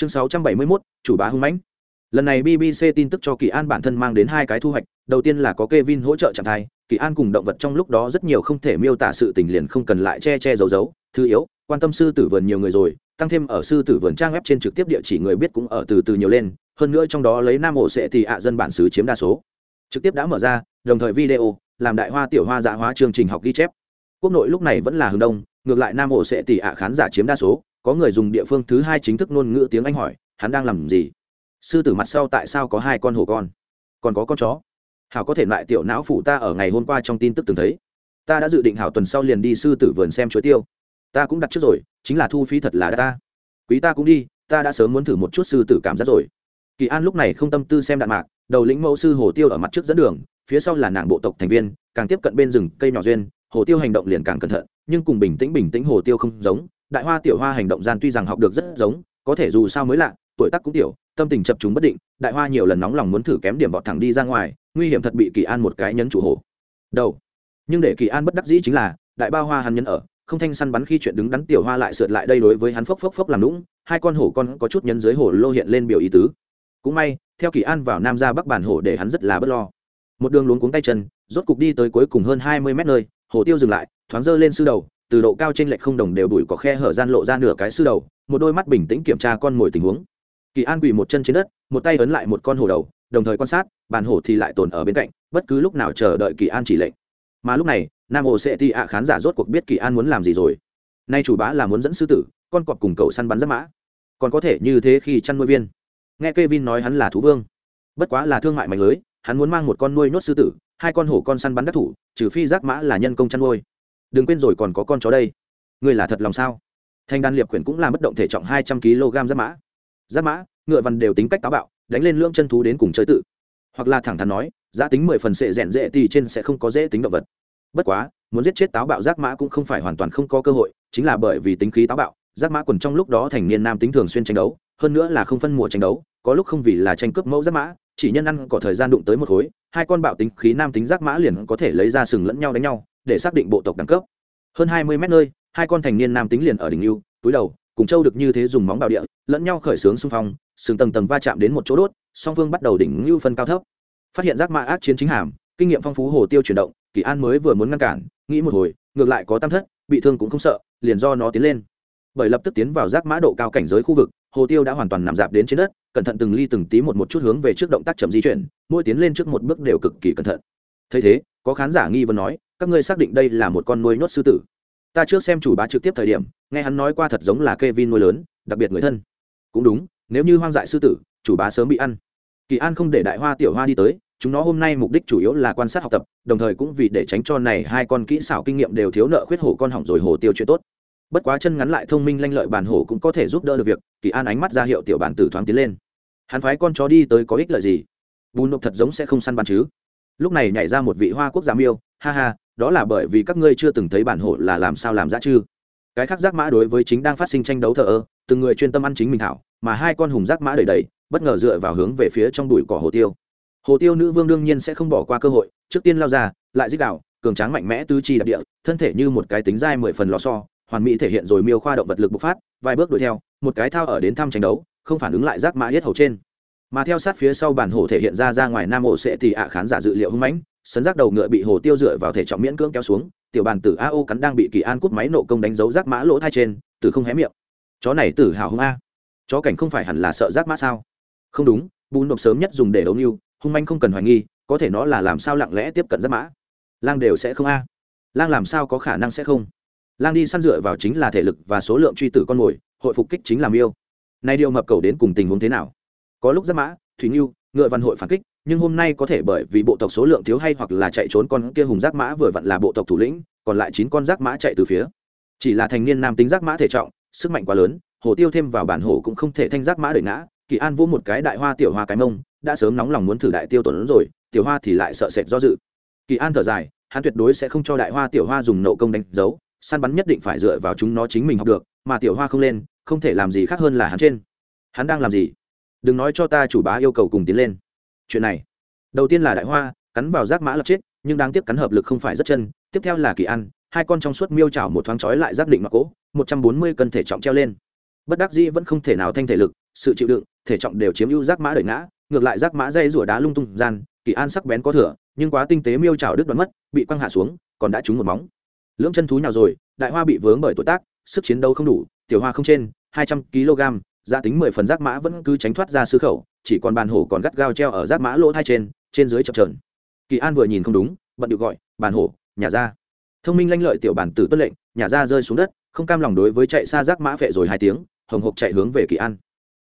chương 671, chủ bá hung mãnh. Lần này bbc tin tức cho kỳ an bản thân mang đến hai cái thu hoạch đầu tiên là có Kevin hỗ trợ trạng thai kỳ an cùng động vật trong lúc đó rất nhiều không thể miêu tả sự tình liền không cần lại che che giấu giấu thứ yếu quan tâm sư tử vườn nhiều người rồi tăng thêm ở sư tử vườn trang web trên trực tiếp địa chỉ người biết cũng ở từ từ nhiều lên hơn nữa trong đó lấy nam ổ sẽ thì ạ dân bản xứ chiếm đa số. Trực tiếp đã mở ra đồng thời video làm đại hoa tiểu hoa dạ hóa chương trình học ghi chép. Quốc nội lúc này vẫn là hướng đông ngược lại nam ổ sẽ tỷ ạ khán giả chiếm đa số có người dùng địa phương thứ hai chính thức ngôn ngữ tiếng anh hỏi, hắn đang làm gì? Sư tử mặt sau tại sao có hai con hổ con? Còn có con chó? Hảo có thể lại tiểu não phủ ta ở ngày hôm qua trong tin tức từng thấy. Ta đã dự định hảo tuần sau liền đi sư tử vườn xem chuối tiêu. Ta cũng đặt trước rồi, chính là thu phí thật là đa ta. Quý ta cũng đi, ta đã sớm muốn thử một chút sư tử cảm giác rồi. Kỳ an lúc này không tâm tư xem đạn mạc, đầu lĩnh mẫu sư hồ tiêu ở mặt trước dẫn đường, phía sau là nàng bộ tộc thành viên, càng tiếp cận bên rừng cây nhỏ duyên, hồ tiêu hành động liền càng cẩn thận, nhưng cùng bình tĩnh bình tĩnh hồ tiêu không giống đại hoa tiểu hoa hành động gian tuy rằng học được rất giống, có thể dù sao mới lạ, tuổi tác cũng tiểu, tâm tình chập chúng bất định, đại hoa nhiều lần nóng lòng muốn thử kém điểm vọt thẳng đi ra ngoài, nguy hiểm thật bị kỳ an một cái nhấn chủ hồ đầu. Nhưng để kỳ an bất đắc dĩ chính là, đại ba hoa hắn nhấn ở, không thanh săn bắn khi chuyện đứng đắn tiểu hoa lại sượt lại đây đối với hắn phốc phốc phốc làm lũng hai con hổ con có chút nhấn dưới hồ lô hiện lên biểu ý tứ. Cũng may, theo kỳ an vào nam ra bắc bản hổ để hắn rất là bất lo. Một đường luống cuống tay chân, rốt cục đi tới cuối cùng hơn hai mươi mét nơi hồ tiêu dừng lại, thoáng dơ lên sư đầu từ độ cao trên lệch không đồng đều đuổi có khe hở gian lộ ra nửa cái sư đầu, một đôi mắt bình tĩnh kiểm tra con mồi tình huống. Kỳ an quỳ một chân trên đất, một tay ấn lại một con hổ đầu, đồng thời quan sát bàn hổ thì lại tồn ở bên cạnh, bất cứ lúc nào chờ đợi kỳ an chỉ lệnh. Mà lúc này, nam hồ sẽ ti ạ khán giả rốt cuộc biết kỳ an muốn làm gì rồi. Nay chủ bá là muốn dẫn sư tử, con cọp cùng cậu săn bắn giáp mã. Còn có thể như thế khi chăn nuôi viên. Nghe k e vin nói hắn là thú vương. Bất quá là thương mại mạnh lưới, hắn muốn mang một con nuôi nhốt sư tử, hai con hổ con săn bắn đắc thủ, trừ phi giác mã là nhân công chăn nuôi đừng quên rồi còn có con chó đây. Ngươi là thật lòng sao? Thanh đan liệp quyển cũng là bất động thể trọng hai trăm kg giáp mã. Giáp mã, ngựa văn đều tính cách táo bạo, đánh lên lưỡng chân thú đến cùng chơi tự. Hoặc là thẳng thắn nói, giá tính mười phần sệ rèn dễ thì trên sẽ không có dễ tính động vật. Bất quá, muốn giết chết táo bạo giác mã cũng không phải hoàn toàn không có cơ hội, chính là bởi vì tính khí táo bạo giác mã quần trong lúc đó thành niên nam tính thường xuyên tranh đấu, hơn nữa là không phân mùa tranh đấu, có lúc không vì là tranh cướp mẫu giác mã, chỉ nhân ăn có thời gian đụng tới một khối hai con bạo tính khí nam tính giác mã liền có thể lấy ra sừng lẫn nhau đánh nhau để xác định bộ tộc đẳng cấp. Hơn hai mươi mét nơi, hai con thành niên nam tính liền ở đỉnh lưu, túi đầu, cùng châu được như thế dùng móng bào địa, lẫn nhau khởi xướng xung phong, sừng tầng tầng va chạm đến một chỗ đốt, song phương bắt đầu đỉnh lưu phân cao thấp. Phát hiện giác mã ác chiến chính hàm, kinh nghiệm phong phú hồ tiêu chuyển động, kỳ an mới vừa muốn ngăn cản, nghĩ một hồi, ngược lại có tam thất, bị thương cũng không sợ, liền do nó tiến lên. Bởi lập tức tiến vào giác mã độ cao cảnh giới khu vực, hồ tiêu đã hoàn toàn nằm dạp đến trên đất, cẩn thận từng ly từng tí một một chút hướng về trước động tác chậm di chuyển, mỗi tiến lên trước một bước đều cực kỳ cẩn thận thấy thế, có khán giả nghi vấn nói, các ngươi xác định đây là một con nuôi nhốt sư tử. Ta trước xem chủ bá trực tiếp thời điểm, nghe hắn nói qua thật giống là k e vin nuôi lớn, đặc biệt người thân. Cũng đúng, nếu như hoang dại sư tử, chủ bá sớm bị ăn. Kỳ an không để đại hoa tiểu hoa đi tới, chúng nó hôm nay mục đích chủ yếu là quan sát học tập, đồng thời cũng vì để tránh cho này hai con kỹ xảo kinh nghiệm đều thiếu nợ khuyết hổ con hỏng rồi hồ tiêu chuyện tốt. Bất quá chân ngắn lại thông minh lanh lợi bản hổ cũng có thể giúp đỡ được việc, kỳ an ánh mắt ra hiệu tiểu bản tử thoáng tiến lên. Hắn phái con chó đi tới có ích lợi gì? Bù nộp thật giống sẽ không săn bắn chứ? Lúc này nhảy ra một vị hoa quốc gia miêu, ha ha, đó là bởi vì các ngươi chưa từng thấy bản hổ là làm sao làm ra chứ cái khác giác mã đối với chính đang phát sinh tranh đấu thờ ơ, từng người chuyên tâm ăn chính mình thảo, mà hai con hùng giác mã đầy đầy, bất ngờ dựa vào hướng về phía trong bụi cỏ hồ tiêu. Hồ tiêu nữ vương đương nhiên sẽ không bỏ qua cơ hội, trước tiên lao ra, lại dích đạo, cường tráng mạnh mẽ tứ chi đặc địa, thân thể như một cái tính dai mười phần lò so hoàn mỹ thể hiện rồi miêu khoa động vật lực bộc phát, vài bước đuổi theo, một cái thao ở đến thăm tranh đấu, không phản ứng lại giác mã hết hầu trên mà theo sát phía sau bản hồ thể hiện ra ra ngoài nam ổ sẽ thì ạ khán giả dự liệu hưng mãnh, sấn giác đầu ngựa bị hồ tiêu dựa vào thể trọng miễn cưỡng kéo xuống, tiểu bàn tử a ô cắn đang bị kỳ an cút máy nộ công đánh dấu rác mã lỗ thai trên từ không hé miệng. Chó này tử hào hung a. Chó cảnh không phải hẳn là sợ rác mã sao? Không đúng bùn nộp sớm nhất dùng để đấu mưu hung manh không cần hoài nghi, có thể nó là làm sao lặng lẽ tiếp cận rác mã. Lang đều sẽ không a. Lang làm sao có khả năng sẽ không? Lang đi săn dựa vào chính là thể lực và số lượng truy tử con mồi, hội phục kích chính làm yêu nay điều mập cầu đến cùng tình huống thế nào? Có lúc giáp mã, thủy nghiêu ngựa văn hội phản kích, nhưng hôm nay có thể bởi vì bộ tộc số lượng thiếu hay hoặc là chạy trốn con kia hùng giác mã vừa vặn là bộ tộc thủ lĩnh, còn lại chín con giác mã chạy từ phía. Chỉ là thành niên nam tính giác mã thể trọng, sức mạnh quá lớn, hồ tiêu thêm vào bản hồ cũng không thể thanh giác mã đợi ngã, kỳ an vô một cái đại hoa tiểu hoa cái mông, đã sớm nóng lòng muốn thử đại tiêu tổn rồi, tiểu hoa thì lại sợ sệt do dự. Kỳ an thở dài, hắn tuyệt đối sẽ không cho đại hoa tiểu hoa dùng nộ công đánh dấu, săn bắn nhất định phải dựa vào chúng nó chính mình học được, mà tiểu hoa không lên, không thể làm gì khác hơn là hắn trên. Hắn đang làm gì? Đừng nói cho ta chủ bá yêu cầu cùng tiến lên. Chuyện này, đầu tiên là đại hoa, cắn vào rác mã lập chết, nhưng đáng tiếc cắn hợp lực không phải rất chân, tiếp theo là kỳ ăn, hai con trong suốt miêu chảo một thoáng trói lại giác định mặc cỗ, một trăm bốn mươi cân thể trọng treo lên. Bất đắc dĩ vẫn không thể nào thanh thể lực, sự chịu đựng, thể trọng đều chiếm ưu giác mã đẩy ngã, ngược lại giác mã dây rủa đá lung tung gian, kỳ an sắc bén có thừa, nhưng quá tinh tế miêu trào đứt đoán mất, bị quăng hạ xuống, còn đã trúng một móng. Lưỡng chân thú nhào rồi, đại hoa bị vướng bởi tuổi tác, sức chiến đấu không đủ, tiểu hoa không trên, hai trăm kg gia tính mười phần giác mã vẫn cứ tránh thoát ra sư khẩu, chỉ còn bàn hổ còn gắt gao treo ở giác mã lỗ hai trên trên dưới chập trờn kỳ an vừa nhìn không đúng, bận được gọi, bàn hổ, nhà ra. Thông minh lanh lợi tiểu bản tử tuân lệnh, nhà ra rơi xuống đất, không cam lòng đối với chạy xa giác mã vệ rồi hai tiếng, hồng hộc chạy hướng về kỳ an.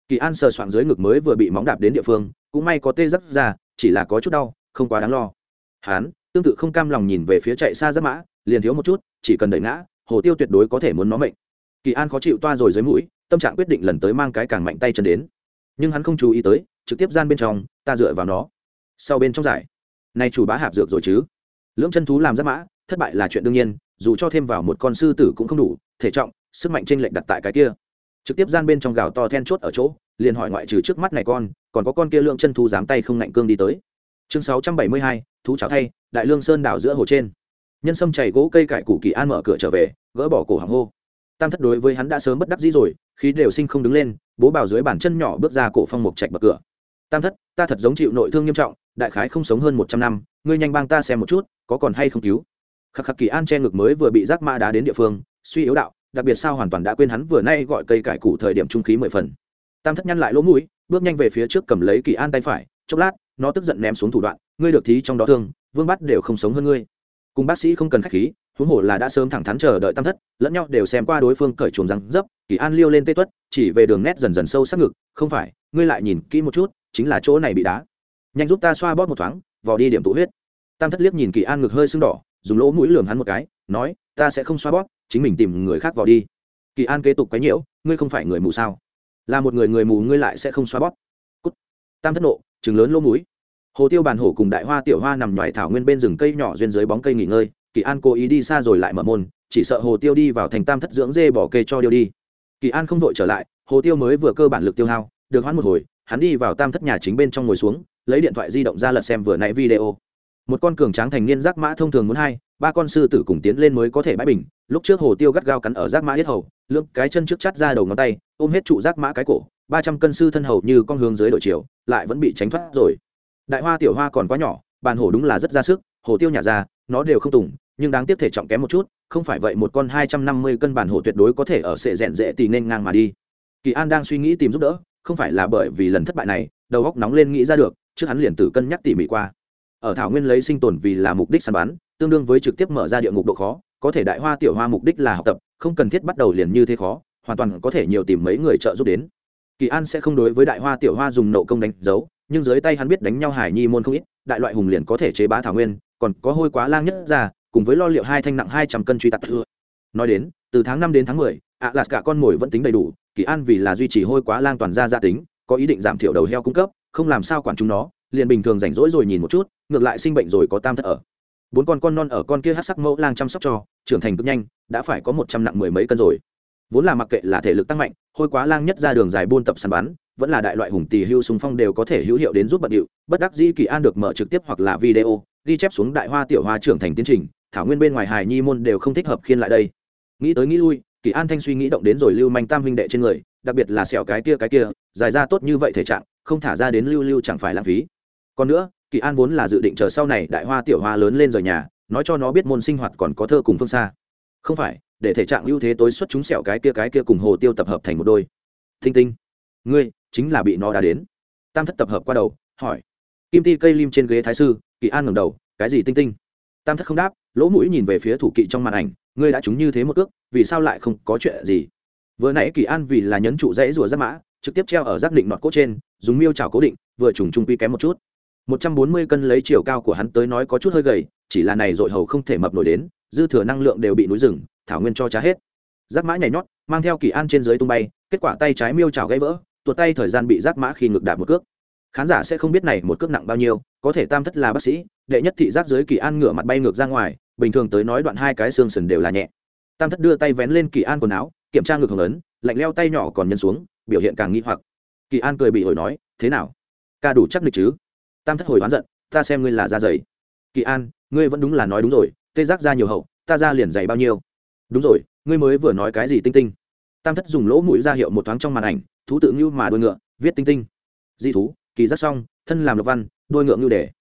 Kỳ an sờ soạng dưới ngực mới vừa bị móng đạp đến địa phương, cũng may có tê giác ra, chỉ là có chút đau, không quá đáng lo. Hán, tương tự không cam lòng nhìn về phía chạy xa giáp mã, liền thiếu một chút, chỉ cần đẩy ngã, hồ tiêu tuyệt đối có thể muốn nó mệnh. Kỳ an khó chịu toa rồi dưới mũi tâm trạng quyết định lần tới mang cái càng mạnh tay chân đến. Nhưng hắn không chú ý tới, trực tiếp gian bên trong, ta dựa vào nó. Sau bên trong giải, nay chủ bá hạp dược rồi chứ? Lưỡng chân thú làm giáp mã, thất bại là chuyện đương nhiên, dù cho thêm vào một con sư tử cũng không đủ, thể trọng, sức mạnh trên lệnh đặt tại cái kia. Trực tiếp gian bên trong gào to then chốt ở chỗ, liền hỏi ngoại trừ trước mắt này con, còn có con kia lượng chân thú dám tay không ngạnh cương đi tới. Chương sáu trăm bảy mươi hai, thú cháo thay, đại lương sơn đảo giữa hồ trên. Nhân sâm chảy gỗ cây cải củ kỳ an mở cửa trở về, gỡ bỏ cổ hàng hô tam thất đối với hắn đã sớm bất đắc dĩ rồi, khí đều sinh không đứng lên, bố bảo dưới bàn chân nhỏ bước ra cổ phong mục trạch bậc cửa. Tam thất, ta thật giống chịu nội thương nghiêm trọng, đại khái không sống hơn một trăm năm, ngươi nhanh bang ta xem một chút, có còn hay không cứu? Khắc khắc kỳ an che ngực mới vừa bị giác ma đá đến địa phương, suy yếu đạo, đặc biệt sao hoàn toàn đã quên hắn vừa nay gọi cây cải củ thời điểm trung khí mười phần. Tam thất nhăn lại lỗ mũi, bước nhanh về phía trước cầm lấy kỳ an tay phải, chốc lát, nó tức giận ném xuống thủ đoạn, ngươi được thí trong đó thương, vương bắt đều không sống hơn ngươi. Cùng bác sĩ không cần khách khí huống hồ là đã sớm thẳng thắn chờ đợi tam thất, lẫn nhau đều xem qua đối phương cởi chuồng răng dấp, kỳ an liêu lên tê tuất, chỉ về đường nét dần dần sâu sắc ngực, không phải, ngươi lại nhìn kỹ một chút, chính là chỗ này bị đá. Nhanh giúp ta xoa bóp một thoáng, vò đi điểm tụ huyết. Tam thất liếc nhìn kỳ an ngực hơi sưng đỏ, dùng lỗ mũi lường hắn một cái, nói, ta sẽ không xoa bóp, chính mình tìm người khác vào đi. Kỳ an kế tục cái nhiễu, ngươi không phải người mù sao? Là một người người mù, ngươi lại sẽ không xoa bóp. Cút. tam thất nộ chừng lớn lỗ mũi. Hồ tiêu bàn hổ cùng đại hoa tiểu hoa nằm ngoài thảo nguyên bên rừng cây nhỏ duyên dưới bóng cây nghỉ ngơi kỳ an cố ý đi xa rồi lại mở môn, chỉ sợ hồ tiêu đi vào thành tam thất dưỡng dê bỏ kê cho điêu đi. Kỳ an không vội trở lại, hồ tiêu mới vừa cơ bản lực tiêu hao, được hoãn một hồi, hắn đi vào tam thất nhà chính bên trong ngồi xuống, lấy điện thoại di động ra lật xem vừa nãy video. Một con cường tráng thành niên giác mã thông thường muốn hai, ba con sư tử cùng tiến lên mới có thể bãi bình, lúc trước hồ tiêu gắt gao cắn ở giác mã yết hầu, lưỡng cái chân trước chắt ra đầu ngón tay, ôm hết trụ giác mã cái cổ, ba trăm cân sư thân hầu như con hướng dưới đội chiều, lại vẫn bị tránh thoát rồi. Đại hoa tiểu hoa còn quá nhỏ, bàn hổ đúng là rất ra sức, hồ tiêu nhả ra, nó đều không tùng nhưng đáng tiếc thể trọng kém một chút, không phải vậy một con hai trăm năm mươi cân bản hổ tuyệt đối có thể ở sệ rèn dễ tì nên ngang mà đi. Kỳ an đang suy nghĩ tìm giúp đỡ, không phải là bởi vì lần thất bại này, đầu góc nóng lên nghĩ ra được, trước hắn liền tử cân nhắc tỉ mỉ qua. Ở thảo nguyên lấy sinh tồn vì là mục đích săn bắn, tương đương với trực tiếp mở ra địa ngục độ khó, có thể đại hoa tiểu hoa mục đích là học tập, không cần thiết bắt đầu liền như thế khó, hoàn toàn có thể nhiều tìm mấy người trợ giúp đến. Kỳ an sẽ không đối với đại hoa tiểu hoa dùng nộ công đánh dấu, nhưng dưới tay hắn biết đánh nhau hải nhi môn không ít, đại loại hùng liền có thể chế bá thảo nguyên, còn có hôi quá lang nhất ra cùng với lo liệu hai thanh nặng hai trăm cân truy tặc thưa. Nói đến, từ tháng năm đến tháng mười ạ lạt cả con mồi vẫn tính đầy đủ, kỳ an vì là duy trì hôi quá lang toàn gia gia tính, có ý định giảm thiểu đầu heo cung cấp, không làm sao quản chúng nó, liền bình thường rảnh rỗi rồi nhìn một chút, ngược lại sinh bệnh rồi có tam thất ở. Bốn con con non ở con kia hát sắc mẫu lang chăm sóc cho, trưởng thành cực nhanh, đã phải có một trăm nặng mười mấy cân rồi. Vốn là mặc kệ là thể lực tăng mạnh, hôi quá lang nhất ra đường dài buôn tập săn bắn, vẫn là đại loại hùng tỳ hưu súng phong đều có thể hữu hiệu đến giúp bận điệu, bất đắc dĩ kỳ an được mở trực tiếp hoặc là video, ghi chép xuống đại hoa tiểu hoa trưởng thành tiến trình thảo nguyên bên ngoài hài nhi môn đều không thích hợp khiên lại đây. Nghĩ tới nghĩ lui, kỳ an thanh suy nghĩ động đến rồi lưu manh tam huynh đệ trên người, đặc biệt là sẹo cái kia cái kia dài ra tốt như vậy thể trạng, không thả ra đến lưu lưu chẳng phải lãng phí. Còn nữa, kỳ an vốn là dự định chờ sau này đại hoa tiểu hoa lớn lên rời nhà, nói cho nó biết môn sinh hoạt còn có thơ cùng phương xa. Không phải, để thể trạng ưu thế tối xuất chúng sẹo cái kia cái kia cùng hồ tiêu tập hợp thành một đôi. Thinh tinh, ngươi chính là bị nó đá đến. Tam thất tập hợp qua đầu, hỏi. Kim ti cây lim trên ghế thái sư, kỳ an ngẩng đầu, cái gì tinh tinh? Tam thất không đáp lỗ mũi nhìn về phía thủ kỵ trong màn ảnh, ngươi đã trúng như thế một ước vì sao lại không có chuyện gì? Vừa nãy kỳ an vì là nhấn trụ dãy rùa giáp mã, trực tiếp treo ở giác định nọt cốt trên, dùng miêu trào cố định, vừa trùng trung quy kém một chút. Một trăm bốn mươi cân lấy chiều cao của hắn tới nói có chút hơi gầy, chỉ là này dội hầu không thể mập nổi đến, dư thừa năng lượng đều bị núi rừng, thảo nguyên cho trá hết. Giác mã nhảy nhót, mang theo kỳ an trên dưới tung bay, kết quả tay trái miêu trào gãy vỡ, tuột tay thời gian bị giác mã khi ngược đạp một cước. Khán giả sẽ không biết này một cước nặng bao nhiêu, có thể tam thất là bác sĩ, đệ nhất thị giác dưới kỳ an ngửa mặt bay ngược ra ngoài bình thường tới nói đoạn hai cái xương sườn đều là nhẹ. Tam thất đưa tay vén lên kỳ an quần áo, kiểm tra ngực hồng lớn lạnh leo tay nhỏ còn nhân xuống, biểu hiện càng nghi hoặc. Kỳ an cười bị hồi nói, thế nào? Ca đủ chắc lịch chứ? Tam thất hồi oán giận, ta xem ngươi là da dày. Kỳ an, ngươi vẫn đúng là nói đúng rồi, tê giác ra nhiều hậu, ta ra liền dày bao nhiêu? Đúng rồi, ngươi mới vừa nói cái gì tinh tinh? Tam thất dùng lỗ mũi ra hiệu một thoáng trong màn ảnh, thú tự ngưu mà đuôi ngựa, viết tinh tinh. Di thú, kỳ giác xong, thân làm lộc văn, đôi ngựa ngưu đề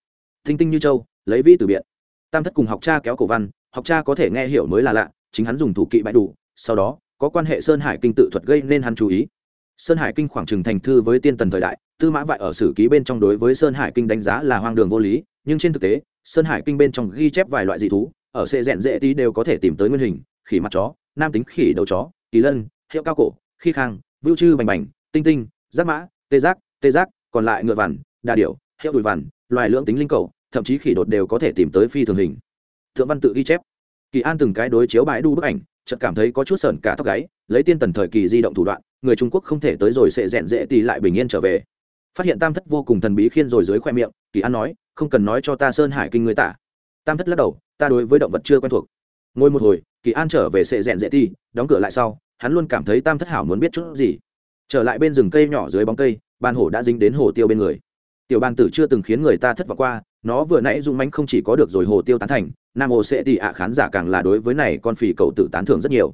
tinh tinh như châu, lấy vĩ từ biện tam thất cùng học cha kéo cổ văn, học cha có thể nghe hiểu mới là lạ, chính hắn dùng thủ kỵ bãi đủ, sau đó, có quan hệ sơn hải kinh tự thuật gây nên hắn chú ý. Sơn hải kinh khoảng trừng thành thư với tiên tần thời đại, tư mã vại ở sử ký bên trong đối với sơn hải kinh đánh giá là hoang đường vô lý, nhưng trên thực tế, sơn hải kinh bên trong ghi chép vài loại dị thú, ở sệ rẽn dễ tí đều có thể tìm tới nguyên hình, khỉ mặt chó, nam tính khỉ đầu chó, kỳ lân, hiệu cao cổ, khi khang, vưu chư bành bành, tinh tinh, giác mã, tê giác tê giác, còn lại ngựa vằn, đà điểu, hiệu đùi vằn, loài lưỡng tính linh cầu thậm chí khỉ đột đều có thể tìm tới phi thường hình. Thượng văn tự ghi chép. Kỳ an từng cái đối chiếu bãi đu bức ảnh, chợt cảm thấy có chút sởn cả tóc gáy, lấy tiên tần thời kỳ di động thủ đoạn, người trung quốc không thể tới rồi sẽ rèn dễ tì lại bình yên trở về. Phát hiện tam thất vô cùng thần bí khiên rồi dưới khoe miệng, kỳ an nói, không cần nói cho ta sơn hải kinh người tả tam thất lắc đầu, ta đối với động vật chưa quen thuộc. Ngồi một hồi, kỳ an trở về sệ rèn dễ ti đóng cửa lại sau, hắn luôn cảm thấy tam thất hảo muốn biết chút gì. Trở lại bên rừng cây nhỏ dưới bóng cây ban hổ đã dính đến hồ tiêu bên người. Tiểu ban tử chưa từng khiến người ta thất vọng qua nó vừa nãy dung mánh không chỉ có được rồi hồ tiêu tán thành, nam hồ sẽ tị ạ khán giả càng là đối với này con phì cậu tử tán thưởng rất nhiều.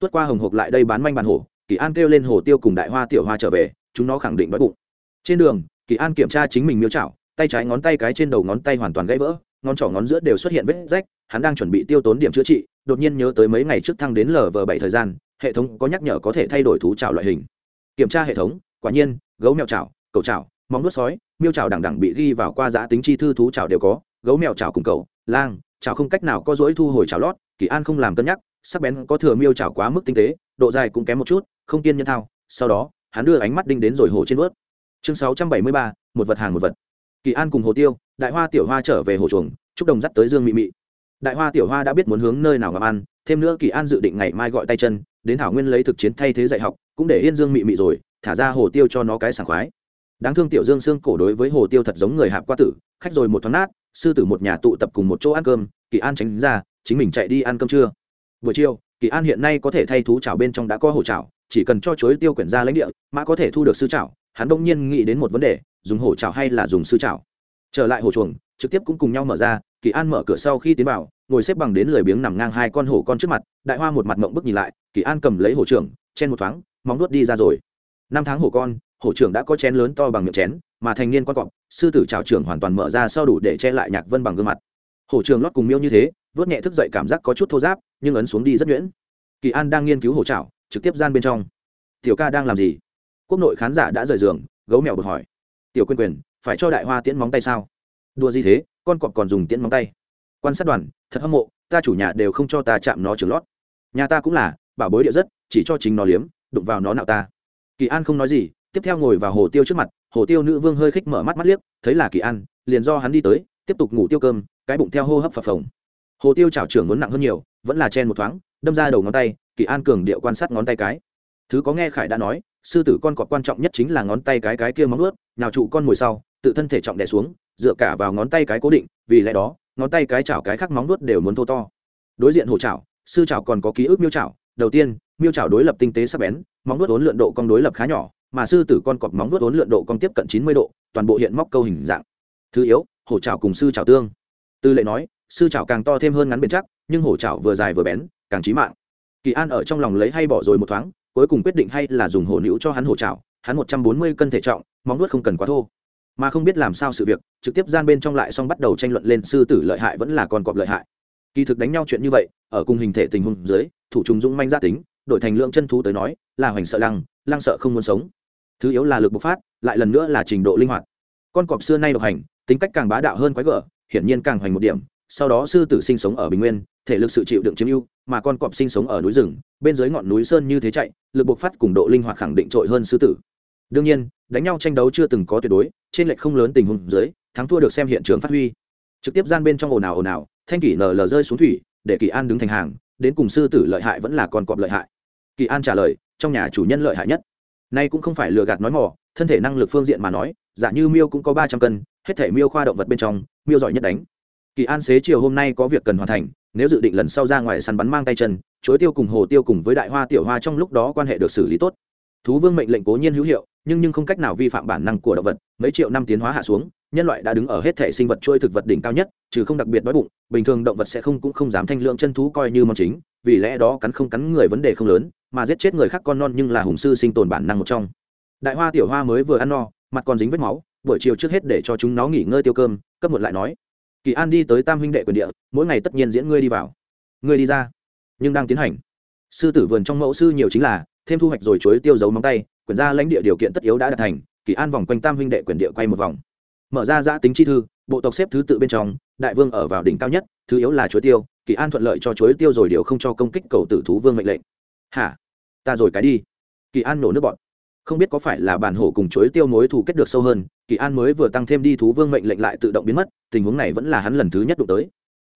Tuất qua hồng hộc lại đây bán manh bàn hổ, kỳ an kêu lên hồ tiêu cùng đại hoa tiểu hoa trở về, chúng nó khẳng định đói bụng. Trên đường, kỳ an kiểm tra chính mình miêu chảo, tay trái ngón tay cái trên đầu ngón tay hoàn toàn gãy vỡ, ngón trỏ ngón giữa đều xuất hiện vết rách, hắn đang chuẩn bị tiêu tốn điểm chữa trị, đột nhiên nhớ tới mấy ngày trước thăng đến lv bảy thời gian, hệ thống có nhắc nhở có thể thay đổi thú chảo loại hình. Kiểm tra hệ thống, quả nhiên, gấu mèo chảo, cầu chảo móng nuốt sói, miêu chảo đẳng đẳng bị ghi vào qua giã tính chi thư thú chảo đều có, gấu mèo chảo cùng cầu lang, chảo không cách nào có dỗi thu hồi chảo lót, kỳ an không làm cân nhắc, sắc bén có thừa miêu chảo quá mức tinh tế, độ dài cũng kém một chút, không kiên nhân thao, sau đó, hắn đưa ánh mắt đinh đến rồi hồ trên vớt chương sáu trăm bảy mươi ba, một vật hàng một vật. Kỳ an cùng hồ tiêu, đại hoa tiểu hoa trở về hồ chuồng, chúc đồng dắt tới dương mị mị. Đại hoa tiểu hoa đã biết muốn hướng nơi nào ngắm ăn, thêm nữa kỳ an dự định ngày mai gọi tay chân, đến thảo nguyên lấy thực chiến thay thế dạy học, cũng để yên dương mị mị rồi, thả ra hồ tiêu cho nó cái sảng khoái đáng thương tiểu dương xương cổ đối với hồ tiêu thật giống người hạp qua tử, khách rồi một thoáng nát, sư tử một nhà tụ tập cùng một chỗ ăn cơm, kỳ an tránh ra, chính mình chạy đi ăn cơm trưa. Buổi chiều, kỳ an hiện nay có thể thay thú chảo bên trong đã có hồ chảo, chỉ cần cho chuối tiêu quyển ra lãnh địa, mã có thể thu được sư chảo, hắn đông nhiên nghĩ đến một vấn đề, dùng hổ chảo hay là dùng sư chảo? Trở lại hồ chuồng, trực tiếp cũng cùng nhau mở ra, kỳ an mở cửa sau khi tiến vào, ngồi xếp bằng đến lười biếng nằm ngang hai con hổ con trước mặt, đại hoa một mặt mộng bức nhìn lại, kỳ an cầm lấy hổ trưởng, chen một thoáng, móng nuốt đi ra rồi. Năm tháng hổ con hổ trưởng đã có chén lớn to bằng miệng chén, mà thành niên con cọp, sư tử trào trưởng hoàn toàn mở ra sau đủ để che lại nhạc vân bằng gương mặt. Hổ trưởng lót cùng miêu như thế, vớt nhẹ thức dậy cảm giác có chút thô giáp, nhưng ấn xuống đi rất nhuyễn. Kỳ an đang nghiên cứu hổ trào trực tiếp gian bên trong. Tiểu ca đang làm gì? Quốc nội khán giả đã rời giường, gấu mèo bực hỏi. Tiểu quyên quyền phải cho đại hoa tiễn móng tay sao? Đùa gì thế, con cọp còn dùng tiễn móng tay. Quan sát đoàn, thật hâm mộ, ta chủ nhà đều không cho ta chạm nó trường lót. Nhà ta cũng là, bảo bối địa rất, chỉ cho chính nó liếm, đụng vào nó nạo ta. Kỳ an không nói gì tiếp theo ngồi vào hồ tiêu trước mặt, hồ tiêu nữ vương hơi khích mở mắt mắt liếc, thấy là kỳ an, liền do hắn đi tới, tiếp tục ngủ tiêu cơm, cái bụng theo hô hấp phập phồng. Hồ tiêu chảo trưởng muốn nặng hơn nhiều, vẫn là chen một thoáng, đâm ra đầu ngón tay, kỳ an cường điệu quan sát ngón tay cái. Thứ có nghe khải đã nói, sư tử con cọp quan trọng nhất chính là ngón tay cái cái kia móng ướt nào trụ con mồi sau, tự thân thể trọng đè xuống, dựa cả vào ngón tay cái cố định, vì lẽ đó, ngón tay cái chảo cái khác móng nuốt đều muốn thô to. Đối diện hổ chảo, sư chảo còn có ký ức miêu chảo, đầu tiên, miêu chảo đối lập tinh tế sắc bén, móng nuốt vốn lượn độ cong đối lập khá nhỏ mà sư tử con cọp móng vuốt uốn lượn độ cong tiếp cận chín mươi độ, toàn bộ hiện móc câu hình dạng. Thứ yếu, hổ chảo cùng sư chảo tương. Tư lệ nói, sư chảo càng to thêm hơn ngắn bền chắc, nhưng hổ chảo vừa dài vừa bén, càng chí mạng. Kỳ an ở trong lòng lấy hay bỏ rồi một thoáng, cuối cùng quyết định hay là dùng hổ nữu cho hắn hổ chảo, hắn một trăm bốn mươi cân thể trọng, móng vuốt không cần quá thô. Mà không biết làm sao sự việc, trực tiếp gian bên trong lại xong bắt đầu tranh luận lên sư tử lợi hại vẫn là con cọp lợi hại. Kỳ thực đánh nhau chuyện như vậy, ở cùng hình thể tình huống dưới, thủ trùng dũng manh gia tính, đổi thành lượng chân thú tới nói, là hoành sợ lăng lăng sợ không muốn sống thứ yếu là lực bộc phát, lại lần nữa là trình độ linh hoạt. Con cọp xưa nay độc hành, tính cách càng bá đạo hơn quái gở, hiển nhiên càng hoành một điểm, sau đó sư tử sinh sống ở bình nguyên, thể lực sự chịu đựng chiếm ưu, mà con cọp sinh sống ở núi rừng, bên dưới ngọn núi sơn như thế chạy, lực bộc phát cùng độ linh hoạt khẳng định trội hơn sư tử. Đương nhiên, đánh nhau tranh đấu chưa từng có tuyệt đối, trên lệch không lớn tình huống dưới, thắng thua được xem hiện trường phát huy. Trực tiếp gian bên trong ồn ào ồn ào, thanh kỷ nở lờ rơi xuống thủy, để kỳ an đứng thành hàng, đến cùng sư tử lợi hại vẫn là con cọp lợi hại. Kỳ an trả lời, trong nhà chủ nhân lợi hại nhất nay cũng không phải lừa gạt nói mỏ thân thể năng lực phương diện mà nói, giả như miêu cũng có ba trăm cân, hết thể miêu khoa động vật bên trong, miêu giỏi nhất đánh. Kỳ an xế chiều hôm nay có việc cần hoàn thành, nếu dự định lần sau ra ngoài săn bắn mang tay chân, chối tiêu cùng hồ tiêu cùng với đại hoa tiểu hoa trong lúc đó quan hệ được xử lý tốt. Thú vương mệnh lệnh cố nhiên hữu hiệu, nhưng nhưng không cách nào vi phạm bản năng của động vật, mấy triệu năm tiến hóa hạ xuống nhân loại đã đứng ở hết thể sinh vật trôi thực vật đỉnh cao nhất, trừ không đặc biệt đói bụng, bình thường động vật sẽ không cũng không dám thanh lượng chân thú coi như món chính, vì lẽ đó cắn không cắn người vấn đề không lớn, mà giết chết người khác con non nhưng là hùng sư sinh tồn bản năng một trong. Đại hoa tiểu hoa mới vừa ăn no, mặt còn dính vết máu, buổi chiều trước hết để cho chúng nó nghỉ ngơi tiêu cơm, cấp một lại nói, kỳ an đi tới tam huynh đệ quyền địa, mỗi ngày tất nhiên diễn ngươi đi vào. Ngươi đi ra. Nhưng đang tiến hành, sư tử vườn trong mẫu sư nhiều chính là, thêm thu hoạch rồi chuối tiêu dấu móng tay quyền ra lãnh địa điều kiện tất yếu đã đạt thành, kỳ an vòng quanh tam huynh đệ quyền địa quay một vòng mở ra giã tính chi thư, bộ tộc xếp thứ tự bên trong, đại vương ở vào đỉnh cao nhất, thứ yếu là chuối tiêu, kỳ an thuận lợi cho chuối tiêu rồi điều không cho công kích cầu tử thú vương mệnh lệnh. Hả? Ta rồi cái đi. Kỳ an nổ nước bọn không biết có phải là bản hổ cùng chuối tiêu mối thù kết được sâu hơn, kỳ an mới vừa tăng thêm đi thú vương mệnh lệnh lại tự động biến mất, tình huống này vẫn là hắn lần thứ nhất đụng tới.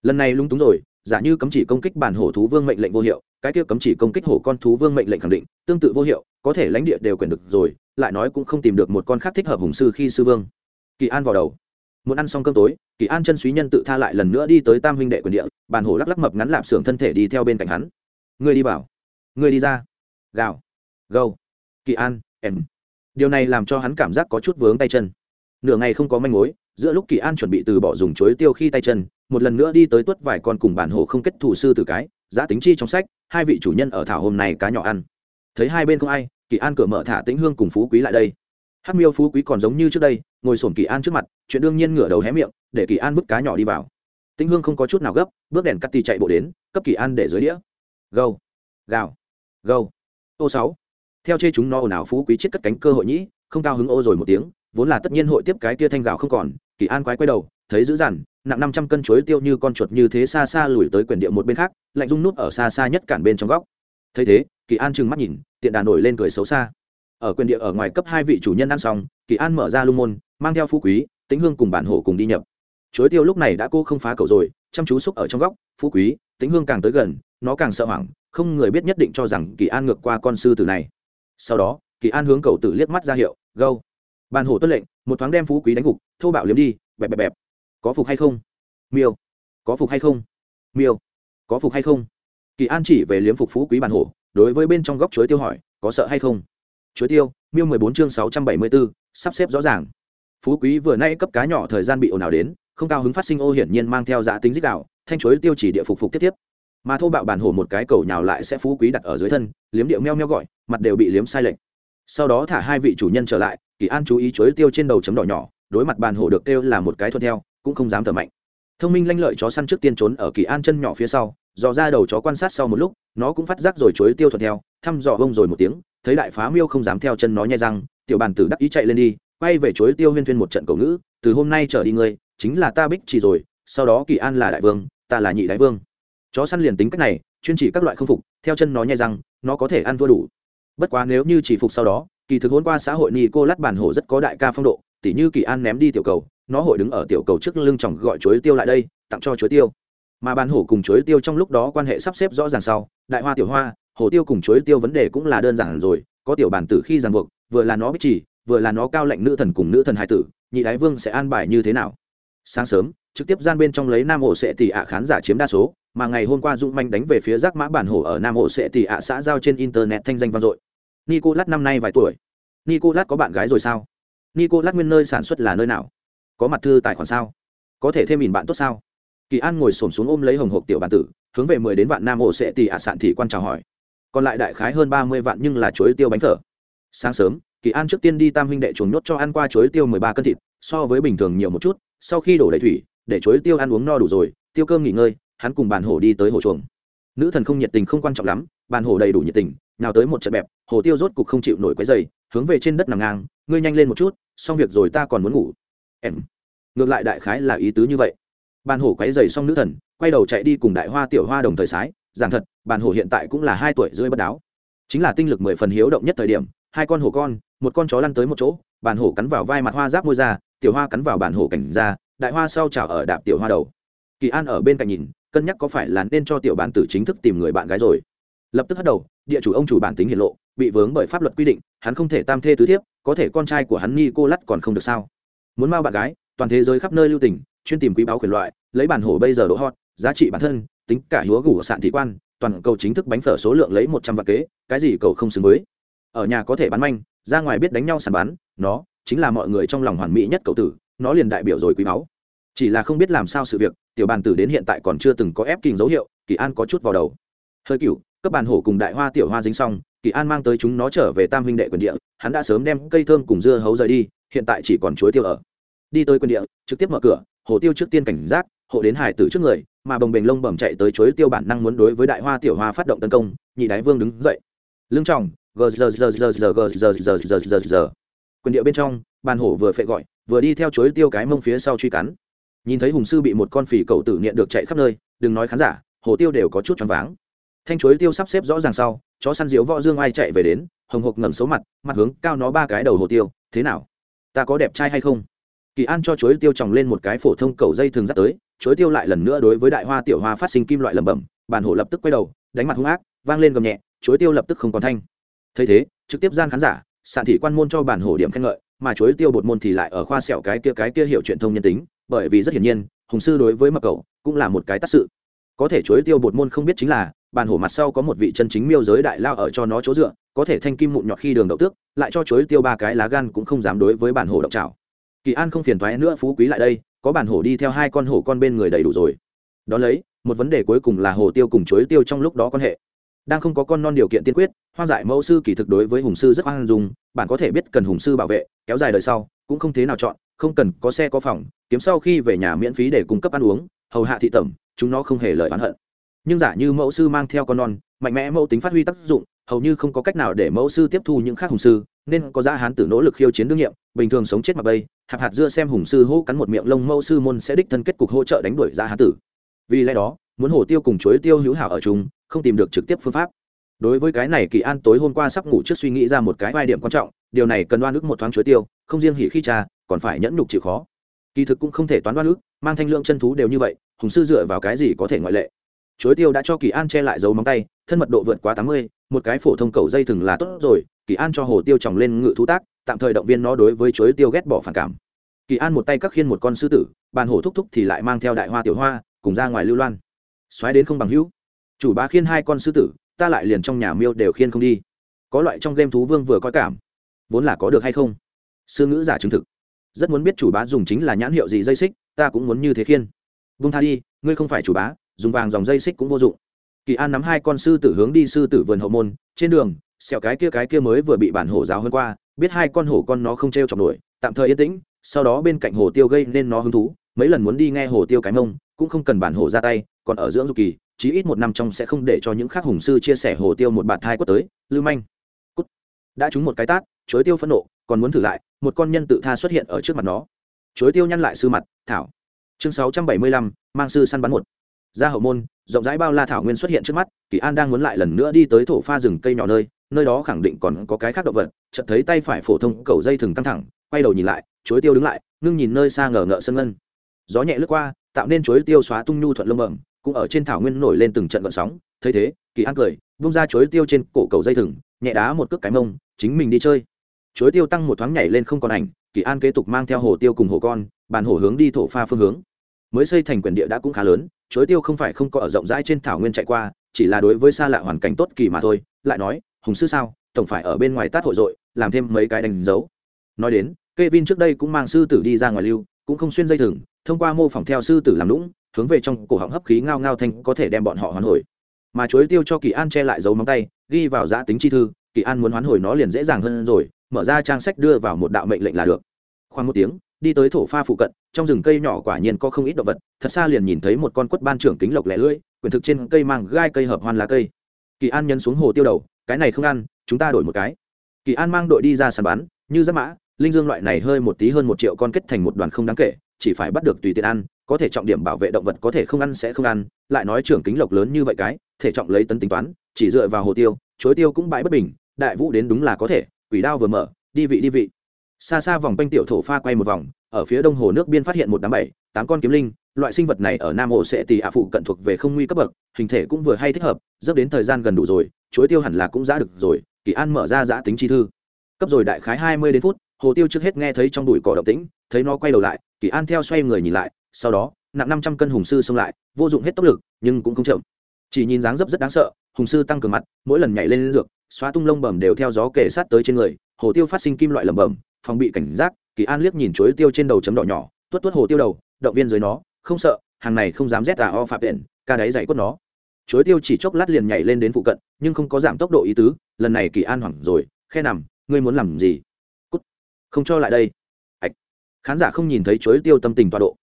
Lần này lung túng rồi, giả như cấm chỉ công kích bản hổ thú vương mệnh lệnh vô hiệu, cái kia cấm chỉ công kích hổ con thú vương mệnh lệnh khẳng định, tương tự vô hiệu, có thể lãnh địa đều quyền được rồi, lại nói cũng không tìm được một con khác thích hợp hùng sư khi sư vương kỳ an vào đầu. Muốn ăn xong cơm tối, kỳ an chân suý nhân tự tha lại lần nữa đi tới tam huynh đệ quyền địa, bàn hổ lắc lắc mập ngắn lạp xưởng thân thể đi theo bên cạnh hắn. Người đi vào. Người đi ra. Gào. Gâu. Kỳ an, em. Điều này làm cho hắn cảm giác có chút vướng tay chân. Nửa ngày không có manh mối, giữa lúc kỳ an chuẩn bị từ bỏ dùng chối tiêu khi tay chân, một lần nữa đi tới tuất vài con cùng bản hồ không kết thủ sư từ cái, giá tính chi trong sách, hai vị chủ nhân ở thảo hôm này cá nhỏ ăn. Thấy hai bên không ai, kỳ an cửa mở thả tĩnh hương cùng phú quý lại đây hát miêu phú quý còn giống như trước đây, ngồi sổm kỳ an trước mặt, chuyện đương nhiên ngửa đầu hé miệng, để kỳ an bức cá nhỏ đi vào. Tĩnh hương không có chút nào gấp, bước đèn cắt tì chạy bộ đến, cấp kỳ an để dưới đĩa. Gâu. Gào. Gâu. Ô sáu. Theo chê chúng nó ồn ào phú quý chết cất cánh cơ hội nhĩ, không cao hứng ô rồi một tiếng, vốn là tất nhiên hội tiếp cái kia thanh gạo không còn, kỳ an quái quay đầu, thấy dữ dằn, nặng năm trăm cân chuối tiêu như con chuột như thế xa xa lùi tới quyển địa một bên khác, lạnh rung nút ở xa xa nhất cản bên trong góc. Thấy thế, kỳ an trừng mắt nhìn, tiện đà nổi lên cười xấu xa ở quyền địa ở ngoài cấp hai vị chủ nhân ăn xong, kỳ an mở ra lung môn, mang theo phú quý, tĩnh hương cùng bản hổ cùng đi nhập. Chuối tiêu lúc này đã cô không phá cầu rồi, chăm chú xúc ở trong góc, phú quý, tĩnh hương càng tới gần, nó càng sợ hoảng, không người biết nhất định cho rằng kỳ an ngược qua con sư tử này. Sau đó, kỳ an hướng cầu tử liếc mắt ra hiệu, gâu. Bàn hổ tuân lệnh, một thoáng đem phú quý đánh gục, thô bạo liếm đi, bẹp bẹp bẹp. Có phục hay không? Miêu. Có phục hay không? Miêu. Có phục hay không? Kỳ an chỉ về liếm phục phú quý bàn hổ, đối với bên trong góc chuối tiêu hỏi, có sợ hay không? Chuối tiêu, miêu mười bốn chương sáu trăm bảy mươi bốn, sắp xếp rõ ràng. Phú quý vừa nay cấp cá nhỏ thời gian bị ồn ào đến, không cao hứng phát sinh ô hiển nhiên mang theo giá tính dích đạo, thanh chuối tiêu chỉ địa phục phục tiếp tiếp. Mà thô bạo bản hổ một cái cầu nhào lại sẽ phú quý đặt ở dưới thân, liếm điệu meo meo gọi, mặt đều bị liếm sai lệch. Sau đó thả hai vị chủ nhân trở lại, kỳ an chú ý chuối tiêu trên đầu chấm đỏ nhỏ, đối mặt bàn hổ được kêu là một cái thuận theo, cũng không dám thở mạnh. Thông minh lanh lợi chó săn trước tiên trốn ở kỳ an chân nhỏ phía sau, dò ra đầu chó quan sát sau một lúc, nó cũng phát giác rồi chuối tiêu thuận theo, thăm dò bông rồi một tiếng thấy đại phá miêu không dám theo chân nó nhai răng, tiểu bàn tử đắc ý chạy lên đi, quay về chối tiêu huyên thuyên một trận cầu ngữ, từ hôm nay trở đi ngươi, chính là ta bích chỉ rồi, sau đó kỳ an là đại vương, ta là nhị đại vương. Chó săn liền tính cách này, chuyên chỉ các loại không phục, theo chân nó nhai răng, nó có thể ăn thua đủ. Bất quá nếu như chỉ phục sau đó, kỳ thực hôn qua xã hội ni cô lát bản hổ rất có đại ca phong độ, tỉ như kỳ an ném đi tiểu cầu, nó hội đứng ở tiểu cầu trước lưng chồng gọi chuối tiêu lại đây, tặng cho chuối tiêu. Mà bản hổ cùng chuối tiêu trong lúc đó quan hệ sắp xếp rõ ràng sau, đại hoa tiểu hoa hổ tiêu cùng chuối tiêu vấn đề cũng là đơn giản rồi, có tiểu bản tử khi ràng buộc, vừa là nó bích chỉ vừa là nó cao lệnh nữ thần cùng nữ thần hải tử, nhị đái vương sẽ an bài như thế nào? Sáng sớm, trực tiếp gian bên trong lấy nam ổ sẽ tỷ ạ khán giả chiếm đa số, mà ngày hôm qua dũng manh đánh về phía giác mã bản hổ ở nam ổ sẽ tỷ ạ xã giao trên internet thanh danh vang dội. Nicolas năm nay vài tuổi? Nicolas có bạn gái rồi sao? Nicolas nguyên nơi sản xuất là nơi nào? Có mặt thư tài khoản sao? Có thể thêm mìn bạn tốt sao? Kỳ an ngồi xổm xuống ôm lấy hồng hộp tiểu bản tử, hướng về mười đến vạn nam ổ sẽ tỷ ạ sạn thị quan chào hỏi còn lại đại khái hơn ba mươi vạn nhưng là chuối tiêu bánh phở. Sáng sớm, kỳ an trước tiên đi tam huynh đệ chuồng nhốt cho ăn qua chuối tiêu mười ba cân thịt, so với bình thường nhiều một chút, sau khi đổ đầy thủy, để chuối tiêu ăn uống no đủ rồi, tiêu cơm nghỉ ngơi, hắn cùng bàn hổ đi tới hồ chuồng. Nữ thần không nhiệt tình không quan trọng lắm, bàn hổ đầy đủ nhiệt tình, nào tới một trận bẹp, hồ tiêu rốt cục không chịu nổi quấy dày hướng về trên đất nằm ngang, ngươi nhanh lên một chút, xong việc rồi ta còn muốn ngủ. Em. Ngược lại đại khái là ý tứ như vậy. Bàn hổ quấy dày xong nữ thần, quay đầu chạy đi cùng đại hoa tiểu hoa đồng thời sái, giảng thật bàn hổ hiện tại cũng là hai tuổi rưỡi bất đáo. Chính là tinh lực mười phần hiếu động nhất thời điểm, hai con hổ con, một con chó lăn tới một chỗ bàn hổ cắn vào vai mặt hoa giáp môi ra, tiểu hoa cắn vào bàn hổ cảnh ra, đại hoa sau chảo ở đạp tiểu hoa đầu. Kỳ an ở bên cạnh nhìn, cân nhắc có phải là nên cho tiểu bản tử chính thức tìm người bạn gái rồi. Lập tức hất đầu, địa chủ ông chủ bản tính hiển lộ, bị vướng bởi pháp luật quy định, hắn không thể tam thê tứ thiếp, có thể con trai của hắn ni cô lắt còn không được sao. Muốn mau bạn gái, toàn thế giới khắp nơi lưu tình, chuyên tìm quý báo quyền loại, lấy bản hổ bây giờ độ hot, giá trị bản thân, tính cả hứa gủ sạn thị quan toàn cầu chính thức bánh phở số lượng lấy một trăm vạn kế, cái gì cầu không xứng với. Ở nhà có thể bán manh, ra ngoài biết đánh nhau sàn bán, nó chính là mọi người trong lòng hoàn mỹ nhất cậu tử, nó liền đại biểu rồi quý báu. Chỉ là không biết làm sao sự việc, tiểu bàn tử đến hiện tại còn chưa từng có ép kinh dấu hiệu, kỳ an có chút vào đầu. Hơi cựu cấp bàn hổ cùng đại hoa tiểu hoa dính xong, kỳ an mang tới chúng nó trở về tam huynh đệ quyền địa, hắn đã sớm đem cây thơm cùng dưa hấu rời đi, hiện tại chỉ còn chuối tiêu ở. Đi tới quyền địa, trực tiếp mở cửa, hồ tiêu trước tiên cảnh giác, hộ đến hải tử trước người mà bồng bềnh lông bẩm chạy tới chuối tiêu bản năng muốn đối với đại hoa tiểu hoa phát động tấn công nhị đái vương đứng dậy lưng tròng gờ giờ giờ giờ giờ giờ giờ giờ giờ giờ quyền địa bên trong bàn hổ vừa phệ gọi vừa đi theo chuối tiêu cái mông phía sau truy cắn nhìn thấy hùng sư bị một con phỉ cầu tử niệm được chạy khắp nơi đừng nói khán giả hồ tiêu đều có chút choáng váng thanh chuối tiêu sắp xếp rõ ràng sau chó săn diếu võ dương ai chạy về đến hồng hộc ngẩng xấu mặt mặt hướng cao nó ba cái đầu hồ tiêu thế nào ta có đẹp trai hay không kỳ an cho chuối tiêu tròng lên một cái phổ thông cầu dây thường dắt tới, chuối tiêu lại lần nữa đối với đại hoa tiểu hoa phát sinh kim loại lẩm bẩm, bản hổ lập tức quay đầu, đánh mặt hung ác, vang lên gầm nhẹ, chuối tiêu lập tức không còn thanh. Thấy thế, trực tiếp gian khán giả, sạn thị quan môn cho bản hổ điểm khen ngợi, mà chuối tiêu bột môn thì lại ở khoa sẹo cái kia cái kia hiểu chuyện thông nhân tính, bởi vì rất hiển nhiên, hùng sư đối với mập cầu cũng là một cái tác sự. Có thể chuối tiêu bột môn không biết chính là bàn hổ mặt sau có một vị chân chính miêu giới đại lao ở cho nó chỗ dựa, có thể thanh kim mụn nhọt khi đường đậu tước, lại cho chuối tiêu ba cái lá gan cũng không dám đối với bản hổ động trào kỳ an không phiền thoái nữa phú quý lại đây, có bản hổ đi theo hai con hổ con bên người đầy đủ rồi. Đón lấy, một vấn đề cuối cùng là hồ tiêu cùng chuối tiêu trong lúc đó quan hệ. Đang không có con non điều kiện tiên quyết, hoang dại mẫu sư kỳ thực đối với hùng sư rất hoang dùng bạn có thể biết cần hùng sư bảo vệ, kéo dài đời sau, cũng không thế nào chọn, không cần có xe có phòng, kiếm sau khi về nhà miễn phí để cung cấp ăn uống, hầu hạ thị tẩm, chúng nó không hề lời oán hận. Nhưng giả như mẫu sư mang theo con non, mạnh mẽ mẫu tính phát huy tác dụng hầu như không có cách nào để mẫu sư tiếp thu những khác hùng sư, nên có giá hán tử nỗ lực khiêu chiến đương nhiệm, bình thường sống chết mà bây hạp hạt dưa xem hùng sư hô cắn một miệng lông mẫu sư môn sẽ đích thân kết cục hỗ trợ đánh đuổi giá hán tử. Vì lẽ đó, muốn hổ tiêu cùng chuối tiêu hữu hảo ở chúng không tìm được trực tiếp phương pháp. Đối với cái này kỳ an tối hôm qua sắp ngủ trước suy nghĩ ra một cái vai điểm quan trọng, điều này cần đoan ức một thoáng chuối tiêu, không riêng hỉ khi cha, còn phải nhẫn nhục chịu khó. Kỳ thực cũng không thể toán đoan ức mang thanh lượng chân thú đều như vậy, hùng sư dựa vào cái gì có thể ngoại lệ. Chuối tiêu đã cho kỳ an che lại dấu móng tay thân mật độ vượt quá tám mươi, một cái phổ thông cầu dây thừng là tốt rồi, kỳ an cho hồ tiêu tròng lên ngự thú tác, tạm thời động viên nó đối với chuối tiêu ghét bỏ phản cảm. Kỳ an một tay cắt khiên một con sư tử, bàn hổ thúc thúc thì lại mang theo đại hoa tiểu hoa, cùng ra ngoài lưu loan. Xoáy đến không bằng hữu. Chủ bá khiên hai con sư tử, ta lại liền trong nhà miêu đều khiên không đi. Có loại trong game thú vương vừa coi cảm. Vốn là có được hay không? Sư ngữ giả chứng thực. Rất muốn biết chủ bá dùng chính là nhãn hiệu gì dây xích, ta cũng muốn như thế khiên. Vung tha đi, ngươi không phải chủ bá, dùng vàng dòng dây xích cũng vô dụng kỳ an nắm hai con sư tử hướng đi sư tử vườn hậu môn, trên đường xẹo cái kia cái kia mới vừa bị bản hổ giáo hơn qua, biết hai con hổ con nó không t r e o chọc nổi, tạm thời yên tĩnh, sau đó bên cạnh hồ tiêu gây nên nó hứng thú, mấy lần muốn đi nghe hồ tiêu cái mông, cũng không cần bản hổ ra tay, còn ở dưỡng dục kỳ, chí ít một năm trong sẽ không để cho những khác hùng sư chia sẻ hồ tiêu một bạt thai quất tới, lưu manh. Cút. đã trúng một cái tát chối tiêu phẫn nộ, còn muốn thử lại, một con nhân tự tha xuất hiện ở trước mặt nó. Chối tiêu nhăn lại sư mặt, thảo. Chương sáu trăm bảy mươi lăm, mang sư săn bắn một. Ra hậu môn rộng rãi bao la thảo nguyên xuất hiện trước mắt, kỳ an đang muốn lại lần nữa đi tới thổ pha rừng cây nhỏ nơi nơi đó khẳng định còn có cái khác động vật, chợt thấy tay phải phổ thông cầu dây thừng căng thẳng, quay đầu nhìn lại, chuối tiêu đứng lại, ngưng nhìn nơi xa ngờ ngợ sân ngân. Gió nhẹ lướt qua, tạo nên chuối tiêu xóa tung nhu thuận lông bẩm, cũng ở trên thảo nguyên nổi lên từng trận gợn sóng, thấy thế, kỳ an cười bung ra chuối tiêu trên cổ cầu dây thừng, nhẹ đá một cước cái mông, chính mình đi chơi. Chuối tiêu tăng một thoáng nhảy lên không còn ảnh, kỳ an kế tục mang theo hồ tiêu cùng hồ con, bàn hổ hướng đi thổ pha phương hướng. Mới xây thành quyền địa đã cũng khá lớn chuối tiêu không phải không có ở rộng rãi trên thảo nguyên chạy qua, chỉ là đối với xa lạ hoàn cảnh tốt kỳ mà thôi, lại nói, hùng sư sao, tổng phải ở bên ngoài tát hội dội làm thêm mấy cái đánh dấu. Nói đến k e vin trước đây cũng mang sư tử đi ra ngoài lưu, cũng không xuyên dây thừng, thông qua mô phỏng theo sư tử làm lũng, hướng về trong cổ họng hấp khí ngao ngao thanh có thể đem bọn họ hoán hồi. Mà chuối tiêu cho kỳ an che lại dấu móng tay, ghi vào giã tính chi thư, kỳ an muốn hoán hồi nó liền dễ dàng hơn rồi, mở ra trang sách đưa vào một đạo mệnh lệnh là được. Khoảng một tiếng đi tới thổ pha phụ cận, trong rừng cây nhỏ quả nhiên có không ít động vật, thật xa liền nhìn thấy một con quất ban trưởng kính lộc lẻ lưỡi quyển thực trên cây mang gai cây hợp hoan lá cây. Kỳ an nhấn xuống hồ tiêu đầu, cái này không ăn, chúng ta đổi một cái. Kỳ an mang đội đi ra sàn bán như giáp mã, linh dương loại này hơi một tí hơn một triệu con kết thành một đoàn không đáng kể, chỉ phải bắt được tùy tiện ăn, có thể trọng điểm bảo vệ động vật có thể không ăn sẽ không ăn, lại nói trưởng kính lộc lớn như vậy cái, thể trọng lấy tấn tính toán, chỉ dựa vào hồ tiêu, chối tiêu cũng bãi bất bình, đại vũ đến đúng là có thể, quỷ đao vừa mở, đi vị đi vị. Xa xa vòng quanh tiểu thổ pha quay một vòng ở phía đông hồ nước biên phát hiện một đám bảy, tám con kiếm linh, loại sinh vật này ở nam hồ sẽ tì ạ phụ cận thuộc về không nguy cấp bậc, hình thể cũng vừa hay thích hợp, dốc đến thời gian gần đủ rồi, chuối tiêu hẳn là cũng giã được rồi, kỳ an mở ra giã tính chi thư. Cấp rồi đại khái hai mươi đến phút, hồ tiêu trước hết nghe thấy trong đùi cỏ động tĩnh, thấy nó quay đầu lại, kỳ an theo xoay người nhìn lại, sau đó, nặng năm trăm cân hùng sư xông lại, vô dụng hết tốc lực, nhưng cũng không chậm. Chỉ nhìn dáng dấp rất đáng sợ, hùng sư tăng cường mặt, mỗi lần nhảy lên dược, xóa tung lông bầm đều theo gió kể sát tới trên người, hồ tiêu phát sinh kim loại lẩm bẩm, phòng bị cảnh giác kỳ an liếc nhìn chuối tiêu trên đầu chấm đỏ nhỏ, tuốt tuốt hồ tiêu đầu, động viên dưới nó, không sợ, hàng này không dám rét tà o phạm tiện, ca đáy dậy quất nó. Chuối tiêu chỉ chốc lát liền nhảy lên đến phụ cận, nhưng không có giảm tốc độ ý tứ, lần này kỳ an hoảng rồi, khe nằm, ngươi muốn làm gì? Cút, không cho lại đây. Ạch. Khán giả không nhìn thấy chuối tiêu tâm tình tọa độ.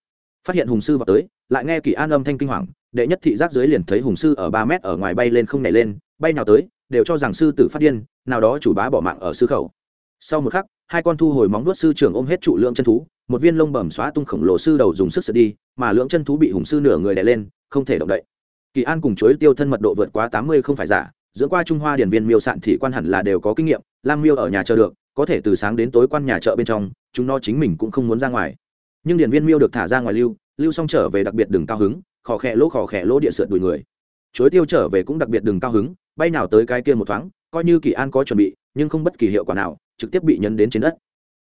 Phát hiện hùng sư vào tới, lại nghe kỳ an âm thanh kinh hoàng, đệ nhất thị giác dưới liền thấy hùng sư ở ba mét ở ngoài bay lên không nhảy lên, bay nào tới, đều cho rằng sư tử phát điên, nào đó chủ bá bỏ mạng ở sư khẩu. Sau một khắc hai con thu hồi móng vuốt sư trưởng ôm hết trụ lượng chân thú, một viên lông bẩm xóa tung khổng lồ sư đầu dùng sức sượt đi, mà lượng chân thú bị hùng sư nửa người đè lên, không thể động đậy. Kỳ an cùng chuối tiêu thân mật độ vượt quá tám mươi không phải giả, dưỡng qua trung hoa điển viên miêu sạn thị quan hẳn là đều có kinh nghiệm, lam miêu ở nhà chờ được, có thể từ sáng đến tối quan nhà chợ bên trong, chúng nó chính mình cũng không muốn ra ngoài. Nhưng điển viên miêu được thả ra ngoài lưu lưu xong trở về đặc biệt đừng cao hứng, khò khẽ lỗ khò khẽ lỗ địa sượt đuổi người. Chuối tiêu trở về cũng đặc biệt đừng cao hứng, bay nào tới cái kia một thoáng, coi như kỳ an có chuẩn bị, nhưng không bất kỳ hiệu quả nào trực tiếp bị nhấn đến trên đất.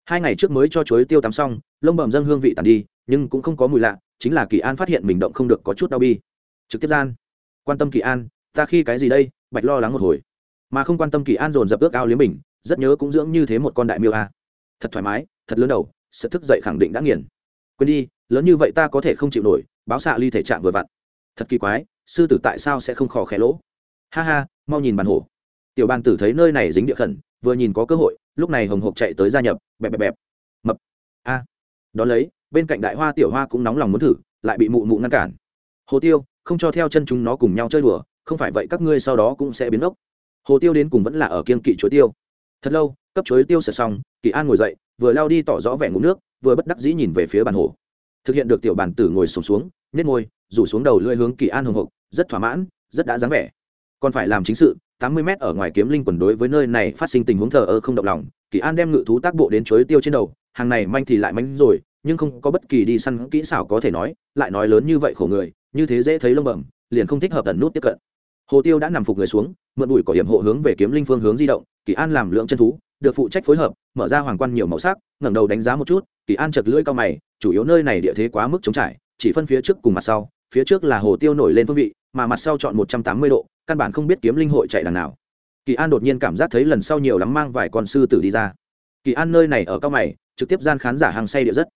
Hai ngày trước mới cho chuối tiêu tắm xong, lông bầm dâng hương vị tàn đi, nhưng cũng không có mùi lạ, chính là kỳ an phát hiện mình động không được có chút đau bi. Trực tiếp gian. Quan tâm kỳ an, ta khi cái gì đây, bạch lo lắng một hồi. Mà không quan tâm kỳ an dồn dập ước ao liếm mình, rất nhớ cũng dưỡng như thế một con đại miêu a. Thật thoải mái, thật lớn đầu, sự thức dậy khẳng định đã nghiền. Quên đi, lớn như vậy ta có thể không chịu nổi, báo xạ ly thể trạng vừa vặn. Thật kỳ quái, sư tử tại sao sẽ không khò khẽ lỗ? Ha ha, mau nhìn bàn hổ. Tiểu bàn tử thấy nơi này dính địa khẩn, vừa nhìn có cơ hội lúc này hồng hộc chạy tới gia nhập bẹp bẹp bẹp mập a à. đón lấy bên cạnh đại hoa tiểu hoa cũng nóng lòng muốn thử lại bị mụ mụ ngăn cản. Hồ tiêu không cho theo chân chúng nó cùng nhau chơi đùa không phải vậy các ngươi sau đó cũng sẽ biến ốc. Hồ tiêu đến cùng vẫn là ở kiên kỵ chuối tiêu. Thật lâu cấp chuối tiêu sửa xong kỳ an ngồi dậy vừa lao đi tỏ rõ vẻ ngủ nước vừa bất đắc dĩ nhìn về phía bàn hồ. Thực hiện được tiểu bàn tử ngồi sùng xuống, xuống nết môi rủ xuống đầu lưỡi hướng kỳ an hồng hộc rất thỏa mãn rất đã dáng vẻ. Còn phải làm chính sự tám mươi m ở ngoài kiếm linh quần đối với nơi này phát sinh tình huống thờ ơ không động lòng, kỳ an đem ngự thú tác bộ đến chuối tiêu trên đầu, hàng này manh thì lại manh rồi, nhưng không có bất kỳ đi săn kỹ xảo có thể nói, lại nói lớn như vậy khổ người, như thế dễ thấy lông bẩm, liền không thích hợp tần nút tiếp cận. Hồ tiêu đã nằm phục người xuống, mượn bụi cỏ hiểm hộ hướng về kiếm linh phương hướng di động, kỳ an làm lượng chân thú, được phụ trách phối hợp, mở ra hoàng quan nhiều màu sắc, ngẩng đầu đánh giá một chút, kỳ an chật lưỡi cao mày, chủ yếu nơi này địa thế quá mức chống trải, chỉ phân phía trước cùng mặt sau, phía trước là hồ tiêu nổi lên phương vị, mà mặt sau chọn một trăm tám mươi độ căn bản không biết kiếm linh hội chạy đằng nào. Kỳ an đột nhiên cảm giác thấy lần sau nhiều lắm mang vài con sư tử đi ra. Kỳ an nơi này ở cao mày trực tiếp gian khán giả hàng say địa rất.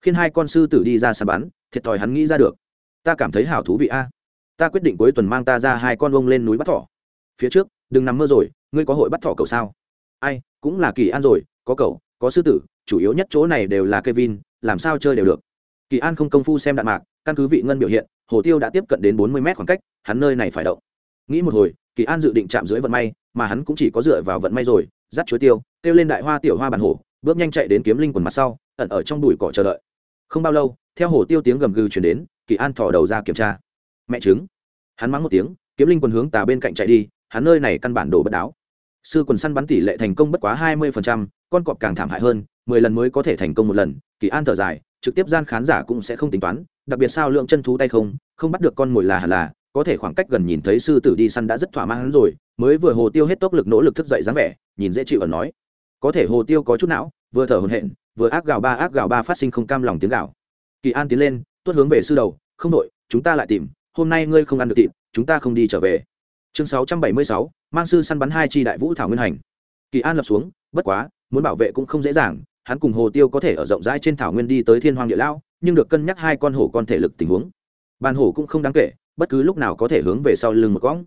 Khiến hai con sư tử đi ra sàn bắn thiệt thòi hắn nghĩ ra được. Ta cảm thấy hảo thú vị a. Ta quyết định cuối tuần mang ta ra hai con ông lên núi bắt thỏ. Phía trước đừng nằm mơ rồi ngươi có hội bắt thỏ cậu sao? Ai cũng là kỳ an rồi có cậu có sư tử chủ yếu nhất chỗ này đều là cây vin, làm sao chơi đều được. Kỳ An không công phu xem đạn mạc, căn cứ vị ngân biểu hiện, Hồ Tiêu đã tiếp cận đến bốn mươi mét khoảng cách, hắn nơi này phải động. Nghĩ một hồi, Kỳ An dự định chạm dưới vận may, mà hắn cũng chỉ có dựa vào vận may rồi, dắt chuối tiêu, tiêu lên đại hoa tiểu hoa bản hổ, bước nhanh chạy đến kiếm linh quần mặt sau, ẩn ở trong bụi cỏ chờ đợi. Không bao lâu, theo Hồ Tiêu tiếng gầm gừ truyền đến, Kỳ An thò đầu ra kiểm tra. Mẹ trứng. Hắn mắng một tiếng, kiếm linh quần hướng tà bên cạnh chạy đi, hắn nơi này căn bản đồ bất đáo. Sư quần săn bắn tỷ lệ thành công bất quá hai 20%, con cọp càng thảm hại hơn, mười lần mới có thể thành công một lần kỳ an thở dài trực tiếp gian khán giả cũng sẽ không tính toán đặc biệt sao lượng chân thú tay không không bắt được con mồi là hẳn là có thể khoảng cách gần nhìn thấy sư tử đi săn đã rất thỏa mãn rồi, mới vừa hồ tiêu hết tốc lực nỗ lực thức dậy dáng vẻ, nhìn dễ chịu ở nói. Có thể hồ tiêu có chút não, vừa thở hồn hện vừa ác gào ba ác gào ba phát sinh không cam lòng tiếng gào. Kỳ an tiến lên, tuốt hướng về sư đầu, không đội chúng ta lại tìm, hôm nay ngươi không ăn được thịt, chúng ta không đi trở về. Chương sáu trăm bảy mươi sáu, mang sư săn bắn hai chi đại vũ thảo nguyên hành. Kỳ an lập xuống, bất quá, muốn bảo vệ cũng không dễ dàng, hắn cùng hồ tiêu có thể ở rộng rãi trên thảo nguyên đi tới thiên hoàng địa lao, nhưng được cân nhắc hai con hổ con thể lực tình huống. Bàn hổ cũng không đáng kể bất cứ lúc nào có thể hướng về sau lưng một cõng.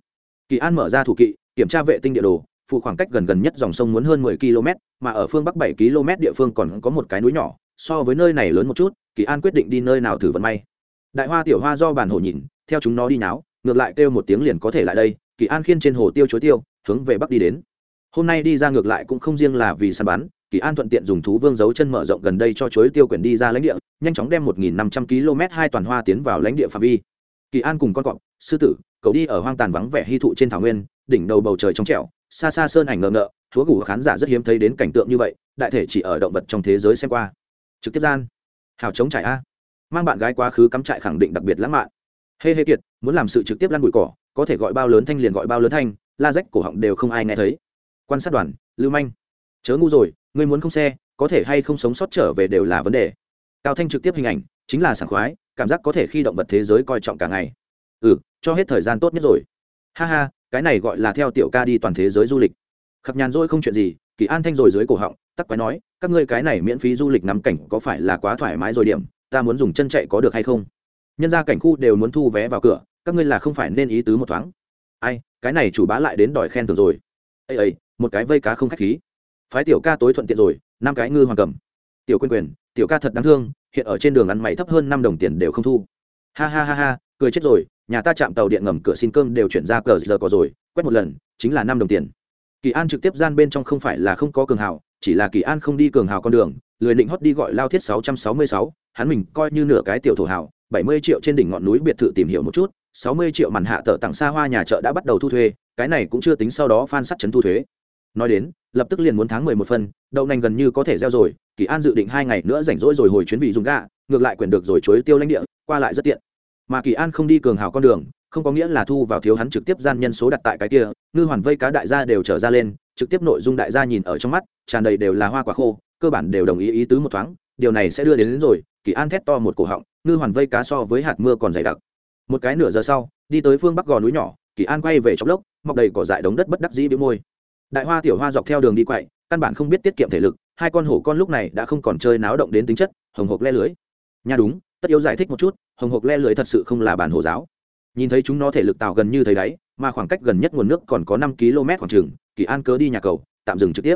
Kỳ an mở ra thủ kỵ, kiểm tra vệ tinh địa đồ, phụ khoảng cách gần gần nhất dòng sông muốn hơn mười km, mà ở phương bắc bảy km địa phương còn có một cái núi nhỏ, so với nơi này lớn một chút, kỳ an quyết định đi nơi nào thử vận may. Đại hoa tiểu hoa do bản hổ nhìn, theo chúng nó đi náo ngược lại kêu một tiếng liền có thể lại đây, kỳ an khiên trên hồ tiêu chối tiêu, hướng về bắc đi đến. Hôm nay đi ra ngược lại cũng không riêng là vì săn bắn, kỳ an thuận tiện dùng thú vương dấu chân mở rộng gần đây cho chuối tiêu quyển đi ra lãnh địa, nhanh chóng đem một nghìn năm trăm km hai toàn hoa tiến vào lãnh địa phạm vi kỳ an cùng con cọp, sư tử, cậu đi ở hoang tàn vắng vẻ hy thụ trên thảo nguyên, đỉnh đầu bầu trời trong trẻo, xa xa sơn ảnh ngờ ngợ, thúa ngủ khán giả rất hiếm thấy đến cảnh tượng như vậy, đại thể chỉ ở động vật trong thế giới xem qua. Trực tiếp gian. Hào chống trải a. Mang bạn gái quá khứ cắm trại khẳng định đặc biệt lãng mạn. Hê hê kiệt, muốn làm sự trực tiếp lăn bụi cỏ, có thể gọi bao lớn thanh liền gọi bao lớn thanh, la rách cổ họng đều không ai nghe thấy. Quan sát đoàn, lưu manh. Chớ ngu rồi, ngươi muốn không xe, có thể hay không sống sót trở về đều là vấn đề. Cao thanh trực tiếp hình ảnh, chính là sảng khoái cảm giác có thể khi động vật thế giới coi trọng cả ngày. Ừ cho hết thời gian tốt nhất rồi. Ha ha, cái này gọi là theo tiểu ca đi toàn thế giới du lịch. Khắc nhàn rồi không chuyện gì, kỳ an thanh rồi dưới cổ họng, tắc quái nói, các ngươi cái này miễn phí du lịch ngắm cảnh có phải là quá thoải mái rồi điểm, ta muốn dùng chân chạy có được hay không? Nhân ra cảnh khu đều muốn thu vé vào cửa, các ngươi là không phải nên ý tứ một thoáng. Ai, cái này chủ bá lại đến đòi khen thưởng rồi. Ây ây, một cái vây cá không khách khí. Phái tiểu ca tối thuận tiện rồi, năm cái ngư hoàng cầm. Tiểu quyền quyền, tiểu ca thật đáng thương hiện ở trên đường ăn mày thấp hơn năm đồng tiền đều không thu. Ha ha ha ha, cười chết rồi, nhà ta chạm tàu điện ngầm cửa xin cơm đều chuyển ra cờ giờ có rồi, quét một lần, chính là năm đồng tiền. Kỳ an trực tiếp gian bên trong không phải là không có cường hào, chỉ là kỳ an không đi cường hào con đường, lười định hót đi gọi lao thiết sáu trăm sáu mươi sáu, hắn mình coi như nửa cái tiểu thổ hào, bảy mươi triệu trên đỉnh ngọn núi biệt thự tìm hiểu một chút, sáu mươi triệu màn hạ tờ tặng xa hoa nhà chợ đã bắt đầu thu thuê, cái này cũng chưa tính sau đó phan sắt chấn thu thuế. Nói đến, lập tức liền muốn tháng mười một phân đậu nành gần như có thể gieo rồi kỳ an dự định hai ngày nữa rảnh rỗi rồi hồi chuyến vị dùng gạ ngược lại quyển được rồi chối tiêu lãnh địa qua lại rất tiện. Mà kỳ an không đi cường hào con đường không có nghĩa là thu vào thiếu hắn trực tiếp gian nhân số đặt tại cái kia ngư hoàn vây cá đại gia đều trở ra lên trực tiếp nội dung đại gia nhìn ở trong mắt tràn đầy đều là hoa quả khô cơ bản đều đồng ý ý tứ một thoáng điều này sẽ đưa đến, đến rồi kỳ an thét to một cổ họng ngư hoàn vây cá so với hạt mưa còn dày đặc. Một cái nửa giờ sau đi tới phương bắc gò núi nhỏ kỳ an quay về trong lốc mọc đầy cỏ dại đống đất bất đắc dĩ bĩu môi. Đại hoa tiểu hoa dọc theo đường đi quậy căn bản không biết tiết kiệm thể lực hai con hổ con lúc này đã không còn chơi náo động đến tính chất, hồng hộc le lưới. Nha đúng, tất yếu giải thích một chút, hồng hộc le lưới thật sự không là bản hồ giáo. Nhìn thấy chúng nó thể lực tạo gần như thấy đáy, mà khoảng cách gần nhất nguồn nước còn có năm km khoảng trường kỳ an cớ đi nhà cầu, tạm dừng trực tiếp.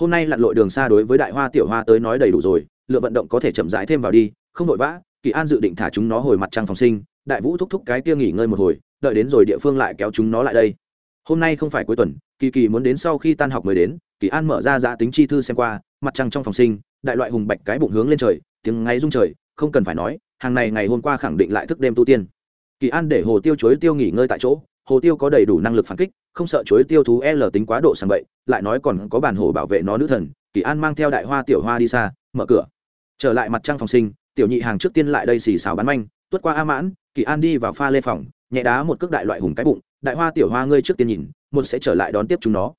Hôm nay lặn lội đường xa đối với đại hoa tiểu hoa tới nói đầy đủ rồi, lựa vận động có thể chậm rãi thêm vào đi, không vội vã, kỳ an dự định thả chúng nó hồi mặt trăng phòng sinh, đại vũ thúc thúc cái kia nghỉ ngơi một hồi, đợi đến rồi địa phương lại kéo chúng nó lại đây. Hôm nay không phải cuối tuần, kỳ kỳ muốn đến sau khi tan học mới đến, kỳ an mở ra giã tính chi thư xem qua mặt trăng trong phòng sinh, đại loại hùng bạch cái bụng hướng lên trời, tiếng ngáy rung trời, không cần phải nói, hàng này ngày hôm qua khẳng định lại thức đêm tu tiên. Kỳ an để hồ tiêu chuối tiêu nghỉ ngơi tại chỗ, hồ tiêu có đầy đủ năng lực phản kích, không sợ chuối tiêu thú l tính quá độ sàng bậy, lại nói còn có bản hồ bảo vệ nó nữ thần, kỳ an mang theo đại hoa tiểu hoa đi xa, mở cửa. Trở lại mặt trăng phòng sinh, tiểu nhị hàng trước tiên lại đây xì xào bán manh tuốt qua a mãn, kỳ an đi vào pha lê phòng, nhẹ đá một cước đại loại hùng cái bụng, đại hoa tiểu hoa ngươi trước tiên nhìn, một sẽ trở lại đón tiếp chúng nó.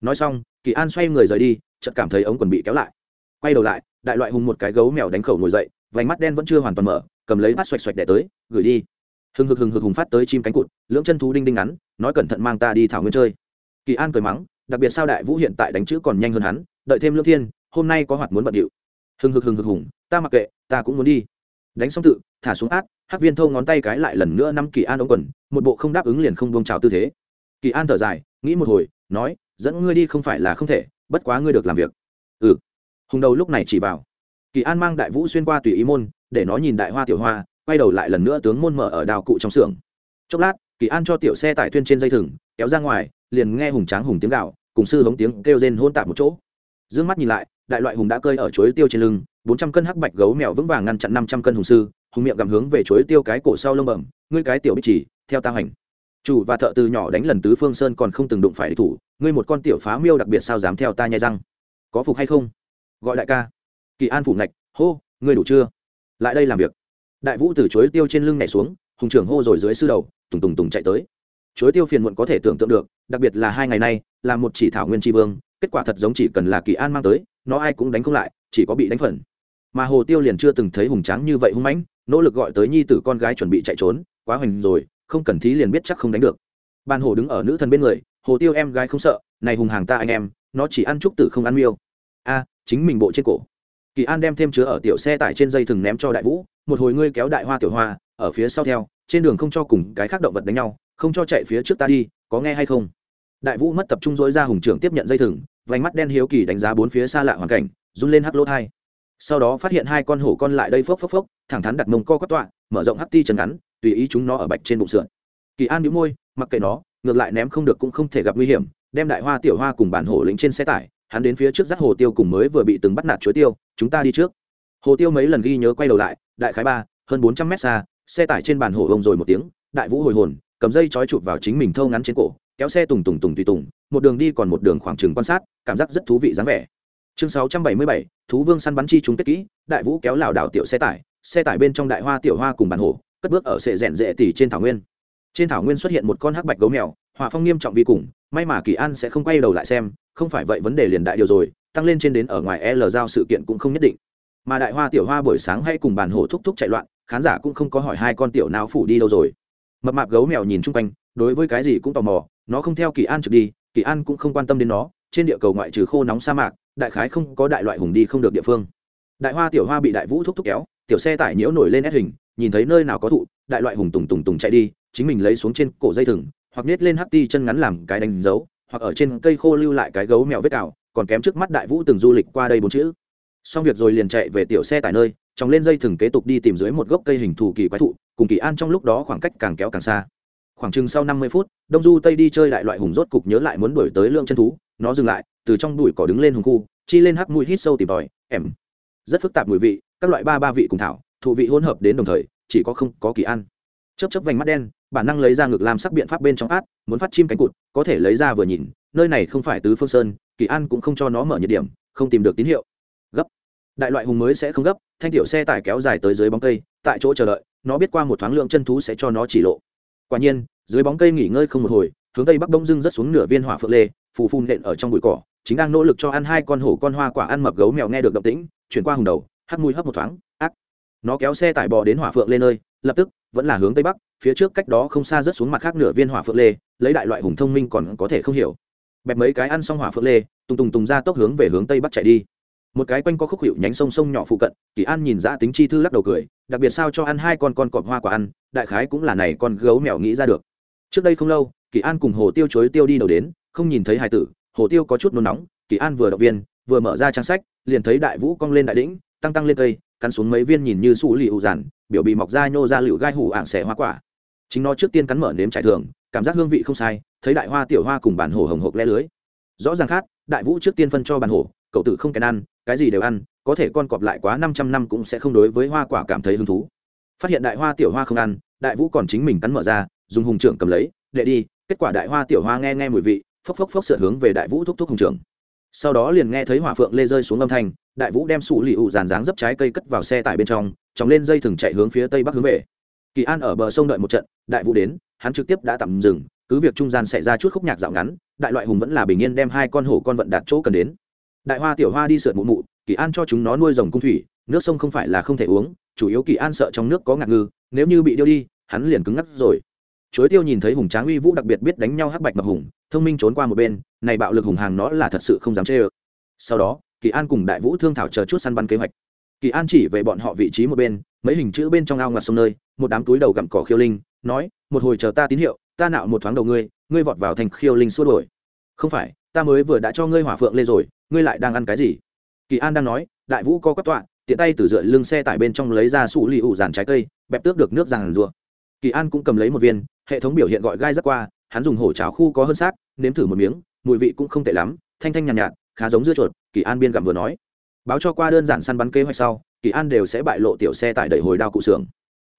Nói xong, kỳ an xoay người rời đi chợt cảm thấy ống quần bị kéo lại. Quay đầu lại, đại loại hùng một cái gấu mèo đánh khẩu ngồi dậy, vành mắt đen vẫn chưa hoàn toàn mở, cầm lấy bát xoạch xoạch đẻ tới, gửi đi. Hừng hực hừng hực hùng phát tới chim cánh cụt, lưỡng chân thú đinh đinh ngắn, nói cẩn thận mang ta đi thảo nguyên chơi. Kỳ an cười mắng, đặc biệt sao đại vũ hiện tại đánh chữ còn nhanh hơn hắn, đợi thêm lương thiên, hôm nay có hoạt muốn bận điệu. Hừng hực hừng hực hùng, ta mặc kệ, ta cũng muốn đi. Đánh xong tự, thả xuống át, hắc viên thâu ngón tay cái lại lần nữa năm kỳ an ống quần, một bộ không đáp ứng liền không buông trào tư thế. Kỳ an thở dài, nghĩ một hồi, nói, dẫn ngươi đi không phải là không thể bất quá ngươi được làm việc. Ừ. Hùng đầu lúc này chỉ vào. Kỳ an mang đại vũ xuyên qua tùy ý môn, để nó nhìn đại hoa tiểu hoa, quay đầu lại lần nữa tướng môn mở ở đào cụ trong xưởng. Chốc lát, kỳ an cho tiểu xe tải tuyên trên dây thừng, kéo ra ngoài, liền nghe hùng tráng hùng tiếng gạo cùng sư hống tiếng kêu rên hôn tạp một chỗ. D mắt nhìn lại, đại loại hùng đã cơi ở chuối tiêu trên lưng, bốn trăm cân hắc bạch gấu mèo vững vàng ngăn chặn năm trăm cân hùng sư, hùng miệng gặm hướng về chuối tiêu cái cổ sau lông bẩm, ngươi cái tiểu bích chỉ, theo ta hành. Chủ và thợ từ nhỏ đánh lần tứ phương sơn còn không từng đụng phải địch thủ ngươi một con tiểu phá miêu đặc biệt sao dám theo ta nhai răng? Có phục hay không? Gọi đại ca. Kỳ an phủ ngạch, hô, ngươi đủ chưa? Lại đây làm việc. Đại vũ từ chối tiêu trên lưng nhảy xuống, hùng trưởng hô rồi dưới sư đầu, tùng tùng tùng chạy tới. Chối tiêu phiền muộn có thể tưởng tượng được, đặc biệt là hai ngày nay, là một chỉ thảo nguyên tri vương, kết quả thật giống chỉ cần là kỳ an mang tới, nó ai cũng đánh không lại, chỉ có bị đánh phần. Mà hồ tiêu liền chưa từng thấy hùng tráng như vậy hung mãnh, nỗ lực gọi tới nhi tử con gái chuẩn bị chạy trốn, quá hoành rồi, không cần thí liền biết chắc không đánh được. Ban hồ đứng ở nữ thần bên người hồ tiêu em gái không sợ, này hùng hàng ta anh em, nó chỉ ăn trúc tử không ăn miêu. A, chính mình bộ trên cổ. Kỳ an đem thêm chứa ở tiểu xe tải trên dây thừng ném cho đại vũ, một hồi ngươi kéo đại hoa tiểu hoa, ở phía sau theo, trên đường không cho cùng cái khác động vật đánh nhau, không cho chạy phía trước ta đi, có nghe hay không? Đại vũ mất tập trung dối ra hùng trưởng tiếp nhận dây thừng, vành mắt đen hiếu kỳ đánh giá bốn phía xa lạ hoàn cảnh, run lên hắc lỗ thai. Sau đó phát hiện hai con hổ con lại đây phốc phốc phốc, thẳng thắn đặt mông co quất tọa, mở rộng hắc ti chân ngắn, tùy ý chúng nó ở bạch trên bụng sườn. Kỳ an nhíu môi, mặc kệ nó ngược lại ném không được cũng không thể gặp nguy hiểm, đem đại hoa tiểu hoa cùng bản hổ lĩnh trên xe tải, hắn đến phía trước dắt hồ tiêu cùng mới vừa bị từng bắt nạt chuối tiêu, chúng ta đi trước. Hồ tiêu mấy lần ghi nhớ quay đầu lại, đại khái ba, hơn bốn trăm mét xa, xe tải trên bàn hổ ông rồi một tiếng, đại vũ hồi hồn, cầm dây trói chụp vào chính mình thâu ngắn trên cổ, kéo xe tùng tùng tùng tùy tùng, một đường đi còn một đường khoảng trừng quan sát, cảm giác rất thú vị dáng vẻ. Chương sáu trăm bảy mươi bảy, thú vương săn bắn chi chúng kết kỹ, đại vũ kéo lảo đảo tiểu xe tải xe tải bên trong đại hoa tiểu hoa cùng bàn hổ, cất bước ở sệ rẽn rệ tỉ trên thảo nguyên trên thảo nguyên xuất hiện một con hắc bạch gấu mèo, hỏa phong nghiêm trọng vi cùng, may mà kỳ an sẽ không quay đầu lại xem, không phải vậy vấn đề liền đại điều rồi, tăng lên trên đến ở ngoài l giao sự kiện cũng không nhất định. Mà đại hoa tiểu hoa buổi sáng hay cùng bàn hổ thúc thúc chạy loạn, khán giả cũng không có hỏi hai con tiểu não phủ đi đâu rồi. Mập mạp gấu mèo nhìn chung quanh, đối với cái gì cũng tò mò, nó không theo kỳ an trực đi, kỳ an cũng không quan tâm đến nó, trên địa cầu ngoại trừ khô nóng sa mạc, đại khái không có đại loại hùng đi không được địa phương. Đại hoa tiểu hoa bị đại vũ thúc thúc kéo, tiểu xe tải nhiễu nổi lên ép hình, nhìn thấy nơi nào có thụ, đại loại hùng tùng tùng tùng chạy đi chính mình lấy xuống trên cổ dây thừng, hoặc nết lên hắc ti chân ngắn làm cái đánh dấu, hoặc ở trên cây khô lưu lại cái gấu mèo vết cào, còn kém trước mắt đại vũ từng du lịch qua đây bốn chữ. Xong việc rồi liền chạy về tiểu xe tải nơi chóng lên dây thừng kế tục đi tìm dưới một gốc cây hình thù kỳ quái thụ, cùng kỳ an trong lúc đó khoảng cách càng kéo càng xa. Khoảng chừng sau năm mươi phút, đông du tây đi chơi đại loại hùng rốt cục nhớ lại muốn đuổi tới lượng chân thú, nó dừng lại, từ trong đùi cỏ đứng lên hùng khu, chi lên hắc mũi hít sâu tìm tòi, em. Rất phức tạp mùi vị, các loại ba ba vị cùng thảo, thụ vị hỗn hợp đến đồng thời, chỉ có không có kỳ ăn chấp chấp vành mắt đen, bản năng lấy ra ngực làm sắc biện pháp bên trong át, muốn phát chim cánh cụt, có thể lấy ra vừa nhìn, nơi này không phải tứ phương sơn, kỳ an cũng không cho nó mở nhiệt điểm, không tìm được tín hiệu. Gấp. Đại loại hùng mới sẽ không gấp, thanh tiểu xe tải kéo dài tới dưới bóng cây, tại chỗ chờ đợi, nó biết qua một thoáng lượng chân thú sẽ cho nó chỉ lộ. Quả nhiên, dưới bóng cây nghỉ ngơi không một hồi, hướng tây bắc đông dưng rất xuống nửa viên hỏa phượng lê, phù phun nện ở trong bụi cỏ, chính đang nỗ lực cho ăn hai con hổ con hoa quả ăn mập gấu mèo nghe được động tĩnh, chuyển qua hùng đầu, hắt mũi hấp một thoáng, ác. Nó kéo xe tải bò đến hỏa phượng lên nơi lập tức, vẫn là hướng tây bắc, phía trước cách đó không xa rớt xuống mặt khác nửa viên hỏa phượng lê, lấy đại loại hùng thông minh còn có thể không hiểu. Bẹp mấy cái ăn xong hỏa phượng lê, tùng tùng tùng ra tốc hướng về hướng tây bắc chạy đi. Một cái quanh có khúc hiệu nhánh sông sông nhỏ phụ cận, kỳ an nhìn ra tính chi thư lắc đầu cười, đặc biệt sao cho ăn hai con con cọp hoa quả ăn, đại khái cũng là này con gấu mèo nghĩ ra được. Trước đây không lâu, kỳ an cùng hồ tiêu chối tiêu đi đầu đến, không nhìn thấy hải tử, hồ tiêu có chút nôn nóng, kỳ an vừa động viên, vừa mở ra trang sách, liền thấy đại vũ cong lên đại đĩnh tăng tăng lên cây, cắn xuống mấy viên nhìn như xù lì ụ giản biểu bị mọc ra nhô ra lựu gai hủ ảng xẻ hoa quả. Chính nó trước tiên cắn mở nếm trải thường, cảm giác hương vị không sai, thấy đại hoa tiểu hoa cùng bản hổ hồng hộc le lưới. Rõ ràng khát đại vũ trước tiên phân cho bản hổ, cậu tự không kèn ăn, cái gì đều ăn, có thể con cọp lại quá năm trăm năm cũng sẽ không đối với hoa quả cảm thấy hứng thú. Phát hiện đại hoa tiểu hoa không ăn, đại vũ còn chính mình cắn mở ra, dùng hùng trưởng cầm lấy đệ đi. Kết quả đại hoa tiểu hoa nghe nghe mùi vị, phốc phốc phốc sửa hướng về đại vũ thúc thúc hùng trưởng. Sau đó liền nghe thấy hỏa phượng lê rơi xuống âm thanh đại vũ đem sủ lì ụ dàn dáng dấp trái cây cất vào xe tải bên trong, chóng lên dây thừng chạy hướng phía tây bắc hướng về. Kỳ an ở bờ sông đợi một trận, đại vũ đến, hắn trực tiếp đã tạm dừng, cứ việc trung gian xảy ra chút khúc nhạc dạo ngắn, đại loại hùng vẫn là bình yên đem hai con hổ con vận đạt chỗ cần đến. Đại hoa tiểu hoa đi sượt mụ mụ, kỳ an cho chúng nó nuôi rồng cung thủy, nước sông không phải là không thể uống, chủ yếu kỳ an sợ trong nước có ngạc ngư, nếu như bị điêu đi, hắn liền cứng ngắc rồi. Chuối tiêu nhìn thấy hùng tráng uy vũ đặc biệt biết đánh nhau hắc bạch mập hùng, thông minh trốn qua một bên, này bạo lực hùng hàng nó là thật sự không dám chê ơ. Sau đó kỳ an cùng đại vũ thương thảo chờ chút săn bắn kế hoạch. Kỳ an chỉ về bọn họ vị trí một bên mấy hình chữ bên trong ao ngặt sông nơi một đám túi đầu gặm cỏ khiêu linh nói một hồi chờ ta tín hiệu ta nạo một thoáng đầu ngươi ngươi vọt vào thành khiêu linh xua đổi không phải ta mới vừa đã cho ngươi hỏa phượng lê rồi ngươi lại đang ăn cái gì? Kỳ an đang nói đại vũ co quắp tọa tiện tay từ dựa lưng xe tải bên trong lấy ra sủ lì ủ dàn trái cây bẹp tước được nước ràng rùa. Kỳ an cũng cầm lấy một viên hệ thống biểu hiện gọi gai rất qua hắn dùng hổ cháo khu có hơn xác nếm thử một miếng mùi vị cũng không tệ lắm thanh thanh nhàn nhạt, nhạt khá giống dưa chuột, kỳ an biên gặm vừa nói. Báo cho qua đơn giản săn bắn kế hoạch sau, kỳ an đều sẽ bại lộ tiểu xe tại đẩy hồi đao cụ xưởng.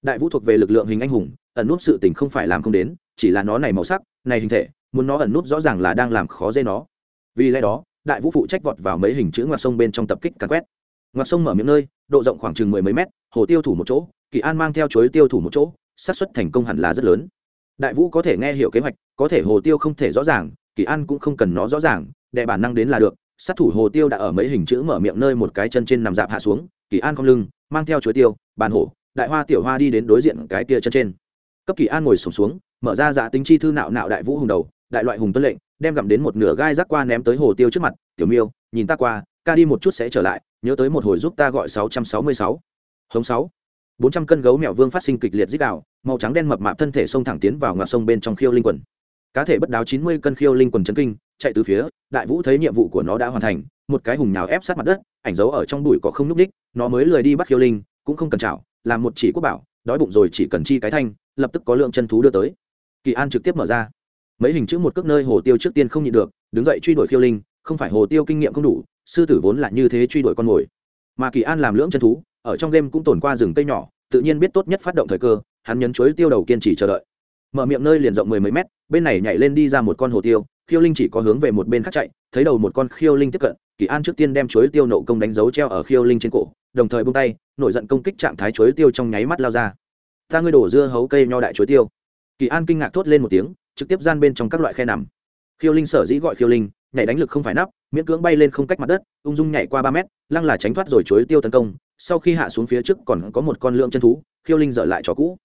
Đại vũ thuộc về lực lượng hình anh hùng, ẩn nút sự tình không phải làm không đến, chỉ là nó này màu sắc, này hình thể, muốn nó ẩn nút rõ ràng là đang làm khó dây nó. Vì lẽ đó, đại vũ phụ trách vọt vào mấy hình chữ ngoặt sông bên trong tập kích càn quét. Ngoặt sông mở miệng nơi, độ rộng khoảng chừng mười mấy mét, hồ tiêu thủ một chỗ, kỳ an mang theo chuối tiêu thủ một chỗ, xác suất thành công hẳn là rất lớn. Đại vũ có thể nghe hiểu kế hoạch, có thể hồ tiêu không thể rõ ràng, kỳ an cũng không cần nó rõ ràng đệ bản năng đến là được sát thủ hồ tiêu đã ở mấy hình chữ mở miệng nơi một cái chân trên nằm dạp hạ xuống kỳ an không lưng mang theo chuối tiêu bàn hổ đại hoa tiểu hoa đi đến đối diện cái kia chân trên. Cấp kỳ an ngồi sùng xuống, xuống mở ra dạ tính chi thư nạo nạo đại vũ hùng đầu đại loại hùng tuân lệnh đem gặm đến một nửa gai rác qua ném tới hồ tiêu trước mặt tiểu miêu nhìn ta qua ca đi một chút sẽ trở lại nhớ tới một hồi giúp ta gọi sáu trăm sáu mươi sáu. Hống sáu. Bốn trăm cân gấu mèo vương phát sinh kịch liệt dích đạo màu trắng đen mập mạp thân thể sông thẳng tiến vào ngọn sông bên trong khiêu linh quần. Cá thể bất đáo chín mươi cân khiêu linh quần chấn kinh chạy từ phía, đại vũ thấy nhiệm vụ của nó đã hoàn thành, một cái hùng nhào ép sát mặt đất, ảnh dấu ở trong bụi cỏ không núp đích nó mới lười đi bắt khiêu linh, cũng không cần chảo, làm một chỉ quốc bảo, đói bụng rồi chỉ cần chi cái thanh, lập tức có lượng chân thú đưa tới. Kỳ an trực tiếp mở ra. Mấy hình chữ một cước nơi hồ tiêu trước tiên không nhịn được, đứng dậy truy đuổi khiêu linh, không phải hồ tiêu kinh nghiệm không đủ, sư tử vốn là như thế truy đuổi con mồi. Mà kỳ an làm lưỡng chân thú, ở trong game cũng tồn qua rừng cây nhỏ, tự nhiên biết tốt nhất phát động thời cơ, hắn nhấn chuối tiêu đầu kiên trì chờ đợi. Mở miệng nơi liền rộng mười mấy mét, bên này nhảy lên đi ra một con hồ tiêu khiêu linh chỉ có hướng về một bên khác chạy, thấy đầu một con khiêu linh tiếp cận, kỳ an trước tiên đem chuối tiêu nộ công đánh dấu treo ở khiêu linh trên cổ, đồng thời bung tay, nổi giận công kích trạng thái chuối tiêu trong nháy mắt lao ra. Ta ngươi đổ dưa hấu cây nho đại chuối tiêu. Kỳ an kinh ngạc thốt lên một tiếng, trực tiếp gian bên trong các loại khe nằm. Khiêu linh sở dĩ gọi khiêu linh, nhảy đánh lực không phải nắp, miễn cưỡng bay lên không cách mặt đất, ung dung nhảy qua ba mét, lăng là tránh thoát rồi chuối tiêu tấn công. Sau khi hạ xuống phía trước còn có một con lượng chân thú, khiêu linh dở lại cho cũ.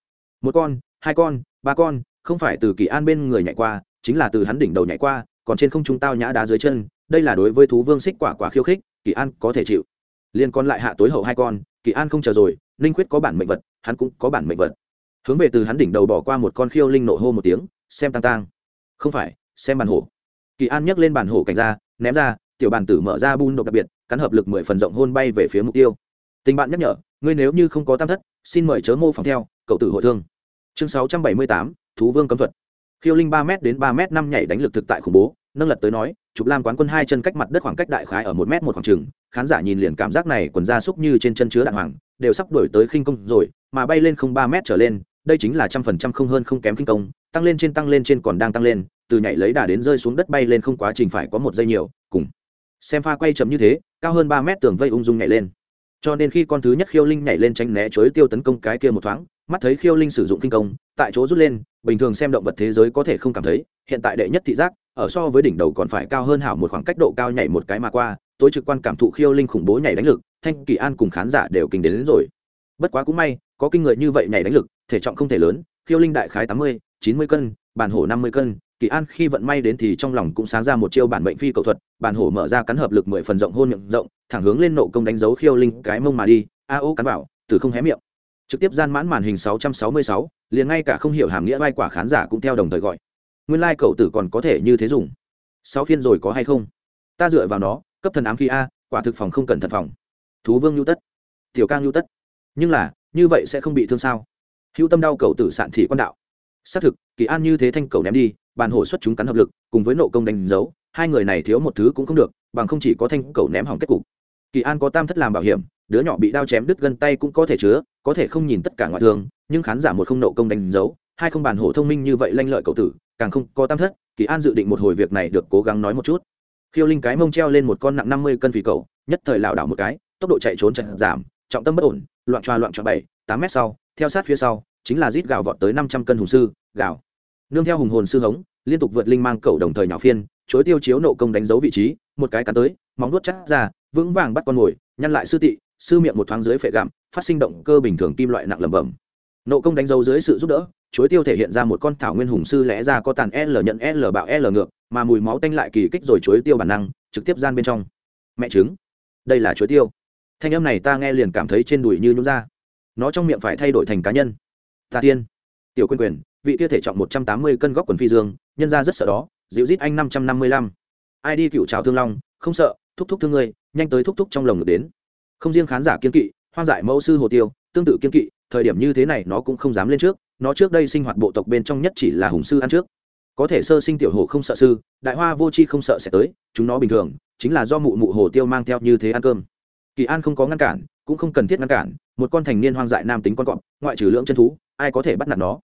Một con, hai con, ba con, không phải từ kỳ an bên người nhảy qua chính là từ hắn đỉnh đầu nhảy qua, còn trên không trung tao nhã đá dưới chân, đây là đối với thú vương xích quả quả khiêu khích, kỳ an có thể chịu. Liên con lại hạ tối hậu hai con, kỳ an không chờ rồi, ninh quyết có bản mệnh vật, hắn cũng có bản mệnh vật. Hướng về từ hắn đỉnh đầu bỏ qua một con khiêu linh nộ hô một tiếng, xem tăng tăng không phải, xem bàn hổ. Kỳ an nhấc lên bàn hổ cảnh ra, ném ra, tiểu bàn tử mở ra bun độc đặc biệt, cắn hợp lực mười phần rộng hôn bay về phía mục tiêu. Tình bạn nhắc nhở, ngươi nếu như không có tam thất, xin mời chớ mô phòng theo, cậu tử hội thương. Chương sáu trăm bảy mươi tám, thú vương cấm thuật khiêu linh ba m đến ba m năm nhảy đánh lực thực tại khủng bố, nâng lật tới nói chụp lam quán quân hai chân cách mặt đất khoảng cách đại khái ở một m một khoảng trừng khán giả nhìn liền cảm giác này quần da xúc như trên chân chứa đạn hoàng, đều sắp đổi tới khinh công rồi, mà bay lên không ba m trở lên, đây chính là trăm phần trăm không hơn không kém khinh công, tăng lên trên tăng lên trên còn đang tăng lên, từ nhảy lấy đà đến rơi xuống đất bay lên không quá trình phải có một giây nhiều, cùng xem pha quay chậm như thế, cao hơn ba mét tường vây ung dung nhảy lên. Cho nên khi con thứ nhất khiêu linh nhảy lên tránh né chối tiêu tấn công cái kia một thoáng mắt thấy khiêu linh sử dụng kinh công tại chỗ rút lên bình thường xem động vật thế giới có thể không cảm thấy hiện tại đệ nhất thị giác ở so với đỉnh đầu còn phải cao hơn hảo một khoảng cách độ cao nhảy một cái mà qua tối trực quan cảm thụ khiêu linh khủng bố nhảy đánh lực thanh kỳ an cùng khán giả đều kinh đến, đến rồi. Bất quá cũng may có kinh người như vậy nhảy đánh lực thể trọng không thể lớn khiêu linh đại khái tám mươi chín mươi cân bản hổ năm mươi cân kỳ an khi vận may đến thì trong lòng cũng sáng ra một chiêu bản mệnh phi cầu thuật bản hổ mở ra cắn hợp lực mười phần rộng hôn miệng rộng thẳng hướng lên nộ công đánh dấu khiêu linh cái mông mà đi a ô cắn vào từ không hé miệng trực tiếp gian mãn màn hình 666, liền ngay cả không hiểu hàm nghĩa vai quả khán giả cũng theo đồng thời gọi. Nguyên lai cậu tử còn có thể như thế dùng. Sáu phiên rồi có hay không? Ta dựa vào nó cấp thần ám khí a quả thực phòng không cần thật phòng. Thú vương nhu tất. Tiểu cang nhu tất. Nhưng là như vậy sẽ không bị thương sao? Hữu tâm đau cầu tử sạn thị quan đạo. Xác thực kỳ an như thế thanh cầu ném đi bàn hổ xuất chúng cắn hợp lực cùng với nộ công đánh dấu hai người này thiếu một thứ cũng không được bằng không chỉ có thanh cầu ném hỏng kết cục. Kỳ an có tam thất làm bảo hiểm đứa nhỏ bị đao chém đứt gân tay cũng có thể chứa, có thể không nhìn tất cả ngoại thương, nhưng khán giả một không nộ công đánh dấu, hai không bàn hổ thông minh như vậy lanh lợi cậu tử, càng không có tam thất, kỳ an dự định một hồi việc này được cố gắng nói một chút. Khiêu linh cái mông treo lên một con nặng năm mươi cân phì cầu nhất thời lảo đảo một cái, tốc độ chạy trốn chật giảm, trọng tâm bất ổn, loạn choa loạn choa bảy, tám mét sau, theo sát phía sau, chính là rít gào vọt tới năm trăm cân hùng sư, gào. Nương theo hùng hồn sư hống, liên tục vượt linh mang cầu đồng thời nhỏ phiên, chối tiêu chiếu nộ công đánh dấu vị trí, một cái cắn tới, móng nuốt chắc ra, vững vàng bắt con mồi nhăn lại sư tị sư miệng một thoáng dưới phệ gặm, phát sinh động cơ bình thường kim loại nặng lẩm bẩm nộ công đánh dấu dưới sự giúp đỡ, chuối tiêu thể hiện ra một con thảo nguyên hùng sư lẽ ra có tàn l nhận l bạo l ngược, mà mùi máu tanh lại kỳ kích rồi chuối tiêu bản năng, trực tiếp gian bên trong. Mẹ trứng, đây là chuối tiêu. Thanh âm này ta nghe liền cảm thấy trên đùi như nhún ra. Nó trong miệng phải thay đổi thành cá nhân. Ta tiên. Tiểu quyền quyền vị kia thể trọng một trăm tám mươi cân góc quần phi dương, nhân ra rất sợ đó, dịu rít anh năm trăm năm mươi lăm. Ai đi cựu trào thương long, không sợ, thúc thúc thương ngươi, nhanh tới thúc thúc trong lồng ngực đến không riêng khán giả kiên kỵ, hoang dại mẫu sư hồ tiêu, tương tự kiên kỵ, thời điểm như thế này nó cũng không dám lên trước, nó trước đây sinh hoạt bộ tộc bên trong nhất chỉ là hùng sư ăn trước. Có thể sơ sinh tiểu hồ không sợ sư, đại hoa vô c h i không sợ sẽ tới, chúng nó bình thường, chính là do mụ mụ hồ tiêu mang theo như thế ăn cơm. Kỳ an không có ngăn cản, cũng không cần thiết ngăn cản, một con thành niên hoang dại nam tính con cọp, ngoại trừ lượng chân thú, ai có thể bắt nạt nó?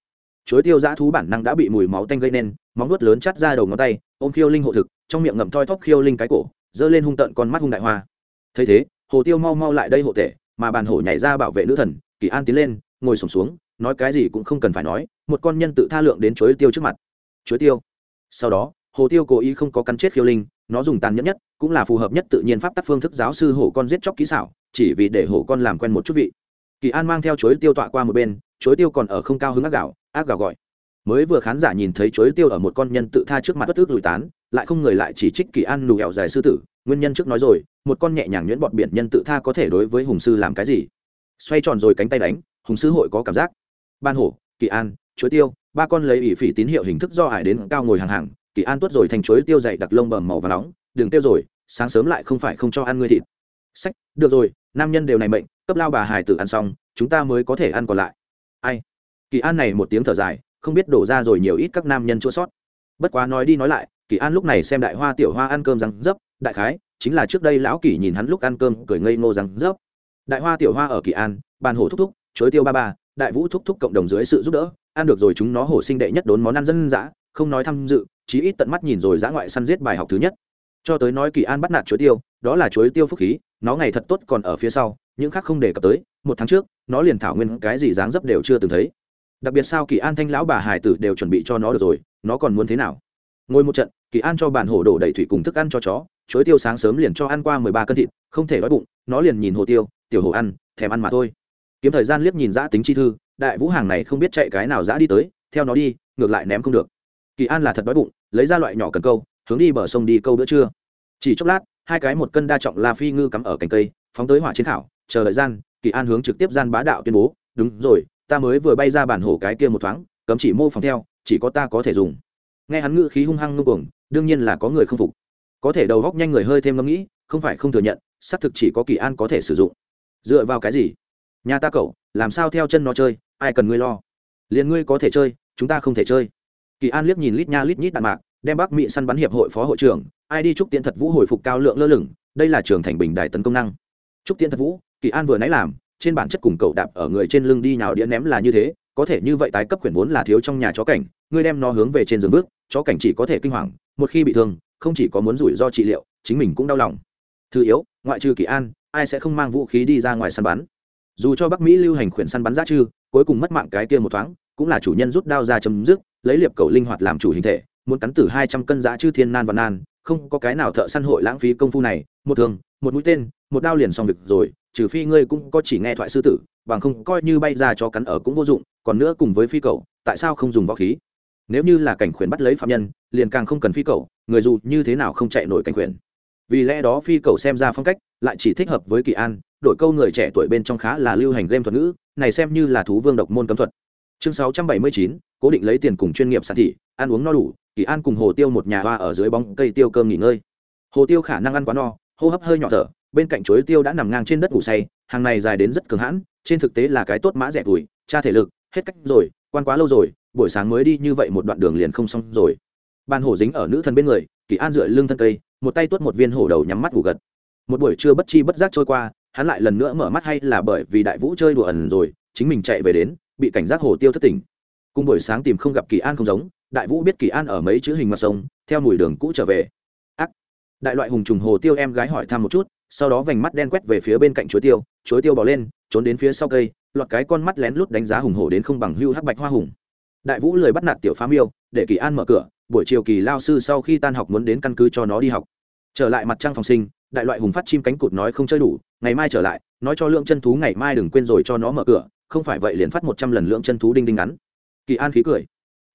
Chối tiêu dã thú bản năng đã bị mùi máu tanh gây nên, móng nuốt lớn chắt ra đầu ngón tay, ôm khiêu linh hộ thực, trong miệng ngậm thoi thóp khiêu linh cái cổ, giơ lên hung tận con mắt hung đại hoa. Thấy thế hồ tiêu mau mau lại đây hộ tể, mà bàn hổ nhảy ra bảo vệ nữ thần, kỳ an tiến lên, ngồi sùng xuống, nói cái gì cũng không cần phải nói, một con nhân tự tha lượng đến chối tiêu trước mặt. Chối tiêu. Sau đó, hồ tiêu cố ý không có cắn chết khiêu linh, nó dùng tàn nhẫn nhất, cũng là phù hợp nhất tự nhiên pháp tắc phương thức giáo sư hổ con giết chóc kỹ xảo, chỉ vì để hổ con làm quen một chút vị. Kỳ an mang theo chối tiêu tọa qua một bên chối tiêu còn ở không cao hứng ác gạo ác gạo gọi. Mới vừa khán giả nhìn thấy chối tiêu ở một con nhân tự tha trước mặt bất ước lùi tán, lại không người lại chỉ trích kỳ an nù hẹo dài sư tử nguyên nhân trước nói rồi, một con nhẹ nhàng nhuyễn bọt biển nhân tự tha có thể đối với hùng sư làm cái gì? Xoay tròn rồi cánh tay đánh, hùng sư hội có cảm giác. Ban hổ, kỳ an, chuối tiêu, ba con lấy ỷ phỉ tín hiệu hình thức do hải đến cao ngồi hàng hàng, kỳ an tuốt rồi thành chuối tiêu dày đặc lông bầm màu và nóng, đừng tiêu rồi, sáng sớm lại không phải không cho ăn ngươi thịt. Sách, được rồi, nam nhân đều này mệnh, cấp lao bà hải tử ăn xong, chúng ta mới có thể ăn còn lại. Ai? Kỳ an này một tiếng thở dài, không biết đổ ra rồi nhiều ít các nam nhân chua sót. Bất quá nói đi nói lại, kỳ an lúc này xem đại hoa tiểu hoa ăn cơm răng dấp đại khái, chính là trước đây lão kỳ nhìn hắn lúc ăn cơm cười ngây ngô răng rớp. đại hoa tiểu hoa ở kỳ an, bàn hổ thúc thúc, chối tiêu ba ba, đại vũ thúc thúc cộng đồng dưới sự giúp đỡ, ăn được rồi chúng nó hổ sinh đệ nhất đốn món ăn dân dã, không nói tham dự, chí ít tận mắt nhìn rồi dã ngoại săn giết bài học thứ nhất. Cho tới nói kỳ an bắt nạt chuối tiêu, đó là chuối tiêu phúc khí, nó ngày thật tốt còn ở phía sau, những khác không đề cập tới, một tháng trước, nó liền thảo nguyên cái gì dáng dấp đều chưa từng thấy. Đặc biệt sao kỳ an thanh lão bà hải tử đều chuẩn bị cho nó được rồi, nó còn muốn thế nào? Ngồi một trận kỳ an cho bản hổ đổ đầy thủy cùng thức ăn cho chó chuối tiêu sáng sớm liền cho ăn qua mười ba cân thịt, không thể đói bụng, nó liền nhìn hồ tiêu, tiểu hồ ăn, thèm ăn mà thôi. Kiếm thời gian liếc nhìn giã tính chi thư, đại vũ hàng này không biết chạy cái nào giã đi tới, theo nó đi, ngược lại ném không được. Kỳ an là thật đói bụng, lấy ra loại nhỏ cần câu, hướng đi bờ sông đi câu bữa trưa. Chỉ chốc lát, hai cái một cân đa trọng la phi ngư cắm ở cành cây, phóng tới hỏa chiến thảo, chờ đợi gian, kỳ an hướng trực tiếp gian bá đạo tuyên bố, đúng rồi, ta mới vừa bay ra bản hổ cái kia một thoáng, cấm chỉ mô phòng theo, chỉ có ta có thể dùng. Nghe hắn ngữ khí hung hăng ngưng cuồng đương nhiên là có người không phục. Có thể đầu góc nhanh người hơi thêm ngẫm nghĩ, không phải không thừa nhận, xác thực chỉ có kỳ an có thể sử dụng. Dựa vào cái gì? Nhà ta cậu, làm sao theo chân nó chơi, ai cần ngươi lo? Liền ngươi có thể chơi, chúng ta không thể chơi. Kỳ an liếc nhìn lít nha lít nhít đạn mạc, đem bắc mỹ săn bắn hiệp hội phó hội trưởng, ai đi chúc tiễn thật vũ hồi phục cao lượng lơ lửng, đây là trường thành bình đại tấn công năng. Chúc tiễn thật vũ, kỳ an vừa nãy làm, trên bản chất cùng cậu đạp ở người trên lưng đi nhào đĩa ném là như thế, có thể như vậy tái cấp quyển vốn là thiếu trong nhà chó cảnh, ngươi đem nó hướng về trên giường vước chó cảnh chỉ có thể kinh hoàng một khi bị thương, không chỉ có muốn rủi ro trị liệu, chính mình cũng đau lòng. Thứ yếu, ngoại trừ kỳ an, ai sẽ không mang vũ khí đi ra ngoài săn bắn? Dù cho bắc mỹ lưu hành khuyển săn bắn giá chư cuối cùng mất mạng cái kia một thoáng, cũng là chủ nhân rút đao ra chấm dứt, lấy liệp cầu linh hoạt làm chủ hình thể, muốn cắn tử hai trăm cân giá chư thiên nan và nan, không có cái nào thợ săn hội lãng phí công phu này, một thường một mũi tên, một đao liền xong việc rồi, trừ phi ngươi cũng có chỉ nghe thoại sư tử, bằng không coi như bay ra cho cắn ở cũng vô dụng, còn nữa cùng với phi cầu, tại sao không dùng võ khí? Nếu như là cảnh khuyển bắt lấy phạm nhân, liền càng không cần phi cầu người dù như thế nào không chạy nổi cảnh khuyển. Vì lẽ đó phi cầu xem ra phong cách, lại chỉ thích hợp với kỳ an, đổi câu người trẻ tuổi bên trong khá là lưu hành game thuật ngữ, này xem như là thú vương độc môn cấm thuật. Chương sáu trăm bảy mươi chín, cố định lấy tiền cùng chuyên nghiệp sản thị, ăn uống no đủ, kỳ an cùng hồ tiêu một nhà hoa ở dưới bóng cây tiêu cơm nghỉ ngơi. Hồ tiêu khả năng ăn quá no, hô hấp hơi nhỏ thở, bên cạnh chuối tiêu đã nằm ngang trên đất ngủ say, hàng này dài đến rất cường hãn, trên thực tế là cái tốt mã rẻ tuổi, tra thể lực, hết cách rồi, quan quá lâu rồi buổi sáng mới đi như vậy một đoạn đường liền không xong rồi. Ban hổ dính ở nữ thần bên người, kỳ an dựa lưng thân cây, một tay tuốt một viên hổ đầu nhắm mắt ngủ gật. Một buổi trưa bất chi bất giác trôi qua, hắn lại lần nữa mở mắt hay là bởi vì đại vũ chơi đùa ẩn rồi, chính mình chạy về đến, bị cảnh giác hồ tiêu thất tỉnh. Cùng buổi sáng tìm không gặp kỳ an không giống, đại vũ biết kỳ an ở mấy chữ hình mặt sông, theo mùi đường cũ trở về. Ác! Đại loại hùng trùng hồ tiêu em gái hỏi thăm một chút, sau đó vành mắt đen quét về phía bên cạnh chuối tiêu chuối tiêu bỏ lên, trốn đến phía sau cây loạt cái con mắt lén lút đánh giá hùng hổ đến không bằng hưu hắc bạch hoa hùng đại vũ lười bắt nạt tiểu phá miêu, để kỳ an mở cửa, buổi chiều kỳ lao sư sau khi tan học muốn đến căn cứ cho nó đi học. Trở lại mặt trăng phòng sinh, đại loại hùng phát chim cánh cụt nói không chơi đủ, ngày mai trở lại, nói cho lượng chân thú ngày mai đừng quên rồi cho nó mở cửa, không phải vậy liền phát một trăm lần lượng chân thú đinh đinh ngắn. Kỳ an khí cười.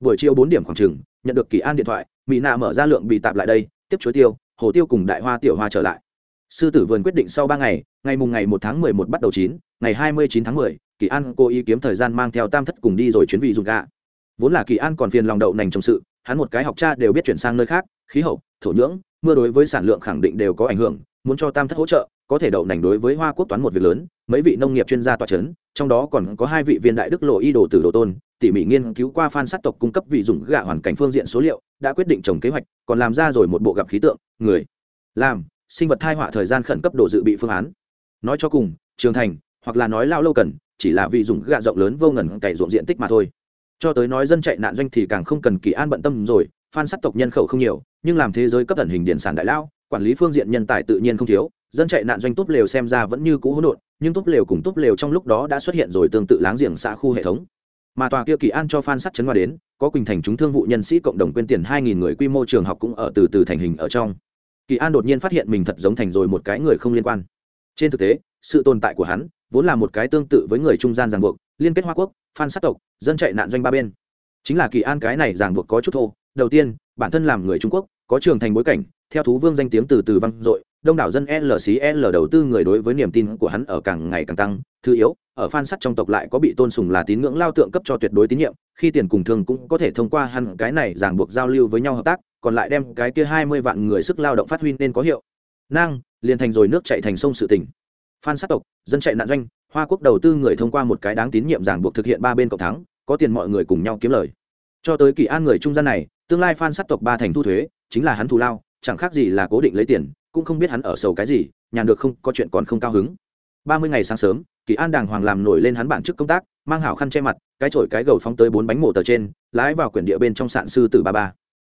Buổi chiều bốn điểm khoảng chừng, nhận được kỳ an điện thoại mỹ nạ mở ra lượng bị tạp lại đây, tiếp chuối tiêu, hồ tiêu cùng đại hoa tiểu hoa trở lại. Sư tử vườn quyết định sau ba ngày ngày mùng ngày một tháng mười một bắt đầu chín, ngày hai mươi chín tháng mười, kỳ an cố ý kiếm thời gian mang theo tam thất cùng đi rồi chuyến vị dùng gà vốn là kỳ an còn phiền lòng đậu nành trong sự, hắn một cái học cha đều biết chuyển sang nơi khác, khí hậu, thổ nhưỡng, mưa đối với sản lượng khẳng định đều có ảnh hưởng, muốn cho tam thất hỗ trợ, có thể đậu nành đối với hoa quốc toán một việc lớn, mấy vị nông nghiệp chuyên gia tòa c h ấ n trong đó còn có hai vị viên đại đức lộ y đồ tử đồ tôn, tỉ mỉ nghiên cứu qua phan sát tộc cung cấp vị dùng gạ hoàn cảnh phương diện số liệu, đã quyết định trồng kế hoạch, còn làm ra rồi một bộ gặp khí tượng, người, làm, sinh vật thai họa thời gian khẩn cấp đồ dự bị phương án. Nói cho cùng, trường thành, hoặc là nói lao lâu cần, chỉ là vị dùng gạ rộng lớn vô ngần cày ruộng diện tích mà thôi cho tới nói dân chạy nạn doanh thì càng không cần kỳ an bận tâm rồi phan sắc tộc nhân khẩu không nhiều, nhưng làm thế giới cấp ẩn hình điện sản đại lao quản lý phương diện nhân tài tự nhiên không thiếu, dân chạy nạn doanh túp lều xem ra vẫn như cũ hỗn độn, nhưng túp lều cùng túp lều trong lúc đó đã xuất hiện rồi tương tự láng giềng xã khu hệ thống. Mà tòa kia kỳ an cho phan sắt chấn hoa đến, có quỳnh thành chúng thương vụ nhân sĩ cộng đồng quyên tiền hai nghìn người quy mô trường học cũng ở từ từ thành hình ở trong. Kỳ an đột nhiên phát hiện mình thật giống thành rồi một cái người không liên quan. Trên thực tế, sự tồn tại của hắn vốn là một cái tương tự với người trung gian ràng buộc liên kết hoa quốc, phan sát tộc, dân chạy nạn doanh ba bên. Chính là kỳ an cái này ràng buộc có chút thô. Đầu tiên, bản thân làm người trung quốc, có trường thành bối cảnh, theo thú vương danh tiếng từ từ vang dội, đông đảo dân lcl đầu tư người đối với niềm tin của hắn ở càng ngày càng tăng. Thứ yếu, ở phan sắt trong tộc lại có bị tôn sùng là tín ngưỡng lao tượng cấp cho tuyệt đối tín nhiệm, khi tiền cùng thường cũng có thể thông qua hắn cái này ràng buộc giao lưu với nhau hợp tác, còn lại đem cái kia hai mươi vạn người sức lao động phát huy nên có hiệu. Năng liền thành rồi nước chạy thành sông sự tỉnh. Phan sát tộc, dân chạy nạn doanh hoa quốc đầu tư người thông qua một cái đáng tín nhiệm ràng buộc thực hiện ba bên cộng thắng, có tiền mọi người cùng nhau kiếm lời. Cho tới kỳ an người trung gian này, tương lai phan sát tộc ba thành thu thuế, chính là hắn thù lao, chẳng khác gì là cố định lấy tiền, cũng không biết hắn ở sầu cái gì, nhàn được không, có chuyện còn không cao hứng. Ba mươi ngày sáng sớm, kỳ an đàng hoàng làm nổi lên hắn bản chức công tác, mang hảo khăn che mặt, cái chổi cái gầu phóng tới bốn bánh mổ tờ trên, lái vào quyển địa bên trong sạn sư tử ba ba.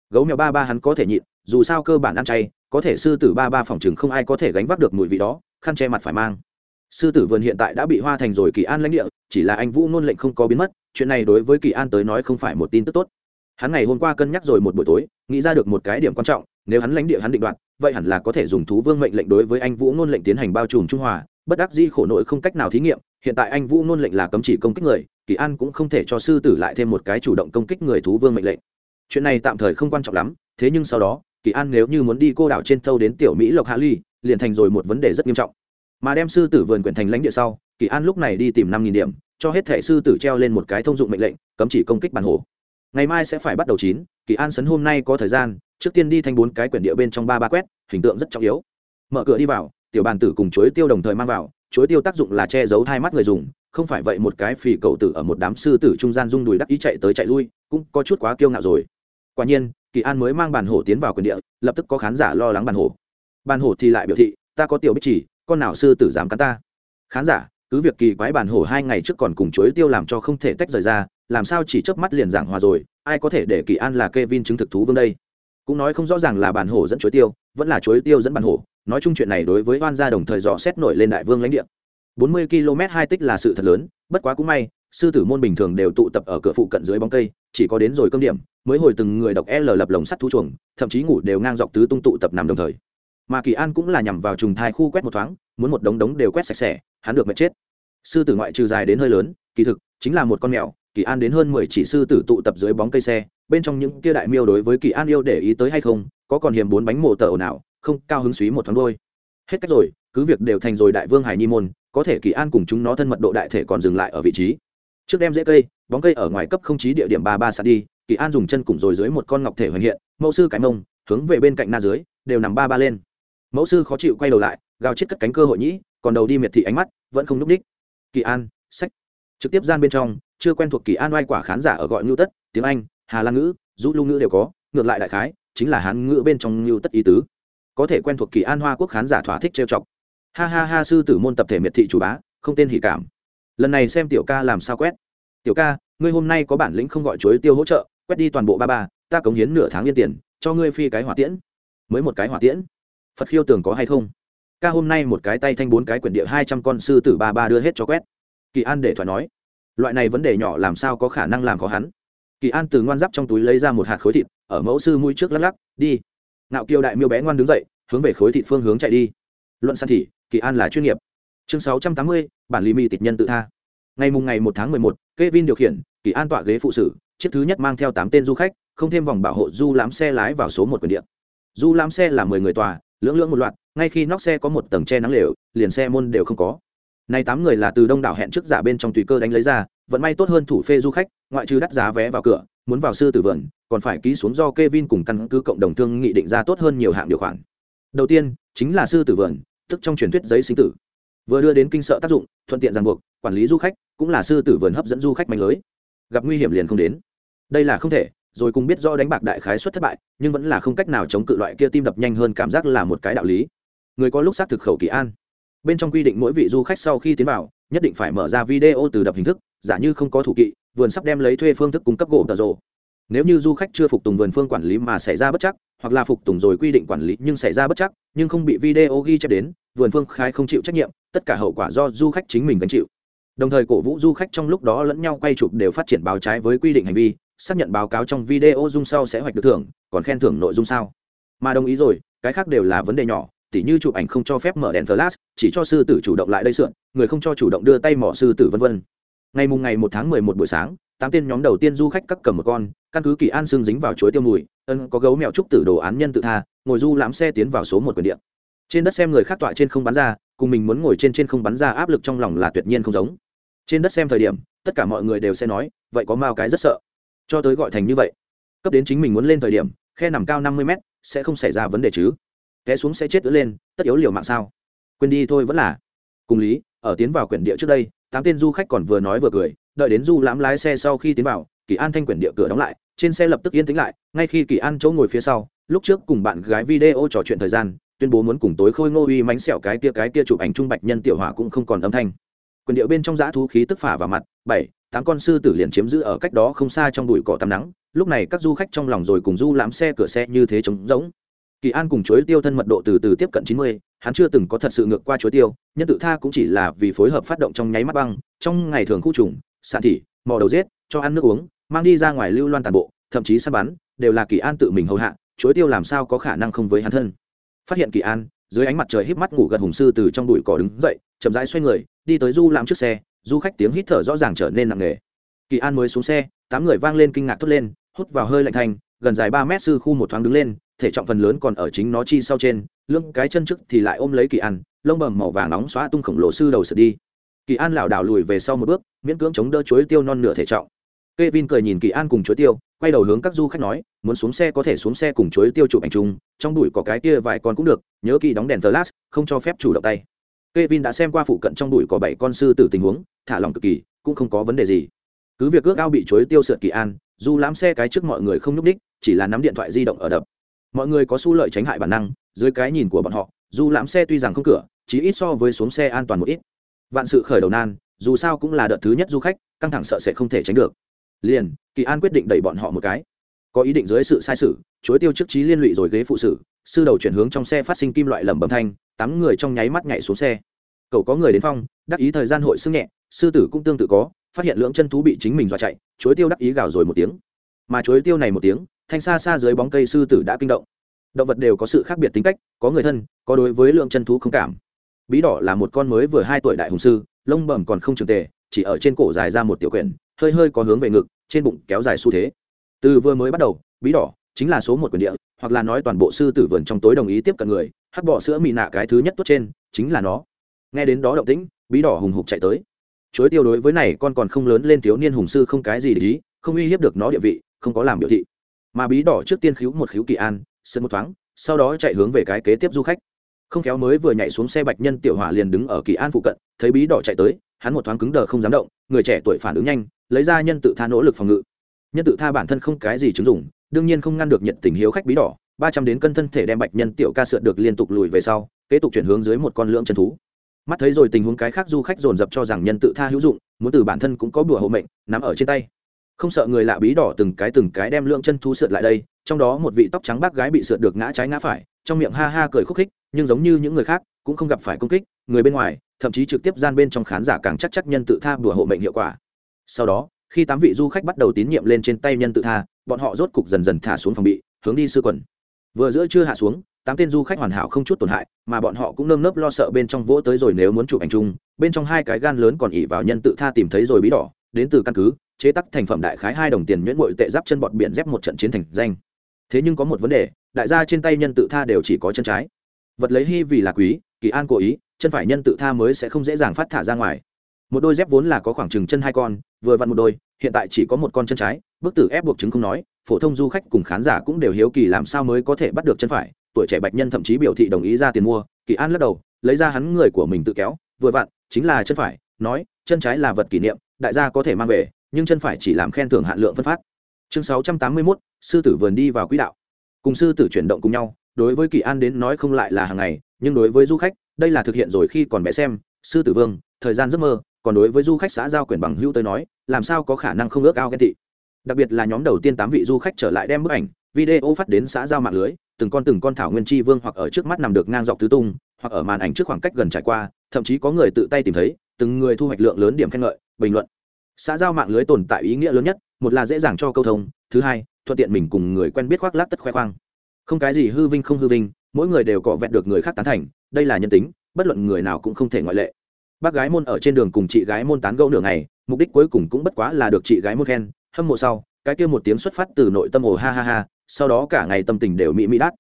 Gấu mèo ba ba hắn có thể nhịn, dù sao cơ bản ăn chay, có thể sư tử ba ba phòng chừng không ai có thể gánh vác được mùi vị đó, khăn che mặt phải mang sư tử vườn hiện tại đã bị hoa thành rồi kỳ an lãnh địa, chỉ là anh vũ nôn lệnh không có biến mất, chuyện này đối với kỳ an tới nói không phải một tin tức tốt. Hắn ngày hôm qua cân nhắc rồi một buổi tối, nghĩ ra được một cái điểm quan trọng, nếu hắn lãnh địa hắn định đoạt, vậy hẳn là có thể dùng thú vương mệnh lệnh đối với anh vũ nôn lệnh tiến hành bao trùm trung hòa, bất đắc di khổ nội không cách nào thí nghiệm, hiện tại anh vũ nôn lệnh là cấm chỉ công kích người, kỳ an cũng không thể cho sư tử lại thêm một cái chủ động công kích người thú vương mệnh lệnh. Chuyện này tạm thời không quan trọng lắm, thế nhưng sau đó, kỳ an nếu như muốn đi cô đảo trên thâu đến tiểu mỹ lộc hạ ly, liền thành rồi một vấn đề rất nghiêm trọng mà đem sư tử vườn quyển thành lãnh địa sau, kỳ an lúc này đi tìm năm nghìn điểm, cho hết thẻ sư tử treo lên một cái thông dụng mệnh lệnh, cấm chỉ công kích bản hồ. Ngày mai sẽ phải bắt đầu chín, kỳ an sấn hôm nay có thời gian, trước tiên đi thành bốn cái quyển địa bên trong ba ba quét, hình tượng rất trọng yếu. Mở cửa đi vào, tiểu bàn tử cùng chuối tiêu đồng thời mang vào, chuối tiêu tác dụng là che giấu hai mắt người dùng, không phải vậy một cái phì cầu tử ở một đám sư tử trung gian rung đùi đắc ý chạy tới chạy lui, cũng có chút quá kiêu ngạo rồi. Quả nhiên, kỳ an mới mang bàn hổ tiến vào quyền địa, lập tức có khán giả lo lắng bàn hổ bàn hổ thì lại biểu thị, ta có tiểu bích chỉ con nào sư tử dám cắn ta? Khán giả, cứ việc kỳ quái bàn hổ hai ngày trước còn cùng chuối tiêu làm cho không thể tách rời ra, làm sao chỉ chớp mắt liền giảng hòa rồi, ai có thể để kỳ an là k e vin chứng thực thú vương đây? Cũng nói không rõ ràng là bàn hổ dẫn chuối tiêu, vẫn là chuối tiêu dẫn bàn hổ. Nói chung chuyện này đối với oan gia đồng thời dò xét nổi lên đại vương lãnh địa. Bốn mươi km hai tích là sự thật lớn, bất quá cũng may, sư tử môn bình thường đều tụ tập ở cửa phụ cận dưới bóng cây, chỉ có đến rồi cơm điểm, mới hồi từng người đọc l lập lồng sắt thú chuồng, thậm chí ngủ đều ngang dọc tứ tung tụ tập nằm đồng thời mà kỳ an cũng là nhằm vào trùng thai khu quét một thoáng, muốn một đống đống đều quét sạch sẽ, hắn được mệt chết. Sư tử ngoại trừ dài đến hơi lớn, kỳ thực, chính là một con mèo, kỳ an đến hơn mười chỉ sư tử tụ tập dưới bóng cây xe, bên trong những kia đại miêu đối với kỳ an yêu để ý tới hay không, có còn hiềm bốn bánh mộ tờ nào không, cao hứng xúy một thoáng đôi. Hết cách rồi, cứ việc đều thành rồi đại vương hải nhi môn, có thể kỳ an cùng chúng nó thân mật độ đại thể còn dừng lại ở vị trí. Trước đem dễ cây, bóng cây ở ngoài cấp không chí địa điểm ba ba sạt đi, kỳ an dùng chân cùng rồi dưới một con ngọc thể hoành hiện, mẫu sư cái mông, hướng về bên cạnh na dưới, đều nằm ba ba lên mẫu sư khó chịu quay đầu lại, gào chết cất cánh cơ hội nhĩ, còn đầu đi miệt thị ánh mắt, vẫn không núp đích kỳ an, sách. Trực tiếp gian bên trong, chưa quen thuộc kỳ an oai quả khán giả ở gọi ngưu tất, tiếng anh, hà lan ngữ du lưu ngữ đều có, ngược lại đại khái, chính là hán ngữ bên trong ngưu tất ý tứ. Có thể quen thuộc kỳ an hoa quốc khán giả thỏa thích trêu chọc. Ha ha ha, sư tử môn tập thể miệt thị chủ bá, không tên hỉ cảm. Lần này xem tiểu ca làm sao quét. Tiểu ca, ngươi hôm nay có bản lĩnh không gọi chuối tiêu hỗ trợ, quét đi toàn bộ ba ba, ta cống hiến nửa tháng yên tiền, cho ngươi phi cái hỏa tiễn. Mới một cái hỏa tiễn phật khiêu tường có hay không? Ca hôm nay một cái tay thanh bốn cái quyển địa hai trăm con sư tử ba ba đưa hết cho quét. Kỳ an để thoại nói, loại này vấn đề nhỏ làm sao có khả năng làm khó hắn? Kỳ an từ ngoan giáp trong túi lấy ra một hạt khối thịt, ở mẫu sư mũi trước lắc lắc, đi. Nạo kiều đại miêu bé ngoan đứng dậy, hướng về khối thịt phương hướng chạy đi. Luận săn thị kỳ an là chuyên nghiệp. Chương sáu trăm tám mươi, bản lì mi tịch nhân tự tha. Ngày mùng ngày một tháng mười một, Kevin điều khiển, kỳ an tọa ghế phụ sử, chiếc thứ nhất mang theo tám tên du khách, không thêm vòng bảo hộ du lãm xe lái vào số một quyền điện du lãm xe là mười người tòa lưỡng lưỡng một loạt, ngay khi nóc xe có một tầng che nắng lều, liền xe môn đều không có. Nay tám người là từ đông đảo hẹn trước giả bên trong tùy cơ đánh lấy ra, vận may tốt hơn thủ phê du khách, ngoại trừ đắt giá vé vào cửa, muốn vào sư tử vườn, còn phải ký xuống do Kevin cùng căn cứ cộng đồng thương nghị định ra tốt hơn nhiều hạng điều khoản. Đầu tiên, chính là sư tử vườn tức trong truyền thuyết giấy sinh tử. Vừa đưa đến kinh sợ tác dụng, thuận tiện ràng buộc, quản lý du khách, cũng là sư tử vườn hấp dẫn du khách mạnh lưới. Gặp nguy hiểm liền không đến. Đây là không thể rồi cùng biết do đánh bạc đại khái suất thất bại, nhưng vẫn là không cách nào chống cự loại kia tim đập nhanh hơn cảm giác là một cái đạo lý. Người có lúc xác thực khẩu kỳ an. Bên trong quy định mỗi vị du khách sau khi tiến vào, nhất định phải mở ra video từ đập hình thức, giả như không có thủ kỵ, vườn sắp đem lấy thuê phương thức cung cấp gỗ tờ rộ nếu như du khách chưa phục tùng vườn phương quản lý mà xảy ra bất chắc, hoặc là phục tùng rồi quy định quản lý nhưng xảy ra bất chắc, nhưng không bị video ghi chép đến, vườn phương khai không chịu trách nhiệm, tất cả hậu quả do du khách chính mình gánh chịu. Đồng thời cổ vũ du khách trong lúc đó lẫn nhau quay chụp đều phát triển báo trái với quy định hành vi xác nhận báo cáo trong video dung sau sẽ hoạch được thưởng, còn khen thưởng nội dung sao? Mà đồng ý rồi, cái khác đều là vấn đề nhỏ, tỉ như chụp ảnh không cho phép mở đèn flash, chỉ cho sư tử chủ động lại đây sượn, người không cho chủ động đưa tay mỏ sư tử vân vân. Ngày mùng ngày một tháng mười một buổi sáng, tám tên nhóm đầu tiên du khách cắt cầm một con, căn cứ kỳ an xương dính vào chuối tiêu mùi, ân có gấu mèo trúc tử đồ án nhân tự tha, ngồi du lãm xe tiến vào số một quyền điện trên đất xem người khác tọa trên không bắn ra, cùng mình muốn ngồi trên trên không bắn ra áp lực trong lòng là tuyệt nhiên không giống. Trên đất xem thời điểm, tất cả mọi người đều sẽ nói, vậy có mao cái rất sợ cho tới gọi thành như vậy. Cấp đến chính mình muốn lên thời điểm, khe nằm cao năm mươi mét, sẽ không xảy ra vấn đề chứ. Té xuống sẽ chết ứa lên, tất yếu liều mạng sao? Quên đi thôi vẫn là. Cùng lý, ở tiến vào quyển địa trước đây, tám tên du khách còn vừa nói vừa cười, đợi đến du lãm lái xe sau khi tiến vào, kỳ an thanh quyển địa cửa đóng lại, trên xe lập tức yên tĩnh lại, ngay khi kỳ an chỗ ngồi phía sau, lúc trước cùng bạn gái video trò chuyện thời gian, tuyên bố muốn cùng tối khôi ngô uy mánh xẻo cái kia cái kia chụp ảnh trung bạch nhân tiểu hỏa cũng không còn âm thanh quyền điệu bên trong giã thú khí tức phả vào mặt, bảy, tám con sư tử liền chiếm giữ ở cách đó không xa trong bụi cỏ tắm nắng. Lúc này các du khách trong lòng rồi cùng du lãm xe, cửa xe như thế trống rỗng. Kỳ an cùng chuối tiêu thân mật độ từ từ tiếp cận chín mươi, hắn chưa từng có thật sự ngược qua chuối tiêu, nhân tự tha cũng chỉ là vì phối hợp phát động trong nháy mắt băng, trong ngày thường khu trùng, sạn thị, mò đầu giết, cho ăn nước uống, mang đi ra ngoài lưu loan tàn bộ, thậm chí săn bắn, đều là kỳ an tự mình hầu hạ, chuối tiêu làm sao có khả năng không với hắn thân. Phát hiện kỳ an, dưới ánh mặt trời híp mắt ngủ gần hùng sư từ trong bụi cỏ đứng dậy, chậm rãi xoay người đi tới du làm trước xe du khách tiếng hít thở rõ ràng trở nên nặng nề. Kỳ an mới xuống xe tám người vang lên kinh ngạc thốt lên hút vào hơi lạnh thanh gần dài ba mét sư khu một thoáng đứng lên thể trọng phần lớn còn ở chính nó chi sau trên lưng cái chân trước thì lại ôm lấy kỳ an lông bầm màu vàng nóng xóa tung khổng lồ sư đầu sượt đi. Kỳ an lảo đảo lùi về sau một bước miễn cưỡng chống đỡ chuối tiêu non nửa thể trọng. Kevin cười nhìn Kỳ An cùng chuối tiêu, quay đầu hướng các du khách nói, muốn xuống xe có thể xuống xe cùng chuối tiêu chụp ảnh chung, trong bụi có cái kia vài con cũng được, nhớ kỹ đóng đèn flash, không cho phép chủ động tay. Kevin đã xem qua phụ cận trong bụi có bảy con sư tử tình huống, thả lòng cực kỳ, cũng không có vấn đề gì. Cứ việc ước ao bị chuối tiêu sượt Kỳ An, dù lãm xe cái trước mọi người không nhúc đích, chỉ là nắm điện thoại di động ở đập. Mọi người có xu lợi tránh hại bản năng, dưới cái nhìn của bọn họ, dù lãm xe tuy rằng không cửa, chỉ ít so với xuống xe an toàn một ít. Vạn sự khởi đầu nan, dù sao cũng là đợt thứ nhất du khách, căng thẳng sợ sẽ không thể tránh được liền kỳ an quyết định đẩy bọn họ một cái có ý định dưới sự sai sự chối tiêu trước trí liên lụy rồi ghế phụ sự sư đầu chuyển hướng trong xe phát sinh kim loại lẩm bẩm thanh, tám người trong nháy mắt nhảy xuống xe. Cậu có người đến phong đắc ý thời gian hội sức nhẹ, sư tử cũng tương tự có, phát hiện lưỡng chân thú bị chính mình dọa chạy, chuối tiêu đắc ý gào rồi một tiếng. Mà chuối tiêu này một tiếng, thanh xa xa dưới bóng cây sư tử đã kinh động. Động vật đều có sự khác biệt tính cách, có người thân, có đối với lượng chân thú không cảm. Bí đỏ là một con mới vừa hai tuổi đại hùng sư, lông bẩm còn không trường tề, chỉ ở trên cổ dài ra một tiểu quyển, hơi hơi có hướng về ngực, trên bụng kéo dài xu thế. Từ vừa mới bắt đầu, bí đỏ chính là số một quyền địa, hoặc là nói toàn bộ sư tử vườn trong tối đồng ý tiếp cận người, hắc bỏ sữa mì nạ cái thứ nhất tốt trên, chính là nó. Nghe đến đó động tĩnh, bí đỏ hùng hục chạy tới. Chối tiêu đối với này con còn không lớn lên thiếu niên hùng sư không cái gì để ý, không uy hiếp được nó địa vị, không có làm biểu thị. Mà bí đỏ trước tiên khíu một khíu kỳ an sân một thoáng, sau đó chạy hướng về cái kế tiếp du khách. Không khéo mới vừa nhảy xuống xe bạch nhân tiểu hỏa liền đứng ở kỳ an phụ cận, thấy bí đỏ chạy tới, hắn một thoáng cứng đờ không dám động, người trẻ tuổi phản ứng nhanh, lấy ra nhân tự tha nỗ lực phòng ngự. Nhân tự tha bản thân không cái gì chứng dụng đương nhiên không ngăn được nhận tình hiếu khách bí đỏ, ba trăm đến cân thân thể đem bạch nhân tiểu ca sượt được liên tục lùi về sau, kế tục chuyển hướng dưới một con lưỡng chân thú. Mắt thấy rồi tình huống cái khác du khách dồn dập cho rằng nhân tự tha hữu dụng, muốn từ bản thân cũng có bùa hộ mệnh, nắm ở trên tay. Không sợ người lạ bí đỏ từng cái từng cái đem lưỡng chân thú sượt lại đây, trong đó một vị tóc trắng bác gái bị sượt được ngã trái ngã phải, trong miệng ha ha cười khúc khích, nhưng giống như những người khác cũng không gặp phải công kích, người bên ngoài, thậm chí trực tiếp gian bên trong khán giả càng chắc chắc nhân tự tha bùa hộ mệnh hiệu quả. Sau đó, khi tám vị du khách bắt đầu tín nhiệm lên trên tay nhân tự tha bọn họ rốt cục dần dần thả xuống phòng bị, hướng đi sư quần. Vừa giữa chưa hạ xuống, tám tên du khách hoàn hảo không chút tổn hại, mà bọn họ cũng nơm nớp lo sợ bên trong vỗ tới rồi nếu muốn chụp ảnh chung, bên trong hai cái gan lớn còn ỉ vào nhân tự tha tìm thấy rồi bí đỏ, đến từ căn cứ, chế tắc thành phẩm đại khái hai đồng tiền nhuyễn bội tệ giáp chân bọn biển dép một trận chiến thành danh. Thế nhưng có một vấn đề, đại gia trên tay nhân tự tha đều chỉ có chân trái. Vật lấy hy vì là quý, kỳ an cố ý, chân phải nhân tự tha mới sẽ không dễ dàng phát thả ra ngoài một đôi dép vốn là có khoảng chừng chân hai con vừa vặn một đôi hiện tại chỉ có một con chân trái bức tử ép buộc chứng không nói phổ thông du khách cùng khán giả cũng đều hiếu kỳ làm sao mới có thể bắt được chân phải. Tuổi trẻ bạch nhân thậm chí biểu thị đồng ý ra tiền mua kỳ an lắc đầu lấy ra hắn người của mình tự kéo vừa vặn chính là chân phải nói chân trái là vật kỷ niệm đại gia có thể mang về nhưng chân phải chỉ làm khen thưởng hạn lượng phân phát. Chương sáu trăm tám mươi 681, sư tử vườn đi vào quỹ đạo. Cùng sư tử chuyển động cùng nhau đối với kỳ an đến nói không lại là hàng ngày nhưng đối với du khách đây là thực hiện rồi khi còn bé xem sư tử vương thời gian giấc mơ còn đối với du khách xã giao quyền bằng hữu tới nói, làm sao có khả năng không ước ao ghen tị. Đặc biệt là nhóm đầu tiên tám vị du khách trở lại đem bức ảnh, video phát đến xã giao mạng lưới, từng con từng con thảo nguyên chi vương hoặc ở trước mắt nằm được ngang dọc tứ tung, hoặc ở màn ảnh trước khoảng cách gần trải qua, thậm chí có người tự tay tìm thấy, từng người thu hoạch lượng lớn điểm khen ngợi, bình luận. Xã giao mạng lưới tồn tại ý nghĩa lớn nhất, một là dễ dàng cho câu thông, thứ hai, thuận tiện mình cùng người quen biết khoác lác tất khoe khoang. Không cái gì hư vinh không hư vinh, mỗi người đều cọ vẹn được người khác tán thành, đây là nhân tính, bất luận người nào cũng không thể ngoại lệ bác gái môn ở trên đường cùng chị gái môn tán gẫu nửa ngày, mục đích cuối cùng cũng bất quá là được chị gái môn khen, hâm mộ sau, cái kia một tiếng xuất phát từ nội tâm ồ ha ha ha, sau đó cả ngày tâm tình đều mỹ mỹ đắt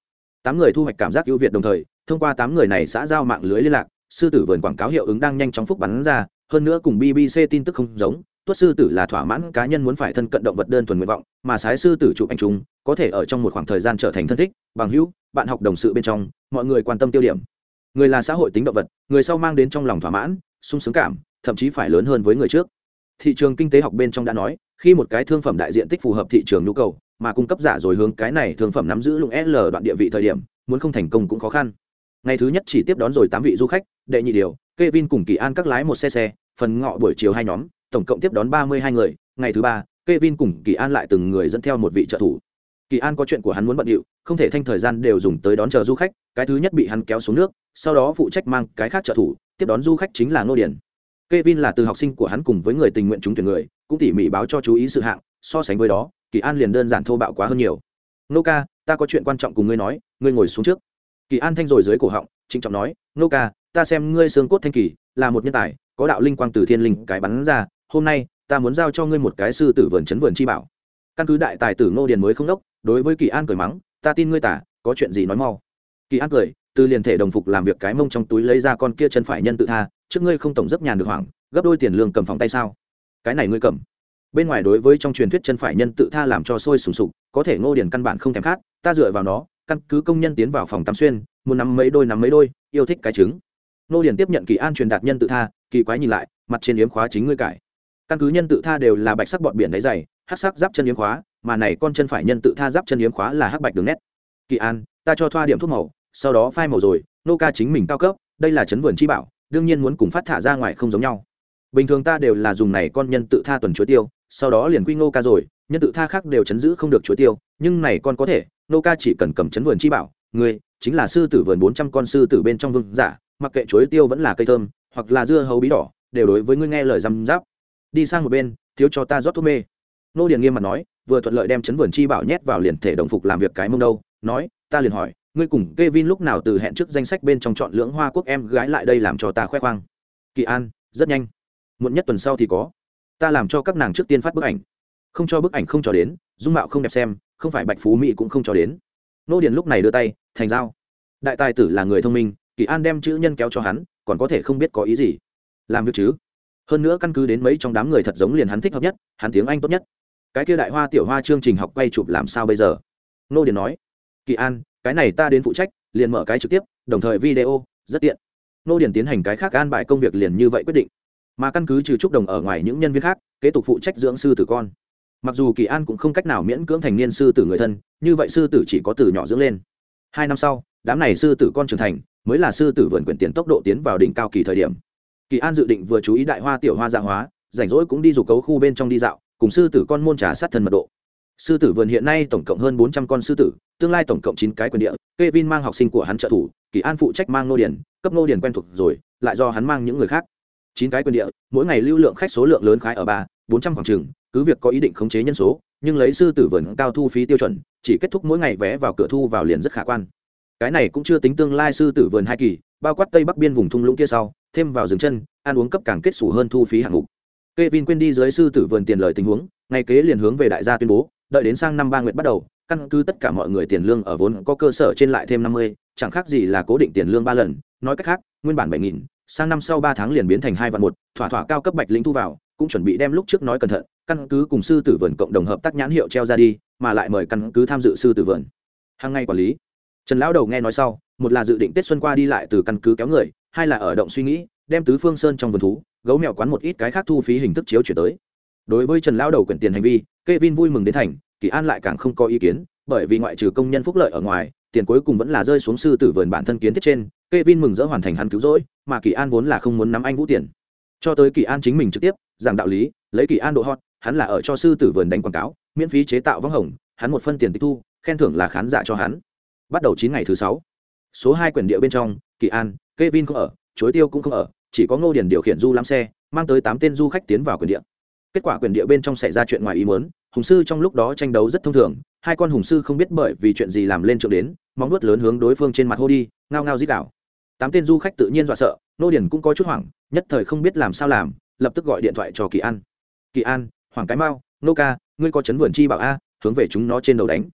tám người thu hoạch cảm giác ưu việt đồng thời, thông qua tám người này xã giao mạng lưới liên lạc, sư tử vườn quảng cáo hiệu ứng đang nhanh chóng phúc bắn ra, hơn nữa cùng bbc tin tức không giống, tuất sư tử là thỏa mãn cá nhân muốn phải thân cận động vật đơn thuần nguyện vọng, mà sái sư tử chụp anh chúng, có thể ở trong một khoảng thời gian trở thành thân thích, bằng hữu, bạn học đồng sự bên trong, mọi người quan tâm tiêu điểm. Người là xã hội tính động vật, người sau mang đến trong lòng thỏa mãn sung sướng cảm thậm chí phải lớn hơn với người trước thị trường kinh tế học bên trong đã nói khi một cái thương phẩm đại diện tích phù hợp thị trường nhu cầu mà cung cấp giả rồi hướng cái này thương phẩm nắm giữ lụng l đoạn địa vị thời điểm muốn không thành công cũng khó khăn ngày thứ nhất chỉ tiếp đón rồi tám vị du khách đệ nhị điều Kevin cùng Kỳ An các lái một xe xe, phần ngọ buổi chiều hai nhóm, tổng cộng tiếp đón ba mươi hai người, ngày thứ ba, Kevin cùng Kỳ An lại từng người dẫn theo một vị trợ thủ. Kỳ An có chuyện của hắn muốn bận điệu, không thể thanh thời gian đều dùng tới đón chờ du khách, cái thứ nhất bị hắn kéo xuống nước, sau đó phụ trách mang cái khác trợ thủ, tiếp đón du khách chính là Ngô Điển. Kevin là từ học sinh của hắn cùng với người tình nguyện chúng tuyển người, cũng tỉ mỉ báo cho chú ý sự hạng, so sánh với đó, Kỳ An liền đơn giản thô bạo quá hơn nhiều. "Nô ca, ta có chuyện quan trọng cùng ngươi nói, ngươi ngồi xuống trước." Kỳ An thanh rồi dưới cổ họng, trịnh trọng nói, "Nô ca, ta xem ngươi xương cốt thanh kỳ, là một nhân tài, có đạo linh quang từ thiên linh cái bắn ra, hôm nay, ta muốn giao cho ngươi một cái sư tử vườn chấn vườn chi bảo." Căn cứ đại tài tử Ngô Điền mới không đốc, đối với Kỳ An cười mắng, "Ta tin ngươi tả, có chuyện gì nói mau." Kỳ An cười, từ liền thể đồng phục làm việc cái mông trong túi lấy ra con kia chân phải nhân tự tha, trước ngươi không tổng giấc nhàn được hoảng, gấp đôi tiền lương cầm phòng tay sao? Cái này ngươi cầm. Bên ngoài đối với trong truyền thuyết chân phải nhân tự tha làm cho sôi sùng sục, có thể ngô điển căn bản không thèm khát, ta dựa vào nó, căn cứ công nhân tiến vào phòng tắm xuyên, muốn nắm mấy đôi nắm mấy đôi, yêu thích cái trứng. Ngô điển tiếp nhận kỳ an truyền đạt nhân tự tha, kỳ quái nhìn lại, mặt trên yếm khóa chính ngươi cải. Căn cứ nhân tự tha đều là bạch sắc bọt biển đáy dày, hắc sắc giáp chân yếm khóa, mà này con chân phải nhân tự tha giáp chân yếm khóa là hắc bạch đường nét. Kỳ an, ta cho thoa điểm thuốc màu sau đó phai màu rồi, nô ca chính mình cao cấp, đây là chấn vườn chi bảo, đương nhiên muốn cùng phát thả ra ngoài không giống nhau. Bình thường ta đều là dùng này con nhân tự tha tuần chuối tiêu, sau đó liền quy nô ca rồi, nhân tự tha khác đều chấn giữ không được chuối tiêu, nhưng này con có thể, nô ca chỉ cần cầm chấn vườn chi bảo, người, chính là sư tử vườn bốn trăm con sư tử bên trong vương giả, mặc kệ chuối tiêu vẫn là cây thơm, hoặc là dưa hấu bí đỏ, đều đối với ngươi nghe lời răm giáp đi sang một bên, thiếu cho ta rót thuốc mê. Nô điền nghiêm mặt nói, vừa thuận lợi đem chấn vườn chi bảo nhét vào liền thể đồng phục làm việc cái mông đâu, nói, ta liền hỏi ngươi cùng Kevin lúc nào từ hẹn trước danh sách bên trong chọn lưỡng hoa quốc em gái lại đây làm cho ta khoe khoang. Kỳ An, rất nhanh. Muộn nhất tuần sau thì có. Ta làm cho các nàng trước tiên phát bức ảnh. Không cho bức ảnh không cho đến, dung mạo không đẹp xem, không phải Bạch Phú Mỹ cũng không cho đến. Nô Điền lúc này đưa tay, thành giao. Đại tài tử là người thông minh, Kỳ An đem chữ nhân kéo cho hắn, còn có thể không biết có ý gì. Làm việc chứ? Hơn nữa căn cứ đến mấy trong đám người thật giống liền hắn thích hợp nhất, hắn tiếng Anh tốt nhất. Cái kia đại hoa tiểu hoa chương trình học quay chụp làm sao bây giờ? Nô Điền nói. Kỳ An, cái này ta đến phụ trách, liền mở cái trực tiếp, đồng thời video, rất tiện. Nô điền tiến hành cái khác an bài công việc liền như vậy quyết định. Mà căn cứ trừ trúc đồng ở ngoài những nhân viên khác, kế tục phụ trách dưỡng sư tử con. Mặc dù kỳ an cũng không cách nào miễn cưỡng thành niên sư tử người thân, như vậy sư tử chỉ có từ nhỏ dưỡng lên. Hai năm sau, đám này sư tử con trưởng thành, mới là sư tử vườn quyển tiền tốc độ tiến vào đỉnh cao kỳ thời điểm. Kỳ an dự định vừa chú ý đại hoa tiểu hoa dạng hóa, rảnh rỗi cũng đi dù cấu khu bên trong đi dạo, cùng sư tử con môn trà sát thân mật độ sư tử vườn hiện nay tổng cộng hơn bốn trăm con sư tử tương lai tổng cộng chín cái quyền địa. Kevin mang học sinh của hắn trợ thủ kỳ an phụ trách mang nô điển cấp nô điển quen thuộc rồi lại do hắn mang những người khác. Chín cái quyền địa mỗi ngày lưu lượng khách số lượng lớn khái ở ba bốn trăm khoảng trường cứ việc có ý định khống chế nhân số nhưng lấy sư tử vườn cao thu phí tiêu chuẩn chỉ kết thúc mỗi ngày vé vào cửa thu vào liền rất khả quan. Cái này cũng chưa tính tương lai sư tử vườn hai kỳ bao quát tây bắc biên vùng thung lũng kia sau thêm vào dừng chân ăn uống cấp càng kết xù hơn thu phí hạng mục. Kevin quên đi dưới sư tử vườn tiền lời tình huống, ngày kế liền hướng về đại gia tuyên bố, đợi đến sang năm ba nguyệt bắt đầu, căn cứ tất cả mọi người tiền lương ở vốn có cơ sở trên lại thêm năm mươi, chẳng khác gì là cố định tiền lương ba lần, nói cách khác, nguyên bản bảy nghìn, sang năm sau ba tháng liền biến thành hai vạn một, thỏa thỏa cao cấp bạch lĩnh thu vào, cũng chuẩn bị đem lúc trước nói cẩn thận, căn cứ cùng sư tử vườn cộng đồng hợp tác nhãn hiệu treo ra đi, mà lại mời căn cứ tham dự sư tử vườn. Hàng ngày quản lý, trần lão đầu nghe nói sau, một là dự định tết xuân qua đi lại từ căn cứ kéo người, hai là ở động suy nghĩ, đem tứ phương sơn trong vườn thú, gấu mèo quán một ít cái khác thu phí hình thức chiếu chuyển tới. Đối với trần lão đầu quyển tiền hành vi Kevin vui mừng đến thành, Kỳ An lại càng không có ý kiến, bởi vì ngoại trừ công nhân phúc lợi ở ngoài, tiền cuối cùng vẫn là rơi xuống sư tử vườn bản thân kiến thiết trên, Kevin mừng rỡ hoàn thành hắn cứu rỗi, mà Kỳ An vốn là không muốn nắm anh Vũ tiền. Cho tới Kỳ An chính mình trực tiếp, giảng đạo lý, lấy Kỳ An độ hot, hắn là ở cho sư tử vườn đánh quảng cáo, miễn phí chế tạo vong hồng, hắn một phân tiền tịch thu, khen thưởng là khán giả cho hắn. Bắt đầu chín ngày thứ sáu, Số hai quyển địa bên trong, Kỳ An, Kevin không ở, Chuối Tiêu cũng không ở, chỉ có Ngô Điền điều khiển du lam xe, mang tới tám tên du khách tiến vào quyển địa. Kết quả quyền địa bên trong xảy ra chuyện ngoài ý muốn, hùng sư trong lúc đó tranh đấu rất thông thường hai con hùng sư không biết bởi vì chuyện gì làm lên trượng đến móng nuốt lớn hướng đối phương trên mặt hô đi ngao ngao dít đảo tám tên du khách tự nhiên dọa sợ nô điển cũng có chút hoảng nhất thời không biết làm sao làm lập tức gọi điện thoại cho kỳ an. Kỳ an hoàng cái mau nô ca ngươi có chấn vườn chi bảo a hướng về chúng nó trên đầu đánh.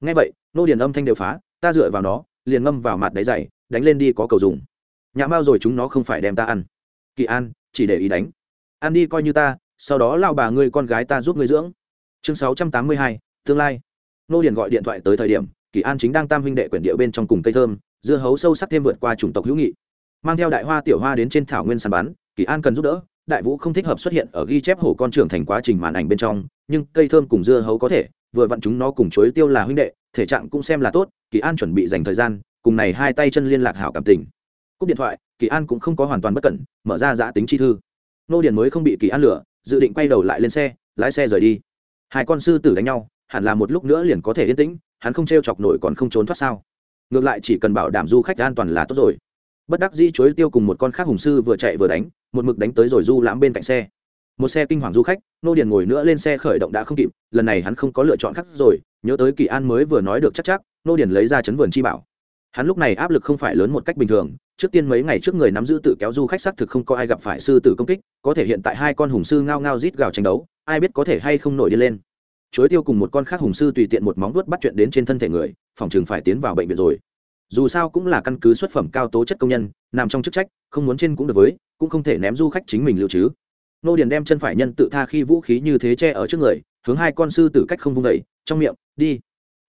Ngay vậy nô điển âm thanh đều phá ta dựa vào nó liền ngâm vào mặt đáy dày đánh lên đi có cầu dùng. Nhạ mau rồi chúng nó không phải đem ta ăn. Kỳ an chỉ để ý đánh. Ăn đi coi như ta sau đó lao bà ngươi con gái ta giúp ngươi dưỡng. Chương sáu trăm tám mươi hai, tương lai. Nô điền gọi điện thoại tới thời điểm, kỳ an chính đang tam huynh đệ quyển địa bên trong cùng cây thơm, dưa hấu sâu sắc thêm vượt qua chủng tộc hữu nghị. Mang theo đại hoa tiểu hoa đến trên thảo nguyên săn bắn, kỳ an cần giúp đỡ, đại vũ không thích hợp xuất hiện ở ghi chép hổ con trưởng thành quá trình màn ảnh bên trong, nhưng cây thơm cùng dưa hấu có thể, vừa vặn chúng nó cùng chối tiêu là huynh đệ, thể trạng cũng xem là tốt, kỳ an chuẩn bị dành thời gian, cùng này hai tay chân liên lạc hảo cảm tình. Cúp điện thoại, kỳ an cũng không có hoàn toàn bất cẩn, mở ra giã tính chi thư. Nô điền mới không bị kỳ an lửa dự định quay đầu lại lên xe, lái xe rời đi. Hai con sư tử đánh nhau, hẳn là một lúc nữa liền có thể yên tĩnh, hắn không t r e o chọc nổi còn không trốn thoát sao? Ngược lại chỉ cần bảo đảm du khách an toàn là tốt rồi. Bất đắc dĩ chuối tiêu cùng một con khác hùng sư vừa chạy vừa đánh, một mực đánh tới rồi du lãm bên cạnh xe. Một xe kinh hoàng du khách, nô điền ngồi nữa lên xe khởi động đã không kịp, lần này hắn không có lựa chọn khác rồi, nhớ tới kỳ an mới vừa nói được chắc chắc, nô điền lấy ra chấn vườn chi bảo hắn lúc này áp lực không phải lớn một cách bình thường, trước tiên mấy ngày trước người nắm giữ tự kéo du khách xác thực không có ai gặp phải sư tử công kích, có thể hiện tại hai con hùng sư ngao ngao rít gào tranh đấu, ai biết có thể hay không nổi đi lên. Chối tiêu cùng một con khác hùng sư tùy tiện một móng vuốt bắt chuyện đến trên thân thể người, phòng chừng phải tiến vào bệnh viện rồi. Dù sao cũng là căn cứ xuất phẩm cao tố chất công nhân, nằm trong chức trách, không muốn trên cũng được với, cũng không thể ném du khách chính mình lưu chứ nô điền đem chân phải nhân tự tha khi vũ khí như thế che ở trước người, hướng hai con sư tử cách không vung vẩy trong miệng, đi.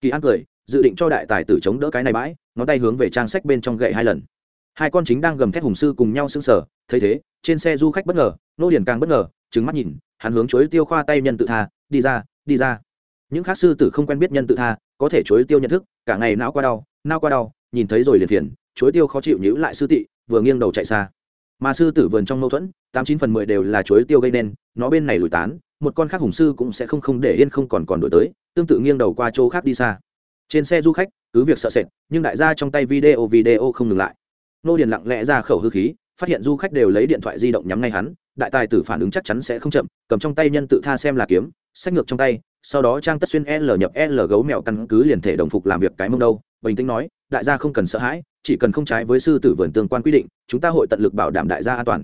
Kỳ an cười dự định cho đại tài tử chống đỡ cái này bãi, ngón tay hướng về trang sách bên trong gậy hai lần. Hai con chính đang gầm thét hùng sư cùng nhau sững sờ, thấy thế, trên xe du khách bất ngờ, nô điển càng bất ngờ, trừng mắt nhìn, hắn hướng chuối tiêu khoa tay nhân tự tha, đi ra đi ra. Những khác sư tử không quen biết nhân tự tha, có thể chuối tiêu nhận thức, cả ngày não qua đau não qua đau, nhìn thấy rồi liền phiền, chuối tiêu khó chịu nhữ lại sư tị, vừa nghiêng đầu chạy xa. Mà sư tử vườn trong mâu thuẫn, tám chín phần mười đều là chuối tiêu gây nên, nó bên này lùi tán, một con khác hùng sư cũng sẽ không không để yên không còn còn đổi tới, tương tự nghiêng đầu qua chỗ khác đi xa trên xe du khách, cứ việc sợ sệt, nhưng đại gia trong tay video video không ngừng lại. Nô điền lặng lẽ ra khẩu hư khí, phát hiện du khách đều lấy điện thoại di động nhắm ngay hắn, đại tài tử phản ứng chắc chắn sẽ không chậm, cầm trong tay nhân tự tha xem là kiếm, sách ngược trong tay, sau đó trang tất xuyên l nhập l gấu mèo căn cứ liền thể đồng phục làm việc cái mông đâu, bình tĩnh nói, đại gia không cần sợ hãi, chỉ cần không trái với sư tử vườn tương quan quy định, chúng ta hội tận lực bảo đảm đại gia an toàn.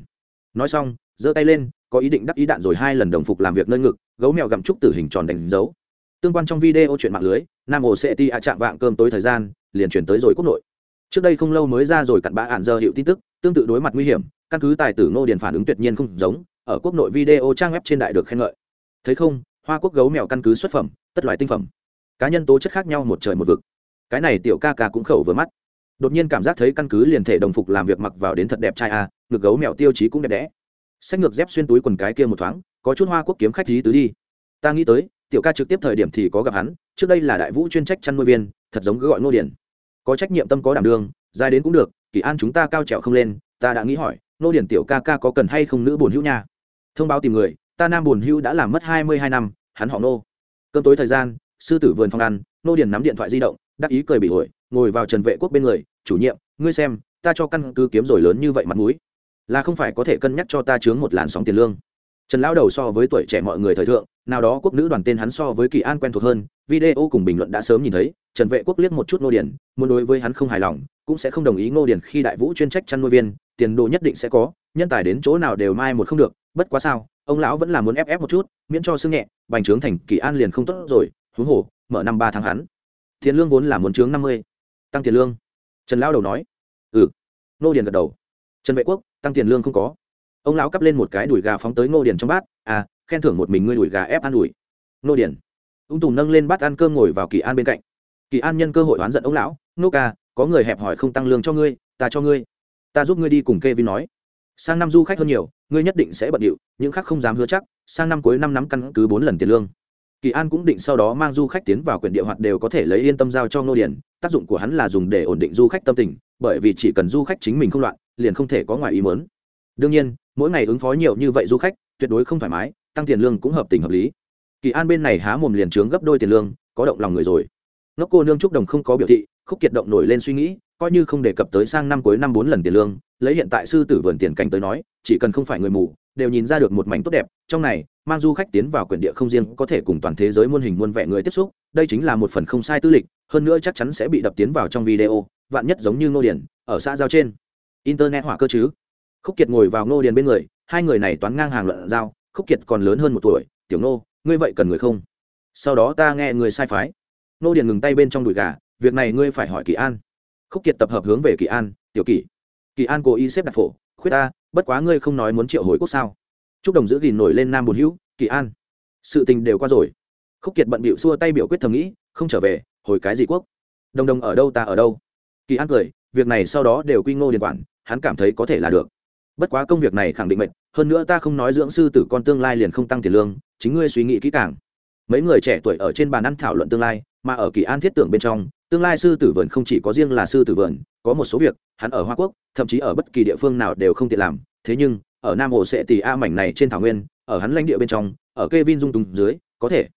Nói xong, giơ tay lên, có ý định đắc ý đạn rồi hai lần đồng phục làm việc nơi ngực, gấu mèo gặm trúc tử hình tròn đánh dấu tương quan trong video chuyện mạng lưới, nam ổ sẽ ti ạ chạm vạng cơm tối thời gian, liền chuyển tới rồi quốc nội. Trước đây không lâu mới ra rồi cặn bã ạn giờ hiệu tin tức, tương tự đối mặt nguy hiểm, căn cứ tài tử ngô điền phản ứng tuyệt nhiên không giống, ở quốc nội video trang web trên đại được khen ngợi. Thấy không, hoa quốc gấu mèo căn cứ xuất phẩm, tất loại tinh phẩm. Cá nhân tố chất khác nhau một trời một vực. Cái này tiểu ca ca cũng khẩu vừa mắt. Đột nhiên cảm giác thấy căn cứ liền thể đồng phục làm việc mặc vào đến thật đẹp trai a ngực gấu mèo tiêu chí cũng đẹp đẽ. Sách ngược dép xuyên túi quần cái kia một thoáng, có chút hoa quốc kiếm khách lý tứ đi. Ta nghĩ tới tiểu ca trực tiếp thời điểm thì có gặp hắn, trước đây là đại vũ chuyên trách chăn nuôi viên, thật giống cứ gọi ngô điển. Có trách nhiệm tâm có đảm đương, dài đến cũng được, kỳ an chúng ta cao trèo không lên, ta đã nghĩ hỏi nô điển tiểu ca ca có cần hay không nữ buồn hữu nha? Thông báo tìm người, ta nam buồn hữu đã làm mất hai mươi hai năm, hắn họ nô cơm tối thời gian, sư tử vườn phòng ăn nô điển nắm điện thoại di động, đắc ý cười bị ổi, ngồi vào trần vệ quốc bên người, chủ nhiệm, ngươi xem, ta cho căn cứ kiếm rồi lớn như vậy mặt mũi. Là không phải có thể cân nhắc cho ta chướng một làn sóng tiền lương trần lão đầu so với tuổi trẻ mọi người thời thượng, nào đó quốc nữ đoàn tên hắn so với kỳ an quen thuộc hơn, video cùng bình luận đã sớm nhìn thấy, trần vệ quốc liếc một chút ngô điển muốn đối với hắn không hài lòng, cũng sẽ không đồng ý ngô điển khi đại vũ chuyên trách chăn nuôi viên, tiền đồ nhất định sẽ có, nhân tài đến chỗ nào đều mai một không được, bất quá sao, ông lão vẫn là muốn ép ép một chút, miễn cho xương nhẹ, bành trướng thành kỳ an liền không tốt rồi, huống hồ, mở năm ba tháng hắn. Tiền lương vốn là muốn trướng năm mươi, tăng tiền lương. Trần lão đầu nói. Ừ. Ngô điển gật đầu. Trần vệ quốc, tăng tiền lương không có ông lão cắp lên một cái đùi gà phóng tới ngô điển trong bát. À khen thưởng một mình ngươi đùi gà ép ăn đùi. Ngô điển ung tùng nâng lên bát ăn cơm ngồi vào kỳ an bên cạnh. Kỳ an nhân cơ hội oán giận ông lão. Nô ca, có người hẹp hỏi không tăng lương cho ngươi, ta cho ngươi. Ta giúp ngươi đi cùng kê vi nói. Sang năm du khách hơn nhiều, ngươi nhất định sẽ bận điệu, những khác không dám hứa chắc. Sang năm cuối năm nắm căn cứ bốn lần tiền lương. Kỳ an cũng định sau đó mang du khách tiến vào quyển địa hoạt đều có thể lấy yên tâm giao cho nô điển tác dụng của hắn là dùng để ổn định du khách tâm tình, bởi vì chỉ cần du khách chính mình không loạn, liền không thể có ngoài ý mớn đương nhiên mỗi ngày ứng phó nhiều như vậy du khách, tuyệt đối không thoải mái, tăng tiền lương cũng hợp tình hợp lý. Kỳ an bên này há mồm liền trướng gấp đôi tiền lương, có động lòng người rồi. Ngốc cô nương trúc đồng không có biểu thị, khúc kiệt động nổi lên suy nghĩ, coi như không đề cập tới sang năm cuối năm bốn lần tiền lương, lấy hiện tại sư tử vườn tiền cảnh tới nói, chỉ cần không phải người mù, đều nhìn ra được một mảnh tốt đẹp, trong này, mang du khách tiến vào quyển địa không riêng có thể cùng toàn thế giới muôn hình muôn vẻ người tiếp xúc, đây chính là một phần không sai tư lịch, hơn nữa chắc chắn sẽ bị đập tiến vào trong video, vạn nhất giống như ngô điển ở xã giao trên. Internet hỏa cơ chứ? Khúc kiệt ngồi vào ngô điền bên người, hai người này toán ngang hàng luận giao, khúc kiệt còn lớn hơn một tuổi, tiểu ngô, ngươi vậy cần người không? Sau đó ta nghe người sai phái. Ngô điền ngừng tay bên trong đùi gà, việc này ngươi phải hỏi kỳ an. Khúc kiệt tập hợp hướng về kỳ an, tiểu kỳ kỳ an cố ý xếp đặt phổ, khuyết ta, bất quá ngươi không nói muốn triệu hồi quốc sao? Chúc đồng giữ gìn nổi lên nam bồn hữu, kỳ an, sự tình đều qua rồi. Khúc kiệt bận bịu xua tay biểu quyết thầm nghĩ, không trở về, hồi cái gì quốc? Đồng đồng ở đâu ta ở đâu? Kỳ an cười, việc này sau đó đều quy ngô điền quản, hắn cảm thấy có thể là được bất quá công việc này khẳng định mệnh hơn nữa ta không nói dưỡng sư tử con tương lai liền không tăng tiền lương chính ngươi suy nghĩ kỹ càng. Mấy người trẻ tuổi ở trên bàn ăn thảo luận tương lai mà ở kỳ an thiết tưởng bên trong tương lai sư tử vườn không chỉ có riêng là sư tử vườn có một số việc hắn ở hoa quốc thậm chí ở bất kỳ địa phương nào đều không tiện làm. Thế nhưng ở nam hồ sẽ tỷ a mảnh này trên thảo nguyên ở hắn lãnh địa bên trong ở kê vin dung tùng dưới có thể.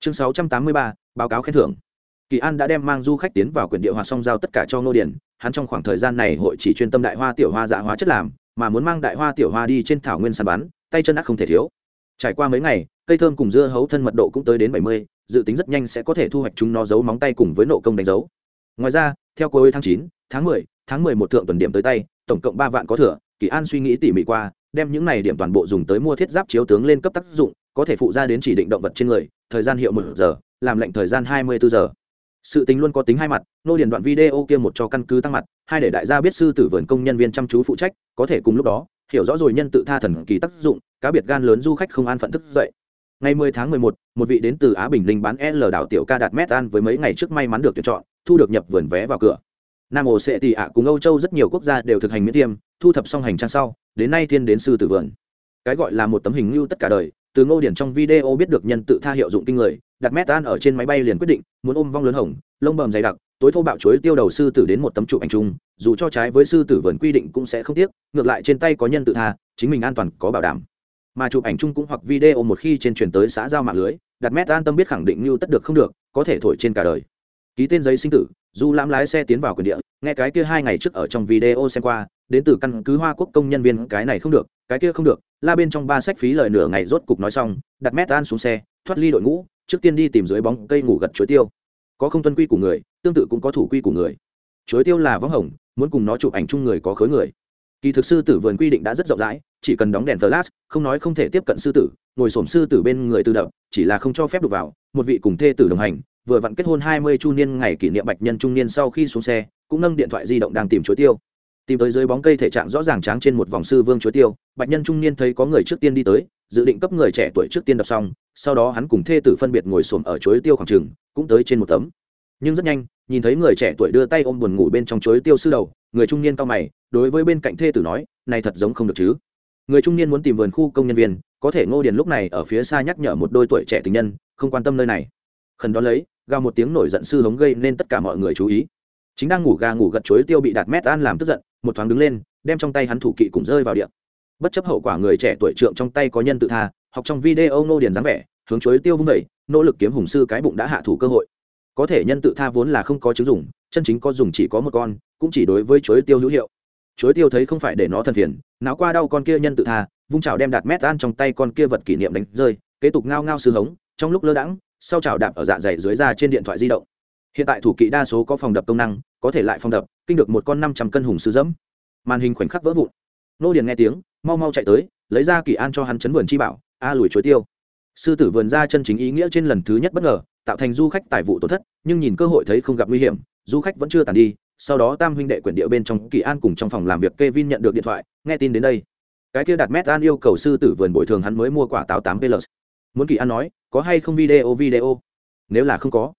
Chương 683, báo cáo khen thưởng. Kỳ an đã đem mang du khách tiến vào quyển địa hoa song giao tất cả cho ngô điển hắn trong khoảng thời gian này hội chỉ chuyên tâm đại hoa tiểu hoa dạ hóa chất làm mà muốn mang đại hoa tiểu hoa đi trên thảo nguyên săn bắn, tay chân ác không thể thiếu. Trải qua mấy ngày, cây thơm cùng dưa hấu thân mật độ cũng tới đến bảy mươi, dự tính rất nhanh sẽ có thể thu hoạch chúng nó giấu móng tay cùng với nộ công đánh dấu. Ngoài ra, theo cuối tháng chín, tháng mười tháng mười một thượng tuần điểm tới tay, tổng cộng ba vạn có thừa, kỳ an suy nghĩ tỉ mỉ qua, đem những này điểm toàn bộ dùng tới mua thiết giáp chiếu tướng lên cấp tác dụng, có thể phụ ra đến chỉ định động vật trên người, thời gian hiệu một giờ, làm lệnh thời gian hai mươi bốn giờ sự tính luôn có tính hai mặt nô điền đoạn video kia một cho căn cứ tăng mặt hai để đại gia biết sư tử vườn công nhân viên chăm chú phụ trách có thể cùng lúc đó hiểu rõ rồi nhân tự tha thần kỳ tác dụng cá biệt gan lớn du khách không an phận thức dậy. Ngày 10 tháng 11, một vị đến từ á bình linh bán l đảo tiểu ca đạt mét an với mấy ngày trước may mắn được tuyển chọn thu được nhập vườn vé vào cửa. Nam ổ sẽ Tị, ạ cùng âu châu rất nhiều quốc gia đều thực hành miễn tiêm thu thập xong hành trang sau đến nay thiên đến sư tử vườn. Cái gọi là một tấm hình lưu tất cả đời từ ngô điển trong video biết được nhân tự tha hiệu dụng kinh người đặt mét tan ở trên máy bay liền quyết định, muốn ôm vong lớn hồng, lông bầm dày đặc, tối thô bạo chuối tiêu đầu sư tử đến một tấm chụp ảnh chung, dù cho trái với sư tử vườn quy định cũng sẽ không tiếc, ngược lại trên tay có nhân tự tha, chính mình an toàn có bảo đảm. Mà chụp ảnh chung cũng hoặc video một khi trên truyền tới xã giao mạng lưới, đặt mét an tâm biết khẳng định như tất được không được, có thể thổi trên cả đời. Ký tên giấy sinh tử du lãm lái xe tiến vào quyền địa, nghe cái kia hai ngày trước ở trong video xem qua, đến từ căn cứ hoa quốc công nhân viên, cái này không được, cái kia không được, la bên trong ba sách phí lời nửa ngày rốt cục nói xong, đặt mét an xuống xe, thoát ly đội ngũ trước tiên đi tìm dưới bóng cây ngủ gật chuối tiêu. Có không tuân quy của người, tương tự cũng có thủ quy của người. Chuối tiêu là võng hồng, muốn cùng nó chụp ảnh chung người có khối người. Kỳ thực sư tử vườn quy định đã rất rộng rãi, chỉ cần đóng đèn flash, không nói không thể tiếp cận sư tử, ngồi xổm sư tử bên người tự động, chỉ là không cho phép đụng vào, một vị cùng thê tử đồng hành, vừa vặn kết hôn hai mươi chu niên ngày kỷ niệm bạch nhân trung niên sau khi xuống xe, cũng nâng điện thoại di động đang tìm chuối tiêu. Tìm tới dưới bóng cây thể trạng rõ ràng tráng trên một vòng sư vương chuối tiêu, bạch nhân trung niên thấy có người trước tiên đi tới dự định cấp người trẻ tuổi trước tiên đọc xong, sau đó hắn cùng thê tử phân biệt ngồi xổm ở chuối tiêu khoảng trường, cũng tới trên một tấm. Nhưng rất nhanh, nhìn thấy người trẻ tuổi đưa tay ôm buồn ngủ bên trong chuối tiêu sư đầu, người trung niên cao mày, đối với bên cạnh thê tử nói, này thật giống không được chứ. Người trung niên muốn tìm vườn khu công nhân viên, có thể ngô điền lúc này ở phía xa nhắc nhở một đôi tuổi trẻ tình nhân, không quan tâm nơi này. Khẩn đó lấy, gào một tiếng nổi giận sư hống gây nên tất cả mọi người chú ý. Chính đang ngủ gà ngủ gật chuối tiêu bị đạt mét an làm tức giận, một thoáng đứng lên, đem trong tay hắn thủ kỵ cùng rơi vào điện bất chấp hậu quả người trẻ tuổi trượng trong tay có nhân tự tha, học trong video nô điền dáng vẻ, hướng chuối tiêu vung vẩy, nỗ lực kiếm hùng sư cái bụng đã hạ thủ cơ hội. Có thể nhân tự tha vốn là không có chứng dùng chân chính có dùng chỉ có một con, cũng chỉ đối với chuối tiêu hữu hiệu. Chuối tiêu thấy không phải để nó thần phiền não qua đau con kia nhân tự tha, vung chảo đem đạt mét an trong tay con kia vật kỷ niệm đánh rơi, kế tục ngao ngao sư hống, trong lúc lơ đãng, sau chảo đạp ở dạ dày dưới da trên điện thoại di động. Hiện tại thủ kỵ đa số có phòng đập công năng, có thể lại phòng đập, kinh được một con năm trăm cân hùng sư dẫm. Màn hình khoảnh khắc vỡ vụn. Nô điền nghe tiếng mau mau chạy tới, lấy ra kỳ an cho hắn chấn vườn chi bảo, a à, lùi chuối tiêu. Sư tử vườn ra chân chính ý nghĩa trên lần thứ nhất bất ngờ, tạo thành du khách tài vụ tổn thất, nhưng nhìn cơ hội thấy không gặp nguy hiểm, du khách vẫn chưa tàn đi. Sau đó tam huynh đệ quyển địa bên trong kỳ an cùng trong phòng làm việc Kevin nhận được điện thoại, nghe tin đến đây. Cái kia đặt mét an yêu cầu sư tử vườn bồi thường hắn mới mua quả táo tám pl muốn kỳ an nói, có hay không video video? Nếu là không có,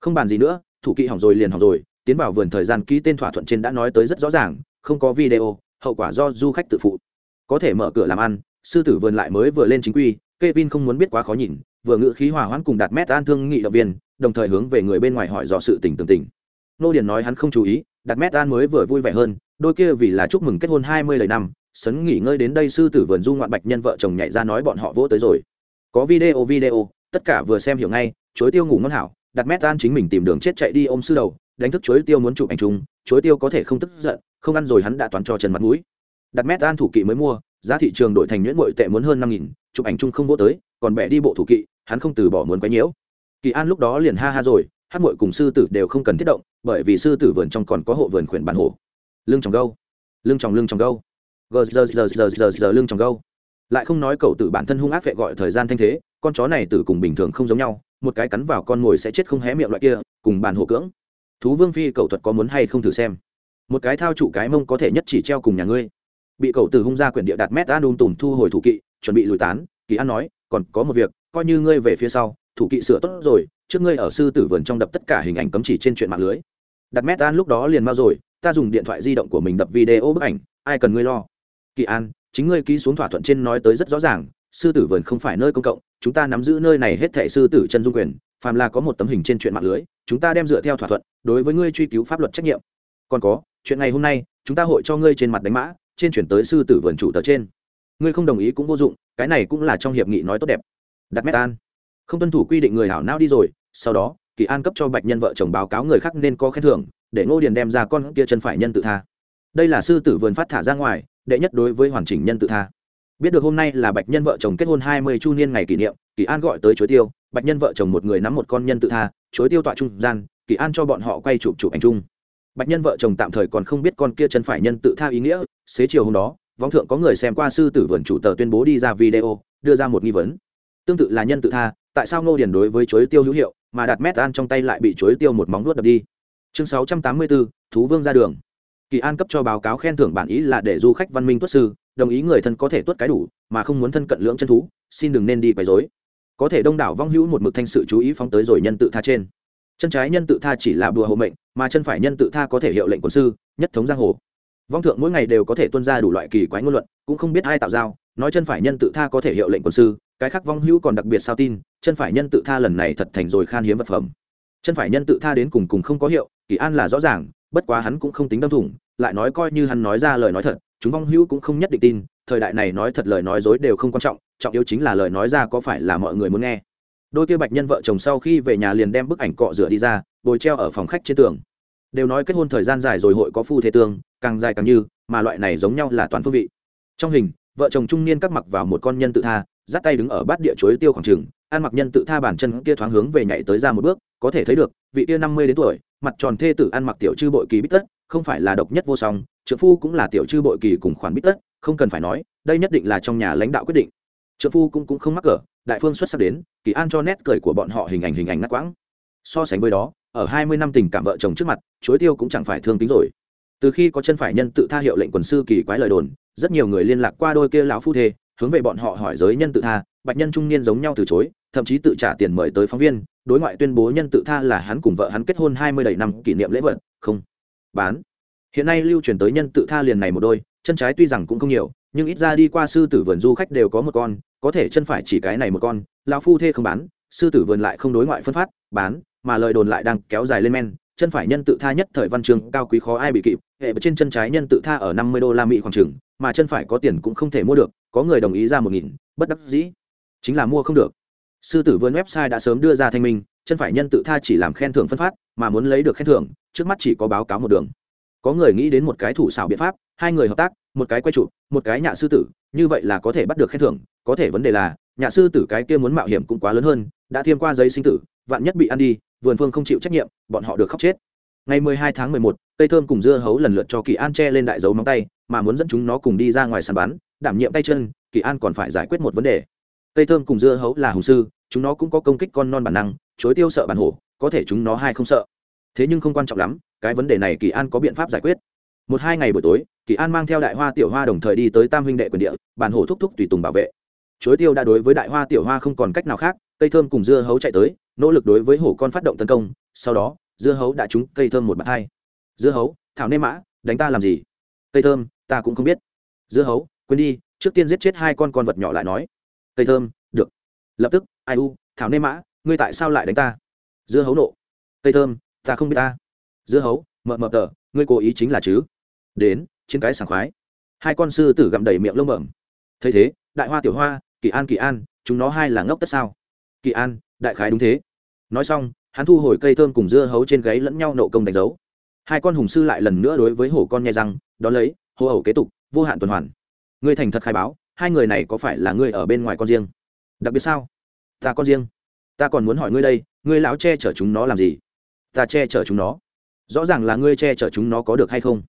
không bàn gì nữa, thủ kỵ hỏng rồi liền hỏng rồi, tiến vào vườn thời gian ký tên thỏa thuận trên đã nói tới rất rõ ràng, không có video, hậu quả do du khách tự phụ có thể mở cửa làm ăn, sư tử vườn lại mới vừa lên chính quy, Kevin không muốn biết quá khó nhìn, vừa ngự khí hòa hoãn cùng đạt mét an thương nghị động viên, đồng thời hướng về người bên ngoài hỏi dò sự tình tường tình. Nô điền nói hắn không chú ý, đạt mét an mới vừa vui vẻ hơn, đôi kia vì là chúc mừng kết hôn hai mươi lời năm, sấn nghỉ ngơi đến đây sư tử vườn du ngoạn bạch nhân vợ chồng nhảy ra nói bọn họ vỗ tới rồi. Có video video, tất cả vừa xem hiểu ngay chối tiêu ngủ ngon hảo đặt mét an chính mình tìm đường chết chạy đi ôm sư đầu, đánh thức chối tiêu muốn chụp ảnh chung chối tiêu có thể không tức giận, không ăn rồi hắn đã toán cho trần mặt mũi đặt mét an thủ kỵ mới mua, giá thị trường đổi thành nhuyễn bội tệ muốn hơn năm nghìn, chụp ảnh chung không vô tới, còn bẻ đi bộ thủ kỵ, hắn không từ bỏ muốn quấy nhiễu. Kỳ an lúc đó liền ha ha rồi, hát mội cùng sư tử đều không cần thiết động, bởi vì sư tử vườn trong còn có hộ vườn khuyển bản hổ. Lưng tròng gâu. Lưng tròng lưng tròng gâu. Gờ, giờ giờ giờ giờ giờ, lưng tròng gâu. Lại không nói cậu tử bản thân hung ác vệ gọi thời gian thanh thế, con chó này tử cùng bình thường không giống nhau, một cái cắn vào con mồi sẽ chết không hé miệng loại kia, cùng bàn hổ cưỡng. Thú vương phi cậu thuật có muốn hay không thử xem. Một cái thao trụ cái mông có thể nhất chỉ treo cùng nhà ngươi bị cậu từ hung ra quyển địa đạt mét an đun tùm thu hồi thủ kỵ, chuẩn bị lùi tán. Kỳ an nói, còn có một việc, coi như ngươi về phía sau, thủ kỵ sửa tốt rồi, trước ngươi ở sư tử vườn trong đập tất cả hình ảnh cấm chỉ trên chuyện mạng lưới. Đặt mét an lúc đó liền mau rồi, ta dùng điện thoại di động của mình đập video bức ảnh, ai cần ngươi lo? Kỳ an, chính ngươi ký xuống thỏa thuận trên nói tới rất rõ ràng, sư tử vườn không phải nơi công cộng, chúng ta nắm giữ nơi này hết thẻ sư tử chân dung quyền, phàm là có một tấm hình trên chuyện mạng lưới, chúng ta đem dựa theo thỏa thuận, đối với ngươi truy cứu pháp luật trách nhiệm. Còn có, chuyện ngày hôm nay, chúng ta hội cho ngươi trên mặt đánh mã trên chuyển tới sư tử vườn chủ tờ trên. Ngươi không đồng ý cũng vô dụng, cái này cũng là trong hiệp nghị nói tốt đẹp. Đặt mét an. Không tuân thủ quy định người hảo não đi rồi, sau đó, kỳ an cấp cho bạch nhân vợ chồng báo cáo người khác nên có khen thưởng, để ngô điền đem ra con kia chân phải nhân tự tha. Đây là sư tử vườn phát thả ra ngoài, đệ nhất đối với hoàn chỉnh nhân tự tha. Biết được hôm nay là bạch nhân vợ chồng kết hôn hai mươi chu niên ngày kỷ niệm, kỳ an gọi tới chối tiêu, bạch nhân vợ chồng một người nắm một con nhân tự tha, chối tiêu tọa trung gian, kỳ an cho bọn họ quay chụp chụp ảnh chung bạch nhân vợ chồng tạm thời còn không biết con kia chân phải nhân tự tha ý nghĩa, xế chiều hôm đó vong thượng có người xem qua sư tử vườn chủ tờ tuyên bố đi ra video, đưa ra một nghi vấn. Tương tự là nhân tự tha, tại sao ngô điền đối với chối tiêu hữu hiệu, mà đặt mét an trong tay lại bị chối tiêu một móng nuốt đập đi? Chương sáu trăm tám mươi bốn thú vương ra đường. Kỳ an cấp cho báo cáo khen thưởng bản ý là để du khách văn minh tuất sư, đồng ý người thân có thể tuất cái đủ, mà không muốn thân cận lưỡng chân thú, xin đừng nên đi quấy rối. Có thể đông đảo vong hữu một mực thanh sự chú ý phóng tới rồi nhân tự tha trên chân trái nhân tự tha chỉ là đùa hộ mệnh, mà chân phải nhân tự tha có thể hiệu lệnh quân sư, nhất thống giang hồ. Vong thượng mỗi ngày đều có thể tuân ra đủ loại kỳ quái ngôn luận, cũng không biết ai tạo giao, nói chân phải nhân tự tha có thể hiệu lệnh quân sư, cái khác vong hữu còn đặc biệt sao tin, chân phải nhân tự tha lần này thật thành rồi khan hiếm vật phẩm. Chân phải nhân tự tha đến cùng cùng không có hiệu, kỳ an là rõ ràng, bất quá hắn cũng không tính đâm thủng, lại nói coi như hắn nói ra lời nói thật, chúng vong hữu cũng không nhất định tin, thời đại này nói thật lời nói dối đều không quan trọng trọng yếu chính là lời nói ra có phải là mọi người muốn nghe đôi kia bạch nhân vợ chồng sau khi về nhà liền đem bức ảnh cọ rửa đi ra bồi treo ở phòng khách trên tường. Đều nói kết hôn thời gian dài rồi hội có phu thế tương, càng dài càng như, mà loại này giống nhau là toàn phương vị. Trong hình, vợ chồng trung niên cắt mặc vào một con nhân tự tha, dắt tay đứng ở bát địa chuối tiêu khoảng trường, ăn mặc nhân tự tha bản chân kia thoáng hướng về nhảy tới ra một bước, có thể thấy được, vị kia năm mươi đến tuổi, mặt tròn thê tử ăn mặc tiểu chư bội kỳ bít tất, không phải là độc nhất vô song trợ phu cũng là tiểu chư bội kỳ cùng khoản bít tất, không cần phải nói, đây nhất định là trong nhà lãnh đạo quyết định. Trợ phu cũng cũng không mắc cỡ đại phương xuất sắc đến, kỳ an cho nét cười của bọn họ hình ảnh hình ảnh ngắt quãng. So sánh với đó, ở hai mươi năm tình cảm vợ chồng trước mặt, chuối tiêu cũng chẳng phải thương tính rồi. Từ khi có chân phải nhân tự tha hiệu lệnh quần sư kỳ quái lời đồn, rất nhiều người liên lạc qua đôi kia lão phu thê, hướng về bọn họ hỏi giới nhân tự tha, bạch nhân trung niên giống nhau từ chối, thậm chí tự trả tiền mời tới phóng viên, đối ngoại tuyên bố nhân tự tha là hắn cùng vợ hắn kết hôn hai mươi đầy năm kỷ niệm lễ vật, không bán. Hiện nay lưu truyền tới nhân tự tha liền này một đôi, chân trái tuy rằng cũng không nhiều, nhưng ít ra đi qua sư tử vườn du khách đều có một con có thể chân phải chỉ cái này một con, lão phu thê không bán, sư tử vườn lại không đối ngoại phân phát, bán, mà lời đồn lại đang kéo dài lên men, chân phải nhân tự tha nhất thời văn trường, cao quý khó ai bị kịp, hệ trên chân trái nhân tự tha ở năm mươi đô la mỹ khoảng chừng, mà chân phải có tiền cũng không thể mua được, có người đồng ý ra một nghìn, bất đắc dĩ. Chính là mua không được. Sư tử vườn website đã sớm đưa ra thanh minh, chân phải nhân tự tha chỉ làm khen thưởng phân phát, mà muốn lấy được khen thưởng, trước mắt chỉ có báo cáo một đường. Có người nghĩ đến một cái thủ xảo biện pháp, hai người hợp tác, một cái quay chụp, một cái nhạ sư tử, như vậy là có thể bắt được khen thưởng có thể vấn đề là nhà sư tử cái kia muốn mạo hiểm cũng quá lớn hơn đã thiêm qua giấy sinh tử vạn nhất bị ăn đi vườn phương không chịu trách nhiệm bọn họ được khóc chết. Ngày 12 tháng 11, cây thơm cùng dưa hấu lần lượt cho kỳ an che lên đại dấu móng tay mà muốn dẫn chúng nó cùng đi ra ngoài sàn bắn đảm nhiệm tay chân kỳ an còn phải giải quyết một vấn đề. Cây thơm cùng dưa hấu là hùng sư chúng nó cũng có công kích con non bản năng chối tiêu sợ bản hổ có thể chúng nó hai không sợ. Thế nhưng không quan trọng lắm cái vấn đề này kỳ an có biện pháp giải quyết. Một hai ngày buổi tối kỳ an mang theo đại hoa tiểu hoa đồng thời đi tới tam huynh đệ quyền địa bản hổ thúc thúc tùy tùng bảo vệ chuối tiêu đã đối với đại hoa tiểu hoa không còn cách nào khác, cây thơm cùng dưa hấu chạy tới, nỗ lực đối với hổ con phát động tấn công, sau đó, dưa hấu đã trúng cây thơm một bàn hai. Dưa hấu, thảo nê mã, đánh ta làm gì? Cây thơm, ta cũng không biết. Dưa hấu, quên đi, trước tiên giết chết hai con con vật nhỏ lại nói. Cây thơm, được. Lập tức, ai u, thảo nê mã, ngươi tại sao lại đánh ta? Dưa hấu nộ. Cây thơm, ta không biết ta. Dưa hấu, mợ mợ tờ, ngươi cố ý chính là chứ? Đến trên cái sảng khoái. Hai con sư tử gặm đầy miệng lông bẩm. Thấy thế đại hoa tiểu hoa, kỳ an kỳ an, chúng nó hai là ngốc tất sao? Kỳ an, đại khái đúng thế. Nói xong, hắn thu hồi cây thơm cùng dưa hấu trên gáy lẫn nhau nộ công đánh dấu. Hai con hùng sư lại lần nữa đối với hổ con nhai răng, đón lấy, hô ẩu kế tục, vô hạn tuần hoàn. Ngươi thành thật khai báo, hai người này có phải là ngươi ở bên ngoài con riêng? Đặc biệt sao? Ta con riêng. Ta còn muốn hỏi ngươi đây, ngươi lão che chở chúng nó làm gì? Ta che chở chúng nó. Rõ ràng là ngươi che chở chúng nó có được hay không?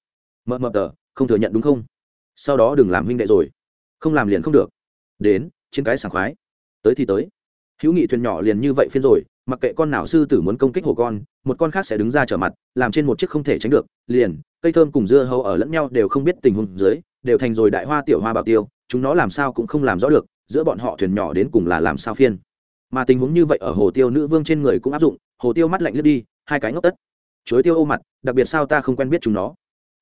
Mợ mợ tờ, không thừa nhận đúng không? Sau đó đừng làm huynh đệ rồi. Không làm liền không được đến trên cái sảng khoái. Tới thì tới. Hữu nghị thuyền nhỏ liền như vậy phiên rồi, mặc kệ con nào sư tử muốn công kích hồ con, một con khác sẽ đứng ra trở mặt, làm trên một chiếc không thể tránh được, liền, cây thơm cùng dưa hấu ở lẫn nhau đều không biết tình huống dưới, đều thành rồi đại hoa tiểu hoa bảo tiêu, chúng nó làm sao cũng không làm rõ được, giữa bọn họ thuyền nhỏ đến cùng là làm sao phiên. Mà tình huống như vậy ở hồ tiêu nữ vương trên người cũng áp dụng, hồ tiêu mắt lạnh lướt đi, hai cái ngốc tất. Chuối tiêu ô mặt, đặc biệt sao ta không quen biết chúng nó.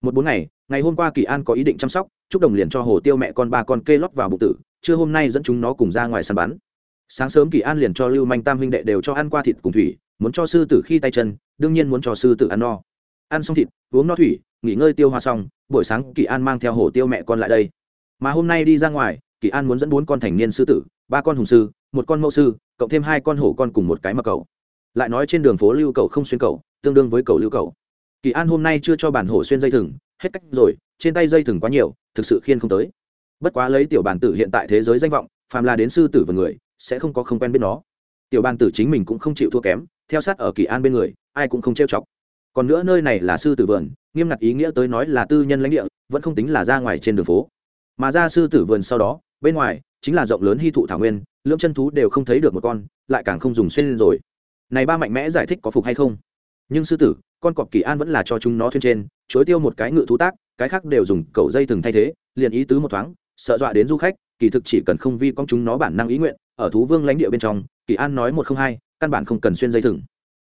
Một bốn ngày ngày hôm qua kỳ an có ý định chăm sóc, chúc đồng liền cho hồ tiêu mẹ con ba con kê lót vào bụng tử trưa hôm nay dẫn chúng nó cùng ra ngoài săn bắn. Sáng sớm kỳ an liền cho lưu manh tam huynh đệ đều cho ăn qua thịt cùng thủy, muốn cho sư tử khi tay chân, đương nhiên muốn cho sư tử ăn no. Ăn xong thịt, uống no thủy, nghỉ ngơi tiêu hoa xong, buổi sáng kỳ an mang theo hổ tiêu mẹ con lại đây. Mà hôm nay đi ra ngoài, kỳ an muốn dẫn bốn con thành niên sư tử, ba con hùng sư, một con mẫu sư, cộng thêm hai con hổ con cùng một cái mà cầu lại nói trên đường phố lưu cầu không xuyên cầu tương đương với cầu lưu cầu kỳ an hôm nay chưa cho bản hổ xuyên dây thừng, hết cách rồi, trên tay dây thừng quá nhiều, thực sự khiên không tới bất quá lấy tiểu bàn tử hiện tại thế giới danh vọng, phàm là đến sư tử và người, sẽ không có không quen biết nó. Tiểu bàn tử chính mình cũng không chịu thua kém, theo sát ở kỳ an bên người, ai cũng không trêu chọc. Còn nữa nơi này là sư tử vườn, nghiêm ngặt ý nghĩa tới nói là tư nhân lãnh địa, vẫn không tính là ra ngoài trên đường phố. Mà ra sư tử vườn sau đó, bên ngoài, chính là rộng lớn hy thụ thảo nguyên, lưỡng chân thú đều không thấy được một con, lại càng không dùng xuyên lên rồi. Này ba mạnh mẽ giải thích có phục hay không? Nhưng sư tử, con cọp kỳ an vẫn là cho chúng nó thuyên trên, chối tiêu một cái ngự thú tác, cái khác đều dùng cầu dây thừng thay thế, liền ý tứ một thoáng sợ dọa đến du khách, kỳ thực chỉ cần không vi con chúng nó bản năng ý nguyện, ở thú vương lãnh địa bên trong, kỳ an nói một không hai, căn bản không cần xuyên dây thừng.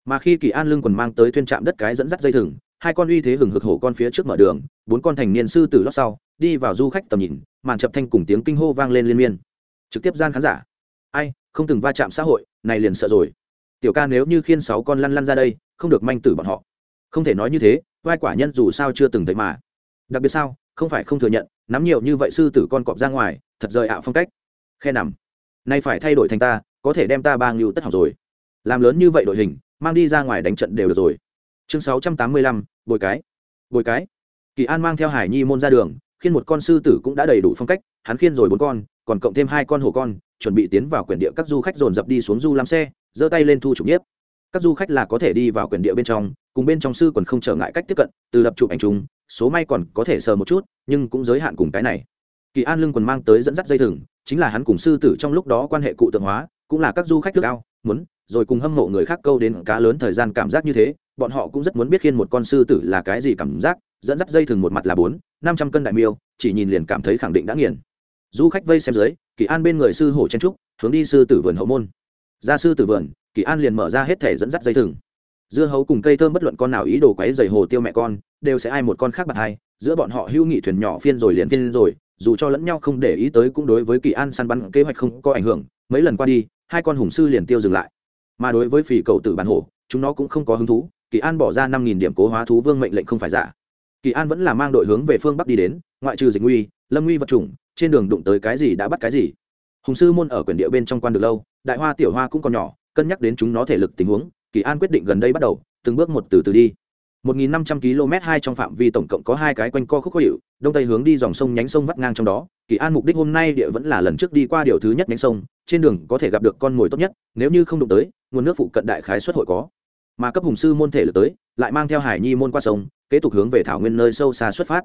Mà khi kỳ an lưng quần mang tới thuyên trạm đất cái dẫn dắt dây thừng, hai con uy thế hừng hực hổ con phía trước mở đường, bốn con thành niên sư tử lót sau, đi vào du khách tầm nhìn, màn chập thanh cùng tiếng kinh hô vang lên liên miên. Trực tiếp gian khán giả. Ai, không từng va chạm xã hội, này liền sợ rồi. Tiểu ca nếu như khiên sáu con lăn lăn ra đây, không được manh tử bọn họ. Không thể nói như thế, vai quả nhân dù sao chưa từng thấy mà. Đặc biệt sao, không phải không thừa nhận nắm nhiều như vậy sư tử con cọp ra ngoài, thật rời ạo phong cách. Khe nằm. Nay phải thay đổi thành ta, có thể đem ta ba ngưu tất học rồi. Làm lớn như vậy đội hình, mang đi ra ngoài đánh trận đều được rồi. Chương sáu trăm tám mươi lăm, bồi cái. Bồi cái. Kỳ an mang theo hải nhi môn ra đường, khiên một con sư tử cũng đã đầy đủ phong cách, hắn khiên rồi bốn con, còn cộng thêm hai con hổ con, chuẩn bị tiến vào quyển địa các du khách dồn dập đi xuống du làm xe, giơ tay lên thu chụp nhiếp. Các du khách là có thể đi vào quyển địa bên trong, cùng bên trong sư còn không trở ngại cách tiếp cận, từ lập chụp ảnh chúng số may còn có thể sờ một chút, nhưng cũng giới hạn cùng cái này. Kỳ an lưng còn mang tới dẫn dắt dây thừng, chính là hắn cùng sư tử trong lúc đó quan hệ cụ tượng hóa, cũng là các du khách thức ao, muốn, rồi cùng hâm mộ người khác câu đến cá lớn thời gian cảm giác như thế, bọn họ cũng rất muốn biết khiên một con sư tử là cái gì cảm giác, dẫn dắt dây thừng một mặt là bốn, năm trăm cân đại miêu, chỉ nhìn liền cảm thấy khẳng định đã nghiền. Du khách vây xem dưới, kỳ an bên người sư hổ chen trúc, hướng đi sư tử vườn hậu môn. Ra sư tử vườn, kỳ an liền mở ra hết thể dẫn dắt dây thừng. Dưa hấu cùng cây thơm bất luận con nào ý đồ quấy dày hồ tiêu mẹ con đều sẽ ai một con khác bạc hai, giữa bọn họ hữu nghị thuyền nhỏ phiên rồi liền phiên rồi, dù cho lẫn nhau không để ý tới cũng đối với kỳ an săn bắn kế hoạch không có ảnh hưởng, mấy lần qua đi, hai con hùng sư liền tiêu dừng lại. Mà đối với phì cầu tử bản hổ, chúng nó cũng không có hứng thú, kỳ an bỏ ra năm nghìn điểm cố hóa thú vương mệnh lệnh không phải giả. Kỳ an vẫn là mang đội hướng về phương bắc đi đến, ngoại trừ dịch nguy, lâm nguy vật chủng, trên đường đụng tới cái gì đã bắt cái gì. Hùng sư môn ở quyển địa bên trong quan được lâu, đại hoa tiểu hoa cũng còn nhỏ, cân nhắc đến chúng nó thể lực tình huống, kỳ an quyết định gần đây bắt đầu, từng bước một từ từ đi. 1.500 km hai trong phạm vi tổng cộng có hai cái quanh co khúc khó hiệu đông tây hướng đi dòng sông nhánh sông vắt ngang trong đó. Kỳ an mục đích hôm nay địa vẫn là lần trước đi qua điều thứ nhất nhánh sông, trên đường có thể gặp được con mồi tốt nhất, nếu như không đụng tới, nguồn nước phụ cận đại khái xuất hội có. Mà cấp hùng sư môn thể lực tới, lại mang theo hải nhi môn qua sông, kế tục hướng về thảo nguyên nơi sâu xa xuất phát.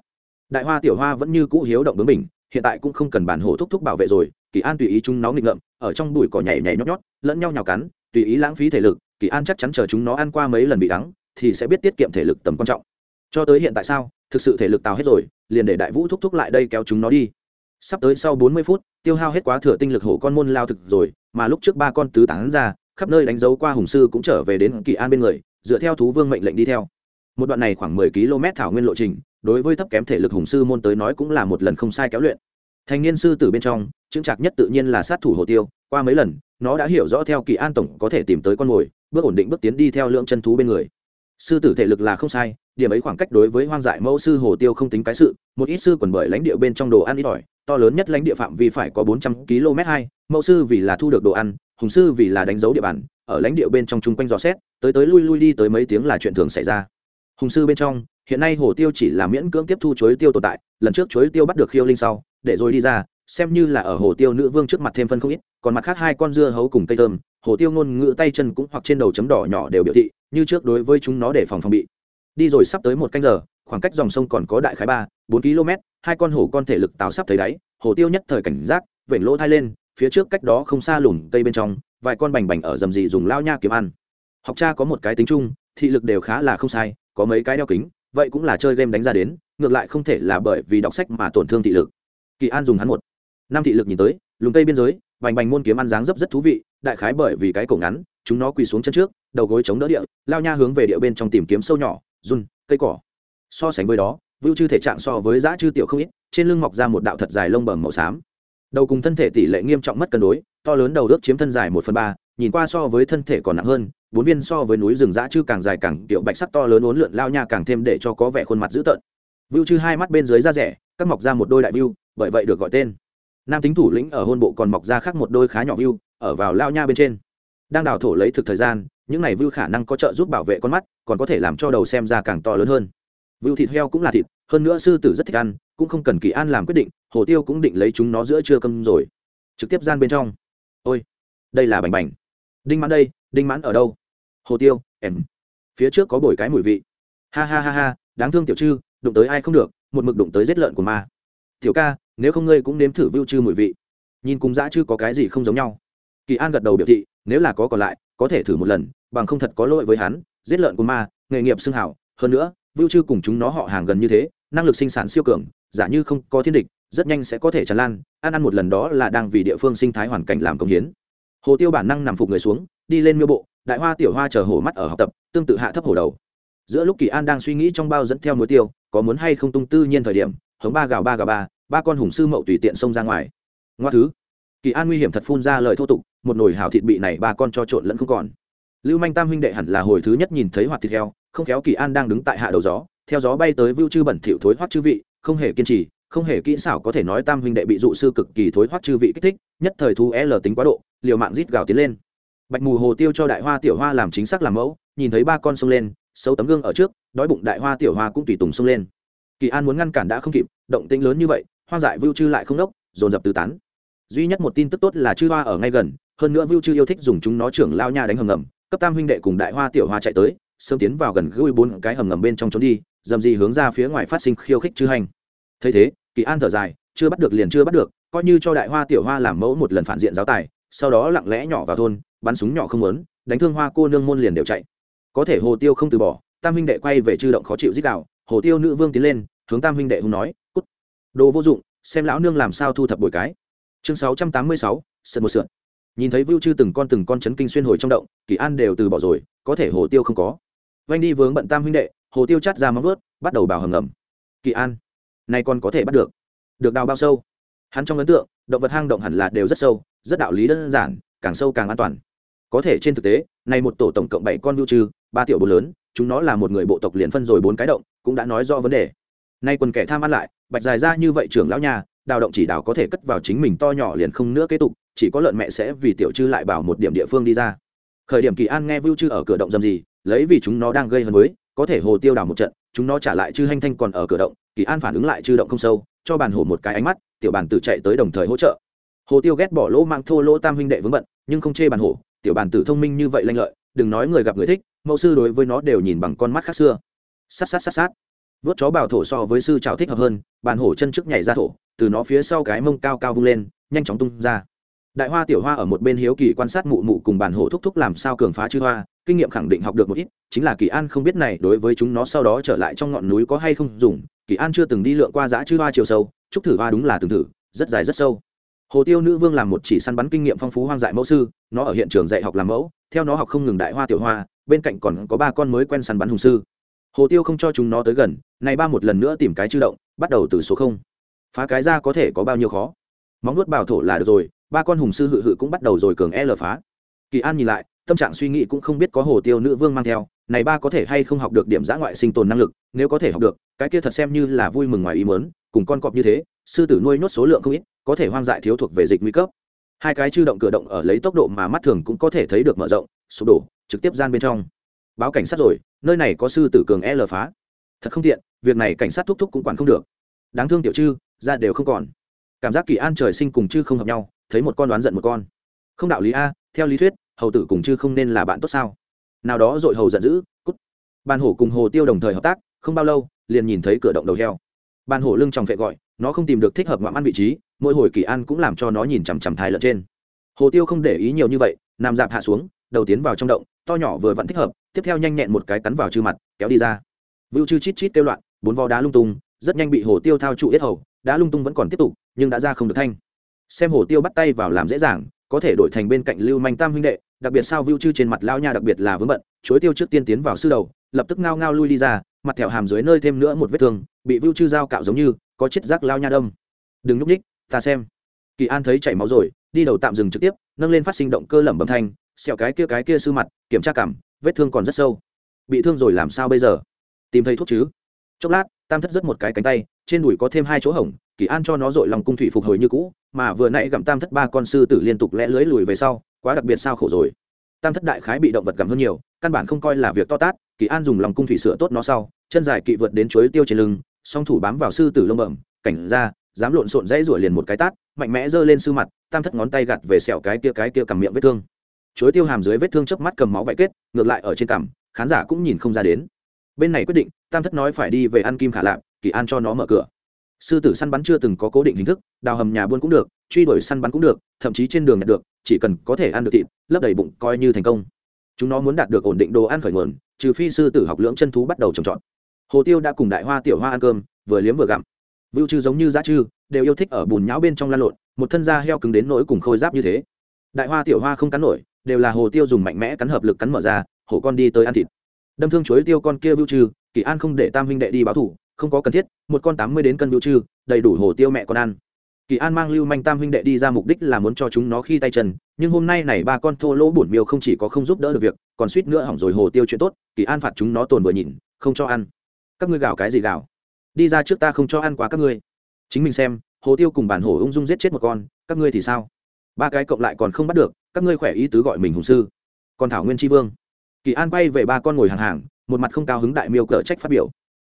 Đại hoa tiểu hoa vẫn như cũ hiếu động bướng mình hiện tại cũng không cần bản hồ thúc thúc bảo vệ rồi, kỳ an tùy ý chúng nó nghịch ngợm, ở trong bụi cỏ nhảy nhảy nhót nhót, lẫn nhau nhào cắn, tùy ý lãng phí thể lực, kỳ an chắc chắn chờ chúng nó ăn qua mấy lần bị đắng thì sẽ biết tiết kiệm thể lực tầm quan trọng. Cho tới hiện tại sao, thực sự thể lực tào hết rồi, liền để đại vũ thúc thúc lại đây kéo chúng nó đi. Sắp tới sau bốn mươi phút, tiêu hao hết quá thừa tinh lực hổ con môn lao thực rồi, mà lúc trước ba con tứ tán ra, khắp nơi đánh dấu qua hùng sư cũng trở về đến kỳ an bên người, dựa theo thú vương mệnh lệnh đi theo. Một đoạn này khoảng mười km thảo nguyên lộ trình, đối với thấp kém thể lực hùng sư môn tới nói cũng là một lần không sai kéo luyện. Thành niên sư tử bên trong, chững chạc nhất tự nhiên là sát thủ hồ tiêu, qua mấy lần, nó đã hiểu rõ theo kỳ an tổng có thể tìm tới con mồi, bước ổn định bước tiến đi theo lượng chân thú bên người sư tử thể lực là không sai, điểm ấy khoảng cách đối với hoang dại mẫu sư hồ tiêu không tính cái sự, một ít sư quần bởi lãnh địa bên trong đồ ăn ít ỏi, to lớn nhất lãnh địa phạm vi phải có bốn trăm km hai, mẫu sư vì là thu được đồ ăn, hùng sư vì là đánh dấu địa bàn, ở lãnh địa bên trong chung quanh dò xét, tới tới lui lui đi tới mấy tiếng là chuyện thường xảy ra. Hùng sư bên trong, hiện nay hồ tiêu chỉ là miễn cưỡng tiếp thu chuối tiêu tồn tại, lần trước chuối tiêu bắt được khiêu linh sau để rồi đi ra, xem như là ở hồ tiêu nữ vương trước mặt thêm phân không ít, còn mặt khác hai con dưa hấu cùng cây thơm, hồ tiêu ngôn ngữ tay chân cũng hoặc trên đầu chấm đỏ nhỏ đều biểu thị, như trước đối với chúng nó để phòng phòng bị. Đi rồi sắp tới một canh giờ, khoảng cách dòng sông còn có đại khái ba, bốn km, hai con hổ con thể lực tào sắp thấy đáy, hồ tiêu nhất thời cảnh giác, vểnh lỗ thai lên, phía trước cách đó không xa lùm cây bên trong, vài con bành bành ở dầm dị dùng lao nha kiếm ăn. Học cha có một cái tính chung, thị lực đều khá là không sai, có mấy cái đeo kính, vậy cũng là chơi game đánh ra đến, ngược lại không thể là bởi vì đọc sách mà tổn thương thị lực kỳ an dùng hắn một. Năm thị lực nhìn tới, lùm cây biên giới bành bành môn kiếm ăn dáng dấp rất thú vị, đại khái bởi vì cái cổ ngắn, chúng nó quỳ xuống chân trước, đầu gối chống đỡ địa, lao nha hướng về địa bên trong tìm kiếm sâu nhỏ, run, cây cỏ. So sánh với đó, vưu chư thể trạng so với dã chư tiểu không ít, trên lưng mọc ra một đạo thật dài lông bẩm màu xám. Đầu cùng thân thể tỷ lệ nghiêm trọng mất cân đối, to lớn đầu ướp chiếm thân dài một phần ba, nhìn qua so với thân thể còn nặng hơn, bốn viên so với núi rừng dã chư càng dài càng kiểu bạch sắc to lớn uốn lượn lao nha càng thêm để cho có vẻ khuôn mặt dữ tợn. Vưu chư hai mắt bên dưới da rẻ cắt mọc ra một đôi đại view, bởi vậy được gọi tên. Nam tính thủ lĩnh ở hôn bộ còn mọc ra khác một đôi khá nhỏ view, ở vào lao nha bên trên. Đang đào thổ lấy thực thời gian, những này view khả năng có trợ giúp bảo vệ con mắt, còn có thể làm cho đầu xem ra càng to lớn hơn. View thịt heo cũng là thịt, hơn nữa sư tử rất thích ăn, cũng không cần kỳ an làm quyết định, hồ tiêu cũng định lấy chúng nó giữa trưa cơm rồi. Trực tiếp gian bên trong. Ôi, đây là bành bành. Đinh mãn đây, đinh mãn ở đâu? Hồ tiêu, em. Phía trước có bồi cái mùi vị. Ha ha ha ha, đáng thương tiểu chư đụng tới ai không được một mực đụng tới giết lợn của ma. Tiểu ca, nếu không ngươi cũng nếm thử vưu chư mùi vị. Nhìn cùng dã chư có cái gì không giống nhau. Kỳ an gật đầu biểu thị, nếu là có còn lại, có thể thử một lần, bằng không thật có lỗi với hắn, giết lợn của ma, nghề nghiệp xưng hảo. Hơn nữa, vưu chư cùng chúng nó họ hàng gần như thế, năng lực sinh sản siêu cường, giả như không có thiên địch, rất nhanh sẽ có thể tràn lan, ăn ăn một lần đó là đang vì địa phương sinh thái hoàn cảnh làm công hiến. Hồ tiêu bản năng nằm phục người xuống, đi lên miêu bộ, đại hoa tiểu hoa chờ hổ mắt ở học tập, tương tự hạ thấp hổ đầu giữa lúc kỳ an đang suy nghĩ trong bao dẫn theo muối tiêu, có muốn hay không tung tư nhiên thời điểm, hống ba gào ba gào ba ba con hùng sư mậu tùy tiện xông ra ngoài. Ngoa thứ, kỳ an nguy hiểm thật phun ra lời thô tục, một nồi hào thịt bị này ba con cho trộn lẫn không còn. Lưu manh tam huynh đệ hẳn là hồi thứ nhất nhìn thấy hoạt thịt heo, không khéo kỳ an đang đứng tại hạ đầu gió, theo gió bay tới vưu chư bẩn thỉu thối hoắt chư vị, không hề kiên trì, không hề kỹ xảo có thể nói tam huynh đệ bị dụ sư cực kỳ thối hoắt chư vị kích thích, nhất thời thu l tính quá độ, liều mạng rít gào tiến lên. Bạch mù hồ tiêu cho đại hoa tiểu hoa làm chính xác làm mẫu, nhìn thấy ba con sông lên sâu tấm gương ở trước, đói bụng đại hoa tiểu hoa cũng tùy tùng xông lên. Kỳ an muốn ngăn cản đã không kịp, động tĩnh lớn như vậy, hoang dại vưu chư lại không đốc, dồn dập tứ tán. Duy nhất một tin tức tốt là chư hoa ở ngay gần, hơn nữa vưu chư yêu thích dùng chúng nó trưởng lao nha đánh hầm ngầm, cấp tam huynh đệ cùng đại hoa tiểu hoa chạy tới, sớm tiến vào gần gũi bốn cái hầm ngầm bên trong trốn đi, dầm gì hướng ra phía ngoài phát sinh khiêu khích chư hành. Thấy thế, kỳ an thở dài, chưa bắt được liền chưa bắt được, coi như cho đại hoa tiểu hoa làm mẫu một lần phản diện giáo tài, sau đó lặng lẽ nhỏ vào thôn, bắn súng nhỏ không lớn đánh thương hoa cô nương môn liền đều chạy có thể hồ tiêu không từ bỏ, tam huynh đệ quay về chư động khó chịu dích đạo, hồ tiêu nữ vương tiến lên, hướng tam huynh đệ hùng nói, cút. Đồ vô dụng, xem lão nương làm sao thu thập bồi cái. Chương sáu trăm tám mươi sáu, sượt một sượt. Nhìn thấy vưu chư từng con từng con chấn kinh xuyên hồi trong động, kỳ an đều từ bỏ rồi, có thể hồ tiêu không có. Vanh đi vướng bận tam huynh đệ, hồ tiêu chắt ra móng vớt bắt đầu bào hầm ngầm. Kỳ an, nay còn có thể bắt được. Được đào bao sâu? Hắn trong ấn tượng, động vật hang động hẳn là đều rất sâu, rất đạo lý đơn giản, càng sâu càng an toàn. Có thể trên thực tế này một tổ tổng cộng bảy con vưu trừ ba tiểu bố lớn, chúng nó là một người bộ tộc liền phân rồi bốn cái động, cũng đã nói rõ vấn đề. Nay quần kẻ tham ăn lại, bạch dài ra như vậy trưởng lão nhà, đào động chỉ đào có thể cất vào chính mình to nhỏ liền không nữa kế tục, chỉ có lợn mẹ sẽ vì tiểu chư lại bảo một điểm địa phương đi ra. Khởi điểm kỳ an nghe vưu chư ở cửa động dầm gì, lấy vì chúng nó đang gây hấn với, có thể hồ tiêu đào một trận, chúng nó trả lại chư hanh thanh còn ở cửa động, kỳ an phản ứng lại chư động không sâu, cho bàn hổ một cái ánh mắt, tiểu bàn tử chạy tới đồng thời hỗ trợ. Hồ tiêu ghét bỏ lỗ mang thô lỗ tam huynh đệ vướng bận, nhưng không chê bàn hổ, tiểu bàn tử thông minh như vậy lanh lợi, đừng nói người gặp người thích mẫu sư đối với nó đều nhìn bằng con mắt khác xưa. Sát sát sát sát. Vớt chó bào thổ so với sư trào thích hợp hơn, bàn hổ chân trước nhảy ra thổ, từ nó phía sau cái mông cao cao vung lên, nhanh chóng tung ra. Đại hoa tiểu hoa ở một bên hiếu kỳ quan sát mụ mụ cùng bàn hổ thúc thúc làm sao cường phá chư hoa, kinh nghiệm khẳng định học được một ít, chính là kỳ an không biết này đối với chúng nó sau đó trở lại trong ngọn núi có hay không dùng, kỳ an chưa từng đi lượn qua giã chư hoa chiều sâu, chúc thử hoa đúng là từng thử, rất dài rất sâu. Hồ tiêu nữ vương làm một chỉ săn bắn kinh nghiệm phong phú hoang dại mẫu sư, nó ở hiện trường dạy học làm mẫu, theo nó học không ngừng đại hoa tiểu hoa bên cạnh còn có ba con mới quen săn bắn hùng sư. Hồ tiêu không cho chúng nó tới gần, này ba một lần nữa tìm cái chư động, bắt đầu từ số không. Phá cái ra có thể có bao nhiêu khó? Móng nuốt bảo thổ là được rồi, ba con hùng sư hự hự cũng bắt đầu rồi cường l phá. Kỳ an nhìn lại, tâm trạng suy nghĩ cũng không biết có hồ tiêu nữ vương mang theo, này ba có thể hay không học được điểm giã ngoại sinh tồn năng lực, nếu có thể học được, cái kia thật xem như là vui mừng ngoài ý mớn cùng con cọp như thế, sư tử nuôi nhốt số lượng không ít, có thể hoang dại thiếu thuộc về dịch nguy cấp. Hai cái chư động cửa động ở lấy tốc độ mà mắt thường cũng có thể thấy được mở rộng, sụp đổ trực tiếp gian bên trong. Báo cảnh sát rồi, nơi này có sư tử cường l phá. Thật không tiện, việc này cảnh sát thúc thúc cũng quản không được. Đáng thương tiểu chư, ra đều không còn. Cảm giác kỳ an trời sinh cùng chư không hợp nhau, thấy một con đoán giận một con. Không đạo lý a, theo lý thuyết, hầu tử cùng chư không nên là bạn tốt sao? Nào đó dội hầu giận dữ, cút. Ban hổ cùng hồ tiêu đồng thời hợp tác, không bao lâu, liền nhìn thấy cửa động đầu heo. Ban hổ lưng trong phệ gọi, nó không tìm được thích hợp ngoạm ăn vị trí, mỗi hồi kỳ an cũng làm cho nó nhìn chằm chằm thái lợn trên. Hồ tiêu không để ý nhiều như vậy, nằm dạp hạ xuống, đầu tiến vào trong động to nhỏ vừa vẫn thích hợp, tiếp theo nhanh nhẹn một cái cắn vào chư mặt, kéo đi ra. Vưu chư chít chít kêu loạn, bốn vo đá lung tung, rất nhanh bị hồ tiêu thao trụ yết hầu, đá lung tung vẫn còn tiếp tục, nhưng đã ra không được thanh. Xem hồ tiêu bắt tay vào làm dễ dàng, có thể đổi thành bên cạnh lưu manh tam huynh đệ, đặc biệt sao vưu chư trên mặt lao nha đặc biệt là vướng bận, chối tiêu trước tiên tiến vào sư đầu, lập tức ngao ngao lui đi ra, mặt thẹo hàm dưới nơi thêm nữa một vết thương, bị vưu chư dao cạo giống như, có chết rác lao nha đâm. đừng núp ních, ta xem. Kỳ an thấy chảy máu rồi, đi đầu tạm dừng trực tiếp, nâng lên phát sinh động cơ lẩm bẩm thanh sẹo cái kia cái kia sư mặt, kiểm tra cảm, vết thương còn rất sâu. Bị thương rồi làm sao bây giờ? Tìm thấy thuốc chứ? Chốc lát, tam thất rất một cái cánh tay, trên đùi có thêm hai chỗ hổng kỳ an cho nó dội lòng cung thủy phục hồi như cũ, mà vừa nãy gặm tam thất ba con sư tử liên tục lẽ lưới lùi về sau, quá đặc biệt sao khổ rồi. Tam thất đại khái bị động vật gặm hơn nhiều, căn bản không coi là việc to tát, kỳ an dùng lòng cung thủy sửa tốt nó sau, chân dài kỵ vượt đến chuối tiêu trên lưng, song thủ bám vào sư tử lông bẩm, cảnh ra, dám lộn xộn dãy rủa liền một cái tát, mạnh mẽ giơ lên sư mặt, tam thất ngón tay gặt về sẹo cái kia cái kia cầm miệng vết thương chuối tiêu hàm dưới vết thương chớp mắt cầm máu vải kết, ngược lại ở trên cằm, khán giả cũng nhìn không ra đến. Bên này quyết định, tam thất nói phải đi về ăn kim khả lạp, kỳ an cho nó mở cửa. Sư tử săn bắn chưa từng có cố định hình thức, đào hầm nhà buôn cũng được, truy đuổi săn bắn cũng được, thậm chí trên đường nhặt được, chỉ cần có thể ăn được thịt, lấp đầy bụng coi như thành công. Chúng nó muốn đạt được ổn định đồ ăn khởi nguồn, trừ phi sư tử học lưỡng chân thú bắt đầu trồng trọt. Hồ tiêu đã cùng đại hoa tiểu hoa ăn cơm, vừa liếm vừa gặm. Vưu chư giống như giá chư, đều yêu thích ở bùn nhão bên trong lan lộn, một thân da heo cứng đến nỗi cùng khôi giáp như thế. Đại hoa tiểu hoa không cắn nổi đều là hồ tiêu dùng mạnh mẽ cắn hợp lực cắn mở ra, hổ con đi tới ăn thịt. Đâm thương chuối tiêu con kia vưu trừ kỳ an không để tam huynh đệ đi báo thủ, không có cần thiết, một con tám mươi đến cân vưu trừ đầy đủ hồ tiêu mẹ con ăn. Kỳ an mang lưu manh tam huynh đệ đi ra mục đích là muốn cho chúng nó khi tay chân, nhưng hôm nay này ba con thô lỗ bổn miêu không chỉ có không giúp đỡ được việc, còn suýt nữa hỏng rồi hồ tiêu chuyện tốt, kỳ an phạt chúng nó tồn vừa nhìn, không cho ăn. Các ngươi gào cái gì gào? Đi ra trước ta không cho ăn quá các ngươi. Chính mình xem, hồ tiêu cùng bản hổ ung dung giết chết một con, các ngươi thì sao? Ba cái cộng lại còn không bắt được, các ngươi khỏe ý tứ gọi mình hùng sư. Còn thảo nguyên tri vương. Kỳ an quay về ba con ngồi hàng hàng, một mặt không cao hứng đại miêu cờ trách phát biểu.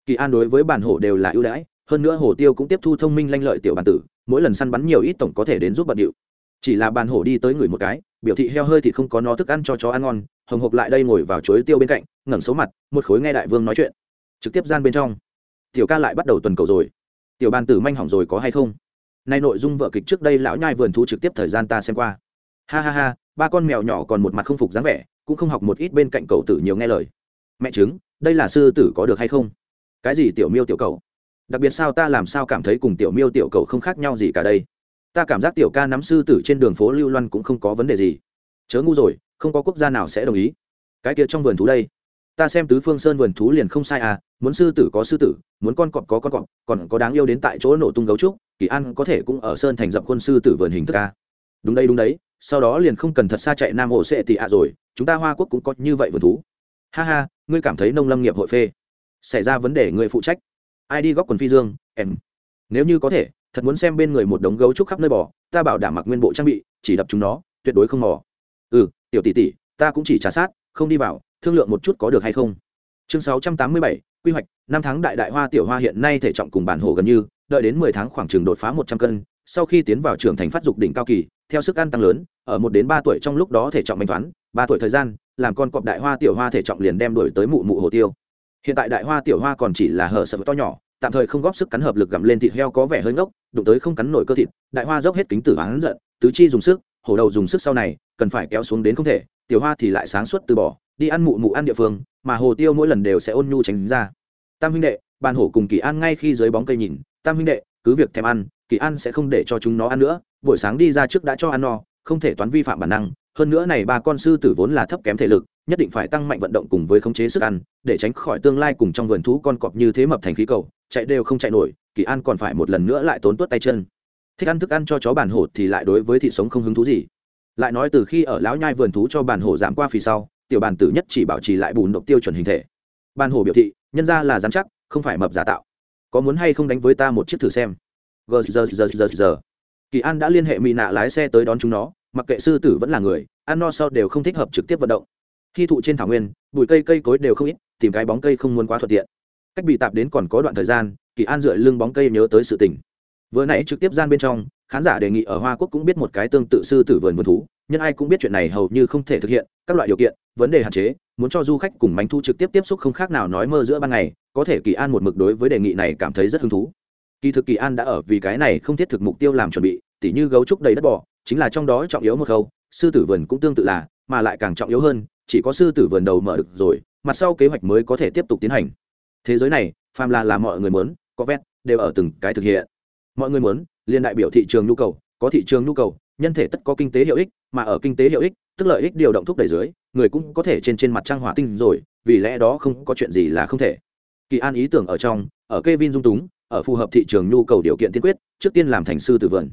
Kỳ an đối với bản hổ đều là ưu đãi, hơn nữa hồ tiêu cũng tiếp thu thông minh lanh lợi tiểu bản tử, mỗi lần săn bắn nhiều ít tổng có thể đến giúp bận điệu. Chỉ là bàn hổ đi tới người một cái, biểu thị heo hơi thì không có nó thức ăn cho chó ăn ngon, hồng hộc lại đây ngồi vào chuối tiêu bên cạnh, ngẩng xấu mặt, một khối nghe đại vương nói chuyện. Trực tiếp gian bên trong. Tiểu ca lại bắt đầu tuần cầu rồi. Tiểu bàn tử manh hỏng rồi có hay không? Nay nội dung vở kịch trước đây lão nhai vườn thú trực tiếp thời gian ta xem qua. Ha ha ha, ba con mèo nhỏ còn một mặt không phục dáng vẻ, cũng không học một ít bên cạnh cậu tử nhiều nghe lời. Mẹ chứng đây là sư tử có được hay không? Cái gì tiểu miêu tiểu cầu đặc biệt sao ta làm sao cảm thấy cùng tiểu miêu tiểu cầu không khác nhau gì cả đây? Ta cảm giác tiểu ca nắm sư tử trên đường phố lưu loan cũng không có vấn đề gì. Chớ ngu rồi, không có quốc gia nào sẽ đồng ý. Cái kia trong vườn thú đây ta xem tứ phương sơn vườn thú liền không sai à muốn sư tử có sư tử, muốn con cọp có con cọp, còn có đáng yêu đến tại chỗ nổ tung gấu trúc, kỳ an có thể cũng ở sơn thành dập quân sư tử vườn hình thức à? đúng đây đúng đấy, sau đó liền không cần thật xa chạy nam ổ sệ tị ạ rồi, chúng ta hoa quốc cũng có như vậy vườn thú. Ha ha, ngươi cảm thấy nông lâm nghiệp hội phê. Xảy ra vấn đề người phụ trách. Ai đi góc quần phi dương, em. Nếu như có thể, thật muốn xem bên người một đống gấu trúc khắp nơi bỏ ta bảo đảm mặc nguyên bộ trang bị, chỉ đập chúng nó, tuyệt đối không mò. Ừ tiểu tỷ tỷ, ta cũng chỉ trả sát, không đi vào thương lượng một chút có được hay không. Chương sáu trăm tám mươi bảy, quy hoạch, năm tháng đại đại hoa tiểu hoa hiện nay thể trọng cùng bản hồ gần như, đợi đến mười tháng khoảng chừng đột phá một trăm cân, sau khi tiến vào trưởng thành phát dục đỉnh cao kỳ, theo sức ăn tăng lớn, ở một đến ba tuổi trong lúc đó thể trọng bành toán, ba tuổi thời gian, làm con cọp đại hoa tiểu hoa thể trọng liền đem đổi tới mụ mụ hồ tiêu. Hiện tại đại hoa tiểu hoa còn chỉ là hở sợ to nhỏ, tạm thời không góp sức cắn hợp lực gặm lên thịt heo có vẻ hơi ngốc, đụng tới không cắn nổi cơ thịt, đại hoa dốc hết kính tử hắn giận, tứ chi dùng sức, hổ đầu dùng sức sau này, cần phải kéo xuống đến không thể tiểu hoa thì lại sáng suốt từ bỏ, đi ăn mụ mụ ăn địa phương, mà hồ tiêu mỗi lần đều sẽ ôn nhu tránh ra. Tam huynh đệ, bàn hổ cùng kỳ an ngay khi dưới bóng cây nhìn, tam huynh đệ, cứ việc thèm ăn, kỳ an sẽ không để cho chúng nó ăn nữa, buổi sáng đi ra trước đã cho ăn no, không thể toán vi phạm bản năng, hơn nữa này ba con sư tử vốn là thấp kém thể lực, nhất định phải tăng mạnh vận động cùng với khống chế sức ăn, để tránh khỏi tương lai cùng trong vườn thú con cọp như thế mập thành khí cầu, chạy đều không chạy nổi, kỳ an còn phải một lần nữa lại tốn tuốt tay chân. Thích ăn thức ăn cho chó bản hổ thì lại đối với thịt sống không hứng thú gì lại nói từ khi ở lão nhai vườn thú cho bản hổ giảm qua phì sau, tiểu bản tử nhất chỉ bảo trì lại bùn độc tiêu chuẩn hình thể. Bản hổ biểu thị, nhân ra là dám chắc, không phải mập giả tạo. Có muốn hay không đánh với ta một chiếc thử xem. Gờ giờ giờ giờ giờ kỳ an đã liên hệ mỹ nạ lái xe tới đón chúng nó, mặc kệ sư tử vẫn là người, ăn no sau đều không thích hợp trực tiếp vận động. Khi thụ trên thảo nguyên, bụi cây cây cối đều không ít, tìm cái bóng cây không muốn quá thuận tiện. Cách bị tạp đến còn có đoạn thời gian, kỳ an dựa lưng bóng cây nhớ tới sự tình. Vừa nãy trực tiếp gian bên trong khán giả đề nghị ở hoa quốc cũng biết một cái tương tự sư tử vườn vườn thú, nhưng ai cũng biết chuyện này hầu như không thể thực hiện, các loại điều kiện, vấn đề hạn chế, muốn cho du khách cùng mánh thu trực tiếp tiếp xúc không khác nào nói mơ giữa ban ngày, có thể kỳ an một mực đối với đề nghị này cảm thấy rất hứng thú. Kỳ thực kỳ an đã ở vì cái này không thiết thực mục tiêu làm chuẩn bị, tỉ như gấu trúc đầy đất bỏ chính là trong đó trọng yếu một khâu sư tử vườn cũng tương tự là, mà lại càng trọng yếu hơn, chỉ có sư tử vườn đầu mở được rồi, mặt sau kế hoạch mới có thể tiếp tục tiến hành. Thế giới này, phàm là là mọi người muốn, có vét đều ở từng cái thực hiện. Mọi người muốn liên đại biểu thị trường nhu cầu, có thị trường nhu cầu, nhân thể tất có kinh tế hiệu ích, mà ở kinh tế hiệu ích, tức lợi ích điều động thúc đẩy dưới, người cũng có thể trên trên mặt trăng hỏa tinh rồi, vì lẽ đó không có chuyện gì là không thể. Kỳ an ý tưởng ở trong, ở k e vin dung túng, ở phù hợp thị trường nhu cầu điều kiện tiên quyết, trước tiên làm thành sư tử vườn.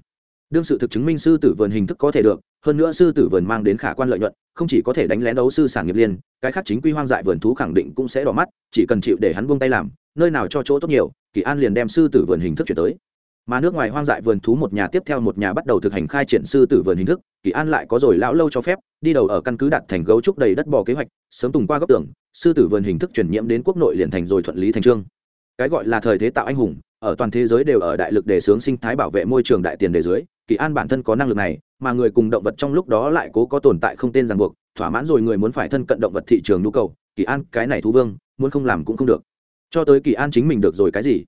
Đương sự thực chứng minh sư tử vườn hình thức có thể được, hơn nữa sư tử vườn mang đến khả quan lợi nhuận, không chỉ có thể đánh lén đấu sư sản nghiệp liên, cái khác chính quy hoang dại vườn thú khẳng định cũng sẽ đỏ mắt, chỉ cần chịu để hắn buông tay làm, nơi nào cho chỗ tốt nhiều, kỳ an liền đem sư tử vườn hình thức chuyển tới mà nước ngoài hoang dại vườn thú một nhà tiếp theo một nhà bắt đầu thực hành khai triển sư tử vườn hình thức, kỳ an lại có rồi lão lâu cho phép, đi đầu ở căn cứ đặt thành gấu trúc đầy đất bò kế hoạch, sớm tùng qua góc tường, sư tử vườn hình thức chuyển nhiễm đến quốc nội liền thành rồi thuận lý thành trương. Cái gọi là thời thế tạo anh hùng, ở toàn thế giới đều ở đại lực đề xướng sinh thái bảo vệ môi trường đại tiền đề dưới, kỳ an bản thân có năng lực này, mà người cùng động vật trong lúc đó lại cố có tồn tại không tên ràng buộc, thỏa mãn rồi người muốn phải thân cận động vật thị trường nhu cầu, kỳ an cái này thú vương, muốn không làm cũng không được. Cho tới kỳ an chính mình được rồi cái gì?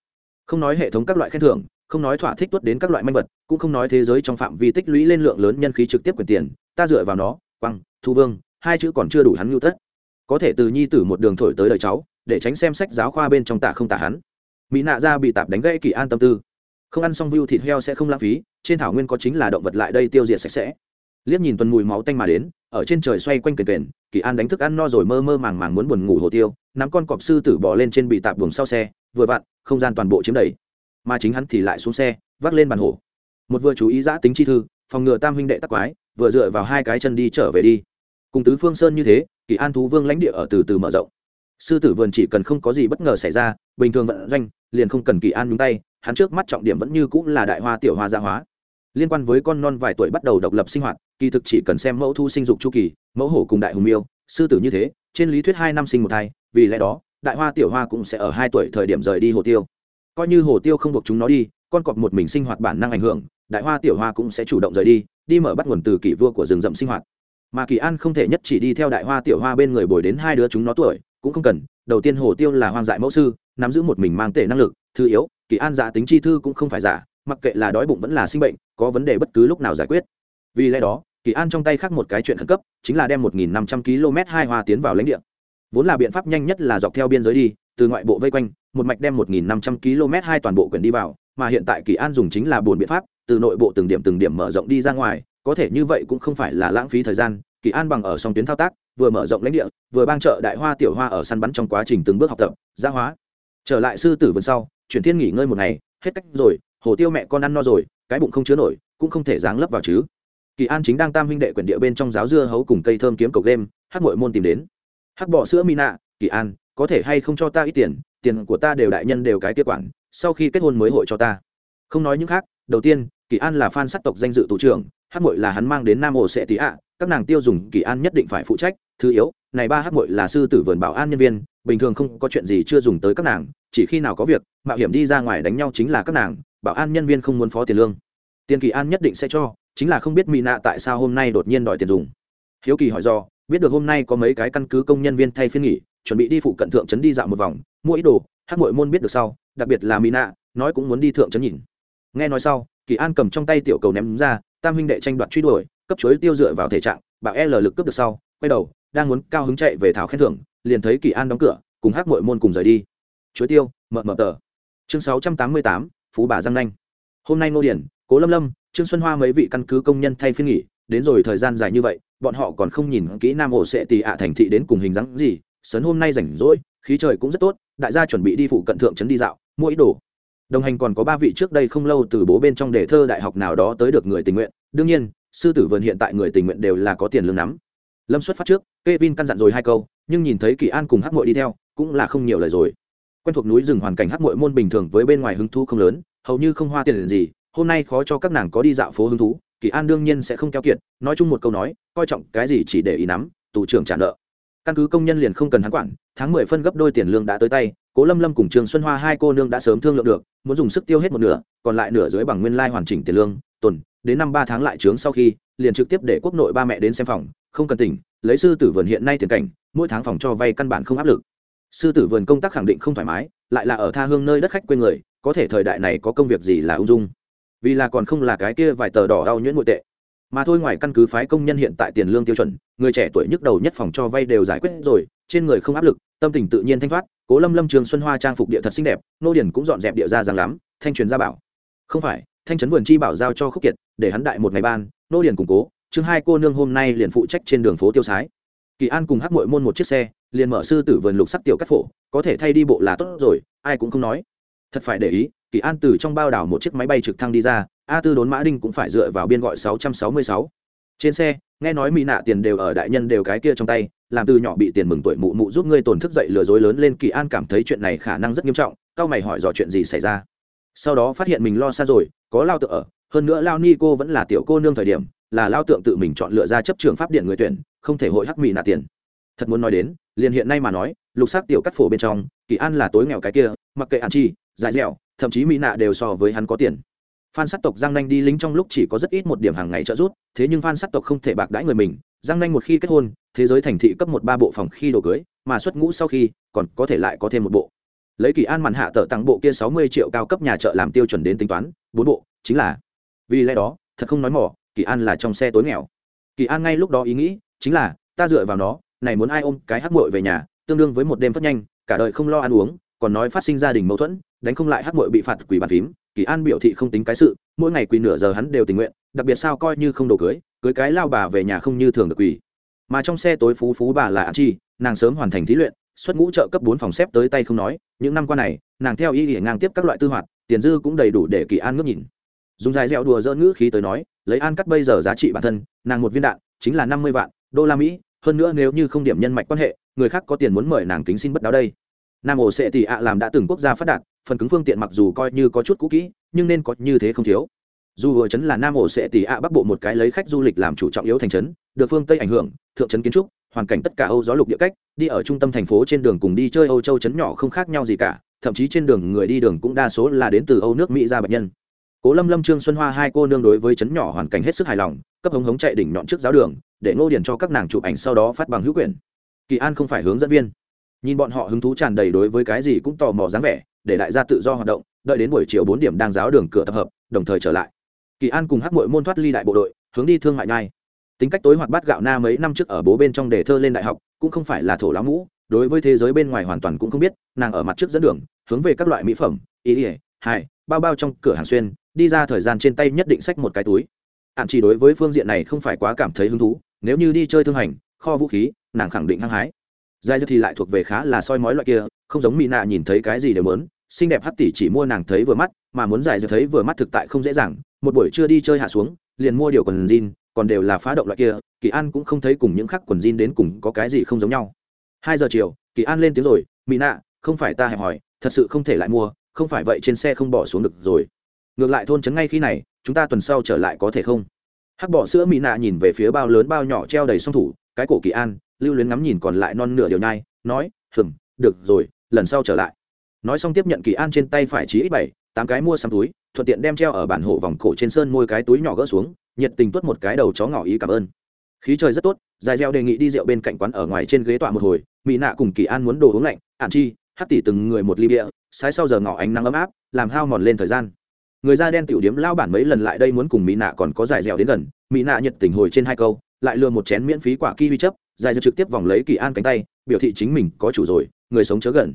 Không nói hệ thống các loại khen thưởng không nói thỏa thích tuất đến các loại manh vật, cũng không nói thế giới trong phạm vi tích lũy lên lượng lớn nhân khí trực tiếp quyền tiền, ta dựa vào nó, quăng, thu vương, hai chữ còn chưa đủ hắn nhu tất. Có thể từ nhi tử một đường thổi tới đời cháu, để tránh xem sách giáo khoa bên trong tả không tả hắn. Mỹ nạ ra bị tạp đánh gãy kỳ an tâm tư. Không ăn xong view thịt heo sẽ không lãng phí, trên thảo nguyên có chính là động vật lại đây tiêu diệt sạch sẽ. Liếc nhìn tuần mùi máu tanh mà đến, ở trên trời xoay quanh kền kền, kỳ an đánh thức ăn no rồi mơ mơ màng màng muốn buồn ngủ hồ tiêu, nắm con cọp sư tử bỏ lên trên bị tạp buồng sau xe, vừa vặn, không gian toàn bộ chiếm đầy mà chính hắn thì lại xuống xe, vác lên bàn hổ. Một vừa chú ý giã tính chi thư, phòng ngừa tam huynh đệ tắc quái, vừa dựa vào hai cái chân đi trở về đi. Cùng tứ phương sơn như thế, kỳ an thú vương lãnh địa ở từ từ mở rộng. Sư tử vườn chỉ cần không có gì bất ngờ xảy ra, bình thường vận doanh, liền không cần kỳ an nhúng tay, hắn trước mắt trọng điểm vẫn như cũng là đại hoa tiểu hoa gia hóa. Liên quan với con non vài tuổi bắt đầu độc lập sinh hoạt, kỳ thực chỉ cần xem mẫu thu sinh dục chu kỳ, mẫu hổ cùng đại hùng miêu, sư tử như thế, trên lý thuyết hai năm sinh một thai, vì lẽ đó, đại hoa tiểu hoa cũng sẽ ở hai tuổi thời điểm rời đi hồ tiêu coi như hồ tiêu không buộc chúng nó đi, con cọp một mình sinh hoạt bản năng ảnh hưởng, đại hoa tiểu hoa cũng sẽ chủ động rời đi đi mở bắt nguồn từ kỷ vua của rừng rậm sinh hoạt. Mà kỳ an không thể nhất chỉ đi theo đại hoa tiểu hoa bên người bồi đến hai đứa chúng nó tuổi, cũng không cần, đầu tiên hồ tiêu là hoang dại mẫu sư, nắm giữ một mình mang tể năng lực, thứ yếu, kỳ an giả tính chi thư cũng không phải giả, mặc kệ là đói bụng vẫn là sinh bệnh, có vấn đề bất cứ lúc nào giải quyết. Vì lẽ đó, kỳ an trong tay khác một cái chuyện khẩn cấp, chính là đem một nghìn năm trăm km hai hoa tiến vào lãnh địa. Vốn là biện pháp nhanh nhất là dọc theo biên giới đi từ ngoại bộ vây quanh, một mạch đem một nghìn năm trăm km hai toàn bộ quyển đi vào, mà hiện tại kỳ an dùng chính là buồn biện pháp, từ nội bộ từng điểm từng điểm mở rộng đi ra ngoài, có thể như vậy cũng không phải là lãng phí thời gian, kỳ an bằng ở song tuyến thao tác, vừa mở rộng lãnh địa, vừa bang trợ đại hoa tiểu hoa ở săn bắn trong quá trình từng bước học tập, gia hóa. Trở lại sư tử vườn sau, chuyển thiên nghỉ ngơi một ngày, hết cách rồi, hồ tiêu mẹ con ăn no rồi, cái bụng không chứa nổi, cũng không thể dáng lấp vào chứ. Kỳ an chính đang tam huynh đệ quyển địa bên trong giáo dưa hấu cùng cây thơm kiếm cầu game, hắc mội môn tìm đến. Hắc bỏ sữa mina, kỳ an có thể hay không cho ta ít tiền tiền của ta đều đại nhân đều cái kia quản, sau khi kết hôn mới hội cho ta. Không nói những khác, đầu tiên, kỳ an là fan sắc tộc danh dự tù trưởng hắc mội là hắn mang đến nam ổ sẽ tí ạ, các nàng tiêu dùng kỳ an nhất định phải phụ trách, thứ yếu, này ba hắc mội là sư tử vườn bảo an nhân viên, bình thường không có chuyện gì chưa dùng tới các nàng, chỉ khi nào có việc, mạo hiểm đi ra ngoài đánh nhau chính là các nàng, bảo an nhân viên không muốn phó tiền lương. Tiền kỳ an nhất định sẽ cho, chính là không biết mỹ nạ tại sao hôm nay đột nhiên đòi tiền dùng. Hiếu kỳ hỏi do, biết được hôm nay có mấy cái căn cứ công nhân viên thay phiên nghỉ chuẩn bị đi phụ cận thượng trấn đi dạo một vòng, mua ý đồ, hát mội môn biết được sau, đặc biệt là mỹ nạ nói cũng muốn đi thượng trấn nhìn. Nghe nói sau, kỳ an cầm trong tay tiểu cầu ném ra, tam huynh đệ tranh đoạt truy đuổi, cấp chuối tiêu dựa vào thể trạng, bảo l lực cướp được sau, quay đầu, đang muốn cao hứng chạy về thảo khen thưởng, liền thấy kỳ an đóng cửa, cùng hát mội môn cùng rời đi. Chuối tiêu mợ mợ tờ. Chương sáu trăm tám mươi tám, phú bà giang nanh. Hôm nay ngô điển, cố lâm lâm, trương xuân hoa mấy vị căn cứ công nhân thay phiên nghỉ, đến rồi thời gian dài như vậy, bọn họ còn không nhìn kỹ nam ổ sẽ tì ạ thành thị đến cùng hình dáng gì sớn hôm nay rảnh rỗi, khí trời cũng rất tốt, đại gia chuẩn bị đi phụ cận thượng trấn đi dạo, mua ý đồ. Đồng hành còn có ba vị trước đây không lâu từ bố bên trong đề thơ đại học nào đó tới được người tình nguyện. Đương nhiên, sư tử vườn hiện tại người tình nguyện đều là có tiền lương nắm. Lâm xuất phát trước k e vin căn dặn rồi hai câu, nhưng nhìn thấy kỳ an cùng hắc mội đi theo, cũng là không nhiều lời rồi. Quen thuộc núi rừng hoàn cảnh hắc mội môn bình thường với bên ngoài hứng thú không lớn, hầu như không hoa tiền gì, hôm nay khó cho các nàng có đi dạo phố hứng thú, kỳ an đương nhiên sẽ không keo kiệt, nói chung một câu nói, coi trọng cái gì chỉ để ý nắm, tù trưởng trả nợ căn cứ công nhân liền không cần hắn quản, tháng mười phân gấp đôi tiền lương đã tới tay, cố lâm lâm cùng trường xuân hoa hai cô nương đã sớm thương lượng được, muốn dùng sức tiêu hết một nửa, còn lại nửa dưới bằng nguyên lai hoàn chỉnh tiền lương, tuần, đến năm ba tháng lại trướng sau khi, liền trực tiếp để quốc nội ba mẹ đến xem phòng, không cần tỉnh, lấy sư tử vườn hiện nay tiền cảnh, mỗi tháng phòng cho vay căn bản không áp lực. Sư tử vườn công tác khẳng định không thoải mái, lại là ở tha hương nơi đất khách quê người, có thể thời đại này có công việc gì là ung dung. Vì là còn không là cái kia vài tờ đỏ đau nhuyễn nội tệ mà thôi ngoài căn cứ phái công nhân hiện tại tiền lương tiêu chuẩn, người trẻ tuổi nhức đầu nhất phòng cho vay đều giải quyết rồi, trên người không áp lực, tâm tình tự nhiên thanh thoát, cố lâm lâm trường xuân hoa trang phục địa thật xinh đẹp, nô điển cũng dọn dẹp địa ra rằng lắm, thanh truyền gia bảo. Không phải, thanh trấn vườn chi bảo giao cho khúc kiệt, để hắn đại một ngày ban, nô điển củng cố, chương hai cô nương hôm nay liền phụ trách trên đường phố tiêu sái. Kỳ an cùng hắc mội môn một chiếc xe, liền mở sư tử vườn lục sắc tiểu cắt phổ, có thể thay đi bộ là tốt rồi, ai cũng không nói. Thật phải để ý, kỳ an từ trong bao đảo một chiếc máy bay trực thăng đi ra a tư đốn mã đinh cũng phải dựa vào biên gọi 666. trên xe, nghe nói mỹ nạ tiền đều ở đại nhân đều cái kia trong tay, làm từ nhỏ bị tiền mừng tuổi mụ mụ giúp ngươi tổn thức dậy lừa dối lớn lên, kỳ an cảm thấy chuyện này khả năng rất nghiêm trọng cao mày hỏi dò chuyện gì xảy ra. Sau đó phát hiện mình lo xa rồi, có lao tự ở, hơn nữa lao ni cô vẫn là tiểu cô nương thời điểm, là lao tượng tự mình chọn lựa ra chấp trường pháp điện người tuyển, không thể hội hắc mỹ nạ tiền. Thật muốn nói đến, liền hiện nay mà nói, lục sắc tiểu cắt phổ bên trong, kỳ an là tối nghèo cái kia, mặc kệ an chi dài dẻo, thậm chí mỹ nạ đều so với hắn có tiền phan sắc tộc giang nanh đi lính trong lúc chỉ có rất ít một điểm hàng ngày trợ giúp, thế nhưng phan sắc tộc không thể bạc đãi người mình. Giang nanh một khi kết hôn, thế giới thành thị cấp một ba bộ phòng khi đồ cưới, mà xuất ngũ sau khi, còn có thể lại có thêm một bộ. Lấy kỳ an màn hạ tờ tặng bộ kia sáu mươi triệu cao cấp nhà chợ làm tiêu chuẩn đến tính toán, bốn bộ, chính là vì lẽ đó, thật không nói mỏ, kỳ an là trong xe tối nghèo. Kỳ an ngay lúc đó ý nghĩ, chính là, ta dựa vào nó, này muốn ai ôm cái hắc muội về nhà, tương đương với một đêm phất nhanh, cả đời không lo ăn uống, còn nói phát sinh gia đình mâu thuẫn, đánh không lại hắc muội bị phạt quỷ bàn phím kỳ an biểu thị không tính cái sự, mỗi ngày quỳ nửa giờ hắn đều tình nguyện, đặc biệt sao coi như không đồ cưới cưới cái lao bà về nhà không như thường được quỳ. Mà trong xe tối phú phú bà là an chi, nàng sớm hoàn thành thí luyện, xuất ngũ trợ cấp bốn phòng xếp tới tay không nói, những năm qua này, nàng theo ý nghĩa ngang tiếp các loại tư hoạt, tiền dư cũng đầy đủ để kỳ an ngước nhìn. Dùng dài dẻo đùa dỡ ngữ khí tới nói, lấy an cắt bây giờ giá trị bản thân, nàng một viên đạn, chính là năm mươi vạn đô la mỹ, hơn nữa nếu như không điểm nhân mạch quan hệ, người khác có tiền muốn mời nàng kính xin bất đáo đây. Nam ổ sệ tỷ ạ làm đã từng quốc gia phát đạt phần cứng phương tiện mặc dù coi như có chút cũ kỹ, nhưng nên có như thế không thiếu. Dù vừa chấn là nam ổ sẽ tỷ ạ bắc bộ một cái lấy khách du lịch làm chủ trọng yếu thành trấn, được phương tây ảnh hưởng, thượng trấn kiến trúc, hoàn cảnh tất cả âu gió lục địa cách, đi ở trung tâm thành phố trên đường cùng đi chơi âu châu trấn nhỏ không khác nhau gì cả, thậm chí trên đường người đi đường cũng đa số là đến từ âu nước mỹ ra bệnh nhân. Cố lâm lâm, trương xuân hoa hai cô nương đối với trấn nhỏ hoàn cảnh hết sức hài lòng, cấp hống hống chạy đỉnh nhọn trước giáo đường, để ngô điền cho các nàng chụp ảnh sau đó phát bằng hữu quyền. Kỳ an không phải hướng dẫn viên. Nhìn bọn họ hứng thú tràn đầy đối với cái gì cũng tò mò dáng vẻ để đại gia tự do hoạt động, đợi đến buổi chiều bốn điểm đang giáo đường cửa tập hợp, đồng thời trở lại. Kỳ an cùng hắc mội môn thoát ly đại bộ đội, hướng đi thương mại nhai tính cách tối hoạt bát gạo na mấy năm trước ở bố bên trong đề thơ lên đại học, cũng không phải là thổ lão mũ đối với thế giới bên ngoài hoàn toàn cũng không biết, nàng ở mặt trước dẫn đường, hướng về các loại mỹ phẩm, ý ỉa hai bao bao trong cửa hàng xuyên, đi ra thời gian trên tay nhất định xách một cái túi. Hạn chỉ đối với phương diện này không phải quá cảm thấy hứng thú, nếu như đi chơi thương hành, kho vũ khí, nàng khẳng định hăng hái. Dài dư thì lại thuộc về khá là soi mói loại kia, không giống mỹ nạ nhìn thấy cái gì đều muốn xinh đẹp hắc tỷ chỉ mua nàng thấy vừa mắt, mà muốn giải dư thấy vừa mắt thực tại không dễ dàng. Một buổi trưa đi chơi hạ xuống, liền mua điều quần jean, còn đều là phá động loại kia, kỳ an cũng không thấy cùng những khắc quần jean đến cùng có cái gì không giống nhau. Hai giờ chiều, kỳ an lên tiếng rồi mỹ nạ, không phải ta hẹp hỏi, thật sự không thể lại mua, không phải vậy trên xe không bỏ xuống được rồi. Ngược lại thôn trấn ngay khi này, chúng ta tuần sau trở lại có thể không? Hắc bỏ sữa mỹ nạ nhìn về phía bao lớn bao nhỏ treo đầy song thủ, cái cổ kỳ an, lưu luyến ngắm nhìn còn lại non nửa điều nhai, nói hừng được rồi, lần sau trở lại nói xong tiếp nhận kỳ an trên tay phải chí ít bảy, tám cái mua xăm túi, thuận tiện đem treo ở bản hộ vòng cổ trên sơn môi cái túi nhỏ gỡ xuống, nhiệt tình tuốt một cái đầu chó ngỏ ý cảm ơn. Khí trời rất tốt, dài reo đề nghị đi rượu bên cạnh quán ở ngoài trên ghế tọa một hồi mỹ nạ cùng kỳ an muốn đồ uống lạnh ạn chi hát tỉ từng người một ly bia, sái sau giờ ngỏ ánh nắng ấm áp, làm hao mòn lên thời gian. Người da đen tiểu điếm lao bản mấy lần lại đây muốn cùng mỹ nạ còn có dài dẻo đến gần mỹ nạ nhiệt tình hồi trên hai câu, lại lừa một chén miễn phí quả ki huy chấp dài dẻo trực tiếp vòng lấy kỳ an cánh tay, biểu thị chính mình có chủ rồi, người sống chớ gần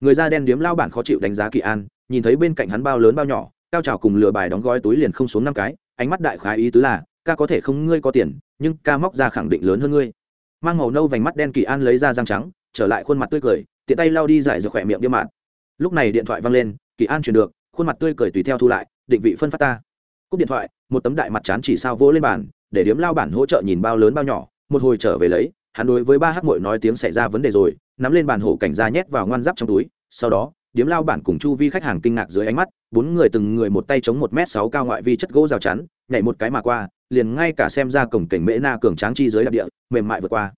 người da đen điếm lao bản khó chịu đánh giá kỳ an, nhìn thấy bên cạnh hắn bao lớn bao nhỏ, cao trào cùng lừa bài đóng gói túi liền không xuống năm cái, ánh mắt đại khái ý tứ là, ca có thể không ngươi có tiền, nhưng ca móc ra khẳng định lớn hơn ngươi. Mang màu nâu vành mắt đen kỳ an lấy ra răng trắng, trở lại khuôn mặt tươi cười, tiện tay lau đi giải dược khỏe miệng điêu mạn. Lúc này điện thoại văng lên, kỳ an chuyển được, khuôn mặt tươi cười tùy theo thu lại, định vị phân phát ta. Cúp điện thoại, một tấm đại mặt chán chỉ sao vỗ lên bàn, để điếm lao bản hỗ trợ nhìn bao lớn bao nhỏ, một hồi trở về lấy, hắn đối với ba hát mội nói tiếng xảy ra vấn đề rồi nắm lên bàn hổ cảnh ra nhét vào ngoan giáp trong túi, sau đó, điếm lao bản cùng chu vi khách hàng kinh ngạc dưới ánh mắt, bốn người từng người một tay chống một m sáu cao ngoại vi chất gỗ rào chắn, nhảy một cái mà qua, liền ngay cả xem ra cổng cảnh mễ na cường tráng chi dưới đặc địa, mềm mại vượt qua.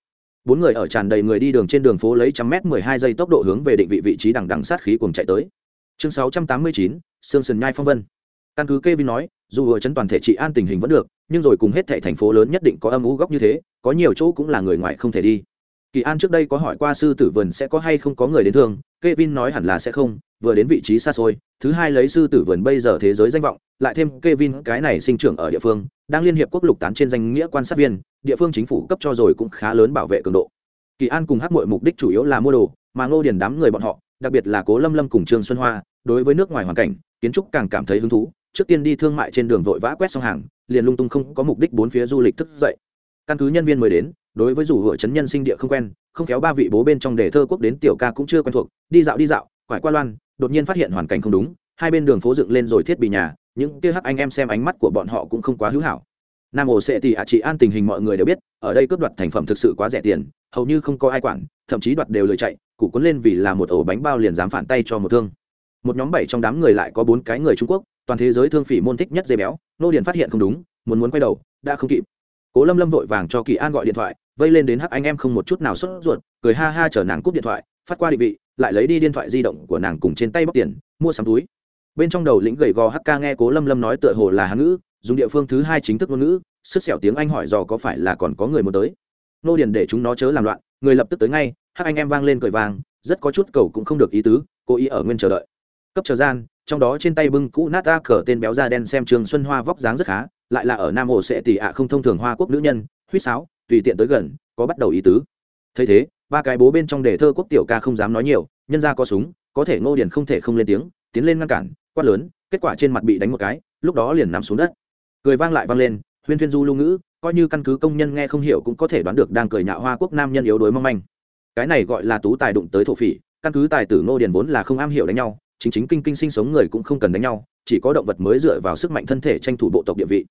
Bốn người ở tràn đầy người đi đường trên đường phố lấy trăm mét mười hai giây tốc độ hướng về định vị vị trí đằng đằng sát khí cùng chạy tới. Chương sáu trăm tám mươi chín, sương sần nhai phong vân. Căn cứ kevin nói, dù ở chấn toàn thể trị an tình hình vẫn được, nhưng rồi cùng hết thảy thành phố lớn nhất định có âm u góc như thế, có nhiều chỗ cũng là người ngoài không thể đi kỳ an trước đây có hỏi qua sư tử vườn sẽ có hay không có người đến thương, kevin nói hẳn là sẽ không, vừa đến vị trí xa xôi, thứ hai lấy sư tử vườn bây giờ thế giới danh vọng, lại thêm kevin cái này sinh trưởng ở địa phương, đang liên hiệp quốc lục tán trên danh nghĩa quan sát viên, địa phương chính phủ cấp cho rồi cũng khá lớn bảo vệ cường độ. Kỳ an cùng hắc muội mục đích chủ yếu là mua đồ, mà ngô điền đám người bọn họ, đặc biệt là cố lâm lâm cùng trương xuân hoa, đối với nước ngoài hoàn cảnh, kiến trúc càng cảm thấy hứng thú, trước tiên đi thương mại trên đường vội vã quét xong hàng, liền lung tung không có mục đích bốn phía du lịch thức dậy căn cứ nhân viên mới đến, đối với dù hội chấn nhân sinh địa không quen, không khéo ba vị bố bên trong đề thơ quốc đến tiểu ca cũng chưa quen thuộc, đi dạo đi dạo, quải qua loan, đột nhiên phát hiện hoàn cảnh không đúng, hai bên đường phố dựng lên rồi thiết bị nhà, những kia hắc anh em xem ánh mắt của bọn họ cũng không quá hữu hảo. Nam ổ sệ thì ạ chị an tình hình mọi người đều biết, ở đây cướp đoạt thành phẩm thực sự quá rẻ tiền, hầu như không có ai quản, thậm chí đoạt đều lười chạy cụ cuốn lên vì là một ổ bánh bao liền dám phản tay cho một thương. Một nhóm bảy trong đám người lại có bốn cái người trung quốc, toàn thế giới thương phỉ môn thích nhất dây béo, nô điền phát hiện không đúng, muốn muốn quay đầu, đã không kịp cố lâm lâm vội vàng cho kỳ an gọi điện thoại, vây lên đến hắc anh em không một chút nào sốt ruột, cười ha ha chở nàng cúp điện thoại, phát qua định vị, lại lấy đi điện thoại di động của nàng cùng trên tay bóc tiền, mua sắm túi. Bên trong đầu lĩnh gầy gò hắc ca nghe cố lâm lâm nói tựa hồ là hán ngữ, dùng địa phương thứ hai chính thức ngôn ngữ sức sẹo tiếng anh hỏi dò có phải là còn có người muốn tới. Nô điền để chúng nó chớ làm loạn, người lập tức tới ngay, hắc anh em vang lên cười vang, rất có chút cầu cũng không được ý tứ, cố ý ở nguyên chờ đợi. Cấp chờ gian, trong đó trên tay bưng cũ nát ta cờ tên béo da đen xem trường xuân hoa vóc dáng rất khá lại là ở nam hồ sẽ tỷ ạ không thông thường hoa quốc nữ nhân, huýt sáo, tùy tiện tới gần, có bắt đầu ý tứ. Thấy thế, ba cái bố bên trong đề thơ quốc tiểu ca không dám nói nhiều, nhân ra có súng, có thể ngô điền không thể không lên tiếng, tiến lên ngăn cản, quát lớn, kết quả trên mặt bị đánh một cái, lúc đó liền nằm xuống đất. Cười vang lại vang lên, huyên thuyên du lưu ngữ, coi như căn cứ công nhân nghe không hiểu cũng có thể đoán được đang cười nhạo hoa quốc nam nhân yếu đuối mong manh. Cái này gọi là tú tài đụng tới thổ phỉ, căn cứ tài tử ngô điền vốn là không am hiểu đánh nhau, chính chính kinh kinh sinh sống người cũng không cần đánh nhau, chỉ có động vật mới dựa vào sức mạnh thân thể tranh thủ bộ tộc địa vị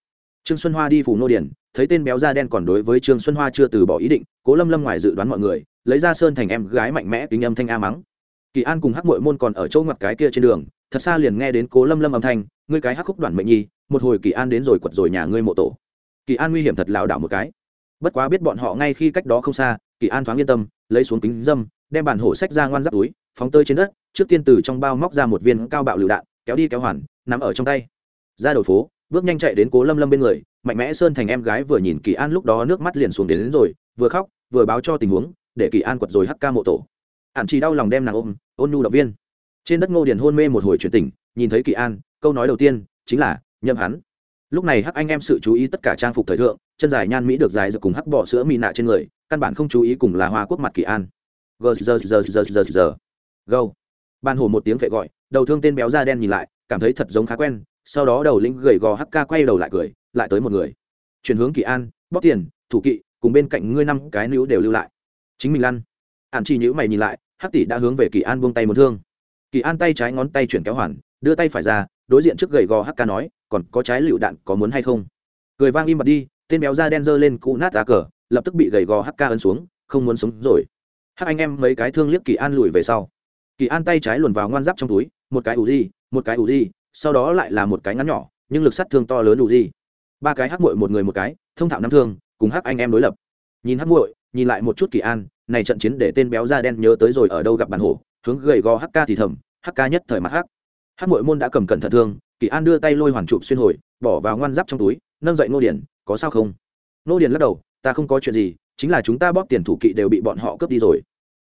trương xuân hoa đi phủ nô điền thấy tên béo da đen còn đối với trương xuân hoa chưa từ bỏ ý định, cố lâm lâm ngoài dự đoán mọi người, lấy ra sơn thành em gái mạnh mẽ kính âm thanh a mắng. Kỳ an cùng hắc mội môn còn ở chỗ ngoặt cái kia trên đường, thật xa liền nghe đến cố lâm lâm âm thanh, ngươi cái hắc khúc đoạn mệnh nhi, một hồi kỳ an đến rồi quật rồi nhà ngươi mộ tổ. Kỳ an nguy hiểm thật lảo đảo một cái. Bất quá biết bọn họ ngay khi cách đó không xa, kỳ an thoáng yên tâm, lấy xuống kính dâm, đem bản hổ sách ra ngoan giáp túi, phóng tơi trên đất, trước tiên từ trong bao móc ra một viên cao bạo lựu đạn, kéo đi kéo hoàn nằm ở trong tay. Ra đầu phố bước nhanh chạy đến cố lâm lâm bên người mạnh mẽ sơn thành em gái vừa nhìn kỳ an lúc đó nước mắt liền xuống đến, đến rồi vừa khóc vừa báo cho tình huống để kỳ an quật rồi hắc ca mộ tổ. Ạn chỉ đau lòng đem nàng ôm ôn nhu động viên. Trên đất ngô điền hôn mê một hồi chuyển tỉnh nhìn thấy kỳ an câu nói đầu tiên chính là nhâm hắn. Lúc này hắc anh em sự chú ý tất cả trang phục thời thượng chân dài nhan mỹ được dài rồi cùng hắc bỏ sữa mì nạ trên người căn bản không chú ý cùng là hoa quốc mặt kỳ an. Gờ giờ giờ giờ giờ giờ gâu. Ban hồ một tiếng vệ gọi đầu thương tên béo da đen nhìn lại cảm thấy thật giống khá quen sau đó đầu lĩnh gầy gò hắc ca quay đầu lại cười lại tới một người. Chuyển hướng kỳ an bóc tiền thủ kỵ cùng bên cạnh ngươi năm cái níu đều lưu lại. Chính mình lăn. Ạn chi nhữ mày nhìn lại hắc tỷ đã hướng về kỳ an buông tay một thương. Kỳ an tay trái ngón tay chuyển kéo hoàn đưa tay phải ra đối diện trước gầy gò hắc ca nói còn có trái lựu đạn có muốn hay không? Cười vang im mặt đi tên béo da đen giơ lên cụ nát ra cờ lập tức bị gầy gò hắc ca ấn xuống không muốn sống rồi. Hắc anh em mấy cái thương liếc kỳ an lùi về sau. Kỳ an tay trái luồn vào ngoan giáp trong túi một cái ủ gì, một cái ủ gì sau đó lại là một cái ngắn nhỏ, nhưng lực sát thương to lớn đủ gì ba cái hắc muội một người một cái, thông thạo năm thương, cùng hắc anh em đối lập. Nhìn hắc muội, nhìn lại một chút kỳ an, này trận chiến để tên béo da đen nhớ tới rồi ở đâu gặp bản hổ, hướng gầy gò hắc ca thì thầm, hắc ca nhất thời mặt hắc. Hắc muội môn đã cầm cẩn thận thương, kỳ an đưa tay lôi hoàn trụ xuyên hồi, bỏ vào ngoan giáp trong túi, nâng dậy nô điển có sao không? Nô điển lắc đầu, ta không có chuyện gì, chính là chúng ta bóp tiền thủ kỵ đều bị bọn họ cướp đi rồi.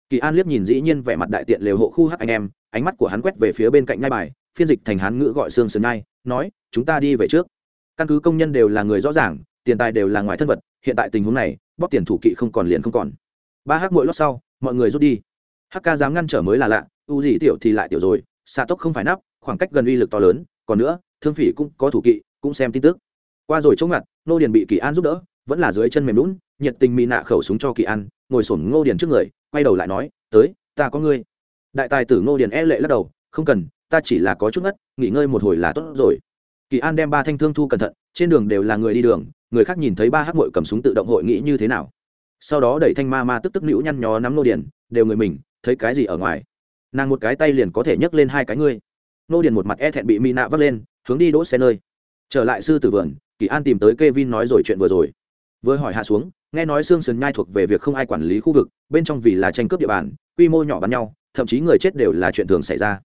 Kỳ an liếc nhìn dĩ nhiên vẻ mặt đại tiện lều hộ khu hắc anh em, ánh mắt của hắn quét về phía bên cạnh ngai bài phiên dịch thành hán ngữ gọi xương sườn ngai, nói, chúng ta đi về trước. Căn cứ công nhân đều là người rõ ràng, tiền tài đều là ngoài thân vật, hiện tại tình huống này, bóp tiền thủ kỵ không còn liền không còn. Ba hắc mỗi lót sau, mọi người rút đi. Hắc ca dám ngăn trở mới là lạ, u gì tiểu thì lại tiểu rồi xạ tốc không phải nắp, khoảng cách gần uy lực to lớn, còn nữa, thương phỉ cũng có thủ kỵ, cũng xem tin tức. Qua rồi chống ngặt nô điền bị kỳ an giúp đỡ, vẫn là dưới chân mềm lún, nhiệt tình mỹ nạ khẩu súng cho kỳ an, ngồi sổm ngô điền trước người, quay đầu lại nói, tới, ta có ngươi. Đại tài tử ngô điền e lệ lắc đầu, không cần ta chỉ là có chút ngất, nghỉ ngơi một hồi là tốt rồi. Kỳ an đem ba thanh thương thu cẩn thận, trên đường đều là người đi đường, người khác nhìn thấy ba hắc mội cầm súng tự động hội nghĩ như thế nào. Sau đó đẩy thanh ma ma tức tức nữu nhăn nhó nắm nô điền, đều người mình, thấy cái gì ở ngoài. Nàng một cái tay liền có thể nhấc lên hai cái ngươi. Nô điền một mặt e thẹn bị mỹ nạ vắt lên, hướng đi đỗ xe nơi. Trở lại sư tử vườn, kỳ an tìm tới k e vin nói rồi chuyện vừa rồi. Vừa hỏi hạ xuống, nghe nói xương sườn nhai thuộc về việc không ai quản lý khu vực, bên trong vì là tranh cướp địa bàn, quy mô nhỏ bắn nhau, thậm chí người chết đều là chuyện thường xảy ra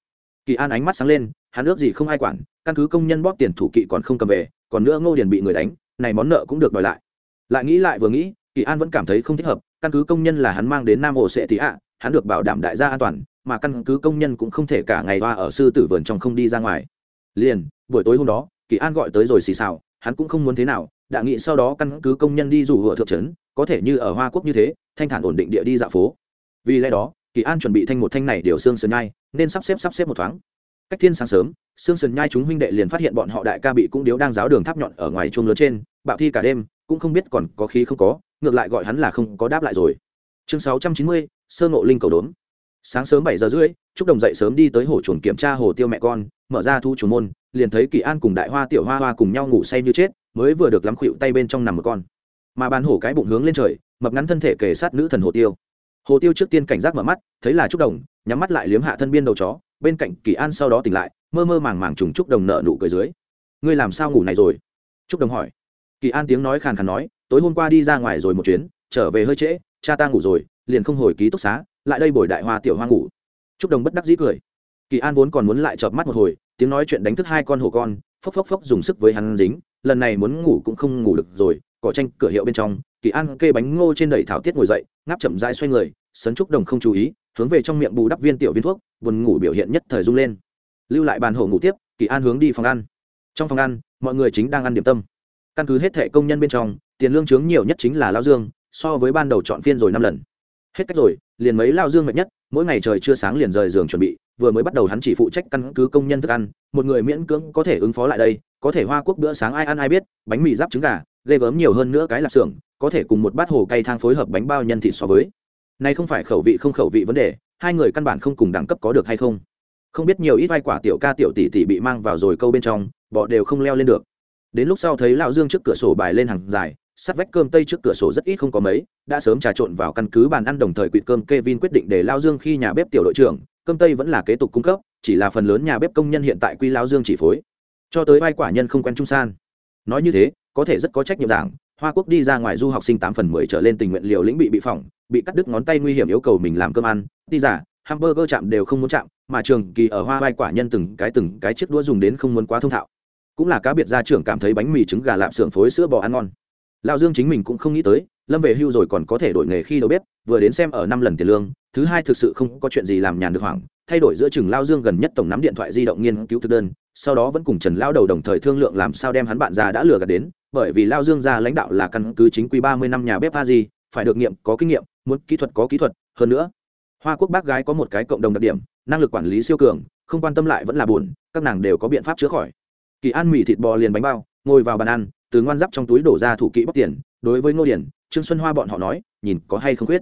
kỳ an ánh mắt sáng lên, hắn ước gì không ai quản, căn cứ công nhân bóp tiền thủ kỵ còn không cầm về, còn nữa ngô điền bị người đánh, này món nợ cũng được đòi lại. Lại nghĩ lại vừa nghĩ, kỳ an vẫn cảm thấy không thích hợp, căn cứ công nhân là hắn mang đến nam hồ sẽ tí ạ, hắn được bảo đảm đại gia an toàn, mà căn cứ công nhân cũng không thể cả ngày hoa ở sư tử vườn trong không đi ra ngoài. Liền, buổi tối hôm đó, kỳ an gọi tới rồi xì xào, hắn cũng không muốn thế nào, đã nghĩ sau đó căn cứ công nhân đi rủ hựa thượng trấn, có thể như ở hoa quốc như thế, thanh thản ổn định địa đi dạo phố. Vì lẽ đó kỳ an chuẩn bị thanh một thanh này điều xương sườn nhai, nên sắp xếp sắp xếp một thoáng. Cách thiên sáng sớm xương sườn nhai chúng huynh đệ liền phát hiện bọn họ đại ca bị cũng điếu đang giáo đường tháp nhọn ở ngoài chuông lớn trên, bạo thi cả đêm, cũng không biết còn có khí không có, ngược lại gọi hắn là không có đáp lại rồi. Chương sáu trăm chín mươi, sơ ngộ linh cầu đốn. Sáng sớm bảy giờ rưỡi chúc đồng dậy sớm đi tới hồ chuồn kiểm tra hồ tiêu mẹ con, mở ra thu chuồn môn, liền thấy kỳ an cùng đại hoa, tiểu hoa hoa cùng nhau ngủ say như chết, mới vừa được lắm khuỵu tay bên trong nằm một con. Mà bàn hổ cái bụng hướng lên trời, mập ngắn thân thể kề sát nữ thần hồ tiêu hồ tiêu trước tiên cảnh giác mở mắt, thấy là trúc đồng, nhắm mắt lại liếm hạ thân biên đầu chó, bên cạnh kỳ an sau đó tỉnh lại, mơ mơ màng màng trùng trúc đồng nợ nụ cười dưới. Ngươi làm sao ngủ này rồi? Trúc đồng hỏi. Kỳ an tiếng nói khàn khàn nói, tối hôm qua đi ra ngoài rồi một chuyến, trở về hơi trễ, cha ta ngủ rồi, liền không hồi ký túc xá, lại đây bồi đại hoa tiểu hoa ngủ. Trúc đồng bất đắc dĩ cười. Kỳ an vốn còn muốn lại chợp mắt một hồi, tiếng nói chuyện đánh thức hai con hổ con, phốc phốc phốc dùng sức với hắn dính, lần này muốn ngủ cũng không ngủ được rồi, cỏ tranh cửa hiệu bên trong kỳ an kê bánh ngô trên đầy thảo tiết ngồi dậy, ngáp chậm dai xoay người, sấn trúc đồng không chú ý, hướng về trong miệng bù đắp viên tiểu viên thuốc, buồn ngủ biểu hiện nhất thời rung lên. Lưu lại bàn hổ ngủ tiếp, kỳ an hướng đi phòng ăn. Trong phòng ăn, mọi người chính đang ăn điểm tâm. Căn cứ hết thệ công nhân bên trong, tiền lương chướng nhiều nhất chính là lao dương, so với ban đầu chọn phiên rồi năm lần. Hết cách rồi, liền mấy lao dương mệt nhất, mỗi ngày trời chưa sáng liền rời giường chuẩn bị, vừa mới bắt đầu hắn chỉ phụ trách căn cứ công nhân thức ăn, một người miễn cưỡng có thể ứng phó lại đây, có thể hoa quốc bữa sáng ai ăn ai biết, bánh mì giáp trứng gà ghê gớm nhiều hơn nữa cái lạp xưởng có thể cùng một bát hồ cay thang phối hợp bánh bao nhân thịt so với này không phải khẩu vị không khẩu vị vấn đề hai người căn bản không cùng đẳng cấp có được hay không không biết nhiều ít vai quả tiểu ca tiểu tỷ tỷ bị mang vào rồi câu bên trong bọ đều không leo lên được đến lúc sau thấy lão dương trước cửa sổ bài lên hàng dài sắt vách cơm tây trước cửa sổ rất ít không có mấy đã sớm trà trộn vào căn cứ bàn ăn đồng thời quỵt cơm Kevin quyết định để Lão Dương khi nhà bếp tiểu đội trưởng, cơm tây vẫn là kế tục cung cấp, chỉ là phần lớn nhà bếp công nhân hiện tại quy Lão Dương chỉ phối. Cho tới vai quả nhân không quen trung san. Nói như thế, có thể rất có trách nhiệm giảng, Hoa Quốc đi ra ngoài du học sinh tám phần mười trở lên tình nguyện liều lĩnh bị bị phỏng, bị cắt đứt ngón tay nguy hiểm yêu cầu mình làm cơm ăn, đi giả, hamburger chạm đều không muốn chạm, mà trường kỳ ở hoa vai quả nhân từng cái từng cái chiếc đũa dùng đến không muốn quá thông thạo. Cũng là cá biệt gia trưởng cảm thấy bánh mì trứng gà lạp xưởng phối sữa bò ăn ngon lão dương chính mình cũng không nghĩ tới lâm về hưu rồi còn có thể đổi nghề khi đầu bếp vừa đến xem ở năm lần tiền lương thứ hai thực sự không có chuyện gì làm nhàn được hoảng thay đổi giữa chừng lao dương gần nhất tổng nắm điện thoại di động nghiên cứu thực đơn sau đó vẫn cùng trần lao đầu đồng thời thương lượng làm sao đem hắn bạn già đã lừa gạt đến, bởi vì lao dương ra lãnh đạo là căn cứ chính quy ba mươi năm nhà bếp a di, phải được nghiệm, có kinh nghiệm, muốn kỹ thuật có kỹ thuật, hơn nữa, hoa quốc bác gái có một cái cộng đồng đặc điểm, năng lực quản lý siêu cường, không quan tâm lại vẫn là buồn, các nàng đều có biện pháp chữa khỏi. Kỳ an mì thịt bò liền bánh bao, ngồi vào bàn ăn, từ ngoan giáp trong túi đổ ra thủ kỹ bóc tiền, đối với ngô điển, trương xuân hoa bọn họ nói, nhìn có hay không khuyết.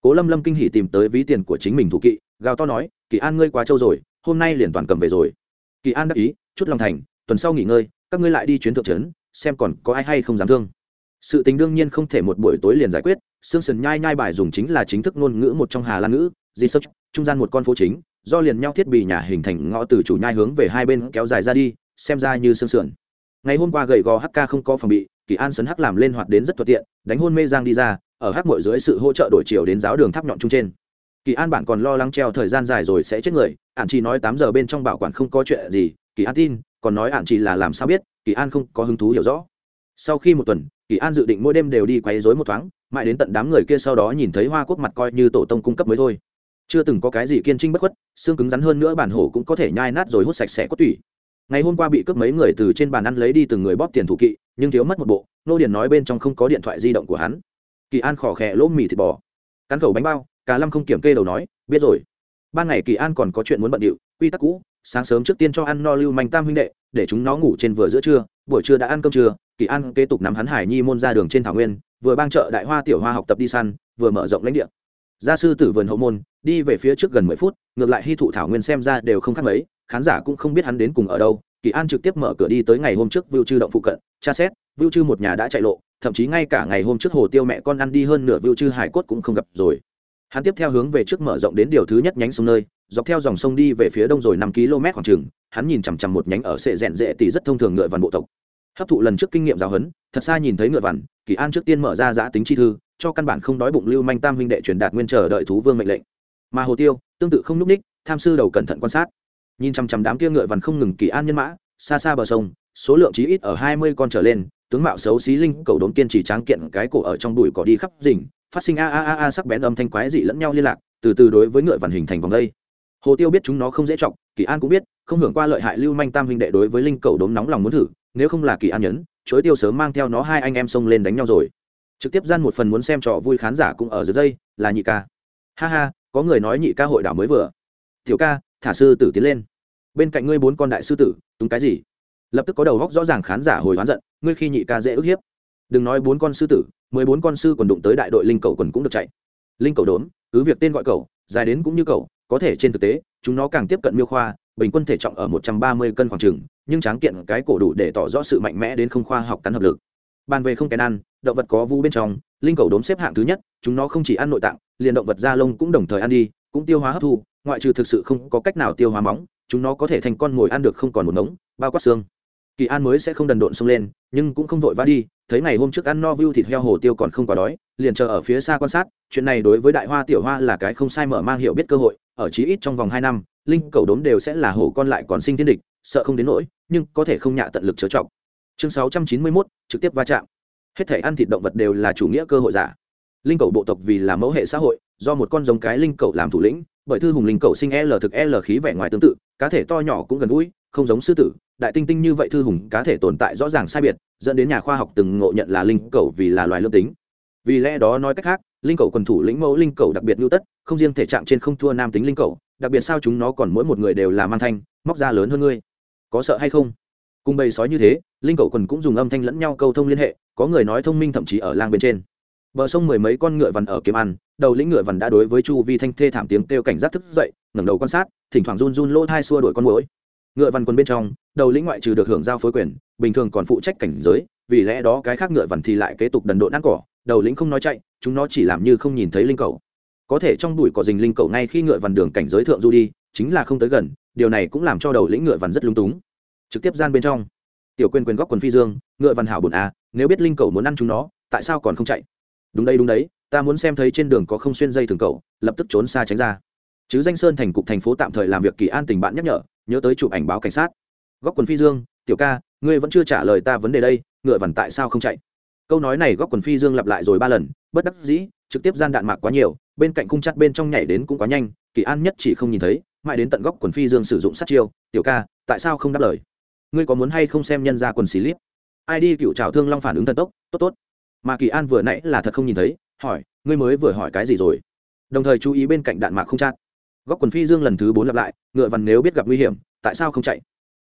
Cố lâm lâm kinh hỉ tìm tới ví tiền của chính mình thủ kỵ, gào to nói, kỳ an ngươi quá trâu rồi, hôm nay liền toàn cầm về rồi kỳ an đắc ý, chút lòng thành, tuần sau nghỉ ngơi, các ngươi lại đi chuyến thượng trấn, xem còn có ai hay không dám thương. Sự tình đương nhiên không thể một buổi tối liền giải quyết xương sần nhai nhai bài dùng chính là chính thức ngôn ngữ một trong hà lan ngữ, di sốc trung gian một con phố chính, do liền nhau thiết bị nhà hình thành ngõ từ chủ nhai hướng về hai bên kéo dài ra đi, xem ra như sương sườn. Ngày hôm qua gầy gò hk không có phòng bị, kỳ an sấn hắc làm lên hoạt đến rất thuận tiện, đánh hôn mê giang đi ra, ở hắc mội dưới sự hỗ trợ đổi chiều đến giáo đường tháp nhọn trung trên. Kỳ an bản còn lo lắng treo thời gian dài rồi sẽ chết người ạn chỉ nói tám giờ bên trong bảo quản không có chuyện gì, kỳ an tin, còn nói ạn chỉ là làm sao biết, kỳ an không có hứng thú hiểu rõ. Sau khi một tuần, kỳ an dự định mỗi đêm đều đi quấy rối một thoáng, mãi đến tận đám người kia sau đó nhìn thấy hoa quốc mặt coi như tổ tông cung cấp mới thôi. Chưa từng có cái gì kiên trinh bất khuất, xương cứng rắn hơn nữa bản hổ cũng có thể nhai nát rồi hút sạch sẽ cốt tủy. Ngày hôm qua bị cướp mấy người từ trên bàn ăn lấy đi từng người bóp tiền thủ kỵ, nhưng thiếu mất một bộ, nô điền nói bên trong không có điện thoại di động của hắn. Kỳ an khỏ khẽ lỗ mì thịt bò. Cắn khẩu bánh bao cả lâm không kiểm kê đầu nói, biết rồi ban ngày kỳ an còn có chuyện muốn bận điệu, quy tắc cũ, sáng sớm trước tiên cho ăn no lưu manh tam huynh đệ, để chúng nó ngủ trên vừa giữa trưa, buổi trưa đã ăn cơm trưa, kỳ an kế tục nắm hắn hải nhi môn ra đường trên thảo nguyên, vừa bang chợ đại hoa tiểu hoa học tập đi săn, vừa mở rộng lãnh địa. Gia sư tử vườn hậu môn, đi về phía trước gần mười phút, ngược lại hy thụ thảo nguyên xem ra đều không khác mấy, khán giả cũng không biết hắn đến cùng ở đâu. Kỳ an trực tiếp mở cửa đi tới ngày hôm trước vưu chư động phụ cận, tra xét, vưu chư một nhà đã chạy lộ, thậm chí ngay cả ngày hôm trước hồ tiêu mẹ con ăn đi hơn nửa vưu chư hải cốt cũng không gặp rồi hắn tiếp theo hướng về trước mở rộng đến điều thứ nhất nhánh sông nơi, dọc theo dòng sông đi về phía đông rồi năm km khoảng trường hắn nhìn chằm chằm một nhánh ở sệ rẽn rệ tỷ rất thông thường ngựa vằn bộ tộc. Hấp thụ lần trước kinh nghiệm giáo huấn, thật xa nhìn thấy ngựa vằn, kỳ an trước tiên mở ra giã tính chi thư, cho căn bản không đói bụng lưu manh tam huynh đệ truyền đạt nguyên chờ đợi thú vương mệnh lệnh. Mà hồ tiêu, tương tự không n ú c ních, tham sư đầu cẩn thận quan sát. Nhìn chằm chằm đám kia ngựa vằn không ngừng kỳ an nhân mã, xa xa bờ sông, số lượng chí ít ở hai mươi con trở lên, tướng mạo xấu xí linh, cầu đốn kiên trì tráng kiện cái cổ ở trong bụi cỏ đi khắp rình phát sinh a a a a sắc bén âm thanh quái dị lẫn nhau liên lạc, từ từ đối với ngựa vằn hình thành vòng đây. Hồ tiêu biết chúng nó không dễ trọng kỳ an cũng biết, không hưởng qua lợi hại lưu manh tam huynh đệ đối với linh cầu đốm nóng lòng muốn thử, nếu không là kỳ an nhấn, chối tiêu sớm mang theo nó hai anh em xông lên đánh nhau rồi. Trực tiếp gian một phần muốn xem trò vui khán giả cũng ở dưới dây là nhị ca. Ha ha, có người nói nhị ca hội đảo mới vừa. Tiểu ca, thả sư tử tiến lên. Bên cạnh ngươi bốn con đại sư tử, túng cái gì? Lập tức có đầu góc rõ ràng khán giả hồi hoán giận, ngươi khi nhị ca dễ ức hiếp. Đừng nói bốn con sư tử mười bốn con sư còn đụng tới đại đội linh cầu quần cũng được chạy. Linh cầu đốn, cứ việc tên gọi cầu, dài đến cũng như cầu, có thể trên thực tế, chúng nó càng tiếp cận miêu khoa, bình quân thể trọng ở một trăm ba mươi cân khoảng trừng nhưng tráng kiện cái cổ đủ để tỏ rõ sự mạnh mẽ đến không khoa học cắn hợp lực. Bàn về không kén ăn, động vật có vu bên trong, linh cầu đốm xếp hạng thứ nhất, chúng nó không chỉ ăn nội tạng, liền động vật da lông cũng đồng thời ăn đi, cũng tiêu hóa hấp thu, ngoại trừ thực sự không có cách nào tiêu hóa móng, chúng nó có thể thành con mồi ăn được không còn một ngống, bao quát xương kỳ an mới sẽ không đần độn xông lên nhưng cũng không vội vã đi thấy ngày hôm trước ăn no view thịt heo hồ tiêu còn không quá đói liền chờ ở phía xa quan sát chuyện này đối với đại hoa tiểu hoa là cái không sai mở mang hiểu biết cơ hội ở chí ít trong vòng hai năm linh cầu đốm đều sẽ là hổ con lại còn sinh thiên địch sợ không đến nỗi nhưng có thể không nhạ tận lực chớ trọng chương sáu trăm chín mươi 691, trực tiếp va chạm. Hết thể ăn thịt động vật đều là chủ nghĩa cơ hội giả. Linh cầu bộ tộc vì là mẫu hệ xã hội do một con giống cái linh cầu làm thủ lĩnh bởi thư hùng linh cầu sinh l thực l khí vẻ ngoài tương tự, cá thể to nhỏ cũng gần gũi, không giống sư tử, đại tinh tinh như vậy thư hùng cá thể tồn tại rõ ràng sai biệt, dẫn đến nhà khoa học từng ngộ nhận là linh cầu vì là loài lương tính. Vì lẽ đó nói cách khác, linh cầu quần thủ lĩnh mẫu linh cầu đặc biệt lưu tất, không riêng thể trạng trên không thua nam tính linh cầu, đặc biệt sao chúng nó còn mỗi một người đều là mang thanh, móc ra lớn hơn ngươi. Có sợ hay không? Cùng bầy sói như thế, linh cầu quần cũng dùng âm thanh lẫn nhau câu thông liên hệ, có người nói thông minh thậm chí ở lang bên trên. Bờ sông mười mấy con ngựa vằn ở kiếm ăn đầu lĩnh ngựa vằn đã đối với chu vi thanh thê thảm tiếng kêu cảnh giác thức dậy, ngẩng đầu quan sát, thỉnh thoảng run run lỗ thai xua đuổi con mũi ngựa vằn quần bên trong, đầu lĩnh ngoại trừ được hưởng giao phối quyền, bình thường còn phụ trách cảnh giới, vì lẽ đó cái khác ngựa vằn thì lại kế tục đần độn ăn cỏ, đầu lĩnh không nói chạy, chúng nó chỉ làm như không nhìn thấy linh cầu. Có thể trong bụi cỏ rình linh cầu ngay khi ngựa vằn đường cảnh giới thượng du đi, chính là không tới gần, điều này cũng làm cho đầu lĩnh ngựa vằn rất lung túng. Trực tiếp gian bên trong, tiểu quên quyền góc quần phi dương, ngựa vằn hảo bùn à nếu biết linh cầu muốn ăn chúng nó, tại sao còn không chạy? Đúng đây đúng đấy ta muốn xem thấy trên đường có không xuyên dây thường cậu, lập tức trốn xa tránh ra. Chứ danh sơn thành cục thành phố tạm thời làm việc kỳ an tình bạn nhắc nhở nhớ tới chụp ảnh báo cảnh sát. Góc quần phi dương tiểu ca ngươi vẫn chưa trả lời ta vấn đề đây ngựa vằn tại sao không chạy? Câu nói này góc quần phi dương lặp lại rồi ba lần bất đắc dĩ trực tiếp gian đạn mạc quá nhiều bên cạnh cung chặt bên trong nhảy đến cũng quá nhanh kỳ an nhất chỉ không nhìn thấy mãi đến tận góc quần phi dương sử dụng sát chiêu tiểu ca tại sao không đáp lời? Ngươi có muốn hay không xem nhân ra quần xí lip ai đi cựu trào thương long phản ứng thần tốc tốt tốt. Mà kỳ an vừa nãy là thật không nhìn thấy hỏi, ngươi mới vừa hỏi cái gì rồi? Đồng thời chú ý bên cạnh đạn mạc không chát. Góc quần phi dương lần thứ bốn lặp lại, ngựa vằn nếu biết gặp nguy hiểm, tại sao không chạy?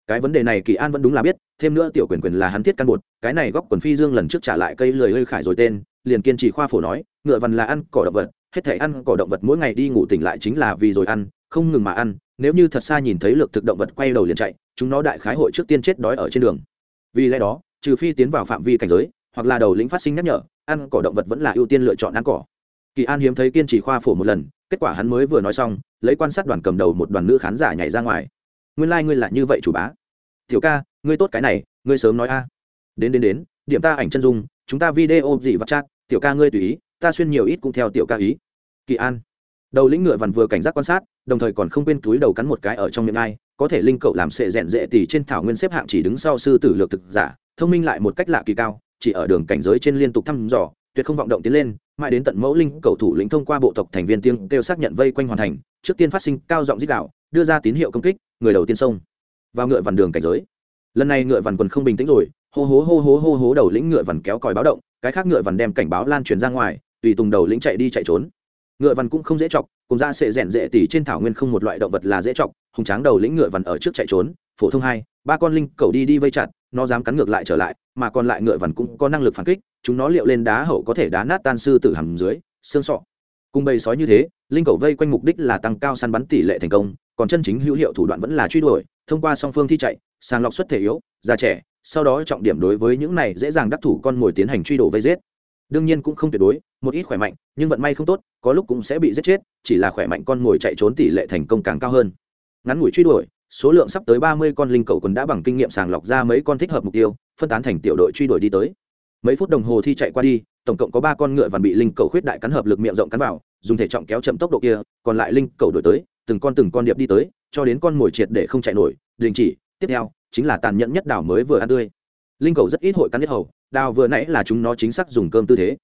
Cái vấn đề này kỳ an vẫn đúng là biết, thêm nữa tiểu quyền quyền là hắn thiết căn bột, cái này góc quần phi dương lần trước trả lại cây lười hơi khải rồi tên, liền kiên trì khoa phổ nói, ngựa vằn là ăn cỏ động vật, hết thể ăn cỏ động vật mỗi ngày đi ngủ tỉnh lại chính là vì rồi ăn, không ngừng mà ăn, nếu như thật xa nhìn thấy lược thực động vật quay đầu liền chạy, chúng nó đại khái hội trước tiên chết đói ở trên đường. Vì lẽ đó, trừ phi tiến vào phạm vi cảnh giới hoặc là đầu lĩnh phát sinh nhắc nhở, ăn cỏ động vật vẫn là ưu tiên lựa chọn ăn cỏ. Kỳ an hiếm thấy kiên trì khoa phổ một lần, kết quả hắn mới vừa nói xong, lấy quan sát đoàn cầm đầu một đoàn nữ khán giả nhảy ra ngoài. Nguyên lai、like、ngươi là như vậy chủ bá. Tiểu ca, ngươi tốt cái này, ngươi sớm nói a. Đến đến đến, điểm ta ảnh chân dung, chúng ta video gì vắt chat, tiểu ca ngươi tùy ý, ta xuyên nhiều ít cũng theo tiểu ca ý. Kỳ an. Đầu lĩnh ngựa vằn vừa cảnh giác quan sát, đồng thời còn không quên túi đầu cắn một cái ở trong miệng ai, có thể linh cậu làm sệ rèn rệ tỉ trên thảo nguyên xếp hạng chỉ đứng sau sư tử lược thực giả, thông minh lại một cách lạ kỳ cao chỉ ở đường cảnh giới trên liên tục thăm dò, tuyệt không vọng động tiến lên, mãi đến tận mẫu linh cầu thủ lĩnh thông qua bộ tộc thành viên tiếng kêu xác nhận vây quanh hoàn thành, trước tiên phát sinh cao giọng dích đạo, đưa ra tín hiệu công kích, người đầu tiên sông vào ngựa vằn đường cảnh giới. Lần này ngựa vằn quần không bình tĩnh rồi, hô hố hô hố hô hố đầu lĩnh ngựa vằn kéo còi báo động, cái khác ngựa vằn đem cảnh báo lan truyền ra ngoài, tùy tùng đầu lĩnh chạy đi chạy trốn. Ngựa vằn cũng không dễ chọc, cùng ra sẽ rèn rệ tỉ trên thảo nguyên không một loại động vật là dễ chọc, hùng tráng đầu lĩnh ngựa vằn ở trước chạy trốn, phổ thông hai, ba con linh cầu đi đi vây chặt, nó dám cắn ngược lại trở lại mà còn lại ngựa vằn cũng có năng lực phản kích, chúng nó liệu lên đá hậu có thể đá nát tan sư tử hầm dưới, xương sọ. Cùng bầy sói như thế, linh cầu vây quanh mục đích là tăng cao săn bắn tỷ lệ thành công, còn chân chính hữu hiệu thủ đoạn vẫn là truy đuổi, thông qua song phương thi chạy, sàng lọc xuất thể yếu, già trẻ, sau đó trọng điểm đối với những này dễ dàng đắc thủ con mồi tiến hành truy đổ vây giết. Đương nhiên cũng không tuyệt đối, một ít khỏe mạnh, nhưng vận may không tốt, có lúc cũng sẽ bị giết chết, chỉ là khỏe mạnh con mồi chạy trốn tỷ lệ thành công càng cao hơn. Ngắn ngủi truy đuổi, số lượng sắp tới ba mươi con linh cầu còn đã bằng kinh nghiệm sàng lọc ra mấy con thích hợp mục tiêu phân tán thành tiểu đội truy đuổi đi tới. Mấy phút đồng hồ thi chạy qua đi, tổng cộng có ba con ngựa vằn bị linh cầu khuyết đại cắn hợp lực miệng rộng cắn vào, dùng thể trọng kéo chậm tốc độ kia, còn lại linh cầu đổi tới, từng con từng con điệp đi tới, cho đến con mồi triệt để không chạy nổi. Đình chỉ, tiếp theo, chính là tàn nhẫn nhất đảo mới vừa ăn tươi. Linh cầu rất ít hội cắn nhất hầu, đào vừa nãy là chúng nó chính xác dùng cơm tư thế.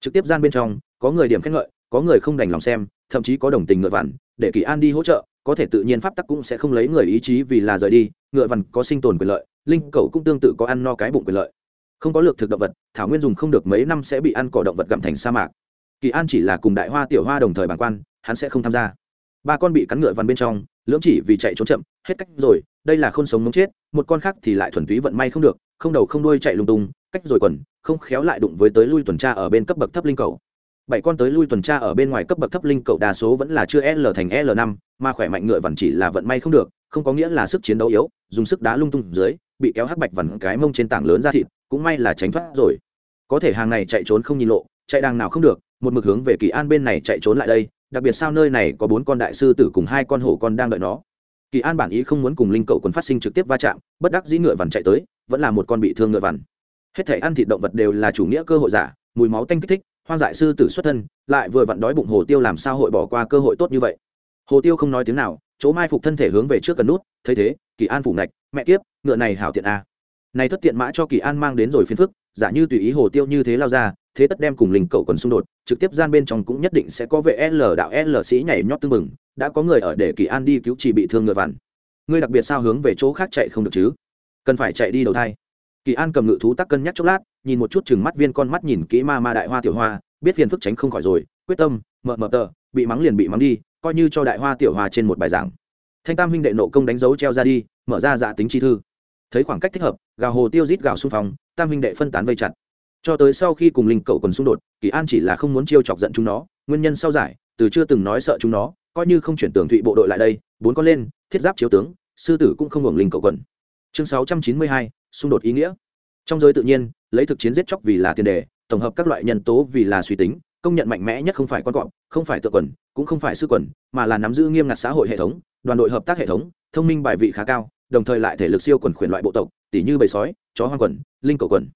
Trực tiếp gian bên trong, có người điểm khen ngợi, có người không đành lòng xem, thậm chí có đồng tình ngựa vằn, để kỳ an đi hỗ trợ, có thể tự nhiên pháp tắc cũng sẽ không lấy người ý chí vì là rời đi, ngựa vằn có sinh tồn quyền lợi linh cầu cũng tương tự có ăn no cái bụng quyền lợi. Không có lược thực động vật, thảo nguyên dùng không được mấy năm sẽ bị ăn cỏ động vật gặm thành sa mạc. Kỳ an chỉ là cùng đại hoa tiểu hoa đồng thời bản quan, hắn sẽ không tham gia. Ba con bị cắn ngựa vằn bên trong, lưỡng chỉ vì chạy trốn chậm, hết cách rồi, đây là không sống mống chết, một con khác thì lại thuần túy vận may không được, không đầu không đuôi chạy lung tung, cách rồi quần, không khéo lại đụng với tới lui tuần tra ở bên cấp bậc thấp linh cầu. Bảy con tới lui tuần tra ở bên ngoài cấp bậc thấp linh cầu đa số vẫn là chưa l thành l năm, mà khỏe mạnh ngựa vằn chỉ là vận may không được, không có nghĩa là sức chiến đấu yếu, dùng sức đá lung tung dưới bị kéo hắc bạch vằn cái mông trên tảng lớn ra thịt, cũng may là tránh thoát rồi. Có thể hàng này chạy trốn không nhìn lộ, chạy đàng nào không được, một mực hướng về kỳ an bên này chạy trốn lại đây, đặc biệt sao nơi này có bốn con đại sư tử cùng hai con hổ con đang đợi nó. Kỳ an bản ý không muốn cùng linh cậu quần phát sinh trực tiếp va chạm, bất đắc dĩ ngựa vằn chạy tới, vẫn là một con bị thương ngựa vằn. Hết thể ăn thịt động vật đều là chủ nghĩa cơ hội giả, mùi máu tanh kích thích, hoang dại sư tử xuất thân, lại vừa vặn đói bụng hồ tiêu làm sao hội bỏ qua cơ hội tốt như vậy? Hồ tiêu không nói tiếng nào chỗ mai phục thân thể hướng về trước cần nút, thấy thế, kỳ an phủ ngạch mẹ kiếp, ngựa này hảo tiện a. À. này thất tiện mã cho kỳ an mang đến rồi phiền phức, giả như tùy ý hồ tiêu như thế lao ra, thế tất đem cùng linh cậu còn xung đột, trực tiếp gian bên trong cũng nhất định sẽ có vệ l đạo l sĩ nhảy nhót tương mừng đã có người ở để kỳ an đi cứu chỉ bị thương ngựa vằn. Ngươi đặc biệt sao hướng về chỗ khác chạy không được chứ? Cần phải chạy đi đầu thai. Kỳ an cầm ngự thú tắc cân nhắc chốc lát, nhìn một chút chừng mắt viên con mắt nhìn kỹ ma ma đại hoa tiểu hoa, biết phiền phức tránh không khỏi rồi, quyết tâm mờ mờ tờ, bị mắng liền bị mắng đi coi như cho đại hoa tiểu hoa trên một bài giảng. Thanh tam huynh đệ nộ công đánh dấu treo ra đi, mở ra dạ tính chi thư. Thấy khoảng cách thích hợp gào hồ tiêu rít gào xung phong, tam huynh đệ phân tán vây chặt. Cho tới sau khi cùng linh cậu còn xung đột, kỳ an chỉ là không muốn chiêu chọc giận chúng nó, nguyên nhân sau giải, từ chưa từng nói sợ chúng nó, coi như không chuyển tường thụy bộ đội lại đây, bốn con lên, thiết giáp chiếu tướng, sư tử cũng không hưởng linh cậu quần. Chương sáu trăm chín mươi hai, xung đột ý nghĩa. Trong giới tự nhiên, lấy thực chiến giết chóc vì là tiền đề, tổng hợp các loại nhân tố vì là suy tính công nhận mạnh mẽ nhất không phải con cọp, không phải tự quần, cũng không phải sư quần, mà là nắm giữ nghiêm ngặt xã hội hệ thống, đoàn đội hợp tác hệ thống, thông minh bài vị khá cao, đồng thời lại thể lực siêu quần khuyển loại bộ tộc tỷ như bầy sói, chó hoang quần, linh cầu quần.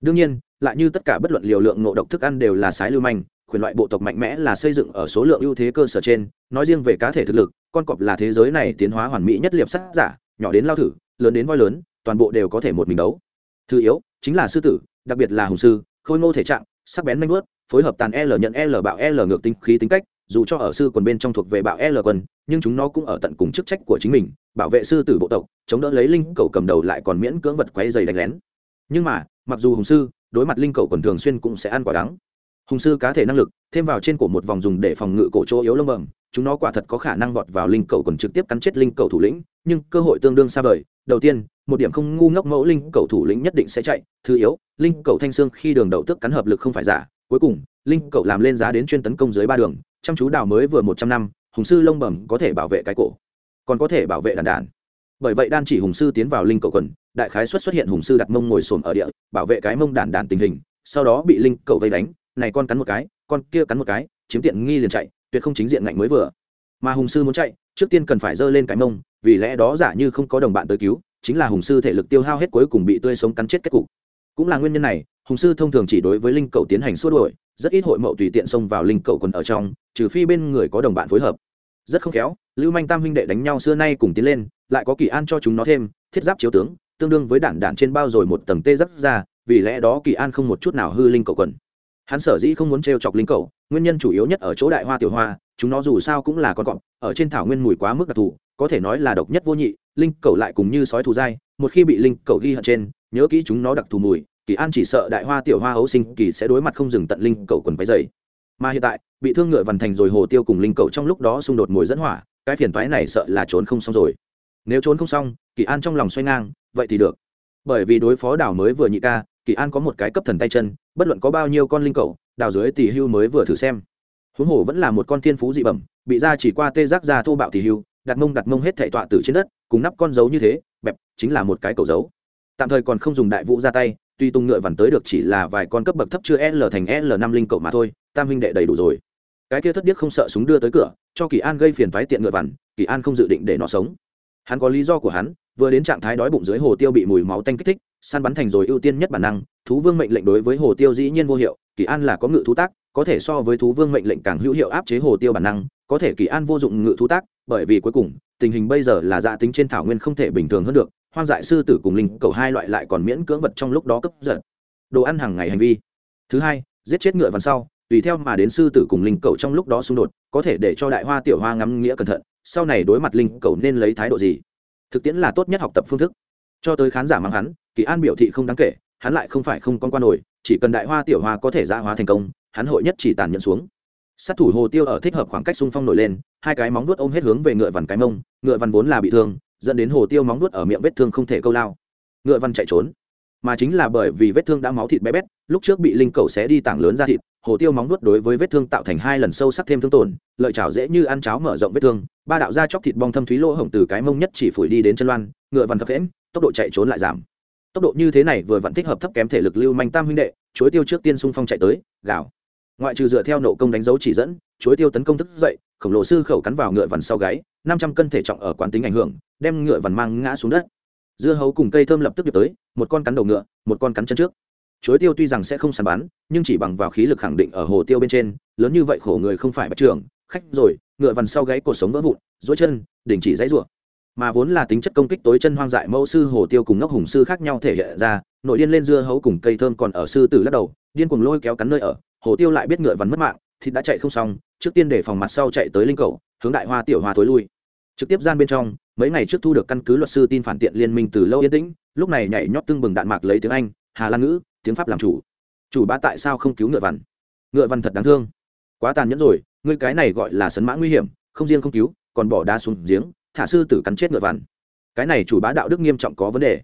Đương nhiên, lại như tất cả bất luận liều lượng ngộ độc thức ăn đều là sái lưu manh, khuyển loại bộ tộc mạnh mẽ là xây dựng ở số lượng ưu thế cơ sở trên, nói riêng về cá thể thực lực, con cọp là thế giới này tiến hóa hoàn mỹ nhất liệp sắt giả, nhỏ đến lao thử, lớn đến voi lớn, toàn bộ đều có thể một mình đấu. Thứ yếu, chính là sư tử, đặc biệt là hùng sư, khôi ngô thể trạng, sắc bén manh vớt phối hợp tàn l nhận l bạo l ngược tinh khí tính cách, dù cho ở sư quần bên trong thuộc về bạo l quần nhưng chúng nó cũng ở tận cùng chức trách của chính mình, bảo vệ sư tử bộ tộc, chống đỡ lấy linh cầu cầm đầu lại còn miễn cưỡng vật quấy dày đánh lén. Nhưng mà, mặc dù hùng sư đối mặt linh cầu quần thường xuyên cũng sẽ ăn quả đắng. Hùng sư cá thể năng lực, thêm vào trên cổ một vòng dùng để phòng ngự cổ chỗ yếu lông bẩm, chúng nó quả thật có khả năng vọt vào linh cầu còn trực tiếp cắn chết linh cầu thủ lĩnh, nhưng cơ hội tương đương xa vời. Đầu tiên, một điểm không ngu ngốc mẫu linh cầu thủ lĩnh nhất định sẽ chạy, thứ yếu, linh cầu thanh xương khi đường đậu tức cắn hợp lực không phải giả cuối cùng, linh cậu làm lên giá đến chuyên tấn công dưới ba đường, chăm chú đào mới vừa một trăm năm, hùng sư lông bẩm có thể bảo vệ cái cổ, còn có thể bảo vệ đàn đàn. Bởi vậy đan chỉ hùng sư tiến vào linh cậu quần, đại khái xuất xuất hiện hùng sư đặt mông ngồi xổm ở địa, bảo vệ cái mông đàn đàn tình hình, sau đó bị linh cậu vây đánh, này con cắn một cái, con kia cắn một cái, chiếm tiện nghi liền chạy, tuyệt không chính diện ngạnh mới vừa. Mà hùng sư muốn chạy, trước tiên cần phải giơ lên cái mông, vì lẽ đó giả như không có đồng bạn tới cứu, chính là hùng sư thể lực tiêu hao hết cuối cùng bị tươi sống cắn chết kết cục. Cũng là nguyên nhân này hùng sư thông thường chỉ đối với linh cầu tiến hành xua đuổi, rất ít hội mậu tùy tiện xông vào linh cầu quần ở trong, trừ phi bên người có đồng bạn phối hợp. Rất không khéo, lưu manh tam huynh đệ đánh nhau xưa nay cùng tiến lên, lại có kỳ an cho chúng nó thêm, thiết giáp chiếu tướng, tương đương với đạn đạn trên bao rồi một tầng tê giáp ra, vì lẽ đó kỳ an không một chút nào hư linh cầu quần. Hắn sở dĩ không muốn t chọc linh cầu nguyên nhân chủ yếu nhất ở chỗ đại hoa tiểu hoa, chúng nó dù sao cũng là con cọp, ở trên thảo nguyên mùi quá mức đặc thù, có thể nói là độc nhất vô nhị, linh cầu lại cùng như sói thù dai, một khi bị linh cầu ghi hận trên, nhớ kỹ chúng nó đặc thù mùi kỳ an chỉ sợ đại hoa tiểu hoa ấu sinh kỳ sẽ đối mặt không dừng tận linh cầu quần váy dày mà hiện tại, bị thương ngựa vằn thành rồi hồ tiêu cùng linh cầu trong lúc đó xung đột mồi dẫn hỏa, cái phiền toái này sợ là trốn không xong rồi. Nếu trốn không xong, kỳ an trong lòng xoay ngang, vậy thì được. Bởi vì đối phó đảo mới vừa nhị ca, kỳ an có một cái cấp thần tay chân, bất luận có bao nhiêu con linh cầu đào dưới tỷ hưu mới vừa thử xem. Huống hồ vẫn là một con thiên phú dị bẩm, bị ra chỉ qua tê giác ra thô bạo tỷ hưu, đặt mông đặt mông hết thể tọa tử trên đất, cùng nắp con dấu như thế, bẹp, chính là một cái cầu dấu. Tạm thời còn không dùng đại vũ ra tay tuy tung ngựa vằn tới được chỉ là vài con cấp bậc thấp chưa l thành l năm linh cậu mà thôi, tam huynh đệ đầy đủ rồi. Cái kia thất điếc không sợ súng đưa tới cửa, cho kỳ an gây phiền phái tiện ngựa vằn, kỳ an không dự định để nó sống. Hắn có lý do của hắn, vừa đến trạng thái đói bụng dưới hồ tiêu bị mùi máu tanh kích thích, săn bắn thành rồi ưu tiên nhất bản năng, thú vương mệnh lệnh đối với hồ tiêu dĩ nhiên vô hiệu, kỳ an là có ngự thú tác, có thể so với thú vương mệnh lệnh càng hữu hiệu áp chế hồ tiêu bản năng, có thể kỳ an vô dụng ngự thú tác, bởi vì cuối cùng, tình hình bây giờ là dạ tính trên thảo nguyên không thể bình thường hơn được hoang dại sư tử cùng linh cầu hai loại lại còn miễn cưỡng vật trong lúc đó cấp giật. Đồ ăn hàng ngày hành vi. Thứ hai, giết chết ngựa vằn sau, tùy theo mà đến sư tử cùng linh cầu trong lúc đó xung đột, có thể để cho đại hoa tiểu hoa ngắm nghĩa cẩn thận, sau này đối mặt linh cầu nên lấy thái độ gì? Thực tiễn là tốt nhất học tập phương thức. Cho tới khán giả mang hắn, kỳ an biểu thị không đáng kể, hắn lại không phải không con quan nổi, chỉ cần đại hoa tiểu hoa có thể ra hóa thành công, hắn hội nhất chỉ tàn nhẫn xuống. Sát thủ hồ tiêu ở thích hợp khoảng cách xung phong nổi lên, hai cái móng vuốt ôm hết hướng về ngựa vằn cái mông, ngựa vằn vốn là bị thương dẫn đến hồ tiêu móng nuốt ở miệng vết thương không thể câu lao. Ngựa văn chạy trốn. Mà chính là bởi vì vết thương đã máu thịt bé bét, lúc trước bị linh cầu xé đi tảng lớn ra thịt, hồ tiêu móng nuốt đối với vết thương tạo thành hai lần sâu sắc thêm thương tổn, lợi chảo dễ như ăn cháo mở rộng vết thương, ba đạo da chóc thịt bong thâm thúy lỗ hổng từ cái mông nhất chỉ phủi đi đến chân loan, ngựa văn thập hễm tốc độ chạy trốn lại giảm. Tốc độ như thế này vừa vẫn thích hợp thấp kém thể lực lưu manh tam huynh đệ, chuối tiêu trước tiên xung phong chạy tới, gào. Ngoại trừ dựa theo nộ công đánh dấu chỉ dẫn, chuối tiêu tấn công thức dậy, khổng lồ sư khẩu cắn vào ngựa vằn sau gáy năm trăm cân thể trọng ở quán tính ảnh hưởng đem ngựa vằn mang ngã xuống đất. Dưa hấu cùng cây thơm lập tức điệp tới một con cắn đầu ngựa một con cắn chân trước. Chuối tiêu tuy rằng sẽ không sàn bán, nhưng chỉ bằng vào khí lực khẳng định ở hồ tiêu bên trên lớn như vậy khổ người không phải bắt trưởng khách rồi ngựa vằn sau gáy cuộc sống vỡ vụn dối chân đình chỉ dãy rủa. Mà vốn là tính chất công kích tối chân hoang dại mẫu sư hồ tiêu cùng ngốc hùng sư khác nhau thể hiện ra nội điên lên dưa hấu cùng cây thơm còn ở sư tử lắc đầu điên cuồng lôi kéo cắn nơi ở hồ tiêu lại biết ngựa vằn mất mạng thịt đã chạy không xong trước tiên để phòng mặt sau chạy tới linh cầu hướng đại hoa tiểu hoa tối lui. Trực tiếp gian bên trong, mấy ngày trước thu được căn cứ luật sư tin phản tiện liên minh từ lâu yên tĩnh, lúc này nhảy nhót tưng bừng đạn mạc lấy tiếng anh, hà lan ngữ, tiếng pháp làm chủ. Chủ bá tại sao không cứu ngựa vằn ngựa vằn thật đáng thương. Quá tàn nhẫn rồi, ngươi cái này gọi là sấn mã nguy hiểm, không riêng không cứu, còn bỏ đá xuống giếng, thả sư tử cắn chết ngựa vằn cái này chủ bá đạo đức nghiêm trọng có vấn đề.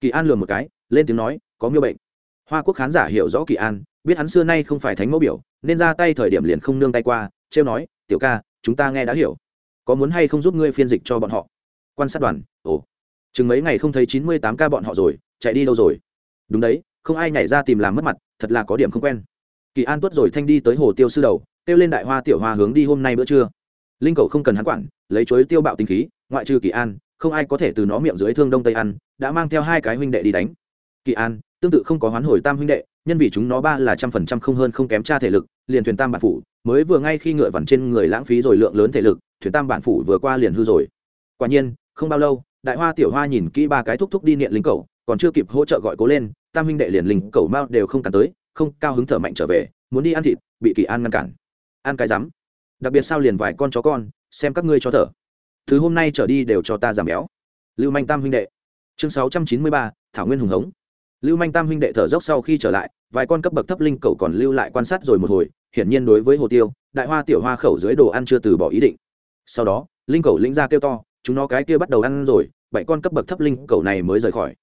Kỳ an lừa một cái, lên tiếng nói, có miêu bệnh. Hoa quốc khán giả hiểu rõ kỳ an, biết hắn xưa nay không phải thánh mẫu biểu, nên ra tay thời điểm liền không nương tay qua, trêu nói, tiểu ca chúng ta nghe đã hiểu. Có muốn hay không giúp ngươi phiên dịch cho bọn họ? Quan sát đoàn, ồ. Chừng mấy ngày không thấy chín mươi tám ca bọn họ rồi, chạy đi đâu rồi? Đúng đấy, không ai nhảy ra tìm làm mất mặt, thật là có điểm không quen. Kỳ an tuất rồi thanh đi tới hồ tiêu sư đầu, kêu lên đại hoa tiểu hoa hướng đi hôm nay bữa trưa. Linh cầu không cần hắn quản, lấy chuối tiêu bạo tinh khí, ngoại trừ kỳ an, không ai có thể từ nó miệng dưới thương đông tây ăn, đã mang theo hai cái huynh đệ đi đánh. Kỳ an, tương tự không có hoán hồi tam huynh đệ, nhân vì chúng nó ba là trăm phần trăm không hơn không kém cha thể lực, liền thuyền tam bản phủ mới vừa ngay khi ngựa vằn trên người lãng phí rồi lượng lớn thể lực, thuyền tam bản phủ vừa qua liền hư rồi. Quả nhiên, không bao lâu, đại hoa tiểu hoa nhìn kỹ ba cái thúc thúc đi niệm linh cầu, còn chưa kịp hỗ trợ gọi cố lên, tam huynh đệ liền linh cầu mao đều không cản tới, không cao hứng thở mạnh trở về, muốn đi ăn thịt, bị kỳ an ngăn cản. Ăn cái rắm. Đặc biệt sao liền vài con chó con, xem các ngươi cho thở. Thứ hôm nay trở đi đều cho ta giảm béo. Lưu manh tam huynh đệ. Chương sáu trăm chín mươi ba, thảo nguyên hùng hống. Lưu manh tam huynh đệ thở dốc sau khi trở lại, vài con cấp bậc thấp linh cầu còn lưu lại quan sát rồi một hồi hiển nhiên đối với hồ tiêu, đại hoa tiểu hoa khẩu dưới đồ ăn chưa từ bỏ ý định. Sau đó, linh cầu lĩnh ra kêu to, chúng nó cái kia bắt đầu ăn rồi, bảy con cấp bậc thấp linh cầu này mới rời khỏi.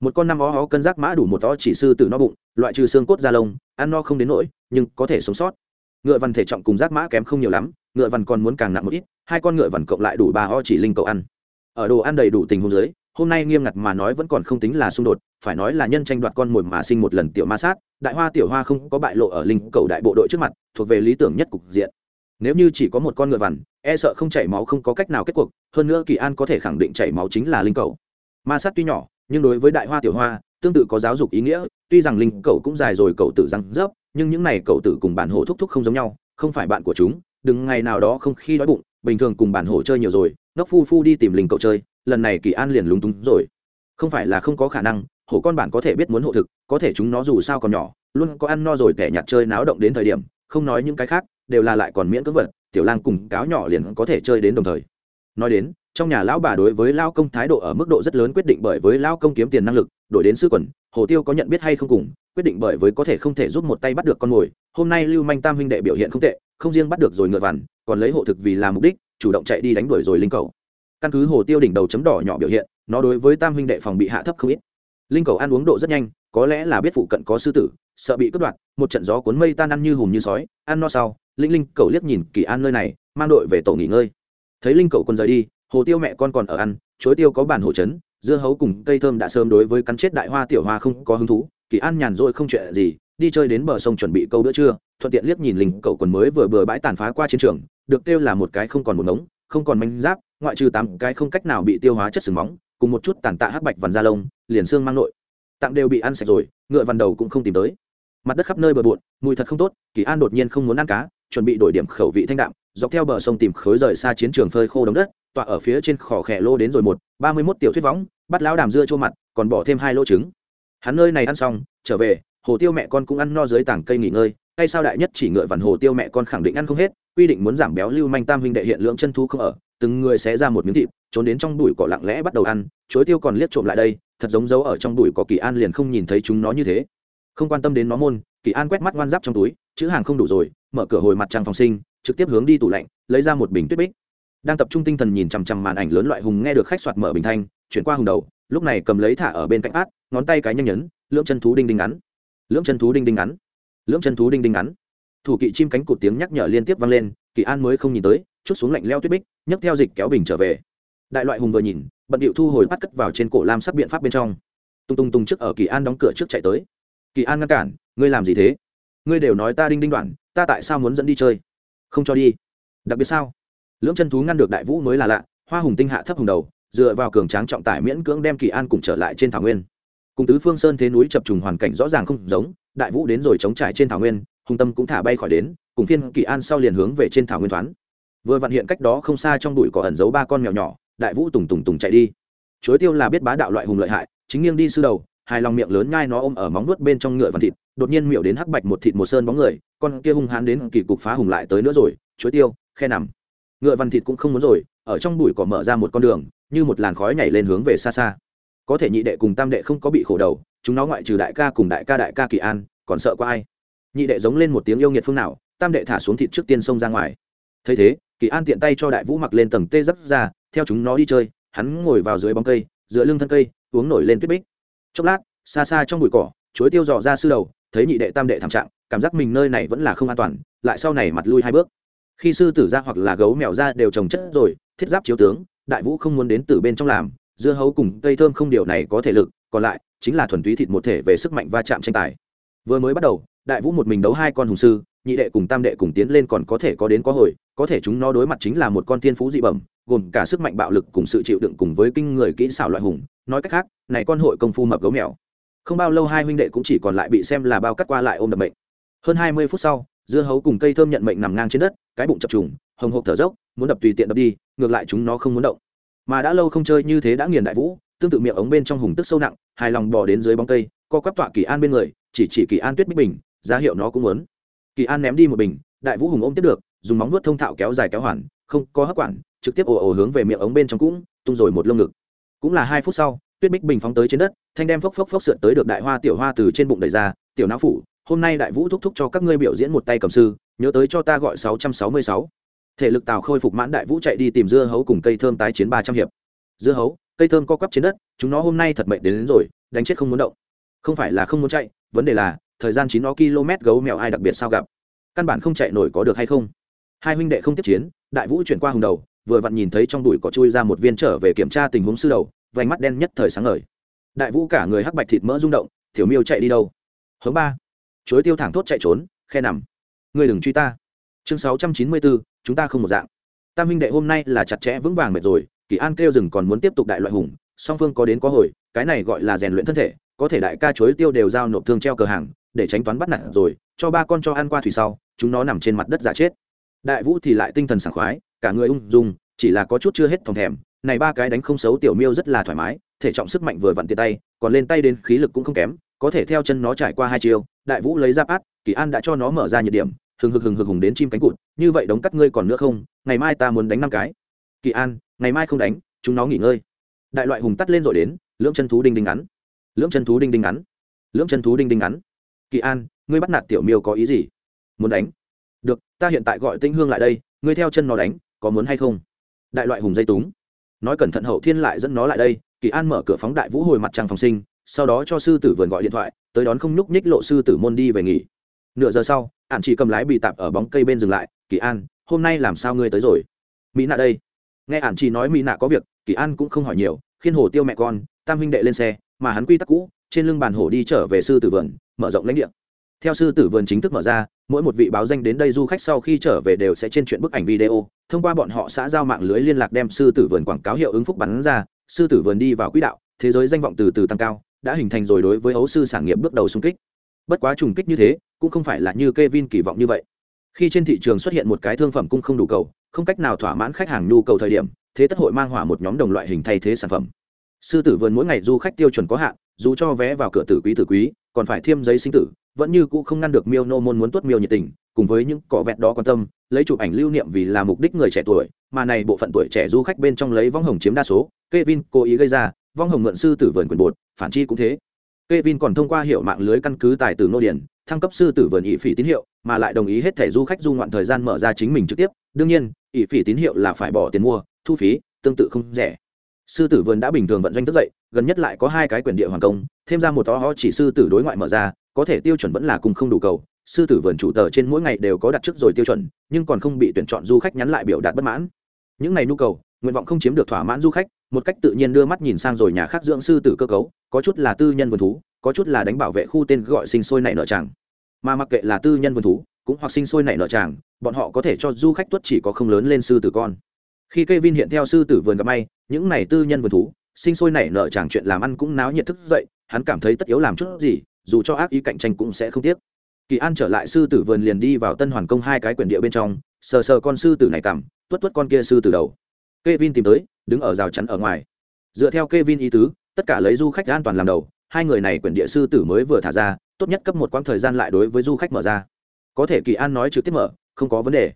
Một con năm ó ó cân giác mã đủ một to chỉ sư từ no bụng, loại trừ xương cốt da lông, ăn no không đến nỗi, nhưng có thể sống sót. Ngựa văn thể trọng cùng giác mã kém không nhiều lắm, ngựa văn còn muốn càng nặng một ít, hai con ngựa văn cộng lại đủ ba ho chỉ linh cầu ăn. Ở đồ ăn đầy đủ tình huống dưới hôm nay nghiêm ngặt mà nói vẫn còn không tính là xung đột, phải nói là nhân tranh đoạt con mồi mà sinh một lần tiểu ma sát, đại hoa tiểu hoa không có bại lộ ở linh cầu đại bộ đội trước mặt, thuộc về lý tưởng nhất cục diện. Nếu như chỉ có một con ngựa vằn e sợ không chảy máu không có cách nào kết cuộc, hơn nữa kỳ an có thể khẳng định chảy máu chính là linh cầu. Ma sát tuy nhỏ, nhưng đối với đại hoa tiểu hoa, tương tự có giáo dục ý nghĩa, tuy rằng linh cầu cũng dài rồi cầu tử răng rớp, nhưng những này cầu tử cùng bản hổ thúc thúc không giống nhau, không phải bạn của chúng, đừng ngày nào đó không khi đói bụng, bình thường cùng bản hổ chơi nhiều rồi, nó phu phu đi tìm linh cầu chơi lần này kỳ an liền lúng túng rồi. Không phải là không có khả năng, hổ con bản có thể biết muốn hộ thực, có thể chúng nó dù sao còn nhỏ, luôn có ăn no rồi kẻ nhạt chơi náo động đến thời điểm, không nói những cái khác, đều là lại còn miễn cưỡng vật, tiểu lang cùng cáo nhỏ liền có thể chơi đến đồng thời. Nói đến, trong nhà lão bà đối với lao công thái độ ở mức độ rất lớn quyết định bởi với lao công kiếm tiền năng lực, đổi đến sư quần, hồ tiêu có nhận biết hay không cùng, quyết định bởi với có thể không thể giúp một tay bắt được con mồi. Hôm nay lưu manh tam huynh đệ biểu hiện không tệ, không riêng bắt được rồi ngựa vằn, còn lấy hộ thực vì làm mục đích, chủ động chạy đi đánh đuổi rồi linh cầu căn cứ hồ tiêu đỉnh đầu chấm đỏ nhỏ biểu hiện, nó đối với tam huynh đệ phòng bị hạ thấp không ít. Linh cầu ăn uống độ rất nhanh, có lẽ là biết phụ cận có sư tử, sợ bị cướp đoạt, một trận gió cuốn mây tan ăn như hùm như sói, ăn no sau, linh linh cầu liếc nhìn kỳ an nơi này, mang đội về tổ nghỉ ngơi. Thấy linh cầu quân rời đi, hồ tiêu mẹ con còn ở ăn, chuối tiêu có bản hồ chấn, dưa hấu cùng cây thơm đã sớm đối với cắn chết đại hoa tiểu hoa không có hứng thú. Kỳ an nhàn rỗi không chuyện gì, đi chơi đến bờ sông chuẩn bị câu bữa trưa, thuận tiện liếc nhìn linh cầu quần mới vừa bừa bãi tàn phá qua chiến trường, được kêu là một cái không còn một ngống không còn manh giáp, ngoại trừ tám cái không cách nào bị tiêu hóa chất sừng móng, cùng một chút tàn tạ hắc bạch vằn da lông, liền xương mang nội. Tặng đều bị ăn sạch rồi, ngựa vằn đầu cũng không tìm tới. Mặt đất khắp nơi bờ bộn, mùi thật không tốt, kỳ an đột nhiên không muốn ăn cá, chuẩn bị đổi điểm khẩu vị thanh đạm, dọc theo bờ sông tìm khối rời xa chiến trường phơi khô đống đất, tọa ở phía trên khỏ khẽ lô đến rồi một, ba mươi mốt tiểu thuyết võng, bắt lão đàm dưa chua mặt, còn bỏ thêm hai lô trứng. Hắn nơi này ăn xong, trở về hồ tiêu mẹ con cũng ăn no dưới tảng cây nghỉ ngơi hay sao đại nhất chỉ ngựa vằn hồ tiêu mẹ con khẳng định ăn không hết, quy định muốn giảm béo lưu manh tam huynh đệ hiện lượng chân thu không ở, từng người sẽ ra một miếng thịt, trốn đến trong bụi cỏ lặng lẽ bắt đầu ăn chối tiêu còn liếc trộm lại đây, thật giống dấu ở trong bụi cỏ kỳ an liền không nhìn thấy chúng nó như thế. Không quan tâm đến nó môn, kỳ an quét mắt ngoan giáp trong túi, chữ hàng không đủ rồi, mở cửa hồi mặt trăng phòng sinh, trực tiếp hướng đi tủ lạnh, lấy ra một bình tuyết bích. Đang tập trung tinh thần nhìn chằm chằm màn ảnh lớn loại hùng nghe được khách soạt mở bình thanh, chuyển qua hùng đầu, lúc này cầm lấy thả ở bên cạnh át, ngón tay cái nhanh nhấn lưỡng chân thú đinh đinh ngắn lưỡng chân thú đinh đinh ngắn. Lưỡng chân thú đinh đinh ngắn. Thủ kỵ chim cánh cụt tiếng nhắc nhở liên tiếp vang lên, kỳ an mới không nhìn tới, chút xuống lạnh leo tuyết bích, nhấc theo dịch kéo bình trở về. Đại loại hùng vừa nhìn, bận điệu thu hồi bắt cất vào trên cổ lam sắc biện pháp bên trong. Tung tung tung trước ở kỳ an đóng cửa trước chạy tới. Kỳ an ngăn cản, ngươi làm gì thế? Ngươi đều nói ta đinh đinh đoạn, ta tại sao muốn dẫn đi chơi? Không cho đi. Đặc biệt sao? Lưỡng chân thú ngăn được đại vũ mới là lạ, hoa hùng tinh hạ thấp hùng đầu, dựa vào cường tráng trọng tải miễn cưỡng đem kỳ an cùng trở lại trên thảo nguyên cùng tứ phương sơn thế núi chập trùng hoàn cảnh rõ ràng không giống, đại vũ đến rồi chống trải trên thảo nguyên, hùng tâm cũng thả bay khỏi đến, cùng phiên kỳ an sau liền hướng về trên thảo nguyên thoán. Vừa vặn hiện cách đó không xa trong bụi có ẩn giấu ba con mèo nhỏ, đại vũ tùng tùng tùng chạy đi. Chuối tiêu là biết bá đạo loại hùng lợi hại, chính nghiêng đi sư đầu hai lòng miệng lớn nhai nó ôm ở móng nuốt bên trong ngựa vằn thịt, đột nhiên miệu đến hắc bạch một thịt một sơn bóng người, con kia hung hãn đến kỳ cục phá hùng lại tới nữa rồi, chuối tiêu, khe nằm. Ngựa vằn thịt cũng không muốn rồi, ở trong bụi cỏ mở ra một con đường, như một làn khói nhảy lên hướng về xa xa có thể nhị đệ cùng tam đệ không có bị khổ đầu, chúng nó ngoại trừ đại ca cùng đại ca đại ca kỳ an, còn sợ có ai? Nhị đệ giống lên một tiếng yêu nghiệt phương nào, tam đệ thả xuống thịt trước tiên xông ra ngoài. Thấy thế, kỳ an tiện tay cho đại vũ mặc lên tầng tê dấp ra, theo chúng nó đi chơi, hắn ngồi vào dưới bóng cây, dựa lưng thân cây, uống nổi lên tuyết bích. Chốc lát, xa xa trong bụi cỏ, chuối tiêu dò ra sư đầu, thấy nhị đệ tam đệ thảm trạng, cảm giác mình nơi này vẫn là không an toàn, lại sau này mặt lui hai bước. Khi sư tử ra hoặc là gấu mèo ra đều trồng chất rồi, thiết giáp chiếu tướng, đại vũ không muốn đến từ bên trong làm dưa hấu cùng cây thơm không điều này có thể lực, còn lại chính là thuần túy thịt một thể về sức mạnh va chạm tranh tài. Vừa mới bắt đầu, đại vũ một mình đấu hai con hùng sư, nhị đệ cùng tam đệ cùng tiến lên còn có thể có đến có hồi, có thể chúng nó đối mặt chính là một con thiên phú dị bẩm, gồm cả sức mạnh bạo lực cùng sự chịu đựng cùng với kinh người kỹ xảo loại hùng. Nói cách khác, này con hội công phu mập gấu mèo. Không bao lâu hai huynh đệ cũng chỉ còn lại bị xem là bao cắt qua lại ôm đập mệnh. Hơn hai mươi phút sau, dưa hấu cùng cây thơm nhận mệnh nằm ngang trên đất, cái bụng chập trùng, hồng hộp thở dốc, muốn đập tùy tiện đập đi, ngược lại chúng nó không muốn động mà đã lâu không chơi như thế đã nghiền đại vũ, tương tự miệng ống bên trong hùng tức sâu nặng, hài lòng bỏ đến dưới bóng cây, co quắp tọa kỳ an bên người, chỉ chỉ kỳ an tuyết bích bình, giá hiệu nó cũng muốn. Kỳ an ném đi một bình, đại vũ hùng ôm tiếp được, dùng móng vuốt thông thạo kéo dài kéo hoàn, không có hấp quản, trực tiếp ồ ồ hướng về miệng ống bên trong cũng, tung rồi một lông ngực. Cũng là hai phút sau, tuyết bích bình phóng tới trên đất, thanh đem phốc phốc phốc sượt tới được đại hoa tiểu hoa từ trên bụng đẩy ra, tiểu não phủ, hôm nay đại vũ thúc thúc cho các ngươi biểu diễn một tay cầm sư, nhớ tới cho ta gọi sáu trăm sáu mươi sáu thể lực tào khôi phục mãn đại vũ chạy đi tìm dưa hấu cùng cây thơm tái chiến ba trăm hiệp. Dưa hấu cây thơm co quắp trên đất chúng nó hôm nay thật mệnh đến, đến rồi đánh chết không muốn động. Không phải là không muốn chạy vấn đề là thời gian chín nó km gấu mèo ai đặc biệt sao gặp? Căn bản không chạy nổi có được hay không? Hai huynh đệ không tiếp chiến đại vũ chuyển qua hùng đầu vừa vặn nhìn thấy trong đùi có chui ra một viên trở về kiểm tra tình huống sư đầu vành mắt đen nhất thời sáng ngời. Đại vũ cả người hắc bạch thịt mỡ rung động tiểu miêu chạy đi đâu? Hướng ba. Chối tiêu thẳng thốt chạy trốn khe nằm. Ngươi đừng truy ta chương sáu trăm chín mươi bốn, chúng ta không một dạng. Tam huynh đệ hôm nay là chặt chẽ vững vàng mệt rồi, kỳ an kêu rừng còn muốn tiếp tục đại loại hùng, song phương có đến có hồi, cái này gọi là rèn luyện thân thể, có thể đại ca chối tiêu đều giao nộp thương treo cờ hàng, để tránh toán bắt nạt rồi, cho ba con cho ăn qua thủy sau, chúng nó nằm trên mặt đất giả chết. Đại vũ thì lại tinh thần sảng khoái, cả người ung dung, chỉ là có chút chưa hết phòng thèm. Này ba cái đánh không xấu tiểu miêu rất là thoải mái, thể trọng sức mạnh vừa vặn tiện tay, còn lên tay đến khí lực cũng không kém, có thể theo chân nó trải qua hai chiều đại vũ lấy giáp át, kỳ an đã cho nó mở ra nhiệt điểm hừng hực hừng hực hùng đến chim cánh cụt, như vậy đóng cắt ngươi còn nữa không? Ngày mai ta muốn đánh năm cái. Kỳ an, ngày mai không đánh, chúng nó nghỉ ngơi. Đại loại hùng tắt lên rồi đến, lưỡng chân thú đinh đinh ngắn. Lưỡng chân thú đinh đinh ngắn. Lưỡng chân thú đinh đinh ngắn. Kỳ an, ngươi bắt nạt tiểu miêu có ý gì? Muốn đánh? Được, ta hiện tại gọi tinh hương lại đây, ngươi theo chân nó đánh, có muốn hay không? Đại loại hùng dây túng. Nói cẩn thận hậu thiên lại dẫn nó lại đây, kỳ an mở cửa phóng đại vũ hồi mặt trăng phòng sinh, sau đó cho sư tử vườn gọi điện thoại, tới đón không nhúc nhích lộ sư tử môn đi về nghỉ. Nửa giờ sau ạn chỉ cầm lái bị tạp ở bóng cây bên dừng lại, kỳ an, hôm nay làm sao ngươi tới rồi? Mỹ nạ đây. Nghe ạn chỉ nói mỹ nạ có việc, kỳ an cũng không hỏi nhiều, khiên hồ tiêu mẹ con, tam huynh đệ lên xe, mà hắn quy tắc cũ, trên lưng bàn hổ đi trở về sư tử vườn, mở rộng lãnh địa. Theo sư tử vườn chính thức mở ra, mỗi một vị báo danh đến đây du khách sau khi trở về đều sẽ trên chuyện bức ảnh video, thông qua bọn họ xã giao mạng lưới liên lạc đem sư tử vườn quảng cáo hiệu ứng phúc bắn ra, sư tử vườn đi vào quỹ đạo, thế giới danh vọng từ từ tăng cao, đã hình thành rồi đối với ấu sư sản nghiệp bước đầu xung kích bất quá trùng kích như thế, cũng không phải là như Kevin kỳ vọng như vậy. Khi trên thị trường xuất hiện một cái thương phẩm cung không đủ cầu, không cách nào thỏa mãn khách hàng nhu cầu thời điểm, thế tất hội mang hỏa một nhóm đồng loại hình thay thế sản phẩm. Sư tử vườn mỗi ngày du khách tiêu chuẩn có hạn, dù cho vé vào cửa tử quý tử quý, còn phải thêm giấy sinh tử, vẫn như cũ không ngăn được miêu nô môn muốn tuốt miêu nhiệt tình, cùng với những cọ vẹt đó quan tâm, lấy chụp ảnh lưu niệm vì là mục đích người trẻ tuổi, mà này bộ phận tuổi trẻ du khách bên trong lấy vong hồng chiếm đa số, Kevin cố ý gây ra, vong hồng mượn sư tử vườn quyền bột, phản chi cũng thế. Kevin còn thông qua hiệu mạng lưới căn cứ tài tử nô điển thăng cấp sư tử vườn ỷ phỉ tín hiệu, mà lại đồng ý hết thẻ du khách du ngoạn thời gian mở ra chính mình trực tiếp. Đương nhiên, ỷ phỉ tín hiệu là phải bỏ tiền mua, thu phí, tương tự không rẻ. Sư tử vườn đã bình thường vận doanh thức dậy, gần nhất lại có hai cái quyền địa hoàng công, thêm ra một to ho chỉ sư tử đối ngoại mở ra, có thể tiêu chuẩn vẫn là cùng không đủ cầu. Sư tử vườn chủ tờ trên mỗi ngày đều có đặt trước rồi tiêu chuẩn, nhưng còn không bị tuyển chọn du khách nhắn lại biểu đạt bất mãn. Những này nhu cầu, nguyện vọng không chiếm được thỏa mãn du khách một cách tự nhiên đưa mắt nhìn sang rồi nhà khác dưỡng sư tử cơ cấu, có chút là tư nhân vườn thú, có chút là đánh bảo vệ khu tên gọi sinh sôi nảy nở tràng. Mà mặc kệ là tư nhân vườn thú, cũng hoặc sinh sôi nảy nở tràng, bọn họ có thể cho du khách tuất chỉ có không lớn lên sư tử con. Khi cây vin hiện theo sư tử vườn gặp may, những này tư nhân vườn thú, sinh sôi nảy nở tràng chuyện làm ăn cũng náo nhiệt thức dậy, hắn cảm thấy tất yếu làm chút gì, dù cho ác ý cạnh tranh cũng sẽ không tiếc. Kỳ an trở lại sư tử vườn liền đi vào tân hoàn công hai cái quyển địa bên trong, sờ sờ con sư tử này cảm, tuất tuất con kia sư tử đầu. K e vin tìm tới đứng ở rào chắn ở ngoài. Dựa theo k e vin ý tứ, tất cả lấy du khách an toàn làm đầu, hai người này quyển địa sư tử mới vừa thả ra, tốt nhất cấp một quãng thời gian lại đối với du khách mở ra. Có thể kỳ an nói trực tiếp mở, không có vấn đề.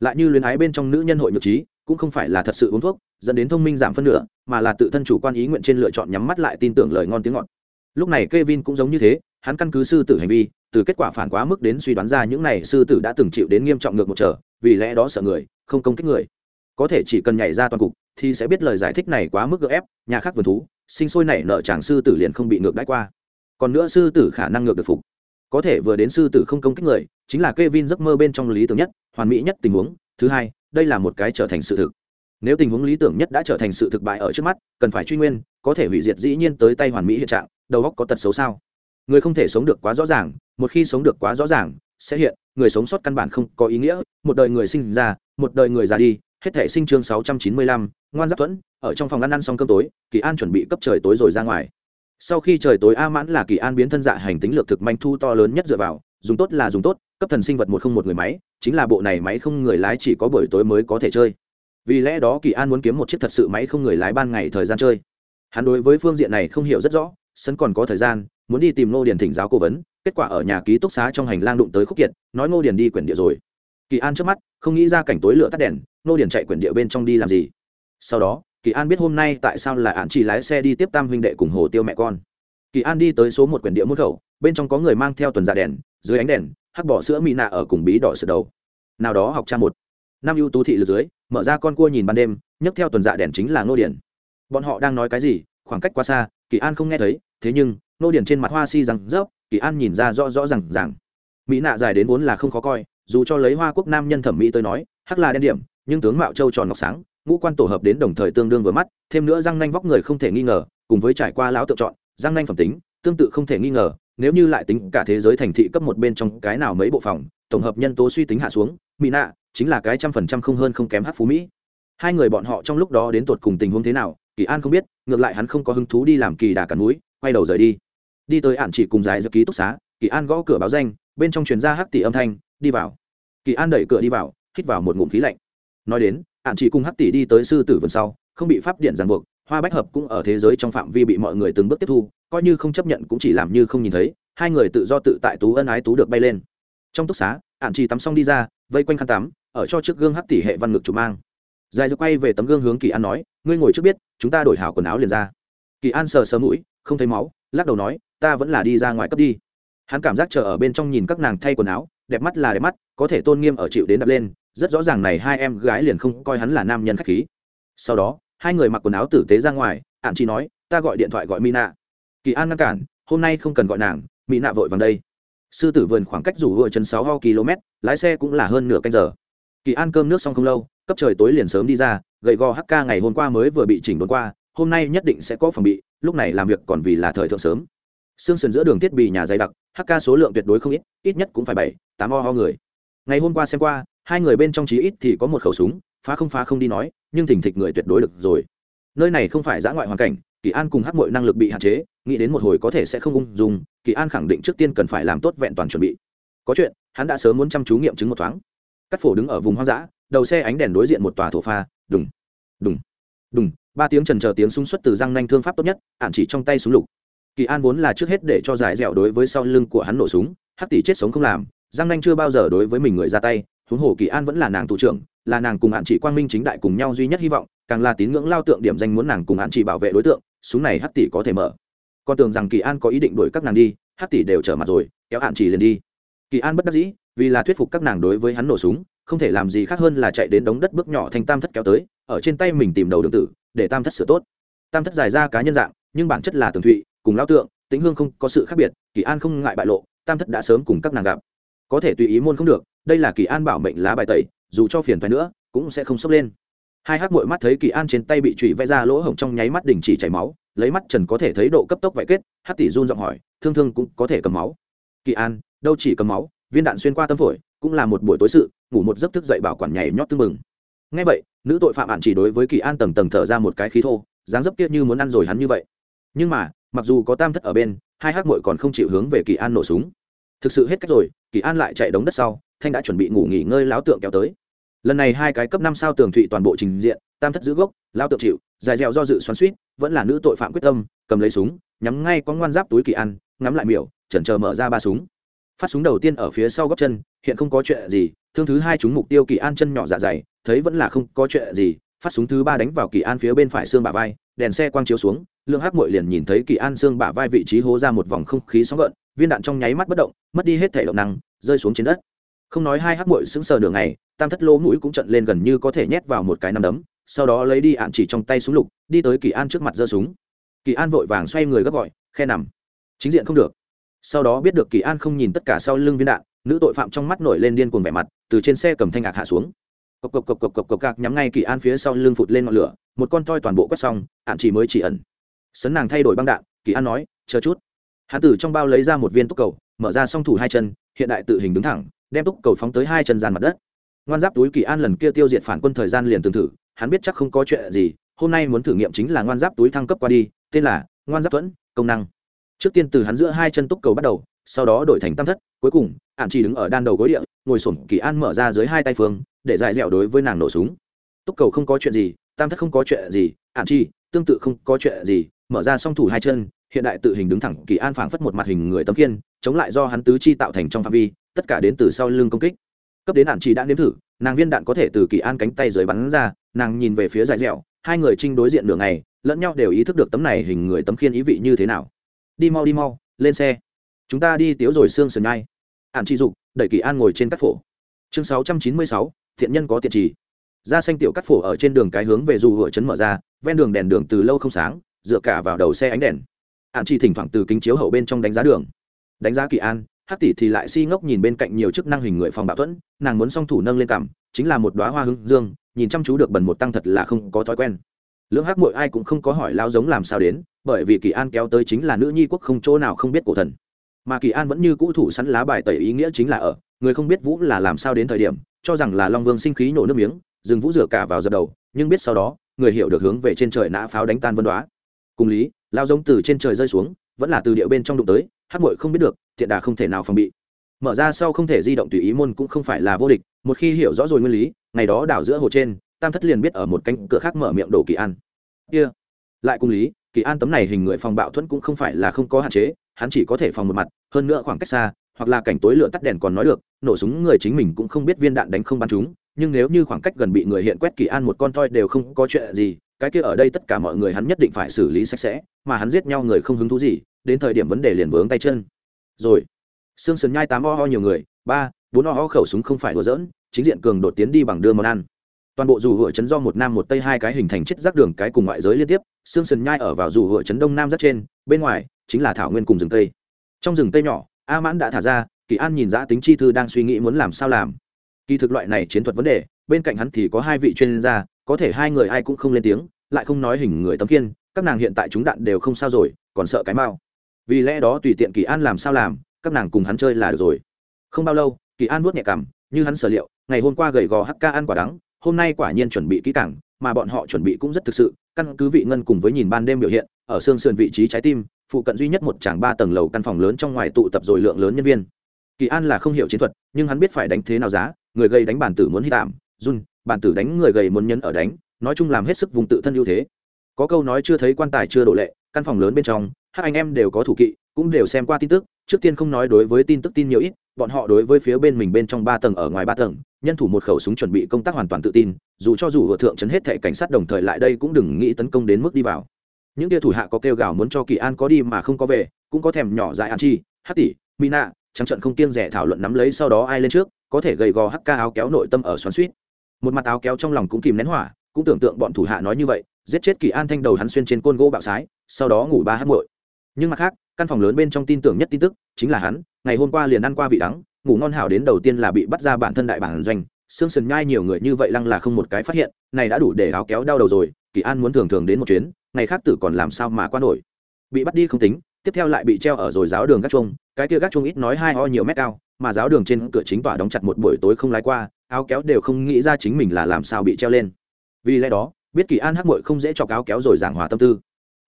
Lại như luyến ái bên trong nữ nhân hội nhược trí, cũng không phải là thật sự uống thuốc, dẫn đến thông minh giảm phân nửa, mà là tự thân chủ quan ý nguyện trên lựa chọn nhắm mắt lại tin tưởng lời ngon tiếng ngọt. Lúc này Kevin cũng giống như thế, hắn căn cứ sư tử hành vi, từ kết quả phản quá mức đến suy đoán ra những này sư tử đã từng chịu đến nghiêm trọng ngược một trở, vì lẽ đó sợ người, không công kích người. Có thể chỉ cần nhảy ra toàn cục thì sẽ biết lời giải thích này quá mức gợ ép, nhà khác vườn thú, sinh sôi nảy nợ chàng sư tử liền không bị ngược đãi qua. Còn nữa sư tử khả năng ngược được phục. Có thể vừa đến sư tử không công kích người, chính là Kevin giấc mơ bên trong lý tưởng nhất, hoàn mỹ nhất tình huống. Thứ hai, đây là một cái trở thành sự thực. Nếu tình huống lý tưởng nhất đã trở thành sự thực bại ở trước mắt, cần phải truy nguyên, có thể hủy diệt dĩ nhiên tới tay hoàn mỹ hiện trạng, đầu óc có tật xấu sao? Người không thể sống được quá rõ ràng, một khi sống được quá rõ ràng, sẽ hiện, người sống sót căn bản không có ý nghĩa, một đời người sinh ra, một đời người già đi hết thể sinh chương sáu trăm chín mươi lăm, ngoan giáp thuẫn, ở trong phòng ăn ăn xong cơm tối, kỳ an chuẩn bị cấp trời tối rồi ra ngoài. Sau khi trời tối a mãn là kỳ an biến thân dạ hành tính lược thực manh thu to lớn nhất dựa vào, dùng tốt là dùng tốt, cấp thần sinh vật một không một người máy, chính là bộ này máy không người lái chỉ có buổi tối mới có thể chơi. Vì lẽ đó kỳ an muốn kiếm một chiếc thật sự máy không người lái ban ngày thời gian chơi. Hắn đối với phương diện này không hiểu rất rõ sân còn có thời gian, muốn đi tìm ngô điền thỉnh giáo cố vấn, kết quả ở nhà ký túc xá trong hành lang đụng tới khúc kiệt, nói ngô điền đi quyển địa rồi. Kỳ an trước mắt, không nghĩ ra cảnh tối lửa tắt đèn Nô điền chạy quyển địa bên trong đi làm gì? Sau đó, kỳ an biết hôm nay tại sao là án chỉ lái xe đi tiếp tam huynh đệ cùng hồ tiêu mẹ con. Kỳ an đi tới số một quyển địa môn khẩu, bên trong có người mang theo tuần dạ đèn, dưới ánh đèn, hắc bỏ sữa mỹ nạ ở cùng bí đỏ sữa đầu. Nào đó học cha một. Năm ưu tú thị lượt dưới, mở ra con cua nhìn ban đêm, nhấc theo tuần dạ đèn chính là Nô điển bọn họ đang nói cái gì? Khoảng cách quá xa, kỳ an không nghe thấy, thế nhưng, Nô điển trên mặt hoa si rằng rớp, kỳ an nhìn ra rõ rõ rằng rằng mỹ nạ dài đến vốn là không khó coi, dù cho lấy hoa quốc nam nhân thẩm mỹ tới nói, hắc là đen điểm nhưng tướng mạo châu tròn ngọc sáng, ngũ quan tổ hợp đến đồng thời tương đương vừa mắt, thêm nữa răng nanh vóc người không thể nghi ngờ, cùng với trải qua lão tự chọn, răng nanh phẩm tính, tương tự không thể nghi ngờ, nếu như lại tính cả thế giới thành thị cấp một bên trong cái nào mấy bộ phòng, tổng hợp nhân tố suy tính hạ xuống, mỹ nạ chính là cái trăm phần trăm không hơn không kém hát phú mỹ. Hai người bọn họ trong lúc đó đến tột cùng tình huống thế nào, kỳ an không biết, ngược lại hắn không có hứng thú đi làm kỳ đà cả núi, quay đầu rời đi. Đi tới ản chỉ cùng giải giữa ký túc xá, kỳ an gõ cửa báo danh, bên trong truyền ra hắc tỷ âm thanh, đi vào. Kỳ an đẩy cửa đi vào, hít vào một ngụm khí lạnh nói đến, ạn chỉ cùng hắc tỷ đi tới sư tử vườn sau, không bị pháp điện ràng buộc, hoa bách hợp cũng ở thế giới trong phạm vi bị mọi người từng bước tiếp thu, coi như không chấp nhận cũng chỉ làm như không nhìn thấy, hai người tự do tự tại tú ân ái tú được bay lên. Trong túc xá, ạn chỉ tắm xong đi ra, vây quanh khăn tắm, ở cho trước gương hắc tỷ hệ văn ngực chủ mang. Dài dư quay về tấm gương hướng kỳ an nói, ngươi ngồi trước biết, chúng ta đổi hảo quần áo liền ra. Kỳ an sờ sờ mũi, không thấy máu, lắc đầu nói, ta vẫn là đi ra ngoài cấp đi. Hắn cảm giác chờ ở bên trong nhìn các nàng thay quần áo, đẹp mắt là đẹp mắt, có thể tôn nghiêm ở chịu đến đập lên rất rõ ràng này hai em gái liền không coi hắn là nam nhân khách khí. Sau đó, hai người mặc quần áo tử tế ra ngoài ạn chỉ nói, ta gọi điện thoại gọi mina. Kỳ an ngăn cản, hôm nay không cần gọi nàng mỹ nạ vội vàng đây. Sư tử vườn khoảng cách rủ vừa chân sáu ho km, lái xe cũng là hơn nửa canh giờ. Kỳ an cơm nước xong không lâu, cấp trời tối liền sớm đi ra gậy gò hk ngày hôm qua mới vừa bị chỉnh đốn qua, hôm nay nhất định sẽ có phòng bị, lúc này làm việc còn vì là thời thượng sớm. Xương sườn giữa đường thiết bị nhà dày đặc hk số lượng tuyệt đối không ít ít nhất cũng phải bảy, tám o ho người. Ngày hôm qua xem qua hai người bên trong chí ít thì có một khẩu súng, phá không phá không đi nói, nhưng thỉnh thịch người tuyệt đối được rồi. Nơi này không phải giã ngoại hoàn cảnh, kỳ an cùng hắc mội năng lực bị hạn chế, nghĩ đến một hồi có thể sẽ không ung dung, kỳ an khẳng định trước tiên cần phải làm tốt vẹn toàn chuẩn bị. Có chuyện, hắn đã sớm muốn chăm chú nghiệm chứng một thoáng. Cắt phổ đứng ở vùng hoang dã, đầu xe ánh đèn đối diện một tòa thổ pha, đùng đùng đùng, ba tiếng trần chờ tiếng súng xuất từ răng nanh thương pháp tốt nhất ạn chỉ trong tay súng lục. Kỳ an vốn là trước hết để cho giải dẻo đối với sau lưng của hắn nổ súng, hắc tỷ chết sống không làm, răng nanh chưa bao giờ đối với mình người ra tay huống hồ kỳ an vẫn là nàng thủ trưởng, là nàng cùng hạn chỉ quang minh chính đại cùng nhau duy nhất hy vọng, càng là tín ngưỡng lao tượng điểm danh muốn nàng cùng hạn chỉ bảo vệ đối tượng, súng này hắc tỷ có thể mở. Con tưởng rằng kỳ an có ý định đuổi các nàng đi, hắc tỷ đều trở mặt rồi, kéo hạn chỉ liền đi. Kỳ an bất đắc dĩ, vì là thuyết phục các nàng đối với hắn nổ súng, không thể làm gì khác hơn là chạy đến đống đất bước nhỏ thành tam thất kéo tới, ở trên tay mình tìm đầu đường tử, để tam thất sửa tốt. Tam thất dài ra cá nhân dạng, nhưng bản chất là tường thụy, cùng lao tượng, tính hương không có sự khác biệt, kỳ an không ngại bại lộ, tam thất đã sớm cùng các nàng gặp. Có thể tùy ý môn không được đây là kỳ an bảo mệnh lá bài tẩy, dù cho phiền thoái nữa, cũng sẽ không sốc lên. Hai hát mội mắt thấy kỳ an trên tay bị trụy vẽ ra lỗ hổng trong nháy mắt đình chỉ chảy máu, lấy mắt trần có thể thấy độ cấp tốc vải kết hát tỷ run giọng hỏi, thương thương cũng có thể cầm máu. Kỳ an, đâu chỉ cầm máu, viên đạn xuyên qua tâm phổi, cũng là một buổi tối sự, ngủ một giấc thức dậy bảo quản nhảy nhót tưng mừng ngay vậy, nữ tội phạm hạn chỉ đối với kỳ an tầng tầng thở ra một cái khí thô, dáng dấp kia như muốn ăn rồi hắn như vậy. Nhưng mà, mặc dù có tam thất ở bên, hai hát mội còn không chịu hướng về kỳ an nổ súng. Thực sự hết cách rồi, kỳ an lại chạy đống đất sau thanh đã chuẩn bị ngủ nghỉ ngơi láo tượng kéo tới. Lần này hai cái cấp năm sao tường thụy toàn bộ trình diện, tam thất giữ gốc lao tượng chịu, dài dẻo do dự xoắn suýt vẫn là nữ tội phạm quyết tâm, cầm lấy súng, nhắm ngay có ngoan giáp túi kỳ an ngắm lại miểu, chần chờ mở ra ba súng. Phát súng đầu tiên ở phía sau góc chân, hiện không có chuyện gì, thương thứ hai chúng mục tiêu kỳ an chân nhỏ dạ dày, thấy vẫn là không có chuyện gì, phát súng thứ ba đánh vào kỳ an phía bên phải xương bả vai, đèn xe quang chiếu xuống lương hắc mội liền nhìn thấy kỳ an xương bả vai vị trí hố ra một vòng không khí sóng gợn, viên đạn trong nháy mắt bất động, mất đi hết thể động năng, rơi xuống trên đất không nói hai hắc bội sững sờ đường này tam thất lỗ mũi cũng trận lên gần như có thể nhét vào một cái nằm đấm, sau đó lấy đi ạn chỉ trong tay súng lục, đi tới kỳ an trước mặt giơ súng. Kỳ an vội vàng xoay người gấp gọi, khe nằm. Chính diện không được. Sau đó biết được kỳ an không nhìn tất cả sau lưng viên đạn, nữ tội phạm trong mắt nổi lên điên cuồng vẻ mặt, từ trên xe cầm thanh ngạc hạ xuống. Cộc cộc cộc cộc cộc cộc cạc nhắm ngay kỳ an phía sau lưng phụt lên ngọn lửa, một con toi toàn bộ quét xong, ạn chỉ mới chỉ ẩn. Sấn nàng thay đổi băng đạn, kỳ an nói, chờ chút. Hán tử trong bao lấy ra một viên túc cầu, mở ra song thủ hai chân, hiện đại tự hình đứng thẳng đem túc cầu phóng tới hai chân gian mặt đất. Ngoan giáp túi kỳ an lần kia tiêu diệt phản quân thời gian liền tương thử, hắn biết chắc không có chuyện gì, hôm nay muốn thử nghiệm chính là ngoan giáp túi thăng cấp qua đi, tên là ngoan giáp thuẫn công năng. Trước tiên từ hắn giữa hai chân túc cầu bắt đầu, sau đó đổi thành tam thất, cuối cùng ạn chỉ đứng ở đan đầu gối địa, ngồi sổm kỳ an mở ra dưới hai tay phương, để dại dẻo đối với nàng nổ súng. Túc cầu không có chuyện gì, tam thất không có chuyện gì ạn chi tương tự không có chuyện gì, mở ra song thủ hai chân, hiện đại tự hình đứng thẳng kỳ an phảng phất một mặt hình người tấm kiên chống lại do hắn tứ chi tạo thành trong phạm vi tất cả đến từ sau lưng công kích. Cấp đến hạn chỉ đã nếm thử, nàng viên đạn có thể từ kỳ an cánh tay dưới bắn ra, nàng nhìn về phía dài dẻo, hai người trinh đối diện đường này lẫn nhau đều ý thức được tấm này hình người tấm khiên ý vị như thế nào. Đi mau đi mau, lên xe. Chúng ta đi tiếu rồi xương sườn ngay. Hạn chỉ dục, đẩy kỳ an ngồi trên các phổ. Chương sáu trăm chín mươi sáu, thiện nhân có tiện trì. Ra xanh tiểu cắt phổ ở trên đường cái hướng về dù hựa chấn mở ra, ven đường đèn đường từ lâu không sáng, dựa cả vào đầu xe ánh đèn. Hạn chi thỉnh thoảng từ kính chiếu hậu bên trong đánh giá đường. Đánh giá kỳ an hắc tỷ thì lại si ngốc nhìn bên cạnh nhiều chức năng hình người phòng bạo thuẫn, nàng muốn song thủ nâng lên cằm chính là một đoá hoa hưng dương, nhìn chăm chú được bần một tăng thật là không có thói quen. Lưỡng hát mội ai cũng không có hỏi lao giống làm sao đến, bởi vì kỳ an kéo tới chính là nữ nhi quốc không chỗ nào không biết cổ thần. Mà kỳ an vẫn như cũ thủ sẵn lá bài tẩy ý nghĩa chính là ở, người không biết vũ là làm sao đến thời điểm, cho rằng là long vương sinh khí nổ nước miếng dừng vũ rửa cả vào dập đầu, nhưng biết sau đó, người hiểu được hướng về trên trời nã pháo đánh tan vân đoá. Cùng lý lao giống từ trên trời rơi xuống, vẫn là từ điệu bên trong đụng tới hát mội không biết được, thiện đà không thể nào phòng bị mở ra sau không thể di động tùy ý môn cũng không phải là vô địch, một khi hiểu rõ rồi nguyên lý, ngày đó đảo giữa hồ trên, tam thất liền biết ở một cánh cửa khác mở miệng đổ kỳ an kia、yeah. lại cùng lý, kỳ an tấm này hình người phòng bạo thuẫn cũng không phải là không có hạn chế, hắn chỉ có thể phòng một mặt, hơn nữa khoảng cách xa, hoặc là cảnh tối lửa tắt đèn còn nói được, nổ súng người chính mình cũng không biết viên đạn đánh không bắn chúng, nhưng nếu như khoảng cách gần bị người hiện quét kỳ an một con toi đều không có chuyện gì, cái kia ở đây tất cả mọi người hắn nhất định phải xử lý sạch sẽ, mà hắn giết nhau người không hứng thú gì đến thời điểm vấn đề liền vướng tay chân. Rồi xương sườn nhai tám o ho nhiều người, ba, bốn o ho khẩu súng không phải đùa dỡn chính diện cường đột tiến đi bằng đưa món ăn. Toàn bộ dù hựa chấn do một nam một tây hai cái hình thành chết rác đường cái cùng ngoại giới liên tiếp xương sườn nhai ở vào dù hựa chấn đông nam rất trên, bên ngoài chính là thảo nguyên cùng rừng tây trong rừng tây nhỏ, a mãn đã thả ra, kỳ an nhìn giã tính chi thư đang suy nghĩ muốn làm sao làm. Kỳ thực loại này chiến thuật vấn đề, bên cạnh hắn thì có hai vị chuyên gia, có thể hai người ai cũng không lên tiếng, lại không nói hình người tấm kiên các nàng hiện tại chúng đạn đều không sao rồi, còn sợ cái mau vì lẽ đó tùy tiện kỳ an làm sao làm, các nàng cùng hắn chơi là được rồi. Không bao lâu, kỳ an vuốt nhẹ cảm như hắn sở liệu, ngày hôm qua gầy gò hk ca ăn quả đắng, hôm nay quả nhiên chuẩn bị kỹ càng, mà bọn họ chuẩn bị cũng rất thực sự, căn cứ vị ngân cùng với nhìn ban đêm biểu hiện, ở xương sườn vị trí trái tim, phụ cận duy nhất một tràng ba tầng lầu căn phòng lớn trong ngoài tụ tập rồi lượng lớn nhân viên. Kỳ an là không hiểu chiến thuật, nhưng hắn biết phải đánh thế nào giá, người gây đánh bản tử muốn hy tạm, run, bản tử đánh người gầy muốn nhấn ở đánh, nói chung làm hết sức vùng tự thân ưu thế. Có câu nói chưa thấy quan tài chưa đổ lệ, căn phòng lớn bên trong hai anh em đều có thủ kỵ, cũng đều xem qua tin tức, trước tiên không nói đối với tin tức tin nhiều ít, bọn họ đối với phía bên mình bên trong ba tầng ở ngoài ba tầng, nhân thủ một khẩu súng chuẩn bị công tác hoàn toàn tự tin, dù cho dù vừa thượng chấn hết thệ cảnh sát đồng thời lại đây cũng đừng nghĩ tấn công đến mức đi vào. Những kia thủ hạ có kêu gào muốn cho kỳ an có đi mà không có về, cũng có thèm nhỏ dại an chi hát tỷ, mina, trắng trận không kiêng rẻ thảo luận nắm lấy sau đó ai lên trước, có thể gầy gò hắc ca áo kéo nội tâm ở xoắn suýt một mặt áo kéo trong lòng cũng kìm nén hỏa, cũng tưởng tượng bọn thủ hạ nói như vậy, giết chết kỳ an thanh đầu hắn xuyên trên côn gỗ bạo sái, sau đó ngủ ba hát muội nhưng mặt khác, căn phòng lớn bên trong tin tưởng nhất tin tức chính là hắn, ngày hôm qua liền ăn qua vị đắng, ngủ ngon hảo đến đầu tiên là bị bắt ra bản thân đại bản doanh. Xương sần nhai nhiều người như vậy lăng là không một cái phát hiện, này đã đủ để áo kéo đau đầu rồi, kỳ an muốn thường thường đến một chuyến, ngày khác tử còn làm sao mà qua nổi. Bị bắt đi không tính, tiếp theo lại bị treo ở rồi giáo đường gác chuông, cái kia gác chuông ít nói hai ho nhiều mét cao, mà giáo đường trên cửa chính tỏa đóng chặt một buổi tối không lái qua, áo kéo đều không nghĩ ra chính mình là làm sao bị treo lên. Vì lẽ đó, biết kỳ an hắc mội không dễ cho áo kéo rồi giảng hòa tâm tư.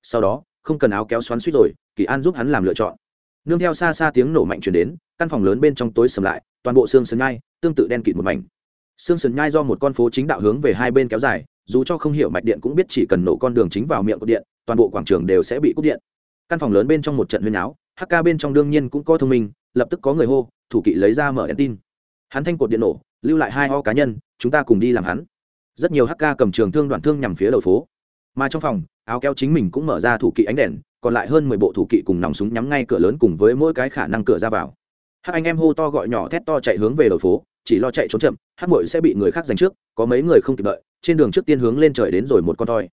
Sau đó không cần áo kéo xoắn suýt rồi, kỳ an giúp hắn làm lựa chọn. Nương theo xa xa tiếng nổ mạnh chuyển đến, căn phòng lớn bên trong tối sầm lại, toàn bộ xương sườn nhai tương tự đen kịt một mảnh. Xương sườn nhai do một con phố chính đạo hướng về hai bên kéo dài, dù cho không hiểu mạch điện cũng biết chỉ cần nổ con đường chính vào miệng của điện, toàn bộ quảng trường đều sẽ bị cúp điện. Căn phòng lớn bên trong một trận huyên áo hk bên trong đương nhiên cũng có thông minh, lập tức có người hô, thủ kỵ lấy ra mở đèn tin. Hắn thanh cột điện nổ, lưu lại hai ho cá nhân, chúng ta cùng đi làm hắn. Rất nhiều hk cầm trường thương đoạn thương nhằm phía đầu phố. Mà trong phòng áo kéo chính mình cũng mở ra thủ kỵ ánh đèn, còn lại hơn mười bộ thủ kỵ cùng nòng súng nhắm ngay cửa lớn cùng với mỗi cái khả năng cửa ra vào. Hắc anh em hô to gọi nhỏ thét to chạy hướng về đầu phố, chỉ lo chạy trốn chậm, hắc mội sẽ bị người khác giành trước, có mấy người không kịp đợi, trên đường trước tiên hướng lên trời đến rồi một con toi.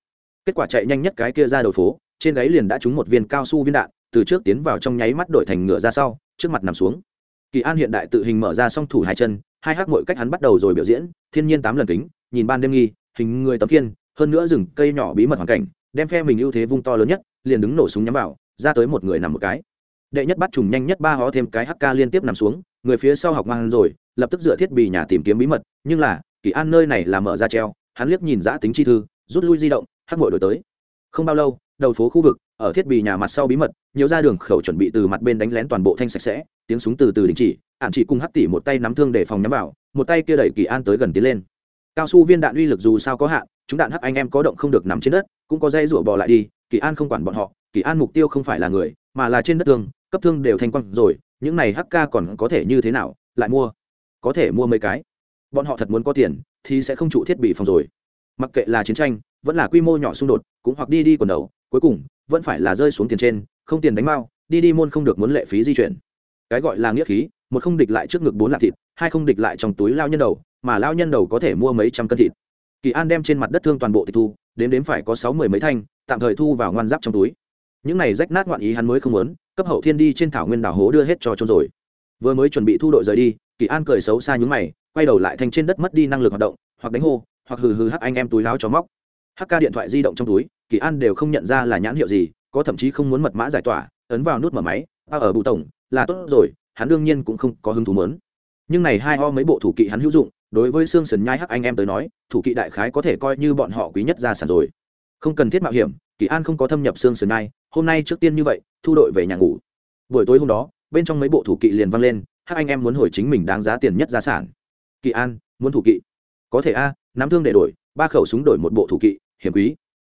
Kết quả chạy nhanh nhất cái kia ra đầu phố, trên gáy liền đã trúng một viên cao su viên đạn, từ trước tiến vào trong nháy mắt đổi thành ngựa ra sau, trước mặt nằm xuống. Kỳ an hiện đại tự hình mở ra song thủ hai chân, hai hắc mội cách hắn bắt đầu rồi biểu diễn, thiên nhiên tám lần kính, nhìn ban đêm nghi, hình người tấm kiên hơn nữa rừng cây nhỏ bí mật hoàn cảnh đem phe mình ưu thế vung to lớn nhất, liền đứng nổ súng nhắm vào, ra tới một người nằm một cái. Đệ nhất bắt trùng nhanh nhất ba hó thêm cái hk liên tiếp nằm xuống, người phía sau học mang rồi, lập tức dựa thiết bị nhà tìm kiếm bí mật, nhưng là, kỳ an nơi này là mở ra treo, hắn liếc nhìn giã tính chi thư, rút lui di động, hắc mội đổi tới. Không bao lâu, đầu phố khu vực, ở thiết bị nhà mặt sau bí mật, nhiều ra đường khẩu chuẩn bị từ mặt bên đánh lén toàn bộ thanh sạch sẽ, tiếng súng từ từ đình chỉ ạn chỉ cùng hắc tỉ một tay nắm thương để phòng nhắm vào, một tay kia đẩy kỳ an tới gần tiến lên. Cao su viên đạn uy lực dù sao có hạn chúng đạn hắc anh em có động không được nằm trên đất, cũng có dây rủa bò lại đi, kỳ an không quản bọn họ, kỳ an mục tiêu không phải là người, mà là trên đất thương, cấp thương đều thanh quang rồi, những này hk còn có thể như thế nào, lại mua? Có thể mua mấy cái? Bọn họ thật muốn có tiền, thì sẽ không trụ thiết bị phòng rồi. Mặc kệ là chiến tranh, vẫn là quy mô nhỏ xung đột, cũng hoặc đi đi quần đầu, cuối cùng, vẫn phải là rơi xuống tiền trên, không tiền đánh mau, đi đi môn không được muốn lệ phí di chuyển. Cái gọi là nghĩa khí, một không địch lại trước ngực bốn lạc thịt, hai không địch lại trong túi lao nhân đầu, mà lao nhân đầu có thể mua mấy trăm cân thịt kỳ an đem trên mặt đất thương toàn bộ tịch thu, đếm đếm phải có sáu mười mấy thanh, tạm thời thu vào ngoan giáp trong túi. Những này rách nát ngoạn ý hắn mới không muốn, cấp hậu thiên đi trên thảo nguyên đảo hố đưa hết cho trôn rồi. Vừa mới chuẩn bị thu đội rời đi, kỳ an cười xấu xa nhúng mày, quay đầu lại thành trên đất mất đi năng lực hoạt động, hoặc đánh hô, hoặc hừ hừ hắc anh em túi láo chó móc. Hắc ca điện thoại di động trong túi, kỳ an đều không nhận ra là nhãn hiệu gì, có thậm chí không muốn mật mã giải tỏa, ấn vào nút mở máy a ở bù tổng, là tốt rồi, hắn đương nhiên cũng không có hứng thú mớn nhưng này hai ho mấy bộ thủ kỵ hắn hữu dụng đối với xương sần nhai hắc anh em tới nói, thủ kỵ đại khái có thể coi như bọn họ quý nhất gia sản rồi. Không cần thiết mạo hiểm, kỳ an không có thâm nhập xương sườn nhai, hôm nay trước tiên như vậy, thu đội về nhà ngủ. Buổi tối hôm đó, bên trong mấy bộ thủ kỵ liền văng lên, hắc anh em muốn hồi chính mình đáng giá tiền nhất gia sản. Kỳ an, muốn thủ kỵ? Có thể a, nắm thương để đổi, ba khẩu súng đổi một bộ thủ kỵ, hiểm quý.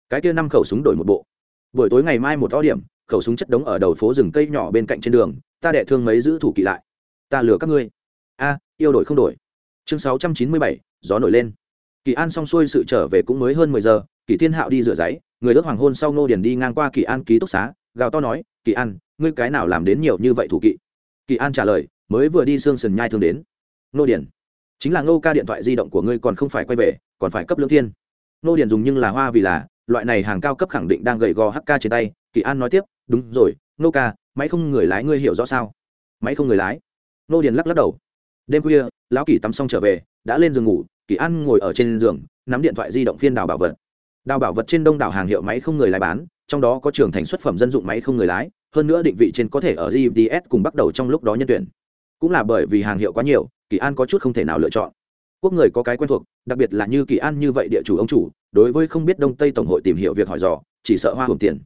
Cái kia năm khẩu súng đổi một bộ. Buổi tối ngày mai một to điểm, khẩu súng chất đống ở đầu phố rừng cây nhỏ bên cạnh trên đường, ta đẻ thương mấy giữ thủ kỵ lại. Ta lừa các ngươi. A, yêu đổi không đổi chương sáu trăm chín mươi bảy, gió nổi lên. Kỳ an xong xuôi sự trở về cũng mới hơn mười giờ, kỳ thiên hạo đi rửa giấy, người ước hoàng hôn sau ngô điền đi ngang qua kỳ an ký túc xá, gào to nói, kỳ an, ngươi cái nào làm đến nhiều như vậy thủ kỵ? Kỳ an trả lời, mới vừa đi xương sần nhai thương đến. Ngô điền, chính là ngô ca điện thoại di động của ngươi còn không phải quay về, còn phải cấp lương thiên. Ngô điền dùng nhưng là hoa vì là, loại này hàng cao cấp khẳng định đang gầy gò hk trên tay. Kỳ an nói tiếp, đúng rồi, ngô ca, máy không người lái ngươi hiểu rõ sao? Máy không người lái? Ngô điền lắc lắc đầu. Đêm khuya lão kỳ tắm xong trở về, đã lên giường ngủ kỳ an ngồi ở trên giường, nắm điện thoại di động phiên đào bảo vật. Đào bảo vật trên đông đảo hàng hiệu máy không người lái bán, trong đó có trường thành xuất phẩm dân dụng máy không người lái, hơn nữa định vị trên có thể ở gds cùng bắt đầu trong lúc đó nhân tuyển. Cũng là bởi vì hàng hiệu quá nhiều kỳ an có chút không thể nào lựa chọn. Quốc người có cái quen thuộc, đặc biệt là như kỳ an như vậy địa chủ ông chủ, đối với không biết đông tây tổng hội tìm hiểu việc hỏi dò, chỉ sợ hoa hồng tiền.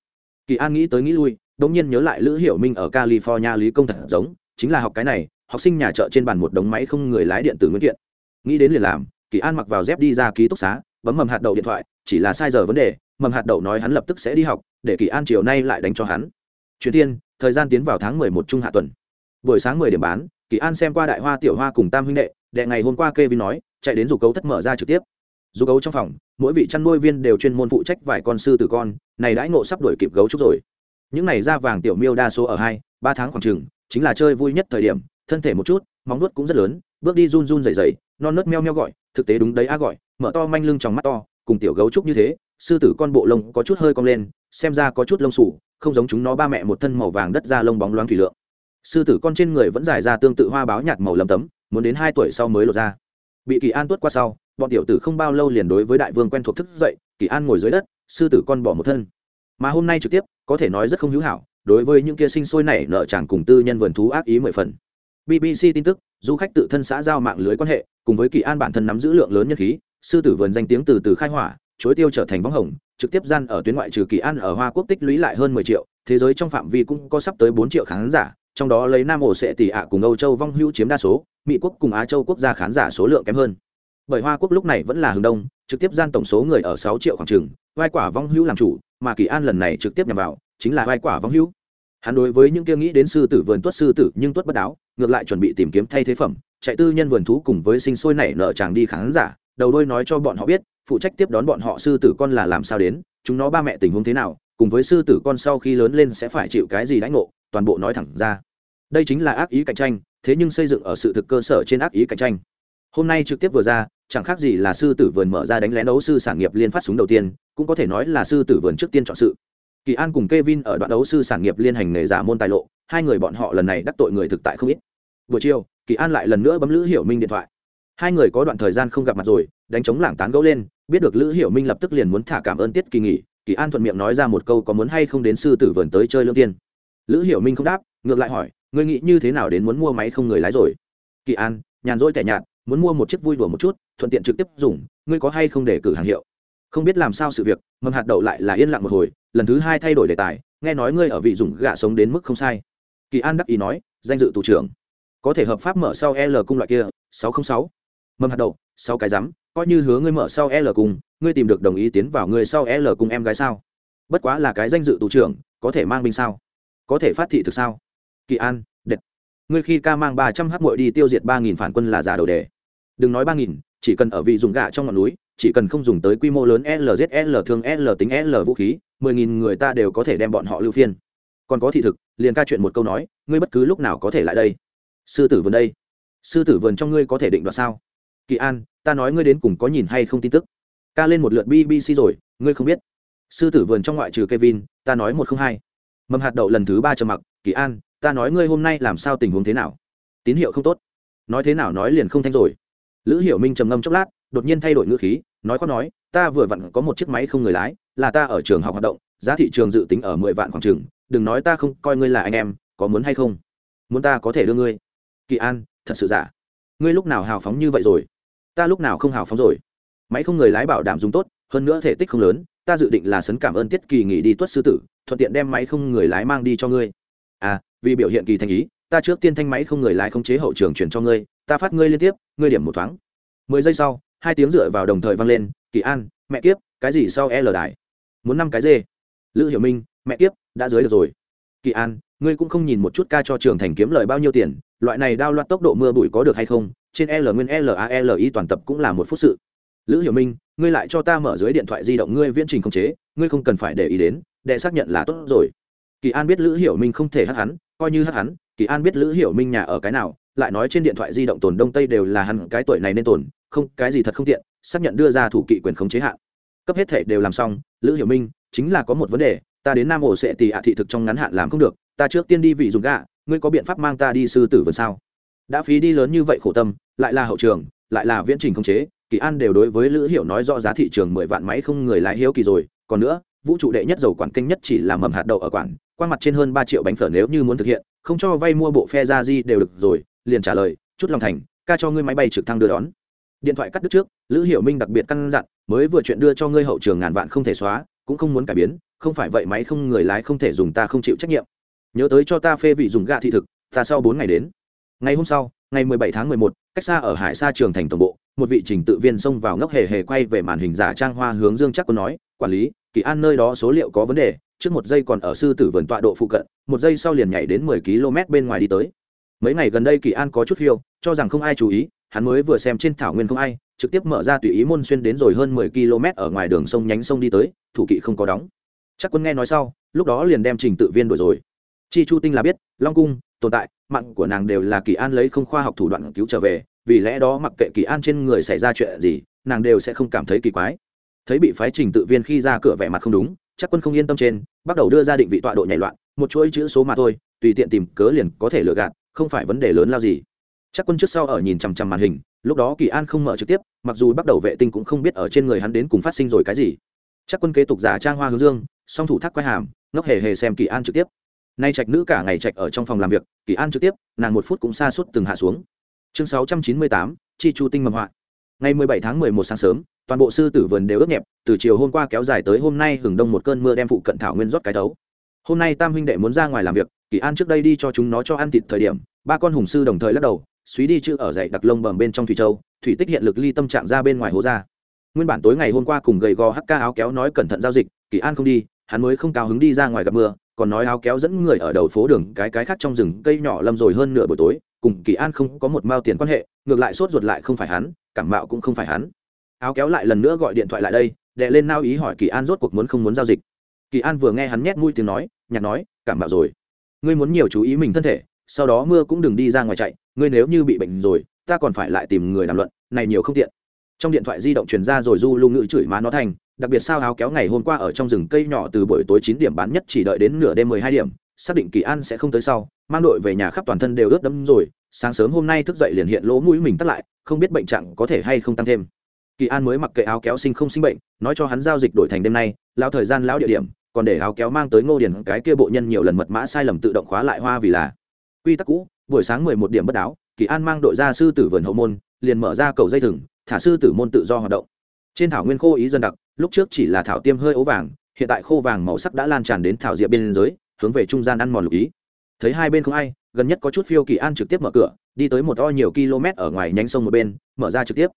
Kỳ an nghĩ tới nghĩ lui đống nhiên nhớ lại lữ hiểu minh ở california lý công thật giống, chính là học cái này học sinh nhà chợ trên bàn một đống máy không người lái điện tử nguyên kiện. Nghĩ đến liền làm, kỳ an mặc vào dép đi ra ký túc xá, bấm mầm hạt đậu điện thoại, chỉ là sai giờ vấn đề, mầm hạt đậu nói hắn lập tức sẽ đi học, để kỳ an chiều nay lại đánh cho hắn. Chuyển thiên thời gian tiến vào tháng mười một trung hạ tuần. Buổi sáng mười điểm bán, kỳ an xem qua đại hoa, tiểu hoa cùng tam huynh đệ đệ ngày hôm qua kê vin nói, chạy đến dù cấu thất mở ra trực tiếp. Dù gấu trong phòng, mỗi vị chăn nuôi viên đều chuyên môn phụ trách vài con sư tử con, này đãi ngộ sắp đuổi kịp gấu trúc rồi. Những này da vàng tiểu miêu đa số ở hai, ba tháng khoảng chừng, chính là chơi vui nhất thời điểm thân thể một chút, móng nuốt cũng rất lớn, bước đi run run dày dày non nớt meo meo gọi, thực tế đúng đấy a gọi, mở to manh lưng trong mắt to, cùng tiểu gấu trúc như thế, sư tử con bộ lông có chút hơi cong lên, xem ra có chút lông sủ, không giống chúng nó ba mẹ một thân màu vàng đất da lông bóng loáng thủy lượng. Sư tử con trên người vẫn dài ra tương tự hoa báo nhạt màu lấm tấm, muốn đến hai tuổi sau mới lột ra. Bị kỳ an tuốt qua sau, bọn tiểu tử không bao lâu liền đối với đại vương quen thuộc thức dậy, kỳ an ngồi dưới đất, sư tử con bỏ một thân. Mà hôm nay trực tiếp, có thể nói rất không hữu hảo, đối với những kia sinh sôi nảy nợ chàng cùng tư nhân vườn thú ác ý mười phần bbc tin tức, du khách tự thân xã giao mạng lưới quan hệ, cùng với kỳ an bản thân nắm giữ lượng lớn nhân khí, sư tử vườn danh tiếng từ từ khai hỏa chối tiêu trở thành võng hồng, trực tiếp gian ở tuyến ngoại trừ kỳ an ở hoa quốc tích lũy lại hơn mười triệu, thế giới trong phạm vi cũng có sắp tới bốn triệu khán giả, trong đó lấy nam ổ sẽ tỷ ạ cùng âu châu vong hữu chiếm đa số, mỹ quốc cùng á châu quốc gia khán giả số lượng kém hơn. Bởi hoa quốc lúc này vẫn là hướng đông, trực tiếp gian tổng số người ở sáu triệu khoảng trường vai quả vong hữu làm chủ, mà kỳ an lần này trực tiếp nhằm vào, chính là vai quả vong hữu. Hắn đối với những kia nghĩ đến sư tử vườn tuất sư tử nhưng tuất bất đáo ngược lại chuẩn bị tìm kiếm thay thế phẩm, chạy tư nhân vườn thú cùng với sinh sôi nảy nở chàng đi khán giả, đầu đôi nói cho bọn họ biết, phụ trách tiếp đón bọn họ sư tử con là làm sao đến, chúng nó ba mẹ tình huống thế nào, cùng với sư tử con sau khi lớn lên sẽ phải chịu cái gì đãi ngộ, toàn bộ nói thẳng ra. Đây chính là ác ý cạnh tranh, thế nhưng xây dựng ở sự thực cơ sở trên ác ý cạnh tranh. Hôm nay trực tiếp vừa ra, chẳng khác gì là sư tử vườn mở ra đánh lén đấu sư sản nghiệp liên phát súng đầu tiên, cũng có thể nói là sư tử vườn trước tiên chọn sự. Kỳ an cùng Kevin ở đoạn đấu sư sản nghiệp liên hành nghề giả môn tài lộ, hai người bọn họ lần này đắc tội người thực tại không ít buổi chiều, kỳ an lại lần nữa bấm lữ hiểu minh điện thoại. Hai người có đoạn thời gian không gặp mặt rồi, đánh chống lảng tán gẫu lên, biết được lữ hiểu minh lập tức liền muốn thả cảm ơn tiết kỳ nghỉ, kỳ an thuận miệng nói ra một câu có muốn hay không đến sư tử vườn tới chơi lương tiên. Lữ hiểu minh không đáp, ngược lại hỏi, ngươi nghĩ như thế nào đến muốn mua máy không người lái rồi? Kỳ an, nhàn rỗi tẻ nhạt, muốn mua một chiếc vui đùa một chút, thuận tiện trực tiếp dùng, ngươi có hay không để cử hàng hiệu? Không biết làm sao sự việc, mầm hạt đậu lại là yên lặng một hồi, lần thứ hai thay đổi đề tài, nghe nói ngươi ở vị dùng gạ sống đến mức không sai. Kỳ an đắc ý nói, danh dự tù trưởng có thể hợp pháp mở sau l cung loại kia, sáu trăm sáu. Mầm hạt đậu, sáu cái rắm coi như hứa ngươi mở sau l cung, ngươi tìm được đồng ý tiến vào ngươi sau l cung em gái sao? Bất quá là cái danh dự tù trưởng, có thể mang binh sao? Có thể phát thị thực sao? Kỳ an, đệt. Ngươi khi ca mang ba trăm h mội đi tiêu diệt ba nghìn phản quân là giả đầu đề. Đừng nói ba nghìn, chỉ cần ở vị dùng gạ trong ngọn núi, chỉ cần không dùng tới quy mô lớn lzl thương l tính l vũ khí, mười nghìn người ta đều có thể đem bọn họ lưu phiên. Còn có thị thực, liền ca chuyện một câu nói, ngươi bất cứ lúc nào có thể lại đây sư tử vườn đây. Sư tử vườn trong ngươi có thể định đoạt sao? Kỳ an, ta nói ngươi đến cùng có nhìn hay không tin tức? Ca lên một lượt bbc rồi, ngươi không biết. Sư tử vườn trong ngoại trừ kevin, ta nói một không hai. Mầm hạt đậu lần thứ ba trầm mặc, kỳ an, ta nói ngươi hôm nay làm sao tình huống thế nào? Tín hiệu không tốt. Nói thế nào nói liền không thanh rồi. Lữ hiểu minh trầm ngâm chốc lát, đột nhiên thay đổi ngữ khí, nói có nói, ta vừa vặn có một chiếc máy không người lái, là ta ở trường học hoạt động, giá thị trường dự tính ở mười vạn khoảng trường đừng nói ta không coi ngươi là anh em, có muốn hay không? Muốn ta có thể đưa ngươi? Kỳ an, thật sự giả. Ngươi lúc nào hào phóng như vậy rồi? Ta lúc nào không hào phóng rồi? Máy không người lái bảo đảm dùng tốt, hơn nữa thể tích không lớn, ta dự định là sấn cảm ơn tiết kỳ nghỉ đi tuất sư tử, thuận tiện đem máy không người lái mang đi cho ngươi. À vì biểu hiện kỳ thành ý, ta trước tiên thanh máy không người lái không chế hậu trường chuyển cho ngươi, ta phát ngươi liên tiếp, ngươi điểm một thoáng. Mười giây sau, hai tiếng dựa vào đồng thời vang lên, kỳ an, mẹ kiếp, cái gì sau l đài? Muốn năm cái dê. Lữ hiểu minh, mẹ kiếp, đã dưới được rồi. Kỳ an, ngươi cũng không nhìn một chút ca cho trường thành kiếm lời bao nhiêu tiền loại này đao loạt tốc độ mưa bụi có được hay không, trên l nguyên l a l i toàn tập cũng là một phút sự. Lữ hiểu minh, ngươi lại cho ta mở dưới điện thoại di động ngươi viễn trình không chế, ngươi không cần phải để ý đến, để xác nhận là tốt rồi. Kỳ an biết lữ hiểu minh không thể hắc hắn, coi như hắc hắn, kỳ an biết lữ hiểu minh nhà ở cái nào, lại nói trên điện thoại di động tồn đông tây đều là hắn cái tuổi này nên tồn, không, cái gì thật không tiện, xác nhận đưa ra thủ kỵ quyền khống chế hạn. Cấp hết thể đều làm xong, lữ hiểu minh, chính là có một vấn đề, ta đến nam hồ sẽ tì ạ thị thực trong ngắn hạn làm không được, ta trước tiên đi vị dùng gạ ngươi có biện pháp mang ta đi sư tử vườn sao? Đã phí đi lớn như vậy khổ tâm, lại là hậu trường, lại là viễn trình không chế, kỳ an đều đối với lữ hiểu nói rõ giá thị trường mười vạn máy không người lái hiếu kỳ rồi, còn nữa, vũ trụ đệ nhất dầu quản kênh nhất chỉ là mầm hạt đậu ở quản quan mặt trên hơn ba triệu bánh phở nếu như muốn thực hiện, không cho vay mua bộ phe ra di đều được rồi, liền trả lời, chút lòng thành, ca cho ngươi máy bay trực thăng đưa đón. Điện thoại cắt đứt trước, lữ hiểu minh đặc biệt căn dặn, mới vừa chuyện đưa cho ngươi hậu trường ngàn vạn không thể xóa, cũng không muốn cải biến, không phải vậy máy không người lái không thể dùng ta không chịu trách nhiệm nhớ tới cho ta phê vị dùng gạ thị thực ta sau bốn ngày đến. Ngày hôm sau ngày mười bảy tháng mười một, cách xa ở hải xa trường thành tổng bộ một vị trình tự viên xông vào ngốc hề hề quay về màn hình giả trang hoa hướng dương chắc có nói quản lý kỳ an nơi đó số liệu có vấn đề trước một giây còn ở sư tử vườn tọa độ phụ cận một giây sau liền nhảy đến mười km bên ngoài đi tới. Mấy ngày gần đây kỳ an có chút phiêu cho rằng không ai chú ý hắn mới vừa xem trên thảo nguyên không ai trực tiếp mở ra tùy ý môn xuyên đến rồi hơn mười km ở ngoài đường sông nhánh sông đi tới thủ kỵ không có đóng. Chắc quân nghe nói sau lúc đó liền đem trình tự viên đuổi rồi chi chu tinh là biết, long cung, tồn tại, mạng của nàng đều là kỳ an lấy không khoa học thủ đoạn cứu trở về, vì lẽ đó mặc kệ kỳ an trên người xảy ra chuyện gì, nàng đều sẽ không cảm thấy kỳ quái. Thấy bị phái trình tự viên khi ra cửa vẻ mặt không đúng, chắc quân không yên tâm trên, bắt đầu đưa ra định vị tọa độ nhảy loạn, một chuỗi chữ số mà thôi, tùy tiện tìm cớ liền có thể lựa gạt, không phải vấn đề lớn lao gì. Chắc quân trước sau ở nhìn chằm chằm màn hình, lúc đó kỳ an không mở trực tiếp, mặc dù bắt đầu vệ tinh cũng không biết ở trên người hắn đến cùng phát sinh rồi cái gì. Chắc quân kế tục giả trang hoa hướng dương, song thủ thác quay hàm, ngốc hề hề xem kỳ an trực tiếp nay trạch nữ cả ngày trạch ở trong phòng làm việc, kỳ an trực tiếp, nàng một phút cũng xa suốt từng hạ xuống. Chương sáu trăm chín mươi tám, chi chu tinh mầm họa. Ngày mười bảy tháng mười một sáng sớm, toàn bộ sư tử vườn đều ướt nhẹp, từ chiều hôm qua kéo dài tới hôm nay hừng đông một cơn mưa đem phụ cận thảo nguyên rót cái tấu. Hôm nay tam huynh đệ muốn ra ngoài làm việc, kỳ an trước đây đi cho chúng nó cho ăn thịt thời điểm, ba con hùng sư đồng thời lắc đầu, suý đi chữ ở dậy đặc lông bầm bên trong thủy châu, thủy tích hiện lực ly tâm trạng ra bên ngoài hố ra. Nguyên bản tối ngày hôm qua cùng gầy gò hắc ca áo kéo nói cẩn thận giao dịch, kỳ an không đi, hắn mới không cao hứng đi ra ngoài gặp mưa còn nói áo kéo dẫn người ở đầu phố đường, cái cái khác trong rừng, cây nhỏ lâm rồi hơn nửa buổi tối, cùng kỳ an không có một mao tiền quan hệ, ngược lại sốt ruột lại không phải hắn, cảm mạo cũng không phải hắn. Áo kéo lại lần nữa gọi điện thoại lại đây, đệ lên nao ý hỏi kỳ an rốt cuộc muốn không muốn giao dịch. Kỳ an vừa nghe hắn nhét mũi tiếng nói nhạt nói, cảm mạo rồi. Ngươi muốn nhiều chú ý mình thân thể, sau đó mưa cũng đừng đi ra ngoài chạy, ngươi nếu như bị bệnh rồi, ta còn phải lại tìm người đàm luận, này nhiều không tiện. Trong điện thoại di động truyền ra rồi du lưu ngữ chửi má nó thành đặc biệt sao áo kéo ngày hôm qua ở trong rừng cây nhỏ từ buổi tối chín điểm bán nhất chỉ đợi đến nửa đêm mười hai điểm, xác định kỳ an sẽ không tới sau, mang đội về nhà khắp toàn thân đều ướt đẫm rồi, sáng sớm hôm nay thức dậy liền hiện lỗ mũi mình tắt lại, không biết bệnh trạng có thể hay không tăng thêm. Kỳ an mới mặc kệ áo kéo sinh không sinh bệnh, nói cho hắn giao dịch đổi thành đêm nay, lão thời gian lão địa điểm, còn để áo kéo mang tới ngô Điền, cái kia bộ nhân nhiều lần mật mã sai lầm tự động khóa lại hoa vì là. Quy tắc cũ, buổi sáng mười một điểm bất đáo, kỳ an mang đội ra sư tử vườn hậu môn, liền mở ra cầu dây thừng, thả sư tử môn tự do hoạt động. Trên thảo nguyên khô ý dân đặc lúc trước chỉ là thảo tiêm hơi ố vàng, hiện tại khô vàng màu sắc đã lan tràn đến thảo diệp bên giới hướng về trung gian ăn mòn lục ý. Thấy hai bên không ai, gần nhất có chút phiêu kỳ an trực tiếp mở cửa, đi tới một to nhiều km ở ngoài nhánh sông một bên, mở ra trực tiếp.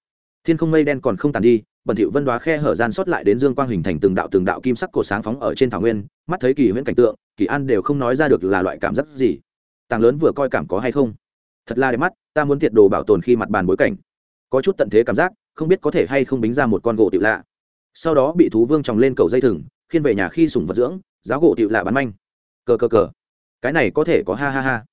Thiên không mây đen còn không tàn đi bẩn thỉu vân đoá khe hở gian sót lại đến dương quang hình thành từng đạo từng đạo kim sắc cổ sáng phóng ở trên thảo nguyên, mắt thấy kỳ huyễn cảnh tượng, kỳ an đều không nói ra được là loại cảm giác gì. Tàng lớn vừa coi cảm có hay không? Thật là đẹp mắt, ta muốn tiệt đồ bảo tồn khi mặt bàn bối cảnh. Có chút tận thế cảm giác, không biết có thể hay không bính ra một con gỗ tiểu lạ sau đó bị thú vương tròng lên cầu dây thừng, khiên về nhà khi sủng vật dưỡng, giáo gỗ tiểu lạ bắn manh. Cờ cờ cờ. Cái này có thể có ha ha ha.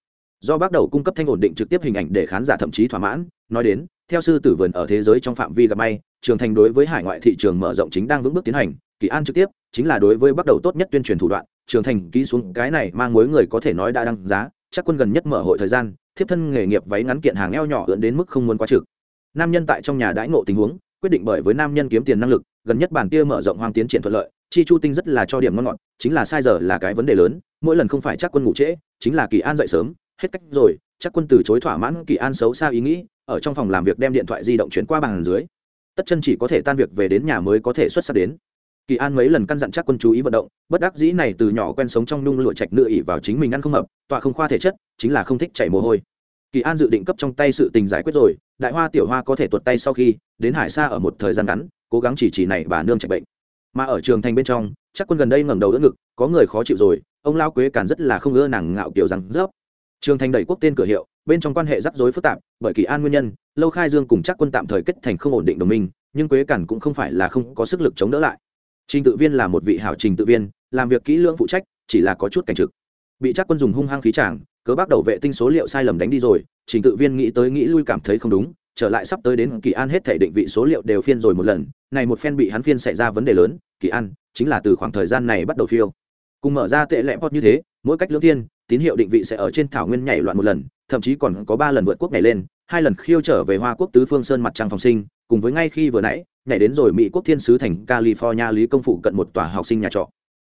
Do bắt đầu cung cấp thanh ổn định trực tiếp hình ảnh để khán giả thậm chí thỏa mãn, nói đến, theo sư tử vườn ở thế giới trong phạm vi gặp may, trường thành đối với hải ngoại thị trường mở rộng chính đang vững bước tiến hành, kỳ an trực tiếp, chính là đối với bắt đầu tốt nhất tuyên truyền thủ đoạn, trường thành ký xuống cái này mang mối người có thể nói đã đăng giá, chắc quân gần nhất mở hội thời gian, thiếp thân nghề nghiệp váy ngắn kiện hàng eo nhỏ ưỡn đến mức không muốn quá trực. Nam nhân tại trong nhà đãi ngộ tình huống, quyết định bởi với nam nhân kiếm tiền năng lực gần nhất bản kia mở rộng hoang tiến triển thuận lợi, chi chu tinh rất là cho điểm ngon ngọt, chính là sai giờ là cái vấn đề lớn, mỗi lần không phải chắc quân ngủ trễ, chính là kỳ an dậy sớm, hết cách rồi, chắc quân từ chối thỏa mãn kỳ an xấu xa ý nghĩ, ở trong phòng làm việc đem điện thoại di động chuyển qua bàn dưới. Tất chân chỉ có thể tan việc về đến nhà mới có thể xuất sắc đến. Kỳ an mấy lần căn dặn chắc quân chú ý vận động, bất đắc dĩ này từ nhỏ quen sống trong nhung lụa trạch nựa ỉ vào chính mình ăn không hợp, tọa không khoa thể chất, chính là không thích chảy mồ hôi. Kỳ an dự định cấp trong tay sự tình giải quyết rồi, đại hoa tiểu hoa có thể tuột tay sau khi, đến hải xa ở một thời gian ngắn cố gắng chỉ chỉ này bà nương chạy bệnh. Mà ở trường thành bên trong, chắc quân gần đây ngẩng đầu đỡ ngực, có người khó chịu rồi, ông lao quế càn rất là không ưa nàng ngạo kiểu rằng rớp. Trường thành đẩy quốc tên cửa hiệu, bên trong quan hệ rắc rối phức tạp, bởi kỳ an nguyên nhân, lâu khai dương cùng chắc quân tạm thời kết thành không ổn định đồng minh, nhưng quế càn cũng không phải là không có sức lực chống đỡ lại. Trình tự viên là một vị hảo trình tự viên, làm việc kỹ lưỡng phụ trách, chỉ là có chút cảnh trực. Bị chắc quân dùng hung hăng khí tràng cớ bắt đầu vệ tinh số liệu sai lầm đánh đi rồi, trình tự viên nghĩ tới nghĩ lui cảm thấy không đúng trở lại sắp tới đến kỳ an hết thể định vị số liệu đều phiên rồi một lần, này một phen bị hắn phiên xảy ra vấn đề lớn, kỳ an, chính là từ khoảng thời gian này bắt đầu phiêu. Cùng mở ra tệ lẽ pot như thế, mỗi cách lưỡng thiên, tín hiệu định vị sẽ ở trên thảo nguyên nhảy loạn một lần, thậm chí còn có ba lần vượt quốc nhảy lên, hai lần khiêu trở về hoa quốc tứ phương sơn mặt trăng phòng sinh, cùng với ngay khi vừa nãy, nhảy đến rồi mỹ quốc thiên sứ thành, california, lý công phụ cận một tòa học sinh nhà trọ.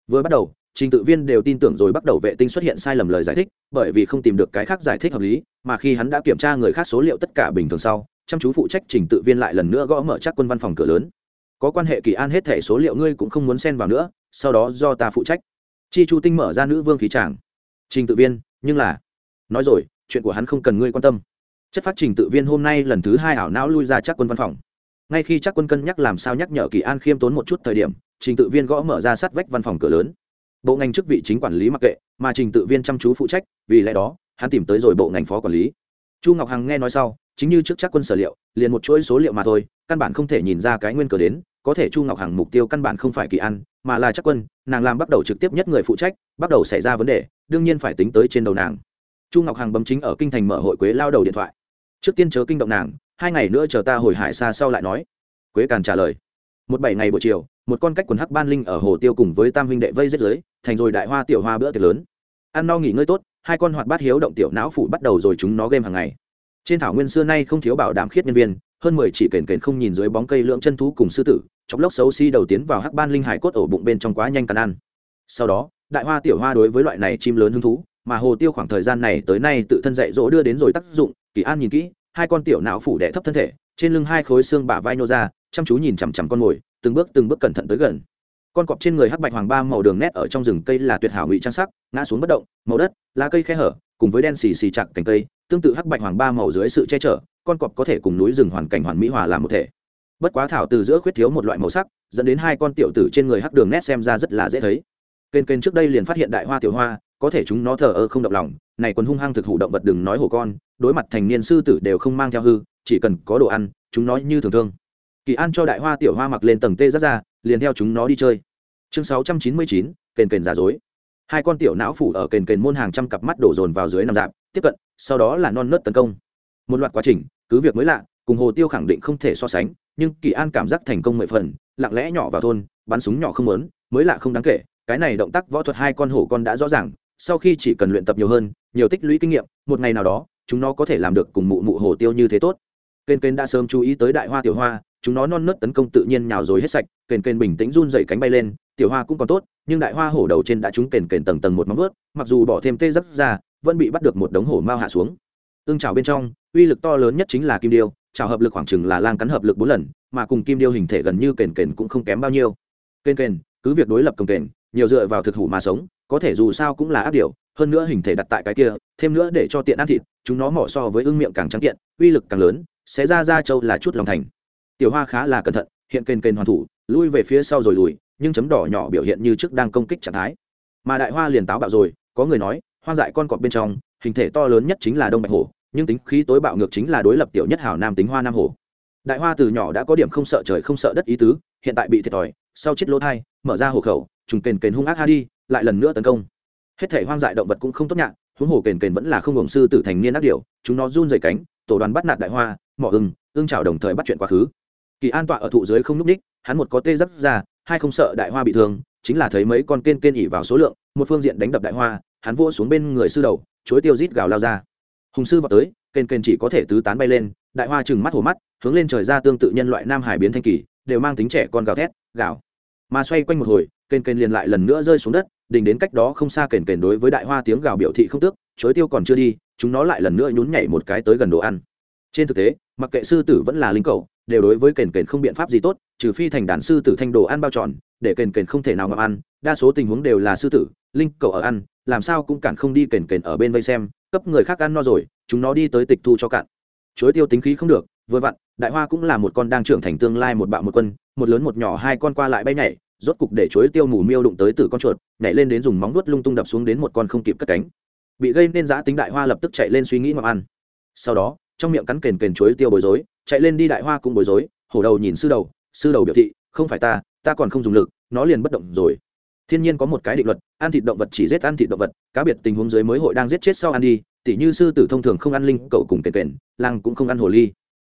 Vừa bắt đầu, trình tự viên đều tin tưởng rồi bắt đầu vệ tinh xuất hiện sai lầm lời giải thích, bởi vì không tìm được cái khác giải thích hợp lý, mà khi hắn đã kiểm tra người khác số liệu tất cả bình thường sau chăm chú phụ trách trình tự viên lại lần nữa gõ mở chắc quân văn phòng cửa lớn. Có quan hệ kỳ an hết thể số liệu ngươi cũng không muốn xen vào nữa, sau đó do ta phụ trách. Chi chu tinh mở ra nữ vương khí tràng. Trình tự viên, nhưng là nói rồi, chuyện của hắn không cần ngươi quan tâm. Chất phát trình tự viên hôm nay lần thứ hai ảo não lui ra chắc quân văn phòng. Ngay khi chắc quân cân nhắc làm sao nhắc nhở kỳ an khiêm tốn một chút thời điểm, trình tự viên gõ mở ra sát vách văn phòng cửa lớn. Bộ ngành chức vị chính quản lý mặc kệ, mà trình tự viên chăm chú phụ trách, vì lẽ đó, hắn tìm tới rồi bộ ngành phó quản lý. Chu ngọc hằng nghe nói sau chính như trước chắc quân sở liệu, liền một chuỗi số liệu mà thôi, căn bản không thể nhìn ra cái nguyên cờ đến, có thể chu ngọc hằng mục tiêu căn bản không phải kỳ an mà là chắc quân, nàng làm bắt đầu trực tiếp nhất người phụ trách, bắt đầu xảy ra vấn đề, đương nhiên phải tính tới trên đầu nàng. Chu ngọc hằng bấm chính ở kinh thành mở hội quế lao đầu điện thoại. Trước tiên chớ kinh động nàng, hai ngày nữa chờ ta hồi hải xa sau lại nói. Quế càn trả lời. Một bảy ngày buổi chiều, một con cách quần hắc ban linh ở hồ tiêu cùng với tam huynh đệ vây rết dưới, thành rồi đại hoa tiểu hoa bữa tiệc lớn. Ăn no nghỉ ngơi tốt, hai con hoạt bát hiếu động tiểu não phủ bắt đầu rồi chúng nó game hàng ngày trên thảo nguyên xưa nay không thiếu bảo đảm khiết nhân viên, hơn mười chỉ kền kền không nhìn dưới bóng cây lượng chân thú cùng sư tử chóc lốc xấu xi、si、đầu đầu tiến vào hắc ban linh hải cốt ổ bụng bên trong quá nhanh cắn ăn. Sau đó, đại hoa tiểu hoa đối với loại này chim lớn hứng thú, mà hồ tiêu khoảng thời gian này tới nay tự thân dạy dỗ đưa đến rồi tác dụng, kỳ an nhìn kỹ, hai con tiểu não phủ đẻ thấp thân thể, trên lưng hai khối xương bả vai nô ra, chăm chú nhìn chằm chằm con mồi, từng bước từng bước cẩn thận tới gần. Con cọp trên người hắc bạch hoàng ba màu đường nét ở trong rừng cây là tuyệt hảo ngụy trang sắc, ngã xuống bất động, màu đất, lá cây khe hở, cùng với đen xì xì chặt cành cây tương tự hắc bạch hoàng ba màu dưới sự che chở, con cọp có thể cùng núi rừng hoàn cảnh hoàn mỹ hòa làm một thể. Bất quá thảo từ giữa khuyết thiếu một loại màu sắc, dẫn đến hai con tiểu tử trên người hắc đường nét xem ra rất là dễ thấy. Kênh kênh trước đây liền phát hiện đại hoa tiểu hoa, có thể chúng nó thờ ơ không động lòng, này còn hung hăng thực hủ động vật đừng nói hổ con, đối mặt thành niên sư tử đều không mang theo hư, chỉ cần có đồ ăn, chúng nó như thường thương. Kỳ an cho đại hoa tiểu hoa mặc lên tầng tê rất ra, liền theo chúng nó đi chơi. Chương sáu trăm chín mươi chín kền kền giả dối. Hai con tiểu não phủ ở kền kền môn hàng trăm cặp mắt đổ dồn vào dưới nằm dạp, tiếp cận sau đó là non nớt tấn công. Một loạt quá trình, cứ việc mới lạ, cùng hồ tiêu khẳng định không thể so sánh, nhưng kỳ an cảm giác thành công mười phần, lặng lẽ nhỏ vào thôn, bắn súng nhỏ không lớn mới lạ không đáng kể, cái này động tác võ thuật hai con hổ con đã rõ ràng, sau khi chỉ cần luyện tập nhiều hơn, nhiều tích lũy kinh nghiệm, một ngày nào đó, chúng nó có thể làm được cùng mụ mụ hồ tiêu như thế tốt. Kênh kênh đã sớm chú ý tới đại hoa tiểu hoa, chúng nó non nớt tấn công tự nhiên nhào rồi hết sạch, kênh kênh bình tĩnh run dậy cánh bay lên, tiểu hoa cũng còn tốt, nhưng đại hoa hổ đầu trên đã trúng kền kền tầng tầng một móng vớt mặc dù bỏ thêm tê dấp ra vẫn bị bắt được một đống hổ mao hạ xuống. Ương trào bên trong, uy lực to lớn nhất chính là kim điêu, trào hợp lực khoảng chừng là lang cắn hợp lực bốn lần, mà cùng kim điêu hình thể gần như kền kền cũng không kém bao nhiêu. Kền kền, cứ việc đối lập công kền, nhiều dựa vào thực hủ mà sống, có thể dù sao cũng là áp điều hơn nữa hình thể đặt tại cái kia, thêm nữa để cho tiện ăn thịt, chúng nó mỏ so với ưng miệng càng trắng kiện, uy lực càng lớn, sẽ ra ra châu là chút lòng thành. Tiểu hoa khá là cẩn thận, hiện kền kền hoàn thủ, lui về phía sau rồi lùi, nhưng chấm đỏ nhỏ biểu hiện như trước đang công kích trạng thái. Mà đại hoa liền táo bạo rồi, có người nói hoang dại con cọp bên trong, hình thể to lớn nhất chính là đông bạch hổ, nhưng tính khí tối bạo ngược chính là đối lập tiểu nhất hảo nam tính hoa nam hổ. Đại hoa từ nhỏ đã có điểm không sợ trời không sợ đất ý tứ, hiện tại bị thiệt thòi, sau chết lỗ thai, mở ra hộ khẩu, trùng kền kền hung ác ha đi, lại lần nữa tấn công. Hết thể hoang dại động vật cũng không tốt nhạc huống hồ kền kền vẫn là không hưởng sư tử thành niên ác điều chúng nó run dày cánh, tổ đoàn bắt nạt đại hoa, mỏ ưng ưng chào đồng thời bắt chuyện quá khứ. Kỳ an tọa ở thụ dưới không n ú c ních hắn một có tê dấp ra, hai không sợ đại hoa bị thương, chính là thấy mấy con kên kên ỉ vào số lượng, một phương diện đánh đập đại hoa hắn vỗ xuống bên người sư đầu, chối tiêu rít gào lao ra. Hùng sư vào tới kên kên chỉ có thể tứ tán bay lên, đại hoa chừng mắt hổ mắt, hướng lên trời ra tương tự nhân loại nam hải biến thanh kỳ, đều mang tính trẻ con gào thét, gào. Mà xoay quanh một hồi kên kên liền lại lần nữa rơi xuống đất đình đến cách đó không xa kền kền đối với đại hoa tiếng gào biểu thị không tước, chối tiêu còn chưa đi, chúng nó lại lần nữa nhún nhảy một cái tới gần đồ ăn. Trên thực tế, mặc kệ sư tử vẫn là linh cầu đều đối với kền kền không biện pháp gì tốt, trừ phi thành đàn sư tử thanh đồ ăn bao tròn để kền kền không thể nào ngậm ăn, đa số tình huống đều là sư tử, linh cầu ở ăn, làm sao cũng cản không đi kền kền ở bên vây xem, cấp người khác ăn no rồi, chúng nó đi tới tịch thu cho cạn. Chối tiêu tính khí không được, vừa vặn, đại hoa cũng là một con đang trưởng thành tương lai một bạo một quân, một lớn một nhỏ hai con qua lại bay nhảy, rốt cục để chối tiêu mù miêu đụng tới từ con chuột, nhảy lên đến dùng móng vuốt lung tung đập xuống đến một con không kịp cất cánh. Bị gây nên giã tính đại hoa lập tức chạy lên suy nghĩ ngọc ăn. Sau đó, trong miệng cắn kền kền chối tiêu bối rối, chạy lên đi đại hoa cũng bối rối, hổ đầu nhìn sư đầu sư đầu biểu thị, không phải ta ta còn không dùng lực nó liền bất động rồi. Thiên nhiên có một cái định luật, ăn thịt động vật chỉ giết ăn thịt động vật, cá biệt tình huống dưới mới hội đang giết chết sau ăn đi, tỉ như sư tử thông thường không ăn linh cậu cùng kền kền lang cũng không ăn hồ ly.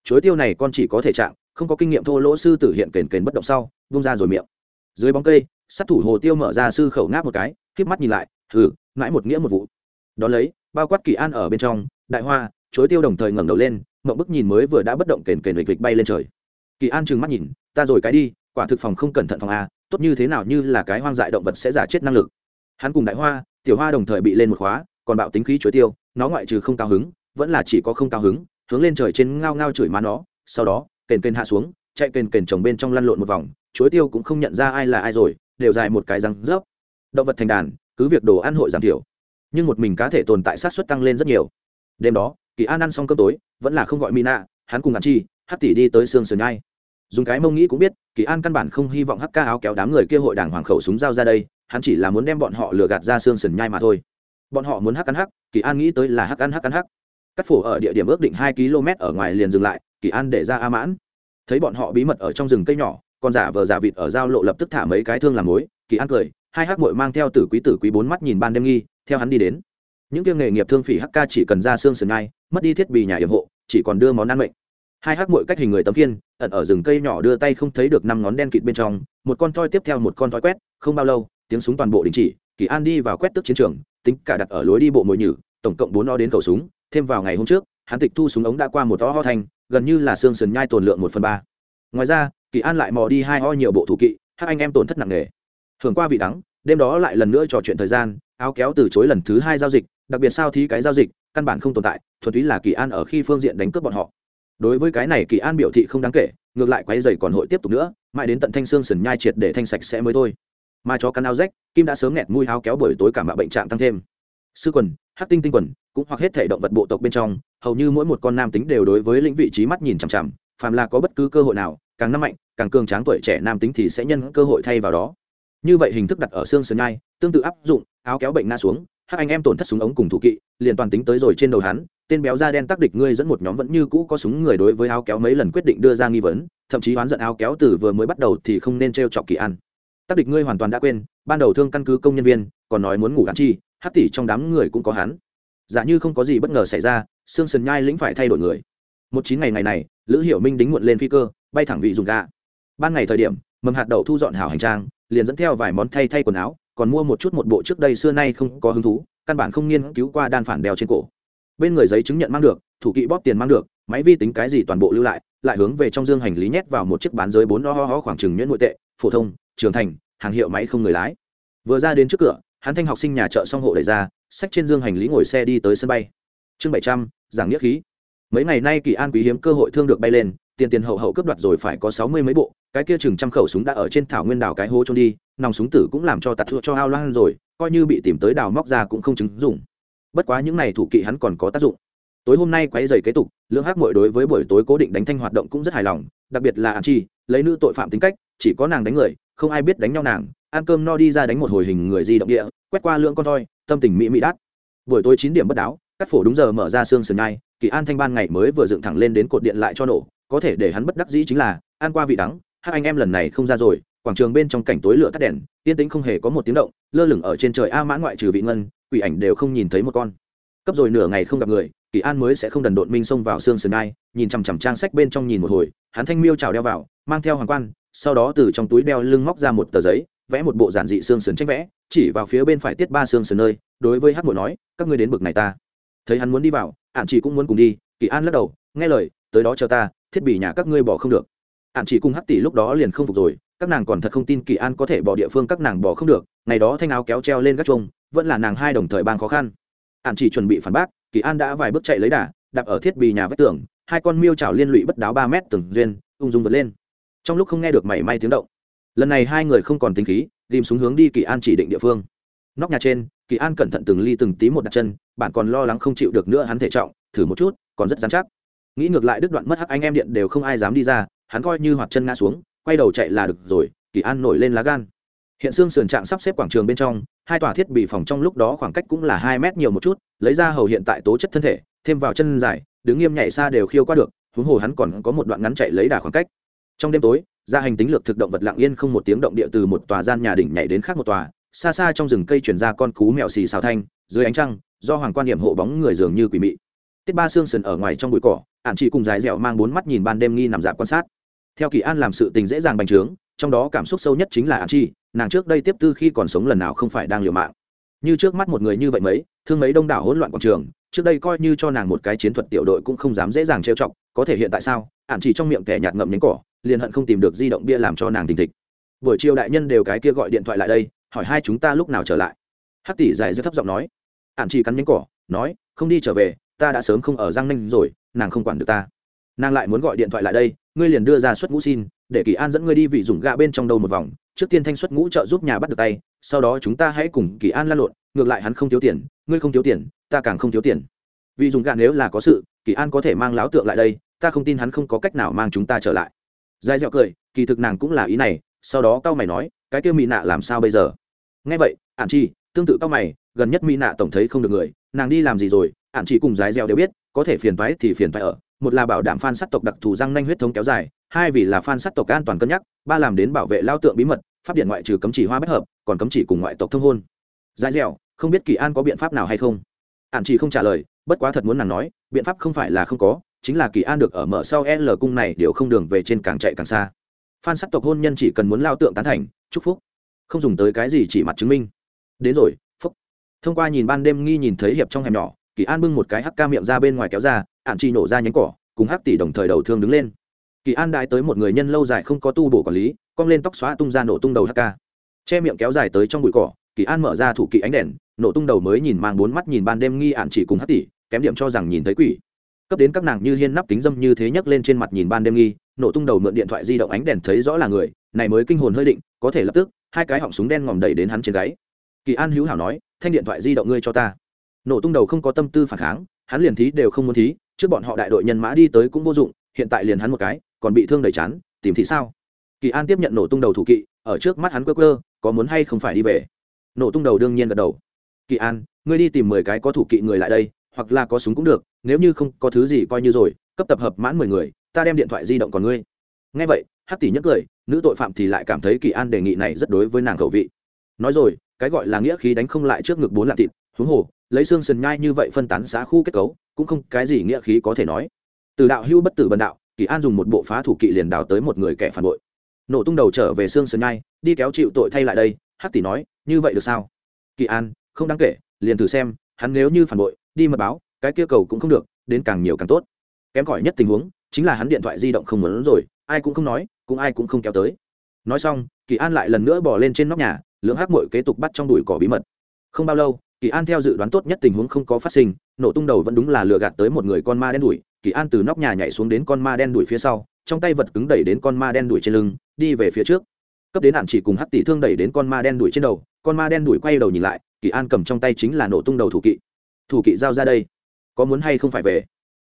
Chối tiêu này con chỉ có thể trạng, không có kinh nghiệm thô lỗ sư tử hiện kền kền bất động sau, vung ra rồi miệng. Dưới bóng cây, sát thủ hồ tiêu mở ra sư khẩu ngáp một cái k mắt nhìn lại thử mãi một nghĩa một vụ. Đón lấy, bao quát kỳ an ở bên trong, đại hoa chối tiêu đồng thời ngẩng đầu lên, mộng bức nhìn mới vừa đã bất động kền kền vịch vịch bay lên trời. Kỳ an trừng mắt nhìn, ta rồi cái đi, quả thực phòng không cẩn thận phòng a tốt như thế nào như là cái hoang dại động vật sẽ giả chết năng lực. Hắn cùng đại hoa, tiểu hoa đồng thời bị lên một khóa, còn bạo tính khí chuối tiêu, nó ngoại trừ không cao hứng, vẫn là chỉ có không cao hứng, hướng lên trời trên ngao ngao chửi má nó, sau đó, kền kền hạ xuống, chạy kền kền trồng bên trong lăn lộn một vòng, chuối tiêu cũng không nhận ra ai là ai rồi, đều dài một cái răng rớp. Động vật thành đàn, cứ việc đồ ăn hội giảm thiểu, nhưng một mình cá thể tồn tại sát xuất tăng lên rất nhiều. Đêm đó, kỳ an ăn xong cơm tối, vẫn là không gọi mina, hắn cùng ngạn chi hát tỉ đi tới sương sườn nhai dùng cái mông nghĩ cũng biết, kỳ an căn bản không hy vọng hắc ca áo kéo đám người kia hội đảng hoàng khẩu súng dao ra đây, hắn chỉ là muốn đem bọn họ lừa gạt ra xương sườn nhai mà thôi. Bọn họ muốn hắc ăn hắc, kỳ an nghĩ tới là hắc ăn hắc ăn hắc. Cắt phổ ở địa điểm ước định hai km ở ngoài liền dừng lại, kỳ an để ra a mãn. Thấy bọn họ bí mật ở trong rừng cây nhỏ còn giả vờ giả vịt ở giao lộ lập tức thả mấy cái thương làm mối, kỳ an cười, hai hắc mội mang theo tử quý tử quý bốn mắt nhìn ban đêm nghi, theo hắn đi đến. Những kiêng nghề nghiệp thương phỉ hắc ca chỉ cần ra xương sườn ngay mất đi thiết bị nhà yểm hộ, chỉ còn đưa món ăn mệnh hai hắc mội cách hình người tấm kiên ẩn ở rừng cây nhỏ đưa tay không thấy được năm ngón đen kịt bên trong, một con thoi tiếp theo một con thoi quét, không bao lâu, tiếng súng toàn bộ đình chỉ, kỳ an đi vào quét tức chiến trường, tính cả đặt ở lối đi bộ mồi nhử, tổng cộng bốn o đến khẩu súng, thêm vào ngày hôm trước, hắn tịch thu súng ống đã qua một to ho thành gần như là xương sườn nhai tồn lượng một phần ba. Ngoài ra, kỳ an lại mò đi hai ho nhiều bộ thủ kỵ hai anh em tổn thất nặng nề. Thường qua vị đắng, đêm đó lại lần nữa trò chuyện thời gian, áo kéo từ chối lần thứ hai giao dịch, đặc biệt sao thí cái giao dịch, căn bản không tồn tại, thuần túy là kỳ an ở khi phương diện đánh cướp bọn họ đối với cái này kỳ an biểu thị không đáng kể, ngược lại quay dày còn hội tiếp tục nữa, mãi đến tận thanh xương sườn nhai triệt để thanh sạch sẽ mới thôi. Mà cho căn áo rách, kim đã sớm nghẹt mũi áo kéo buổi tối cả mạ bệnh trạng tăng thêm. Sư quần hát tinh tinh quần, cũng hoặc hết thể động vật bộ tộc bên trong, hầu như mỗi một con nam tính đều đối với lĩnh vị trí mắt nhìn chằm chằm, phàm là có bất cứ cơ hội nào, càng năm mạnh, càng cường tráng tuổi trẻ nam tính thì sẽ nhân cơ hội thay vào đó. Như vậy hình thức đặt ở xương sườn nhai, tương tự áp dụng, áo kéo bệnh na xuống hát anh em tổn thất súng ống cùng thủ kỵ, liền toàn tính tới rồi trên đầu hắn tên béo da đen tác địch ngươi dẫn một nhóm vẫn như cũ có súng người đối với áo kéo mấy lần quyết định đưa ra nghi vấn, thậm chí oán giận áo kéo từ vừa mới bắt đầu thì không nên t chọc kỳ an. Tác địch ngươi hoàn toàn đã quên, ban đầu thương căn cứ công nhân viên, còn nói muốn ngủ hắn chi, hát tỷ trong đám người cũng có hắn. Giả như không có gì bất ngờ xảy ra, sương sần nhai lĩnh phải thay đổi người. Một chín ngày ngày này, lữ hiểu minh đính muộn lên phi cơ, bay thẳng vị dùng gà. Ban ngày thời điểm, mầm hạt đậu thu dọn hảo hành trang, liền dẫn theo vài món thay thay quần áo, còn mua một chút một bộ trước đây xưa nay không có hứng thú, căn bản không nghiên cứu qua đan phản đeo trên cổ bên người giấy chứng nhận mang được, thủ kỵ bóp tiền mang được, máy vi tính cái gì toàn bộ lưu lại lại hướng về trong dương hành lý nhét vào một chiếc bán giới bốn ho ho khoảng chừng nhuyễn nội tệ, phổ thông, trường thành, hàng hiệu máy không người lái. Vừa ra đến trước cửa, hắn thanh học sinh nhà chợ xong hộ đẩy ra sách trên dương hành lý ngồi xe đi tới sân bay. Chương bảy trăm, giảng nghĩa khí. Mấy ngày nay kỳ an quý hiếm cơ hội thương được bay lên, tiền tiền hậu hậu cướp đoạt rồi phải có sáu mươi mấy bộ, cái kia chừng trăm khẩu súng đã ở trên thảo nguyên đảo cái hố trôn đi, nòng súng tử cũng làm cho tạt thua cho ao loan rồi, coi như bị tìm tới đào móc ra cũng không chứng dụng bất quá những này thủ kỵ hắn còn có tác dụng. Tối hôm nay quấy giày kế tục, lương hắc mội đối với buổi tối cố định đánh thanh hoạt động cũng rất hài lòng, đặc biệt là an chi, lấy nữ tội phạm tính cách, chỉ có nàng đánh người, không ai biết đánh nhau nàng, ăn cơm no đi ra đánh một hồi hình người di động địa, quét qua lưỡng con thoi tâm tình mỹ mỹ đắt buổi tối chín điểm bất đáo, cắt phổ đúng giờ mở ra xương sườn nhai, kỳ an thanh ban ngày mới vừa dựng thẳng lên đến cột điện lại cho nổ, có thể để hắn bất đắc dĩ chính là, ăn qua vị đắng hai anh em lần này không ra rồi, quảng trường bên trong cảnh tối lửa tắt đèn, yên tĩnh không hề có một tiếng động, lơ lửng ở trên trời a mãn ngoại trừ vị ngân quỷ ảnh đều không nhìn thấy một con. Cấp rồi nửa ngày không gặp người, kỳ an mới sẽ không đần độn minh xông vào xương sườn nai nhìn chằm chằm trang sách bên trong nhìn một hồi, hắn thanh miêu trào đeo vào, mang theo hoàng quan, sau đó từ trong túi đeo lưng móc ra một tờ giấy, vẽ một bộ giản dị xương sườn tranh vẽ, chỉ vào phía bên phải tiết ba xương sườn nơi, đối với hát mội nói, các ngươi đến bực này ta. Thấy hắn muốn đi vào ạn chỉ cũng muốn cùng đi, kỳ an lắc đầu, nghe lời, tới đó cho ta, thiết bị nhà các ngươi bỏ không được. Ạn chỉ cùng hắc tỷ lúc đó liền không phục rồi các nàng còn thật không tin kỳ an có thể bỏ địa phương các nàng bỏ không được, ngày đó thanh áo kéo treo lên các chuông, vẫn là nàng hai đồng thời bang khó khăn. Ạn chỉ chuẩn bị phản bác, kỳ an đã vài bước chạy lấy đà, đạp ở thiết bị nhà vách tường, hai con miêu trào liên lụy bất đáo ba mét từng duyên, ung dung vượt lên. Trong lúc không nghe được mảy may tiếng động, lần này hai người không còn tính khí ghim xuống hướng đi kỳ an chỉ định địa phương. Nóc nhà trên, kỳ an cẩn thận từng ly từng tí một đặt chân, bạn còn lo lắng không chịu được nữa hắn thể trọng, thử một chút, còn rất dán chắc. Nghĩ ngược lại đứt đoạn mất hắc anh em điện đều không ai dám đi ra, hắn coi như hoạt chân ngã xuống quay đầu chạy là được rồi, kỳ an nổi lên lá gan. Hiện xương sườn trạng sắp xếp quảng trường bên trong, hai tòa thiết bị phòng trong lúc đó khoảng cách cũng là hai mét nhiều một chút, lấy ra hầu hiện tại tố chất thân thể, thêm vào chân dài, đứng nghiêm nhảy xa đều khiêu qua được, huống hồ hắn còn có một đoạn ngắn chạy lấy đà khoảng cách. Trong đêm tối, gia hành tính lược thực động vật lặng yên không một tiếng động địa từ một tòa gian nhà đỉnh nhảy đến khác một tòa, xa xa trong rừng cây chuyển ra con cú mèo xì xào thanh, dưới ánh trăng, do hoàng quan điểm hộ bóng người dường như quỷ mị. Tiết ba xương sườn ở ngoài trong bụi cỏ ạn chị cùng dài dẻo mang bốn mắt nhìn ban đêm nghi nằm dạp quan sát theo kỳ an làm sự tình dễ dàng bành trướng, trong đó cảm xúc sâu nhất chính là An Chi. nàng trước đây tiếp tư khi còn sống lần nào không phải đang liều mạng. Như trước mắt một người như vậy mấy, thương mấy đông đảo hỗn loạn quảng trường, trước đây coi như cho nàng một cái chiến thuật tiểu đội cũng không dám dễ dàng trêu chọc, có thể hiện tại sao? Ạn chỉ trong miệng kẻ nhạt ngậm nhánh cỏ, liền hận không tìm được di động bia làm cho nàng tình thịch. Buổi chiều đại nhân đều cái kia gọi điện thoại lại đây, hỏi hai chúng ta lúc nào trở lại. Hắc tỷ dài rất thấp giọng nói. Ạn chỉ cắn nhánh cỏ, nói, không đi trở về, ta đã sớm không ở giang ninh rồi, nàng không quản được ta. Nàng lại muốn gọi điện thoại lại đây ngươi liền đưa ra xuất ngũ xin, để kỳ an dẫn ngươi đi vị dùng gạ bên trong đầu một vòng, trước tiên thanh xuất ngũ trợ giúp nhà bắt được tay, sau đó chúng ta hãy cùng kỳ an lan lộn, ngược lại hắn không thiếu tiền, ngươi không thiếu tiền, ta càng không thiếu tiền. Vị dùng gạ nếu là có sự, kỳ an có thể mang láo tượng lại đây, ta không tin hắn không có cách nào mang chúng ta trở lại. Dài dẻo cười, kỳ thực nàng cũng là ý này, sau đó cao mày nói, cái kia mỹ nạ làm sao bây giờ? Nghe vậy ản chi, tương tự cao mày, gần nhất mỹ nạ tổng thấy không được người, nàng đi làm gì rồi ản chỉ cùng dài dẻo đều biết, có thể phiền toái thì phiền toái ở một là bảo đảm phan sắc tộc đặc thù răng nanh huyết thống kéo dài, hai vì là phan sắc tộc an toàn cân nhắc, ba làm đến bảo vệ lao tượng bí mật, pháp điện ngoại trừ cấm chỉ hoa bất hợp, còn cấm chỉ cùng ngoại tộc thông hôn. Dài dẻo, không biết kỳ an có biện pháp nào hay không? Ạn chỉ không trả lời, bất quá thật muốn nàng nói, biện pháp không phải là không có, chính là kỳ an được ở mở sau l cung này đều không đường về trên càng chạy càng xa. Phan sắc tộc hôn nhân chỉ cần muốn lao tượng tán thành, chúc phúc. Không dùng tới cái gì chỉ mặt chứng minh. Đến rồi, phúc. Thông qua nhìn ban đêm nghi nhìn thấy hiệp trong hẻm nhỏ, kỳ an bưng một cái hắc ca miệng ra bên ngoài kéo ra ạn chi nổ ra nhánh cỏ, cùng hắc tỷ đồng thời đầu thương đứng lên. Kỳ an đại tới một người nhân lâu dài không có tu bổ quản lý, cong lên tóc xóa tung ra nổ tung đầu hắc ca che miệng kéo dài tới trong bụi cỏ, kỳ an mở ra thủ kỵ ánh đèn, nổ tung đầu mới nhìn mang bốn mắt nhìn ban đêm nghi ạn chỉ cùng hắc tỷ, kém điểm cho rằng nhìn thấy quỷ. Cấp đến các nàng như hiên nắp kính dâm như thế nhấc lên trên mặt nhìn ban đêm nghi, nổ tung đầu mượn điện thoại di động ánh đèn thấy rõ là người, này mới kinh hồn hơi định, có thể lập tức, hai cái họng súng đen ngòm đẩy đến hắn trên gáy. Kỳ an hữu hảo nói, thanh điện thoại di động ngươi cho ta. Nổ tung đầu không có tâm tư phản kháng, hắn liền thí đều không muốn thí trước bọn họ đại đội nhân mã đi tới cũng vô dụng, hiện tại liền hắn một cái, còn bị thương đầy chán, tìm thị sao? Kỳ an tiếp nhận nổ tung đầu thủ kỵ, ở trước mắt hắn quơ quơ, có muốn hay không phải đi về? Nổ tung đầu đương nhiên gật đầu. Kỳ an, ngươi đi tìm mười cái có thủ kỵ người lại đây, hoặc là có súng cũng được, nếu như không có thứ gì coi như rồi, cấp tập hợp mãn mười người, ta đem điện thoại di động còn ngươi. Ngay vậy hát tỷ nhất cười, nữ tội phạm thì lại cảm thấy kỳ an đề nghị này rất đối với nàng khẩu vị. Nói rồi, cái gọi là nghĩa khí đánh không lại trước ngực bốn lạng thịt, huống hồ, lấy xương sần nhai như vậy phân tán xã khu kết cấu cũng không cái gì nghĩa khí có thể nói. Từ đạo hưu bất tử bần đạo, kỳ an dùng một bộ phá thủ kỵ liền đào tới một người kẻ phản bội. Nổ tung đầu trở về xương sơn nhai, đi kéo chịu tội thay lại đây, hắc tỷ nói, như vậy được sao? Kỳ an, không đáng kể, liền thử xem, hắn nếu như phản bội, đi mật báo, cái kia cầu cũng không được, đến càng nhiều càng tốt. Kém cỏi nhất tình huống, chính là hắn điện thoại di động không muốn rồi, ai cũng không nói, cũng ai cũng không kéo tới. Nói xong, kỳ an lại lần nữa bỏ lên trên nóc nhà, lưỡng hắc mội kế tục bắt trong đùi cỏ bí mật. Không bao lâu kỳ an theo dự đoán tốt nhất tình huống không có phát sinh, nổ tung đầu vẫn đúng là lừa gạt tới một người con ma đen đuổi. Kỳ an từ nóc nhà nhảy xuống đến con ma đen đuổi phía sau, trong tay vật cứng đẩy đến con ma đen đuổi trên lưng, đi về phía trước. Cấp đến hạn chỉ cùng hắc tỷ thương đẩy đến con ma đen đuổi trên đầu, con ma đen đuổi quay đầu nhìn lại, kỳ an cầm trong tay chính là nổ tung đầu thủ kỵ. Thủ kỵ giao ra đây. Có muốn hay không phải về?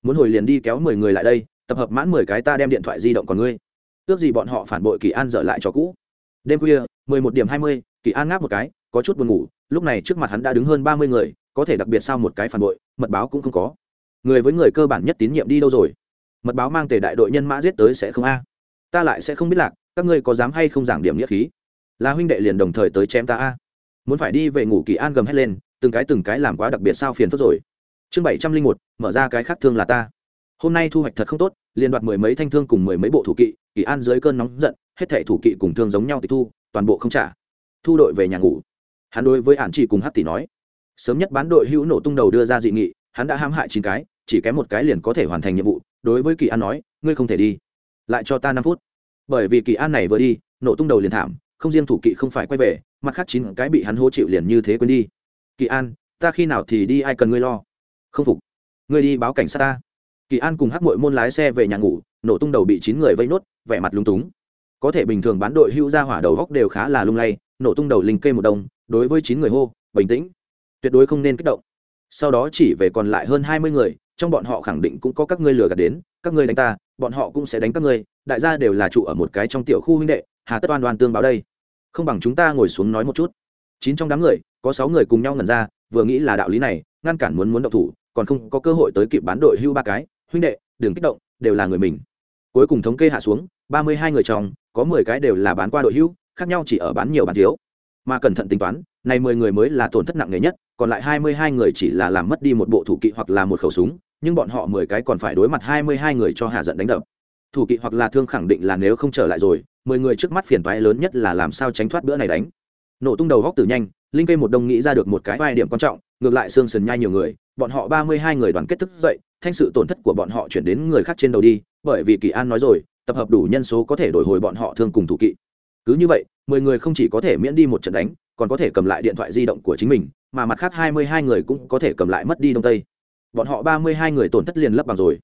Muốn hồi liền đi kéo mười người lại đây, tập hợp mãn mười cái ta đem điện thoại di động còn ngươi. Ước gì bọn họ phản bội kỳ an dở lại cho cũ. Đêm khuya, mười một điểm hai mươi, kỳ an ngáp một cái, có chút buồn ngủ lúc này trước mặt hắn đã đứng hơn ba mươi người, có thể đặc biệt sao một cái phản bội, mật báo cũng không có. Người với người cơ bản nhất tín nhiệm đi đâu rồi? Mật báo mang tề đại đội nhân mã giết tới sẽ không a? Ta lại sẽ không biết lạc, các ngươi có dám hay không giảng điểm nghĩa khí? Là huynh đệ liền đồng thời tới chém ta a? Muốn phải đi về ngủ kỳ an gầm hết lên, từng cái từng cái làm quá đặc biệt sao phiền phức rồi. Chương bảy trăm linh một, mở ra cái khác thương là ta. Hôm nay thu hoạch thật không tốt liền đoạt mười mấy thanh thương cùng mười mấy bộ thủ kỵ, kỳ an dưới cơn nóng giận, hết thảy thủ kỵ cùng thương giống nhau tịch thu, toàn bộ không trả. Thu đội về nhà ngủ hắn đối với hạn chỉ cùng hát tỷ nói, sớm nhất bán đội hữu nổ tung đầu đưa ra dị nghị, hắn đã hãm hại chín cái, chỉ kém một cái liền có thể hoàn thành nhiệm vụ. Đối với kỳ an nói, ngươi không thể đi, lại cho ta năm phút. Bởi vì kỳ an này vừa đi, nổ tung đầu liền thảm, không riêng thủ kỵ không phải quay về, mặt khác chín cái bị hắn hô chịu liền như thế quên đi. Kỳ an, ta khi nào thì đi, ai cần ngươi lo? Không phục, ngươi đi báo cảnh sát ta. Kỳ an cùng hát mội môn lái xe về nhà ngủ, nổ tung đầu bị chín người vây nốt, vẻ mặt lung túng. Có thể bình thường bán đội hữu ra hỏa đầu góc đều khá là lung lay, nổ tung đầu linh kê một đông đối với chín người hô, bình tĩnh. Tuyệt đối không nên kích động. Sau đó chỉ về còn lại hơn hai mươi người, trong bọn họ khẳng định cũng có các ngươi lừa gạt đến, các ngươi đánh ta, bọn họ cũng sẽ đánh các ngươi, đại gia đều là trụ ở một cái trong tiểu khu huynh đệ, hà tất oan oan tương báo đây. Không bằng chúng ta ngồi xuống nói một chút. Chín trong đám người, có sáu người cùng nhau ngẩn ra, vừa nghĩ là đạo lý này, ngăn cản muốn muốn động thủ, còn không có cơ hội tới kịp bán đội hưu ba cái, huynh đệ, đừng kích động, đều là người mình. Cuối cùng thống kê hạ xuống, ba mươi hai người chồng có mười cái đều là bán qua đội hưu, khác nhau chỉ ở bán nhiều bán thiếu mà cẩn thận tính toán, này mười người mới là tổn thất nặng nề nhất, còn lại hai mươi hai người chỉ là làm mất đi một bộ thủ kỵ hoặc là một khẩu súng, nhưng bọn họ mười cái còn phải đối mặt hai mươi hai người cho hạ giận đánh đập. Thủ kỵ hoặc là thương khẳng định là nếu không trở lại rồi, mười người trước mắt phiền toái lớn nhất là làm sao tránh thoát bữa này đánh. Nổ tung đầu góc từ nhanh, linh cây một đông nghĩ ra được một cái vai điểm quan trọng, ngược lại xương sần nhai nhiều người, bọn họ ba mươi hai người đoàn kết thức dậy, thanh sự tổn thất của bọn họ chuyển đến người khác trên đầu đi, bởi vì kỳ an nói rồi, tập hợp đủ nhân số có thể đổi hồi bọn họ thương cùng thủ kỵ cứ như vậy, mười người không chỉ có thể miễn đi một trận đánh, còn có thể cầm lại điện thoại di động của chính mình, mà mặt khác hai mươi hai người cũng có thể cầm lại mất đi đông tây. Bọn họ ba mươi hai người tổn thất liền lấp bằng rồi.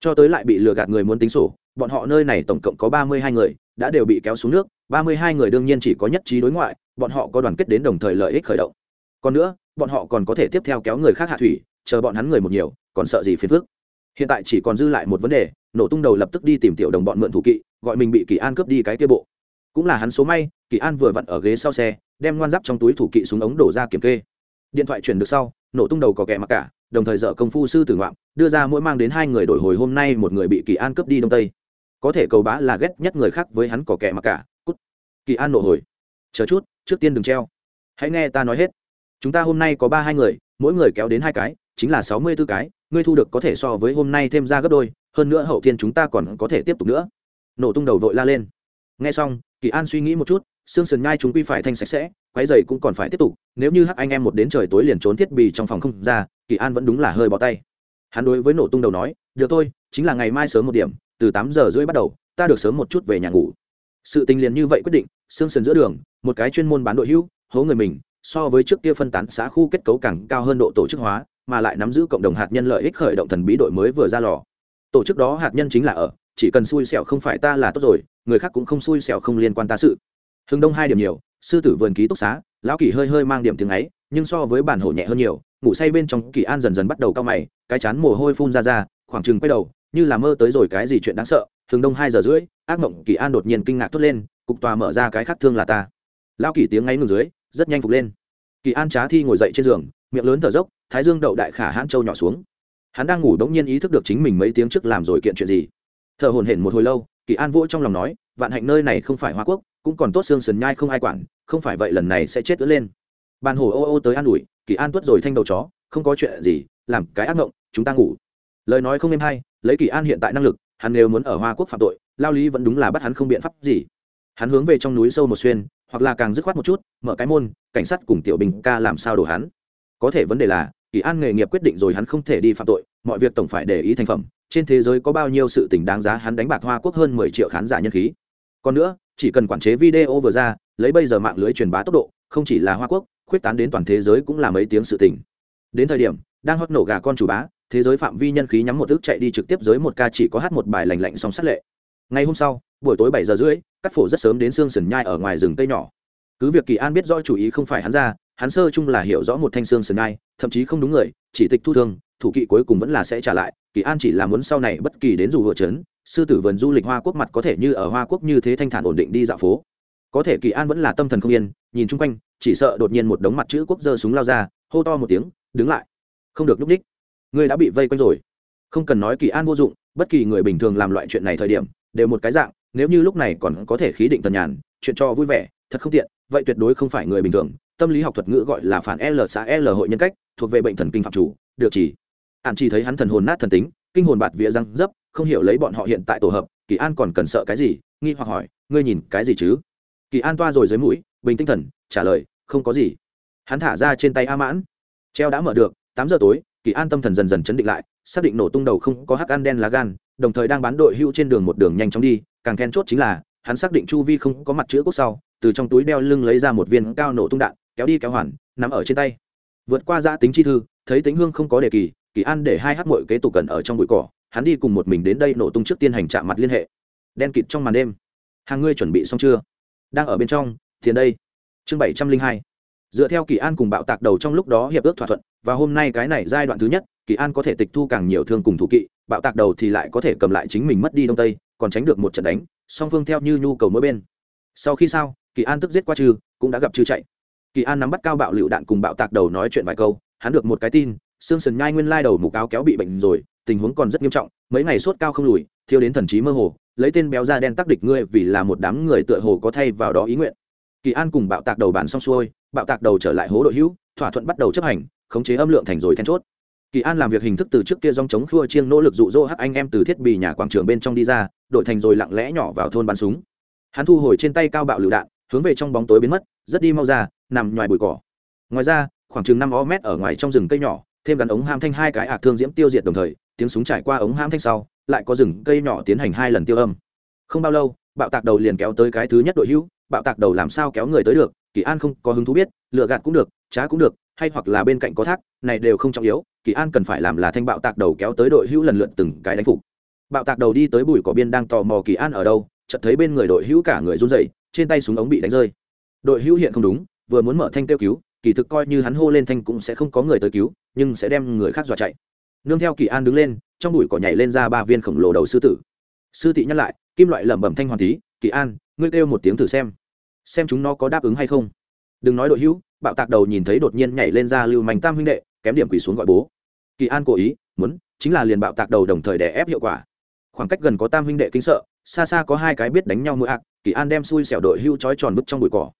Cho tới lại bị lừa gạt người muốn tính sổ, bọn họ nơi này tổng cộng có ba mươi hai người, đã đều bị kéo xuống nước, ba mươi hai người đương nhiên chỉ có nhất trí đối ngoại, bọn họ có đoàn kết đến đồng thời lợi ích khởi động. Còn nữa, bọn họ còn có thể tiếp theo kéo người khác hạ thủy, chờ bọn hắn người một nhiều, còn sợ gì phiền phức. Hiện tại chỉ còn dư lại một vấn đề, nổ tung đầu lập tức đi tìm tiểu đồng bọn mượn thủ kỵ, gọi mình bị kỳ an cướp đi cái kia bộ cũng là hắn số may, kỳ an vừa vặn ở ghế sau xe, đem ngoan giáp trong túi thủ kỵ súng ống đổ ra kiểm kê. Điện thoại chuyển được sau, nổ tung đầu có kẻ mặc cả, đồng thời dở công phu sư tử ngoạm, đưa ra mỗi mang đến hai người đổi hồi hôm nay một người bị kỳ an cướp đi đông tây. Có thể cầu bá là ghét nhất người khác với hắn có kẻ mặc cả, cút. Kỳ an nổ hồi. Chờ chút, trước tiên đừng treo. Hãy nghe ta nói hết. Chúng ta hôm nay có ba hai người, mỗi người kéo đến hai cái, chính là sáu mươi b ố cái, ngươi thu được có thể so với hôm nay thêm ra gấp đôi, hơn nữa hậu thiên chúng ta còn có thể tiếp tục nữa. Nổ tung đầu vội la lên. Nghe xong kỳ an suy nghĩ một chút, xương sườn nhai chúng quy phải thanh sạch sẽ, quái dày cũng còn phải tiếp tục, nếu như hắc anh em một đến trời tối liền trốn thiết bị trong phòng không ra, kỳ an vẫn đúng là hơi bỏ tay. Hắn đối với nổ tung đầu nói, được thôi, chính là ngày mai sớm một điểm, từ tám giờ rưỡi bắt đầu, ta được sớm một chút về nhà ngủ. Sự tình liền như vậy quyết định, xương sườn giữa đường, một cái chuyên môn bán đội hữu, hố người mình, so với trước kia phân tán xã khu kết cấu càng cao hơn độ tổ chức hóa, mà lại nắm giữ cộng đồng hạt nhân lợi ích khởi động thần bí đội mới vừa ra lò. Tổ chức đó hạt nhân chính là ở, chỉ cần xui xẻo không phải ta là tốt rồi người khác cũng không xui xẻo không liên quan ta sự. Hưng đông hai điểm nhiều, sư tử vườn ký túc xá, lão kỳ hơi hơi mang điểm tiếng ấy, nhưng so với bản hổ nhẹ hơn nhiều, ngủ say bên trong kỳ an dần dần bắt đầu cao mày, cái chán mồ hôi phun ra ra, khoảng chừng quay đầu, như là mơ tới rồi cái gì chuyện đáng sợ, hưng đông hai giờ rưỡi, ác mộng kỳ an đột nhiên kinh ngạc thốt lên, cục tòa mở ra cái khác thương là ta. Lão kỳ tiếng ấy ngừng dưới, rất nhanh phục lên. Kỳ an trá thi ngồi dậy trên giường, miệng lớn thở dốc, thái dương đậu đại khả hãn châu nhỏ xuống. Hắn đang ngủ đống nhiên ý thức được chính mình mấy tiếng trước làm rồi kiện chuyện gì thở hồn hển một hồi lâu, kỳ an vỗ trong lòng nói, vạn hạnh nơi này không phải hoa quốc, cũng còn tốt xương sườn nhai không ai quản, không phải vậy lần này sẽ chết ứa lên. Bàn hồ ô ô tới an ủi, kỳ an tuất rồi thanh đầu chó, không có chuyện gì, làm cái ác mộng, chúng ta ngủ. Lời nói không êm hay, lấy kỳ an hiện tại năng lực, hắn nếu muốn ở hoa quốc phạm tội, lao lý vẫn đúng là bắt hắn không biện pháp gì. Hắn hướng về trong núi sâu một xuyên, hoặc là càng dứt khoát một chút, mở cái môn, cảnh sát cùng tiểu bình ca làm sao đổ hắn. Có thể vấn đề là, kỳ an nghề nghiệp quyết định rồi hắn không thể đi phạm tội mọi việc tổng phải để ý thành phẩm, trên thế giới có bao nhiêu sự tình đáng giá hắn đánh bạc hoa quốc hơn mười triệu khán giả nhân khí. Còn nữa, chỉ cần quản chế video vừa ra, lấy bây giờ mạng lưới truyền bá tốc độ, không chỉ là hoa quốc, khuyết tán đến toàn thế giới cũng là mấy tiếng sự tình. Đến thời điểm, đang hót nổ gà con chủ bá, thế giới phạm vi nhân khí nhắm một ước chạy đi trực tiếp dưới một ca chỉ có hát một bài lành lạnh song sát lệ. Ngày hôm sau, buổi tối bảy giờ rưỡi, cắt phổ rất sớm đến xương sần nhai ở ngoài rừng cây nhỏ. Cứ việc kỳ an biết rõ chủ ý không phải hắn ra, hắn sơ chung là hiểu rõ một thanh xương sần nhai, thậm chí không đúng người, chỉ tịch thu thương thủ kỵ cuối cùng vẫn là sẽ trả lại, kỳ an chỉ là muốn sau này bất kỳ đến dù vừa trấn, sư tử vườn du lịch hoa quốc mặt có thể như ở hoa quốc như thế thanh thản ổn định đi dạo phố. Có thể kỳ an vẫn là tâm thần không yên, nhìn chung quanh, chỉ sợ đột nhiên một đống mặt chữ quốc giơ súng lao ra, hô to một tiếng, đứng lại. Không được núp ních ngươi đã bị vây quanh rồi. Không cần nói kỳ an vô dụng, bất kỳ người bình thường làm loại chuyện này thời điểm, đều một cái dạng, nếu như lúc này còn có thể khí định tần nhàn, chuyện cho vui vẻ, thật không tiện, vậy tuyệt đối không phải người bình thường. Tâm lý học thuật ngữ gọi là phản l xã l hội nhân cách, thuộc về bệnh thần kinh phạm chủ, được chỉ ạn chỉ thấy hắn thần hồn nát thần tính, kinh hồn bạt vía răng dấp, không hiểu lấy bọn họ hiện tại tổ hợp, kỳ an còn cần sợ cái gì? Nghi hoặc hỏi, ngươi nhìn cái gì chứ? Kỳ an toa rồi dưới mũi, bình tinh thần, trả lời, không có gì. Hắn thả ra trên tay a mãn. Treo đã mở được, tám giờ tối, kỳ an tâm thần dần dần chấn định lại, xác định nổ tung đầu không có hắc ăn đen lá gan, đồng thời đang bán đội hưu trên đường một đường nhanh chóng đi, càng then chốt chính là, hắn xác định chu vi không có mặt chữ cốt sau, từ trong túi đeo lưng lấy ra một viên cao nổ tung đạn, kéo đi kéo hoàn nằm ở trên tay. Vượt qua giã tính chi thư, thấy tính hương không có đề kỳ kỳ an để hai hát mội kế tục cần ở trong bụi cỏ, hắn đi cùng một mình đến đây nổ tung trước tiên hành chạm mặt liên hệ. Đen kịt trong màn đêm. Hàng ngươi chuẩn bị xong chưa? Đang ở bên trong, tiền đây. Chương bảy trăm linh hai. Dựa theo kỳ an cùng bạo tạc đầu trong lúc đó hiệp ước thỏa thuận, và hôm nay cái này giai đoạn thứ nhất, kỳ an có thể tịch thu càng nhiều thương cùng thủ kỵ, bạo tạc đầu thì lại có thể cầm lại chính mình mất đi đông tây, còn tránh được một trận đánh, song phương theo như nhu cầu mỗi bên. Sau khi sao, kỳ an tức giết qua trừ, cũng đã gặp trừ chạy. Kỳ an nắm bắt cao bạo lựu đạn cùng bạo tạc đầu nói chuyện vài câu, hắn được một cái tin xương sần nhai nguyên lai đầu mục áo kéo bị bệnh rồi, tình huống còn rất nghiêm trọng, mấy ngày sốt cao không lùi, thiêu đến thần trí mơ hồ, lấy tên béo da đen tắc địch ngươi vì là một đám người tựa hồ có thay vào đó ý nguyện. Kỳ an cùng bạo tạc đầu bàn xong xuôi, bạo tạc đầu trở lại hố đội hữu, thỏa thuận bắt đầu chấp hành, khống chế âm lượng thành rồi then chốt. Kỳ an làm việc hình thức từ trước kia dòng chống khua chiêng nỗ lực dụ dỗ hắc anh em từ thiết bị nhà quảng trường bên trong đi ra, đội thành rồi lặng lẽ nhỏ vào thôn bắn súng. Hắn thu hồi trên tay cao bạo lựu đạn, hướng về trong bóng tối biến mất, rất đi mau ra, nằm ngoài bụi cỏ. Ngoài ra, khoảng chừng năm o mét ở ngoài trong rừng cây nhỏ thêm gắn ống ham thanh hai cái ạc thương diễm tiêu diệt đồng thời, tiếng súng trải qua ống ham thanh sau, lại có rừng cây nhỏ tiến hành hai lần tiêu âm. Không bao lâu, bạo tạc đầu liền kéo tới cái thứ nhất đội hữu, bạo tạc đầu làm sao kéo người tới được, kỳ an không có hứng thú biết, lựa gạt cũng được, trá cũng được, hay hoặc là bên cạnh có thác, này đều không trọng yếu, kỳ an cần phải làm là thanh bạo tạc đầu kéo tới đội hữu lần lượt từng cái đánh phục. Bạo tạc đầu đi tới bụi cỏ biên đang tò mò kỳ an ở đâu, chợt thấy bên người đội hữu cả người run rẩy, trên tay súng ống bị đánh rơi. Đội hữu hiện không đúng, vừa muốn mở thanh kêu cứu kỳ thực coi như hắn hô lên thanh cũng sẽ không có người tới cứu, nhưng sẽ đem người khác dọa chạy. Nương theo kỳ an đứng lên, trong bụi cỏ nhảy lên ra ba viên khổng lồ đầu sư tử. Sư thị nhắc lại, kim loại lẩm bẩm thanh hoàn tí kỳ an, ngươi kêu một tiếng thử xem xem chúng nó có đáp ứng hay không. Đừng nói đội hữu. Bạo tạc đầu nhìn thấy đột nhiên nhảy lên ra lưu mảnh tam huynh đệ, kém điểm quỳ xuống gọi bố. Kỳ an cố ý, muốn, chính là liền bạo tạc đầu đồng thời đè ép hiệu quả. Khoảng cách gần có tam huynh đệ kinh sợ, xa xa có hai cái biết đánh nhau mũi ạc, kỳ an đem xui xẻo đội hưu trói tròn vứt trong bụi cỏ.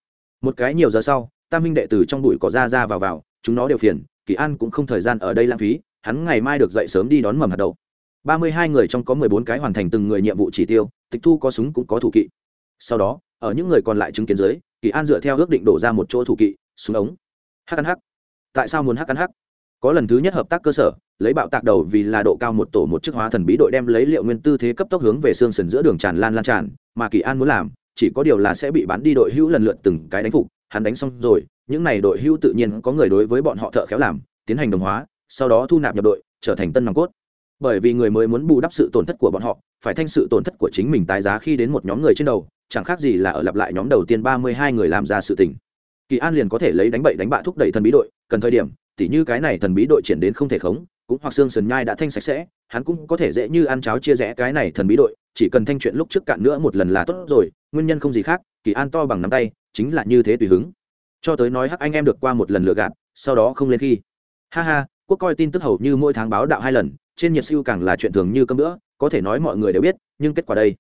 Một cái nhiều giờ sau tam huynh đệ từ trong bụi cỏ ra ra vào vào, chúng nó đều phiền, kỳ an cũng không thời gian ở đây lãng phí, hắn ngày mai được dậy sớm đi đón mầm hạt đầu ba mươi hai người trong có mười bốn cái hoàn thành từng người nhiệm vụ chỉ tiêu, tịch thu có súng cũng có thủ kỵ. Sau đó, ở những người còn lại chứng kiến dưới, kỳ an dựa theo ước định đổ ra một chỗ thủ kỵ, súng ống. Hắc ăn hắc. Tại sao muốn hắc ăn hắc? Có lần thứ nhất hợp tác cơ sở, lấy bạo tạc đầu vì là độ cao một tổ một chức hóa thần bí đội đem lấy liệu nguyên tư thế cấp tốc hướng về xương sần giữa đường tràn lan lan tràn, mà kỳ an muốn làm, chỉ có điều là sẽ bị bán đi đội hữu lần lượt từng cái đánh phục hắn đánh xong rồi, những n à y đội hưu tự nhiên có người đối với bọn họ thợ khéo làm, tiến hành đồng hóa, sau đó thu nạp nhập đội, trở thành tân nòng cốt. Bởi vì người mới muốn bù đắp sự tổn thất của bọn họ, phải thanh sự tổn thất của chính mình tái giá khi đến một nhóm người trên đầu, chẳng khác gì là ở lặp lại nhóm đầu tiên ba mươi hai người làm ra sự tình. Kỳ an liền có thể lấy đánh bậy đánh bạ thúc đẩy thần bí đội, cần thời điểm, tỉ như cái này thần bí đội triển đến không thể khống, cũng hoặc xương sườn nhai đã thanh sạch sẽ, hắn cũng có thể dễ như ăn cháo chia rẽ cái này thần bí đội, chỉ cần thanh chuyện lúc trước cạn nữa một lần là tốt rồi, nguyên nhân không gì khác, kỳ an to bằng nắm tay chính là như thế tùy hứng. Cho tới nói hắc anh em được qua một lần lựa gạt, sau đó không lên khi. Ha ha, quốc coi tin tức hầu như mỗi tháng báo đạo hai lần, trên nhiệt siêu càng là chuyện thường như cơm nữa có thể nói mọi người đều biết, nhưng kết quả đây?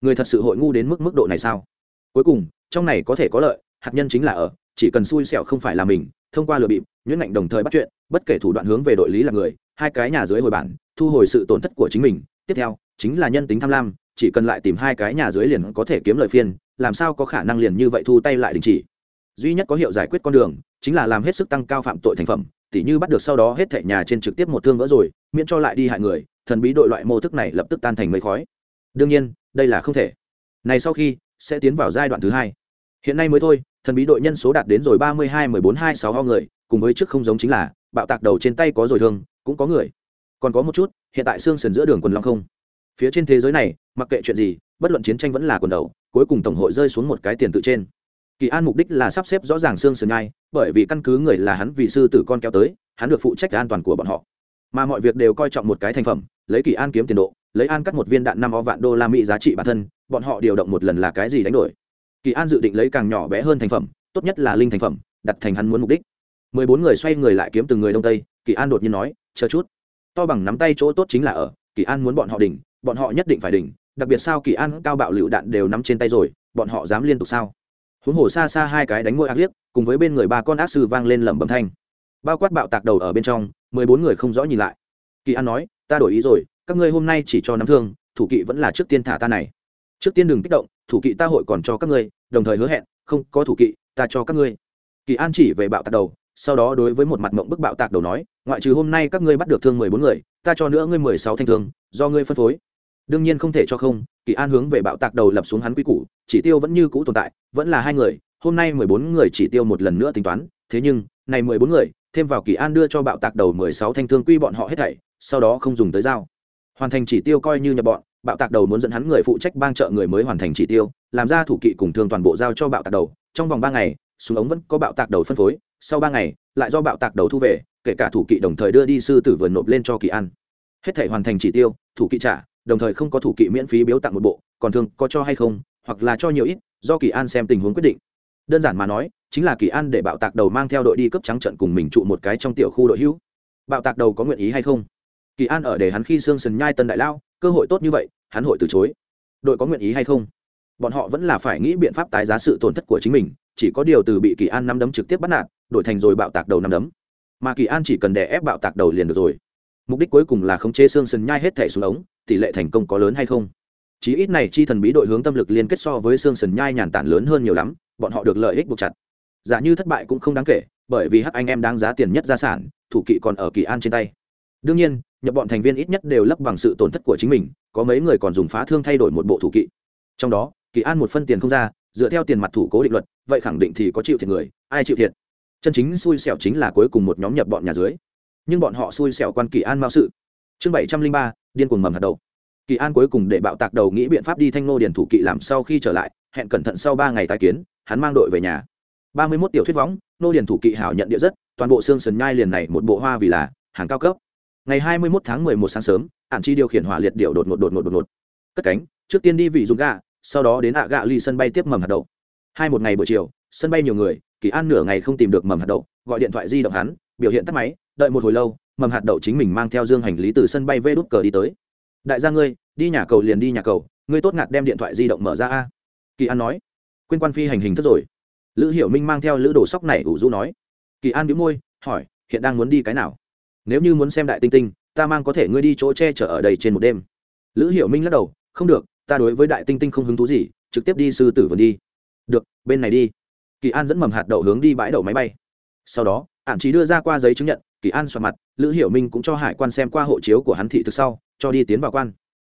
Người thật sự hội ngu đến mức mức độ này sao? Cuối cùng, trong này có thể có lợi, hạt nhân chính là ở, chỉ cần xui xẻo không phải là mình, thông qua lừa bịp, nhuyễn ngạnh đồng thời bắt chuyện, bất kể thủ đoạn hướng về đội lý là người, hai cái nhà dưới hồi bản, thu hồi sự tổn thất của chính mình. Tiếp theo, chính là nhân tính tham lam, chỉ cần lại tìm hai cái nhà dưới liền có thể kiếm lợi phiên làm sao có khả năng liền như vậy thu tay lại đình chỉ? Duy nhất có hiệu giải quyết con đường, chính là làm hết sức tăng cao phạm tội thành phẩm, tỉ như bắt được sau đó hết thảy nhà trên trực tiếp một thương vỡ rồi, miễn cho lại đi hại người, thần bí đội loại mô thức này lập tức tan thành mây khói. Đương nhiên, đây là không thể. Này sau khi, sẽ tiến vào giai đoạn thứ hai. Hiện nay mới thôi, thần bí đội nhân số đạt đến rồi ba mươi hai, mười bốn, hai sáu ho người, cùng với trước không giống chính là, bạo tạc đầu trên tay có rồi thương, cũng có người. Còn có một chút, hiện tại xương sườn giữa đường quần long không. Phía trên thế giới này, mặc kệ chuyện gì, bất luận chiến tranh vẫn là quần đầu cuối cùng tổng hội rơi xuống một cái tiền tự trên. Kỳ an mục đích là sắp xếp rõ ràng xương sườn nhai, bởi vì căn cứ người là hắn vì sư tử con kéo tới, hắn được phụ trách an toàn của bọn họ. Mà mọi việc đều coi trọng một cái thành phẩm, lấy kỳ an kiếm tiền độ, lấy an cắt một viên đạn năm o vạn đô la mỹ giá trị bản thân, bọn họ điều động một lần là cái gì đánh đổi? Kỳ an dự định lấy càng nhỏ bé hơn thành phẩm, tốt nhất là linh thành phẩm, đặt thành hắn muốn mục đích. Mười bốn người xoay người lại kiếm từng người đông tây, kỳ an đột nhiên nói, chờ chút. To bằng nắm tay chỗ tốt chính là ở, kỳ an muốn bọn họ đỉnh, bọn họ nhất định phải đỉnh đặc biệt sao kỳ an cao bạo lựu đạn đều nắm trên tay rồi, bọn họ dám liên tục sao? Huống hồ xa xa hai cái đánh môi ác liếc, cùng với bên người ba con ác sư vang lên lẩm bẩm thanh. Bao quát bạo tạc đầu ở bên trong, mười bốn người không rõ nhìn lại. Kỳ an nói, ta đổi ý rồi, các ngươi hôm nay chỉ cho nắm thương, thủ kỵ vẫn là trước tiên thả ta này. Trước tiên đừng kích động, thủ kỵ ta hội còn cho các ngươi, đồng thời hứa hẹn, không có thủ kỵ, ta cho các ngươi. Kỳ an chỉ về bạo tạc đầu, sau đó đối với một mặt mộng bức bạo tạc đầu nói, ngoại trừ hôm nay các ngươi bắt được thương mười bốn người, ta cho nữa ngươi mười sáu thanh thương, do ngươi phân phối đương nhiên không thể cho không, kỳ an hướng về bạo tạc đầu lập xuống hắn quy củ, chỉ tiêu vẫn như cũ tồn tại, vẫn là hai người, hôm nay mười bốn người chỉ tiêu một lần nữa tính toán, thế nhưng, này mười bốn người, thêm vào kỳ an đưa cho bạo tạc đầu mười sáu thanh thương quy bọn họ hết thảy, sau đó không dùng tới dao hoàn thành chỉ tiêu coi như nhập bọn, bạo tạc đầu muốn dẫn hắn người phụ trách bang trợ người mới hoàn thành chỉ tiêu, làm ra thủ kỵ cùng thương toàn bộ giao cho bạo tạc đầu, trong vòng ba ngày, súng ống vẫn có bạo tạc đầu phân phối, sau ba ngày, lại do bạo tạc đầu thu về, kể cả thủ kỵ đồng thời đưa đi sư tử vườn nộp lên cho kỳ an. Hết thể hoàn thành chỉ tiêu, thủ kỵ trả đồng thời không có thủ kỵ miễn phí biếu tặng một bộ, còn thường có cho hay không, hoặc là cho nhiều ít, do kỳ an xem tình huống quyết định. Đơn giản mà nói, chính là kỳ an để bạo tạc đầu mang theo đội đi cấp trắng trận cùng mình trụ một cái trong tiểu khu đội hữu. Bạo tạc đầu có nguyện ý hay không? Kỳ an ở để hắn khi xương sần nhai tân đại lao, cơ hội tốt như vậy, hắn hội từ chối. Đội có nguyện ý hay không? Bọn họ vẫn là phải nghĩ biện pháp tái giá sự tổn thất của chính mình, chỉ có điều từ bị kỳ an năm đấm trực tiếp bắt nạt, đổi thành rồi bạo tạc đầu năm đấm. Mà kỳ an chỉ cần đè ép bạo tạc đầu liền được rồi. Mục đích cuối cùng là khống chế xương sần nhai hết thẻ xuống ống tỷ lệ thành công có lớn hay không? Chí ít này chi thần bí đội hướng tâm lực liên kết so với xương sần nhai nhàn tản lớn hơn nhiều lắm, bọn họ được lợi ích buộc chặt. Giả như thất bại cũng không đáng kể, bởi vì hắc anh em đáng giá tiền nhất gia sản, thủ kỵ còn ở kỳ an trên tay. Đương nhiên, nhập bọn thành viên ít nhất đều lấp bằng sự tổn thất của chính mình, có mấy người còn dùng phá thương thay đổi một bộ thủ kỵ. Trong đó, kỳ an một phân tiền không ra, dựa theo tiền mặt thủ cố định luật, vậy khẳng định thì có chịu thiệt người, ai chịu thiệt? Chân chính xui xẻo chính là cuối cùng một nhóm nhập bọn nhà dưới. Nhưng bọn họ xui xẻo quan kỳ an mao sự. Chương bảy trăm linh ba điên cuồng mầm hạt đậu. kỳ an cuối cùng để bạo tạc đầu nghĩ biện pháp đi thanh nô điền thủ kỵ làm sau khi trở lại, hẹn cẩn thận sau ba ngày tái kiến, hắn mang đội về nhà. Ba mươi mốt tiểu thuyết võng nô điền thủ kỵ hảo nhận địa rất, toàn bộ xương sần nhai liền này một bộ hoa vì là, hàng cao cấp. Ngày hai mươi mốt tháng mười một sáng sớm, ản chi điều khiển hỏa liệt điệu đột ngột đột ngột đột ngột. Cất cánh, trước tiên đi vị dùng gà sau đó đến ạ gạ ly sân bay tiếp mầm hạt đậu hai một ngày buổi chiều, sân bay nhiều người, kỳ an nửa ngày không tìm được mầm hạt đậu gọi điện thoại di động hắn, biểu hiện tắt máy, đợi một hồi lâu mầm hạt đậu chính mình mang theo dương hành lý từ sân bay vê đút cờ đi tới. Đại gia ngươi, đi nhà cầu liền đi nhà cầu, ngươi tốt ngạt đem điện thoại di động mở ra a. Kỳ an nói. Quên quan phi hành hình thức rồi. Lữ hiểu minh mang theo lữ đồ sóc này ủ rũ nói. Kỳ an đĩu môi, hỏi, hiện đang muốn đi cái nào? Nếu như muốn xem đại tinh tinh, ta mang có thể ngươi đi chỗ che chở ở đây trên một đêm. Lữ hiểu minh lắc đầu, không được, ta đối với đại tinh tinh không hứng thú gì, trực tiếp đi sư tử vườn đi. Được, bên này đi. Kỳ an dẫn mầm hạt đậu hướng đi bãi đậu máy bay. Sau đó ạn chỉ đưa ra qua giấy chứng nhận kỳ an xoa mặt, lữ hiểu minh cũng cho hải quan xem qua hộ chiếu của hắn thị thực sau, cho đi tiến vào quan.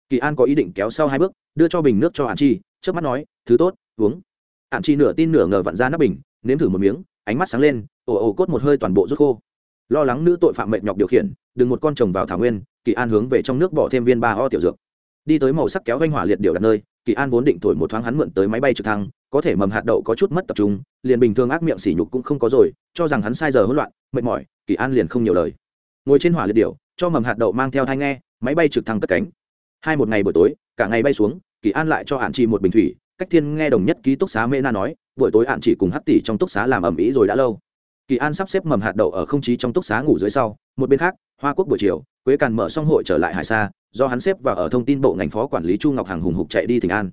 Kỳ an có ý định kéo sau hai bước, đưa cho bình nước cho ạn chi trước mắt nói, thứ tốt, uống. Ạn chi nửa tin nửa ngờ vặn ra nắp bình, nếm thử một miếng, ánh mắt sáng lên, ồ ồ cốt một hơi toàn bộ rút khô. Lo lắng nữ tội phạm mệt nhọc điều khiển, đừng một con chồng vào thảo nguyên, kỳ an hướng về trong nước bỏ thêm viên ba ho tiểu dược. Đi tới màu sắc kéo vanh hỏa liệt điều đặt nơi, kỳ an vốn định thổi một thoáng hắn mượn tới máy bay trực thăng, có thể mầm hạt đậu có chút mất tập trung, liền bình thường ác miệng sỉ nhục cũng không có rồi, cho rằng hắn sai giờ hỗn loạn, mệt mỏi kỳ an liền không nhiều lời. Ngồi trên hỏa liệt điều cho mầm hạt đậu mang theo thai nghe, máy bay trực thăng cất cánh. Hai một ngày buổi tối, cả ngày bay xuống, kỳ an lại cho hạn chi một bình thủy, cách thiên nghe đồng nhất ký túc xá mê na nói, buổi tối hạn chỉ cùng hắt tỷ trong túc xá làm ẩm ĩ rồi đã lâu. Kỳ an sắp xếp mầm hạt đậu ở không chí trong túc xá ngủ dưới sau, một bên khác, hoa quốc buổi chiều, quế càn mở xong hội trở lại hải sa, do hắn xếp và ở thông tin bộ ngành phó quản lý chu ngọc hằng hùng hục chạy đi thỉnh an.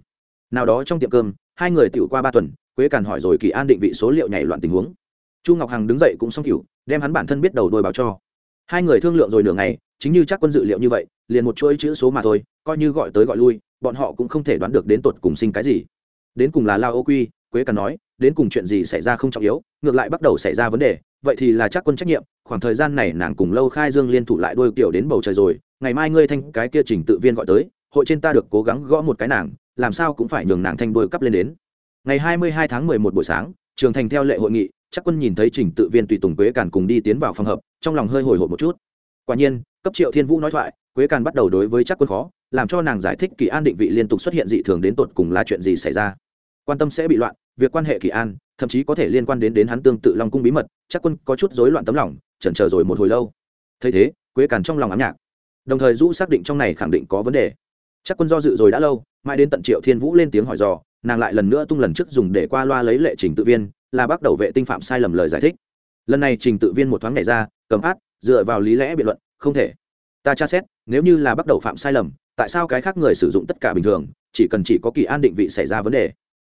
Nào đó trong tiệm cơm, hai người tiểu qua ba tuần, quế càn hỏi rồi kỳ an định vị số liệu nhảy loạn tình huống. Chu ngọc hằng đứng dậy cũng xong kiểu đem hắn bản thân biết đầu đôi báo cho. Hai người thương lượng rồi nửa ngày, chính như chắc quân dự liệu như vậy, liền một chuỗi chữ số mà thôi, coi như gọi tới gọi lui, bọn họ cũng không thể đoán được đến tột cùng sinh cái gì. Đến cùng là lao ô quy, quế càn nói, đến cùng chuyện gì xảy ra không trọng yếu, ngược lại bắt đầu xảy ra vấn đề, vậy thì là chắc quân trách nhiệm, khoảng thời gian này nàng cùng lâu khai dương liên thủ lại đôi kiểu đến bầu trời rồi, ngày mai ngươi thanh cái kia trình tự viên gọi tới, hội trên ta được cố gắng gõ một cái nàng, làm sao cũng phải nhường nàng thanh đôi cắp lên đến. Ngày hai mươi hai tháng mười một buổi sáng, trường thành theo lệ hội nghị chắc quân nhìn thấy trình tự viên tùy tùng quế càn cùng đi tiến vào phòng hợp, trong lòng hơi hồi hộp một chút. Quả nhiên, cấp triệu thiên vũ nói thoại, quế càn bắt đầu đối với chắc quân khó, làm cho nàng giải thích kỳ an định vị liên tục xuất hiện dị thường đến tột cùng là chuyện gì xảy ra. Quan tâm sẽ bị loạn, việc quan hệ kỳ an, thậm chí có thể liên quan đến đến hắn tương tự long cung bí mật, chắc quân có chút rối loạn tấm lòng, chần chờ rồi một hồi lâu. Thấy thế, quế càn trong lòng ám nhạc. Đồng thời dũ xác định trong này khẳng định có vấn đề. Chắc quân do dự rồi đã lâu, mãi đến tận triệu thiên vũ lên tiếng hỏi dò, nàng lại lần nữa tung lần trước dùng để qua loa lấy lệ trình tự viên là bắt đầu vệ tinh phạm sai lầm lời giải thích. Lần này trình tự viên một thoáng này ra, cầm át, dựa vào lý lẽ biện luận, không thể. Ta tra xét, nếu như là bắt đầu phạm sai lầm, tại sao cái khác người sử dụng tất cả bình thường, chỉ cần chỉ có kỳ an định vị xảy ra vấn đề?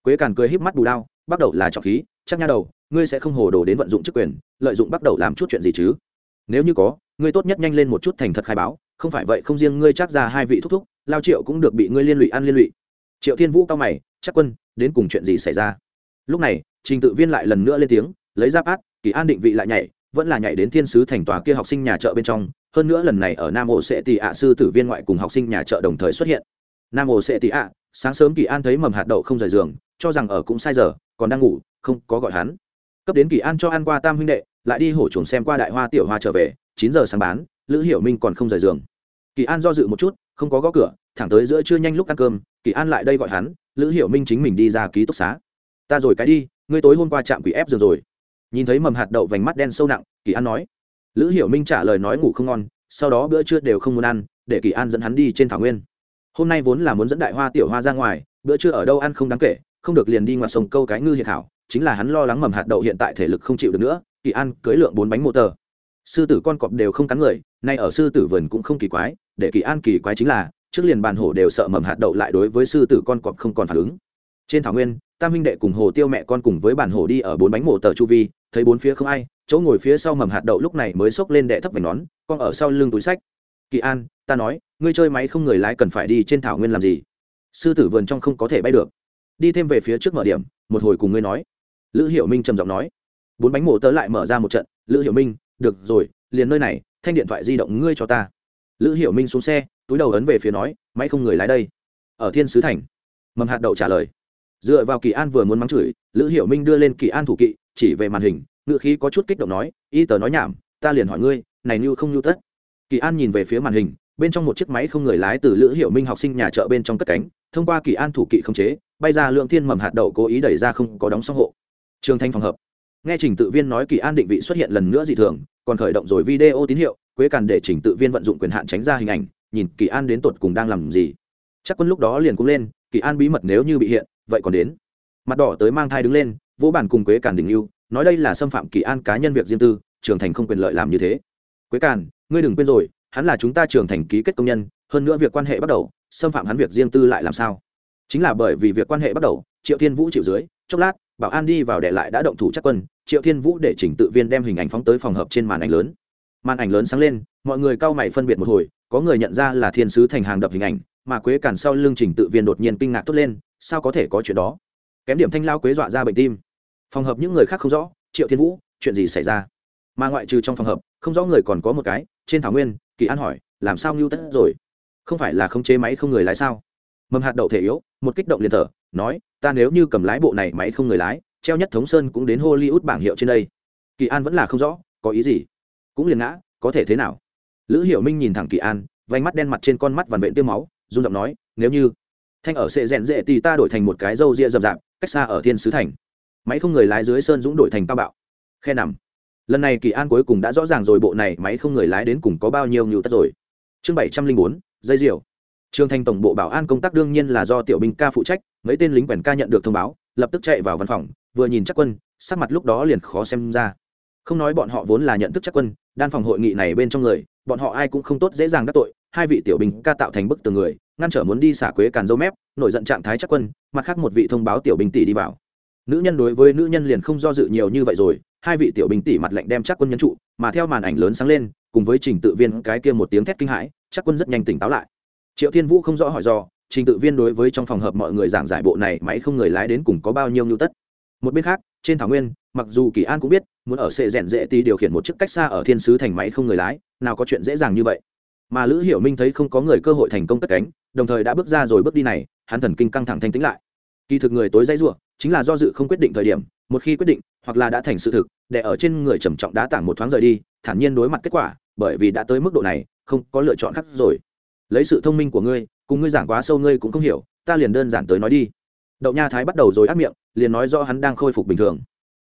Quế càn cười híp mắt bù đao, bắt đầu là trọng khí, chắc nha đầu, ngươi sẽ không hồ đồ đến vận dụng chức quyền, lợi dụng bắt đầu làm chút chuyện gì chứ? Nếu như có, ngươi tốt nhất nhanh lên một chút thành thật khai báo, không phải vậy không riêng ngươi chắc ra hai vị thúc thúc, lao triệu cũng được bị ngươi liên lụy ăn liên lụy. Triệu thiên vũ cao mày, chắc quân, đến cùng chuyện gì xảy ra? Lúc này trình tự viên lại lần nữa lên tiếng, lấy giáp át, kỳ an định vị lại nhảy, vẫn là nhảy đến thiên sứ thành tòa kia học sinh nhà chợ bên trong, hơn nữa lần này ở nam ổ sẽ tỷ ạ sư tử viên ngoại cùng học sinh nhà chợ đồng thời xuất hiện. Nam ổ sẽ tỷ ạ, sáng sớm kỳ an thấy mầm hạt đậu không rời giường, cho rằng ở cũng sai giờ, còn đang ngủ, không có gọi hắn. Cấp đến kỳ an cho ăn qua tam huynh đệ, lại đi hổ chuồng xem qua đại hoa tiểu hoa trở về, chín giờ sáng bán, lữ hiểu minh còn không rời giường. Kỳ an do dự một chút, không có gõ cửa, thẳng tới giữa trưa nhanh lúc ăn cơm, kỳ an lại đây gọi hắn, lữ hiểu minh chính mình đi ra ký túc xá. Ta rồi cái đi ngươi tối hôm qua chạm quỷ ép giường rồi. Nhìn thấy mầm hạt đậu vành mắt đen sâu nặng, kỳ an nói. Lữ hiểu minh trả lời nói ngủ không ngon, sau đó bữa trưa đều không muốn ăn, để kỳ an dẫn hắn đi trên thảo nguyên. Hôm nay vốn là muốn dẫn đại hoa tiểu hoa ra ngoài, bữa trưa ở đâu ăn không đáng kể, không được liền đi ngoặt sông câu cái ngư hiệt hảo chính là hắn lo lắng mầm hạt đậu hiện tại thể lực không chịu được nữa, kỳ an cưới lượng bốn bánh mô tờ. Sư tử con cọp đều không cắn người, nay ở sư tử vườn cũng không kỳ quái, để kỳ an kỳ quái chính là, trước liền bàn hổ đều sợ mầm hạt đậu lại đối với sư tử con cọp không còn phản ứng. Trên thảo nguyên tam huynh đệ cùng hồ tiêu mẹ con cùng với bản hồ đi ở bốn bánh mổ tờ chu vi, thấy bốn phía không ai, chỗ ngồi phía sau mầm hạt đậu lúc này mới xốc lên đệ thấp vành nón, con ở sau lưng túi sách. Kỳ an, ta nói, ngươi chơi máy không người lái cần phải đi trên thảo nguyên làm gì? Sư tử vườn trong không có thể bay được. Đi thêm về phía trước mở điểm, một hồi cùng ngươi nói. Lữ hiểu minh trầm giọng nói. Bốn bánh mổ tớ lại mở ra một trận, lữ hiểu minh, được rồi, liền nơi này, thanh điện thoại di động ngươi cho ta. Lữ hiểu minh xuống xe, túi đầu ấn về phía nói, máy không người lái đây. Ở thiên sứ thành. Mầm hạt đậu trả lời dựa vào kỳ an vừa muốn mắng chửi, lữ hiểu minh đưa lên kỳ an thủ kỵ, chỉ về màn hình, ngựa khí có chút kích động nói, y tờ nói nhảm, ta liền hỏi ngươi, này như không như tất? Kỳ an nhìn về phía màn hình, bên trong một chiếc máy không người lái từ lữ hiểu minh học sinh nhà chợ bên trong cất cánh, thông qua kỳ an thủ kỵ không chế, bay ra lượng thiên mầm hạt đậu cố ý đẩy ra không có đóng xong hộ. Trường thanh phòng hợp nghe trình tự viên nói kỳ an định vị xuất hiện lần nữa dị thường, còn khởi động rồi video tín hiệu, quế càn để trình tự viên vận dụng quyền hạn tránh ra hình ảnh, nhìn kỳ an đến tột cùng đang làm gì. Chắc quân lúc đó liền cũng lên, kỳ an bí mật nếu như bị hiện vậy còn đến. Mặt đỏ tới mang thai đứng lên, vỗ bản cùng quế càn đình lưu, nói đây là xâm phạm kỳ an cá nhân việc riêng tư trường thành không quyền lợi làm như thế. Quế càn, ngươi đừng quên rồi, hắn là chúng ta trường thành ký kết công nhân, hơn nữa việc quan hệ bắt đầu, xâm phạm hắn việc riêng tư lại làm sao? Chính là bởi vì việc quan hệ bắt đầu, triệu thiên vũ chịu dưới, chốc lát, bảo an đi vào để lại đã động thủ chắc quân, triệu thiên vũ để chỉnh tự viên đem hình ảnh phóng tới phòng hợp trên màn ảnh lớn. Màn ảnh lớn sáng lên, mọi người cau mày phân biệt một hồi có người nhận ra là thiên sứ thành hàng đập hình ảnh, mà quế cản sau lưng trình tự viên đột nhiên kinh ngạc tốt lên, sao có thể có chuyện đó? Kém điểm thanh lao quế dọa ra bệnh tim. Phòng hợp những người khác không rõ, triệu thiên vũ, chuyện gì xảy ra? Mà ngoại trừ trong phòng hợp, không rõ người còn có một cái, trên thảo nguyên, kỳ an hỏi, làm sao ngưu tất rồi? Không phải là không chế máy không người lái sao? Mầm hạt đậu thể yếu, một kích động liền thở, nói, ta nếu như cầm lái bộ này máy không người lái, treo nhất thống sơn cũng đến hollywood bảng hiệu trên đây. Kỳ an vẫn là không rõ, có ý gì? Cũng liền ngã, có thể thế nào? Lữ hiểu minh nhìn thẳng kỳ an vánh mắt đen mặt trên con mắt vằn vện tiêu máu, run giọng nói, nếu như thanh ở sệ rèn rệ thì ta đổi thành một cái râu ria rậm rạp, cách xa ở thiên sứ thành. Máy không người lái dưới sơn dũng đổi thành cao bạo. Khe nằm. Lần này kỳ an cuối cùng đã rõ ràng rồi bộ này máy không người lái đến cùng có bao nhiêu nhiều tất rồi. Chương bảy trăm linh bốn, dây diều. Trường thành tổng bộ bảo an công tác đương nhiên là do tiểu binh ca phụ trách, mấy tên lính quèn ca nhận được thông báo, lập tức chạy vào văn phòng, vừa nhìn chắc quân, sắc mặt lúc đó liền khó xem ra. Không nói bọn họ vốn là nhận thức chắc quân, đan phòng hội nghị này bên trong người bọn họ ai cũng không tốt dễ dàng đắc tội, hai vị tiểu binh ca tạo thành bức tường người, ngăn trở muốn đi xả quế càn dâu mép, nổi giận trạng thái chắc quân, mặt khác một vị thông báo tiểu binh tỷ đi vào. Nữ nhân đối với nữ nhân liền không do dự nhiều như vậy rồi, hai vị tiểu binh tỷ mặt lạnh đem chắc quân nhấn trụ, mà theo màn ảnh lớn sáng lên, cùng với trình tự viên cái kia một tiếng thét kinh hãi, chắc quân rất nhanh tỉnh táo lại. Triệu thiên vũ không rõ hỏi do, trình tự viên đối với trong phòng hợp mọi người giảng giải bộ này máy không người lái đến cùng có bao nhiêu nhu tất. Một bên khác, trên thảo nguyên, mặc dù kỳ an cũng biết muốn ở sệ rèn dễ tí điều khiển một chiếc cách xa ở thiên sứ thành máy không người lái, nào có chuyện dễ dàng như vậy. Mà lữ hiểu minh thấy không có người cơ hội thành công cất cánh, đồng thời đã bước ra rồi bước đi này, hắn thần kinh căng thẳng thanh tĩnh lại. Kỳ thực người tối dãy ruộng chính là do dự không quyết định thời điểm, một khi quyết định, hoặc là đã thành sự thực, để ở trên người trầm trọng đá tảng một thoáng rời đi, thản nhiên đối mặt kết quả, bởi vì đã tới mức độ này, không có lựa chọn khác rồi. Lấy sự thông minh của ngươi, cùng ngươi giảng quá sâu ngươi cũng không hiểu, ta liền đơn giản tới nói đi. Đậu nha thái bắt đầu rồi ác miệng, liền nói rõ hắn đang khôi phục bình thường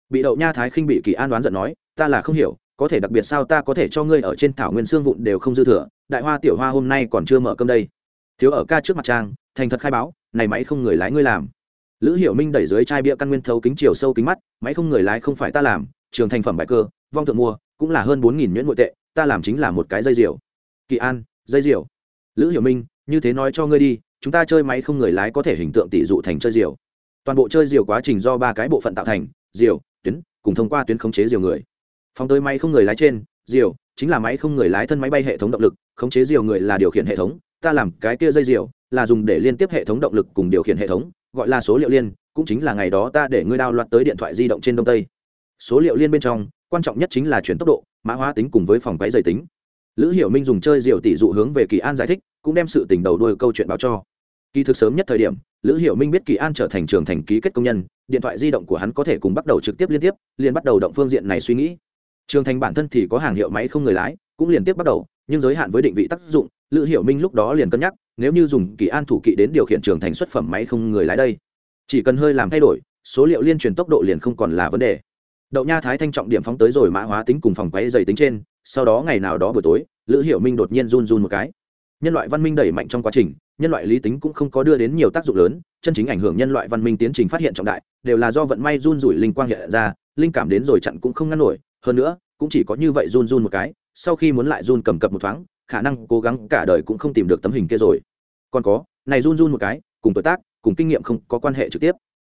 bị đậu nha thái khinh bị kỳ an đoán giận nói, ta là không hiểu, có thể đặc biệt sao ta có thể cho ngươi ở trên thảo nguyên xương vụn đều không dư thừa, đại hoa tiểu hoa hôm nay còn chưa mở cơm đây. Thiếu ở ca trước mặt trang, thành thật khai báo, này máy không người lái ngươi làm. Lữ hiểu minh đẩy dưới chai bia căn nguyên thấu kính chiều sâu kính mắt, máy không người lái không phải ta làm, trường thành phẩm bài cơ, vong thượng mua, cũng là hơn bốn nghìn nhuyễn nội tệ, ta làm chính là một cái dây diều. Kỳ an, dây diều? Lữ hiểu minh, như thế nói cho ngươi đi, chúng ta chơi máy không người lái có thể hình tượng tỷ dụ thành chơi diều. Toàn bộ chơi diều quá trình do ba cái bộ phận tạo thành diều, tuyến, cùng thông qua tuyến khống chế diều người. Phóng tới máy không người lái trên, diều, chính là máy không người lái thân máy bay hệ thống động lực, khống chế diều người là điều khiển hệ thống, ta làm cái kia dây diều, là dùng để liên tiếp hệ thống động lực cùng điều khiển hệ thống, gọi là số liệu liên, cũng chính là ngày đó ta để ngươi đao loạt tới điện thoại di động trên đông tây. Số liệu liên bên trong, quan trọng nhất chính là chuyển tốc độ, mã hóa tính cùng với phòng váy dày tính. Lữ hiểu minh dùng chơi diều tỷ dụ hướng về kỳ an giải thích, cũng đem sự tình đầu đuôi câu chuyện báo cho kỳ thực sớm nhất thời điểm, lữ hiểu minh biết kỳ an trở thành trường thành ký kết công nhân, điện thoại di động của hắn có thể cùng bắt đầu trực tiếp liên tiếp, liền bắt đầu động phương diện này suy nghĩ. Trường thành bản thân thì có hàng hiệu máy không người lái, cũng liên tiếp bắt đầu, nhưng giới hạn với định vị tác dụng, lữ hiểu minh lúc đó liền cân nhắc, nếu như dùng kỳ an thủ kỵ đến điều khiển trường thành xuất phẩm máy không người lái đây, chỉ cần hơi làm thay đổi, số liệu liên truyền tốc độ liền không còn là vấn đề. Đậu nha thái thanh trọng điểm phóng tới rồi mã hóa tính cùng phòng quay dày tính trên, sau đó ngày nào đó buổi tối, lữ hiểu minh đột nhiên run run một cái. Nhân loại văn minh đẩy mạnh trong quá trình nhân loại lý tính cũng không có đưa đến nhiều tác dụng lớn, chân chính ảnh hưởng nhân loại văn minh tiến trình phát hiện trọng đại, đều là do vận may run rủi linh quang hiện ra, linh cảm đến rồi chặn cũng không ngăn nổi, hơn nữa, cũng chỉ có như vậy run run một cái, sau khi muốn lại run cầm cập một thoáng, khả năng cố gắng cả đời cũng không tìm được tấm hình kia rồi. Còn có, này run run một cái, cùng tuổi tác, cùng kinh nghiệm không có quan hệ trực tiếp.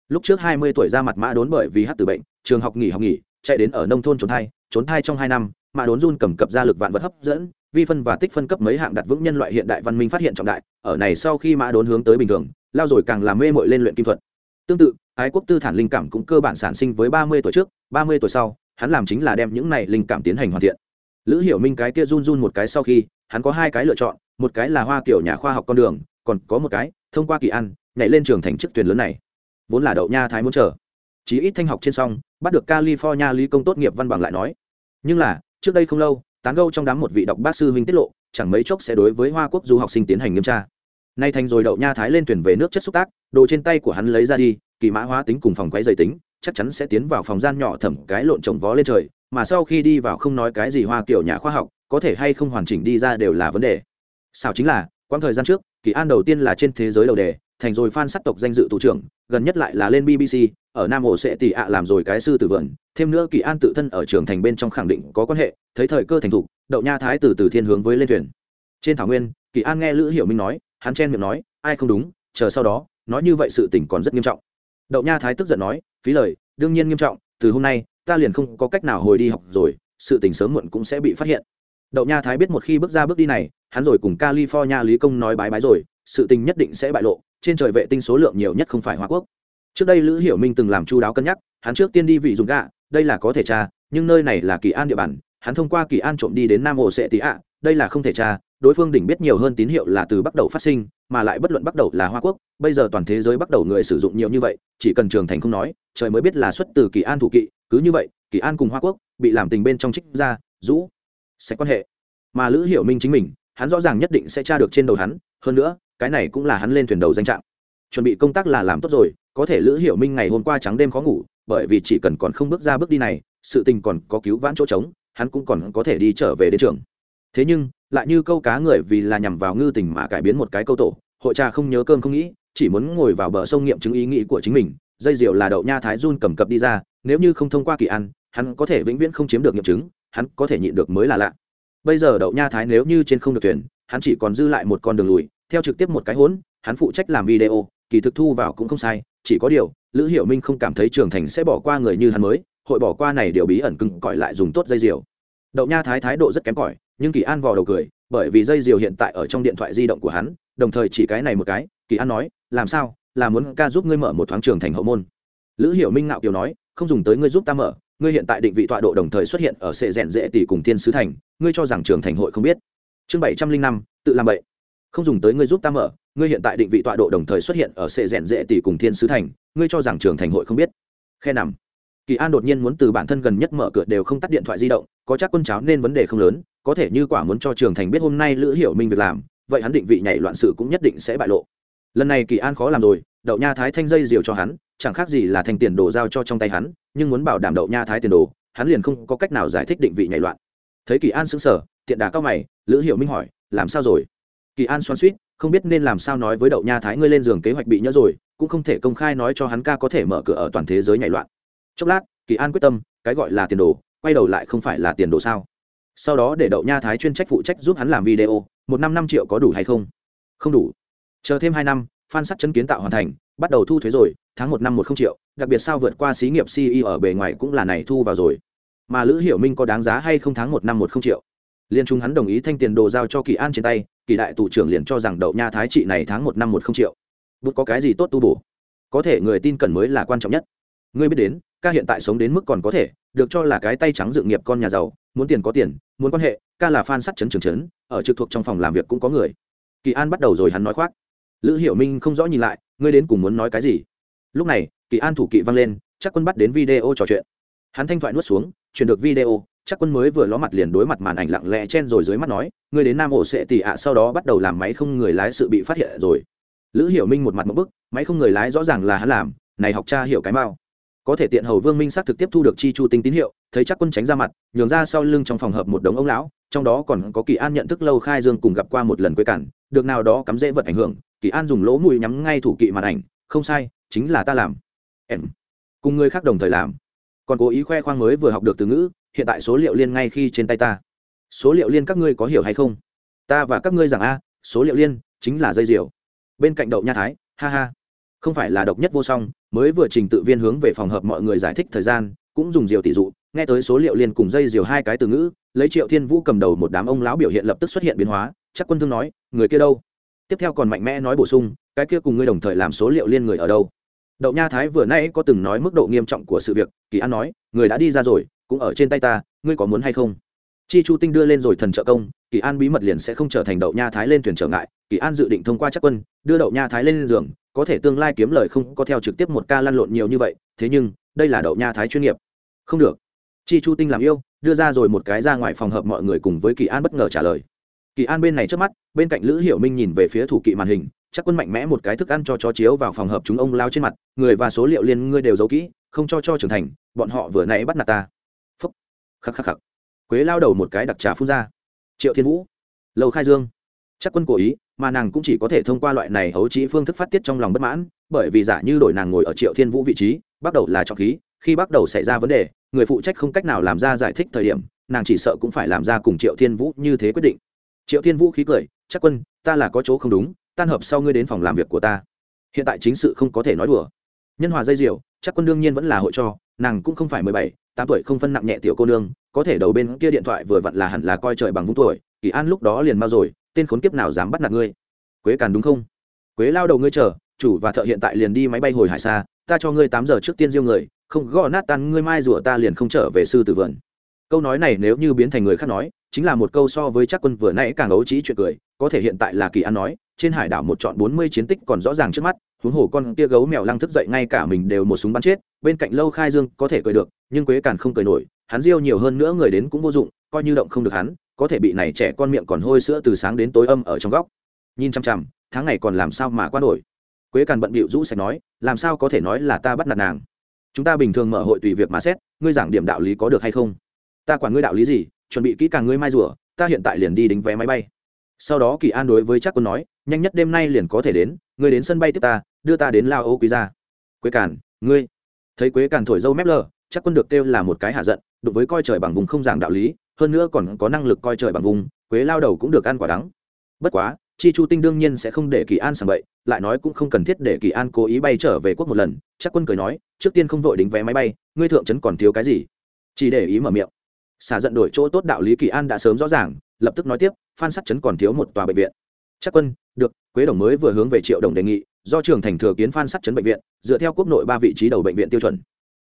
Lúc trước hai mươi tuổi ra mặt mã đốn bởi vì hát từ bệnh, trường học nghỉ học nghỉ, chạy đến ở nông thôn trốn thai trốn thai trong hai năm mã đốn run cầm cập ra lực vạn vật hấp dẫn, vi phân và tích phân cấp mấy hạng đặt vững nhân loại hiện đại văn minh phát hiện trọng đại, ở này sau khi mã đốn hướng tới bình thường, lao rồi càng làm mê mội lên luyện kim thuật. Tương tự, ái quốc tư thản linh cảm cũng cơ bản sản sinh với ba mươi tuổi trước, ba mươi tuổi sau, hắn làm chính là đem những này linh cảm tiến hành hoàn thiện. Lữ hiểu minh cái kia run run một cái sau khi, hắn có hai cái lựa chọn, một cái là hoa kiểu nhà khoa học con đường, còn có một cái, thông qua kỳ ăn, nhảy lên trường thành chức thuyền lớn này. Vốn là đậu nha thái muốn chờ. Chí ít thanh học trên xong bắt được california lý công tốt nghiệp văn bằng lại nói. Nhưng là trước đây không lâu, tán gâu trong đám một vị đọc bác sư huynh tiết lộ, chẳng mấy chốc sẽ đối với hoa quốc du học sinh tiến hành nghiêm tra. Nay thành rồi đậu nha thái lên thuyền về nước chất xúc tác, đồ trên tay của hắn lấy ra đi, kỳ mã hóa tính cùng phòng quấy dày tính, chắc chắn sẽ tiến vào phòng gian nhỏ thẩm cái lộn trồng vó lên trời, mà sau khi đi vào không nói cái gì hoa kiểu nhà khoa học, có thể hay không hoàn chỉnh đi ra đều là vấn đề. Sao chính là, quãng thời gian trước, kỳ an đầu tiên là trên thế giới đầu đề, thành rồi phan sắc tộc danh dự thủ trưởng gần nhất lại là lên bbc ở nam hồ sẽ tỷ ạ làm rồi cái sư tử vườn, thêm nữa kỳ an tự thân ở trường thành bên trong khẳng định có quan hệ, thấy thời cơ thành thục, đậu nha thái từ từ thiên hướng với lên thuyền. Trên thảo nguyên, kỳ an nghe lữ hiểu minh nói, hắn chen miệng nói, ai không đúng, chờ sau đó, nói như vậy sự tình còn rất nghiêm trọng. Đậu nha thái tức giận nói, phí lời, đương nhiên nghiêm trọng, từ hôm nay, ta liền không có cách nào hồi đi học rồi, sự tình sớm muộn cũng sẽ bị phát hiện. Đậu nha thái biết một khi bước ra bước đi này, hắn rồi cùng california lý công nói bái bái rồi, sự tình nhất định sẽ bại lộ trên trời vệ tinh số lượng nhiều nhất không phải hoa quốc. Trước đây lữ hiểu minh từng làm chu đáo cân nhắc, hắn trước tiên đi vị dùng gạ, đây là có thể tra, nhưng nơi này là kỳ an địa bàn, hắn thông qua kỳ an trộm đi đến nam hồ sẽ tị ạ, đây là không thể tra, đối phương đỉnh biết nhiều hơn tín hiệu là từ bắt đầu phát sinh, mà lại bất luận bắt đầu là hoa quốc, bây giờ toàn thế giới bắt đầu người sử dụng nhiều như vậy, chỉ cần trường thành không nói, trời mới biết là xuất từ kỳ an thủ kỵ, cứ như vậy, kỳ an cùng hoa quốc bị làm tình bên trong trích ra, rũ, sẽ quan hệ. Mà lữ hiểu minh chính mình, hắn rõ ràng nhất định sẽ tra được trên đầu hắn, hơn nữa cái này cũng là hắn lên thuyền đầu danh trạng. Chuẩn bị công tác là làm tốt rồi, có thể lữ hiểu minh ngày hôm qua trắng đêm khó ngủ, bởi vì chỉ cần còn không bước ra bước đi này, sự tình còn có cứu vãn chỗ trống, hắn cũng còn có thể đi trở về đến trường. Thế nhưng, lại như câu cá người vì là nhằm vào ngư tình mà cải biến một cái câu tổ, hội trà không nhớ cơm không nghĩ, chỉ muốn ngồi vào bờ sông nghiệm chứng ý nghĩ của chính mình, dây rượu là đậu nha thái run cầm cập đi ra, nếu như không thông qua kỳ ăn, hắn có thể vĩnh viễn không chiếm được nghiệm chứng, hắn có thể nhịn được mới là lạ. Bây giờ đậu nha thái nếu như trên không được thuyền, hắn chỉ còn dư lại một con đường lùi theo trực tiếp một cái hỗn hắn phụ trách làm video, kỳ thực thu vào cũng không sai, chỉ có điều, lữ hiểu minh không cảm thấy trường thành sẽ bỏ qua người như hắn mới, hội bỏ qua này điều bí ẩn cứng cỏi lại dùng tốt dây diều. Đậu nha thái thái độ rất kém cỏi, nhưng kỳ an vò đầu cười, bởi vì dây diều hiện tại ở trong điện thoại di động của hắn, đồng thời chỉ cái này một cái, kỳ an nói, làm sao? Là muốn ca giúp ngươi mở một thoáng trường thành hậu môn. Lữ hiểu minh ngạo kiều nói, không dùng tới ngươi giúp ta mở, ngươi hiện tại định vị tọa độ đồng thời xuất hiện ở sệ rèn dễ tỷ cùng tiên sứ thành, ngươi cho rằng trường thành hội không biết. Chương bảy trăm linh năm, tự làm bậy không dùng tới ngươi giúp ta mở, ngươi hiện tại định vị tọa độ đồng thời xuất hiện ở sệ rèn dễ tỷ cùng thiên sứ thành, ngươi cho rằng trường thành hội không biết. Khe nằm. Kỳ an đột nhiên muốn từ bản thân gần nhất mở cửa đều không tắt điện thoại di động, có chắc quân cháo nên vấn đề không lớn, có thể như quả muốn cho trường thành biết hôm nay lữ hiểu minh việc làm, vậy hắn định vị nhảy loạn sự cũng nhất định sẽ bại lộ. Lần này kỳ an khó làm rồi, đậu nha thái thanh dây diều cho hắn, chẳng khác gì là thành tiền đồ giao cho trong tay hắn, nhưng muốn bảo đảm đậu nha thái tiền đồ, hắn liền không có cách nào giải thích định vị nhảy loạn. Thấy kỳ an sững sờ, tiện đà cao mày, lữ hiểu minh hỏi, làm sao rồi? Kỳ an xoan suýt không biết nên làm sao nói với đậu nha thái ngươi lên giường kế hoạch bị nhớ rồi, cũng không thể công khai nói cho hắn ca có thể mở cửa ở toàn thế giới nhảy loạn. Chốc lát, kỳ an quyết tâm, cái gọi là tiền đồ, quay đầu lại không phải là tiền đồ sao? Sau đó để đậu nha thái chuyên trách phụ trách giúp hắn làm video, một năm năm triệu có đủ hay không? Không đủ. Chờ thêm hai năm phan sắt chân kiến tạo hoàn thành, bắt đầu thu thuế rồi, tháng một năm một không triệu, đặc biệt sao vượt qua xí nghiệp ce ở bề ngoài cũng là này thu vào rồi. Mà lữ hiểu minh có đáng giá hay không tháng một năm một không triệu? Liên chúng hắn đồng ý thanh tiền đồ giao cho kỳ an trên tay kỳ đại tù trưởng liền cho rằng đậu nha thái trị này tháng một năm một không triệu. Bút có cái gì tốt tu bổ? Có thể người tin cần mới là quan trọng nhất. Ngươi biết đến, ca hiện tại sống đến mức còn có thể, được cho là cái tay trắng dự nghiệp con nhà giàu, muốn tiền có tiền, muốn quan hệ, ca là fan sắt chấn trường chấn, ở trực thuộc trong phòng làm việc cũng có người. Kỳ an bắt đầu rồi hắn nói khoác. Lữ hiểu minh không rõ nhìn lại, ngươi đến cùng muốn nói cái gì? Lúc này, kỳ an thủ kỵ văng lên, chắc quân bắt đến video trò chuyện. Hắn thanh thoại nuốt xuống, chuyển được video chắc quân mới vừa ló mặt liền đối mặt màn ảnh lặng lẽ chen rồi dưới mắt nói người đến nam ổ sẽ tỉ ạ, sau đó bắt đầu làm máy không người lái sự bị phát hiện rồi. Lữ hiểu minh một mặt một bức, máy không người lái rõ ràng là hắn làm, này học cha hiểu cái mau. Có thể tiện hầu vương minh xác thực tiếp thu được chi chu tinh tín hiệu, thấy chắc quân tránh ra mặt, nhường ra sau lưng trong phòng hợp một đống ông lão, trong đó còn có kỳ an nhận thức lâu khai dương cùng gặp qua một lần quê cản, được nào đó cắm dễ vật ảnh hưởng, kỳ an dùng lỗ mùi nhắm ngay thủ kỵ màn ảnh, không sai, chính là ta làm. Em, cùng người khác đồng thời làm. Còn cố ý khoe khoang mới vừa học được từ ngữ hiện tại số liệu liên ngay khi trên tay ta. Số liệu liên các ngươi có hiểu hay không? Ta và các ngươi rằng a, số liệu liên chính là dây diều. Bên cạnh đậu nha thái, ha ha. Không phải là độc nhất vô song, mới vừa trình tự viên hướng về phòng hợp mọi người giải thích thời gian, cũng dùng diều tỷ dụ, nghe tới số liệu liên cùng dây diều hai cái từ ngữ, lấy triệu thiên vũ cầm đầu một đám ông lão biểu hiện lập tức xuất hiện biến hóa, chắc quân thương nói, người kia đâu? Tiếp theo còn mạnh mẽ nói bổ sung, cái kia cùng ngươi đồng thời làm số liệu liên người ở đâu? Đậu nha thái vừa nay có từng nói mức độ nghiêm trọng của sự việc, kỳ an nói, người đã đi ra rồi cũng ở trên tay ta, ngươi có muốn hay không? Chi chu tinh đưa lên rồi thần trợ công, kỳ an bí mật liền sẽ không trở thành đậu nha thái lên thuyền trở ngại. Kỳ an dự định thông qua chắc quân, đưa đậu nha thái lên giường, có thể tương lai kiếm lời không có theo trực tiếp một ca lăn lộn nhiều như vậy, thế nhưng, đây là đậu nha thái chuyên nghiệp. Không được. Chi chu tinh làm yêu, đưa ra rồi một cái ra ngoài phòng hợp mọi người cùng với kỳ an bất ngờ trả lời. Kỳ an bên này trước mắt, bên cạnh lữ hiểu minh nhìn về phía thủ kỵ màn hình, chắc quân mạnh mẽ một cái thức ăn cho chó chiếu vào phòng hợp chúng ông lao trên mặt, người và số liệu liên ngươi đều giấu kỹ, không cho cho trưởng thành, bọn họ vừa nãy bắt nạt ta khắc khắc khắc. Quế lao đầu một cái đặc trà phun ra. Triệu thiên vũ, lầu khai dương. Chắc quân cố ý, mà nàng cũng chỉ có thể thông qua loại này hấu trí phương thức phát tiết trong lòng bất mãn, bởi vì giả như đổi nàng ngồi ở triệu thiên vũ vị trí, bắt đầu là trọng khí, khi bắt đầu xảy ra vấn đề, người phụ trách không cách nào làm ra giải thích thời điểm, nàng chỉ sợ cũng phải làm ra cùng triệu thiên vũ như thế quyết định. Triệu thiên vũ khí cười, chắc quân, ta là có chỗ không đúng, tan hợp sau ngươi đến phòng làm việc của ta. Hiện tại chính sự không có thể nói đùa. Nhân hòa dây diều, chắc quân đương nhiên vẫn là hội cho, nàng cũng không phải mười bảy tám tuổi không phân nặng nhẹ tiểu cô nương, có thể đầu bên kia điện thoại vừa vặn là hẳn là coi trời bằng vung tuổi, kỳ an lúc đó liền mau rồi, tên khốn kiếp nào dám bắt nạt ngươi? Quế càn đúng không? Quế lao đầu ngươi chờ, chủ và thợ hiện tại liền đi máy bay hồi hải xa, ta cho ngươi tám giờ trước tiên riêng người, không gõ nát tan ngươi mai rủa ta liền không trở về sư tử vườn. Câu nói này nếu như biến thành người khác nói, chính là một câu so với chắc quân vừa nãy càng ấu trí chuyện cười, có thể hiện tại là kỳ an nói, trên hải đảo một chọn bốn mươi chiến tích còn rõ ràng trước mắt huống hồ con kia gấu mèo lăng thức dậy ngay cả mình đều một súng bắn chết, bên cạnh lâu khai dương có thể cười được, nhưng quế càn không cười nổi, hắn riêu nhiều hơn nữa người đến cũng vô dụng, coi như động không được hắn, có thể bị này trẻ con miệng còn hôi sữa từ sáng đến tối âm ở trong góc. Nhìn chăm chăm tháng ngày còn làm sao mà qua nổi? Quế càn bận bịu rũ sạch nói, làm sao có thể nói là ta bắt nạt nàng? Chúng ta bình thường mở hội tùy việc mà xét, ngươi giảng điểm đạo lý có được hay không? Ta quản ngươi đạo lý gì, chuẩn bị kỹ càng ngươi mai rùa, ta hiện tại liền đi đính vé máy bay. Sau đó kỳ an đối với chắc quân nói, nhanh nhất đêm nay liền có thể đến, ngươi đến sân bay tiếp ta đưa ta đến lao ô quý gia. Quế càn, ngươi, thấy quế càn thổi dâu mép lờ, chắc quân được kêu là một cái hạ giận đối với coi trời bằng vùng không giảng đạo lý, hơn nữa còn có năng lực coi trời bằng vùng, quế lao đầu cũng được ăn quả đắng. Bất quá, chi chu tinh đương nhiên sẽ không để kỳ an sàng bậy, lại nói cũng không cần thiết để kỳ an cố ý bay trở về quốc một lần, chắc quân cười nói, trước tiên không vội đính vé máy bay, ngươi thượng trấn còn thiếu cái gì? Chỉ để ý mở miệng. Xả giận đổi chỗ tốt đạo lý kỳ an đã sớm rõ ràng, lập tức nói tiếp, phan sắc trấn còn thiếu một tòa bệnh viện. Chắc quân, được, quế đồng mới vừa hướng về triệu đồng đề nghị do trường thành thừa kiến phan sắt chấn bệnh viện, dựa theo quốc nội ba vị trí đầu bệnh viện tiêu chuẩn.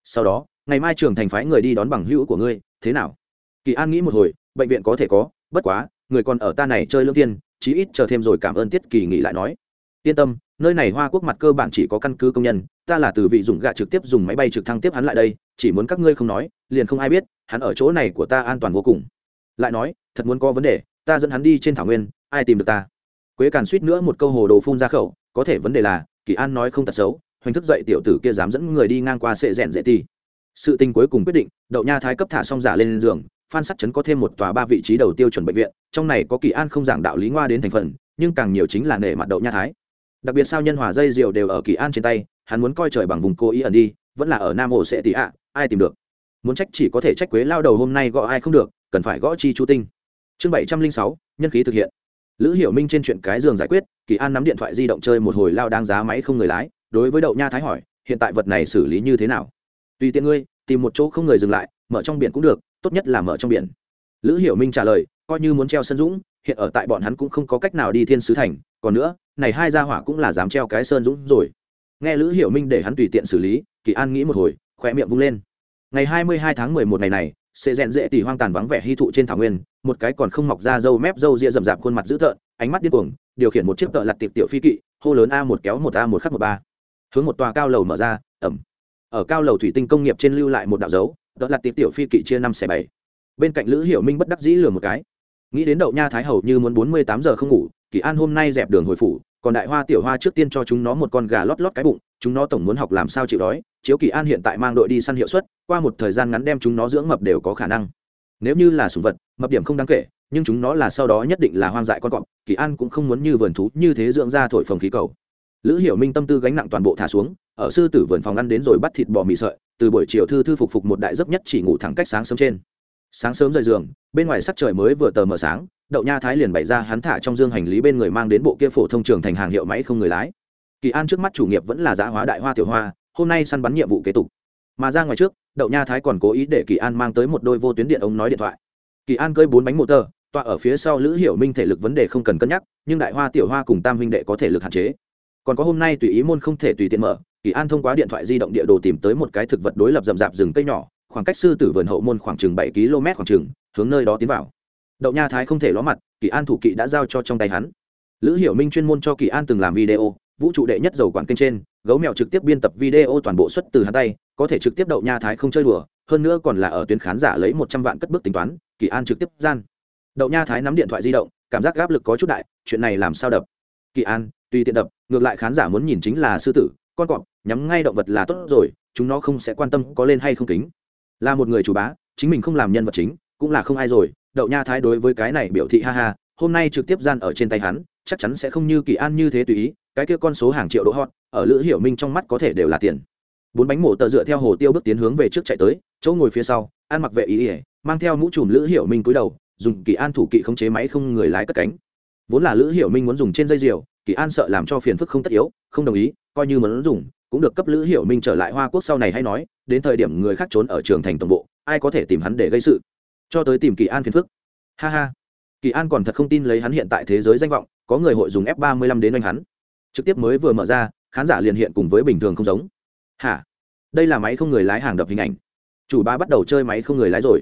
Sau đó, ngày mai trường thành phái người đi đón bằng hữu của ngươi, thế nào? Kỳ an nghĩ một hồi, bệnh viện có thể có, bất quá, người còn ở ta này chơi lương tiên chí ít chờ thêm rồi cảm ơn tiết kỳ nghỉ lại nói. Yên tâm, nơi này hoa quốc mặt cơ bản chỉ có căn cứ công nhân, ta là từ vị dùng gạ trực tiếp dùng máy bay trực thăng tiếp hắn lại đây, chỉ muốn các ngươi không nói, liền không ai biết, hắn ở chỗ này của ta an toàn vô cùng. Lại nói, thật muốn có vấn đề, ta dẫn hắn đi trên thảo nguyên, ai tìm được ta? Quế càn suýt nữa một câu hồ đồ phun ra khẩu có thể vấn đề là, kỳ an nói không tật xấu, hoành thức dậy tiểu tử kia dám dẫn người đi ngang qua sệ rèn dễ ti sự tình cuối cùng quyết định, đậu nha thái cấp thả xong giả lên giường, phan sắt chấn có thêm một tòa ba vị trí đầu tiêu chuẩn bệnh viện, trong này có kỳ an không giảng đạo lý ngoa đến thành phần, nhưng càng nhiều chính là nể mặt đậu nha thái. Đặc biệt sao nhân hòa dây diều đều ở kỳ an trên tay, hắn muốn coi trời bằng vùng cô ý ẩn đi, vẫn là ở nam hồ sẽ tị ạ, ai tìm được? Muốn trách chỉ có thể trách quế lao đầu hôm nay gõ ai không được, cần phải gõ chi chu tinh. Chương bảy trăm linh sáu, nhân khí thực hiện lữ hiểu minh trên chuyện cái giường giải quyết, kỳ an nắm điện thoại di động chơi một hồi lao đang giá máy không người lái, đối với đậu nha thái hỏi, hiện tại vật này xử lý như thế nào? Tùy tiện ngươi, tìm một chỗ không người dừng lại, mở trong biển cũng được, tốt nhất là mở trong biển. Lữ hiểu minh trả lời, coi như muốn treo sân dũng, hiện ở tại bọn hắn cũng không có cách nào đi thiên sứ thành, còn nữa, này hai gia hỏa cũng là dám treo cái sơn dũng rồi. Nghe lữ hiểu minh để hắn tùy tiện xử lý, kỳ an nghĩ một hồi khỏe miệng vung lên. Ngày hai mươi hai tháng mười một ngày này sẽ rèn dễ tỉ hoang tàn vắng vẻ hy thụ trên thảo nguyên, một cái còn không mọc ra râu mép râu ria rậm rạp khuôn mặt dữ tợn, ánh mắt điên cuồng, điều khiển một chiếc tợ lặt tiệp tiểu phi kỵ, hô lớn a một kéo một a một khắc một ba. Hướng một tòa cao lầu mở ra, ẩm. Ở cao lầu thủy tinh công nghiệp trên lưu lại một đạo dấu, tợ lặt tiệp tiểu phi kỵ chia năm xẻ bảy. Bên cạnh lữ hiểu minh bất đắc dĩ lừa một cái. Nghĩ đến đậu nha thái hầu như muốn bốn mươi tám giờ không ngủ, kỳ an hôm nay dẹp đường hồi phủ, còn đại hoa tiểu hoa trước tiên cho chúng nó một con gà lót lót cái bụng chúng nó tổng muốn học làm sao chịu đói, chiếu kỳ an hiện tại mang đội đi săn hiệu suất, qua một thời gian ngắn đem chúng nó dưỡng mập đều có khả năng. Nếu như là sủng vật, mập điểm không đáng kể, nhưng chúng nó là sau đó nhất định là hoang dại con cọp, kỳ an cũng không muốn như vườn thú như thế dưỡng ra thổi phồng khí cầu. Lữ hiểu minh tâm tư gánh nặng toàn bộ thả xuống, ở sư tử vườn phòng ăn đến rồi bắt thịt bò mì sợi, từ buổi chiều thư thư phục phục một đại giấc nhất chỉ ngủ thẳng cách sáng sớm trên. Sáng sớm rời giường, bên ngoài sắc trời mới vừa tờ mờ sáng, đậu nha thái liền bày ra hắn thả trong dương hành lý bên người mang đến bộ kia phổ thông trường thành hàng hiệu máy không người lái kỳ an trước mắt chủ nghiệp vẫn là giã hóa đại hoa tiểu hoa hôm nay săn bắn nhiệm vụ kế tục. Mà ra ngoài trước đậu nha thái còn cố ý để kỳ an mang tới một đôi vô tuyến điện ống nói điện thoại. Kỳ an cơi bốn bánh mô tờ, tọa ở phía sau lữ hiểu minh thể lực vấn đề không cần cân nhắc nhưng đại hoa tiểu hoa cùng tam huynh đệ có thể lực hạn chế. Còn có hôm nay tùy ý môn không thể tùy tiện mở kỳ an thông qua điện thoại di động địa đồ tìm tới một cái thực vật đối lập rậm rạp rừng cây nhỏ khoảng cách sư tử vườn hậu môn khoảng chừng bảy km khoảng chừng hướng nơi đó tiến vào. Đậu nha thái không thể ló mặt kỳ an thủ kỵ đã giao cho trong tay hắn. Lữ hiểu minh chuyên môn cho kỳ an từng làm video vũ trụ đệ nhất dầu quản kênh trên, gấu mèo trực tiếp biên tập video toàn bộ xuất từ hắn tay, có thể trực tiếp đậu nha thái không chơi đùa, hơn nữa còn là ở tuyến khán giả lấy một trăm vạn cất bước tính toán, kỳ an trực tiếp gian. Đậu nha thái nắm điện thoại di động, cảm giác gáp lực có chút đại, chuyện này làm sao đập? Kỳ an, tùy tiện đập, ngược lại khán giả muốn nhìn chính là sư tử, con cọp nhắm ngay động vật là tốt rồi, chúng nó không sẽ quan tâm có lên hay không kính. Là một người chủ bá, chính mình không làm nhân vật chính, cũng là không ai rồi, đậu nha thái đối với cái này biểu thị ha ha, hôm nay trực tiếp gian ở trên tay hắn, chắc chắn sẽ không như kỳ an như thế tùy ý cái kia con số hàng triệu độ hot, ở lữ hiểu minh trong mắt có thể đều là tiền. Bốn bánh mổ tờ dựa theo hồ tiêu bước tiến hướng về trước chạy tới, chỗ ngồi phía sau, ăn mặc vệ ý ỉa mang theo mũ chùm lữ hiểu minh cúi đầu, dùng kỳ an thủ kỵ khống chế máy không người lái cất cánh. Vốn là lữ hiểu minh muốn dùng trên dây diều, kỳ an sợ làm cho phiền phức không tất yếu, không đồng ý, coi như muốn dùng, cũng được cấp lữ hiểu minh trở lại hoa quốc sau này hay nói, đến thời điểm người khác trốn ở trường thành tổng bộ, ai có thể tìm hắn để gây sự. Cho tới tìm kỳ an phiền phức. Ha ha. Kỳ an còn thật không tin lấy hắn hiện tại thế giới danh vọng, có người hội dùng f ba mươi lăm đến oanh hắn trực tiếp mới vừa mở ra, khán giả liền hiện cùng với bình thường không giống. Hả? Đây là máy không người lái hàng đập hình ảnh. Chủ ba bắt đầu chơi máy không người lái rồi.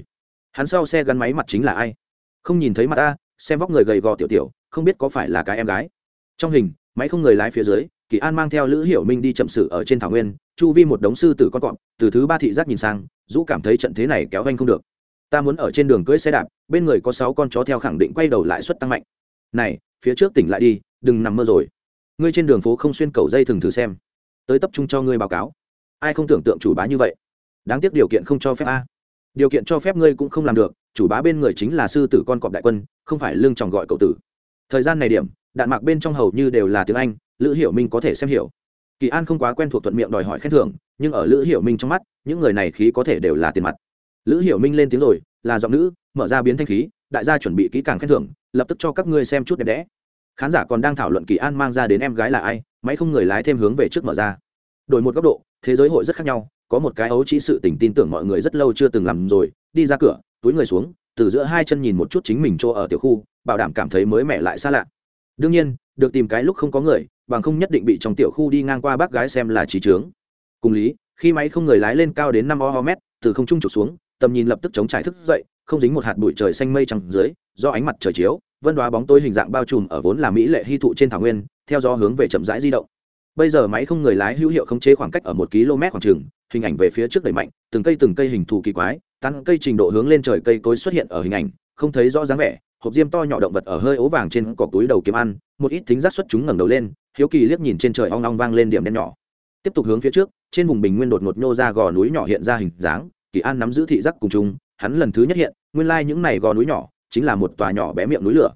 Hắn sau xe gắn máy mặt chính là ai? Không nhìn thấy mặt ta, xem vóc người gầy gò tiểu tiểu, không biết có phải là cái em gái. Trong hình, máy không người lái phía dưới, kỳ an mang theo lữ hiểu minh đi chậm sự ở trên thảo nguyên, chu vi một đống sư tử con cọp, từ thứ ba thị giác nhìn sang, dũ cảm thấy trận thế này kéo vanh không được. Ta muốn ở trên đường cưỡi xe đạp, bên người có sáu con chó theo khẳng định quay đầu lại suất tăng mạnh. Này, phía trước tỉnh lại đi, đừng nằm mơ rồi ngươi trên đường phố không xuyên cầu dây thường thử xem. Tới tập trung cho ngươi báo cáo. Ai không tưởng tượng chủ bá như vậy? Đáng tiếc điều kiện không cho phép a. Điều kiện cho phép ngươi cũng không làm được, chủ bá bên người chính là sư tử con cọp đại quân, không phải lương tròng gọi cậu tử. Thời gian này điểm, đạn mạc bên trong hầu như đều là tiếng anh, lữ hiểu minh có thể xem hiểu. Kỳ an không quá quen thuộc thuận miệng đòi hỏi khen thưởng, nhưng ở lữ hiểu minh trong mắt, những người này khí có thể đều là tiền mặt. Lữ hiểu minh lên tiếng rồi, là giọng nữ, mở ra biến thanh khí, đại gia chuẩn bị kỹ càng khen thưởng, lập tức cho các ngươi xem chút đẹp đẽ khán giả còn đang thảo luận kỳ an mang ra đến em gái là ai, máy không người lái thêm hướng về trước mở ra. Đổi một góc độ, thế giới hội rất khác nhau, có một cái ấu chỉ sự tình tin tưởng mọi người rất lâu chưa từng làm rồi, đi ra cửa, túi người xuống, từ giữa hai chân nhìn một chút chính mình chỗ ở tiểu khu, bảo đảm cảm thấy mới mẻ lại xa lạ. Đương nhiên, được tìm cái lúc không có người, bằng không nhất định bị trong tiểu khu đi ngang qua bác gái xem là trí trướng cùng lý, khi máy không người lái lên cao đến năm o mét, từ không trung trục xuống, tầm nhìn lập tức chống trải thức dậy, không dính một hạt bụi trời xanh mây trắng dưới, do ánh mặt trời chiếu vân đoá bóng tối hình dạng bao trùm ở vốn là mỹ lệ hy thụ trên thảo nguyên, theo gió hướng về chậm rãi di động. Bây giờ máy không người lái hữu hiệu khống chế khoảng cách ở một km khoảng trường hình ảnh về phía trước đẩy mạnh, từng cây từng cây hình thù kỳ quái, tăng cây trình độ hướng lên trời cây cối xuất hiện ở hình ảnh, không thấy rõ dáng vẻ, hộp diêm to nhỏ động vật ở hơi ố vàng trên cỏ túi đầu kiếm ăn, một ít thính giác xuất chúng ngẩng đầu lên, hiếu kỳ liếc nhìn trên trời ong ong vang lên điểm đen nhỏ. Tiếp tục hướng phía trước, trên vùng bình nguyên đột ngột nhô ra gò núi nhỏ hiện ra hình dáng, kỳ an nắm giữ thị giác cùng chung, hắn lần thứ nhất hiện, nguyên lai những này gò núi nhỏ chính là một tòa nhỏ bé miệng núi lửa.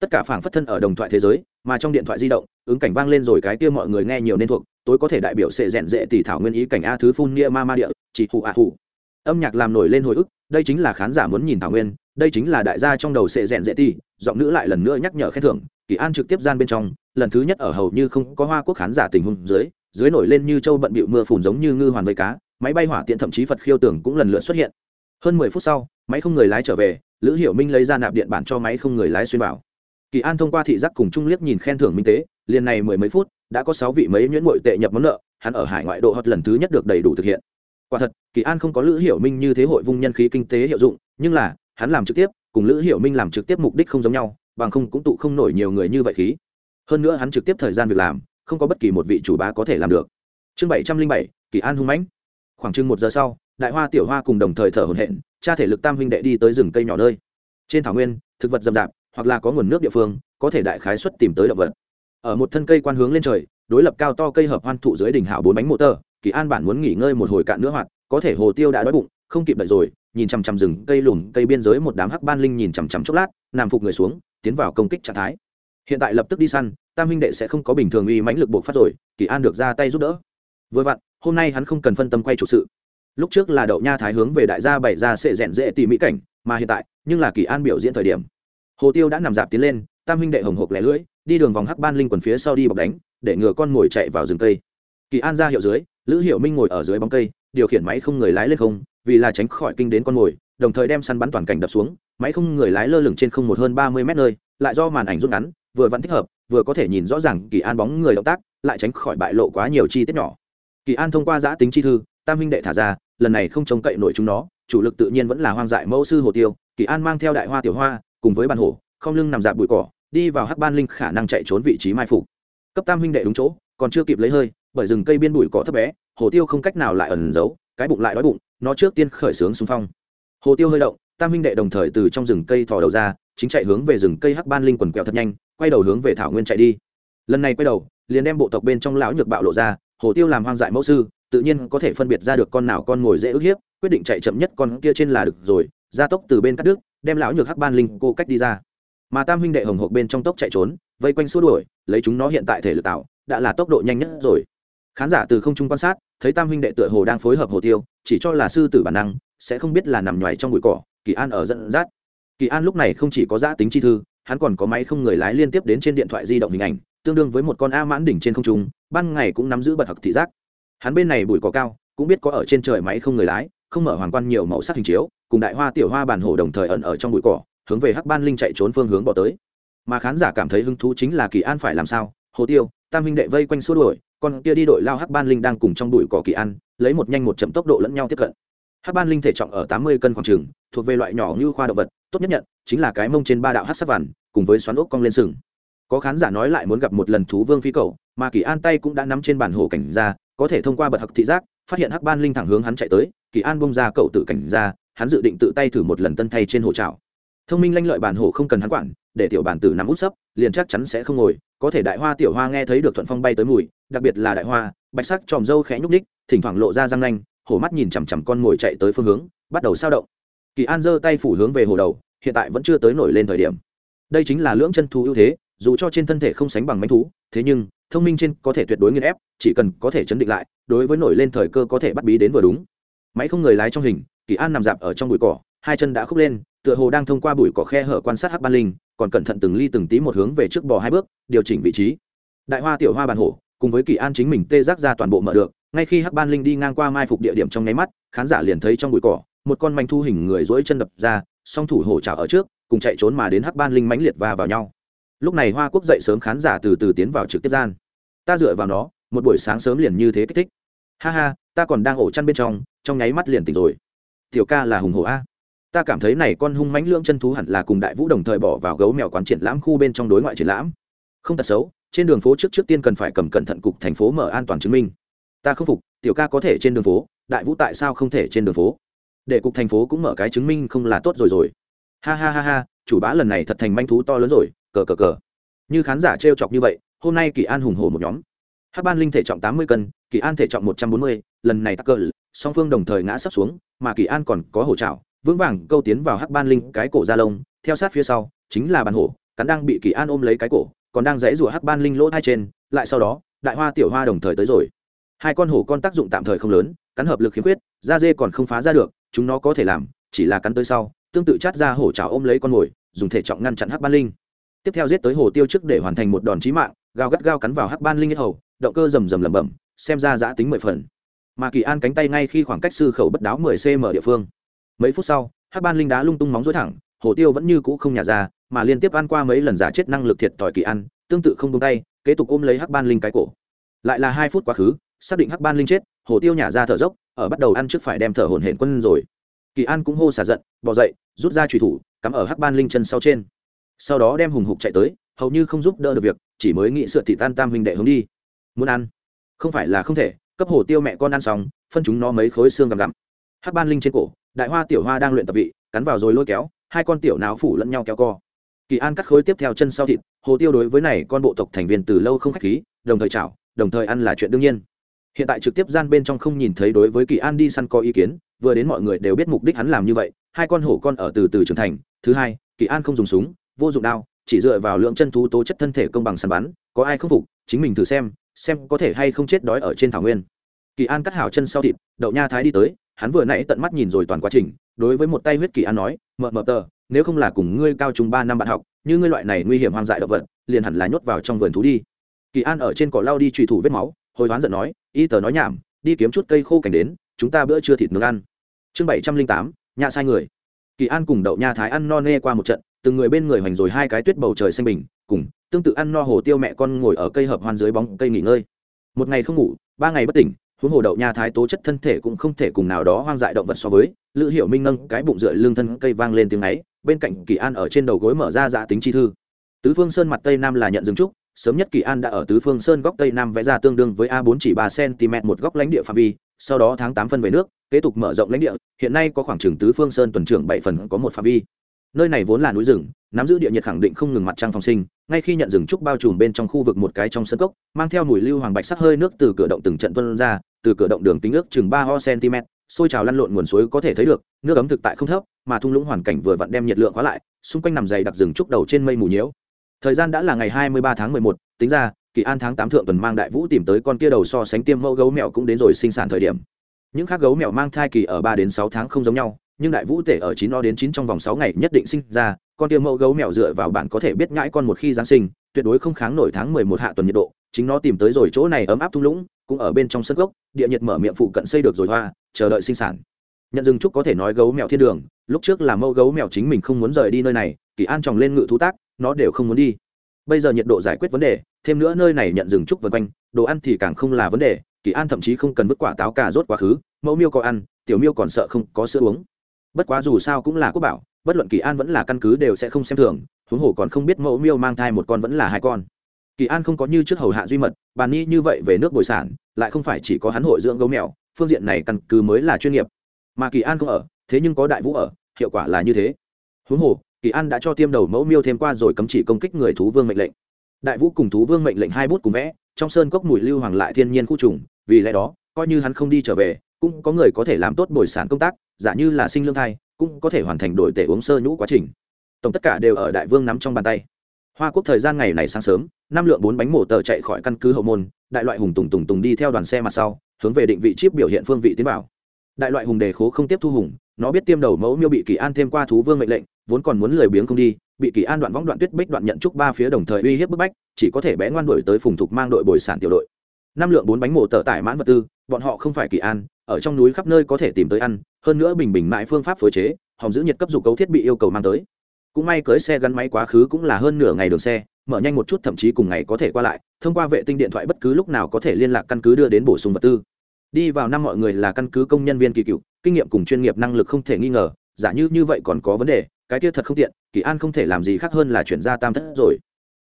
Tất cả phảng phất thân ở đồng thoại thế giới, mà trong điện thoại di động, ứng cảnh vang lên rồi cái kia mọi người nghe nhiều nên thuộc, tối có thể đại biểu sệ rèn dễ tỷ thảo nguyên ý cảnh a thứ phun nia ma ma địa, chỉ hụ a à hụ âm nhạc làm nổi lên hồi ức, đây chính là khán giả muốn nhìn thảo nguyên, đây chính là đại gia trong đầu sệ rèn dễ tỷ, giọng nữ lại lần nữa nhắc nhở khen thưởng, kỳ an trực tiếp gian bên trong, lần thứ nhất ở hầu như không có hoa quốc khán giả tình huống dưới dưới nổi lên như châu bận bịu mưa phùn giống như ngư hoàn vây cá, máy bay hỏa tiện thậm chí phật khiêu tưởng cũng lần lượt xuất hiện. Hơn mười phút sau, máy không người lái trở về lữ hiểu minh lấy ra nạp điện bản cho máy không người lái xuyên vào. Kỳ an thông qua thị giác cùng trung liếc nhìn khen thưởng minh tế, liền này mười mấy phút, đã có sáu vị mấy nhuyễn mội tệ nhập món nợ, hắn ở hải ngoại độ hoặc lần thứ nhất được đầy đủ thực hiện. Quả thật, kỳ an không có lữ hiểu minh như thế hội vung nhân khí kinh tế hiệu dụng, nhưng là, hắn làm trực tiếp, cùng lữ hiểu minh làm trực tiếp mục đích không giống nhau, bằng không cũng tụ không nổi nhiều người như vậy khí. Hơn nữa hắn trực tiếp thời gian việc làm, không có bất kỳ một vị chủ bá có thể làm được. Chương bảy trăm linh bảy, kỳ an hung mãnh. Khoảng chừng một giờ sau đại hoa tiểu hoa cùng đồng thời thở hổn hển, cha thể lực tam huynh đệ đi tới rừng cây nhỏ nơi. Trên thảo nguyên, thực vật rậm rạp, hoặc là có nguồn nước địa phương, có thể đại khái xuất tìm tới động vật. Ở một thân cây quan hướng lên trời, đối lập cao to cây hợp hoan thụ dưới đỉnh hảo bốn bánh mô tơ, kỳ an bản muốn nghỉ ngơi một hồi cạn nữa hoạt, có thể hồ tiêu đã đói bụng, không kịp đợi rồi, nhìn chằm chằm rừng cây lùn cây biên giới một đám hắc ban linh nhìn chằm chằm chốc lát, nằm phục người xuống, tiến vào công kích trạng thái. Hiện tại lập tức đi săn, tam huynh đệ sẽ không có bình thường uy mãnh lực buộc phát rồi, kỳ an được ra tay giúp đỡ. Vừa vặn, hôm nay hắn không cần phân tâm quay chủ sự lúc trước là đậu nha thái hướng về đại gia bày ra sẽ rèn dễ tỉ mỹ cảnh, mà hiện tại, nhưng là kỳ an biểu diễn thời điểm. Hồ tiêu đã nằm dạp tiến lên, tam huynh đệ hồng hộc lẻ lưỡi, đi đường vòng hắc ban linh quần phía sau đi bọc đánh, để ngừa con mồi chạy vào rừng cây. Kỳ an ra hiệu dưới, lữ hiệu minh ngồi ở dưới bóng cây, điều khiển máy không người lái lên không, vì là tránh khỏi kinh đến con mồi đồng thời đem săn bắn toàn cảnh đập xuống, máy không người lái lơ lửng trên không một hơn ba mươi mét nơi, lại do màn ảnh rút ngắn, vừa vẫn thích hợp, vừa có thể nhìn rõ ràng kỳ an bóng người động tác, lại tránh khỏi bại lộ quá nhiều chi tiết nhỏ. Kỳ an thông qua giã tính chi thư tam huynh đệ thả ra, lần này không trông cậy nổi chúng nó, chủ lực tự nhiên vẫn là hoang dại mẫu sư hồ tiêu, kỳ an mang theo đại hoa tiểu hoa, cùng với bàn hổ, không lưng nằm dạp bụi cỏ, đi vào hắc ban linh khả năng chạy trốn vị trí mai phục. Cấp tam huynh đệ đúng chỗ, còn chưa kịp lấy hơi, bởi rừng cây biên bụi cỏ thấp bé, hồ tiêu không cách nào lại ẩn giấu, cái bụng lại đói bụng, nó trước tiên khởi sướng xung phong. Hồ tiêu hơi động, tam huynh đệ đồng thời từ trong rừng cây thò đầu ra, chính chạy hướng về rừng cây hắc ban linh quần quẹo thật nhanh, quay đầu hướng về thảo nguyên chạy đi. Lần này quay đầu, liền đem bộ tộc bên trong lão nhược bạo lộ ra, hồ tiêu làm hoang dại mẫu sư tự nhiên có thể phân biệt ra được con nào con ngồi dễ ức hiếp, quyết định chạy chậm nhất con kia trên là được rồi, gia tốc từ bên cắt đứt, đem lão nhược hắc ban linh cô cách đi ra. Mà tam huynh đệ hồng hộc bên trong tốc chạy trốn, vây quanh xua đuổi, lấy chúng nó hiện tại thể lực tạo, đã là tốc độ nhanh nhất rồi. Khán giả từ không trung quan sát, thấy tam huynh đệ tựa hồ đang phối hợp hồ tiêu, chỉ cho là sư tử bản năng, sẽ không biết là nằm nhoài trong bụi cỏ, kỳ an ở dẫn dắt. Kỳ an lúc này không chỉ có giã tính chi thư, hắn còn có máy không người lái liên tiếp đến trên điện thoại di động hình ảnh, tương đương với một con a mãn đỉnh trên không trung, ban ngày cũng nắm giữ bật học thị giác hắn bên này bụi cỏ cao, cũng biết có ở trên trời máy không người lái, không mở hoàng quan nhiều màu sắc hình chiếu, cùng đại hoa tiểu hoa bản hổ đồng thời ẩn ở trong bụi cỏ, hướng về hắc ban linh chạy trốn phương hướng bỏ tới. Mà khán giả cảm thấy hứng thú chính là kỳ an phải làm sao? Hồ tiêu, tam huynh đệ vây quanh xua đuổi còn kia đi đội lao hắc ban linh đang cùng trong bụi cỏ kỳ an, lấy một nhanh một chậm tốc độ lẫn nhau tiếp cận. Hắc ban linh thể trọng ở tám mươi cân khoảng trường, thuộc về loại nhỏ như khoa động vật, tốt nhất nhận, chính là cái mông trên ba đạo hắc sắc vằn, cùng với xoắn ốc cong lên sừng. Có khán giả nói lại muốn gặp một lần thú vương phi cầu mà kỳ an tay cũng đã nắm trên bản hồ cảnh ra có thể thông qua bật hặc thị giác, phát hiện hắc ban linh thẳng hướng hắn chạy tới, kỳ an bông ra cậu tự cảnh ra, hắn dự định tự tay thử một lần tân thay trên hồ trào thông minh lanh lợi bản hồ không cần hắn quản, để tiểu bản tử nằm út sấp, liền chắc chắn sẽ không ngồi, có thể đại hoa tiểu hoa nghe thấy được thuận phong bay tới mùi, đặc biệt là đại hoa, bạch sắc tròm râu khẽ nhúc ních thỉnh thoảng lộ ra răng nanh, hổ mắt nhìn chằm chằm con ngồi chạy tới phương hướng, bắt đầu sao động. Kỳ an giơ tay phủ hướng về hồ đầu, hiện tại vẫn chưa tới nổi lên thời điểm. Đây chính là lưỡng chân thú ưu thế, dù cho trên thân thể không sánh bằng manh thú, thế nhưng thông minh trên có thể tuyệt đối nghiên ép, chỉ cần có thể chấn định lại, đối với nổi lên thời cơ có thể bắt bí đến vừa đúng. Máy không người lái trong hình, kỳ an nằm dạp ở trong bụi cỏ, hai chân đã khúc lên, tựa hồ đang thông qua bụi cỏ khe hở quan sát hắc ban linh, còn cẩn thận từng ly từng tí một hướng về trước bò hai bước, điều chỉnh vị trí. Đại hoa tiểu hoa bàn hổ, cùng với kỳ an chính mình tê giác ra toàn bộ mở được, ngay khi hắc ban linh đi ngang qua mai phục địa điểm trong nháy mắt, khán giả liền thấy trong bụi cỏ, một con manh thu hình người dỗi chân đập ra, song thủ hổ trào ở trước, cùng chạy trốn mà đến hắc ban linh mãnh liệt và vào nhau lúc này hoa quốc dậy sớm khán giả từ từ tiến vào trực tiếp gian. Ta dựa vào nó, một buổi sáng sớm liền như thế kích thích. Ha ha, ta còn đang ổ chăn bên trong trong nháy mắt liền tỉnh rồi. Tiểu ca là hùng hổ a. Ta cảm thấy này con hung mãnh lưỡng chân thú hẳn là cùng đại vũ đồng thời bỏ vào gấu mèo quán triển lãm khu bên trong đối ngoại triển lãm. Không tật xấu, trên đường phố trước trước tiên cần phải cầm cẩn thận cục thành phố mở an toàn chứng minh. Ta không phục, tiểu ca có thể trên đường phố, đại vũ tại sao không thể trên đường phố? Để cục thành phố cũng mở cái chứng minh không là tốt rồi rồi. Ha ha ha ha, chủ bá lần này thật thành manh thú to lớn rồi cờ cờ cờ. Như khán giả trêu chọc như vậy, hôm nay kỳ an hùng hổ một nhóm. Hắc ban linh thể trọng tám mươi cân, kỳ an thể trọng một trăm bốn mươi, lần này tắc cờ song phương đồng thời ngã sắp xuống, mà kỳ an còn có hổ trào vững vàng câu tiến vào hắc ban linh cái cổ da lông, theo sát phía sau, chính là bàn hổ, cắn đang bị kỳ an ôm lấy cái cổ, còn đang dãy rủa hắc ban linh lỗ hai trên, lại sau đó, đại hoa tiểu hoa đồng thời tới rồi. Hai con hổ con tác dụng tạm thời không lớn, cắn hợp lực khiếm khuyết, da dê còn không phá ra được, chúng nó có thể làm, chỉ là cắn tới sau, tương tự chát ra hổ trào ôm lấy con mồi, dùng thể trọng ngăn chặn hắc ban linh tiếp theo giết tới hồ tiêu trước để hoàn thành một đòn chí mạng gao gắt gao cắn vào hắc ban linh hết hầu động cơ rầm rầm lầm bầm, xem ra giã tính mười phần. Mà kỳ an cánh tay ngay khi khoảng cách sư khẩu bất đáo mười cm địa phương. Mấy phút sau hắc ban linh đá lung tung móng dối thẳng hồ tiêu vẫn như cũ không nhả ra mà liên tiếp ăn qua mấy lần giả chết năng lực thiệt thòi kỳ an, tương tự không tung tay kế tục ôm lấy hắc ban linh cái cổ. Lại là hai phút quá khứ xác định hắc ban linh chết hồ tiêu nhả ra thở dốc ở bắt đầu ăn trước phải đem thở hổn hển quân rồi. Kỳ an cũng hô xả giận bỏ dậy rút ra trùy thủ cắm ở hắc ban linh chân sau trên sau đó đem hùng hục chạy tới, hầu như không giúp đỡ được việc, chỉ mới nghĩ sửa thị tan tam huynh đệ hướng đi. Muốn ăn? Không phải là không thể, cấp hồ tiêu mẹ con ăn xong, phân chúng nó mấy khối xương gặm gặm. Hát ban linh trên cổ, đại hoa tiểu hoa đang luyện tập vị, cắn vào rồi lôi kéo, hai con tiểu náo phủ lẫn nhau kéo co. Kỳ an cắt khối tiếp theo chân sau thịt, hồ tiêu đối với này con bộ tộc thành viên từ lâu không khách khí, đồng thời chảo, đồng thời ăn là chuyện đương nhiên. Hiện tại trực tiếp gian bên trong không nhìn thấy đối với kỳ an đi săn có ý kiến, vừa đến mọi người đều biết mục đích hắn làm như vậy, hai con hổ con ở từ từ trưởng thành. Thứ hai, kỳ an không dùng súng vô dụng đao, chỉ dựa vào lượng chân thú tố chất thân thể công bằng săn bắn, có ai không phục, chính mình thử xem xem có thể hay không chết đói ở trên thảo nguyên. Kỳ an cắt hảo chân sau thịt, đậu nha thái đi tới, hắn vừa nãy tận mắt nhìn rồi toàn quá trình, đối với một tay huyết kỳ an nói, mợ mợ tờ, nếu không là cùng ngươi cao trung ba năm bạn học, như ngươi loại này nguy hiểm hoang dại động vật, liền hẳn là nhốt vào trong vườn thú đi. Kỳ an ở trên cỏ lau đi trùy thủ vết máu, hồi hoán giận nói, y tờ nói nhảm, đi kiếm chút cây khô cảnh đến, chúng ta bữa trưa thịt nướng ăn. Chương bảy trăm linh tám nhà sai người. Kỳ an cùng đậu nha thái ăn no nê qua một trận từng người bên người hoành rồi hai cái tuyết bầu trời xanh bình, cùng, tương tự ăn no hồ tiêu mẹ con ngồi ở cây hợp hoan dưới bóng cây nghỉ ngơi. Một ngày không ngủ, ba ngày bất tỉnh, huống hồ đậu nha thái tố chất thân thể cũng không thể cùng nào đó hoang dại động vật so với, lữ hiệu minh nâng cái bụng dựa lưng thân cây vang lên tiếng ấy, bên cạnh kỳ an ở trên đầu gối mở ra dạ tính chi thư. Tứ phương sơn mặt tây nam là nhận dừng trúc, sớm nhất kỳ an đã ở tứ phương sơn góc tây nam vẽ ra tương đương với a bốn chỉ ba cm một góc lãnh địa phạm vi, sau đó tháng tám phân về nước, kế tục mở rộng lãnh địa, hiện nay có khoảng chừng tứ phương sơn tuần trưởng bảy phần có một phạm vi nơi này vốn là núi rừng, nắm giữ địa nhiệt khẳng định không ngừng mặt trăng phòng sinh, ngay khi nhận rừng trúc bao trùm bên trong khu vực một cái trong sân cốc, mang theo mùi lưu hoàng bạch sắc hơi nước từ cửa động từng trận tuân ra, từ cửa động đường tính ước chừng ba ho cm sôi trào lăn lộn nguồn suối có thể thấy được, nước ấm thực tại không thấp, mà thung lũng hoàn cảnh vừa vặn đem nhiệt lượng khóa lại, xung quanh nằm dày đặc rừng trúc đầu trên mây mù nhiễu. Thời gian đã là ngày hai mươi ba tháng mười một, tính ra, kỳ an tháng tám thượng tuần mang đại vũ tìm tới con kia đầu so sánh tiêm mẫu gấu mèo cũng đến rồi sinh sản thời điểm. Những khác gấu mèo mang thai kỳ ở ba đến sáu tháng không giống nhau nhưng đại vũ tể ở chín o đến chín trong vòng sáu ngày nhất định sinh ra, con tiêm mẫu gấu mèo dựa vào bạn có thể biết nhãi con một khi giáng sinh, tuyệt đối không kháng nổi tháng mười một hạ tuần nhiệt độ, chính nó tìm tới rồi chỗ này ấm áp thung lũng, cũng ở bên trong sân gốc, địa nhiệt mở miệng phụ cận xây được rồi hoa, chờ đợi sinh sản. Nhận dừng trúc có thể nói gấu mèo thiên đường, lúc trước là mẫu gấu mèo chính mình không muốn rời đi nơi này, kỳ an tròng lên ngự thú tác, nó đều không muốn đi. Bây giờ nhiệt độ giải quyết vấn đề, thêm nữa nơi này nhận dừng trúc vân quanh, đồ ăn thì càng không là vấn đề, kỳ an thậm chí không cần vứt quả táo cà rốt quá khứ, mẫu miêu có ăn, tiểu miêu còn sợ không có sữa uống bất quá dù sao cũng là quốc bảo, bất luận kỳ an vẫn là căn cứ đều sẽ không xem thường, huống hồ còn không biết mẫu miêu mang thai một con vẫn là hai con. Kỳ an không có như trước hầu hạ duy mật, bàn ni như vậy về nước bồi sản, lại không phải chỉ có hắn hội dưỡng gấu mèo, phương diện này căn cứ mới là chuyên nghiệp. Mà kỳ an không ở, thế nhưng có đại vũ ở, hiệu quả là như thế. Huống hồ, kỳ an đã cho tiêm đầu mẫu miêu thêm qua rồi cấm chỉ công kích người thú vương mệnh lệnh. Đại vũ cùng thú vương mệnh lệnh hai bút cùng vẽ, trong sơn cốc mùi lưu hoàng lại thiên nhiên khu trùng, vì lẽ đó, coi như hắn không đi trở về cũng có người có thể làm tốt bồi sản công tác, giả như là sinh lương thai, cũng có thể hoàn thành đổi tể uống sơ nhũ quá trình. Tổng tất cả đều ở đại vương nắm trong bàn tay. Hoa quốc thời gian ngày này sáng sớm, năm lượng bốn bánh mổ tờ chạy khỏi căn cứ hậu môn, đại loại hùng tùng tùng tùng đi theo đoàn xe mặt sau, hướng về định vị chip biểu hiện phương vị tiến vào. Đại loại hùng đề khố không tiếp thu hùng, nó biết tiêm đầu mẫu miêu bị kỳ an thêm qua thú vương mệnh lệnh, vốn còn muốn lười biếng không đi, bị kỳ an đoạn võng đoạn tuyết bích đoạn nhận trúc ba phía đồng thời uy hiếp bức bách, chỉ có thể bé ngoan đuổi tới phùng thục mang đội bồi sản tiểu đội. Năm lượng bốn bánh mổ tờ tải mãn vật tư, bọn họ không phải kỳ an ở trong núi khắp nơi có thể tìm tới ăn, hơn nữa bình bình mãi phương pháp phối chế hòng giữ nhiệt cấp dục cấu thiết bị yêu cầu mang tới. Cũng may cưới xe gắn máy quá khứ cũng là hơn nửa ngày đường xe, mở nhanh một chút thậm chí cùng ngày có thể qua lại, thông qua vệ tinh điện thoại bất cứ lúc nào có thể liên lạc căn cứ đưa đến bổ sung vật tư. Đi vào năm mọi người là căn cứ công nhân viên kỳ cựu, kinh nghiệm cùng chuyên nghiệp năng lực không thể nghi ngờ, giả như như vậy còn có vấn đề, cái kia thật không tiện, kỳ an không thể làm gì khác hơn là chuyển ra tam thất rồi.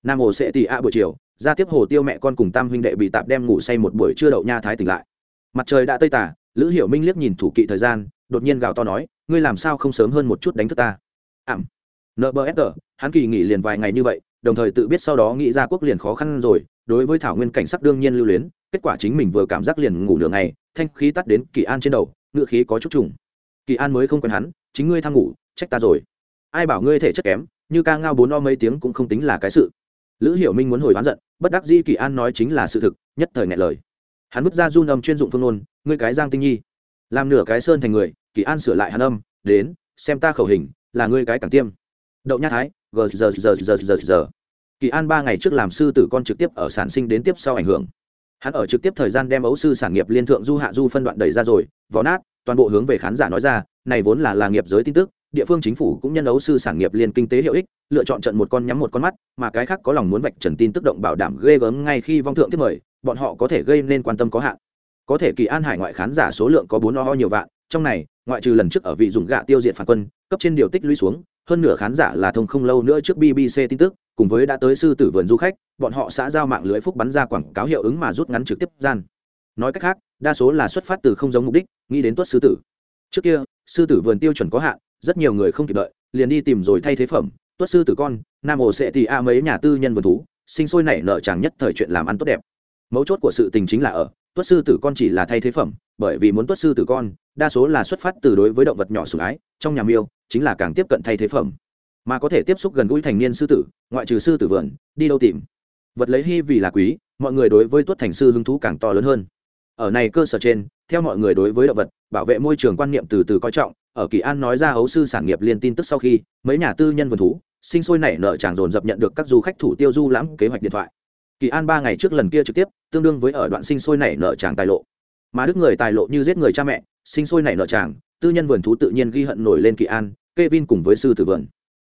Nam hồ sẽ tì a buổi chiều, ra tiếp hồ tiêu mẹ con cùng tam huynh đệ bị tạp đem ngủ say một buổi trưa đậu nha thái tỉnh lại. Mặt trời đã tây tả lữ hiểu minh liếc nhìn thủ kỵ thời gian, đột nhiên gào to nói, ngươi làm sao không sớm hơn một chút đánh thức ta? Ảm. Nbsg hắn kỳ nghỉ liền vài ngày như vậy, đồng thời tự biết sau đó nghĩ ra quốc liền khó khăn rồi, đối với thảo nguyên cảnh sắc đương nhiên lưu luyến, kết quả chính mình vừa cảm giác liền ngủ nửa ngày, thanh khí tắt đến kỳ an trên đầu, ngựa khí có chút trùng. Kỳ an mới không quen hắn, chính ngươi tham ngủ, trách ta rồi. Ai bảo ngươi thể chất kém, như ca ngao bốn o mấy tiếng cũng không tính là cái sự. Lữ hiểu minh muốn hồi oán giận, bất đắc dĩ kỳ an nói chính là sự thực, nhất thời ngại lời hắn vứt ra run âm chuyên dụng phương ngôn, ngươi cái giang tinh nhi, làm nửa cái sơn thành người, kỳ an sửa lại hắn âm, đến, xem ta khẩu hình, là ngươi cái càng tiêm. Đậu nhát thái gờ giờ giờ giờ giờ giờ kỳ an ba ngày trước làm sư tử con trực tiếp ở sản sinh đến tiếp sau ảnh hưởng. Hắn ở trực tiếp thời gian đem ấu sư sản nghiệp liên thượng du hạ du phân đoạn đẩy ra rồi vỏ nát, toàn bộ hướng về khán giả nói ra, này vốn là là nghiệp giới tin tức địa phương chính phủ cũng nhân ấu sư sản nghiệp liên kinh tế hiệu ích, lựa chọn trận một con nhắm một con mắt, mà cái khác có lòng muốn vạch trần tin tức động bảo đảm ghê gớm ngay khi vong thượng tiếp mời, bọn họ có thể gây nên quan tâm có hạn. Có thể kỳ an hải ngoại khán giả số lượng có bốn o nhiều vạn, trong này, ngoại trừ lần trước ở vị dùng gạ tiêu diệt phản quân, cấp trên điều tích lũy xuống, hơn nửa khán giả là thông không lâu nữa trước bbc tin tức, cùng với đã tới sư tử vườn du khách, bọn họ xã giao mạng lưới phúc bắn ra quảng cáo hiệu ứng mà rút ngắn trực tiếp gian. Nói cách khác, đa số là xuất phát từ không giống mục đích, nghĩ đến tuất sư tử trước kia, sư tử vườn tiêu chuẩn có hạn, rất nhiều người không kịp đợi, liền đi tìm rồi thay thế phẩm. Tuất sư tử con, nam ổ sẽ thì a mấy nhà tư nhân vườn thú, sinh sôi nảy nở chẳng nhất thời chuyện làm ăn tốt đẹp. Mấu chốt của sự tình chính là ở, tuất sư tử con chỉ là thay thế phẩm, bởi vì muốn tuất sư tử con, đa số là xuất phát từ đối với động vật nhỏ sủng ái, trong nhà miêu, chính là càng tiếp cận thay thế phẩm. Mà có thể tiếp xúc gần gũi thành niên sư tử, ngoại trừ sư tử vườn, đi đâu tìm? Vật lấy hy vì là quý, mọi người đối với tuất thành sư hứng thú càng to lớn hơn. Ở này cơ sở trên theo mọi người đối với động vật, bảo vệ môi trường quan niệm từ từ coi trọng, ở kỳ an nói ra ấu sư sản nghiệp liên tin tức sau khi, mấy nhà tư nhân vườn thú, sinh sôi nảy nở tràng dồn dập nhận được các du khách thủ tiêu du lãm kế hoạch điện thoại. Kỳ an ba ngày trước lần kia trực tiếp, tương đương với ở đoạn sinh sôi nảy nở tràng tài lộ. Mà đức người tài lộ như giết người cha mẹ, sinh sôi nảy nở tràng, tư nhân vườn thú tự nhiên ghi hận nổi lên kỳ an, Kevin cùng với sư tử vườn.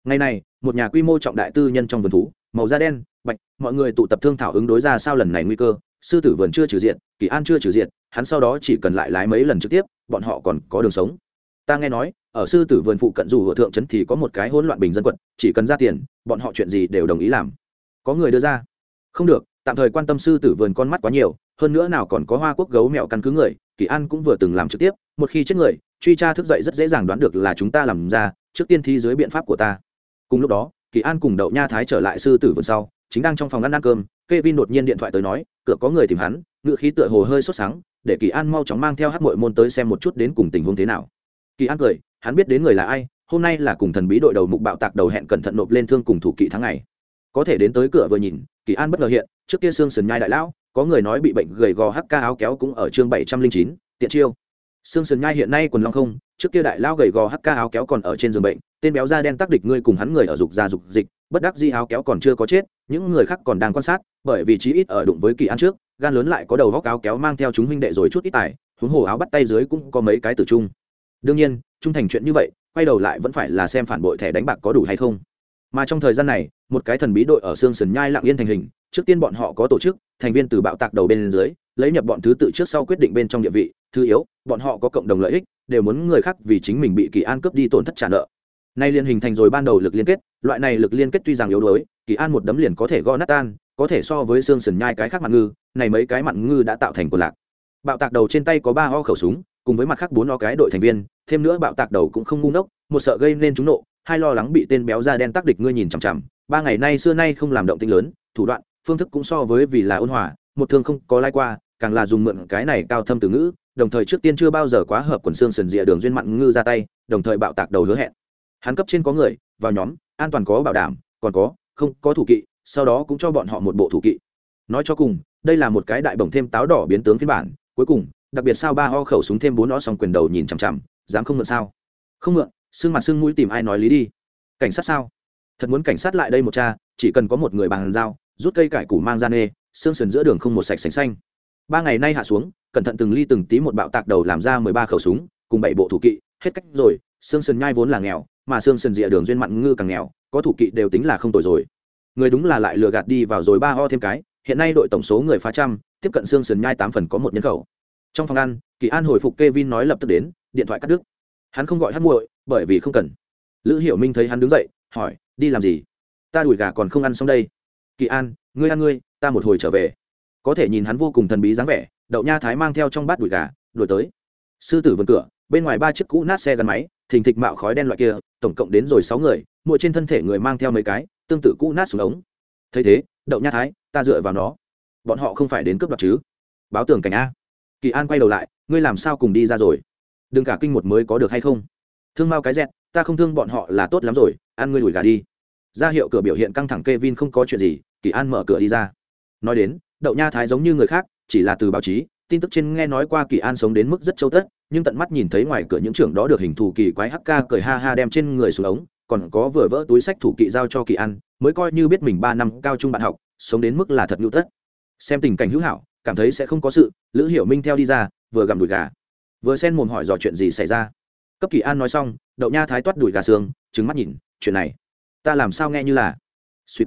Ngày này, một nhà quy mô trọng đại tư nhân trong vườn thú, màu da đen, bạch, mọi người tụ tập thương thảo ứng đối ra sao lần này nguy cơ, sư tử vườn chưa trừ diện, kỳ an chưa trừ diện hắn sau đó chỉ cần lại lái mấy lần trực tiếp, bọn họ còn có đường sống. Ta nghe nói, ở sư tử vườn phụ cận dù hựa thượng trấn thì có một cái hỗn loạn bình dân quận, chỉ cần ra tiền, bọn họ chuyện gì đều đồng ý làm. Có người đưa ra. Không được, tạm thời quan tâm sư tử vườn con mắt quá nhiều, hơn nữa nào còn có hoa quốc gấu mèo căn cứ người, kỳ an cũng vừa từng làm trực tiếp, một khi chết người, truy tra thức dậy rất dễ dàng đoán được là chúng ta làm ra, trước tiên thi dưới biện pháp của ta. Cùng lúc đó, kỳ an cùng đậu nha thái trở lại sư tử vườn sau, chính đang trong phòng ăn ăn cơm k e vin đột nhiên điện thoại tới nói, cửa có người tìm hắn ngự khí tựa hồ hơi sốt sáng để kỳ an mau chóng mang theo hát mội môn tới xem một chút đến cùng tình huống thế nào. Kỳ an cười, hắn biết đến người là ai, hôm nay là cùng thần bí đội đầu mục bạo tạc đầu hẹn cẩn thận nộp lên thương cùng thủ kỵ tháng ngày. Có thể đến tới cửa vừa nhìn, kỳ an bất ngờ hiện, trước kia xương sườn nhai đại lão, có người nói bị bệnh gầy gò hắc ca áo kéo cũng ở chương bảy trăm linh chín, tiện chiêu. Xương sườn nhai hiện nay quần long không, trước kia đại lão gầy gò hắc ca áo kéo còn ở trên giường bệnh, tên béo da đen tác địch ngươi cùng hắn người ở dục gia dục dịch, bất đắc di áo kéo còn chưa có chết, những người khác còn đang quan sát, bởi vì chí ít ở đụng với kỳ an trước gan lớn lại có đầu góc áo kéo mang theo chúng huynh đệ rồi chút ít tài, huống hồ áo bắt tay dưới cũng có mấy cái tử trung. Đương nhiên, trung thành chuyện như vậy, quay đầu lại vẫn phải là xem phản bội thẻ đánh bạc có đủ hay không. Mà trong thời gian này, một cái thần bí đội ở xương sườn nhai lặng yên thành hình, trước tiên bọn họ có tổ chức, thành viên từ bạo tạc đầu bên dưới, lấy nhập bọn thứ tự trước sau quyết định bên trong địa vị, thứ yếu, bọn họ có cộng đồng lợi ích, đều muốn người khác vì chính mình bị kỳ an cướp đi tổn thất trả nợ. Nay liên hình thành rồi ban đầu lực liên kết, loại này lực liên kết tuy rằng yếu đuối, kỳ an một đấm liền có thể gõ nát tan có thể so với xương sườn nhai cái khác mặn ngư, này mấy cái mặn ngư đã tạo thành quần lạc. Bạo tạc đầu trên tay có ba ho khẩu súng, cùng với mặt khác bốn ho cái đội thành viên, thêm nữa bạo tạc đầu cũng không ngu ngốc, một sợ gây nên chúng nộ, hai lo lắng bị tên béo da đen tác địch ngươi nhìn chằm chằm. Ba ngày nay xưa nay không làm động tinh lớn, thủ đoạn, phương thức cũng so với vì là ôn hòa, một thương không có lai qua, càng là dùng mượn cái này cao thâm từ ngữ, đồng thời trước tiên chưa bao giờ quá hợp quần xương sần rịa đường duyên mặn ngư ra tay, đồng thời bạo tạc đầu hứa hẹn. Hắn cấp trên có người, vào nhóm, an toàn có bảo đảm, còn có, không, có thủ kỵ sau đó cũng cho bọn họ một bộ thủ kỵ. Nói cho cùng, đây là một cái đại bổng thêm táo đỏ biến tướng phiên bản, cuối cùng, đặc biệt sao ba ho khẩu súng thêm bốn nó xong quyền đầu nhìn chằm chằm, dám không mượn sao? Không mượn, xương mặt xương mũi tìm ai nói lý đi? Cảnh sát sao? Thật muốn cảnh sát lại đây một cha, chỉ cần có một người bàn giao, rút cây cải củ mang ra nê, xương sườn giữa đường không một sạch sành xanh. Ba ngày nay hạ xuống, cẩn thận từng ly từng tí một bạo tạc đầu làm ra mười ba khẩu súng, cùng bảy bộ thủ kỵ, hết cách rồi, xương sườn nhai vốn là nghèo, mà xương sườn rìa đường duyên mặn ngư càng nghèo, có thủ kỵ đều tính là không tồi rồi người đúng là lại lừa gạt đi vào rồi ba ho thêm cái, hiện nay đội tổng số người phá trăm, tiếp cận xương sườn nhai tám phần có một nhân khẩu. Trong phòng ăn, kỳ an hồi phục k e vin nói lập tức đến, điện thoại cắt đứt. Hắn không gọi hát muội, bởi vì không cần. Lữ hiểu minh thấy hắn đứng dậy, hỏi, đi làm gì? Ta đùi gà còn không ăn xong đây. Kỳ an, ngươi ăn ngươi, ta một hồi trở về. Có thể nhìn hắn vô cùng thần bí dáng vẻ, đậu nha thái mang theo trong bát đùi gà, đuổi tới. Sư tử vườn cửa, bên ngoài ba chiếc cũ nát xe gắn máy, thình thịch mạo khói đen loại kia, tổng cộng đến rồi sáu người mỗi trên thân thể người mang theo mấy cái tương tự cũ nát xuống ống. Thấy thế, đậu nha thái, ta dựa vào nó. Bọn họ không phải đến cướp đoạt chứ? Báo tường cảnh a. Kỳ an quay đầu lại, ngươi làm sao cùng đi ra rồi? Đừng cả kinh một mới có được hay không? Thương mau cái dẹt, ta không thương bọn họ là tốt lắm rồi, ăn ngươi đuổi gà đi. Ra hiệu cửa biểu hiện căng thẳng k e vin không có chuyện gì, kỳ an mở cửa đi ra. Nói đến, đậu nha thái giống như người khác, chỉ là từ báo chí, tin tức trên nghe nói qua kỳ an sống đến mức rất châu tất nhưng tận mắt nhìn thấy ngoài cửa những trưởng đó được hình thù kỳ quái hk cười ha ha đem trên người xuống ống còn có vừa vỡ túi sách thủ kỵ giao cho kỳ an, mới coi như biết mình ba năm cao trung bạn học, sống đến mức là thật nhu tất. Xem tình cảnh hữu hảo, cảm thấy sẽ không có sự, lữ hiểu minh theo đi ra, vừa gặm đùi gà. Vừa xen mồm hỏi dò chuyện gì xảy ra. Cấp kỳ an nói xong, đậu nha thái toát đùi gà xương trứng mắt nhìn, chuyện này, ta làm sao nghe như là? Suýt.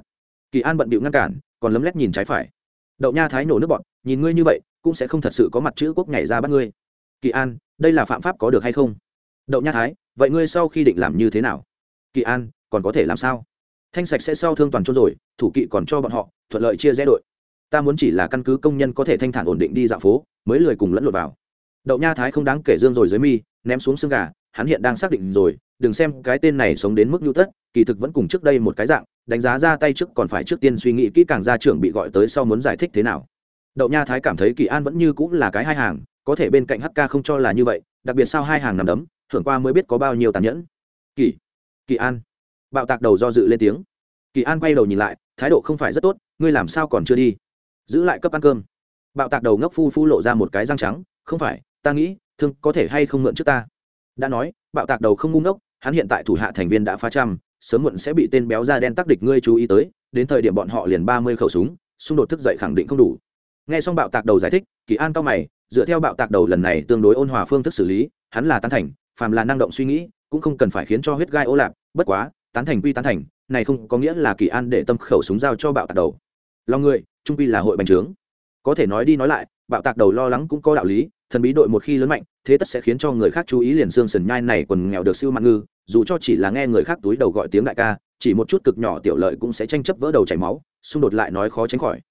Kỳ an bận bịu ngăn cản, còn lấm lét nhìn trái phải. Đậu nha thái nổ nước bọn nhìn ngươi như vậy, cũng sẽ không thật sự có mặt chữ quốc nhảy ra bắt ngươi. Kỳ an, đây là phạm pháp có được hay không? Đậu nha thái, vậy ngươi sau khi định làm như thế nào? Kỳ an, còn có thể làm sao? Thanh sạch sẽ sau thương toàn trôn rồi, thủ kỵ còn cho bọn họ, thuận lợi chia rẽ đội. Ta muốn chỉ là căn cứ công nhân có thể thanh thản ổn định đi dạo phố, mới lười cùng lẫn lộn vào. Đậu nha thái không đáng kể dương rồi dưới mi, ném xuống xương gà, hắn hiện đang xác định rồi, đừng xem cái tên này sống đến mức nhu tất, kỳ thực vẫn cùng trước đây một cái dạng, đánh giá ra tay trước còn phải trước tiên suy nghĩ kỹ càng ra trưởng bị gọi tới sau muốn giải thích thế nào. Đậu nha thái cảm thấy kỳ an vẫn như cũng là cái hai hàng, có thể bên cạnh hk không cho là như vậy, đặc biệt sao hai hàng nằm đấm, thưởng qua mới biết có bao nhiêu tàn nhẫn. Kỳ kỳ an. Bạo tạc đầu do dự lên tiếng. Kỳ an quay đầu nhìn lại, thái độ không phải rất tốt, ngươi làm sao còn chưa đi? Giữ lại cấp ăn cơm. Bạo tạc đầu ngốc phu phu lộ ra một cái răng trắng, không phải, ta nghĩ, thương có thể hay không mượn trước ta? Đã nói, bạo tạc đầu không ngu ngốc, hắn hiện tại thủ hạ thành viên đã phá trăm, sớm muộn sẽ bị tên béo da đen tác địch ngươi chú ý tới, đến thời điểm bọn họ liền ba mươi khẩu súng, xung đột thức dậy khẳng định không đủ. Nghe xong bạo tạc đầu giải thích, kỳ an cao mày, dựa theo bạo tạc đầu lần này tương đối ôn hòa phương thức xử lý, hắn là tán thành, phàm là năng động suy nghĩ cũng không cần phải khiến cho huyết gai ô lạp, bất quá, tán thành quy tán thành, này không có nghĩa là kỳ an để tâm khẩu súng giao cho bạo tạc đầu. Lòng người trung quy là hội bành trướng. Có thể nói đi nói lại, bạo tạc đầu lo lắng cũng có đạo lý, thần bí đội một khi lớn mạnh, thế tất sẽ khiến cho người khác chú ý liền xương sần nhai này quần nghèo được siêu mặn ngư, dù cho chỉ là nghe người khác túi đầu gọi tiếng đại ca, chỉ một chút cực nhỏ tiểu lợi cũng sẽ tranh chấp vỡ đầu chảy máu, xung đột lại nói khó tránh khỏi.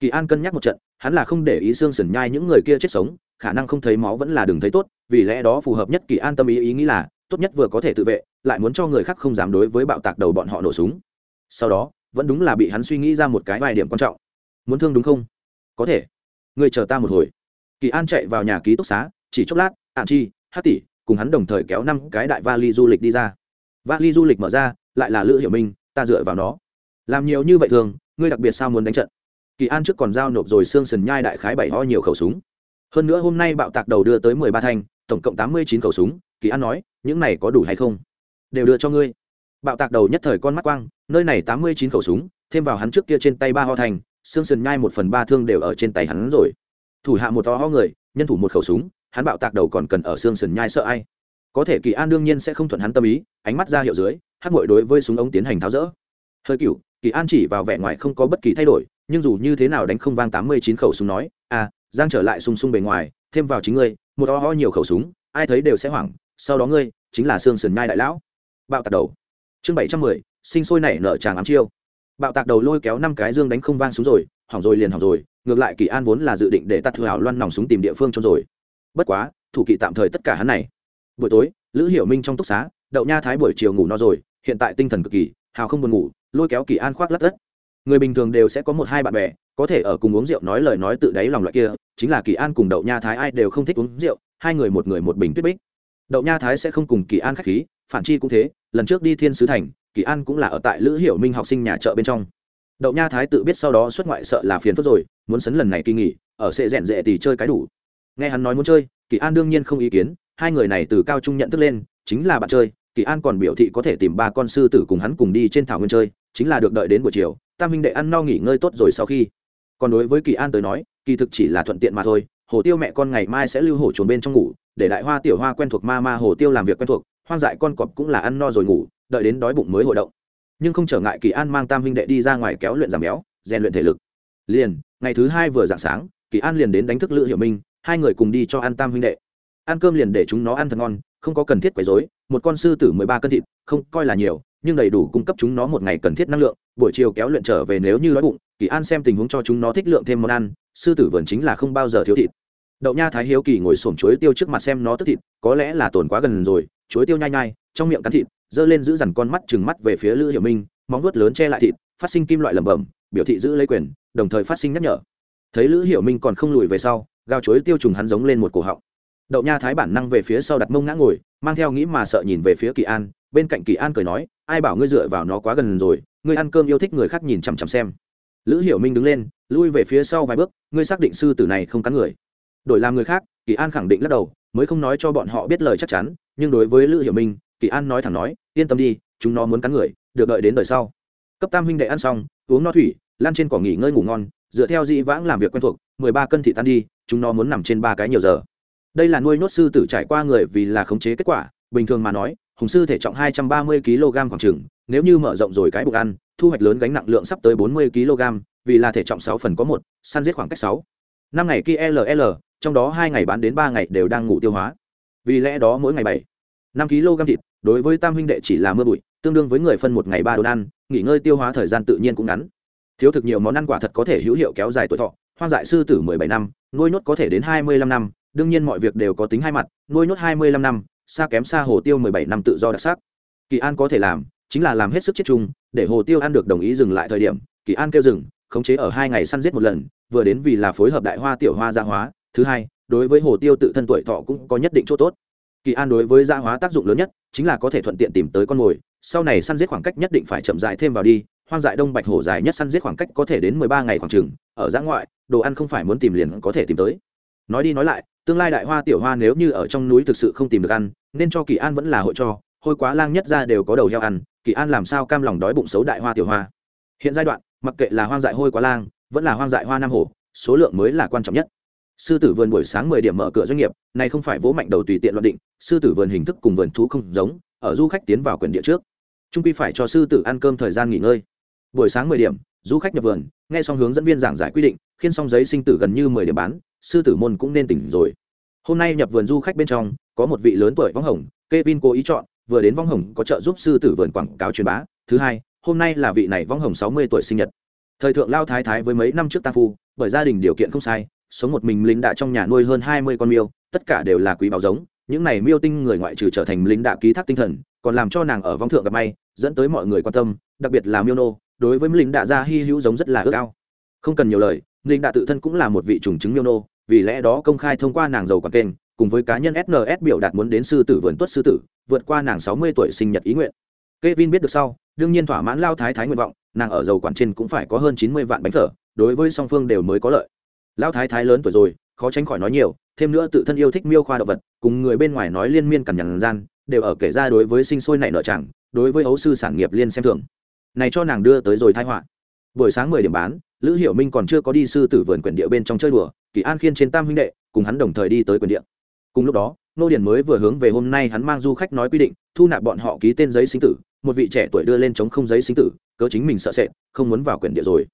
Kỳ an cân nhắc một trận, hắn là không để ý xương sần nhai những người kia chết sống, khả năng không thấy máu vẫn là đừng thấy tốt, vì lẽ đó phù hợp nhất kỳ an tâm ý ý nghĩ là tốt nhất vừa có thể tự vệ, lại muốn cho người khác không dám đối với bạo tạc đầu bọn họ nổ súng. Sau đó, vẫn đúng là bị hắn suy nghĩ ra một cái vài điểm quan trọng. Muốn thương đúng không? Có thể. Người chờ ta một hồi. Kỳ an chạy vào nhà ký túc xá, chỉ chốc lát ạn chi hát tỷ cùng hắn đồng thời kéo năm cái đại vali du lịch đi ra. Vali du lịch mở ra, lại là lữ hiểu minh, ta dựa vào nó. Làm nhiều như vậy thường, ngươi đặc biệt sao muốn đánh trận? Kỳ an trước còn giao nộp rồi xương sần nhai đại khái bảy ho nhiều khẩu súng. Hơn nữa hôm nay bạo tạc đầu đưa tới mười ba thanh, tổng cộng tám mươi chín khẩu súng kỳ an nói, những này có đủ hay không? Đều đưa cho ngươi. Bạo tạc đầu nhất thời con mắt quang, nơi này tám mươi chín khẩu súng, thêm vào hắn trước kia trên tay ba ho thành, xương sườn nhai một phần ba thương đều ở trên tay hắn rồi. Thủ hạ một to ho người, nhân thủ một khẩu súng, hắn bạo tạc đầu còn cần ở xương sườn nhai sợ ai? Có thể kỳ an đương nhiên sẽ không thuận hắn tâm ý, ánh mắt ra hiệu dưới hát mội đối với súng ống tiến hành tháo rỡ. Hơi cựu kỳ an chỉ vào vẻ ngoài không có bất kỳ thay đổi, nhưng dù như thế nào đánh không vang tám mươi chín khẩu súng nói à giang trở lại sung sung bề ngoài, thêm vào chính ngươi, một to ho nhiều khẩu súng, ai thấy đều sẽ hoảng sau đó ngươi chính là xương sườn nhai đại lão. Bạo tạc đầu. Chương bảy trăm mười, sinh sôi nảy nở tràng ám chiêu. Bạo tạc đầu lôi kéo năm cái dương đánh không vang xuống rồi, hỏng rồi liền hỏng rồi, ngược lại kỳ an vốn là dự định để tạt thừa hảo loan nòng súng tìm địa phương cho rồi. Bất quá, thủ kỵ tạm thời tất cả hắn này. Buổi tối, lữ hiểu minh trong túc xá, đậu nha thái buổi chiều ngủ no rồi, hiện tại tinh thần cực kỳ, hào không buồn ngủ, lôi kéo kỳ an khoác lắt đất người bình thường đều sẽ có một hai bạn bè, có thể ở cùng uống rượu nói lời nói tự đáy lòng loại kia, chính là kỳ an cùng đậu nha thái ai đều không thích uống rượu, hai người một người một bình tuyết bích đậu nha thái sẽ không cùng kỳ an k h á c h khí, phản chi cũng thế, lần trước đi thiên sứ thành, kỳ an cũng là ở tại lữ hiểu minh học sinh nhà chợ bên trong. Đậu nha thái tự biết sau đó xuất ngoại sợ là phiền phức rồi, muốn sấn lần này kỳ nghỉ, ở sẽ rẽn rệ thì chơi cái đủ. Nghe hắn nói muốn chơi, kỳ an đương nhiên không ý kiến, hai người này từ cao trung nhận thức lên, chính là bạn chơi, kỳ an còn biểu thị có thể tìm ba con sư tử cùng hắn cùng đi trên thảo nguyên chơi, chính là được đợi đến buổi chiều, tam Minh đệ ăn no nghỉ ngơi tốt rồi sau khi. Còn đối với kỳ an tới nói, kỳ thực chỉ là thuận tiện mà thôi hồ tiêu mẹ con ngày mai sẽ lưu hổ chuồn bên trong ngủ, để đại hoa tiểu hoa quen thuộc ma ma hồ tiêu làm việc quen thuộc, hoang dại con cọp cũng là ăn no rồi ngủ, đợi đến đói bụng mới hội động. Nhưng không trở ngại kỳ an mang tam huynh đệ đi ra ngoài kéo luyện giảm béo, rèn luyện thể lực. Liền, ngày thứ hai vừa dạng sáng, kỳ an liền đến đánh thức lữ hiểu minh, hai người cùng đi cho ăn tam huynh đệ. Ăn cơm liền để chúng nó ăn thật ngon, không có cần thiết quấy dối một con sư tử mười ba cân thịt, không coi là nhiều, nhưng đầy đủ cung cấp chúng nó một ngày cần thiết năng lượng, buổi chiều kéo luyện trở về nếu như đói bụng, kỳ an xem tình huống cho chúng nó thích lượng thêm món ăn, sư tử vườn chính là không bao giờ thiếu thịt đậu nha thái hiếu kỳ ngồi xổm chuối tiêu trước mặt xem nó tức thịt, có lẽ là tồn quá gần rồi, chuối tiêu nhai nhai, trong miệng cắn thịt, giơ lên giữ dằn con mắt chừng mắt về phía lữ hiểu minh, móng vuốt lớn che lại thịt, phát sinh kim loại lẩm bẩm, biểu thị giữ lấy quyền, đồng thời phát sinh nhắc nhở. Thấy lữ hiểu minh còn không lùi về sau, gao chuối tiêu trùng hắn giống lên một cổ họng. Đậu nha thái bản năng về phía sau đặt mông ngã ngồi, mang theo nghĩ mà sợ nhìn về phía kỳ an, bên cạnh kỳ an cười nói, ai bảo ngươi dựa vào nó quá gần rồi, ngươi ăn cơm yêu thích người khác nhìn chằm chằm xem. Lữ hiểu minh đứng lên, lui về phía sau vài bước, ngươi xác định sư tử này không cắn người đổi làm người khác, kỳ an khẳng định lắc đầu, mới không nói cho bọn họ biết lời chắc chắn, nhưng đối với lữ hiểu minh, kỳ an nói thẳng nói, yên tâm đi, chúng nó muốn cắn người, được đợi đến đời sau. Cấp tam huynh đệ ăn xong, uống no thủy lan trên cỏ nghỉ ngơi ngủ ngon, dựa theo dĩ vãng làm việc quen thuộc, mười ba cân thị tan đi, chúng nó muốn nằm trên ba cái nhiều giờ. Đây là nuôi nốt sư tử trải qua người vì là khống chế kết quả, bình thường mà nói, hùng sư thể trọng hai trăm ba mươi kg khoảng chừng, nếu như mở rộng rồi cái bụng ăn, thu hoạch lớn gánh nặng lượng sắp tới bốn mươi kg, vì là thể trọng sáu phần có một, săn giết khoảng cách sáu. Năm ngày kia ll trong đó hai ngày bán đến ba ngày đều đang ngủ tiêu hóa. Vì lẽ đó mỗi ngày bảy, năm kg thịt, đối với tam huynh đệ chỉ là mưa bụi, tương đương với người phân một ngày ba đồ ăn, nghỉ ngơi tiêu hóa thời gian tự nhiên cũng ngắn. Thiếu thực nhiều món ăn quả thật có thể hữu hiệu kéo dài tuổi thọ, hoang dại sư tử mười bảy năm, nuôi nhốt có thể đến hai mươi lăm năm, đương nhiên mọi việc đều có tính hai mặt, nuôi nhốt hai mươi lăm năm, xa kém xa hồ tiêu mười bảy năm tự do đặc sắc. Kỳ an có thể làm, chính là làm hết sức chết chung, để hồ tiêu ăn được đồng ý dừng lại thời điểm, kỳ an kêu dừng, khống chế ở hai ngày săn giết một lần, vừa đến vì là phối hợp đại hoa tiểu hoa gia hóa thứ hai, đối với hồ tiêu tự thân tuổi thọ cũng có nhất định chỗ tốt. Kỳ an đối với gia hóa tác dụng lớn nhất chính là có thể thuận tiện tìm tới con mồi, sau này săn giết khoảng cách nhất định phải chậm dài thêm vào đi, hoang dại đông bạch hổ dài nhất săn giết khoảng cách có thể đến mười ba ngày khoảng chừng, ở giã ngoại, đồ ăn không phải muốn tìm liền có thể tìm tới. Nói đi nói lại, tương lai đại hoa tiểu hoa nếu như ở trong núi thực sự không tìm được ăn, nên cho kỳ an vẫn là hội cho, hôi quá lang nhất ra đều có đầu heo ăn, kỳ an làm sao cam lòng đói bụng xấu đại hoa tiểu hoa. Hiện giai đoạn, mặc kệ là hoang dại hôi quá lang, vẫn là hoang dại hoa nam hổ, số lượng mới là quan trọng nhất sư tử vườn buổi sáng mười điểm mở cửa doanh nghiệp này không phải vỗ mạnh đầu tùy tiện luận định, sư tử vườn hình thức cùng vườn thú không giống, ở du khách tiến vào quyền địa trước. Trung quy phải cho sư tử ăn cơm thời gian nghỉ ngơi. Buổi sáng mười điểm, du khách nhập vườn, nghe xong hướng dẫn viên giảng giải quy định, khiên xong giấy sinh tử gần như mười điểm bán, sư tử môn cũng nên tỉnh rồi. Hôm nay nhập vườn du khách bên trong, có một vị lớn tuổi võng hồng, Kevin cố ý chọn, vừa đến võng hồng có trợ giúp sư tử vườn quảng cáo truyền bá. Thứ hai, hôm nay là vị này võng hồng sáu mươi tuổi sinh nhật. Thời thượng lao thái thái với mấy năm trước ta phu, bởi gia đình điều kiện không sai sống một mình lính đạ trong nhà nuôi hơn hai mươi con miêu, tất cả đều là quý báo giống. Những này miêu tinh người ngoại trừ trở thành lính đạ ký thác tinh thần, còn làm cho nàng ở vong thượng gặp may, dẫn tới mọi người quan tâm, đặc biệt là miêu nô, đối với lính đạ gia hy hữu giống rất là ước ao. Không cần nhiều lời, lính đạ tự thân cũng là một vị trùng chứng miêu nô, vì lẽ đó công khai thông qua nàng giàu quảng kênh, cùng với cá nhân sns biểu đạt muốn đến sư tử vườn tuất sư tử, vượt qua nàng sáu mươi tuổi sinh nhật ý nguyện. Kevin biết được sau, đương nhiên thỏa mãn lao thái thái nguyện vọng, nàng ở giàu quản trên cũng phải có hơn chín mươi vạn bánh phở, đối với song phương đều mới có lợi lão thái thái lớn tuổi rồi, khó tránh khỏi nói nhiều, thêm nữa tự thân yêu thích miêu khoa động vật, cùng người bên ngoài nói liên miên cằn nhằn gian, đều ở kể ra đối với sinh sôi nảy nợ chẳng, đối với ấu sư sản nghiệp liên xem thường. Này cho nàng đưa tới rồi thai họa. Buổi sáng mười điểm bán, lữ hiểu minh còn chưa có đi sư tử vườn quyển địa bên trong chơi đùa, kỳ an khiên trên tam huynh đệ, cùng hắn đồng thời đi tới quyển địa. Cùng lúc đó, nô điền mới vừa hướng về hôm nay hắn mang du khách nói quy định, thu nạp bọn họ ký tên giấy sinh tử, một vị trẻ tuổi đưa lên chống không giấy sinh tử, cớ chính mình sợ sệt, không muốn vào quyển địa rồi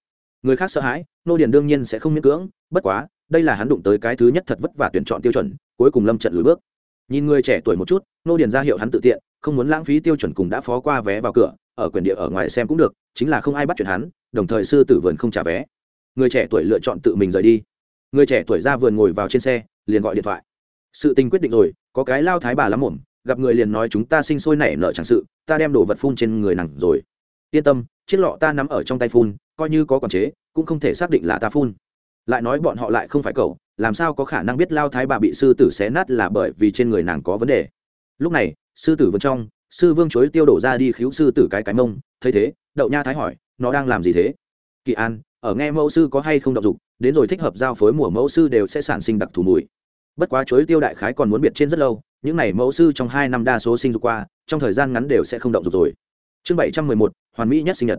người khác sợ hãi, nô điền đương nhiên sẽ không miễn cưỡng, bất quá, đây là hắn đụng tới cái thứ nhất thật vất vả tuyển chọn tiêu chuẩn, cuối cùng lâm trận lùi bước. Nhìn người trẻ tuổi một chút, nô điền ra hiệu hắn tự tiện, không muốn lãng phí tiêu chuẩn cùng đã phó qua vé vào cửa, ở quyền địa ở ngoài xem cũng được, chính là không ai bắt chuyện hắn, đồng thời sư tử vườn không trả vé. Người trẻ tuổi lựa chọn tự mình rời đi. Người trẻ tuổi ra vườn ngồi vào trên xe, liền gọi điện thoại. Sự tình quyết định rồi, có cái lao thái bà lắm mồm, gặp người liền nói chúng ta sinh sôi nảy nở chẳng sự, ta đem đồ vật phun trên người nặng rồi yên tâm, chiếc lọ ta nắm ở trong tay phun, coi như có quản chế, cũng không thể xác định là ta phun. Lại nói bọn họ lại không phải cậu, làm sao có khả năng biết lao thái bà bị sư tử xé nát là bởi vì trên người nàng có vấn đề. Lúc này, sư tử vẫn trong, sư vương chối tiêu đổ ra đi khiếu sư tử cái cái mông, thấy thế, đậu nha thái hỏi, nó đang làm gì thế? Kỳ an, ở nghe mẫu sư có hay không động dục, đến rồi thích hợp giao phối mùa mẫu sư đều sẽ sản sinh đặc thù mùi. Bất quá chối tiêu đại khái còn muốn biệt trên rất lâu, những này mẫu sư trong hai năm đa số sinh dục qua, trong thời gian ngắn đều sẽ không động dục rồi chương bảy trăm mười một, hoàn mỹ nhất sinh nhật.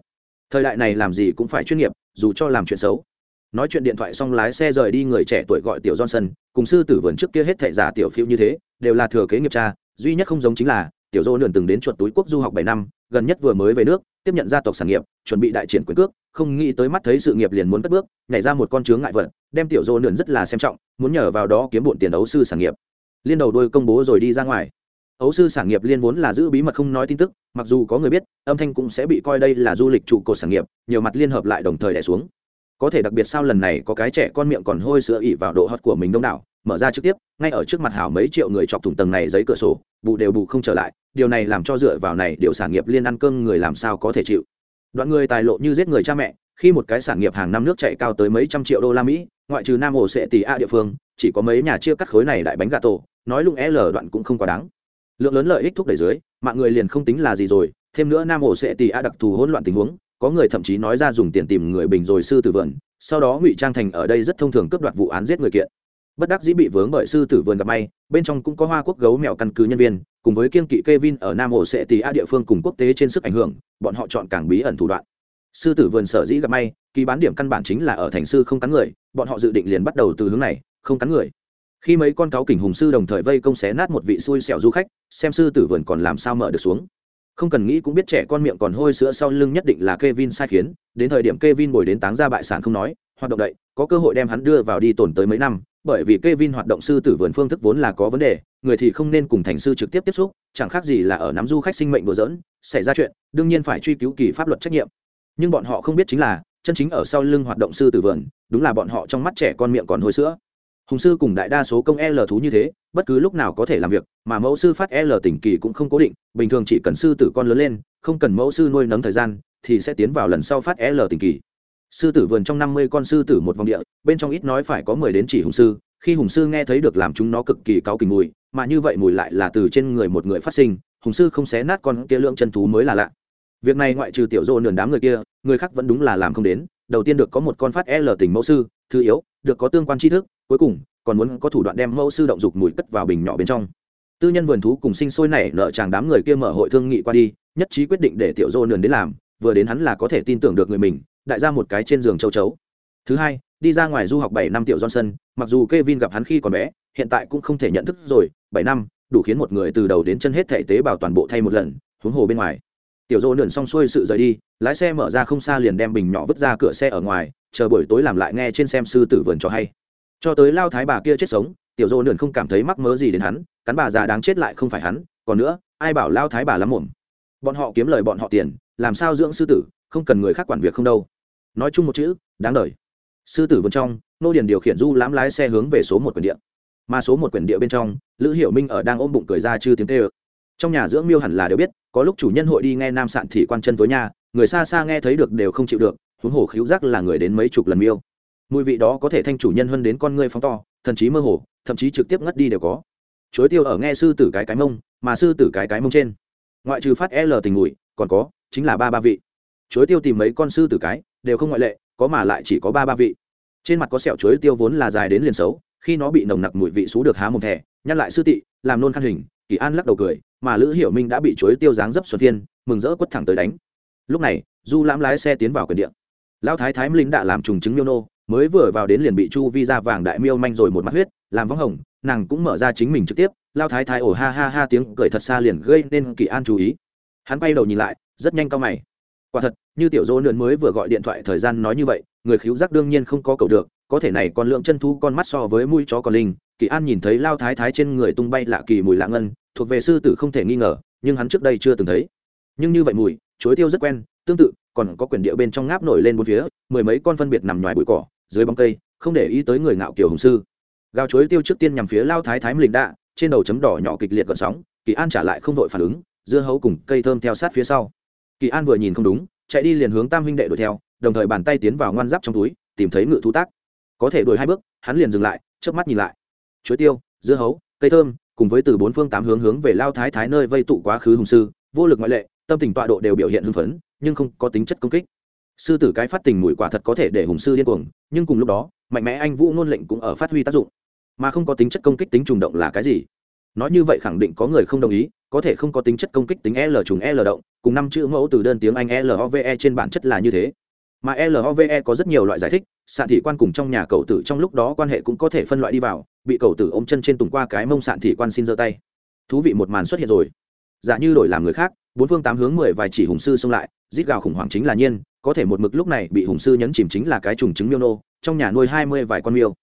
Thời đại này làm gì cũng phải chuyên nghiệp, dù cho làm chuyện xấu. Nói chuyện điện thoại xong lái xe rời đi người trẻ tuổi gọi tiểu johnson, cùng sư tử vườn trước kia hết thệ giả tiểu phiêu như thế, đều là thừa kế nghiệp cha, duy nhất không giống chính là, tiểu dô lượn từng đến chuột túi quốc du học bảy năm, gần nhất vừa mới về nước, tiếp nhận gia tộc sản nghiệp, chuẩn bị đại triển quyền cước, không nghĩ tới mắt thấy sự nghiệp liền muốn cất bước, nhảy ra một con chướng ngại vật, đem tiểu dô lượn rất là xem trọng, muốn nhờ vào đó kiếm bộn tiền đấu sư sản nghiệp. Liên đầu đôi công bố rồi đi ra ngoài ấu sư sản nghiệp liên vốn là giữ bí mật không nói tin tức, mặc dù có người biết, âm thanh cũng sẽ bị coi đây là du lịch trụ cột sản nghiệp, nhiều mặt liên hợp lại đồng thời đẻ xuống. Có thể đặc biệt sao lần này có cái trẻ con miệng còn hôi sữa ỉ vào độ hot của mình đông đảo, mở ra trực tiếp, ngay ở trước mặt hảo mấy triệu người chọc thủng tầng này giấy cửa sổ, bù đều bù không trở lại, điều này làm cho dựa vào này điều sản nghiệp liên ăn cơm người làm sao có thể chịu. Đoạn người tài lộ như giết người cha mẹ, khi một cái sản nghiệp hàng năm nước chạy cao tới mấy trăm triệu đô la mỹ, ngoại trừ nam hồ sẽ tỷ a địa phương, chỉ có mấy nhà chia cắt khối này đại bánh gà tổ, nói lung l đoạn cũng không quá đáng lượng lớn lợi ích thúc đẩy dưới mạng người liền không tính là gì rồi thêm nữa nam ổ sẽ tì a đặc thù hỗn loạn tình huống có người thậm chí nói ra dùng tiền tìm người bình rồi sư tử vườn sau đó ngụy trang thành ở đây rất thông thường cướp đoạt vụ án giết người kiện bất đắc dĩ bị vướng bởi sư tử vườn gặp may bên trong cũng có hoa quốc gấu mèo căn cứ nhân viên cùng với kiên kỵ Kevin ở Nam Ổ sẽ tì a địa phương cùng quốc tế trên sức ảnh hưởng, bọn họ chọn càng bí ẩn thủ đoạn. Sư tử vườn sở dĩ gặp may, kỳ bán điểm căn bản chính là ở thành sư không cắn người, bọn họ dự định liền bắt đầu từ hướng này, không cắn người. Khi mấy con cáo kình hùng sư đồng thời vây công xé nát một vị xui xẻo du khách, xem sư tử vườn còn làm sao mở được xuống. Không cần nghĩ cũng biết trẻ con miệng còn hôi sữa sau lưng nhất định là Kevin sai khiến, đến thời điểm Kevin bồi đến táng ra bại sản không nói, hoạt động đậy, có cơ hội đem hắn đưa vào đi tổn tới mấy năm, bởi vì Kevin hoạt động sư tử vườn phương thức vốn là có vấn đề, người thì không nên cùng thành sư trực tiếp tiếp xúc, chẳng khác gì là ở nắm du khách sinh mệnh đùa dỡn, xảy ra chuyện, đương nhiên phải truy cứu kỳ pháp luật trách nhiệm. Nhưng bọn họ không biết chính là, chân chính ở sau lưng hoạt động sư tử vườn, đúng là bọn họ trong mắt trẻ con miệng còn hôi sữa. Hùng sư cùng đại đa số công L thú như thế, bất cứ lúc nào có thể làm việc, mà mẫu sư phát L tỉnh kỳ cũng không cố định, bình thường chỉ cần sư tử con lớn lên, không cần mẫu sư nuôi nấng thời gian, thì sẽ tiến vào lần sau phát L tỉnh kỳ. Sư tử vườn trong năm mươi con sư tử một vòng địa bên trong ít nói phải có mười đến chỉ hùng sư khi hùng sư nghe thấy được làm chúng nó cực kỳ cáu kình mùi mà như vậy mùi lại là từ trên người một người phát sinh hùng sư không xé nát con kia lượng chân thú mới là lạ. Việc này ngoại trừ tiểu dô nườn đám người kia người khác vẫn đúng là làm không đến đầu tiên được có một con phát l tình mẫu sư thứ yếu được có tương quan tri thức cuối cùng, còn muốn có thủ đoạn đem mẫu sư động dục mùi cất vào bình nhỏ bên trong. Tư nhân vườn thú cùng sinh sôi nảy nợ chàng đám người kia mở hội thương nghị qua đi, nhất trí quyết định để tiểu dô nườn đến làm, vừa đến hắn là có thể tin tưởng được người mình, đại ra một cái trên giường châu chấu. Thứ hai, đi ra ngoài du học bảy năm tiểu johnson, mặc dù Kevin gặp hắn khi còn bé, hiện tại cũng không thể nhận thức rồi, bảy năm, đủ khiến một người từ đầu đến chân hết thể tế bào toàn bộ thay một lần, huống hồ bên ngoài. Tiểu dô nườn xong xuôi sự rời đi, lái xe mở ra không xa liền đem bình nhỏ vứt ra cửa xe ở ngoài, chờ buổi tối làm lại nghe trên xem sư tử vườn cho hay cho tới lao thái bà kia chết sống, tiểu dô nườn không cảm thấy mắc mớ gì đến hắn, cắn bà già đáng chết lại không phải hắn, còn nữa, ai bảo lao thái bà lắm mồm. Bọn họ kiếm lời bọn họ tiền, làm sao dưỡng sư tử, không cần người khác quản việc không đâu. Nói chung một chữ, đáng đời. Sư tử vườn trong, nô điền điều khiển du lãm lái xe hướng về số một quyển địa. Mà số một quyển địa bên trong, lữ hiểu minh ở đang ôm bụng cười ra chư tiếng tê ơ trong nhà dưỡng miêu hẳn là đều biết, có lúc chủ nhân hội đi nghe nam sạn thì quan chân tối nhà, người xa xa nghe thấy được đều không chịu được, huống hồ khíu giác là người đến mấy chục lần miêu mùi vị đó có thể thanh chủ nhân hơn đến con ngươi phóng to thần chí mơ hồ thậm chí trực tiếp ngất đi đều có. Chối tiêu ở nghe sư tử cái cái mông mà sư tử cái cái mông trên. Ngoại trừ phát l tình mùi còn có chính là ba ba vị. Chối tiêu tìm mấy con sư tử cái đều không ngoại lệ có mà lại chỉ có ba ba vị. Trên mặt có sẹo chuối tiêu vốn là dài đến liền xấu khi nó bị nồng nặc mùi vị xú được há mồm thẻ nhăn lại sư tị làm nôn khăn hình kỳ an lắc đầu cười mà lữ hiểu minh đã bị chuối tiêu dáng dấp xuân thiên, mừng rỡ quất thẳng tới đánh. Lúc này du lãm lái xe tiến vào quyền điện lão thái thái linh đã làm trùng chứng miêu nô mới vừa vào đến liền bị chu vi ra vàng đại miêu manh rồi một mắt huyết, làm vắng hồng, nàng cũng mở ra chính mình trực tiếp, lao thái thái ổ ha ha ha tiếng cười thật xa liền gây nên kỳ an chú ý. Hắn bay đầu nhìn lại, rất nhanh cao mày. Quả thật, như tiểu dỗ lượn mới vừa gọi điện thoại thời gian nói như vậy, người khiếu giác đương nhiên không có cầu được, có thể này còn lượng chân thu con mắt so với mũi chó còn linh. Kỳ an nhìn thấy lao thái thái trên người tung bay lạ kỳ mùi lạ ngân, thuộc về sư tử không thể nghi ngờ, nhưng hắn trước đây chưa từng thấy. Nhưng như vậy mùi chối tiêu rất quen, tương tự, còn có quyển địa bên trong ngáp nổi lên bốn phía, mười mấy con phân biệt nằm ngoài bụi cỏ dưới bóng cây, không để ý tới người ngạo kiều hùng sư. Gào chối tiêu trước tiên nhằm phía lao thái thái mlịch đạ, trên đầu chấm đỏ nhỏ kịch liệt gợn sóng, kỳ an trả lại không đội phản ứng, dưa hấu cùng cây thơm theo sát phía sau. Kỳ an vừa nhìn không đúng, chạy đi liền hướng tam huynh đệ đuổi theo, đồng thời bàn tay tiến vào ngoan giáp trong túi, tìm thấy ngự thú tác. Có thể đuổi hai bước, hắn liền dừng lại trước mắt nhìn lại. Chuối tiêu, dưa hấu, cây thơm, cùng với từ bốn phương tám hướng hướng về lao thái thái nơi vây tụ quá khứ hùng sư, vô lực ngoại lệ, tâm tình tọa độ đều biểu hiện hưng phấn, nhưng không có tính chất công kích sư tử cái phát tình mùi quả thật có thể để hùng sư điên cuồng, nhưng cùng lúc đó, mạnh mẽ anh vũ ngôn lệnh cũng ở phát huy tác dụng. Mà không có tính chất công kích tính trùng động là cái gì? Nói như vậy khẳng định có người không đồng ý, có thể không có tính chất công kích tính l trùng l động, cùng năm chữ mẫu từ đơn tiếng anh love trên bản chất là như thế. Mà love có rất nhiều loại giải thích, sạn thị quan cùng trong nhà cậu tử trong lúc đó quan hệ cũng có thể phân loại đi vào, bị cậu tử ôm chân trên tùng qua cái mông sạn thị quan xin giơ tay. Thú vị một màn xuất hiện rồi. Giả như đổi làm người khác, bốn phương tám hướng mười vài chỉ hùng sư xông lại rít gào khủng hoảng chính là nhiên có thể một mực lúc này bị hùng sư nhấn chìm chính là cái trùng trứng miêu nô trong nhà nuôi hai mươi vài con miêu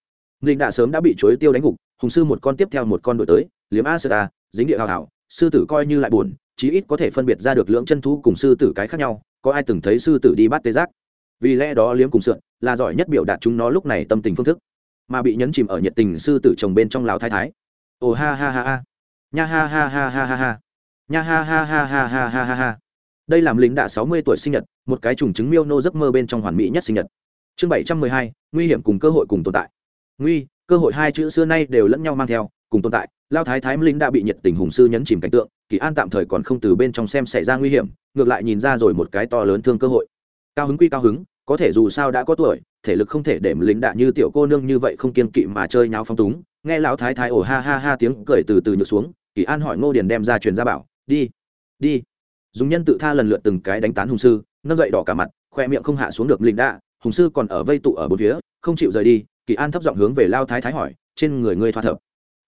linh đã sớm đã bị chối tiêu đánh gục hùng sư một con tiếp theo một con đổi tới liếm a sơ ta dính địa hào hảo sư tử coi như lại buồn chí ít có thể phân biệt ra được lưỡng chân thú cùng sư tử cái khác nhau có ai từng thấy sư tử đi bắt tê giác vì lẽ đó liếm cùng sượn là giỏi nhất biểu đạt chúng nó lúc này tâm tình phương thức mà bị nhấn chìm ở nhiệt tình sư tử chồng bên trong lào thái thái ồ ha ha ha ha nha ha ha ha ha ha ha nha ha ha ha ha ha ha ha ha đây làm lính đạ sáu mươi tuổi sinh nhật, một cái trùng chứng miêu nô giấc mơ bên trong hoàn mỹ nhất sinh nhật. Chương bảy trăm mười hai, nguy hiểm cùng cơ hội cùng tồn tại. Nguy, cơ hội hai chữ xưa nay đều lẫn nhau mang theo, cùng tồn tại, lao thái thái lính đã bị nhiệt tình hùng sư nhấn chìm cảnh tượng, kỳ an tạm thời còn không từ bên trong xem xảy ra nguy hiểm, ngược lại nhìn ra rồi một cái to lớn thương cơ hội. Cao hứng quy cao hứng, có thể dù sao đã có tuổi, thể lực không thể để lính đạ như tiểu cô nương như vậy không kiên kỵ mà chơi nháo phong túng, nghe lão thái thái ồ ha ha ha tiếng cười từ từ nhược xuống, kỳ an hỏi ngô điền đem ra truyền ra bảo, đi đi dùng nhân tự tha lần lượt từng cái đánh tán hùng sư, nâng dậy đỏ cả mặt, khoe miệng không hạ xuống được lính đạ, hùng sư còn ở vây tụ ở bốn phía, không chịu rời đi, kỳ an thấp giọng hướng về lao thái thái hỏi, trên người ngươi thoa thập?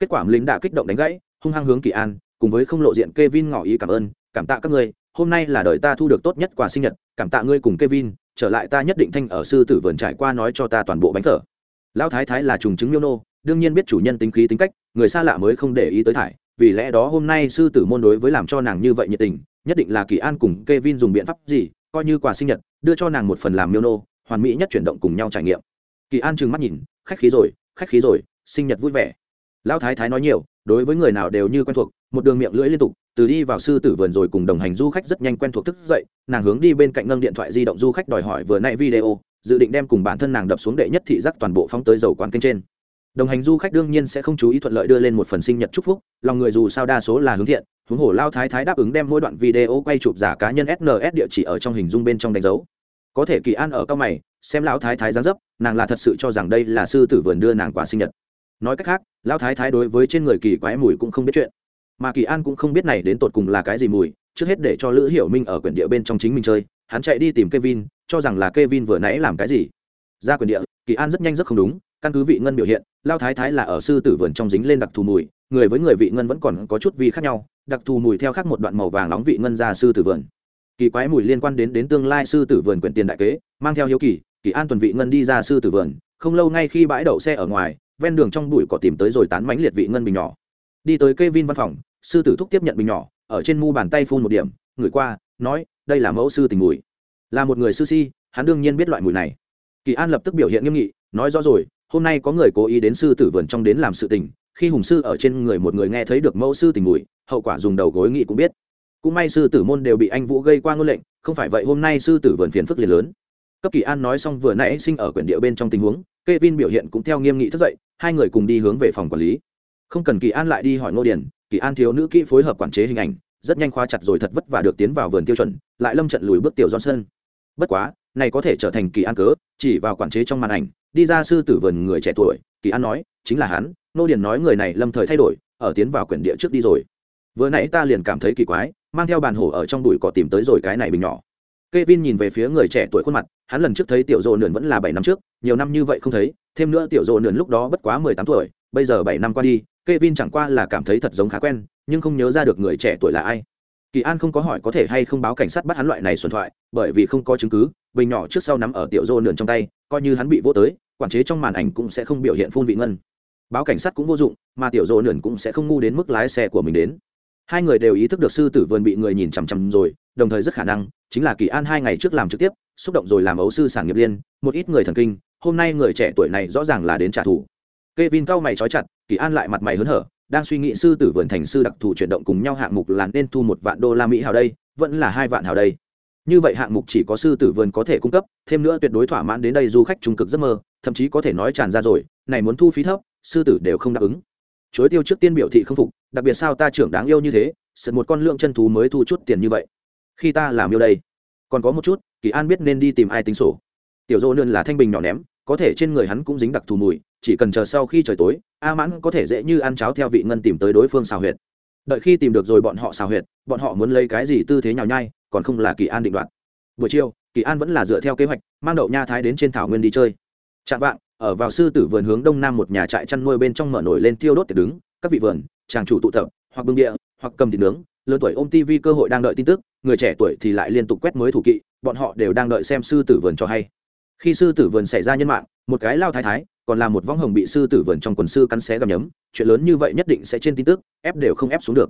Kết quả lính đạ kích động đánh gãy, hung hăng hướng kỳ an, cùng với không lộ diện k e vin ngỏ ý cảm ơn, cảm tạ các ngươi, hôm nay là đời ta thu được tốt nhất quà sinh nhật, cảm tạ ngươi cùng k e vin trở lại ta nhất định thanh ở sư tử vườn trải qua nói cho ta toàn bộ bánh thở lão thái thái là trùng chứng miêu nô, đương nhiên biết chủ nhân tính khí tính cách, người xa lạ mới không để ý tới thải, vì lẽ đó hôm nay sư tử môn đối với làm cho nàng như vậy nhiệt tình nhất định là kỳ an cùng k e vin dùng biện pháp gì, coi như quà sinh nhật, đưa cho nàng một phần làm miêu nô, hoàn mỹ nhất chuyển động cùng nhau trải nghiệm. Kỳ an trừng mắt nhìn, khách khí rồi, khách khí rồi, sinh nhật vui vẻ. Lão thái thái nói nhiều, đối với người nào đều như quen thuộc, một đường miệng lưỡi liên tục, từ đi vào sư tử vườn rồi cùng đồng hành du khách rất nhanh quen thuộc thức dậy, nàng hướng đi bên cạnh nâng điện thoại di động du khách đòi hỏi vừa nay video, dự định đem cùng bản thân nàng đập xuống đệ nhất thị giác toàn bộ phóng tới dầu quán kênh trên đồng hành du khách đương nhiên sẽ không chú ý thuận lợi đưa lên một phần sinh nhật chúc phúc, lòng người dù sao đa số là hướng thiện, huống hồ lao thái thái đáp ứng đem mỗi đoạn video quay chụp giả cá nhân sns địa chỉ ở trong hình dung bên trong đánh dấu. Có thể kỳ an ở cao mày, xem lão thái thái giáng dấp, nàng là thật sự cho rằng đây là sư tử vườn đưa nàng quà sinh nhật. Nói cách khác lão thái thái đối với trên người kỳ quái mùi cũng không biết chuyện. Mà kỳ an cũng không biết này đến tột cùng là cái gì mùi, trước hết để cho lữ hiểu minh ở quyển địa bên trong chính mình chơi, hắn chạy đi tìm kevin, cho rằng là kevin vừa nãy làm cái gì. Ra quyển địa, kỳ an rất nhanh rất không đúng, căn cứ vị ngân biểu hiện lao thái thái là ở sư tử vườn trong dính lên đặc thù mùi, người với người vị ngân vẫn còn có chút vi khác nhau, đặc thù mùi theo khác một đoạn màu vàng nóng vị ngân ra sư tử vườn. Kỳ quái mùi liên quan đến đến tương lai sư tử vườn quyền tiền đại kế, mang theo hiếu kỳ kỳ an tuần vị ngân đi ra sư tử vườn, không lâu ngay khi bãi đậu xe ở ngoài, ven đường trong bụi cỏ tìm tới rồi tán mánh liệt vị ngân bình nhỏ. Đi tới cây vin văn phòng, sư tử thúc tiếp nhận bình nhỏ, ở trên mu bàn tay phun một điểm ngửi qua, nói, đây là mẫu sư tình mùi. Là một người sư si, hắn đương nhiên biết loại mùi này. Kỳ an lập tức biểu hiện nghiêm nghị, nói rõ rồi hôm nay có người cố ý đến sư tử vườn trong đến làm sự tình, khi hùng sư ở trên người một người nghe thấy được mẫu sư tình mùi, hậu quả dùng đầu gối nghị cũng biết. Cũng may sư tử môn đều bị anh vũ gây qua ngôn lệnh, không phải vậy hôm nay sư tử vườn phiền phức liền lớn. Cấp kỳ an nói xong vừa nãy sinh ở quyển địa bên trong tình huống k e vin biểu hiện cũng theo nghiêm nghị thức dậy, hai người cùng đi hướng về phòng quản lý. Không cần kỳ an lại đi hỏi ngô điển kỳ an thiếu nữ kỹ phối hợp quản chế hình ảnh, rất nhanh khóa chặt rồi thật vất vả được tiến vào vườn tiêu chuẩn, lại lâm trận lùi bước tiểu johnson. Bất quá, này có thể trở thành kỳ an cớ, chỉ vào quản chế trong màn ảnh đi ra sư tử vườn người trẻ tuổi kỳ an nói chính là hắn nô điền nói người này lâm thời thay đổi ở tiến vào quyển địa trước đi rồi vừa nãy ta liền cảm thấy kỳ quái mang theo bàn hổ ở trong bụi cỏ tìm tới rồi cái này bình nhỏ Kevin nhìn về phía người trẻ tuổi khuôn mặt, hắn lần trước thấy tiểu Dụ Nườn vẫn là bảy năm trước, nhiều năm như vậy không thấy, thêm nữa tiểu Dụ Nườn lúc đó bất quá mười tám tuổi, bây giờ bảy năm qua đi, Kevin chẳng qua là cảm thấy thật giống khá quen, nhưng không nhớ ra được người trẻ tuổi là ai. Kỳ An không có hỏi có thể hay không báo cảnh sát bắt hắn loại này xuân thoại, bởi vì không có chứng cứ, bình nhỏ trước sau nắm ở tiểu Dụ Nườn trong tay, coi như hắn bị vô tới, quản chế trong màn ảnh cũng sẽ không biểu hiện phun vị ngân. Báo cảnh sát cũng vô dụng, mà tiểu Dụ Nườn cũng sẽ không ngu đến mức lái xe của mình đến. Hai người đều ý thức được sư tử vườn bị người nhìn chằm chằm rồi đồng thời rất khả năng chính là kỳ an hai ngày trước làm trực tiếp xúc động rồi làm ấu sư sản nghiệp liên một ít người thần kinh hôm nay người trẻ tuổi này rõ ràng là đến trả thù. K e vin cao mày trói chặt kỳ an lại mặt mày hớn hở đang suy nghĩ sư tử vườn thành sư đặc thù chuyển động cùng nhau hạng mục là nên thu một vạn đô la mỹ hào đây vẫn là hai vạn hào đây như vậy hạng mục chỉ có sư tử vườn có thể cung cấp, thêm nữa tuyệt đối thỏa mãn đến đây du khách trung cực giấc mơ, thậm chí có thể nói tràn ra rồi, này muốn thu phí thấp, sư tử đều không đáp ứng. Chối tiêu trước tiên biểu thị không phục, đặc biệt sao ta trưởng đáng yêu như thế sượt một con lượng chân thú mới thu chút tiền như vậy. Khi ta làm yêu đây, còn có một chút, kỳ an biết nên đi tìm ai tính sổ. Tiểu dô nương là thanh bình nhỏ ném, có thể trên người hắn cũng dính đặc thù mùi, chỉ cần chờ sau khi trời tối, a mãn có thể dễ như ăn cháo theo vị ngân tìm tới đối phương xào huyệt. Đợi khi tìm được rồi bọn họ xào huyệt, bọn họ muốn lấy cái gì tư thế nhào nhai còn không là kỳ an định đoạt. Buổi chiều, kỳ an vẫn là dựa theo kế hoạch, mang đậu nha thái đến trên thảo nguyên đi chơi. Chạm vạng, ở vào sư tử vườn hướng đông nam một nhà trại chăn nuôi bên trong mở nổi lên tiêu đốt tiệc đứng, các vị vườn, chàng chủ tụ tập, hoặc bưng địa hoặc cầm thịt nướng, lớn tuổi ôm tv cơ hội đang đợi tin tức, người trẻ tuổi thì lại liên tục quét mới thủ kỵ, bọn họ đều đang đợi xem sư tử vườn cho hay. Khi sư tử vườn xảy ra nhân mạng, một cái lao thái thái, còn là một võng hồng bị sư tử vườn trong quần sư cắn xé gầm nhấm, chuyện lớn như vậy nhất định sẽ trên tin tức, ép đều không ép xuống được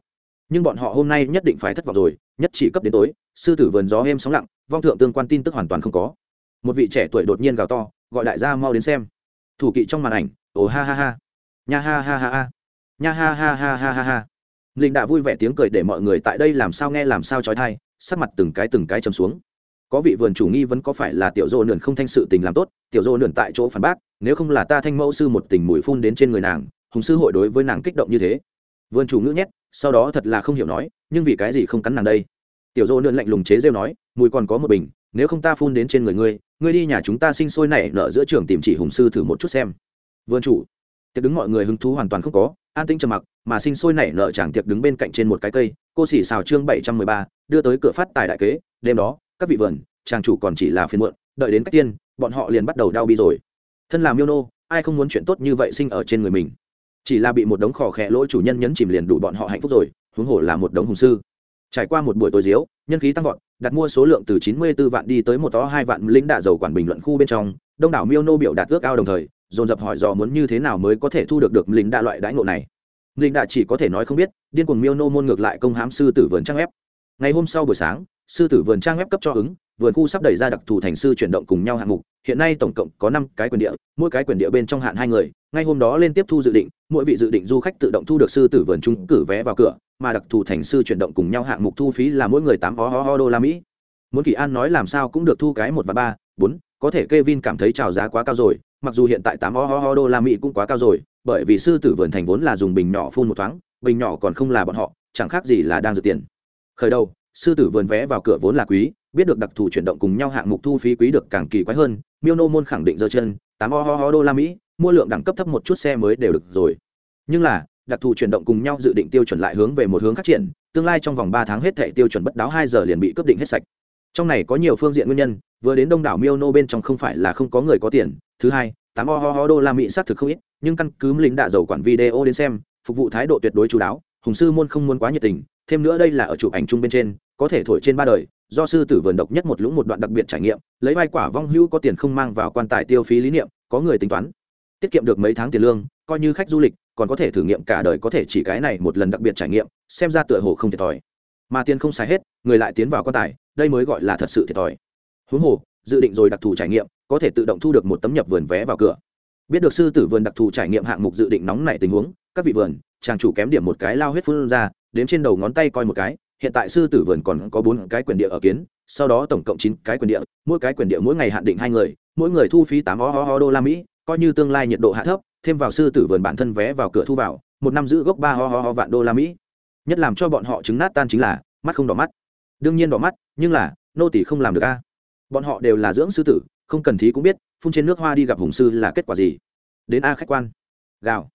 nhưng bọn họ hôm nay nhất định phải thất vọng rồi, nhất chỉ cấp đến tối, sư tử vườn gió êm sóng lặng, vong thượng tương quan tin tức hoàn toàn không có. Một vị trẻ tuổi đột nhiên gào to, gọi đại gia mau đến xem. Thủ kỵ trong màn ảnh, ồ ha ha ha. Nha ha ha ha ha. Nha ha ha ha ha ha ha. Linh đã vui vẻ tiếng cười để mọi người tại đây làm sao nghe làm sao trói thai, sắc mặt từng cái từng cái chầm xuống. Có vị vườn chủ nghi vẫn có phải là tiểu dô nườn không thanh sự tình làm tốt, tiểu dô nườn tại chỗ phản bác, nếu không là ta thanh mẫu sư một tình mùi phun đến trên người nàng, hùng sư hội đối với nàng kích động như thế. Vườn chủ ngữ nhét sau đó thật là không hiểu nói, nhưng vì cái gì không cắn nàng đây? Tiểu dô nương lạnh lùng chế rêu nói, mùi còn có một bình, nếu không ta phun đến trên người ngươi ngươi đi nhà chúng ta sinh sôi nảy nở giữa trường tìm chỉ hùng sư thử một chút xem. Vườn chủ. Tiệc đứng mọi người hứng thú hoàn toàn không có, an tĩnh trầm mặc, mà sinh sôi nảy nở chẳng tiệc đứng bên cạnh trên một cái cây, cô xỉ xào chương bảy trăm mười ba, đưa tới cửa phát tài đại kế, đêm đó, các vị vườn, chàng chủ còn chỉ là phiền muộn, đợi đến cách tiên, bọn họ liền bắt đầu đau bi rồi. Thân làm yêu nô, ai không muốn chuyện tốt như vậy sinh ở trên người mình? Chỉ là bị một đống khò khẽ lỗi chủ nhân nhấn chìm liền đủ bọn họ hạnh phúc rồi, huống hồ là một đống hùng sư. Trải qua một buổi tối diếu, nhân khí tăng vọt, đặt mua số lượng từ chín mươi 94 vạn đi tới một to hai vạn lính đạ dầu quản bình luận khu bên trong, đông đảo miêu nô biểu đạt ước ao đồng thời, dồn dập hỏi dò muốn như thế nào mới có thể thu được được lính đạ loại đãi ngộ này. Lính đạ chỉ có thể nói không biết, điên cuồng miêu nô môn ngược lại công hãm sư tử vườn trang ép ngày hôm sau buổi sáng, sư tử vườn trang ép cấp cho ứng vườn khu sắp đẩy ra đặc thù thành sư chuyển động cùng nhau hạng mục hiện nay tổng cộng có năm cái quyền địa mỗi cái quyền địa bên trong hạn hai người ngay hôm đó lên tiếp thu dự định mỗi vị dự định du khách tự động thu được sư tử vườn trung cử vé vào cửa mà đặc thù thành sư chuyển động cùng nhau hạng mục thu phí là mỗi người tám ho ho ho đô la mỹ muốn kỳ an nói làm sao cũng được thu cái một và ba bốn có thể Kevin cảm thấy trào giá quá cao rồi, mặc dù hiện tại tám ho ho ho đô la Mỹ cũng quá cao rồi, bởi vì sư tử vườn thành vốn là dùng bình nhỏ phun một thoáng, bình nhỏ còn không là bọn họ, chẳng khác gì là đang dự tiền. Khởi đầu, sư tử vườn vé vào cửa vốn là quý, biết được đặc thù chuyển động cùng nhau hạng mục thu phí quý được càng kỳ quái hơn, Miêu môn khẳng định giơ chân, tám o ho ho đô la Mỹ, mua lượng đẳng cấp thấp một chút xe mới đều được rồi. Nhưng là, đặc thù chuyển động cùng nhau dự định tiêu chuẩn lại hướng về một hướng phát triển, tương lai trong vòng ba tháng hết thảy tiêu chuẩn bất đáo hai giờ liền bị cướp định hết sạch trong này có nhiều phương diện nguyên nhân vừa đến đông đảo miêu nô bên trong không phải là không có người có tiền thứ hai tám o ho ho đô la mỹ xác thực không ít nhưng căn cứ lính đạ dầu quản video đến xem phục vụ thái độ tuyệt đối chú đáo hùng sư môn không muốn quá nhiệt tình thêm nữa đây là ở chụp ảnh chung bên trên có thể thổi trên ba đời do sư tử vườn độc nhất một lũng một đoạn đặc biệt trải nghiệm, lấy vai quả vong hữu có tiền không mang vào quan tài tiêu phí lý niệm, có người tính toán. Tiết kiệm được mấy tháng tiền lương, coi như khách du lịch, còn có thể thử nghiệm cả đời có thể chỉ cái này một lần đặc biệt trải nghiệm, xem ra tựa hồ không thiệt thòi. Mà tiền không xài hết, người lại tiến vào quan tài, đây mới gọi là thật sự thiệt thòi. Huống hồ, dự định rồi đặc thù trải nghiệm, có thể tự động thu được một tấm nhập vườn vé vào cửa. Biết được sư tử vườn đặc thù trải nghiệm hạng mục dự định nóng nảy tình huống, các vị vườn, chàng chủ kém điểm một cái lao huyết phun ra, đếm trên đầu ngón tay coi một cái hiện tại sư tử vườn còn có bốn cái quyền địa ở kiến, sau đó tổng cộng chín cái quyền địa, mỗi cái quyền địa mỗi ngày hạn định hai người, mỗi người thu phí tám ho ho đô la mỹ, coi như tương lai nhiệt độ hạ thấp, thêm vào sư tử vườn bản thân vé vào cửa thu vào, một năm giữ gốc ba ho ho ho vạn đô la mỹ. Nhất làm cho bọn họ trứng nát tan chính là, mắt không đỏ mắt. Đương nhiên đỏ mắt, nhưng là, nô tỷ không làm được a. Bọn họ đều là dưỡng sư tử, không cần thí cũng biết, phun trên nước hoa đi gặp hùng sư là kết quả gì. Đến a khách quan. Gạo.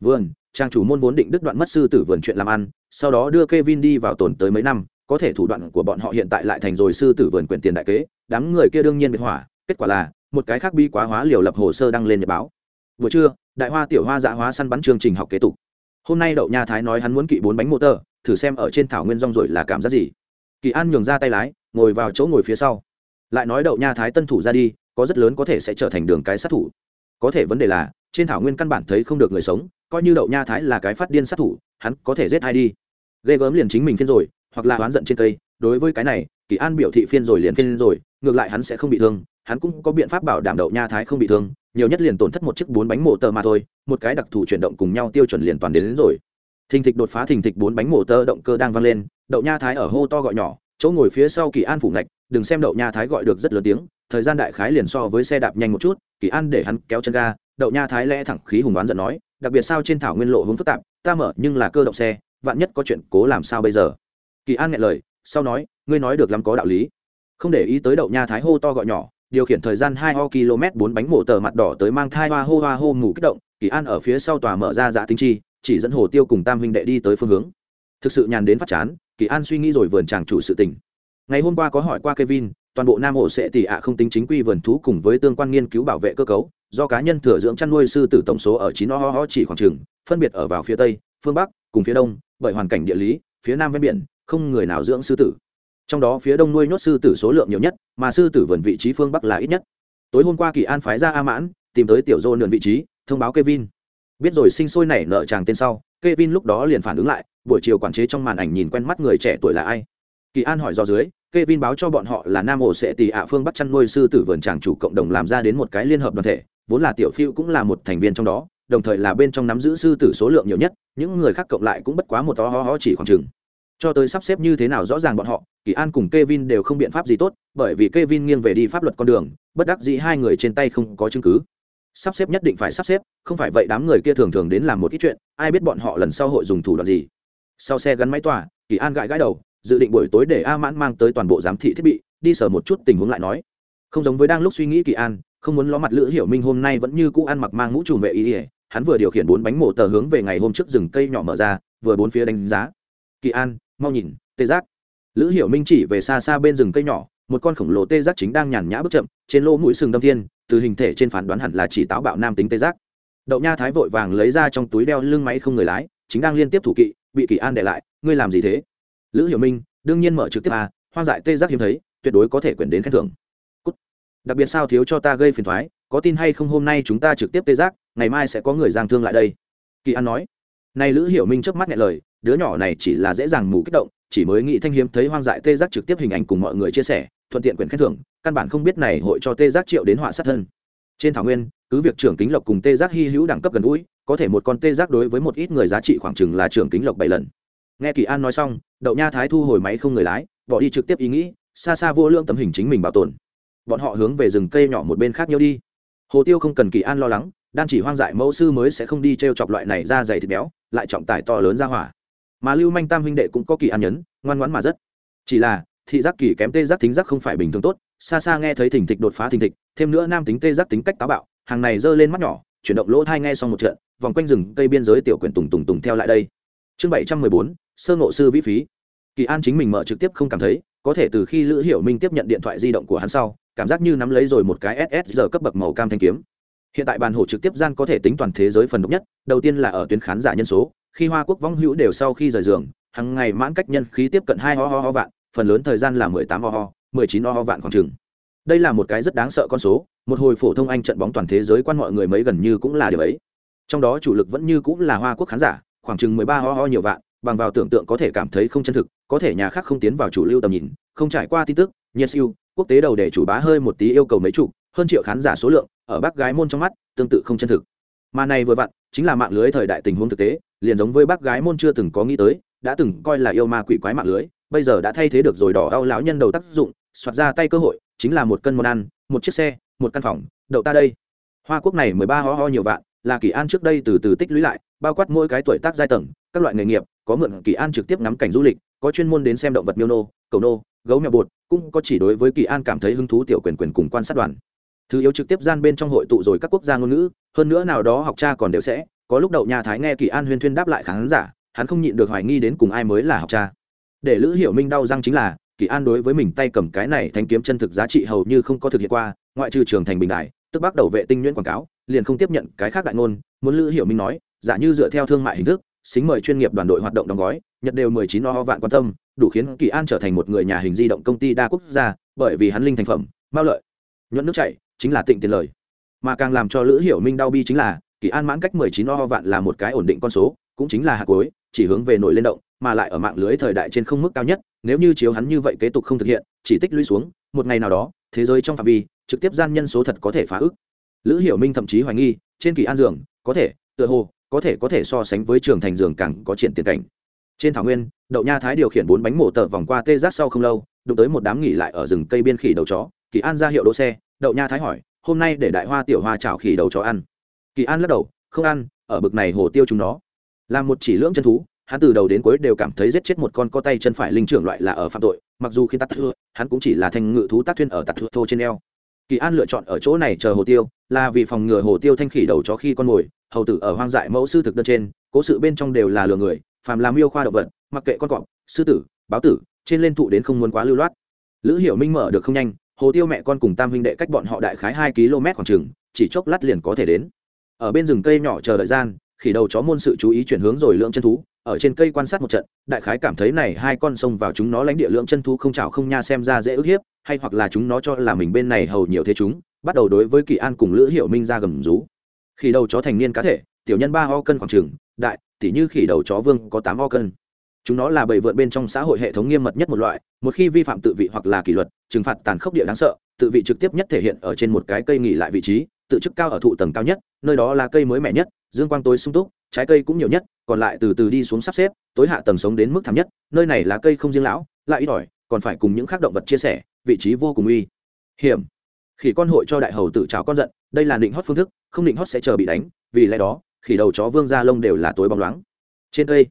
Vườn trang chủ môn vốn định đứt đoạn mất sư tử vườn chuyện làm ăn, sau đó đưa Kevin đi vào tồn tới mấy năm, có thể thủ đoạn của bọn họ hiện tại lại thành rồi sư tử vườn quyền tiền đại kế, đám người kia đương nhiên biệt hỏa, kết quả là, một cái khác bi quá hóa liều lập hồ sơ đăng lên nhật báo. Vừa trưa, đại hoa tiểu hoa dạ hóa săn bắn chương trình học kế tục. Hôm nay đậu nha thái nói hắn muốn kỵ bốn bánh motor thử xem ở trên thảo nguyên rong rồi là cảm giác gì. Kỳ an nhường ra tay lái, ngồi vào chỗ ngồi phía sau. Lại nói đậu nha thái tân thủ ra đi, có rất lớn có thể sẽ trở thành đường cái sát thủ. Có thể vấn đề là, trên thảo nguyên căn bản thấy không được người sống coi như đậu nha thái là cái phát điên sát thủ hắn có thể giết ai đi. Ghê gớm liền chính mình phiên rồi hoặc là oán giận trên cây đối với cái này kỳ an biểu thị phiên rồi liền phiên rồi ngược lại hắn sẽ không bị thương hắn cũng có biện pháp bảo đảm đậu nha thái không bị thương nhiều nhất liền tổn thất một chiếc bốn bánh mộ tờ mà thôi một cái đặc thù chuyển động cùng nhau tiêu chuẩn liền toàn đến, đến rồi. Thình thịch đột phá thình thịch bốn bánh mộ tơ động cơ đang vang lên đậu nha thái ở hô to gọi nhỏ chỗ ngồi phía sau kỳ an phủ ngạch đừng xem đậu nha thái gọi được rất lớn tiếng thời gian đại khái liền so với xe đạp nhanh một chút kỳ an để hắn kéo chân ga đậu nha thái lẽ thẳng khí hùng đoán giận nói đặc biệt sao trên thảo nguyên lộ hướng phức tạp, ta mở, nhưng là cơ động xe, vạn nhất có chuyện cố làm sao bây giờ? Kỳ an nghe lời, sau nói, ngươi nói được lắm có đạo lý. Không để ý tới đậu nha thái hô to gọi nhỏ, điều khiển thời gian hai ho km bốn bánh mổ tờ mặt đỏ tới mang thai hoa hô hoa hô ngủ kích động, kỳ an ở phía sau tòa mở ra dạ tinh chi, chỉ dẫn hồ tiêu cùng tam huynh đệ đi tới phương hướng. Thực sự nhàn đến phát chán, kỳ an suy nghĩ rồi vườn chàng chủ sự tình. Ngày hôm qua có hỏi qua kevin toàn bộ nam ổ sẽ tỷ ạ không tính chính quy vườn thú cùng với tương quan nghiên cứu bảo vệ cơ cấu, do cá nhân thừa dưỡng chăn nuôi sư tử tổng số ở chín ho ho chỉ khoảng trường phân biệt ở vào phía tây, phương bắc, cùng phía đông, bởi hoàn cảnh địa lý, phía nam ven biển, không người nào dưỡng sư tử. Trong đó phía đông nuôi nhốt sư tử số lượng nhiều nhất, mà sư tử vườn vị trí phương bắc là ít nhất. Tối hôm qua kỳ an phái ra a mãn, tìm tới tiểu dô nườn vị trí, thông báo kevin. Biết rồi sinh sôi nảy nợ chàng tên sau, kevin lúc đó liền phản ứng lại, buổi chiều quản chế trong màn ảnh nhìn quen mắt người trẻ tuổi là ai. Kỳ an hỏi do dưới Kevin báo cho bọn họ là Nam Ổ sẽ tỷ ạ phương Bắc chăn nuôi sư tử vườn tràng chủ cộng đồng làm ra đến một cái liên hợp đoàn thể, vốn là tiểu phiêu cũng là một thành viên trong đó, đồng thời là bên trong nắm giữ sư tử số lượng nhiều nhất, những người khác cộng lại cũng bất quá một to ho ho chỉ khoảng chừng. Cho tới sắp xếp như thế nào rõ ràng bọn họ, Kỳ An cùng Kevin đều không biện pháp gì tốt, bởi vì Kevin nghiêng về đi pháp luật con đường, bất đắc dĩ hai người trên tay không có chứng cứ. Sắp xếp nhất định phải sắp xếp, không phải vậy đám người kia thường thường đến làm một ít chuyện, ai biết bọn họ lần sau hội dùng thủ đoạn gì. Sau xe gắn máy tỏa, Kỳ An gãi gãi đầu, dự định buổi tối để a mãn mang tới toàn bộ giám thị thiết bị, đi sở một chút tình huống lại nói. Không giống với đang lúc suy nghĩ kỳ an, không muốn ló mặt lữ hiểu minh hôm nay vẫn như cũ ăn mặc mang mũ trùm vệ ý ỉa hắn vừa điều khiển bốn bánh mổ tờ hướng về ngày hôm trước rừng cây nhỏ mở ra, vừa bốn phía đánh giá. Kỳ an, mau nhìn, tê giác. Lữ hiểu minh chỉ về xa xa bên rừng cây nhỏ, một con khổng lồ tê giác chính đang nhàn nhã bước chậm, trên lỗ mũi sừng đâm thiên, từ hình thể trên phán đoán hẳn là chỉ táo bạo nam tính tê giác. Đậu nha thái vội vàng lấy ra trong túi đeo lưng máy không người lái, chính đang liên tiếp thủ kỵ, bị kỳ an để lại, ngươi làm gì thế? Lữ hiểu minh, đương nhiên mở trực tiếp à hoang dại tê giác hiếm thấy, tuyệt đối có thể quyển đến khen thưởng. Cút. đặc biệt sao thiếu cho ta gây phiền thoái, có tin hay không hôm nay chúng ta trực tiếp tê giác, ngày mai sẽ có người giang thương lại đây. Kỳ an nói. Nay lữ hiểu minh trước mắt nghe lời, đứa nhỏ này chỉ là dễ dàng mù kích động, chỉ mới nghĩ thanh hiếm thấy hoang dại tê giác trực tiếp hình ảnh cùng mọi người chia sẻ, thuận tiện quyển khen thưởng, căn bản không biết này hội cho tê giác triệu đến họa sát thân. Trên thảo nguyên, cứ việc trưởng kính lộc cùng tê giác hy hữu đẳng cấp gần gũi, có thể một con tê giác đối với một ít người giá trị khoảng chừng là trưởng kính lộc bảy lần nghe kỳ an nói xong, đậu nha thái thu hồi máy không người lái, bỏ đi trực tiếp ý nghĩ, xa xa vô lượng tấm hình chính mình bảo tồn. Bọn họ hướng về rừng cây nhỏ một bên khác nhau đi. Hồ tiêu không cần kỳ an lo lắng, đan chỉ hoang dại mẫu sư mới sẽ không đi t r e o chọc loại này ra dày thịt béo, lại trọng tải to lớn ra hỏa. Mà lưu manh tam huynh đệ cũng có kỳ an nhấn, ngoan ngoãn mà rất. Chỉ là, thị giác kỳ kém tê giác thính giác không phải bình thường tốt, xa xa nghe thấy thình thịch đột phá thình thịch, thêm nữa nam tính tê giác tính cách táo bạo, hàng này giơ lên mắt nhỏ, chuyển động lỗ thai nghe xong một trận, vòng quanh rừng cây biên giới tiểu quyển tùng tùng tùng theo lại đây. Chương bảy trăm mười bốn sơ ngộ sư vĩ phí. Kỳ an chính mình mở trực tiếp không cảm thấy, có thể từ khi lữ hiểu minh tiếp nhận điện thoại di động của hắn sau, cảm giác như nắm lấy rồi một cái ss cấp bậc màu cam thanh kiếm. Hiện tại bàn hổ trực tiếp gian có thể tính toàn thế giới phần độc nhất, đầu tiên là ở tuyến khán giả nhân số, khi hoa quốc vong hữu đều sau khi rời giường hàng ngày mãn cách nhân khí tiếp cận hai ho ho ho vạn, phần lớn thời gian là mười tám ho ho, mười chín ho ho vạn khoảng chừng. Đây là một cái rất đáng sợ con số, một hồi phổ thông anh trận bóng toàn thế giới quan mọi người mấy gần như cũng là điều ấy. Trong đó chủ lực vẫn như cũng là hoa quốc khán giả, khoảng chừng mười ba ho ho nhiều vạn bằng vào tưởng tượng có thể cảm thấy không chân thực, có thể nhà khác không tiến vào chủ lưu tầm nhìn, không trải qua tin tức nhiệt siêu quốc tế đầu để chủ bá hơi một tí yêu cầu mấy chục, hơn triệu khán giả số lượng, ở bác gái môn trong mắt, tương tự không chân thực. Mà này vừa vặn, chính là mạng lưới thời đại tình huống thực tế, liền giống với bác gái môn chưa từng có nghĩ tới, đã từng coi là yêu ma quỷ quái mạng lưới, bây giờ đã thay thế được rồi đỏ đau lão nhân đầu tác dụng, soạt ra tay cơ hội, chính là một cân món ăn, một chiếc xe, một căn phòng, đậu ta đây. Hoa quốc này mười ba ho ho nhiều vạn, là kỳ an trước đây từ từ tích lũy lại, bao quát mỗi cái tuổi tác giai tầng, các loại nghề nghiệp có mượn kỳ an trực tiếp ngắm cảnh du lịch, có chuyên môn đến xem động vật miêu nô, cầu nô, gấu mèo bột, cũng có chỉ đối với kỳ an cảm thấy hứng thú tiểu quyền quyền cùng quan sát đoàn. Thứ yếu trực tiếp gian bên trong hội tụ rồi các quốc gia ngôn ngữ, hơn nữa nào đó học cha còn đều sẽ, có lúc đậu nhà thái nghe kỳ an huyên thuyên đáp lại khán giả, hắn không nhịn được hoài nghi đến cùng ai mới là học cha. Để lữ hiểu minh đau răng chính là, kỳ an đối với mình tay cầm cái này thanh kiếm chân thực giá trị hầu như không có thực hiện qua, ngoại trừ trường thành bình đại, tức bắt đầu vệ tinh nhuyễn quảng cáo, liền không tiếp nhận cái khác đại ngôn, muốn lữ hiểu minh nói, giả như dựa theo thương mại hình thức xính mời chuyên nghiệp đoàn đội hoạt động đóng gói, nhật đều mười chín o vạn quan tâm, đủ khiến kỳ an trở thành một người nhà hình di động công ty đa quốc gia, bởi vì hắn linh thành phẩm, mao lợi, nhuận nước chảy, chính là tịnh tiền lời. Mà càng làm cho lữ hiểu minh đau bi chính là, kỳ an mãn cách mười chín o vạn là một cái ổn định con số, cũng chính là hạt cuối, chỉ hướng về nổi lên động, mà lại ở mạng lưới thời đại trên không mức cao nhất, nếu như chiếu hắn như vậy kế tục không thực hiện, chỉ tích lũy xuống, một ngày nào đó, thế giới trong phạm vi, trực tiếp gian nhân số thật có thể phá ức lữ hiểu minh thậm chí hoài nghi, trên kỳ an dường có thể, tựa hồ có thể có thể so sánh với trường thành giường càng có triển tiền cảnh. Trên thảo nguyên, đậu nha thái điều khiển bốn bánh mổ tờ vòng qua tê giác sau không lâu, đụng tới một đám nghỉ lại ở rừng cây biên khỉ đầu chó, kỳ an ra hiệu đỗ xe, đậu nha thái hỏi, hôm nay để đại hoa tiểu hoa chảo khỉ đầu chó ăn? Kỳ an lắc đầu, không ăn, ở bực này hồ tiêu chúng nó. Làm một chỉ lưỡng chân thú, hắn từ đầu đến cuối đều cảm thấy giết chết một con có tay chân phải linh trưởng loại là ở phạm tội, mặc dù khi tắt thưa, hắn cũng chỉ là thành ngự thú tác thuyên ở tắt thưa thô trên eo kỳ an lựa chọn ở chỗ này chờ hồ tiêu, là vì phòng ngừa hồ tiêu thanh khỉ đầu chó khi con mồi, hầu tử ở hoang dại mẫu sư thực đơn trên, cố sự bên trong đều là lừa người, phàm làm yêu khoa động vật, mặc kệ con cọp, sư tử, báo tử, trên lên thụ đến không muốn quá lưu loát. Lữ hiểu minh mở được không nhanh, hồ tiêu mẹ con cùng tam huynh đệ cách bọn họ đại khái hai km khoảng chừng, chỉ chốc lát liền có thể đến. Ở bên rừng cây nhỏ chờ đợi gian khỉ đầu chó môn sự chú ý chuyển hướng rồi lượng chân thú, ở trên cây quan sát một trận, đại khái cảm thấy này hai con sông vào chúng nó lãnh địa lượng chân thú không chảo không nha xem ra dễ ức hiếp, hay hoặc là chúng nó cho là mình bên này hầu nhiều thế chúng, bắt đầu đối với kỳ an cùng lữ hiệu minh ra gầm rú. Khỉ đầu chó thành niên cá thể, tiểu nhân ba o cân khoảng chừng, đại, tỉ như khỉ đầu chó vương có tám o cân. Chúng nó là bầy vượn bên trong xã hội hệ thống nghiêm mật nhất một loại, một khi vi phạm tự vị hoặc là kỷ luật, trừng phạt tàn khốc địa đáng sợ, tự vị trực tiếp nhất thể hiện ở trên một cái cây nghỉ lại vị trí tự chức cao ở thụ tầng cao nhất, nơi đó là cây mới mẻ nhất, dương quang tối sung túc, trái cây cũng nhiều nhất, còn lại từ từ đi xuống sắp xếp, tối hạ tầng sống đến mức thảm nhất, nơi này là cây không riêng lão, lại ít ỏi, còn phải cùng những khác động vật chia sẻ, vị trí vô cùng uy hiểm. Khỉ con hội cho đại hầu tự trào con giận, đây là định hót phương thức, không định hót sẽ chờ bị đánh, vì lẽ đó, khỉ đầu chó vương da lông đều là tối bóng loáng. Trên cây,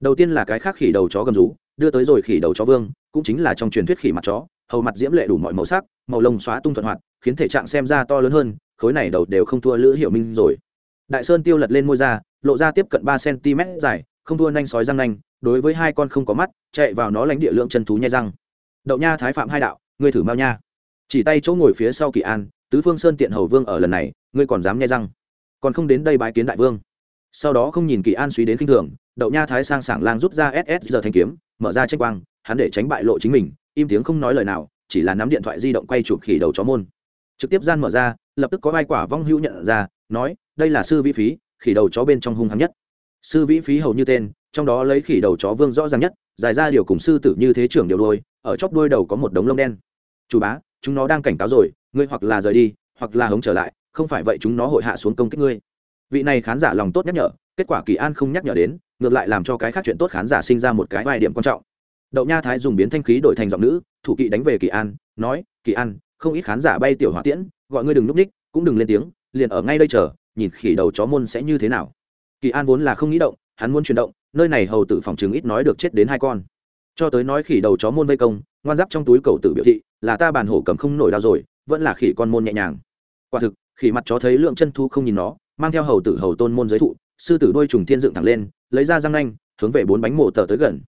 đầu tiên là cái khác khỉ đầu chó gầm rú, đưa tới rồi khỉ đầu chó vương, cũng chính là trong truyền thuyết khỉ mặt chó, hầu mặt diễm lệ đủ mọi màu sắc, màu lông xóa tung thuận hoạt, khiến thể trạng xem ra to lớn hơn khối này đầu đều không thua lữ hiệu minh rồi. Đại sơn tiêu lật lên môi ra, lộ ra tiếp cận ba cm dài, không thua nanh sói răng nanh, đối với hai con không có mắt, chạy vào nó lánh địa lượng chân thú nhai răng. Đậu nha thái phạm hai đạo, ngươi thử mau nha. Chỉ tay chỗ ngồi phía sau kỳ an, tứ phương sơn tiện hầu vương ở lần này, ngươi còn dám nhai răng? Còn không đến đây bái kiến đại vương. Sau đó không nhìn kỳ an suy đến kinh thường, đậu nha thái sang sảng lang rút ra ss giờ thanh kiếm, mở ra tranh quang, hắn để tránh bại lộ chính mình, im tiếng không nói lời nào, chỉ là nắm điện thoại di động quay chụp khỉ đầu chó môn. Trực tiếp gian mở ra lập tức có vai quả vong hữu nhận ra, nói, đây là sư vĩ phí, khỉ đầu chó bên trong hung hăng nhất. Sư vĩ phí hầu như tên, trong đó lấy khỉ đầu chó vương rõ ràng nhất dài ra điều cùng sư tử như thế trưởng điều đôi, ở chóp đuôi đầu có một đống lông đen. Chủ bá, chúng nó đang cảnh cáo rồi, ngươi hoặc là rời đi, hoặc là hống trở lại, không phải vậy chúng nó hội hạ xuống công kích ngươi. Vị này khán giả lòng tốt nhắc nhở, kết quả kỳ an không nhắc nhở đến, ngược lại làm cho cái khác chuyện tốt khán giả sinh ra một cái vài điểm quan trọng. Đậu nha thái dùng biến thanh khí đổi thành giọng nữ, thủ kỵ đánh về kỳ an, nói, kỳ an, không ít khán giả bay tiểu hỏa tiễn gọi ngươi đừng núp ních, cũng đừng lên tiếng, liền ở ngay đây chờ, nhìn khỉ đầu chó môn sẽ như thế nào. Kỳ an vốn là không nghĩ động, hắn muốn chuyển động, nơi này hầu tử phòng chứng ít nói được chết đến hai con. Cho tới nói khỉ đầu chó môn vây công, ngoan giáp trong túi cầu tử biểu thị, là ta bàn hổ cầm không nổi đau rồi, vẫn là khỉ con môn nhẹ nhàng. Quả thực, khỉ mặt chó thấy lượng chân thu không nhìn nó, mang theo hầu tử hầu tôn môn giới thụ, sư tử đôi trùng thiên dựng thẳng lên, lấy ra răng nanh, hướng về bốn bánh mộ tờ tới gần.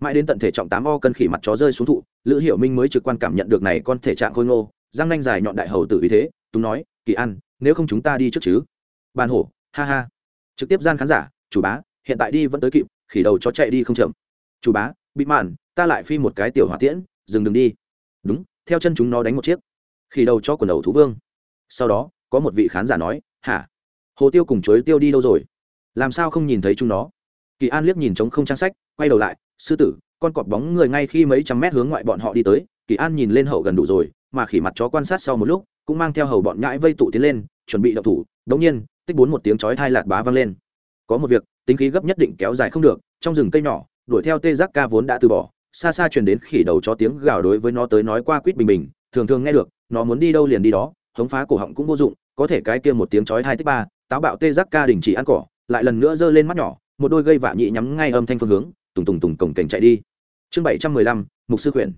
Mãi đến tận thể trọng tám o cân khỉ mặt chó rơi xuống thụ, lữ hiệu minh mới trực quan cảm nhận được này con thể trạng khôi ngô răng nanh dài nhọn đại hầu tử vì thế, túng nói, kỳ ăn nếu không chúng ta đi trước chứ? Bàn hổ, ha ha. Trực tiếp gian khán giả, chủ bá, hiện tại đi vẫn tới kịp, khỉ đầu chó chạy đi không chậm. Chủ bá, bị mạn, ta lại phi một cái tiểu hỏa tiễn, dừng đừng đi. Đúng, theo chân chúng nó đánh một chiếc. Khỉ đầu cho quần đầu thú vương. Sau đó, có một vị khán giả nói, hả? Hồ tiêu cùng chuối tiêu đi đâu rồi? Làm sao không nhìn thấy chúng nó? Kỳ an liếc nhìn trống không trang sách, quay đầu lại, sư tử, con cọp bóng người ngay khi mấy trăm mét hướng ngoại bọn họ đi tới. Kỳ an nhìn lên hậu gần đủ rồi mà khỉ mặt chó quan sát sau một lúc, cũng mang theo hầu bọn nhãi vây tụ tiến lên, chuẩn bị đậu thủ. Đống nhiên, tích bốn một tiếng chói thai lạt bá vang lên. Có một việc, tính khí gấp nhất định kéo dài không được, trong rừng cây nhỏ, đuổi theo tê giác ca vốn đã từ bỏ. Xa xa truyền đến khỉ đầu chó tiếng gào đối với nó tới nói qua quýt bình bình, thường thường nghe được, nó muốn đi đâu liền đi đó, hống phá cổ họng cũng vô dụng, có thể cái kia một tiếng chói thai tích ba, táo bạo tê giác ca đình chỉ ăn cỏ, lại lần nữa giơ lên mắt nhỏ, một đôi gây vạ nhị nhắm ngay âm thanh phương hướng, tùng tùng tùng cổng cảnh chạy đi. Chương bảy trăm mười lăm, mục sư khuyển.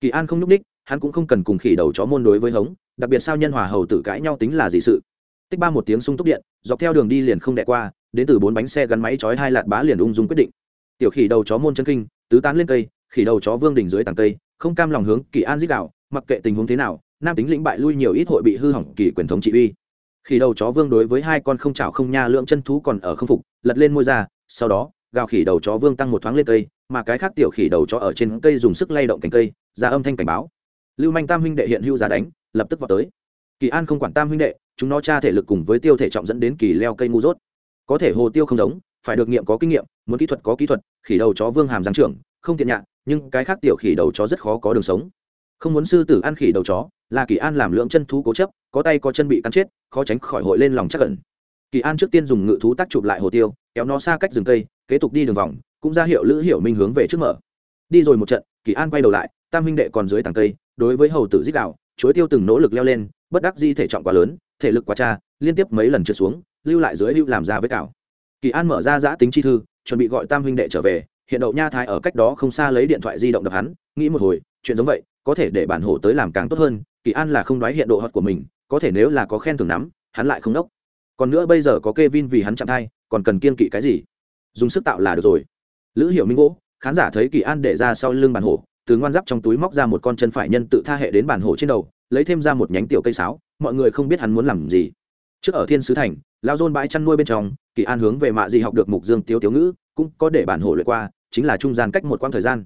Kỳ an không nhúc ních hắn cũng không cần cùng khỉ đầu chó môn đối với hống, đặc biệt sao nhân hòa hầu tử cãi nhau tính là gì sự. Tích ba một tiếng sung túc điện, dọc theo đường đi liền không đẻ qua, đến từ bốn bánh xe gắn máy chói hai lạt bá liền ung dung quyết định. Tiểu khỉ đầu chó môn chân kinh, tứ tán lên cây, khỉ đầu chó vương đỉnh dưới tàng cây, không cam lòng hướng kỳ an giết đạo mặc kệ tình huống thế nào, nam tính lĩnh bại lui nhiều ít hội bị hư hỏng kỳ quyền thống trị uy. Khỉ đầu chó vương đối với hai con không chảo không nha lượng chân thú còn ở không phục, lật lên môi ra, sau đó gào khỉ đầu chó vương tăng một thoáng lên cây, mà cái khác tiểu khỉ đầu chó ở trên cây dùng sức lay động cành cây, ra âm thanh cảnh báo lưu manh tam huynh đệ hiện hưu giả đánh, lập tức vào tới. Kỳ an không quản tam huynh đệ, chúng nó tra thể lực cùng với tiêu thể trọng dẫn đến kỳ leo cây ngu dốt. Có thể hồ tiêu không giống, phải được nghiệm có kinh nghiệm, muốn kỹ thuật có kỹ thuật, khỉ đầu chó vương hàm giáng trưởng, không tiện nhạc nhưng cái khác tiểu khỉ đầu chó rất khó có đường sống. Không muốn sư tử ăn khỉ đầu chó, là kỳ an làm lượng chân thú cố chấp, có tay có chân bị cắn chết, khó tránh khỏi hội lên lòng chắc cẩn kỳ an trước tiên dùng ngự thú tác chụp lại hồ tiêu, kéo nó xa cách rừng cây, kế tục đi đường vòng, cũng ra hiệu lữ hiểu minh hướng về trước mở. Đi rồi một trận, kỳ an quay đầu lại tam huynh đệ còn dưới tàng cây, đối với hầu tử dích đạo, chuối tiêu từng nỗ lực leo lên, bất đắc di thể trọng quá lớn, thể lực quá cha, liên tiếp mấy lần trượt xuống, lưu lại dưới lưu làm ra với cảo kỳ an mở ra giã tính chi thư, chuẩn bị gọi tam huynh đệ trở về, hiện đậu nha thái ở cách đó không xa lấy điện thoại di động đập hắn, nghĩ một hồi, chuyện giống vậy, có thể để bản hổ tới làm càng tốt hơn, kỳ an là không đoán hiện độ hot của mình, có thể nếu là có khen thưởng nắm, hắn lại không đốc. Còn nữa bây giờ có Kevin vì hắn chạm thai, còn cần kiên kỵ cái gì? Dùng sức tạo là được rồi. Lữ hiểu minh vỗ khán giả thấy kỳ an để ra sau lưng bản hổ từ ngoan giáp trong túi móc ra một con chân phải nhân tự tha hệ đến bản hổ trên đầu, lấy thêm ra một nhánh tiểu cây sáo, mọi người không biết hắn muốn làm gì. Trước ở thiên sứ thành lao dôn bãi chăn nuôi bên trong, kỳ an hướng về mạ gì học được mục dương tiếu tiếu ngữ, cũng có để bản hổ luyện qua, chính là trung gian cách một quãng thời gian.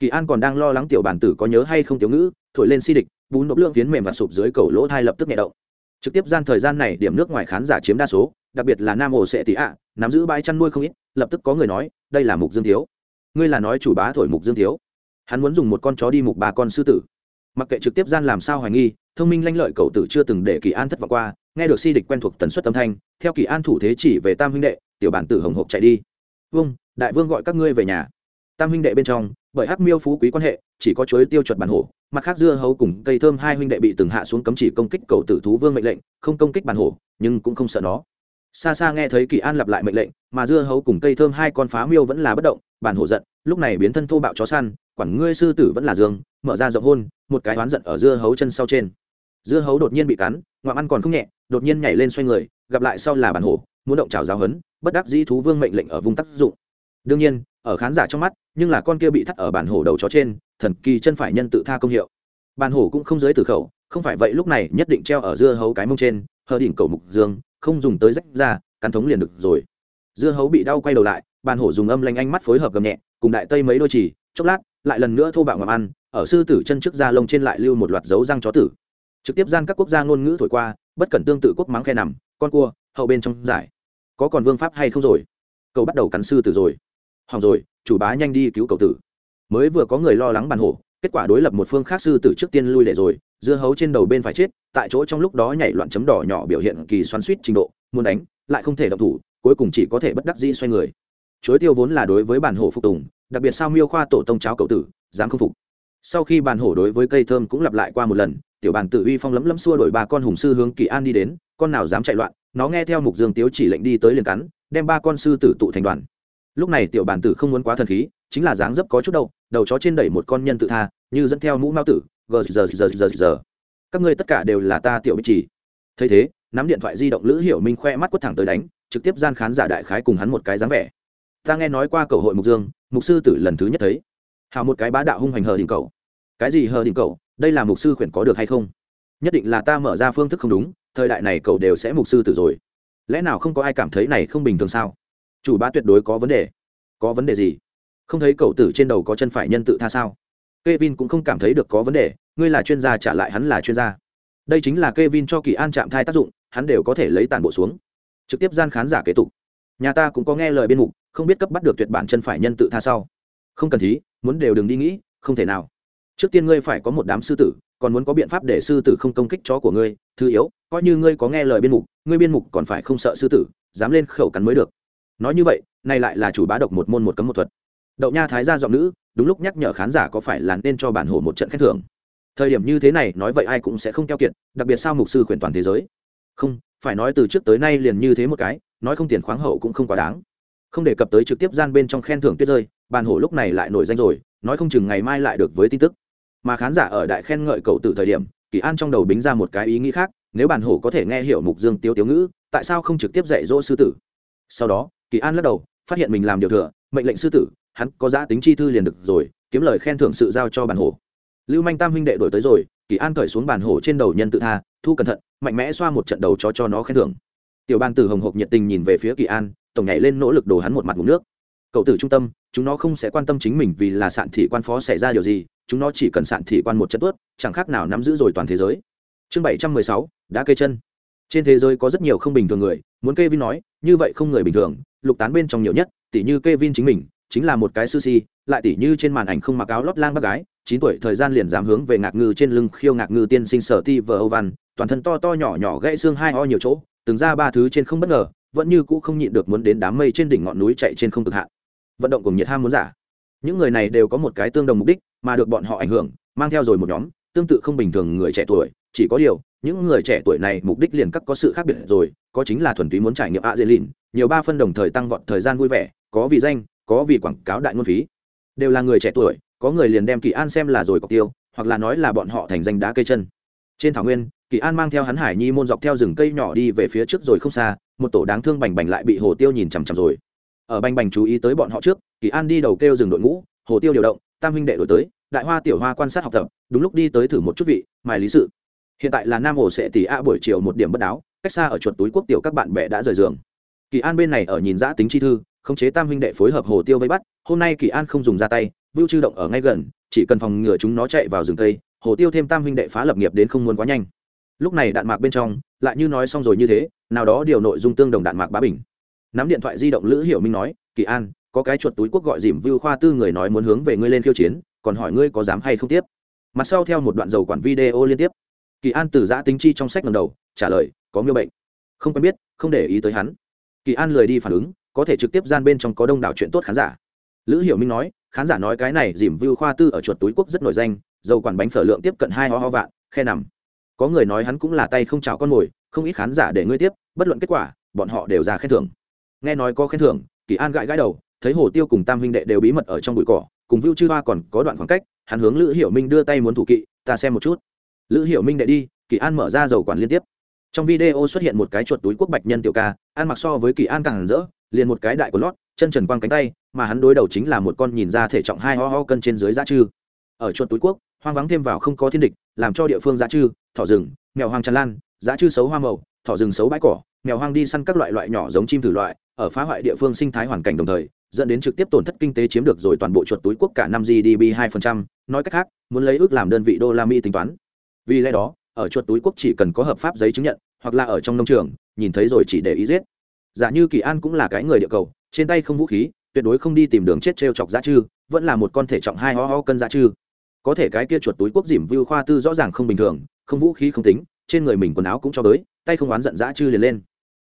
Kỳ an còn đang lo lắng tiểu bản tử có nhớ hay không tiếu ngữ, thổi lên si địch, bún nộp lượng phiến mềm và sụp dưới cầu lỗ thai lập tức nhẹ động. Trực tiếp gian thời gian này, điểm nước ngoài khán giả chiếm đa số, đặc biệt là nam ổ sệ tỷ ạ, nắm giữ bãi chăn nuôi không ít, lập tức có người nói, đây là mục dương thiếu ngươi là nói chủ bá thổi mục dương thiếu hắn muốn dùng một con chó đi mục ba con sư tử. Mặc kệ trực tiếp gian làm sao hoài nghi, thông minh lanh lợi cậu tử chưa từng để kỳ an thất vọng qua, nghe được si địch quen thuộc tần suất âm thanh, theo kỳ an thủ thế chỉ về tam huynh đệ, tiểu bản tử hồng hộp chạy đi. Vâng đại vương gọi các ngươi về nhà. Tam huynh đệ bên trong, bởi hắc miêu phú quý quan hệ, chỉ có chuối tiêu chuẩn bản hổ, mặt khác dưa hấu cùng cây thơm hai huynh đệ bị từng hạ xuống cấm chỉ công kích cầu tử thú vương mệnh lệnh, không công kích bản hổ, nhưng cũng không sợ nó. Xa xa nghe thấy kỳ an lặp lại mệnh lệnh, mà dưa hấu cùng cây thơm hai con phá miêu vẫn là bất động, bản hổ giận, lúc này biến thân thô bạo chó săn quản ngươi sư tử vẫn là dương, mở ra rộng hôn, một cái oán giận ở dưa hấu chân sau trên. Dưa hấu đột nhiên bị cắn, ngoạm ăn còn không nhẹ, đột nhiên nhảy lên xoay người, gặp lại sau là bản hổ, muốn động trào giáo hấn bất đắc dĩ thú vương mệnh lệnh ở vùng tác dụng. Đương nhiên, ở khán giả trong mắt, nhưng là con kia bị thắt ở bản hổ đầu chó trên, thần kỳ chân phải nhân tự tha công hiệu. Bản hổ cũng không giới từ khẩu, không phải vậy lúc này nhất định treo ở dưa hấu cái mông trên, hờ đỉnh cầu mục dương, không dùng tới rách ra, cắn thống liền được rồi. Dưa hấu bị đau quay đầu lại, bản hổ dùng âm lanh ánh mắt phối hợp gầm nhẹ, cùng đại tây mấy đôi chỉ, chốc lát lại lần nữa thô bạo ngầm ăn, ở sư tử chân trước da lông trên lại lưu một loạt dấu răng chó tử. Trực tiếp gian các quốc gia ngôn ngữ thổi qua, bất cẩn tương tự quốc mắng khe nằm, con cua, hậu bên trong giải. Có còn vương pháp hay không rồi? Cậu bắt đầu cắn sư tử rồi. Hỏng rồi, chủ bá nhanh đi cứu cậu tử. Mới vừa có người lo lắng bàn hổ, kết quả đối lập một phương khác sư tử trước tiên lui để rồi, dưa hấu trên đầu bên phải chết, tại chỗ trong lúc đó nhảy loạn chấm đỏ nhỏ biểu hiện kỳ xoắn suýt trình độ, muốn đánh, lại không thể động thủ, cuối cùng chỉ có thể bất đắc dĩ xoay người. Chối tiêu vốn là đối với bản hổ phục tùng đặc biệt sao miêu khoa tổ tông cháo cậu tử, dám không phục. Sau khi bàn hổ đối với cây thơm cũng lặp lại qua một lần, tiểu bàn tự uy phong lấm lấm xua đổi ba con hùng sư hướng kỳ an đi đến, con nào dám chạy loạn, nó nghe theo mục dương tiếu chỉ lệnh đi tới liền cắn, đem ba con sư tử tụ thành đoàn. Lúc này tiểu bản tử không muốn quá thần khí, chính là dáng dấp có chút đâu đầu chó trên đẩy một con nhân tự tha, như dẫn theo mũ mao tử, gờ giờ giờ giờ giờ. Các ngươi tất cả đều là ta tiểu bích trì thấy thế, nắm điện thoại di động lữ hiểu minh khoe mắt quất thẳng tới đánh, trực tiếp gian khán giả đại khái cùng hắn một cái dáng vẻ ta nghe nói qua cầu hội mục dương mục sư tử lần thứ nhất thấy. Hào một cái bá đạo hung hành hờ đình cầu. Cái gì hờ đình cầu? Đây là mục sư khuyển có được hay không? Nhất định là ta mở ra phương thức không đúng thời đại này cậu đều sẽ mục sư tử rồi. Lẽ nào không có ai cảm thấy này không bình thường sao? Chủ bá tuyệt đối có vấn đề. Có vấn đề gì? Không thấy cậu tử trên đầu có chân phải nhân tự tha sao? Kevin cũng không cảm thấy được có vấn đề, ngươi là chuyên gia trả lại hắn là chuyên gia. Đây chính là Kevin cho Kỳ An chạm thai tác dụng, hắn đều có thể lấy tàn bộ xuống. Trực tiếp gian khán giả kế tục. Nhà ta cũng có nghe lời biên mục, không biết cấp bắt được tuyệt bản chân phải nhân tự tha sau. Không cần thí, muốn đều đừng đi nghĩ, không thể nào. Trước tiên ngươi phải có một đám sư tử, còn muốn có biện pháp để sư tử không công kích chó của ngươi, thứ yếu, coi như ngươi có nghe lời biên mục, ngươi biên mục còn phải không sợ sư tử, dám lên khẩu cắn mới được. Nói như vậy, nay lại là chủ bá độc một môn một cấm một thuật. Đậu Nha thái gia giọng nữ, đúng lúc nhắc nhở khán giả có phải là nên cho bản hổ một trận khen thưởng thời điểm như thế này nói vậy ai cũng sẽ không keo kiệt đặc biệt sao mục sư khuyển toàn thế giới không phải nói từ trước tới nay liền như thế một cái nói không tiền khoáng hậu cũng không quá đáng. Không đề cập tới trực tiếp gian bên trong khen thưởng tuyết rơi, bàn hổ lúc này lại nổi danh rồi, nói không chừng ngày mai lại được với tin tức. Mà khán giả ở đại khen ngợi cậu từ thời điểm, kỳ an trong đầu bính ra một cái ý nghĩ khác, nếu bàn hổ có thể nghe hiểu mục dương tiêu tiếu ngữ, tại sao không trực tiếp dạy dỗ sư tử? Sau đó, kỳ an lắc đầu, phát hiện mình làm điều thừa, mệnh lệnh sư tử, hắn có giá tính chi thư liền được rồi, kiếm lời khen thưởng sự giao cho bàn hổ. Lưu manh tam huynh đệ đổi tới rồi, kỳ an cởi xuống bàn hổ trên đầu nhân tự tha, thu cẩn thận, mạnh mẽ xoa một trận đầu cho cho nó khen thưởng tiểu bàn tử hồng hộc nhiệt tình nhìn về phía kỳ an, tổng nhảy lên nỗ lực đổ hắn một mặt ngủ nước. Cậu tử trung tâm, chúng nó không sẽ quan tâm chính mình vì là sạn thị quan phó xảy ra điều gì, chúng nó chỉ cần sạn thị quan một trận tuốt, chẳng khác nào nắm giữ rồi toàn thế giới. Chương bảy trăm mười sáu, đã kê chân. Trên thế giới có rất nhiều không bình thường người, muốn kê vin nói, như vậy không người bình thường, lục tán bên trong nhiều nhất tỷ như kê vin chính mình, chính là một cái sư si, lại tỉ như trên màn ảnh không mặc áo lót lang bác gái, chín tuổi thời gian liền dám hướng về ngạc ngư trên lưng khiêu ngạc ngư tiên sinh sở ti vờ âu văn toàn thân to to nhỏ nhỏ gãy xương hai o nhiều chỗ từng ra ba thứ trên không bất ngờ, vẫn như cũ không nhịn được muốn đến đám mây trên đỉnh ngọn núi chạy trên không cực hạn. Vận động cùng nhiệt ham muốn giả. Những người này đều có một cái tương đồng mục đích, mà được bọn họ ảnh hưởng, mang theo rồi một nhóm, tương tự không bình thường người trẻ tuổi, chỉ có điều, những người trẻ tuổi này mục đích liền các có sự khác biệt rồi, có chính là thuần túy muốn trải nghiệm ạ lìn nhiều ba phân đồng thời tăng vọt thời gian vui vẻ, có vì danh, có vì quảng cáo đại ngôn phí. Đều là người trẻ tuổi, có người liền đem kỳ an xem là rồi cọc tiêu, hoặc là nói là bọn họ thành danh đá cây chân. Trên thảo nguyên kỳ an mang theo hắn hải nhi môn dọc theo rừng cây nhỏ đi về phía trước rồi không xa, một tổ đáng thương bành bành lại bị hồ tiêu nhìn chằm chằm rồi. Ở bành bành chú ý tới bọn họ trước, kỳ an đi đầu kêu dừng đội ngũ, hồ tiêu điều động, tam huynh đệ đổi tới, đại hoa tiểu hoa quan sát học tập, đúng lúc đi tới thử một chút vị mài lý sự. Hiện tại là nam hồ sẽ tỷ a buổi chiều một điểm bất đáo, cách xa ở chuột túi quốc tiểu các bạn bè đã rời giường. Kỳ an bên này ở nhìn giã tính chi thư, khống chế tam huynh đệ phối hợp hồ tiêu vây bắt, hôm nay kỳ an không dùng ra tay, vưu chư động ở ngay gần, chỉ cần phòng ngừa chúng nó chạy vào rừng cây, hồ tiêu thêm tam huynh đệ phá lập nghiệp đến không muốn quá nhanh lúc này đạn mạc bên trong, lại như nói xong rồi như thế, nào đó điều nội dung tương đồng đạn mạc bá bình. Nắm điện thoại di động lữ hiểu minh nói, kỳ an, có cái chuột túi quốc gọi dìm vưu khoa tư người nói muốn hướng về ngươi lên khiêu chiến, còn hỏi ngươi có dám hay không tiếp? Mặt sau theo một đoạn dầu quản video liên tiếp. Kỳ an từ giã tính chi trong sách lần đầu, trả lời, có miêu bệnh. Không quen biết, không để ý tới hắn. Kỳ an lười đi phản ứng, có thể trực tiếp gian bên trong có đông đảo chuyện tốt khán giả. Lữ hiểu minh nói, khán giả nói cái này dìm vưu khoa tư ở chuột túi quốc rất nổi danh, dầu quản bánh phở lượng tiếp cận hai ho ho vạn, khe nằm có người nói hắn cũng là tay không chào con mồi, không ít khán giả để ngươi tiếp, bất luận kết quả, bọn họ đều ra khen thưởng. Nghe nói có khen thưởng, kỳ an gãi gãi đầu, thấy hồ tiêu cùng tam huynh đệ đều bí mật ở trong bụi cỏ, cùng vưu chư hoa còn có đoạn khoảng cách, hắn hướng lữ hiểu minh đưa tay muốn thủ kỵ, ta xem một chút. Lữ hiểu minh đệ đi, kỳ an mở ra dầu quản liên tiếp. Trong video xuất hiện một cái chuột túi quốc bạch nhân tiểu ca, ăn mặc so với kỳ an càng rỡ, liền một cái đại của lót, chân trần quang cánh tay, mà hắn đối đầu chính là một con nhìn ra thể trọng hai ho ho cân trên dưới giá chư ở chuột túi quốc, hoang vắng thêm vào không có thiên địch, làm cho địa phương giá chư thỏ rừng, mèo hoang tràn lan giá chư xấu hoa màu, thỏ rừng xấu bãi cỏ, mèo hoang đi săn các loại loại nhỏ giống chim thử loại, ở phá hoại địa phương sinh thái hoàn cảnh đồng thời, dẫn đến trực tiếp tổn thất kinh tế chiếm được rồi toàn bộ chuột túi quốc cả năm gdp hai nói cách khác, muốn lấy ước làm đơn vị đô la mỹ tính toán. Vì lẽ đó, ở chuột túi quốc chỉ cần có hợp pháp giấy chứng nhận, hoặc là ở trong nông trường, nhìn thấy rồi chỉ để ý giết. Giả như kỳ an cũng là cái người địa cầu, trên tay không vũ khí, tuyệt đối không đi tìm đường chết t r e o chọc giá chư, vẫn là một con thể trọng hai ho ho cân giá chư. Có thể cái kia chuột túi quốc dìm view khoa tư rõ ràng không bình thường không vũ khí không tính, trên người mình quần áo cũng cho tới, tay không oán giận giá chư liền lên.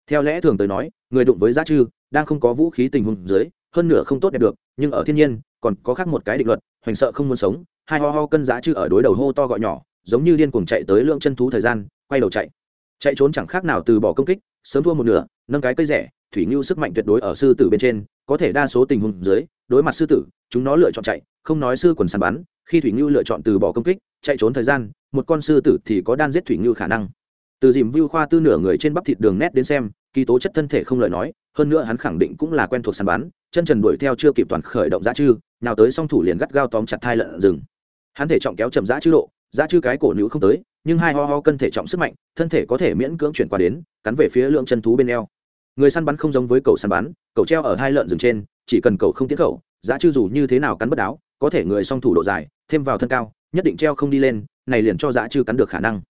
Theo lẽ thường tới nói, người đụng với giá chư, đang không có vũ khí tình huống dưới, hơn nửa không tốt đẹp được, nhưng ở thiên nhiên, còn có khác một cái định luật, hoành sợ không muốn sống, hai ho ho cân giá chư ở đối đầu hô to gọi nhỏ, giống như điên cuồng chạy tới lượng chân thú thời gian, quay đầu chạy. Chạy trốn chẳng khác nào từ bỏ công kích, sớm thua một nửa, nâng cái cây rẻ, thủy ngưu sức mạnh tuyệt đối ở sư tử bên trên có thể đa số tình huống dưới, đối mặt sư tử, chúng nó lựa chọn chạy, không nói sư quần săn bắn, khi thủy ngưu lựa chọn từ bỏ công kích, chạy trốn thời gian, một con sư tử thì có đan giết thủy ngưu khả năng. Từ dìm view khoa tư nửa người trên bắp thịt đường nét đến xem, kỳ tố chất thân thể không lời nói, hơn nữa hắn khẳng định cũng là quen thuộc săn bắn, chân trần đuổi theo chưa kịp toàn khởi động giá chư, nào tới song thủ liền gắt gao tóm chặt thai lợn rừng. Hắn thể trọng kéo chậm giá chư độ giá chư cái cổ nữ không tới, nhưng hai ho ho cân thể trọng sức mạnh, thân thể có thể miễn cưỡng chuyển qua đến, cắn về phía lượng chân thú bên eo người săn bắn không giống với cầu săn bắn, cầu treo ở hai lợn rừng trên, chỉ cần cầu không tiến khẩu, giá chư dù như thế nào cắn bất đáo, có thể người song thủ độ dài, thêm vào thân cao, nhất định treo không đi lên, này liền cho giá chư cắn được khả năng.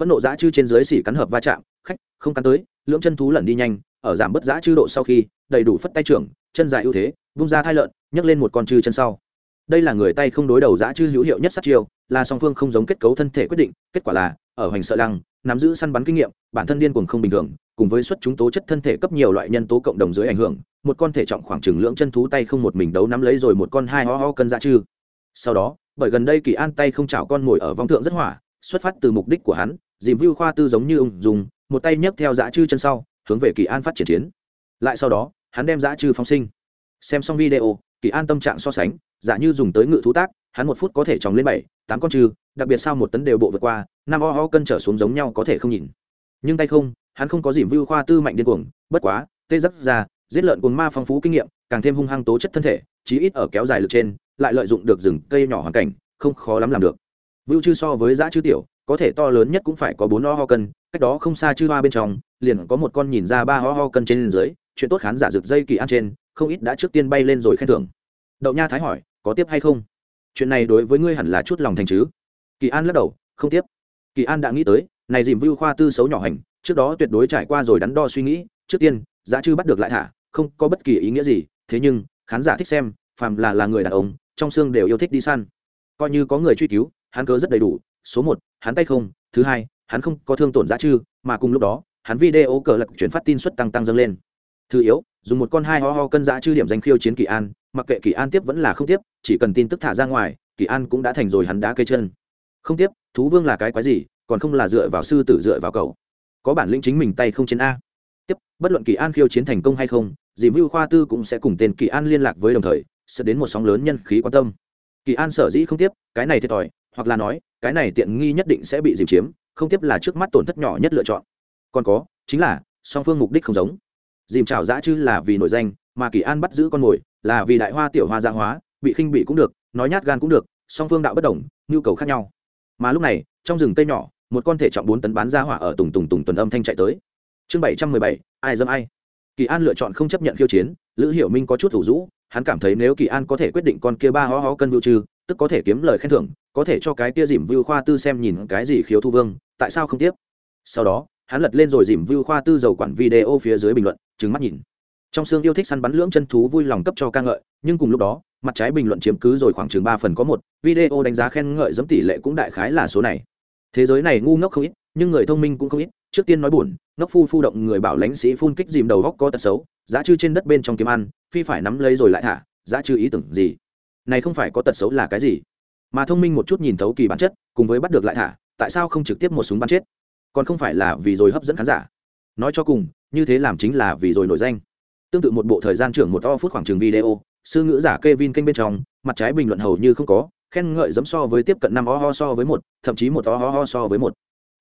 Phẫn nộ giá chư trên dưới xỉ cắn hợp va chạm, khách, không cắn tới, lưỡng chân thú lẩn đi nhanh, ở giảm bất giá chư độ sau khi, đầy đủ phất tay trưởng, chân dài ưu thế, vung ra thai lợn, nhấc lên một con chư chân sau. Đây là người tay không đối đầu Giá chư hữu hiệu nhất sát chiêu là song phương không giống kết cấu thân thể quyết định, kết quả là, ở hoành sợ lăng, nắm giữ săn bắn kinh nghiệm, bản thân điên cuồng không bình thường, cùng với xuất chúng tố chất thân thể cấp nhiều loại nhân tố cộng đồng dưới ảnh hưởng, một con thể trọng khoảng chừng lưỡng chân thú tay không một mình đấu nắm lấy rồi một con hai ho ho cân ra chư. Sau đó, bởi gần đây kỳ an tay không chảo con ngồi ở vong thượng rất hỏa, xuất phát từ mục đích của hắn, dìm view khoa tư giống như ung dùng một tay nhấc theo dã chư chân sau, hướng về kỳ an phát triển chiến. Lại sau đó, hắn đem dã chư phóng sinh. Xem xong video, kỳ an tâm trạng so sánh giả như dùng tới ngự thú tác hắn một phút có thể tròng lên bảy, tám con trừ, đặc biệt sao một tấn đều bộ vượt qua, năm o ho cân trở xuống giống nhau có thể không nhìn. Nhưng tay không, hắn không có dìm vưu khoa tư mạnh điên cuồng, bất quá, tê giáp ra, giết lợn cuồng ma phong phú kinh nghiệm, càng thêm hung hăng tố chất thân thể, chí ít ở kéo dài lực trên, lại lợi dụng được rừng cây nhỏ hoàn cảnh, không khó lắm làm được. Vưu chư so với dã chư tiểu, có thể to lớn nhất cũng phải có bốn o ho cân, cách đó không xa chư hoa bên trong, liền có một con nhìn ra ba ho ho cân trên dưới, chuyện tốt khán giả rực dây kỳ ăn trên, không ít đã trước tiên bay lên rồi khen thưởng. Đậu nha thái hỏi, có tiếp hay không? Chuyện này đối với ngươi hẳn là chút lòng thành chứ? Kỳ an lắc đầu, không tiếp. Kỳ an đã nghĩ tới, này dìm vưu khoa tư xấu nhỏ hành, trước đó tuyệt đối trải qua rồi đắn đo suy nghĩ, trước tiên, giá chư bắt được lại thả, không có bất kỳ ý nghĩa gì, thế nhưng, khán giả thích xem, phàm là là người đàn ông, trong xương đều yêu thích đi săn. Coi như có người truy cứu, hắn cớ rất đầy đủ, số một, hắn tay không, thứ hai, hắn không có thương tổn giá chư, mà cùng lúc đó, hắn video cờ lật chuyển phát tin suất tăng tăng dâng lên thứ yếu, dùng một con hai ho ho cân giã chư điểm danh khiêu chiến kỳ an, mặc kệ kỳ an tiếp vẫn là không tiếp, chỉ cần tin tức thả ra ngoài, kỳ an cũng đã thành rồi hắn đá cây chân. Không tiếp, thú vương là cái quái gì, còn không là dựa vào sư tử dựa vào cậu. Có bản lĩnh chính mình tay không chiến a. Tiếp, bất luận kỳ an khiêu chiến thành công hay không, dì vưu khoa tư cũng sẽ cùng tên kỳ an liên lạc với đồng thời, sẽ đến một sóng lớn nhân khí quan tâm. Kỳ an sở dĩ không tiếp, cái này thiệt thòi, hoặc là nói, cái này tiện nghi nhất định sẽ bị dìm chiếm, không tiếp là trước mắt tổn thất nhỏ nhất lựa chọn. Còn có, chính là, song phương mục đích không giống dìm chảo dã chứ là vì nổi danh, mà kỳ an bắt giữ con mồi là vì đại hoa tiểu hoa gia hóa, bị khinh bị cũng được, nói nhát gan cũng được, song phương đạo bất đồng, nhu cầu khác nhau. Mà lúc này, trong rừng cây nhỏ, một con thể trọng bốn tấn bán ra hỏa ở tùng tùng tùng tuần âm thanh chạy tới. Chương bảy trăm mười bảy, ai dâm ai? Kỳ an lựa chọn không chấp nhận khiêu chiến, lữ hiểu minh có chút thủ rũ, hắn cảm thấy nếu kỳ an có thể quyết định con kia ba ho ho cân vưu trừ, tức có thể kiếm lời khen thưởng, có thể cho cái kia dìm vưu khoa tư xem nhìn cái gì khiếu thu vương, tại sao không tiếp? Sau đó hắn lật lên rồi dìm view khoa tư dầu quản video phía dưới bình luận trứng mắt nhìn. Trong xương yêu thích săn bắn lưỡng chân thú vui lòng cấp cho ca ngợi, nhưng cùng lúc đó, mặt trái bình luận chiếm cứ rồi khoảng chừng ba phần có một, video đánh giá khen ngợi giống tỷ lệ cũng đại khái là số này. Thế giới này ngu ngốc không ít, nhưng người thông minh cũng không ít, trước tiên nói buồn, ngốc phu phu động người bảo lãnh sĩ phun kích dìm đầu góc có tật xấu, giá chư trên đất bên trong kiếm ăn, phi phải nắm lấy rồi lại thả, giá chư ý tưởng gì? Này không phải có tật xấu là cái gì? Mà thông minh một chút nhìn thấu kỳ bản chất, cùng với bắt được lại thả, tại sao không trực tiếp một súng bắn chết? Còn không phải là vì rồi hấp dẫn khán giả. Nói cho cùng, như thế làm chính là vì rồi nổi danh. Tương tự một bộ thời gian trưởng một to phút khoảng trường video, sư ngữ giả Kevin kênh bên trong, mặt trái bình luận hầu như không có, khen ngợi giống so với tiếp cận năm ho ho so với một, thậm chí một ho ho so với một.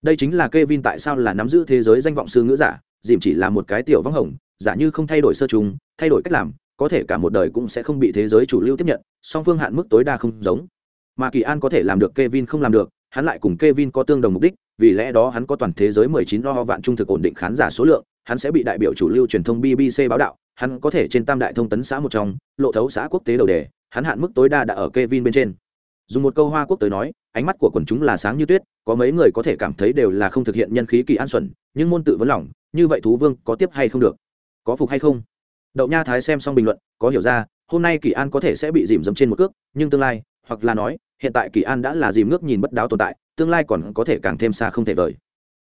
Đây chính là Kevin tại sao là nắm giữ thế giới danh vọng sư ngữ giả, dìm chỉ là một cái tiểu vắng hồng, giả như không thay đổi sơ trùng thay đổi cách làm, có thể cả một đời cũng sẽ không bị thế giới chủ lưu tiếp nhận, song phương hạn mức tối đa không giống. Mà kỳ an có thể làm được, Kevin không làm được hắn lại cùng Kevin có tương đồng mục đích, vì lẽ đó hắn có toàn thế giới 19 lo vạn trung thực ổn định khán giả số lượng, hắn sẽ bị đại biểu chủ lưu truyền thông BBC báo đạo, hắn có thể trên tam đại thông tấn xã một trong, lộ thấu xã quốc tế đầu đề, hắn hạn mức tối đa đã ở Kevin bên trên. Dùng một câu hoa quốc tới nói, ánh mắt của quần chúng là sáng như tuyết, có mấy người có thể cảm thấy đều là không thực hiện nhân khí kỳ an xuẩn, nhưng môn tự vấn lòng, như vậy thú vương có tiếp hay không được? Có phục hay không? Đậu nha thái xem xong bình luận, có hiểu ra, hôm nay kỳ an có thể sẽ bị dìm dẫm trên một cước, nhưng tương lai, hoặc là nói hiện tại kỳ an đã là dìm ngước nhìn bất đáo tồn tại, tương lai còn có thể càng thêm xa không thể vời.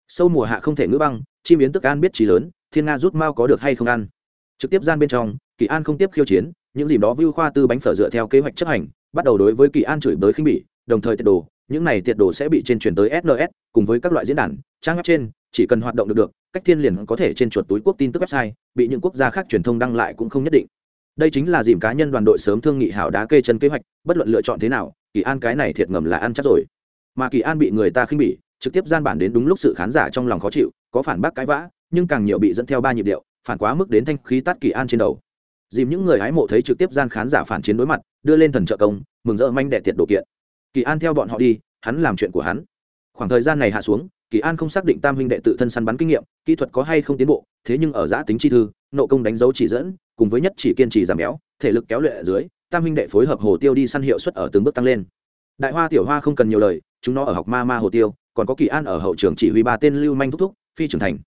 Sâu mùa hạ không thể ngữ băng, chim biến tức an biết trí lớn, thiên nga rút mao có được hay không ăn. Trực tiếp gian bên trong, kỳ an không tiếp khiêu chiến, những dìm đó vưu khoa tư bánh phở dựa theo kế hoạch chấp hành, bắt đầu đối với kỳ an chửi bới khinh bỉ, đồng thời tiệt đồ, những này tiệt đồ sẽ bị trên truyền tới sns cùng với các loại diễn đàn, trang web trên, chỉ cần hoạt động được được, cách thiên liền có thể trên chuột túi quốc tin tức website, bị những quốc gia khác truyền thông đăng lại cũng không nhất định đây chính là dìm cá nhân đoàn đội sớm thương nghị hảo đá kê chân kế hoạch, bất luận lựa chọn thế nào, kỳ an cái này thiệt ngầm là ăn chắc rồi. Mà kỳ an bị người ta khinh bỉ, trực tiếp gian bản đến đúng lúc sự khán giả trong lòng khó chịu, có phản bác cãi vã, nhưng càng nhiều bị dẫn theo ba nhịp điệu, phản quá mức đến thanh khí tát kỳ an trên đầu. Dìm những người hái mộ thấy trực tiếp gian khán giả phản chiến đối mặt, đưa lên thần trợ công, mừng rỡ manh đệ tiệt đồ kiện. Kỳ an theo bọn họ đi, hắn làm chuyện của hắn. Khoảng thời gian này hạ xuống, kỳ an không xác định tam huynh đệ tự thân săn bắn kinh nghiệm, kỹ thuật có hay không tiến bộ, thế nhưng ở giã tính chi thư, nộ công đánh dấu chỉ dẫn cùng với nhất chỉ kiên trì giảm béo, thể lực kéo luyện ở dưới, tam huynh đệ phối hợp hồ tiêu đi săn hiệu suất ở từng bước tăng lên. Đại hoa tiểu hoa không cần nhiều lời, chúng nó ở học ma ma hồ tiêu, còn có kỳ an ở hậu trường chỉ huy ba tên lưu manh thúc thúc, phi trưởng thành.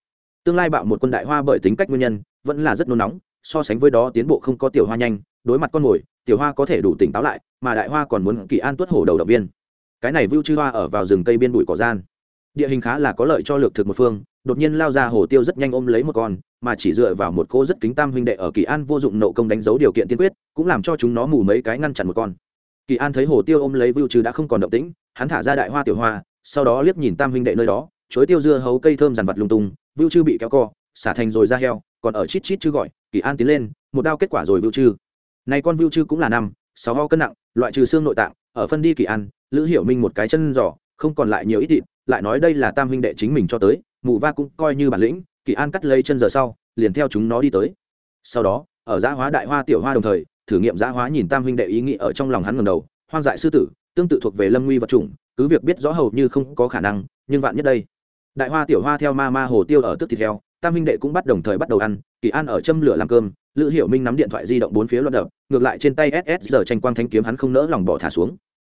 Tương lai bạo một quân đại hoa bởi tính cách nguyên nhân, vẫn là rất nôn nóng, so sánh với đó tiến bộ không có tiểu hoa nhanh, đối mặt con mồi, tiểu hoa có thể đủ tỉnh táo lại, mà đại hoa còn muốn kỳ an tuất hổ đầu động viên. Cái này vưu chư hoa ở vào rừng cây biên bụi cỏ gian. Địa hình khá là có lợi cho lược thực một phương đột nhiên lao ra hồ tiêu rất nhanh ôm lấy một con, mà chỉ dựa vào một cô rất kính tam huynh đệ ở kỳ an vô dụng nộ công đánh dấu điều kiện tiên quyết, cũng làm cho chúng nó mù mấy cái ngăn chặn một con. Kỳ an thấy hồ tiêu ôm lấy vưu trừ đã không còn động tĩnh, hắn thả ra đại hoa tiểu hoa, sau đó liếc nhìn tam huynh đệ nơi đó chối tiêu dưa hấu cây thơm dằn vặt lung tung, vưu chư bị kéo co, xả thành rồi ra heo, còn ở chít chít chư gọi, kỳ an tiến lên, một đao kết quả rồi vưu chư này con vưu chư cũng là năm, sáu ho cân nặng, loại trừ xương nội tạng, ở phân đi kỳ an, lữ hiểu minh một cái chân giỏ không còn lại nhiều ít thịt, lại nói đây là tam huynh đệ chính mình cho tới mụ va cũng coi như bản lĩnh, kỳ an cắt lấy chân giờ sau, liền theo chúng nó đi tới. Sau đó, ở giã hóa đại hoa tiểu hoa đồng thời, thử nghiệm giã hóa nhìn tam huynh đệ ý nghĩ ở trong lòng hắn ngầm đầu, hoang dại sư tử, tương tự thuộc về lâm nguy vật chủng, cứ việc biết rõ hầu như không có khả năng, nhưng vạn nhất đây. Đại hoa tiểu hoa theo ma ma hồ tiêu ở tức thịt heo, tam huynh đệ cũng bắt đồng thời bắt đầu ăn, kỳ an ở châm lửa làm cơm, lữ hiểu minh nắm điện thoại di động bốn phía loạt đập, ngược lại trên tay ss giờ tranh quang thanh kiếm hắn không nỡ lòng bỏ thả xuống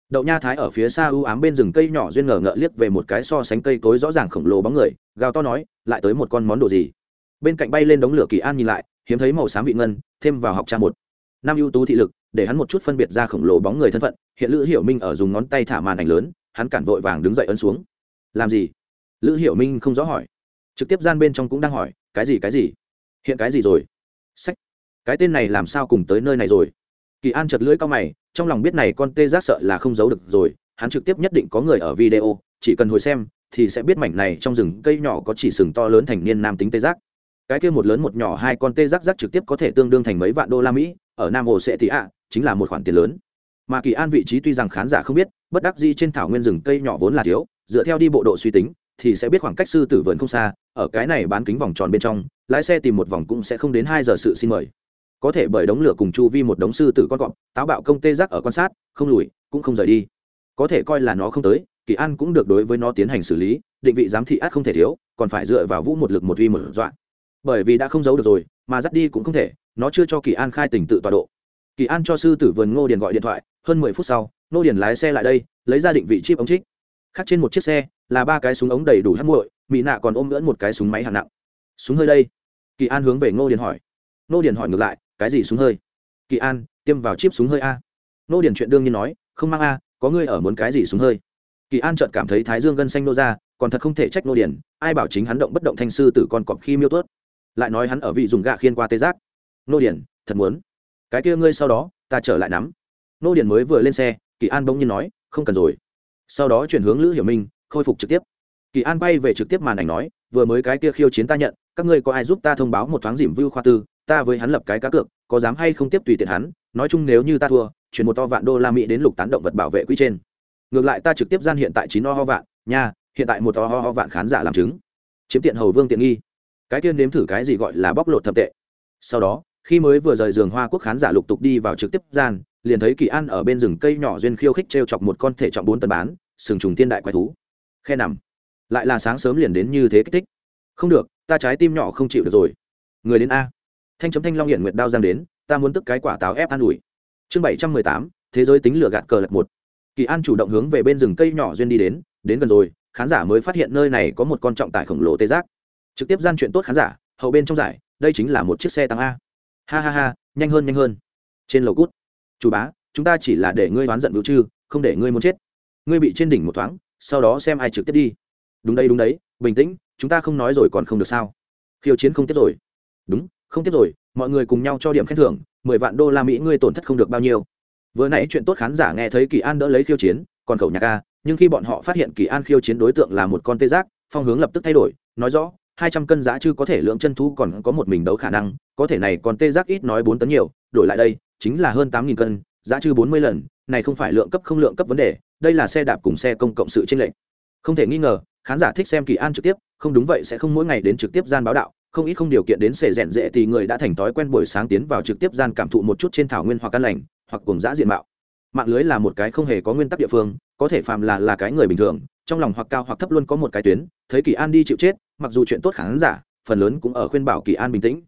đậu nha thái ở phía xa ưu ám bên rừng cây nhỏ duyên ngờ ngợ liếc về một cái so sánh cây cối rõ ràng khổng lồ bóng người, gào to nói, lại tới một con món đồ gì? Bên cạnh bay lên đống lửa kỳ an nhìn lại, hiếm thấy màu xám vị ngân, thêm vào học cha một. Năm ưu tú thị lực, để hắn một chút phân biệt ra khổng lồ bóng người thân phận, hiện lữ hiểu minh ở dùng ngón tay thả màn ảnh lớn, hắn cản vội vàng đứng dậy ấn xuống. Làm gì? Lữ hiểu minh không rõ hỏi. Trực tiếp gian bên trong cũng đang hỏi, cái gì cái gì? Hiện cái gì rồi? Sách, cái tên này làm sao cùng tới nơi này rồi? Kỳ an chật lưỡi cao mày trong lòng biết này con tê giác sợ là không giấu được rồi, hắn trực tiếp nhất định có người ở video, chỉ cần hồi xem, thì sẽ biết mảnh này trong rừng cây nhỏ có chỉ sừng to lớn thành niên nam tính tê giác. Cái kia một lớn một nhỏ hai con tê giác giác trực tiếp có thể tương đương thành mấy vạn đô la mỹ, ở nam hồ sẽ thì ạ, chính là một khoản tiền lớn. Mà kỳ an vị trí tuy rằng khán giả không biết, bất đắc dĩ trên thảo nguyên rừng cây nhỏ vốn là thiếu, dựa theo đi bộ độ suy tính, thì sẽ biết khoảng cách sư tử vườn không xa, ở cái này bán kính vòng tròn bên trong, lái xe tìm một vòng cũng sẽ không đến hai giờ sự xin mời có thể bởi đống lửa cùng chu vi một đống sư tử con cọp, táo bạo công tê giác ở quan sát, không lùi, cũng không rời đi. Có thể coi là nó không tới, kỳ an cũng được đối với nó tiến hành xử lý, định vị giám thị át không thể thiếu, còn phải dựa vào vũ một lực một uy một dọa. Bởi vì đã không giấu được rồi, mà dắt đi cũng không thể, nó chưa cho kỳ an khai tình tự tọa độ. Kỳ an cho sư tử vườn ngô điền gọi điện thoại, hơn mười phút sau, ngô điền lái xe lại đây, lấy ra định vị chip ống trích. Khác trên một chiếc xe, là ba cái súng ống đầy đủ hát muội mỹ nạ còn ôm ngưỡn một cái súng máy hạng nặng. Súng hơi đây. Kỳ an hướng về ngô điền hỏi. Ngô điền hỏi ngược lại cái gì súng hơi? Kỳ an, tiêm vào chip súng hơi a. Nô điền chuyện đương nhiên nói, không mang a, có ngươi ở muốn cái gì súng hơi? Kỳ an chợt cảm thấy thái dương gân xanh nô ra, còn thật không thể trách Nô điền, ai bảo chính hắn động bất động thanh sư tử con cọp khi miêu tuốt. Lại nói hắn ở vị dùng gạ khiên qua tê giác. Nô điền, thật muốn. Cái kia ngươi sau đó, ta trở lại nắm. Nô điền mới vừa lên xe, kỳ an bỗng nhiên nói, không cần rồi. Sau đó chuyển hướng lữ hiểu minh, khôi phục trực tiếp. Kỳ an bay về trực tiếp màn ảnh nói, vừa mới cái kia khiêu chiến ta nhận, các ngươi có ai giúp ta thông báo một thoáng dìm vưu khoa tư? Ta với hắn lập cái cá cược, có dám hay không tiếp tùy tiện hắn, nói chung nếu như ta thua, chuyển một to vạn đô la mỹ đến lục tán động vật bảo vệ quỹ trên. Ngược lại ta trực tiếp gian hiện tại chín o ho vạn, nha, hiện tại một to ho ho vạn khán giả làm chứng. Chiếm tiện hầu vương tiện nghi. Cái tiên nếm thử cái gì gọi là bóc lột thập tệ. Sau đó, khi mới vừa rời giường hoa quốc khán giả lục tục đi vào trực tiếp gian, liền thấy kỳ an ở bên rừng cây nhỏ duyên khiêu khích t r e o chọc một con thể trọng bốn tấn bán, sừng trùng tiên đại quái thú. Khe nằm. Lại là sáng sớm liền đến như thế kích thích. Không được, ta trái tim nhỏ không chịu được rồi. Người đến a thanh chấm thanh long hiện nguyệt đao giang đến, ta muốn tức cái quả táo ép an ủi. Chương bảy trăm mười tám, thế giới tính lửa gạt cờ lật một. Kỳ an chủ động hướng về bên rừng cây nhỏ duyên đi đến đến gần rồi, khán giả mới phát hiện nơi này có một con trọng tải khổng lồ tê giác. Trực tiếp gian chuyện tốt khán giả, hậu bên trong giải, đây chính là một chiếc xe tăng a. Ha ha ha, nhanh hơn nhanh hơn. Trên lầu cút. Chủ bá, chúng ta chỉ là để ngươi oán giận vũ chư không để ngươi muốn chết. Ngươi bị trên đỉnh một thoáng, sau đó xem ai trực tiếp đi. Đúng đây đúng đấy, bình tĩnh, chúng ta không nói rồi còn không được sao. Khiêu chiến không tiếp rồi. Đúng không tiếp rồi, mọi người cùng nhau cho điểm khen thưởng, mười vạn đô la mỹ ngươi tổn thất không được bao nhiêu. Vừa nãy chuyện tốt khán giả nghe thấy kỳ an đỡ lấy khiêu chiến, còn khẩu nhạc ca, nhưng khi bọn họ phát hiện kỳ an khiêu chiến đối tượng là một con tê giác, phong hướng lập tức thay đổi, nói rõ, hai trăm cân giá chứ có thể lượng chân thú còn có một mình đấu khả năng, có thể này còn tê giác ít nói bốn tấn nhiều, đổi lại đây, chính là hơn tám nghìn cân, giá chứ bốn mươi lần, này không phải lượng cấp không lượng cấp vấn đề, đây là xe đạp cùng xe công cộng sự tranh lệch. Không thể nghi ngờ, khán giả thích xem kỳ an trực tiếp, không đúng vậy sẽ không mỗi ngày đến trực tiếp gian báo đạo không ít không điều kiện đến xề rèn dễ thì người đã thành thói quen buổi sáng tiến vào trực tiếp gian cảm thụ một chút trên thảo nguyên hoặc căn lành, hoặc cùng dã diện mạo. Mạng lưới là một cái không hề có nguyên tắc địa phương, có thể phàm là là cái người bình thường, trong lòng hoặc cao hoặc thấp luôn có một cái tuyến, thấy kỳ an đi chịu chết, mặc dù chuyện tốt khán giả, phần lớn cũng ở khuyên bảo kỳ an bình tĩnh.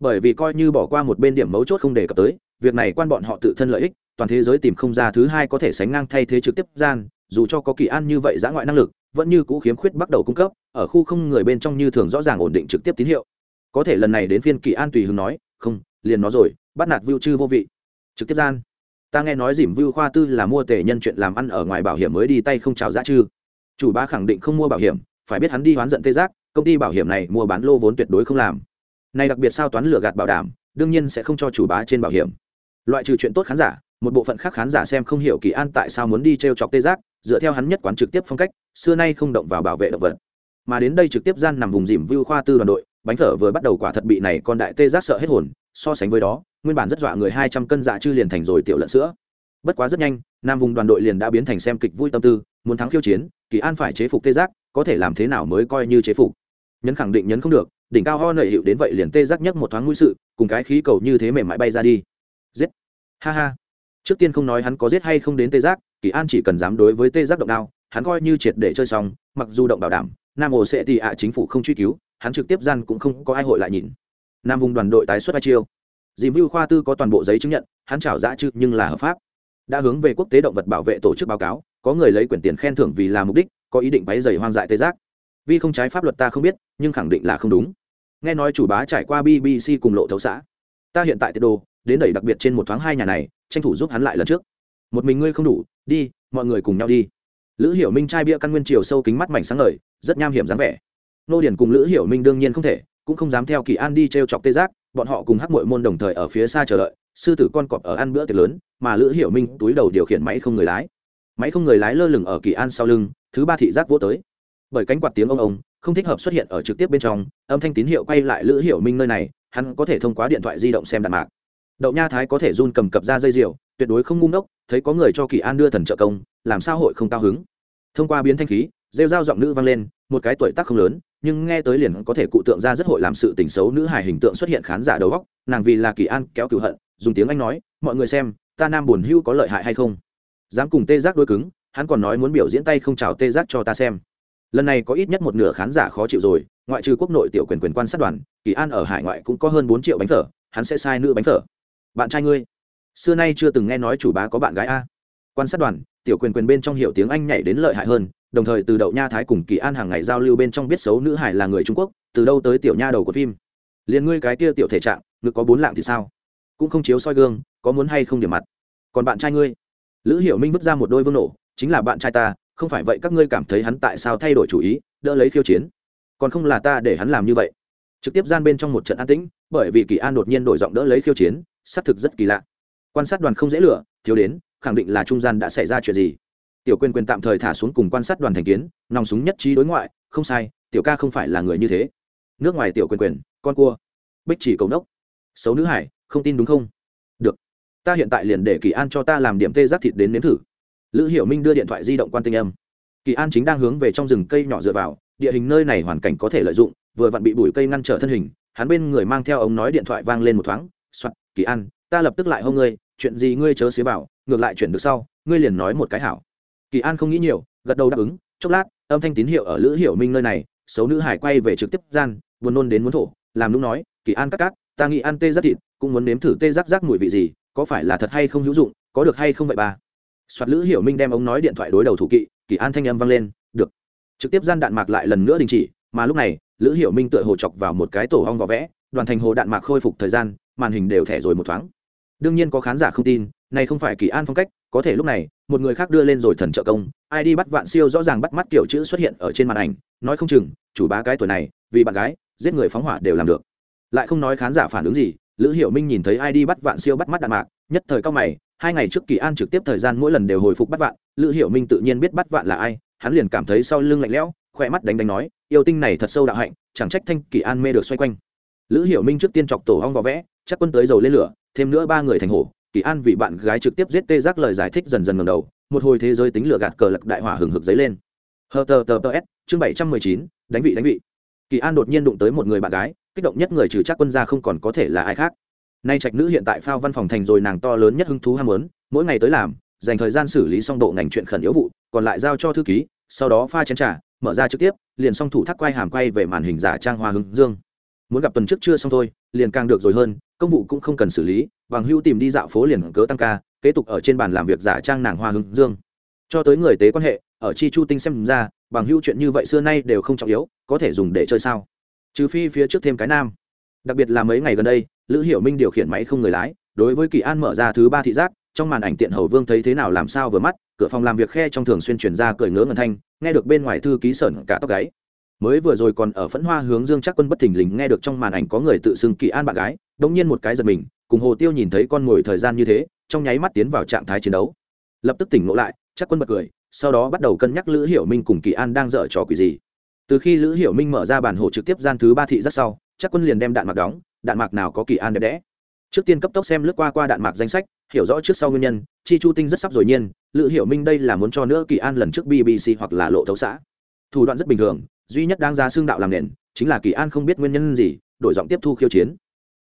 Bởi vì coi như bỏ qua một bên điểm mấu chốt không đề cập tới, việc này quan bọn họ tự thân lợi ích, toàn thế giới tìm không ra thứ hai có thể sánh ngang thay thế trực tiếp gian dù cho có kỳ an như vậy giã ngoại năng lực, vẫn như cũ khiếm khuyết bắt đầu cung cấp, ở khu không người bên trong như thường rõ ràng ổn định trực tiếp tín hiệu. Có thể lần này đến phiên kỳ an tùy hứng nói, không, liền nó rồi, bắt nạt vưu chư vô vị. Trực tiếp gian, ta nghe nói dìm vưu khoa tư là mua tể nhân chuyện làm ăn ở ngoài bảo hiểm mới đi tay không chào giá chư. Chủ ba khẳng định không mua bảo hiểm, phải biết hắn đi hoán giận tê giác, công ty bảo hiểm này mua bán lô vốn tuyệt đối không làm. Này đặc biệt sao toán lừa gạt bảo đảm, đương nhiên sẽ không cho chủ bá trên bảo hiểm. Loại trừ chuyện tốt khán giả, một bộ phận khác khán giả xem không hiểu kỳ an tại sao muốn đi t r e o chọc tê giác dựa theo hắn nhất quán trực tiếp phong cách, xưa nay không động vào bảo vệ động vật. Mà đến đây trực tiếp gian nằm vùng dìm vưu khoa tư đoàn đội, bánh phở vừa bắt đầu quả thật bị này con đại tê giác sợ hết hồn, so sánh với đó, nguyên bản rất dọa người hai trăm cân dạ chư liền thành rồi tiểu lợn sữa. Bất quá rất nhanh, nam vùng đoàn đội liền đã biến thành xem kịch vui tâm tư, muốn thắng khiêu chiến, kỳ an phải chế phục tê giác, có thể làm thế nào mới coi như chế phục. Nhấn khẳng định nhấn không được, đỉnh cao ho nợ hiệu đến vậy liền tê giác nhấc một thoáng mũi sự, cùng cái khí cầu như thế mềm mại bay ra đi. Giết. Ha ha. Trước tiên không nói hắn có giết hay không đến tê giác kỳ an chỉ cần dám đối với tê giác động đao, hắn coi như triệt để chơi xong, mặc dù động bảo đảm, nam hồ sẽ thì ạ chính phủ không truy cứu, hắn trực tiếp gian cũng không có ai hội lại nhìn. Nam vùng đoàn đội tái xuất hai chiêu. Dìm view khoa tư có toàn bộ giấy chứng nhận, hắn trảo giã chứ, nhưng là hợp pháp. Đã hướng về quốc tế động vật bảo vệ tổ chức báo cáo, có người lấy quyển tiền khen thưởng vì là mục đích, có ý định váy dày hoang dại tê giác. Vì không trái pháp luật ta không biết, nhưng khẳng định là không đúng. Nghe nói chủ bá trải qua bbc cùng lộ thấu xã. Ta hiện tại tiết đồ, đến đẩy đặc biệt trên một thoáng hai nhà này, tranh thủ giúp hắn lại lần trước một mình ngươi không đủ, đi, mọi người cùng nhau đi. Lữ hiểu minh trai bia căn nguyên chiều sâu kính mắt mảnh sáng ngời, rất nham hiểm dáng vẻ. Nô điển cùng lữ hiểu minh đương nhiên không thể, cũng không dám theo kỳ an đi t r e o chọc tê giác, bọn họ cùng hắc mội môn đồng thời ở phía xa chờ đợi, sư tử con cọp ở ăn bữa tiệc lớn, mà lữ hiểu minh túi đầu điều khiển máy không người lái. Máy không người lái lơ lửng ở kỳ an sau lưng, thứ ba thị giác vỗ tới. Bởi cánh quạt tiếng ông ông, không thích hợp xuất hiện ở trực tiếp bên trong, âm thanh tín hiệu quay lại lữ hiểu minh nơi này, hắn có thể thông qua điện thoại di động xem đạn mạc. Đậu nha thái có thể run cầm cập ra dây rượu tuyệt đối không ngu ngốc, thấy có người cho kỳ an đưa thần trợ công làm sao hội không cao hứng? Thông qua biến thanh khí rêu dao giọng nữ vang lên một cái tuổi tác không lớn nhưng nghe tới liền có thể cụ tượng ra rất hội làm sự tình xấu nữ hài hình tượng xuất hiện khán giả đầu góc nàng vì là kỳ an kéo cửu hận dùng tiếng anh nói mọi người xem ta nam buồn hưu có lợi hại hay không? Dám cùng tê giác đôi cứng hắn còn nói muốn biểu diễn tay không chào tê giác cho ta xem. Lần này có ít nhất một nửa khán giả khó chịu rồi ngoại trừ quốc nội tiểu quyền quyền quan sát đoàn kỳ an ở hải ngoại cũng có hơn bốn triệu bánh phở hắn sẽ sai nữ bánh phở. Bạn trai ngươi xưa nay chưa từng nghe nói chủ bá có bạn gái a. Quan sát đoàn, tiểu quyền quyền bên trong hiểu tiếng anh nhảy đến lợi hại hơn, đồng thời từ đậu nha thái cùng kỳ an hàng ngày giao lưu bên trong biết xấu nữ hải là người trung quốc, từ đâu tới tiểu nha đầu của phim. Liền ngươi cái kia tiểu thể trạng ngực có bốn lạng thì sao? Cũng không chiếu soi gương, có muốn hay không điểm mặt? Còn bạn trai ngươi? Lữ hiểu minh vứt ra một đôi vương nổ, chính là bạn trai ta, không phải vậy các ngươi cảm thấy hắn tại sao thay đổi chủ ý, đỡ lấy khiêu chiến? Còn không là ta để hắn làm như vậy. Trực tiếp gian bên trong một trận an tĩnh, bởi vì kỳ an đột nhiên đổi giọng đỡ lấy khiêu chiến, xác thực rất kỳ lạ quan sát đoàn không dễ lựa, thiếu đến khẳng định là trung gian đã xảy ra chuyện gì. Tiểu quyền quyền tạm thời thả xuống cùng quan sát đoàn thành kiến nòng súng nhất trí đối ngoại không sai tiểu ca không phải là người như thế. Nước ngoài tiểu quyền quyền con cua. Bích chỉ cầu đốc xấu nữ hải không tin đúng không? Được. Ta hiện tại liền để kỳ an cho ta làm điểm tê giác thịt đến nếm thử. Lữ hiểu minh đưa điện thoại di động quan tinh âm. Kỳ an chính đang hướng về trong rừng cây nhỏ dựa vào địa hình nơi này hoàn cảnh có thể lợi dụng vừa vặn bị bụi cây ngăn trở thân hình hắn bên người mang theo ống nói điện thoại vang lên một thoáng soạt kỳ an ta lập tức lại hô ngươi chuyện gì ngươi chớ xế vào, ngược lại chuyển được sau, ngươi liền nói một cái hảo. Kỳ an không nghĩ nhiều, gật đầu đáp ứng, chốc lát, âm thanh tín hiệu ở lữ hiểu minh nơi này, xấu nữ hải quay về trực tiếp gian, buồn nôn đến muốn thổ, làm lúc nói, kỳ an cắt cát ta nghĩ ăn tê giác thịt, cũng muốn nếm thử tê giác giác mùi vị gì, có phải là thật hay không hữu dụng, có được hay không vậy bà? Soạt lữ hiểu minh đem ống nói điện thoại đối đầu thủ kỵ, kỳ an thanh âm vang lên, được. Trực tiếp gian đạn mạc lại lần nữa đình chỉ, mà lúc này, lữ hiểu minh tựa hồ chọc vào một cái tổ hong vỏ vẽ, đoàn thành hồ đạn mạc khôi phục thời gian, màn hình đều thẻ rồi một thoáng đương nhiên có khán giả không tin, này không phải kỳ an phong cách, có thể lúc này, một người khác đưa lên rồi thần trợ công, ai đi bắt vạn siêu rõ ràng bắt mắt kiểu chữ xuất hiện ở trên màn ảnh, nói không chừng, chủ bá cái tuổi này, vì bạn gái, giết người phóng hỏa đều làm được. Lại không nói khán giả phản ứng gì, lữ hiểu minh nhìn thấy ai đi bắt vạn siêu bắt mắt đạn mạc, nhất thời cao mày, hai ngày trước kỳ an trực tiếp thời gian mỗi lần đều hồi phục bắt vạn, lữ hiểu minh tự nhiên biết bắt vạn là ai, hắn liền cảm thấy sau lưng lạnh lẽo, khỏe mắt đánh đánh nói, yêu tinh này thật sâu đạo hạnh, chẳng trách thanh kỳ an mê được xoay quanh. Lữ hiểu minh trước tiên chọc tổ hong vào vẽ chắc quân tới dầu lên lửa, thêm nữa ba người thành hổ, kỳ an vì bạn gái trực tiếp giết tê giác lời giải thích dần dần ngầm đầu, một hồi thế giới tính lửa gạt cờ lật đại hỏa hừng hực dấy lên. Hờ tờ tờ tờ s, chương bảy trăm mười chín, đánh vị đánh vị. Kỳ an đột nhiên đụng tới một người bạn gái, kích động nhất người trừ chắc quân ra không còn có thể là ai khác. Nay trạch nữ hiện tại phao văn phòng thành rồi nàng to lớn nhất hứng thú ham muốn, mỗi ngày tới làm, dành thời gian xử lý xong độ ngành chuyện khẩn yếu vụ, còn lại giao cho thư ký, sau đó pha chén trà, mở ra trực tiếp, liền xong thủ thác quay hàm quay về màn hình giả trang hoa hướng dương muốn gặp tuần trước chưa xong thôi, liền càng được rồi hơn, công vụ cũng không cần xử lý, bằng hưu tìm đi dạo phố liền cớ tăng ca, kế tục ở trên bàn làm việc giả trang nàng hoa hướng dương. Cho tới người tế quan hệ, ở chi chu tinh xem ra, bằng hưu chuyện như vậy xưa nay đều không trọng yếu, có thể dùng để chơi sao? Trừ phi phía trước thêm cái nam. Đặc biệt là mấy ngày gần đây, lữ hiểu minh điều khiển máy không người lái, đối với kỳ an mở ra thứ ba thị giác, trong màn ảnh tiện hầu vương thấy thế nào làm sao vừa mắt, cửa phòng làm việc khe trong thường xuyên chuyển ra cười ngớ ngần thanh, nghe được bên ngoài thư ký sởn cả tóc gáy mới vừa rồi còn ở phẫn hoa hướng dương chắc quân bất thình lình nghe được trong màn ảnh có người tự xưng kỳ an bạn gái đống nhiên một cái giật mình, cùng hồ tiêu nhìn thấy con mồi thời gian như thế, trong nháy mắt tiến vào trạng thái chiến đấu. Lập tức tỉnh ngộ lại, chắc quân bật cười, sau đó bắt đầu cân nhắc lữ hiểu minh cùng kỳ an đang dở trò quỷ gì. Từ khi lữ hiểu minh mở ra bản hồ trực tiếp gian thứ ba thị rất sau, chắc quân liền đem đạn mạc đóng, đạn mạc nào có kỳ an đẹp đẽ. Trước tiên cấp tốc xem lướt qua qua đạn mạc danh sách, hiểu rõ trước sau nguyên nhân, chi chu tinh rất sắp rồi nhiên, lữ hiểu minh đây là muốn cho nữa kỳ an lần trước bbc hoặc là lộ thấu xã. Thủ đoạn rất bình thường duy nhất đang ra xương đạo làm nền chính là kỳ an không biết nguyên nhân gì, đổi giọng tiếp thu khiêu chiến.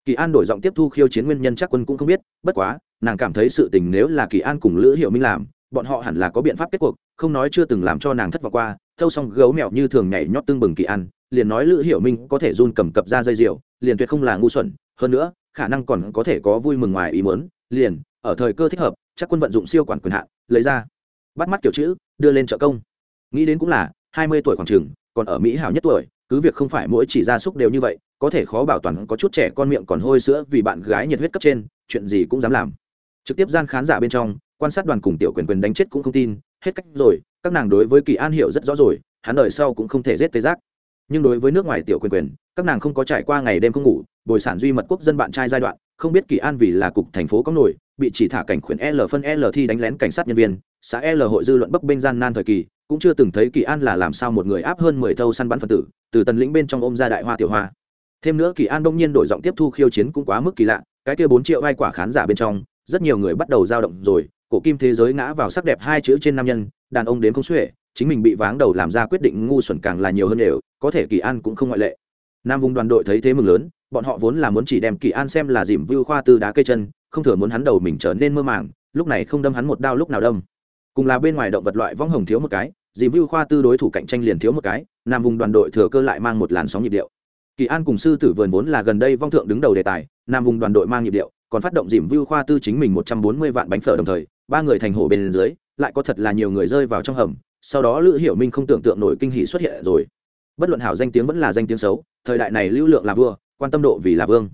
Kỳ an đổi giọng tiếp thu khiêu chiến nguyên nhân chắc quân cũng không biết, bất quá, nàng cảm thấy sự tình nếu là kỳ an cùng lữ hiệu minh làm, bọn họ hẳn là có biện pháp kết cuộc, không nói chưa từng làm cho nàng thất vọng qua, thâu xong gấu mèo như thường nhảy nhót tương bừng kỳ an, liền nói lữ hiệu minh có thể run cầm cập ra dây rượu, liền tuyệt không là ngu xuẩn, hơn nữa, khả năng còn có thể có vui mừng ngoài ý muốn, liền, ở thời cơ thích hợp, chắc quân vận dụng siêu quản quyền hạn, lấy ra. Bắt mắt kiểu chữ, đưa lên trợ công. Nghĩ đến cũng là, hai mươi tuổi khoảng trường còn ở mỹ hảo nhất tuổi, cứ việc không phải mỗi chỉ gia súc đều như vậy, có thể khó bảo toàn có chút trẻ con miệng còn hôi sữa vì bạn gái nhiệt huyết cấp trên, chuyện gì cũng dám làm. Trực tiếp gian khán giả bên trong, quan sát đoàn cùng tiểu quyền quyền đánh chết cũng không tin, hết cách rồi, các nàng đối với kỳ an hiểu rất rõ rồi, hắn đời sau cũng không thể giết tê giác. Nhưng đối với nước ngoài tiểu quyền quyền, các nàng không có trải qua ngày đêm không ngủ, bồi sản duy mật quốc dân bạn trai giai đoạn, không biết kỳ an vì là cục thành phố có nổi bị chỉ thả cảnh khuyển l phân l thi đánh lén cảnh sát nhân viên, xã l hội dư luận bấp bênh gian nan thời kỳ, cũng chưa từng thấy kỳ an là làm sao một người áp hơn mười thâu săn bắn phần tử, từ tần lĩnh bên trong ôm ra đại hoa tiểu hoa. Thêm nữa kỳ an đông nhiên đổi giọng tiếp thu khiêu chiến cũng quá mức kỳ lạ, cái kia bốn triệu vai quả khán giả bên trong, rất nhiều người bắt đầu dao động rồi, cổ kim thế giới ngã vào sắc đẹp hai chữ trên nam nhân, đàn ông đến không xuể, chính mình bị váng đầu làm ra quyết định ngu xuẩn càng là nhiều hơn đều, có thể kỳ an cũng không ngoại lệ. Nam vùng đoàn đội thấy thế mừng lớn, bọn họ vốn là muốn chỉ đem kỳ an xem là dìm vưu khoa tư đá cây chân không thừa muốn hắn đầu mình trở nên mơ màng, lúc này không đâm hắn một đao lúc nào đâm. Cùng là bên ngoài động vật loại võng hồng thiếu một cái dìm vưu khoa tư đối thủ cạnh tranh liền thiếu một cái, nam vùng đoàn đội thừa cơ lại mang một làn sóng nhịp điệu. Kỳ an cùng sư tử vườn vốn là gần đây vong thượng đứng đầu đề tài, nam vùng đoàn đội mang nhịp điệu, còn phát động dìm vưu khoa tư chính mình một trăm bốn mươi vạn bánh phở đồng thời, ba người thành hổ bên dưới, lại có thật là nhiều người rơi vào trong hầm, sau đó lữ hiểu minh không tưởng tượng nổi kinh hỷ xuất hiện rồi. Bất luận hảo danh tiếng vẫn là danh tiếng xấu, thời đại này lưu lượng là vua, quan tâm độ vì là vương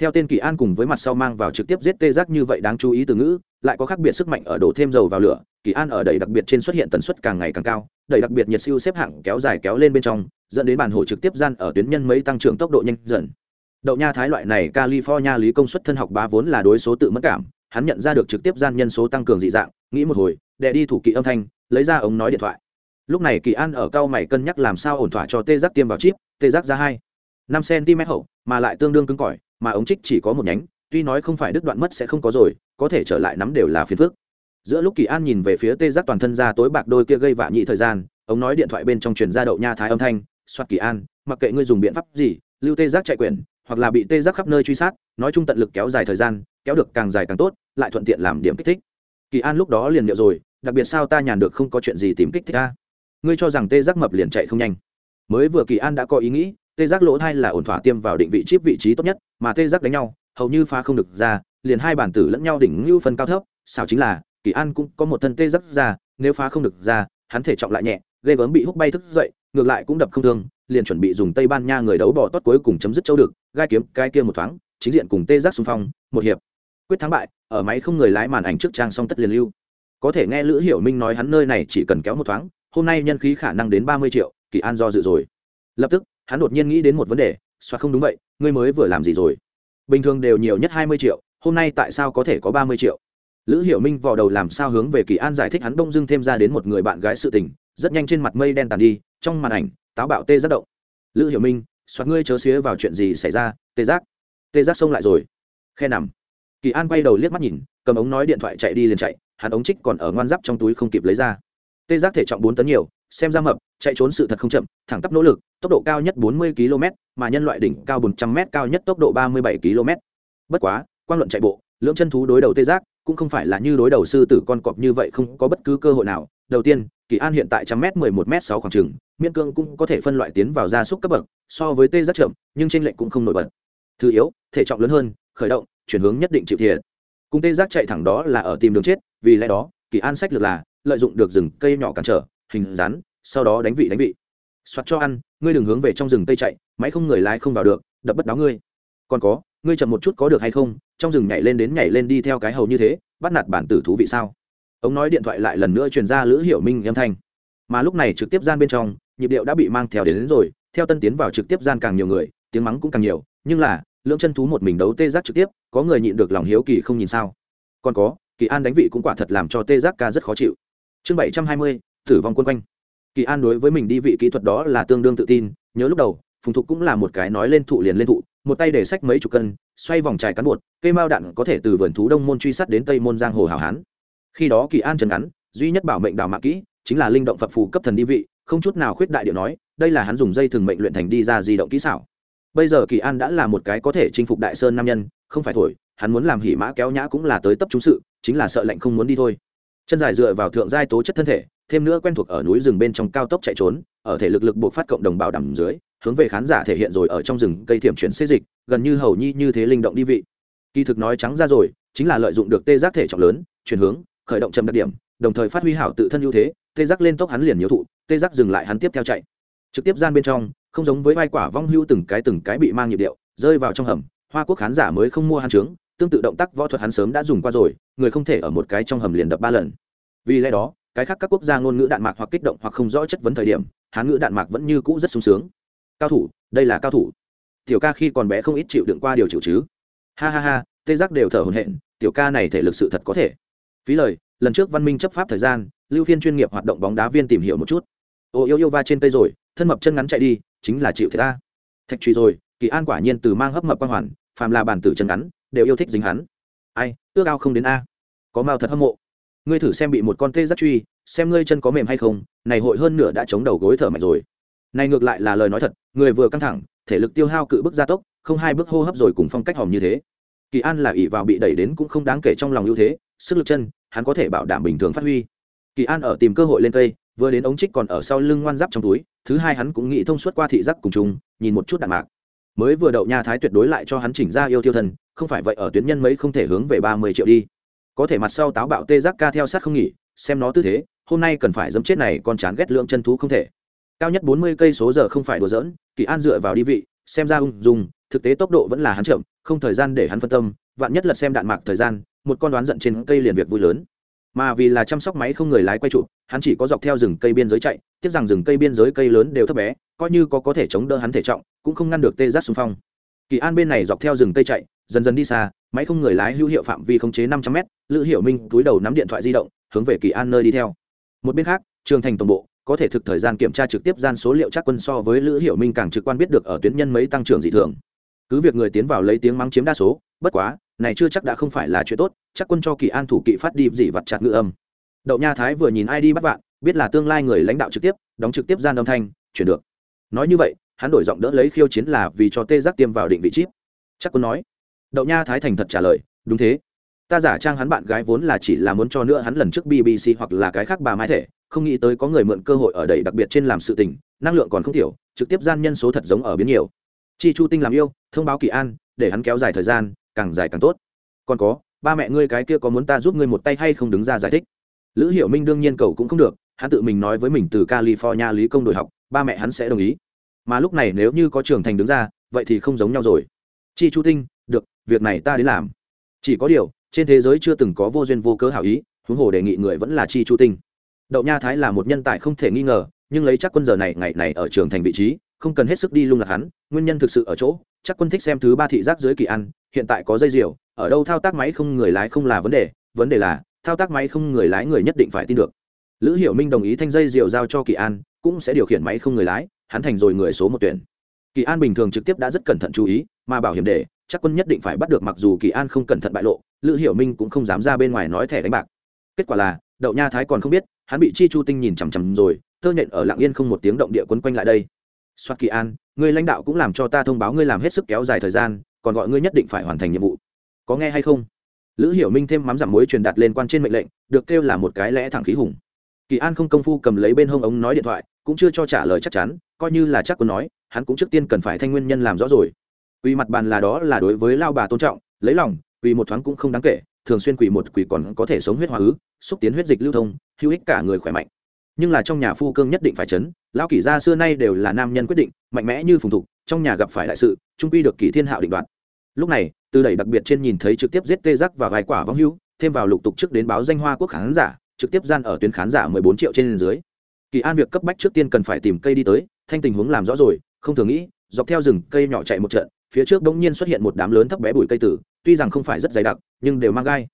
theo tên kỳ an cùng với mặt sau mang vào trực tiếp giết tê giác như vậy đáng chú ý từ ngữ, lại có khác biệt sức mạnh ở đổ thêm dầu vào lửa. Kỳ an ở đầy đặc biệt trên xuất hiện tần suất càng ngày càng cao, đầy đặc biệt nhiệt siêu xếp hạng kéo dài kéo lên bên trong, dẫn đến bản hồ trực tiếp gian ở tuyến nhân mấy tăng trưởng tốc độ nhanh dần. Đậu nha thái loại này california lý công suất thân học ba vốn là đối số tự mất cảm, hắn nhận ra được trực tiếp gian nhân số tăng cường dị dạng, nghĩ một hồi, đệ đi thủ kỵ âm thanh, lấy ra ống nói điện thoại. Lúc này kỳ an ở cao mày cân nhắc làm sao ổn thỏa cho tê giác tiêm vào chip, tê giác ra hai, năm cm hậu mà lại tương đương cứng cỏi, mà ống trích chỉ có một nhánh, tuy nói không phải đứt đoạn mất sẽ không có rồi, có thể trở lại nắm đều là phiền phức. Giữa lúc kỳ an nhìn về phía tê giác toàn thân ra tối bạc đôi kia gây vạ nhị thời gian ống nói điện thoại bên trong truyền ra đậu nha thái âm thanh, soạt kỳ an, mặc kệ ngươi dùng biện pháp gì, lưu tê giác chạy quyền, hoặc là bị tê giác khắp nơi truy sát, nói chung tận lực kéo dài thời gian, kéo được càng dài càng tốt, lại thuận tiện làm điểm kích thích. Kỳ an lúc đó liền liệu rồi, đặc biệt sao ta nhàn được không có chuyện gì tìm kích thích ta? Ngươi cho rằng tê giác mập liền chạy không nhanh. Mới vừa kỳ an đã có ý nghĩ tê giác lỗ thai là ổn thỏa tiêm vào định vị chip vị trí tốt nhất, mà tê giác đánh nhau, hầu như phá không được ra, liền hai bản tử lẫn nhau đỉnh ngưu phân cao thấp sao chính là, kỳ an cũng có một thân tê giác ra, nếu phá không được ra, hắn thể trọng lại nhẹ, ghê gớm bị hút bay thức dậy, ngược lại cũng đập không thương, liền chuẩn bị dùng tây ban nha người đấu bỏ tốt cuối cùng chấm dứt châu được, gai kiếm cái kia một thoáng, chính diện cùng tê giác xung phong, một hiệp. Quyết thắng bại, ở máy không người lái màn ảnh trước trang song tất liền lưu. Có thể nghe lữ hiểu minh nói hắn nơi này chỉ cần kéo một thoáng, hôm nay nhân khí khả năng đến ba mươi triệu, kỳ an do dự rồi. Lập tức hắn đột nhiên nghĩ đến một vấn đề, soạt không đúng vậy, ngươi mới vừa làm gì rồi? Bình thường đều nhiều nhất hai mươi triệu, hôm nay tại sao có thể có ba mươi triệu? Lữ hiểu minh vò đầu làm sao hướng về kỳ an giải thích hắn đông dưng thêm ra đến một người bạn gái sự tình, rất nhanh trên mặt mây đen tàn đi, trong màn ảnh, táo bạo tê giác động. Lữ hiểu minh, soạt ngươi chớ xía vào chuyện gì xảy ra, tê giác tê giác xông lại rồi. Khe nằm. Kỳ an quay đầu liếc mắt nhìn, cầm ống nói điện thoại chạy đi liền chạy, hắn ống trích còn ở ngoan giáp trong túi không kịp lấy ra. Tê giác thể trọng bốn tấn nhiều xem ra mập, chạy trốn sự thật không chậm, thẳng tắp nỗ lực, tốc độ cao nhất bốn mươi km, mà nhân loại đỉnh cao bốn trăm m cao nhất tốc độ ba mươi bảy km. Bất quá quan luận chạy bộ, lưỡng chân thú đối đầu tê giác, cũng không phải là như đối đầu sư tử con cọp như vậy không có bất cứ cơ hội nào. Đầu tiên, kỳ an hiện tại trăm m mười một m sáu khoảng trừng miễn cương cũng có thể phân loại tiến vào gia súc cấp bậc, so với tê giác chậm, nhưng trên lệnh cũng không nổi bật. Thứ yếu, thể trọng lớn hơn, khởi động, chuyển hướng nhất định chịu thiệt. Cùng tê giác chạy thẳng đó là ở tìm đường chết, vì lẽ đó, kỳ an sách lược là lợi dụng được rừng cây nhỏ cản trở hình rắn sau đó đánh vị đánh vị. Soạt cho ăn ngươi đừng hướng về trong rừng tây chạy máy không người lái không vào được đập bất đáo ngươi. Còn có ngươi chậm một chút có được hay không trong rừng nhảy lên đến nhảy lên đi theo cái hầu như thế bắt nạt bản tử thú vị sao? Ông nói điện thoại lại lần nữa truyền ra lữ hiểu minh âm thanh. Mà lúc này trực tiếp gian bên trong nhịp điệu đã bị mang theo đến, đến rồi theo tân tiến vào trực tiếp gian càng nhiều người tiếng mắng cũng càng nhiều nhưng là lưỡng chân thú một mình đấu tê giác trực tiếp có người nhịn được lòng hiếu kỳ không nhìn sao. Còn có kỳ an đánh vị cũng quả thật làm cho tê giác ca rất khó chịu. Chương bảy trăm hai mươi tử vong quân quanh. Kỳ an đối với mình đi vị kỹ thuật đó là tương đương tự tin, nhớ lúc đầu, phùng thục cũng là một cái nói lên thụ liền lên thụ, một tay để sách mấy chục cân, xoay vòng trải cán bột, cây mao đạn có thể từ vườn thú đông môn truy sát đến tây môn giang hồ hào hán. Khi đó kỳ an trần ngắn, duy nhất bảo mệnh đào mạng kỹ, chính là linh động phật phù cấp thần đi vị, không chút nào khuyết đại điệu nói, đây là hắn dùng dây thường mệnh luyện thành đi ra di động kỹ xảo. Bây giờ kỳ an đã là một cái có thể chinh phục đại sơn nam nhân, không phải thổi, hắn muốn làm hỉ mã kéo nhã cũng là tới tấp trung sự, chính là sợ lạnh không muốn đi thôi. Chân dài dựa vào thượng giai tố chất thân thể thêm nữa quen thuộc ở núi rừng bên trong cao tốc chạy trốn, ở thể lực lực buộc phát cộng đồng bảo đảm dưới, hướng về khán giả thể hiện rồi ở trong rừng cây thiểm chuyển xê dịch, gần như hầu nhi như thế linh động đi vị. Kỳ thực nói trắng ra rồi, chính là lợi dụng được tê giác thể trọng lớn, chuyển hướng, khởi động chậm đặc điểm, đồng thời phát huy hảo tự thân ưu thế, tê giác lên tốc hắn liền nhiều thụ, tê giác dừng lại hắn tiếp theo chạy. Trực tiếp gian bên trong, không giống với vai quả vong hưu từng cái từng cái bị mang nhịp điệu, rơi vào trong hầm, hoa quốc khán giả mới không mua hắn trướng, tương tự động tác võ thuật hắn sớm đã dùng qua rồi, người không thể ở một cái trong hầm liền đập ba lần. Vì lẽ đó cái khác các quốc gia ngôn ngữ đạn mạc hoặc kích động hoặc không rõ chất vấn thời điểm, hán ngữ đạn mạc vẫn như cũ rất sung sướng. Cao thủ, đây là cao thủ. Tiểu ca khi còn bé không ít chịu đựng qua điều chịu chứ. Ha ha ha, tê giác đều thở hồn hện tiểu ca này thể lực sự thật có thể. Phí lời, lần trước văn minh chấp pháp thời gian, lưu phiên chuyên nghiệp hoạt động bóng đá viên tìm hiểu một chút. Ô, yêu yêu va trên cây rồi, thân mập chân ngắn chạy đi, chính là chịu thiệt ta. Thạch truy rồi, kỳ an quả nhiên từ mang hấp mập quan hoàn, phàm là bản tử chân ngắn, đều yêu thích dính hắn. Ai, ước ao không đến a. Có mao thật hâm mộ ngươi thử xem bị một con tê giác truy, xem ngươi chân có mềm hay không, này hội hơn nửa đã chống đầu gối thở mạnh rồi. Này ngược lại là lời nói thật, người vừa căng thẳng, thể lực tiêu hao cự bức gia tốc, không hai bước hô hấp rồi cùng phong cách hòm như thế. Kỳ an là ỷ vào bị đẩy đến cũng không đáng kể trong lòng ưu thế, sức lực chân, hắn có thể bảo đảm bình thường phát huy. Kỳ an ở tìm cơ hội lên cây, vừa đến ống trích còn ở sau lưng ngoan giáp trong túi, thứ hai hắn cũng nghĩ thông suốt qua thị giác cùng chung, nhìn một chút đạn mạc. Mới vừa đậu nha thái tuyệt đối lại cho hắn chỉnh ra yêu tiêu thần, không phải vậy ở tuyến nhân mấy không thể hướng về ba mươi triệu đi có thể mặt sau táo bạo tê giác ca theo sát không nghỉ, xem nó tư thế, hôm nay cần phải dấm chết này còn chán ghét lượng chân thú không thể. Cao nhất bốn mươi cây số giờ không phải đùa dỡn kỳ an dựa vào đi vị, xem ra ung dung, thực tế tốc độ vẫn là hắn chậm, không thời gian để hắn phân tâm, vạn nhất là xem đạn mạc thời gian, một con đoán giận trên cây liền việc vui lớn. Mà vì là chăm sóc máy không người lái quay trụ, hắn chỉ có dọc theo rừng cây biên giới chạy, tiếc rằng rừng cây biên giới cây lớn đều thấp bé, coi như có có thể chống đỡ hắn thể trọng, cũng không ngăn được tê giác xung phong. Kỳ an bên này dọc theo rừng cây chạy, dần dần đi xa máy không người lái hữu hiệu phạm vi khống chế năm trăm m lữ hiệu minh túi đầu nắm điện thoại di động, hướng về kỳ an nơi đi theo. Một bên khác, trường thành tổng bộ, có thể thực thời gian kiểm tra trực tiếp gian số liệu chắc quân so với lữ hiệu minh càng trực quan biết được ở tuyến nhân mấy tăng trưởng dị thường. Cứ việc người tiến vào lấy tiếng mắng chiếm đa số, bất quá, này chưa chắc đã không phải là chuyện tốt, chắc quân cho kỳ an thủ kỵ phát đi dị vặt chặt ngữ âm. Đậu nha thái vừa nhìn ai đi bắt vạn, biết là tương lai người lãnh đạo trực tiếp, đóng trực tiếp gian âm thanh, chuyển được. Nói như vậy, hắn đổi giọng đỡ lấy khiêu chiến là vì cho tê giác tiêm vào định vị chip. Chắc quân nói đậu nha thái thành thật trả lời, đúng thế. Ta giả trang hắn bạn gái vốn là chỉ là muốn cho nữa hắn lần trước bbc hoặc là cái khác bà mai thể, không nghĩ tới có người mượn cơ hội ở đây đặc biệt trên làm sự tình, năng lượng còn không thiểu, trực tiếp gian nhân số thật giống ở biến nhiều. Chi chu tinh làm yêu, thông báo kỳ an, để hắn kéo dài thời gian, càng dài càng tốt. Còn có, ba mẹ ngươi cái kia có muốn ta giúp ngươi một tay hay không đứng ra giải thích? Lữ hiểu minh đương nhiên cầu cũng không được, hắn tự mình nói với mình từ california lý công đổi học, ba mẹ hắn sẽ đồng ý. Mà lúc này nếu như có trưởng thành đứng ra, vậy thì không giống nhau rồi. Chi chu tinh việc này ta đến làm. Chỉ có điều, trên thế giới chưa từng có vô duyên vô cớ hảo ý, huống hồ đề nghị người vẫn là chi chu tinh. Đậu nha thái là một nhân tài không thể nghi ngờ, nhưng lấy chắc quân giờ này, ngày này ở trường thành vị trí, không cần hết sức đi lung lạc hắn, nguyên nhân thực sự ở chỗ, chắc quân thích xem thứ ba thị giác dưới kỳ ăn, hiện tại có dây diều ở đâu thao tác máy không người lái không là vấn đề vấn đề là, thao tác máy không người lái người nhất định phải tin được. Lữ hiểu minh đồng ý thanh dây diều giao cho kỳ an, cũng sẽ điều khiển máy không người lái, hắn thành rồi người số một tuyển. Kỳ an bình thường trực tiếp đã rất cẩn thận chú ý, mà bảo hiểm để chắc quân nhất định phải bắt được mặc dù kỳ an không cẩn thận bại lộ, lữ hiểu minh cũng không dám ra bên ngoài nói thẻ đánh bạc. Kết quả là, đậu nha thái còn không biết, hắn bị chi chu tinh nhìn chằm chằm rồi, thơ nhện ở lạng yên không một tiếng động địa quấn quanh lại đây. Soát kỳ an, người lãnh đạo cũng làm cho ta thông báo ngươi làm hết sức kéo dài thời gian, còn gọi ngươi nhất định phải hoàn thành nhiệm vụ. Có nghe hay không? Lữ hiểu minh thêm mắm giảm muối truyền đạt lên quan trên mệnh lệnh, được kêu là một cái lẽ thẳng khí hùng. Kỳ an không công phu cầm lấy bên hông ống nói điện thoại, cũng chưa cho trả lời chắc chắn, coi như là chắc quân nói, hắn cũng trước tiên cần phải thanh nguyên nhân làm rõ rồi. Quỳ mặt bàn là đó là đối với lao bà tôn trọng, lấy lòng, quỳ một thoáng cũng không đáng kể, thường xuyên quỳ một quỳ còn có thể sống huyết hóa ứ, xúc tiến huyết dịch lưu thông, hữu ích cả người khỏe mạnh. Nhưng là trong nhà phu cương nhất định phải chấn, lão kỷ gia xưa nay đều là nam nhân quyết định, mạnh mẽ như phùng thục, trong nhà gặp phải đại sự, trung quy được kỷ thiên hạo định đoạt. Lúc này, từ đẩy đặc biệt trên nhìn thấy trực tiếp giết tê giác và vài quả vong hưu thêm vào lục tục trước đến báo danh hoa quốc khán giả, trực tiếp gian ở tuyến khán giả mười bốn triệu trên dưới. Kỳ an việc cấp bách trước tiên cần phải tìm cây đi tới, thanh tình huống làm rõ rồi, không thường nghĩ dọc theo rừng cây nhỏ chạy một trận, phía trước bỗng nhiên xuất hiện một đám lớn thấp bé bụi cây tử, tuy rằng không phải rất dày đặc, nhưng đều mang gai.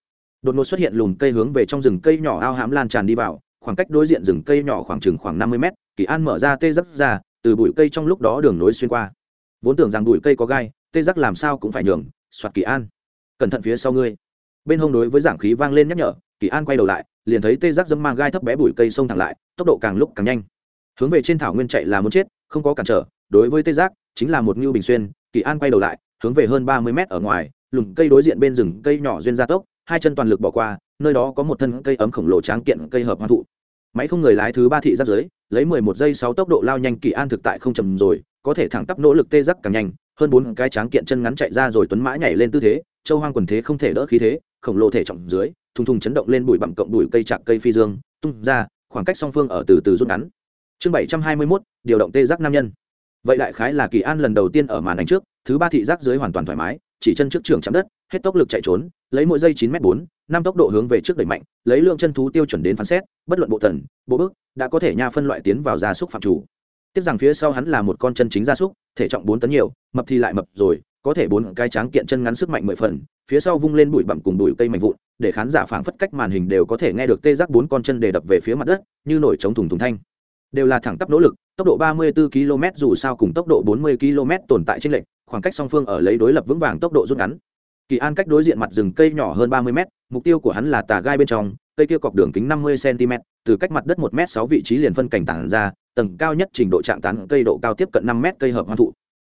Đột ngột xuất hiện lùm cây hướng về trong rừng cây nhỏ ao hãm lan tràn đi vào, khoảng cách đối diện rừng cây nhỏ khoảng chừng khoảng năm mươi mét, kỳ an mở ra tê dấp ra, từ bụi cây trong lúc đó đường nối xuyên qua. Vốn tưởng rằng bụi cây có gai, tê giác làm sao cũng phải nhường, soạt kỳ an. Cẩn thận phía sau ngươi. Bên hông đối với giảng khí vang lên nhắc nhở, kỳ an quay đầu lại, liền thấy tê giác dâm mang gai thấp bé bụi cây xông thẳng lại, tốc độ càng lúc càng nhanh. Hướng về trên thảo nguyên chạy là muốn chết, không có cản trở, đối với tê giác chính là một ngưu bình xuyên, kỳ an quay đầu lại, hướng về hơn ba mươi mét ở ngoài, lùm cây đối diện bên rừng cây nhỏ duyên gia tốc, hai chân toàn lực bỏ qua, nơi đó có một thân cây ấm khổng lồ tráng kiện cây hợp hoa thụ. Máy không người lái thứ ba thị giáp dưới lấy mười một giây sáu tốc độ lao nhanh kỳ an thực tại không chầm rồi, có thể thẳng tắp nỗ lực tê giác càng nhanh, hơn bốn cái tráng kiện chân ngắn chạy ra rồi tuấn mã nhảy lên tư thế, châu hoang quần thế không thể đỡ khí thế, khổng lồ thể trọng dưới, thùng thùng chấn động lên bụi bặm cộng bụi cây chạc cây phi dương, tung ra, khoảng cách song phương ở từ từ rút ngắn. Chương bảy trăm hai mươi mốt, điều động tê giác nam nhân vậy đại khái là kỳ an lần đầu tiên ở màn ảnh trước, thứ ba thị giác dưới hoàn toàn thoải mái, chỉ chân trước trường chạm đất, hết tốc lực chạy trốn, lấy mỗi giây chín m bốn, năm tốc độ hướng về trước đẩy mạnh, lấy lượng chân thú tiêu chuẩn đến phán xét, bất luận bộ thần bộ bước, đã có thể nha phân loại tiến vào gia súc phạm chủ. Tiếp rằng phía sau hắn là một con chân chính gia súc, thể trọng bốn tấn nhiều, mập thì lại mập rồi, có thể bốn cái tráng kiện chân ngắn sức mạnh mười phần, phía sau vung lên bụi bặm cùng bụi cây mạnh vụn, để khán giả phảng phất cách màn hình đều có thể nghe được tê giác bốn con chân đề đập về phía mặt đất, như nổi trống thùng thùng thanh đều là thẳng tắp nỗ lực, tốc độ 34 km dù sao cùng tốc độ 40 km tồn tại trên lệnh khoảng cách song phương ở lấy đối lập vững vàng tốc độ rút ngắn. Kỳ an cách đối diện mặt rừng cây nhỏ hơn 30 m, mục tiêu của hắn là tà gai bên trong, cây kia cọc đường kính năm mươi cm, từ cách mặt đất một m sáu vị trí liền phân cảnh tản ra, tầng cao nhất trình độ trạng tán cây độ cao tiếp cận năm m cây hợp hoang thụ.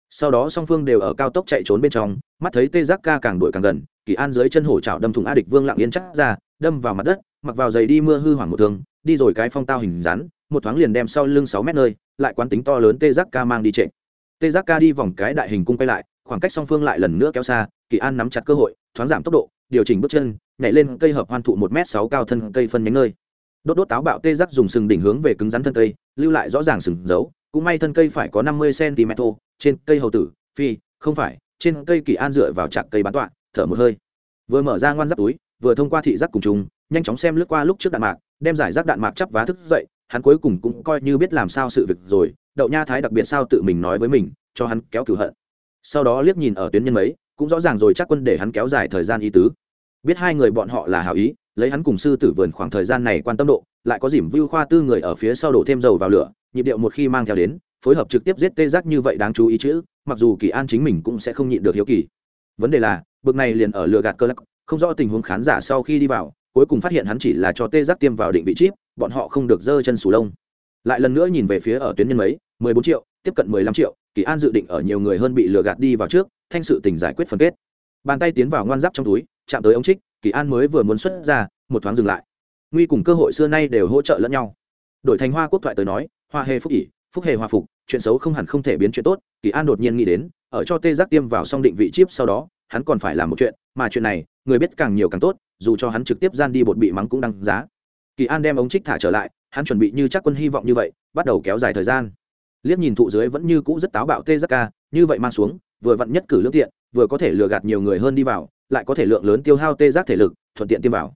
Sau đó song phương đều ở cao tốc chạy trốn bên trong, mắt thấy tê giác ca càng đuổi càng gần, kỳ an dưới chân hổ chảo đâm thùng a địch vương lặng yên chắc ra, đâm vào mặt đất, mặc vào giày đi mưa hư hoảng một thương, đi rồi cái phong tao hình rắn một thoáng liền đem sau lưng sáu mét nơi, lại quán tính to lớn tê giác ca mang đi trệ. Tê giác ca đi vòng cái đại hình cung quay lại, khoảng cách song phương lại lần nữa kéo xa, kỳ an nắm chặt cơ hội, thoáng giảm tốc độ, điều chỉnh bước chân, nhảy lên cây hợp hoan thụ một m sáu cao thân cây phân nhánh nơi. Đốt đốt táo bạo tê giác dùng sừng đỉnh hướng về cứng rắn thân cây, lưu lại rõ ràng sừng giấu cũng may thân cây phải có năm mươi cm thô, trên cây hầu tử, phi, không phải, trên cây kỳ an dựa vào chạc cây bán tọa, thở một hơi. Vừa mở ra ngoan giáp túi, vừa thông qua thị giác cùng chúng nhanh chóng xem lướt qua lúc trước đạn mạc, đem giải rác đạn mạc chắp vá thức dậy hắn cuối cùng cũng coi như biết làm sao sự việc rồi, đậu nha thái đặc biệt sao tự mình nói với mình, cho hắn kéo cửu hận. Sau đó liếc nhìn ở tuyến nhân mấy, cũng rõ ràng rồi chắc quân để hắn kéo dài thời gian y tứ. Biết hai người bọn họ là hảo ý, lấy hắn cùng sư tử vườn khoảng thời gian này quan tâm độ, lại có dìm vưu khoa tư người ở phía sau đổ thêm dầu vào lửa, nhịp điệu một khi mang theo đến, phối hợp trực tiếp giết tê giác như vậy đáng chú ý chữ mặc dù kỳ an chính mình cũng sẽ không nhịn được hiếu kỳ. Vấn đề là, bực này liền ở lừa gạt cơ lắc, không rõ tình huống khán giả sau khi đi vào, cuối cùng phát hiện hắn chỉ là cho tê giác tiêm vào định vị chip bọn họ không được dơ chân sù lông. Lại lần nữa nhìn về phía ở tuyến nhân mấy, mười bốn triệu, tiếp cận mười lăm triệu, kỳ an dự định ở nhiều người hơn bị lừa gạt đi vào trước, thanh sự tình giải quyết phân kết. Bàn tay tiến vào ngoan giáp trong túi, chạm tới ống trích, kỳ an mới vừa muốn xuất ra, một thoáng dừng lại. Nguy cùng cơ hội xưa nay đều hỗ trợ lẫn nhau. Đổi thành hoa quốc thoại tới nói, hoa hề phúc ỉ phúc hề hòa phục, chuyện xấu không hẳn không thể biến chuyện tốt, kỳ an đột nhiên nghĩ đến, ở cho tê giác tiêm vào xong định vị chip sau đó, hắn còn phải làm một chuyện, mà chuyện này, người biết càng nhiều càng tốt, dù cho hắn trực tiếp gian đi bột bị mắng cũng đăng giá kỳ an đem ống trích thả trở lại, hắn chuẩn bị như chắc quân hy vọng như vậy, bắt đầu kéo dài thời gian. Liếc nhìn thụ dưới vẫn như cũ rất táo bạo tê giác ca như vậy mang xuống, vừa vặn nhất cử lương tiện, vừa có thể lừa gạt nhiều người hơn đi vào, lại có thể lượng lớn tiêu hao tê giác thể lực, thuận tiện tiêm vào.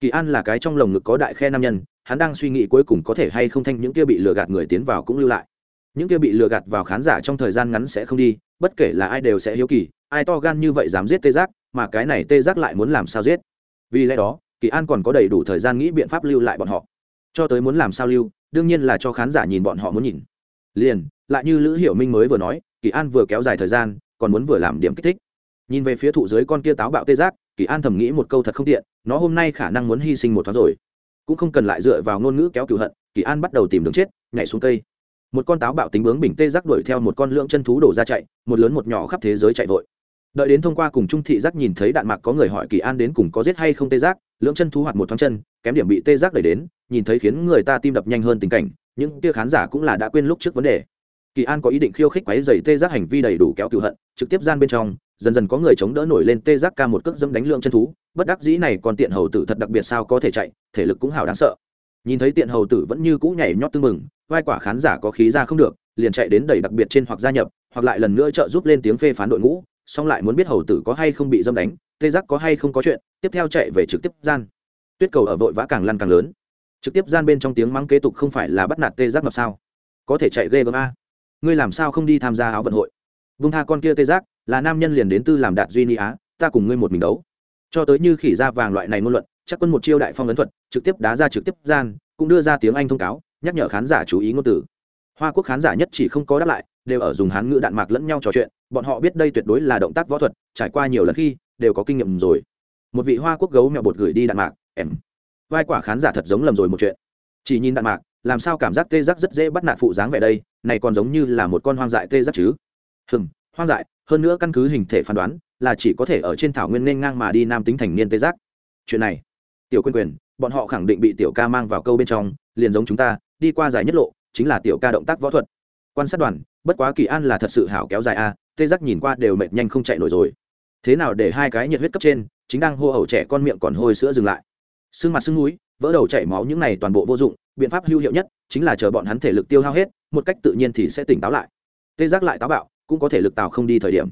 Kỳ an là cái trong lồng ngực có đại khe nam nhân, hắn đang suy nghĩ cuối cùng có thể hay không thanh những kia bị lừa gạt người tiến vào cũng lưu lại. Những kia bị lừa gạt vào khán giả trong thời gian ngắn sẽ không đi, bất kể là ai đều sẽ hiếu kỳ, ai to gan như vậy dám giết tê giác mà cái này tê giác lại muốn làm sao giết? Vì lẽ đó kỳ an còn có đầy đủ thời gian nghĩ biện pháp lưu lại bọn họ. Cho tới muốn làm sao lưu, đương nhiên là cho khán giả nhìn bọn họ muốn nhìn. Liền, lại như lữ hiểu minh mới vừa nói, kỳ an vừa kéo dài thời gian, còn muốn vừa làm điểm kích thích. Nhìn về phía thụ dưới con kia táo bạo tê giác, kỳ an thầm nghĩ một câu thật không tiện, nó hôm nay khả năng muốn hy sinh một thoáng rồi. Cũng không cần lại dựa vào ngôn ngữ kéo cựu hận, kỳ an bắt đầu tìm đường chết, nhảy xuống cây. Một con táo bạo tính bướng bình tê giác đuổi theo một con lưỡng chân thú đổ ra chạy, một lớn một nhỏ khắp thế giới chạy vội đợi đến thông qua cùng trung thị giác nhìn thấy đạn mạc có người hỏi kỳ an đến cùng có giết hay không tê giác, lưỡng chân thú hoạt một thoáng chân, kém điểm bị tê giác đẩy đến, nhìn thấy khiến người ta tim đập nhanh hơn tình cảnh, những kia khán giả cũng là đã quên lúc trước vấn đề. Kỳ an có ý định khiêu khích quáy dày tê giác hành vi đầy đủ kéo cựu hận, trực tiếp gian bên trong, dần dần có người chống đỡ nổi lên tê giác ca một cước dâm đánh lượng chân thú, bất đắc dĩ này còn tiện hầu tử thật đặc biệt sao có thể chạy, thể lực cũng hào đáng sợ. Nhìn thấy tiện hầu tử vẫn như cũ nhảy nhót tư mừng vai quả khán giả có khí ra không được, liền chạy đến đẩy đặc biệt trên hoặc gia nhập, hoặc lại lần nữa trợ giúp lên tiếng phê phán đội ngũ xong lại muốn biết hầu tử có hay không bị dâm đánh, tê giác có hay không có chuyện, tiếp theo chạy về trực tiếp gian. Tuyết cầu ở vội vã càng lăn càng lớn. Trực tiếp gian bên trong tiếng mắng kế tục không phải là bắt nạt tê giác ngập sao? Có thể chạy ghê gớm a. Ngươi làm sao không đi tham gia áo vận hội? Vung tha con kia tê giác, là nam nhân liền đến tư làm đạt duy ni á, ta cùng ngươi một mình đấu. Cho tới như khỉ da vàng loại này ngôn luận, chắc quân một chiêu đại phong ấn thuật, trực tiếp đá ra trực tiếp gian, cũng đưa ra tiếng anh thông cáo, nhắc nhở khán giả chú ý ngôn từ. Hoa quốc khán giả nhất chỉ không có đáp lại đều ở dùng hán ngữ đạn mạc lẫn nhau trò chuyện, bọn họ biết đây tuyệt đối là động tác võ thuật, trải qua nhiều lần khi đều có kinh nghiệm rồi. Một vị hoa quốc gấu mèo bột gửi đi đạn mạc, em. Vai quả khán giả thật giống lầm rồi một chuyện. Chỉ nhìn đạn mạc, làm sao cảm giác tê giác rất dễ bắt nạt phụ dáng vẻ đây, này còn giống như là một con hoang dại tê giác chứ. Hừm, hoang dại, hơn nữa căn cứ hình thể phán đoán, là chỉ có thể ở trên thảo nguyên nên ngang mà đi nam tính thành niên tê giác. Chuyện này, tiểu quyền quyền, bọn họ khẳng định bị tiểu ca mang vào câu bên trong, liền giống chúng ta, đi qua giải nhất lộ, chính là tiểu ca động tác võ thuật. Quan sát đoàn bất quá kỳ an là thật sự hảo kéo dài a, tê giác nhìn qua đều mệt nhanh không chạy nổi rồi. Thế nào để hai cái nhiệt huyết cấp trên, chính đang hô hậu trẻ con miệng còn hôi sữa dừng lại. Sưng mặt sưng núi, vỡ đầu chảy máu những này toàn bộ vô dụng, biện pháp hữu hiệu nhất chính là chờ bọn hắn thể lực tiêu hao hết, một cách tự nhiên thì sẽ tỉnh táo lại. Tê giác lại táo bạo, cũng có thể lực tào không đi thời điểm.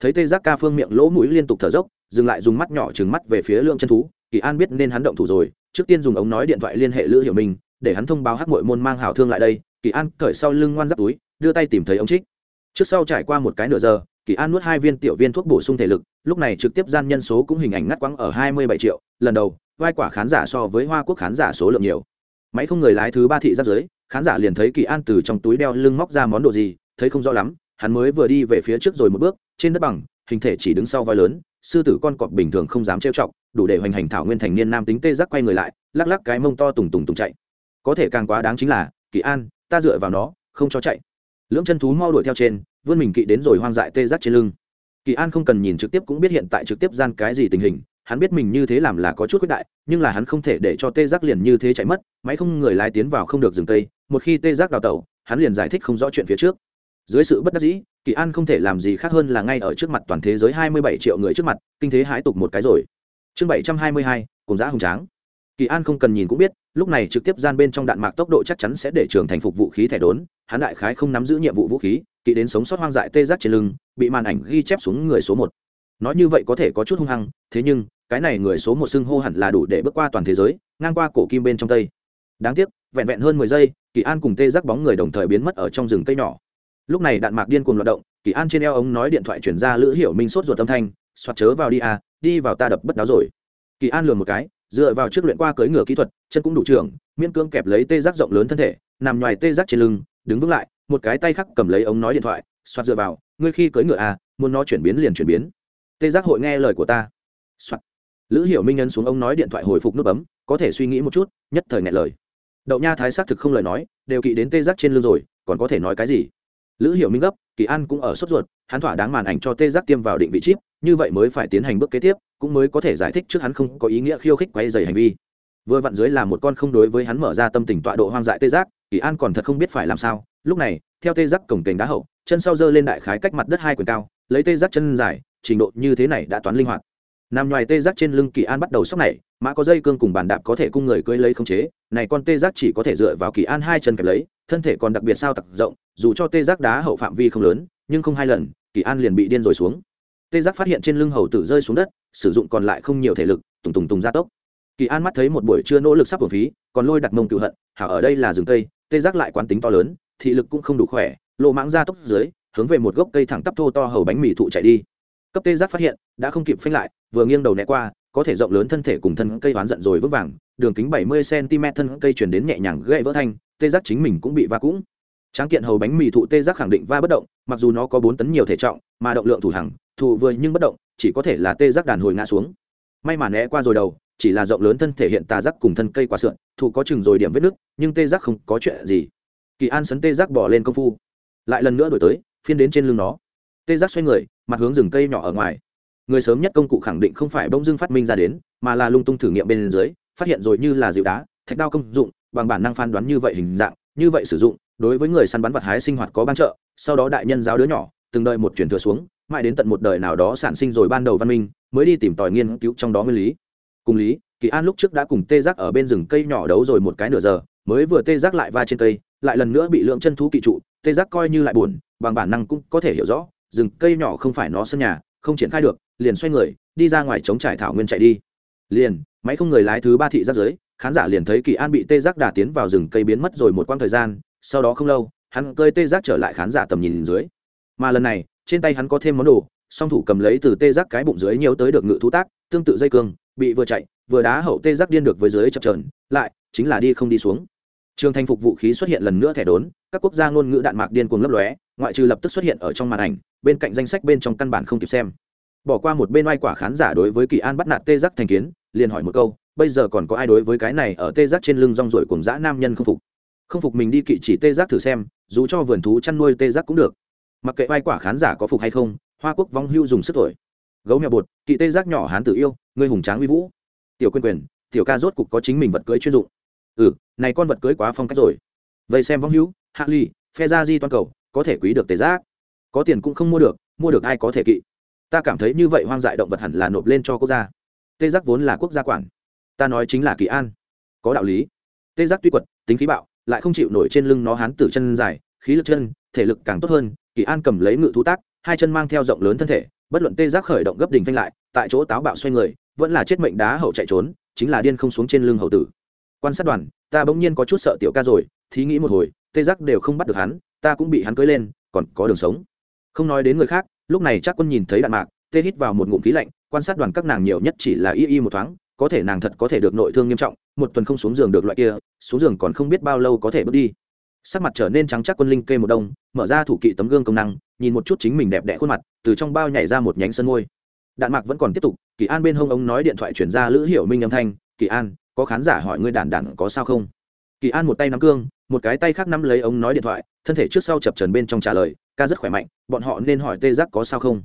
Thấy tê giác ca phương miệng lỗ mũi liên tục thở dốc, dừng lại dùng mắt nhỏ trừng mắt về phía lượng chân thú, kỳ an biết nên hắn động thủ rồi, trước tiên dùng ống nói điện thoại liên hệ lữ hiểu mình để hắn thông báo hắc mội môn mang hảo thương lại đây, kỳ an cởi sau lưng ngoan giáp túi đưa tay tìm thấy ông trích. Trước sau trải qua một cái nửa giờ, kỳ an nuốt hai viên tiểu viên thuốc bổ sung thể lực, lúc này trực tiếp gian nhân số cũng hình ảnh ngắt quãng ở hai mươi bảy triệu, lần đầu, vai quả khán giả so với hoa quốc khán giả số lượng nhiều. Máy không người lái thứ ba thị giáp dưới khán giả liền thấy kỳ an từ trong túi đeo lưng móc ra món đồ gì, thấy không rõ lắm, hắn mới vừa đi về phía trước rồi một bước, trên đất bằng, hình thể chỉ đứng sau vai lớn, sư tử con cọp bình thường không dám trêu chọc, đủ để hoành hành thảo nguyên thành niên nam tính tê giác quay người lại, lắc lắc cái mông to tùng tùng tùng chạy. Có thể càng quá đáng chính là, kỳ an, ta dựa vào nó, không cho chạy lưỡng chân thú mau đuổi theo trên, vươn mình kỵ đến rồi hoang dại tê giác trên lưng. Kỳ an không cần nhìn trực tiếp cũng biết hiện tại trực tiếp gian cái gì tình hình, hắn biết mình như thế làm là có chút quyết đại, nhưng là hắn không thể để cho tê giác liền như thế chạy mất, máy không người lái tiến vào không được dừng tây một khi tê giác đào tẩu, hắn liền giải thích không rõ chuyện phía trước. Dưới sự bất đắc dĩ, kỳ an không thể làm gì khác hơn là ngay ở trước mặt toàn thế giới hai mươi bảy triệu người trước mặt, kinh thế hãi tục một cái rồi. Chương bảy trăm hai mươi hai, cùng giã hùng tráng. Kỳ an không cần nhìn cũng biết lúc này trực tiếp gian bên trong đạn mạc tốc độ chắc chắn sẽ để trường thành phục vũ khí thẻ đốn, hắn đại khái không nắm giữ nhiệm vụ vũ khí, kỵ đến sống sót hoang dại tê giác trên lưng, bị màn ảnh ghi chép xuống người số một. Nói như vậy có thể có chút hung hăng, thế nhưng, cái này người số một xưng hô hẳn là đủ để bước qua toàn thế giới, ngang qua cổ kim bên trong tây. Đáng tiếc, vẹn vẹn hơn mười giây, kỳ an cùng tê giác bóng người đồng thời biến mất ở trong rừng cây nhỏ. Lúc này đạn mạc điên cuồng loạt động, kỳ an trên eo ống nói điện thoại chuyển ra lữ hiểu minh sốt ruột âm thanh, soạt chớ vào đi à đi vào ta đập bất đáo rồi. Kỳ an lường một cái dựa vào trước luyện qua cưỡi ngựa kỹ thuật, chân cũng đủ trưởng, miễn cưỡng kẹp lấy tê giác rộng lớn thân thể, nằm ngoài tê giác trên lưng, đứng vững lại, một cái tay khắc cầm lấy ống nói điện thoại, soạt dựa vào, ngươi khi cưỡi ngựa à muốn nó chuyển biến liền chuyển biến. Tê giác hội nghe lời của ta. Soạt. Lữ hiểu minh ấn xuống ống nói điện thoại hồi phục nút bấm, có thể suy nghĩ một chút, nhất thời ngại lời. Đậu nha thái xác thực không lời nói, đều kỵ đến tê giác trên lưng rồi, còn có thể nói cái gì? Lữ hiểu minh gấp, kỳ an cũng ở sốt ruột, hắn thỏa đáng màn ảnh cho tê giác tiêm vào định vị chip, như vậy mới phải tiến hành bước kế tiếp cũng mới có thể giải thích trước hắn không có ý nghĩa khiêu khích quay dày hành vi. Vừa vặn dưới là một con không đối với hắn mở ra tâm tình tọa độ hoang dại tê giác, kỳ an còn thật không biết phải làm sao. Lúc này, theo tê giác cổng kềnh đá hậu, chân sau dơ lên đại khái cách mặt đất hai quyền cao, lấy tê giác chân dài, trình độ như thế này đã toán linh hoạt. Nằm ngoài tê giác trên lưng kỳ an bắt đầu sốc này, mã có dây cương cùng bàn đạp có thể cung người cưỡi lấy không chế, này con tê giác chỉ có thể dựa vào kỳ an hai chân kẹp lấy, thân thể còn đặc biệt sao tặc rộng, dù cho tê giác đá hậu phạm vi không lớn, nhưng không hai lần, kỳ an liền bị điên rồi xuống tê giác phát hiện trên lưng hầu tử rơi xuống đất, sử dụng còn lại không nhiều thể lực, tùng tùng tùng ra tốc. Kỳ an mắt thấy một buổi trưa nỗ lực sắp hồn phí, còn lôi đặt mông cựu hận, hảo ở đây là rừng cây, tê giác lại quán tính to lớn, thị lực cũng không đủ khỏe, lộ mãng ra tốc dưới, hướng về một gốc cây thẳng tắp thô to hầu bánh mì thụ chạy đi. Cấp tê giác phát hiện, đã không kịp phanh lại, vừa nghiêng đầu né qua, có thể rộng lớn thân thể cùng thân cây oán giận rồi vững vàng, đường kính bảy mươi cm thân cây chuyển đến nhẹ nhàng gãy vỡ thanh, tê giác chính mình cũng bị va cũng. Tráng kiện hầu bánh mì thụ tê giác khẳng định va bất động, mặc dù nó có bốn tấn nhiều thể trọng, mà động lượng thủ hàng thụ vừa nhưng bất động, chỉ có thể là tê giác đàn hồi ngã xuống. May mà né qua rồi đầu, chỉ là rộng lớn thân thể hiện tà giác cùng thân cây quả sượn thụ có chừng rồi điểm vết nứt, nhưng tê giác không có chuyện gì. Kỳ an sấn tê giác bỏ lên công phu. Lại lần nữa đổi tới, phiên đến trên lưng nó. Tê giác xoay người, mặt hướng rừng cây nhỏ ở ngoài. Người sớm nhất công cụ khẳng định không phải bỗng dưng phát minh ra đến, mà là lung tung thử nghiệm bên dưới, phát hiện rồi như là dịu đá, thạch đao công dụng, bằng bản năng phán đoán như vậy hình dạng, như vậy sử dụng, đối với người săn bắn vật hái sinh hoạt có ban trợ, sau đó đại nhân giáo đứa nhỏ, từng đợi một chuyển thừa xuống mãi đến tận một đời nào đó sản sinh rồi ban đầu văn minh, mới đi tìm tòi nghiên cứu trong đó nguyên lý. Cùng lý, kỳ an lúc trước đã cùng tê giác ở bên rừng cây nhỏ đấu rồi một cái nửa giờ, mới vừa tê giác lại va trên cây, lại lần nữa bị lượng chân thú kỵ trụ, tê giác coi như lại buồn, bằng bản năng cũng có thể hiểu rõ, rừng cây nhỏ không phải nó sân nhà, không triển khai được, liền xoay người, đi ra ngoài chống trải thảo nguyên chạy đi. Liền, máy không người lái thứ ba thị giác giới, khán giả liền thấy kỳ an bị tê giác đà tiến vào rừng cây biến mất rồi một quãng thời gian, sau đó không lâu, hắn cơi tê giác trở lại khán giả tầm nhìn dưới. Mà lần này trên tay hắn có thêm món đồ, song thủ cầm lấy từ tê giác cái bụng dưới nhiều tới được ngự thú tác, tương tự dây cương, bị vừa chạy, vừa đá hậu tê giác điên được với dưới chập trờn lại chính là đi không đi xuống. Trường thành phục vũ khí xuất hiện lần nữa thẻ đốn, các quốc gia ngôn ngữ đạn mạc điên cuồng lấp lóe, ngoại trừ lập tức xuất hiện ở trong màn ảnh, bên cạnh danh sách bên trong căn bản không kịp xem. Bỏ qua một bên oai quả khán giả đối với kỳ an bắt nạt tê giác thành kiến, liền hỏi một câu, bây giờ còn có ai đối với cái này ở tê giác trên lưng rong rổi cùng dã nam nhân không phục? Không phục mình đi kỵ chỉ tê giác thử xem, dù cho vườn thú chăn nuôi tê giác cũng được mặc kệ vai quả khán giả có phục hay không, hoa quốc vong hưu dùng sức thổi. Gấu mèo bột, kỵ tê giác nhỏ hán tử yêu ngươi hùng tráng uy vũ. Tiểu quyên quyền, tiểu ca rốt cục có chính mình vật cưới chuyên dụng. Ừ này con vật cưới quá phong cách rồi. Vậy xem vong hưu, hạ ly phe gia di toàn cầu, có thể quý được tê giác. Có tiền cũng không mua được mua được ai có thể kỵ. Ta cảm thấy như vậy hoang dại động vật hẳn là nộp lên cho quốc gia. Tê giác vốn là quốc gia quản. Ta nói chính là kỳ an. Có đạo lý. Tê giác tuy quật, tính khí bạo, lại không chịu nổi trên lưng nó hán tử chân dài, khí lực chân, thể lực càng tốt hơn kỳ an cầm lấy ngự thú tác, hai chân mang theo rộng lớn thân thể, bất luận tê giác khởi động gấp đình phanh lại, tại chỗ táo bạo xoay người, vẫn là chết mệnh đá hậu chạy trốn, chính là điên không xuống trên lưng hậu tử. Quan sát đoàn, ta bỗng nhiên có chút sợ tiểu ca rồi, thí nghĩ một hồi, tê giác đều không bắt được hắn, ta cũng bị hắn cưới lên, còn có đường sống. Không nói đến người khác, lúc này chắc quân nhìn thấy đạn mạc, tê hít vào một ngụm khí lạnh, quan sát đoàn các nàng nhiều nhất chỉ là y y một thoáng, có thể nàng thật có thể được nội thương nghiêm trọng, một tuần không xuống giường được loại kia, xuống giường còn không biết bao lâu có thể bước đi sắc mặt trở nên trắng chắc quân linh kê một đông, mở ra thủ kỵ tấm gương công năng, nhìn một chút chính mình đẹp đẽ khuôn mặt, từ trong bao nhảy ra một nhánh sân môi. Đạn mạc vẫn còn tiếp tục, kỳ an bên hông ông nói điện thoại chuyển ra lữ hiểu minh âm thanh, kỳ an, có khán giả hỏi ngươi đản đản có sao không? Kỳ an một tay nắm cương, một cái tay khác nắm lấy ống nói điện thoại, thân thể trước sau chập trần bên trong trả lời, ca rất khỏe mạnh, bọn họ nên hỏi tê giác có sao không?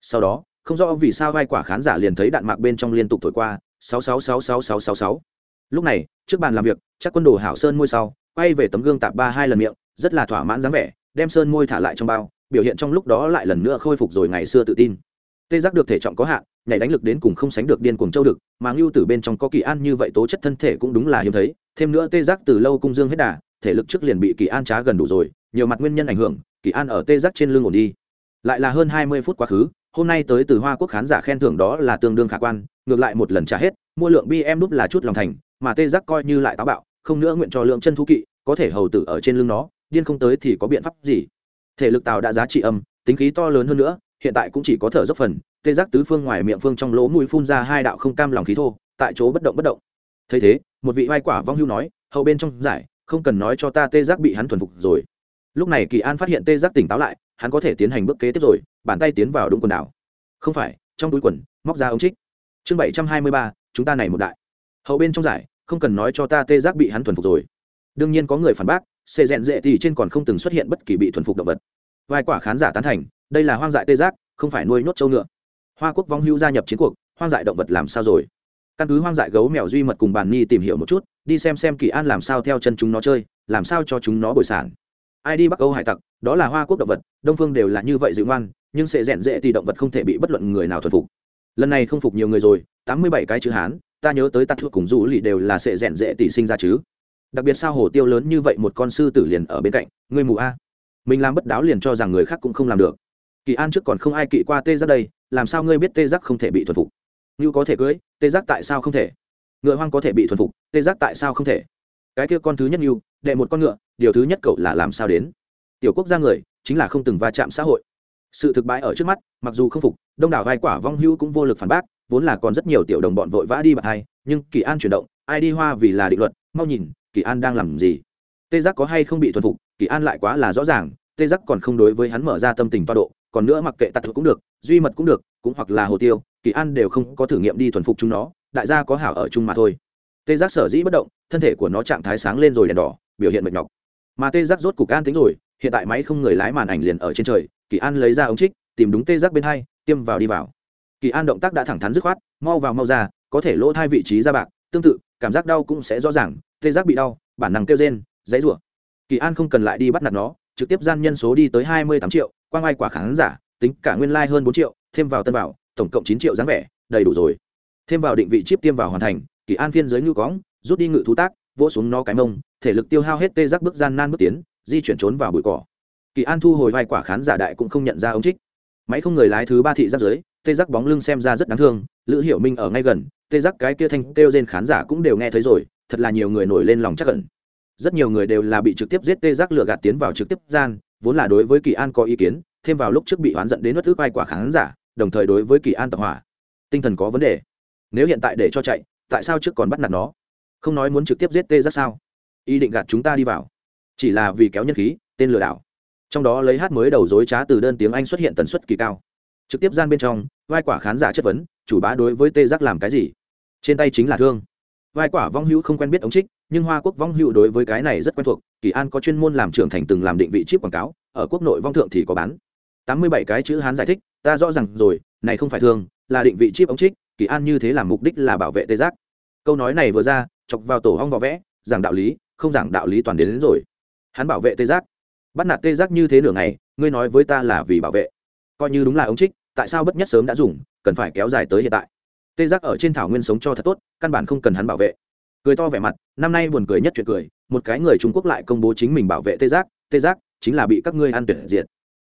Sau đó, không rõ vì sao vai quả khán giả liền thấy đạn mạc bên trong liên tục thổi qua, sáu sáu sáu sáu sáu sáu sáu. Lúc này, trước bàn làm việc, chắc quân đồ hảo sơn môi sau quay về tấm gương tạp ba hai lần miệng, rất là thỏa mãn dáng vẻ, đem sơn môi thả lại trong bao, biểu hiện trong lúc đó lại lần nữa khôi phục rồi ngày xưa tự tin. Tê giác được thể trọng có hạn, nhảy đánh lực đến cùng không sánh được điên cuồng châu đực, mà ngưu tử bên trong có kỳ an như vậy tố chất thân thể cũng đúng là hiếm thấy, thêm nữa tê giác từ lâu cung dương hết đà, thể lực trước liền bị kỳ an trá gần đủ rồi, nhiều mặt nguyên nhân ảnh hưởng, kỳ an ở tê giác trên lưng ổn đi. Lại là hơn hai mươi phút quá khứ, hôm nay tới từ hoa quốc khán giả khen thưởng đó là tương đương khả quan, ngược lại một lần trả hết, mua lượng bm đúc là chút lòng thành, mà tê giác coi như lại táo bạo không nữa nguyện cho lượng chân thú kỵ, có thể hầu tử ở trên lưng nó, điên không tới thì có biện pháp gì? Thể lực tào đã giá trị âm, tính khí to lớn hơn nữa, hiện tại cũng chỉ có thở dốc phần, tê giác tứ phương ngoài miệng phương trong lỗ mũi phun ra hai đạo không cam lòng khí thô, tại chỗ bất động bất động. Thấy thế, một vị vai quả vong hưu nói, hậu bên trong giải, không cần nói cho ta tê giác bị hắn thuần phục rồi. Lúc này kỳ an phát hiện tê giác tỉnh táo lại, hắn có thể tiến hành bước kế tiếp rồi, bàn tay tiến vào đúng quần đảo. Không phải, trong túi quần, móc ra ống trích. Chương bảy trăm hai mươi ba, chúng ta này một đại. Hậu bên trong giải không cần nói cho ta tê giác bị hắn thuần phục rồi. Đương nhiên có người phản bác, xê rèn dễ thì trên còn không từng xuất hiện bất kỳ bị thuần phục động vật. Vài quả khán giả tán thành, đây là hoang dại tê giác, không phải nuôi nhốt châu ngựa. Hoa quốc vong hưu gia nhập chiến cuộc, hoang dại động vật làm sao rồi? Căn cứ hoang dại gấu mèo duy mật cùng bàn nhi tìm hiểu một chút, đi xem xem kỳ an làm sao theo chân chúng nó chơi, làm sao cho chúng nó bồi sản. Ai đi bắc âu hải tặc, đó là hoa quốc động vật, đông phương đều là như vậy dịu ngoan, nhưng sẽ rèn dễ thì động vật không thể bị bất luận người nào thuần phục. Lần này không phục nhiều người rồi, tám mươi bảy cái chữ hán ta nhớ tới tắt thuốc cùng du lì đều là sẽ rèn dễ tỷ sinh ra chứ. Đặc biệt sao hồ tiêu lớn như vậy một con sư tử liền ở bên cạnh, ngươi mù a. Mình làm bất đáo liền cho rằng người khác cũng không làm được. Kỳ an trước còn không ai kỵ qua tê giác đây, làm sao ngươi biết tê giác không thể bị thuần phục? Như có thể cưới, tê giác tại sao không thể? Ngựa hoang có thể bị thuần phục, tê giác tại sao không thể? Cái kia con thứ nhất như đệ một con ngựa, điều thứ nhất cậu là làm sao đến? Tiểu quốc gia người, chính là không từng va chạm xã hội. Sự thực bãi ở trước mắt, mặc dù không phục, đông đảo vai quả vong hưu cũng vô lực phản bác vốn là còn rất nhiều tiểu đồng bọn vội vã đi bạc hai, nhưng kỳ an chuyển động, ai đi hoa vì là định luật, mau nhìn, kỳ an đang làm gì? Tê giác có hay không bị thuần phục, kỳ an lại quá là rõ ràng, tê giác còn không đối với hắn mở ra tâm tình toa độ, còn nữa mặc kệ tặc cũng được, duy mật cũng được, cũng hoặc là hồ tiêu, kỳ an đều không có thử nghiệm đi thuần phục chúng nó, đại gia có hảo ở chung mà thôi. Tê giác sở dĩ bất động, thân thể của nó trạng thái sáng lên rồi đèn đỏ, biểu hiện mệt nhọc. Mà tê giác rốt cục an tính rồi, hiện tại máy không người lái màn ảnh liền ở trên trời, kỳ an lấy ra ống trích, tìm đúng tê giác bên hai, tiêm vào đi vào kỳ an động tác đã thẳng thắn dứt khoát, mau vào mau ra, có thể lỗ thai vị trí ra bạc, tương tự, cảm giác đau cũng sẽ rõ ràng, tê giác bị đau, bản năng kêu rên, dãy rủa. Kỳ an không cần lại đi bắt nạt nó, trực tiếp gian nhân số đi tới hai mươi tám triệu, quang ai quả khán giả, tính cả nguyên lai、like、hơn bốn triệu, thêm vào tân vào tổng cộng chín triệu dáng vẻ, đầy đủ rồi. Thêm vào định vị chip tiêm vào hoàn thành, kỳ an phiên giới ngư cóng rút đi ngự thú tác, vỗ xuống nó cái mông, thể lực tiêu hao hết tê giác bước gian nan bước tiến, di chuyển trốn vào bụi cỏ. Kỳ an thu hồi vai quả khán giả đại cũng không nhận ra ống trích. Máy không người lái thứ ba thị giác dưới tê giác bóng lưng xem ra rất đáng thương, lữ hiểu minh ở ngay gần, tê giác cái kia thanh kêu trên khán giả cũng đều nghe thấy rồi, thật là nhiều người nổi lên lòng chắc cẩn rất nhiều người đều là bị trực tiếp giết tê giác lừa gạt tiến vào trực tiếp gian, vốn là đối với kỳ an có ý kiến, thêm vào lúc trước bị oán giận đến mất thứ vai quả khán giả, đồng thời đối với kỳ an tập hỏa. Tinh thần có vấn đề. Nếu hiện tại để cho chạy, tại sao trước còn bắt nạt nó? Không nói muốn trực tiếp giết tê giác sao? Ý định gạt chúng ta đi vào. Chỉ là vì kéo nhân khí, tên lừa đảo. Trong đó lấy hát mới đầu dối trá từ đơn tiếng anh xuất hiện tần suất kỳ cao trực tiếp gian bên trong vai quả khán giả chất vấn chủ bá đối với tê giác làm cái gì? Trên tay chính là thương. Vai quả vong hữu không quen biết ống trích nhưng hoa quốc vong hữu đối với cái này rất quen thuộc kỳ an có chuyên môn làm trưởng thành từng làm định vị chip quảng cáo ở quốc nội vong thượng thì có bán. Tám mươi bảy cái chữ hán giải thích ta rõ ràng rồi này không phải thương là định vị chip ống trích kỳ an như thế làm mục đích là bảo vệ tê giác. Câu nói này vừa ra chọc vào tổ hong vỏ vẽ giảng đạo lý không giảng đạo lý toàn đến, đến rồi. Hắn bảo vệ tê giác. Bắt nạt tê giác như thế nửa ngày ngươi nói với ta là vì bảo vệ. Coi như đúng là ống trích tại sao bất nhất sớm đã dùng, cần phải kéo dài tới hiện tại? Tê giác ở trên thảo nguyên sống cho thật tốt, căn bản không cần hắn bảo vệ. Cười to vẻ mặt, năm nay buồn cười nhất chuyện cười, một cái người trung quốc lại công bố chính mình bảo vệ tê giác tê giác, chính là bị các ngươi ăn tuyệt diệt.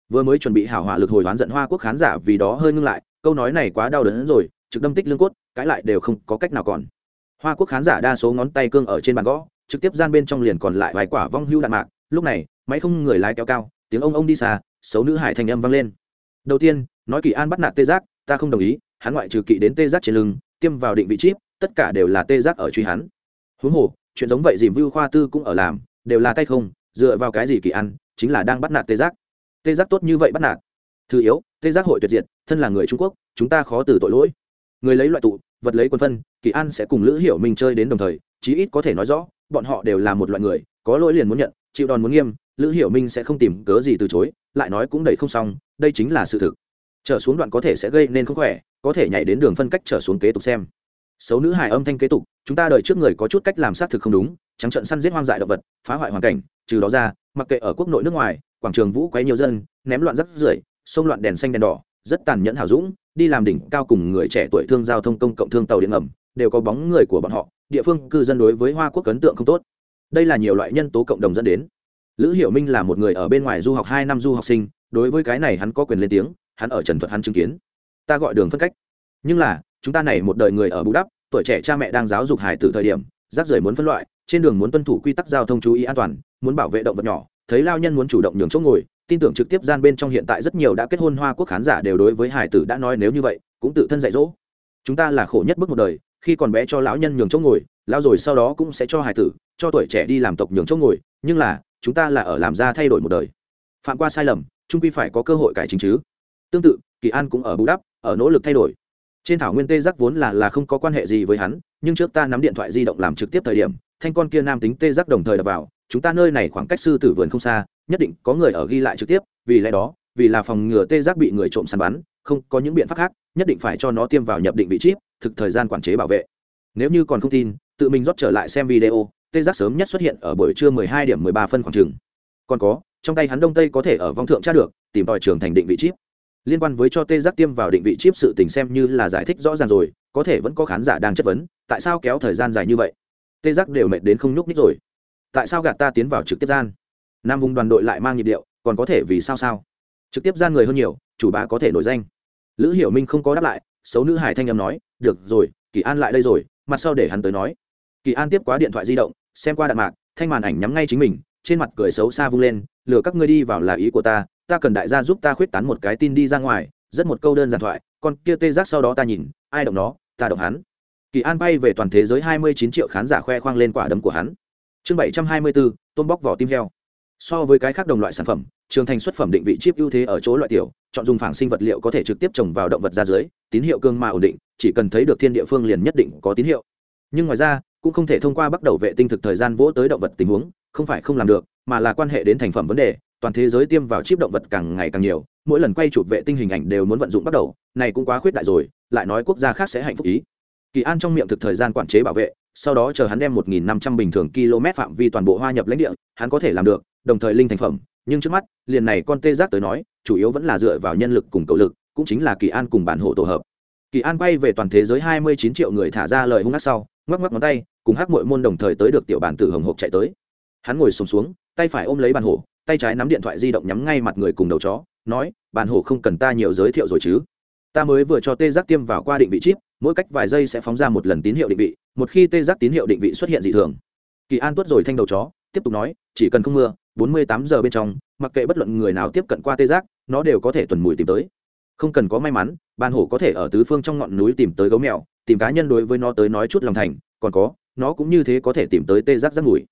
Vừa mới chuẩn bị hảo hỏa lực hồi hoán giận hoa quốc khán giả vì đó hơi ngưng lại, câu nói này quá đau đớn rồi, trực đâm tích lương cốt cãi lại đều không có cách nào còn. Hoa quốc khán giả đa số ngón tay cương ở trên bàn gõ, trực tiếp gian bên trong liền còn lại vài quả vong hưu đạn mạc, lúc này, máy không người lái kéo cao, tiếng ông ông đi xa, xấu nữ hải thành âm vang lên. Đầu tiên nói kỳ an bắt nạt tê giác, ta không đồng ý, hắn ngoại trừ kỵ đến tê giác trên lưng, tiêm vào định vị chip, tất cả đều là tê giác ở truy hắn. Huống hồ, chuyện giống vậy dìm vưu khoa tư cũng ở làm, đều là tay không, dựa vào cái gì kỳ ăn chính là đang bắt nạt tê giác. Tê giác tốt như vậy bắt nạt. Thứ yếu, tê giác hội tuyệt diệt, thân là người trung quốc, chúng ta khó từ tội lỗi. Người lấy loại tụ, vật lấy quân phân, kỳ an sẽ cùng lữ hiểu minh chơi đến đồng thời, chí ít có thể nói rõ, bọn họ đều là một loại người, có lỗi liền muốn nhận, chịu đòn muốn nghiêm, lữ hiểu minh sẽ không tìm cớ gì từ chối, lại nói cũng đầy không xong, đây chính là sự thực trở xuống đoạn có thể sẽ gây nên không khỏe, có thể nhảy đến đường phân cách trở xuống kế tục xem. Xấu nữ hài âm thanh kế tục, chúng ta đợi trước người có chút cách làm xác thực không đúng, trắng trận săn giết hoang dại động vật, phá hoại hoàn cảnh, trừ đó ra, mặc kệ ở quốc nội nước ngoài, quảng trường vũ quấy nhiều dân, ném loạn rắc rưởi sông loạn đèn xanh đèn đỏ, rất tàn nhẫn hào dũng, đi làm đỉnh cao cùng người trẻ tuổi thương giao thông công cộng thương tàu điện ngầm, đều có bóng người của bọn họ, địa phương cư dân đối với hoa quốc ấn tượng không tốt. Đây là nhiều loại nhân tố cộng đồng dẫn đến. Lữ hiểu minh là một người ở bên ngoài du học hai năm du học sinh, đối với cái này hắn có quyền lên tiếng hắn ở trần thuật hắn chứng kiến. Ta gọi đường phân cách. Nhưng là, chúng ta này một đời người ở bù đắp, tuổi trẻ cha mẹ đang giáo dục hải từ thời điểm, rác rưởi muốn phân loại, trên đường muốn tuân thủ quy tắc giao thông chú ý an toàn, muốn bảo vệ động vật nhỏ, thấy lao nhân muốn chủ động nhường chỗ ngồi, tin tưởng trực tiếp gian bên trong hiện tại rất nhiều đã kết hôn hoa quốc khán giả đều đối với hải tử đã nói nếu như vậy, cũng tự thân dạy dỗ. Chúng ta là khổ nhất bước một đời, khi còn bé cho lão nhân nhường chỗ ngồi lao rồi sau đó cũng sẽ cho hải tử, cho tuổi trẻ đi làm tộc nhường chỗ ngồi, nhưng là, chúng ta là ở làm ra thay đổi một đời. Phạm qua sai lầm trung quy phải có cơ hội cải chính chứ tương tự, kỳ an cũng ở bù đắp, ở nỗ lực thay đổi. Trên thảo nguyên tê giác vốn là là không có quan hệ gì với hắn, nhưng trước ta nắm điện thoại di động làm trực tiếp thời điểm, thanh con kia nam tính tê giác đồng thời đập vào, chúng ta nơi này khoảng cách sư tử vườn không xa, nhất định có người ở ghi lại trực tiếp, vì lẽ đó, vì là phòng ngừa tê giác bị người trộm săn bắn, không có những biện pháp khác, nhất định phải cho nó tiêm vào nhập định vị chip thực thời gian quản chế bảo vệ. Nếu như còn không tin, tự mình rót trở lại xem video, tê giác sớm nhất xuất hiện ở buổi trưa 12 điểm 13 phân khoảng trường. Còn có, trong tay hắn đông tây có thể ở vong thượng tra được, tìm tòi trường thành định vị chip liên quan với cho tê giác tiêm vào định vị chip sự tình xem như là giải thích rõ ràng rồi, có thể vẫn có khán giả đang chất vấn, tại sao kéo thời gian dài như vậy? Tê giác đều mệt đến không nhúc nhích rồi. Tại sao gạt ta tiến vào trực tiếp gian? Nam vùng đoàn đội lại mang nhịp điệu, còn có thể vì sao sao? Trực tiếp gian người hơn nhiều, chủ bá có thể nổi danh. Lữ hiểu minh không có đáp lại, xấu nữ hải thanh âm nói, được rồi, kỳ an lại đây rồi, mặt sau để hắn tới nói. Kỳ an tiếp quá điện thoại di động, xem qua đạn mạc, thanh màn ảnh nhắm ngay chính mình, trên mặt cười xấu xa vung lên, lừa các ngươi đi vào là ý của ta ta cần đại gia giúp ta khuyết tán một cái tin đi ra ngoài, rất một câu đơn giản thoại, con kia tê giác sau đó ta nhìn, ai động nó, ta động hắn. Kỳ an bay về toàn thế giới hai mươi chín triệu khán giả khoe khoang lên quả đấm của hắn. Chương bảy trăm hai mươi bốn tôm bóc vỏ tim heo. So với cái khác đồng loại sản phẩm, trường thành xuất phẩm định vị chip ưu thế ở chỗ loại tiểu, chọn dùng phản sinh vật liệu có thể trực tiếp trồng vào động vật ra dưới, tín hiệu cương mà ổn định, chỉ cần thấy được thiên địa phương liền nhất định có tín hiệu. Nhưng ngoài ra, cũng không thể thông qua bắt đầu vệ tinh thực thời gian vỗ tới động vật tình huống, không phải không làm được, mà là quan hệ đến thành phẩm vấn đề toàn thế giới tiêm vào chip động vật càng ngày càng nhiều mỗi lần quay chụp vệ tinh hình ảnh đều muốn vận dụng bắt đầu này cũng quá khuyết đại rồi lại nói quốc gia khác sẽ hạnh phúc ý. Kỳ an trong miệng thực thời gian quản chế bảo vệ sau đó chờ hắn đem một nghìn năm trăm bình thường km phạm vi toàn bộ hoa nhập lãnh địa hắn có thể làm được đồng thời linh thành phẩm nhưng trước mắt liền này con tê giác tới nói chủ yếu vẫn là dựa vào nhân lực cùng cầu lực cũng chính là kỳ an cùng bản hộ tổ hợp. Kỳ an bay về toàn thế giới hai mươi chín triệu người thả ra lời hung ác sau ngoắc ngoắc ngón tay cùng hắc mội môn đồng thời tới được tiểu bản tử hồng hộp chạy tới. Hắn ngồi sùng xuống, xuống tay phải ôm lấy bàn hổ tay trái nắm điện thoại di động nhắm ngay mặt người cùng đầu chó, nói, bản hổ không cần ta nhiều giới thiệu rồi chứ. Ta mới vừa cho tê giác tiêm vào qua định vị chip, mỗi cách vài giây sẽ phóng ra một lần tín hiệu định vị, một khi tê giác tín hiệu định vị xuất hiện dị thường. Kỳ an tuất rồi thanh đầu chó, tiếp tục nói, chỉ cần không mưa 48 giờ bên trong, mặc kệ bất luận người nào tiếp cận qua tê giác, nó đều có thể tuần mùi tìm tới. Không cần có may mắn ban hổ có thể ở tứ phương trong ngọn núi tìm tới gấu mèo, tìm cá nhân đối với nó tới nói chút lòng thành, còn có, nó cũng như thế có thể tìm tới tê giác rác mùi.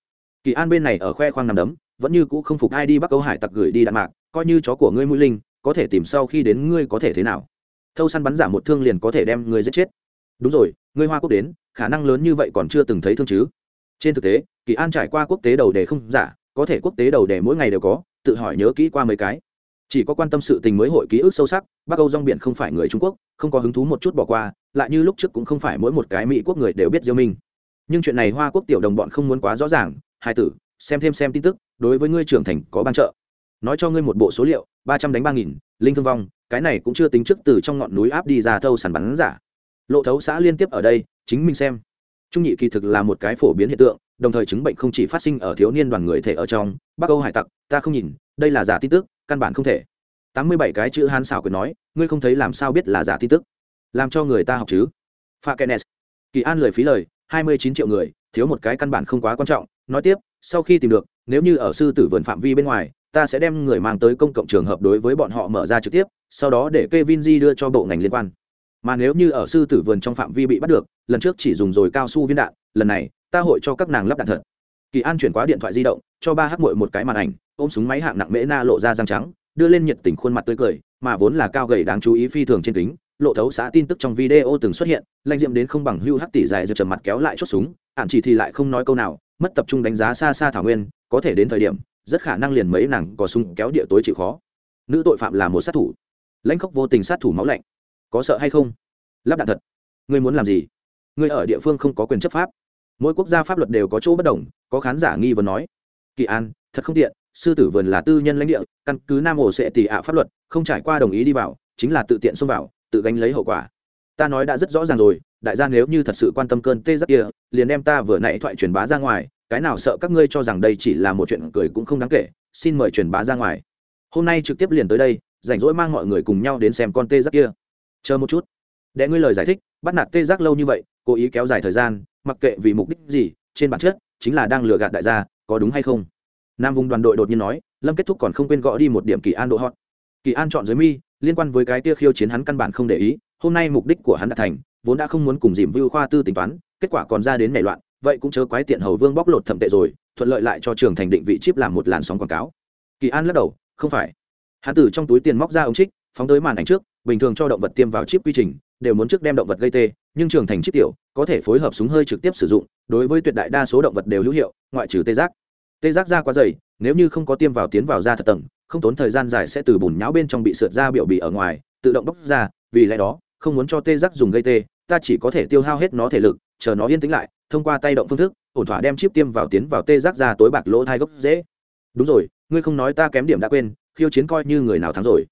Kỳ an bên này ở khoe khoang nằm đấm vẫn như cũ không phục ai đi Bắc câu hải tặc gửi đi đạn mạc, coi như chó của ngươi mũi linh, có thể tìm sau khi đến ngươi có thể thế nào. Thâu săn bắn giả một thương liền có thể đem ngươi giết chết. Đúng rồi, ngươi hoa quốc đến, khả năng lớn như vậy còn chưa từng thấy thương chứ. Trên thực tế, kỳ an trải qua quốc tế đầu đề không giả, có thể quốc tế đầu đề mỗi ngày đều có, tự hỏi nhớ kỹ qua mấy cái. Chỉ có quan tâm sự tình mới hội ký ức sâu sắc, bắc âu rong biển không phải người trung quốc, không có hứng thú một chút bỏ qua, lại như lúc trước cũng không phải mỗi một cái mỹ quốc người đều biết diêu minh. Nhưng chuyện này hoa quốc tiểu đồng bọn không muốn quá rõ ràng, hai tử xem thêm xem tin tức, đối với ngươi trưởng thành có ban trợ. Nói cho ngươi một bộ số liệu, ba trăm đánh ba nghìn, linh thương vong, cái này cũng chưa tính trước từ trong ngọn núi áp đi ra thâu sàn bắn giả. Lộ thấu xã liên tiếp ở đây, chính mình xem. Trung nhị kỳ thực là một cái phổ biến hiện tượng, đồng thời chứng bệnh không chỉ phát sinh ở thiếu niên đoàn người thể ở trong, bắc âu hải tặc, ta không nhìn, đây là giả tin tức, căn bản không thể. Tám mươi bảy cái chữ hán xảo quyền nói, ngươi không thấy làm sao biết là giả tin tức? Làm cho người ta học chứ? Pha kennes kỳ an lời phí lời, hai mươi chín triệu người, thiếu một cái căn bản không quá quan trọng, nói tiếp sau khi tìm được, nếu như ở sư tử vườn phạm vi bên ngoài, ta sẽ đem người mang tới công cộng trường hợp đối với bọn họ mở ra trực tiếp, sau đó để Kevin Di đưa cho bộ ngành liên quan. Mà nếu như ở sư tử vườn trong phạm vi bị bắt được, lần trước chỉ dùng rồi cao su viên đạn, lần này, ta hội cho các nàng lắp đạn thật. Kỳ an chuyển qua điện thoại di động, cho ba h mội một cái màn ảnh, ôm súng máy hạng nặng mễ na lộ ra răng trắng, đưa lên nhiệt tình khuôn mặt tươi cười, mà vốn là cao gầy đáng chú ý phi thường trên kính, lộ thấu xã tin tức trong video từng xuất hiện, lãnh diệm đến không bằng hưu hắc tỷ dài giật trầm mặt kéo lại chốt súng ạn chỉ thì lại không nói câu nào mất tập trung đánh giá xa xa thảo nguyên, có thể đến thời điểm, rất khả năng liền mấy nàng có súng kéo địa tối chịu khó. Nữ tội phạm là một sát thủ. Lãnh khốc vô tình sát thủ máu lạnh. Có sợ hay không? Lắp đạn thật. Ngươi muốn làm gì? Ngươi ở địa phương không có quyền chấp pháp. Mỗi quốc gia pháp luật đều có chỗ bất đồng, có khán giả nghi vấn nói. Kỳ an, thật không tiện, sư tử vườn là tư nhân lãnh địa, căn cứ nam ổ sẽ tỉ ạ pháp luật, không trải qua đồng ý đi vào, chính là tự tiện xông vào, tự gánh lấy hậu quả. Ta nói đã rất rõ ràng rồi đại gia nếu như thật sự quan tâm cơn tê giác kia, liền đem ta vừa nãy thoại truyền bá ra ngoài, cái nào sợ các ngươi cho rằng đây chỉ là một chuyện cười cũng không đáng kể, xin mời truyền bá ra ngoài. Hôm nay trực tiếp liền tới đây, rảnh rỗi mang mọi người cùng nhau đến xem con tê giác kia. Chờ một chút. Để ngươi lời giải thích, bắt nạt tê giác lâu như vậy, cố ý kéo dài thời gian, mặc kệ vì mục đích gì, trên bản chất, chính là đang lừa gạt đại gia, có đúng hay không? Nam vùng đoàn đội đột nhiên nói, lâm kết thúc còn không quên gõ đi một điểm kỳ an độ hot. Kỳ an chọn dưới mi, liên quan với cái tia khiêu chiến hắn căn bản không để ý, hôm nay mục đích của hắn đã thành vốn đã không muốn cùng dìm vưu khoa tư tính toán, kết quả còn ra đến nảy loạn, vậy cũng chớ quái tiện hầu vương bóc lột thậm tệ rồi, thuận lợi lại cho trường thành định vị chip làm một làn sóng quảng cáo. Kỳ an lắc đầu, không phải. Hắn từ trong túi tiền móc ra ống trích phóng tới màn ảnh trước, bình thường cho động vật tiêm vào chip quy trình, đều muốn trước đem động vật gây tê, nhưng trường thành chip tiểu, có thể phối hợp súng hơi trực tiếp sử dụng, đối với tuyệt đại đa số động vật đều hữu hiệu, ngoại trừ tê giác. Tê giác ra quá dày, nếu như không có tiêm vào tiến vào da thật tầng, không tốn thời gian dài sẽ từ bùn nhão bên trong bị sượt ra biểu bì ở ngoài, tự động bóc ra, vì lẽ đó không muốn cho tê giác dùng gây tê, ta chỉ có thể tiêu hao hết nó thể lực, chờ nó yên tĩnh lại, thông qua tay động phương thức, ổn thỏa đem chip tiêm vào tiến vào tê giác ra tối bạc lỗ thai gốc dễ. Đúng rồi, ngươi không nói ta kém điểm đã quên, khiêu chiến coi như người nào thắng rồi.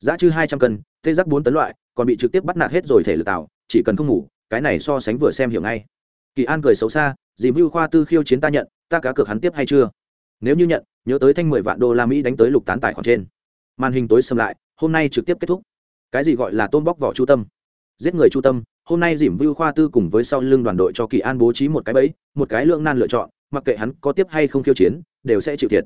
Giá chư hai trăm cân, tê giác bốn tấn loại, còn bị trực tiếp bắt nạt hết rồi thể lực tạo, chỉ cần không ngủ, cái này so sánh vừa xem hiểu ngay. Kỳ an cười xấu xa dìm vưu khoa tư khiêu chiến ta nhận, ta cá cược hắn tiếp hay chưa? Nếu như nhận, nhớ tới thanh mười vạn đô la mỹ đánh tới lục tán tài khoản trên. Màn hình tối xâm lại, hôm nay trực tiếp kết thúc. Cái gì gọi là tôm bóc vỏ chu tâm? Giết người chu tâm, hôm nay dìm vưu khoa tư cùng với sau lưng đoàn đội cho kỳ an bố trí một cái bẫy, một cái lượng nan lựa chọn, mặc kệ hắn có tiếp hay không khiêu chiến, đều sẽ chịu thiệt.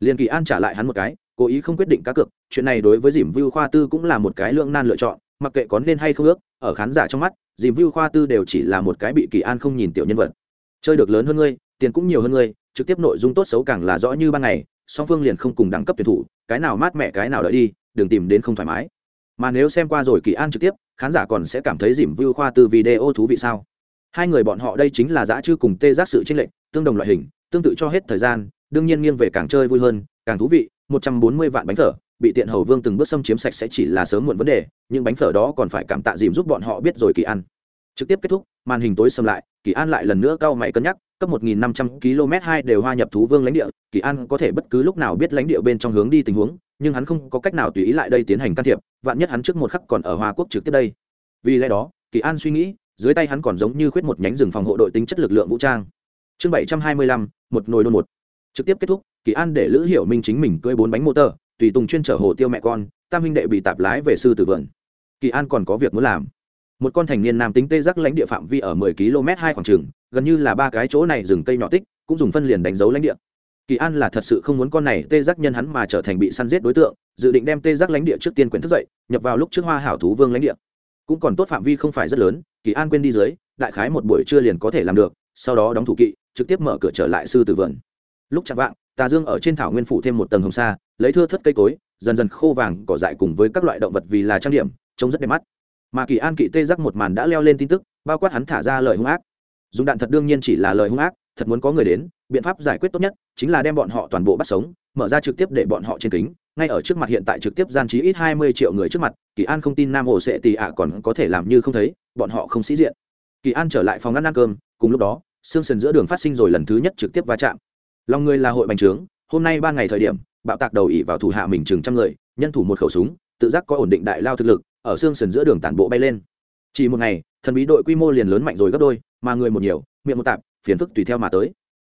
Liền kỳ an trả lại hắn một cái, cố ý không quyết định cá cược, chuyện này đối với dìm vưu khoa tư cũng là một cái lượng nan lựa chọn, mặc kệ có nên hay không ước, ở khán giả trong mắt, dìm vưu khoa tư đều chỉ là một cái bị kỳ an không nhìn tiểu nhân vật. Chơi được lớn hơn ngươi, tiền cũng nhiều hơn ngươi, trực tiếp nội dung tốt xấu càng là rõ như ban ngày, song phương liền không cùng đẳng cấp tuyển thủ, cái nào mát mẹ cái nào đợi đi, đừng tìm đến không thoải mái. Mà nếu xem qua rồi kỳ an trực tiếp khán giả còn sẽ cảm thấy dìm view khoa từ video thú vị sao? Hai người bọn họ đây chính là giã chư cùng tê giác sự tranh lệch, tương đồng loại hình, tương tự cho hết thời gian, đương nhiên nghiêng về càng chơi vui hơn, càng thú vị, một trăm bốn mươi vạn bánh phở, bị tiện hầu vương từng bước xâm chiếm sạch sẽ chỉ là sớm muộn vấn đề, nhưng bánh phở đó còn phải cảm tạ dìm giúp bọn họ biết rồi kỳ ăn trực tiếp kết thúc, màn hình tối xâm lại, kỳ an lại lần nữa cao mày cân nhắc, cấp 1.500 km hai đều hoa nhập thú vương lãnh địa, kỳ an có thể bất cứ lúc nào biết lãnh địa bên trong hướng đi tình huống nhưng hắn không có cách nào tùy ý lại đây tiến hành can thiệp vạn nhất hắn trước một khắc còn ở hoa quốc trực tiếp đây. Vì lẽ đó kỳ an suy nghĩ dưới tay hắn còn giống như khuyết một nhánh rừng phòng hộ đội tính chất lực lượng vũ trang. Chương 725, một nồi đôn một. Trực tiếp kết thúc kỳ an để lữ hiểu minh chính mình cưỡi bốn bánh motor tùy tùng chuyên chở hồ tiêu mẹ con tam huynh đệ bị tạp lái về sư tử vườn. Kỳ an còn có việc muốn làm. Một con thành niên nam tính tê giác lãnh địa phạm vi ở 10 km hai khoảng trường gần như là ba cái chỗ này rừng cây nhỏ tích cũng dùng phân liền đánh dấu lãnh địa kỳ an là thật sự không muốn con này tê giác nhân hắn mà trở thành bị săn giết đối tượng, dự định đem tê giác lãnh địa trước tiên quyển thức dậy, nhập vào lúc trước hoa hảo thú vương lãnh địa. Cũng còn tốt phạm vi không phải rất lớn, kỳ an quên đi dưới, đại khái một buổi trưa liền có thể làm được, sau đó đóng thủ kỵ, trực tiếp mở cửa trở lại sư tử vườn. Lúc chạm vạng, tà dương ở trên thảo nguyên phủ thêm một tầng hồng sa, lấy thưa thất cây cối, dần dần khô vàng, cỏ dại cùng với các loại động vật vì là trang điểm, trông rất đẹp mắt. Mà kỳ an kỵ tê giác một màn đã leo lên tin tức, bao quát hắn thả ra lời hung ác. Dùng đạn thật đương nhiên chỉ là lời hung ác thật muốn có người đến, biện pháp giải quyết tốt nhất chính là đem bọn họ toàn bộ bắt sống, mở ra trực tiếp để bọn họ trên kính. Ngay ở trước mặt hiện tại trực tiếp gian trí ít hai mươi triệu người trước mặt, kỳ an không tin nam hồ sẽ tì ạ còn có thể làm như không thấy, bọn họ không sĩ diện. Kỳ an trở lại phòng ăn ăn cơm, cùng lúc đó, xương sần giữa đường phát sinh rồi lần thứ nhất trực tiếp va chạm. Lòng người là hội bành trướng, hôm nay ba ngày thời điểm, bạo tạc đầu ỉ vào thủ hạ mình chừng trăm người, nhân thủ một khẩu súng, tự giác có ổn định đại lao thực lực, ở xương sần giữa đường tản bộ bay lên. Chỉ một ngày, thần bí đội quy mô liền lớn mạnh rồi gấp đôi, mà người một nhiều, miệng một tạp phiền phức tùy theo mà tới.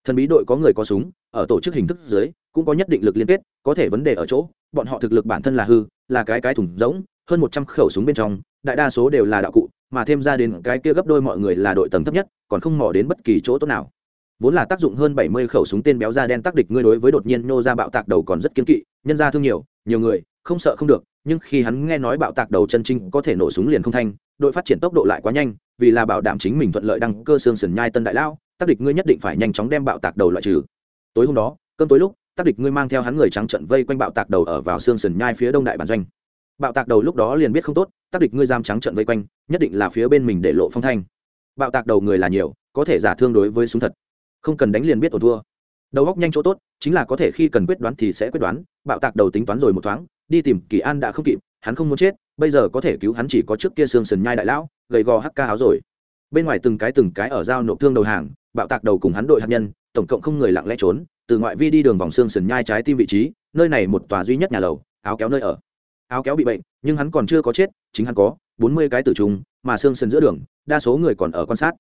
Thần bí đội có người có súng, ở tổ chức hình thức dưới, cũng có nhất định lực liên kết, có thể vấn đề ở chỗ, bọn họ thực lực bản thân là hư, là cái cái thủng rỗng, hơn một trăm khẩu súng bên trong, đại đa số đều là đạo cụ, mà thêm ra đến cái kia gấp đôi mọi người là đội tầng thấp nhất, còn không mò đến bất kỳ chỗ tốt nào. Vốn là tác dụng hơn bảy mươi khẩu súng tên béo da đen tác địch ngươi đối với đột nhiên nô ra bạo tạc đầu còn rất kiên kỵ, nhân ra thương nhiều nhiều người, không sợ không được, nhưng khi hắn nghe nói bạo tạc đầu chân trinh có thể nổ súng liền không thanh, đội phát triển tốc độ lại quá nhanh, vì là bảo đảm chính mình thuận lợi đăng cơ xương sườn nhai tân đại lao tác địch ngươi nhất định phải nhanh chóng đem bạo tạc đầu loại trừ. Tối hôm đó, cơm tối lúc tác địch ngươi mang theo hắn người trắng trận vây quanh bạo tạc đầu ở vào xương sườn nhai phía đông đại bản doanh. Bạo tạc đầu lúc đó liền biết không tốt tác địch ngươi giam trắng trận vây quanh, nhất định là phía bên mình để lộ phong thanh. Bạo tạc đầu người là nhiều, có thể giả thương đối với súng thật. Không cần đánh liền biết ổn thua. Đầu góc nhanh chỗ tốt, chính là có thể khi cần quyết đoán thì sẽ quyết đoán, bạo tạc đầu tính toán rồi một thoáng, đi tìm kỳ an đã không kịp, hắn không muốn chết, bây giờ có thể cứu hắn chỉ có trước kia xương sần nhai đại lão, gầy gò hắc ca áo rồi bên ngoài từng cái từng cái ở giao nộp thương đầu hàng, bạo tạc đầu cùng hắn đội hạt nhân, tổng cộng không người lặng lẽ trốn, từ ngoại vi đi đường vòng xương sườn nhai trái tim vị trí, nơi này một tòa duy nhất nhà lầu, áo kéo nơi ở. Áo kéo bị bệnh, nhưng hắn còn chưa có chết, chính hắn có bốn mươi cái tử trùng, mà xương sườn giữa đường, đa số người còn ở quan sát.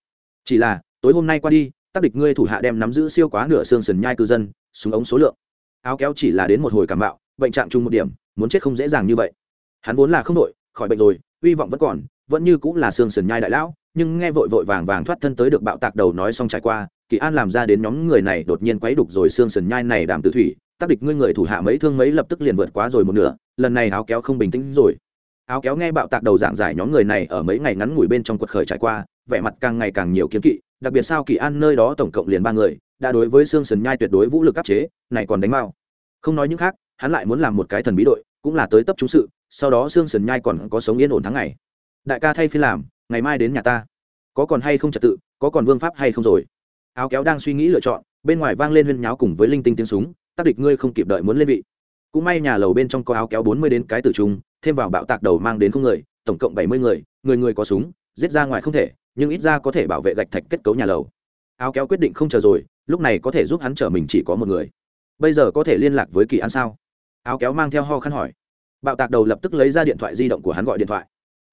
Chỉ là, tối hôm nay qua đi tác địch ngươi thủ hạ đem nắm giữ siêu quá nửa xương sườn nhai cư dân súng ống số lượng. Áo kéo chỉ là đến một hồi cảm bạo, bệnh trạng chung một điểm, muốn chết không dễ dàng như vậy. Hắn vốn là không đội, khỏi bệnh rồi, hy vọng vẫn còn vẫn như cũng là xương sườn nhai đại lão, nhưng nghe vội vội vàng vàng thoát thân tới được bạo tạc đầu nói xong trải qua, kỳ an làm ra đến nhóm người này đột nhiên quấy đục rồi xương sườn nhai này đàm tự thủy, tác địch ngươi người thủ hạ mấy thương mấy lập tức liền vượt quá rồi một nửa, lần này áo kéo không bình tĩnh rồi. Áo kéo nghe bạo tạc đầu dạng giải nhóm người này ở mấy ngày ngắn ngủi bên trong quật khởi trải qua, vẻ mặt càng ngày càng nhiều kiếm kỵ, đặc biệt sao kỳ an nơi đó tổng cộng liền ba người, đã đối với xương sườn nhai tuyệt đối vũ lực áp chế, này còn đánh mau. Không nói những khác, hắn lại muốn làm một cái thần bí đội, cũng là tới tấp trung sự, sau đó xương sườn nhai còn có sống yên ổn tháng ngày đại ca thay phi làm, ngày mai đến nhà ta. Có còn hay không trật tự, có còn vương pháp hay không rồi? Áo kéo đang suy nghĩ lựa chọn, bên ngoài vang lên huyên nháo cùng với linh tinh tiếng súng tác địch ngươi không kịp đợi muốn lên vị. Cũng may nhà lầu bên trong có áo kéo bốn mươi đến cái tử trung, thêm vào bạo tạc đầu mang đến không người, tổng cộng bảy mươi người người người có súng, giết ra ngoài không thể, nhưng ít ra có thể bảo vệ gạch thạch kết cấu nhà lầu. Áo kéo quyết định không chờ rồi, lúc này có thể giúp hắn chở mình chỉ có một người. Bây giờ có thể liên lạc với kỳ an sao? Áo kéo mang theo ho khăn hỏi. Bạo tạc đầu lập tức lấy ra điện thoại di động của hắn gọi điện thoại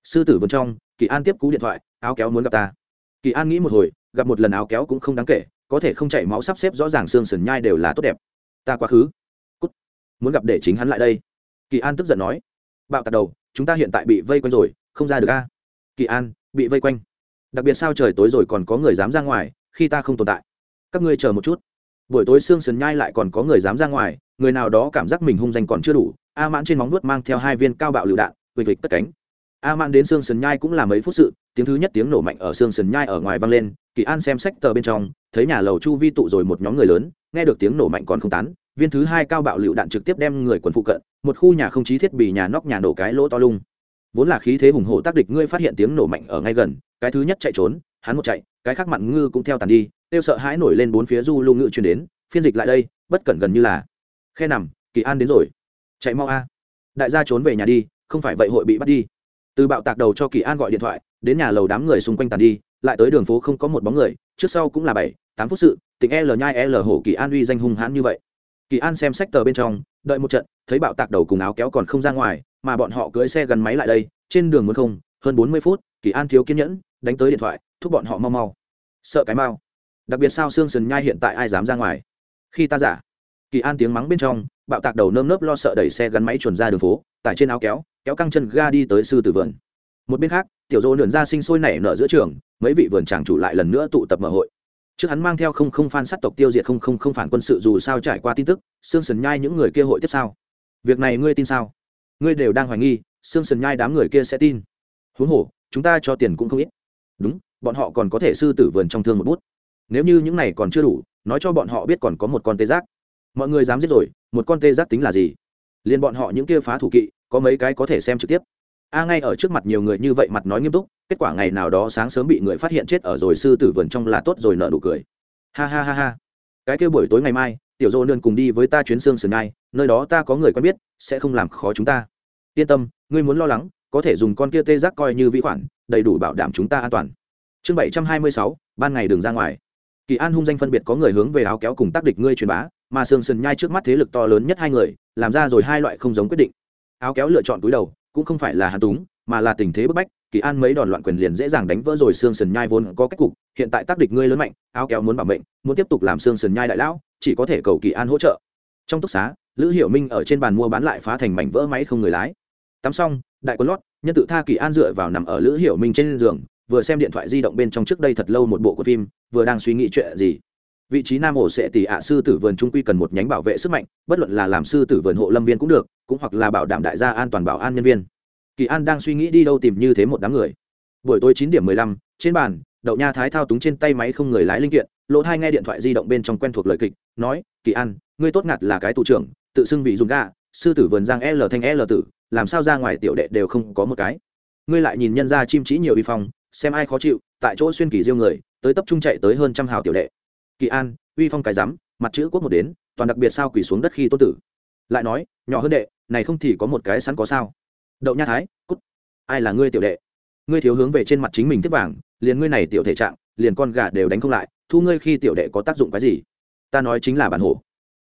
sư tử vườn trong, kỳ an tiếp cú điện thoại, áo kéo muốn gặp ta. Kỳ an nghĩ một hồi, gặp một lần áo kéo cũng không đáng kể, có thể không chảy máu sắp xếp rõ ràng xương sườn nhai đều là tốt đẹp. Ta quá khứ. Cút. muốn gặp để chính hắn lại đây. Kỳ an tức giận nói. Bạo tạc đầu, chúng ta hiện tại bị vây quanh rồi, không ra được a. Kỳ an, bị vây quanh. Đặc biệt sao trời tối rồi còn có người dám ra ngoài, khi ta không tồn tại. Các ngươi chờ một chút. Buổi tối xương sườn nhai lại còn có người dám ra ngoài, người nào đó cảm giác mình hung danh còn chưa đủ, a mãn trên móng vuốt mang theo hai viên cao bạo lựu đạn, vịt vịt cất cánh a mang đến xương sườn nhai cũng là mấy phút sự, tiếng thứ nhất tiếng nổ mạnh ở xương sườn nhai ở ngoài vang lên, kỳ an xem sách tờ bên trong, thấy nhà lầu chu vi tụ rồi một nhóm người lớn, nghe được tiếng nổ mạnh còn không tán, viên thứ hai cao bạo lựu đạn trực tiếp đem người quần phụ cận, một khu nhà không chí thiết bị nhà nóc nhà nổ cái lỗ to lung. Vốn là khí thế hùng hổ tác địch, ngươi phát hiện tiếng nổ mạnh ở ngay gần, cái thứ nhất chạy trốn, hắn một chạy, cái khác mặn ngư cũng theo tàn đi tiêu sợ hãi nổi lên bốn phía du lưu ngự chuyển đến, phiên dịch lại đây, bất cẩn gần như là. Khe nằm, kỳ an đến rồi. Chạy mau a. Đại gia trốn về nhà đi, không phải vậy hội bị bắt đi từ bạo tạc đầu cho kỳ an gọi điện thoại, đến nhà lầu đám người xung quanh tàn đi, lại tới đường phố không có một bóng người, trước sau cũng là bảy, tám phút sự tỉnh l nhai l hổ kỳ an uy danh hung hãn như vậy. Kỳ an xem sách tờ bên trong, đợi một trận, thấy bạo tạc đầu cùng áo kéo còn không ra ngoài, mà bọn họ cưới xe gắn máy lại đây, trên đường muốn không, hơn bốn mươi phút, kỳ an thiếu kiên nhẫn, đánh tới điện thoại, thúc bọn họ mau mau. Sợ cái mau. Đặc biệt sao xương sần nhai hiện tại ai dám ra ngoài? Khi ta giả. Kỳ an tiếng mắng bên trong bạo tạc đầu nơm nớp lo sợ đẩy xe gắn máy chuồn ra đường phố, tải trên áo kéo kéo căng chân ga đi tới sư tử vườn. Một bên khác, tiểu dô lượn ra sinh sôi nảy nở giữa trường, mấy vị vườn tràng chủ lại lần nữa tụ tập mở hội. Trước hắn mang theo không không phan sát tộc tiêu diệt không không không phản quân sự dù sao trải qua tin tức xương sần nhai những người kia hội tiếp sao việc này ngươi tin sao? Ngươi đều đang hoài nghi xương sần nhai đám người kia sẽ tin. Huống hồ, chúng ta cho tiền cũng không ít. Đúng, bọn họ còn có thể sư tử vườn trong thương một bút. Nếu như những này còn chưa đủ, nói cho bọn họ biết còn có một con tê giác mọi người dám giết rồi, một con tê giác tính là gì? Liền bọn họ những kia phá thủ kỵ, có mấy cái có thể xem trực tiếp. A, ngay ở trước mặt nhiều người như vậy mặt nói nghiêm túc, kết quả ngày nào đó sáng sớm bị người phát hiện chết ở rồi sư tử vườn trong là tốt rồi nợ nụ cười. Ha ha ha ha. Cái kia buổi tối ngày mai, tiểu dô nương cùng đi với ta chuyến xương sườn ngay, nơi đó ta có người quen biết, sẽ không làm khó chúng ta. Yên tâm, ngươi muốn lo lắng, có thể dùng con kia tê giác coi như vi khoản, đầy đủ bảo đảm chúng ta an toàn. Chương bảy trăm hai mươi sáu, ban ngày đường ra ngoài. Kỳ an hung danh phân biệt có người hướng về áo kéo cùng tác địch ngươi truyền bá mà sương sần nhai trước mắt thế lực to lớn nhất hai người, làm ra rồi hai loại không giống quyết định. Áo kéo lựa chọn túi đầu, cũng không phải là hàn túng, mà là tình thế bức bách, kỳ an mấy đòn loạn quyền liền dễ dàng đánh vỡ rồi xương sần nhai vốn có cách cục, hiện tại tác địch ngươi lớn mạnh, áo kéo muốn bảo mệnh, muốn tiếp tục làm xương sần nhai đại lão, chỉ có thể cầu kỳ an hỗ trợ. Trong túc xá, lữ hiểu minh ở trên bàn mua bán lại phá thành mảnh vỡ máy không người lái. Tắm xong, đại quân lót, nhân tự tha kỳ an dựa vào nằm ở lữ hiểu minh trên giường, vừa xem điện thoại di động bên trong trước đây thật lâu một bộ của phim, vừa đang suy nghĩ chuyện gì vị trí nam ổ sẽ tỷ ạ sư tử vườn trung quy cần một nhánh bảo vệ sức mạnh, bất luận là làm sư tử vườn hộ lâm viên cũng được, cũng hoặc là bảo đảm đại gia an toàn bảo an nhân viên. Kỳ an đang suy nghĩ đi đâu tìm như thế một đám người. Buổi tối chín điểm mười lăm, trên bàn, đậu nha thái thao túng trên tay máy không người lái linh kiện, lỗ thai nghe điện thoại di động bên trong quen thuộc lời kịch, nói, kỳ an, ngươi tốt ngặt là cái tù trưởng, tự xưng vị dùng gà, sư tử vườn giang l thanh l tử, làm sao ra ngoài tiểu đệ đều không có một cái. Ngươi lại nhìn nhân ra chim chỉ nhiều uy phong, xem ai khó chịu, tại chỗ xuyên kỳ diêu người, tới tập trung chạy tới hơn trăm hào tiểu đệ kỳ an, uy phong cái rắm mặt chữ quốc một đến, toàn đặc biệt sao quỳ xuống đất khi tôn tử. Lại nói, nhỏ hơn đệ, này không thì có một cái sẵn có sao. Đậu nha thái, cút. Ai là ngươi tiểu đệ? Ngươi thiếu hướng về trên mặt chính mình tiếp vàng, liền ngươi này tiểu thể trạng, liền con gà đều đánh không lại, thu ngươi khi tiểu đệ có tác dụng cái gì? Ta nói chính là bản hổ.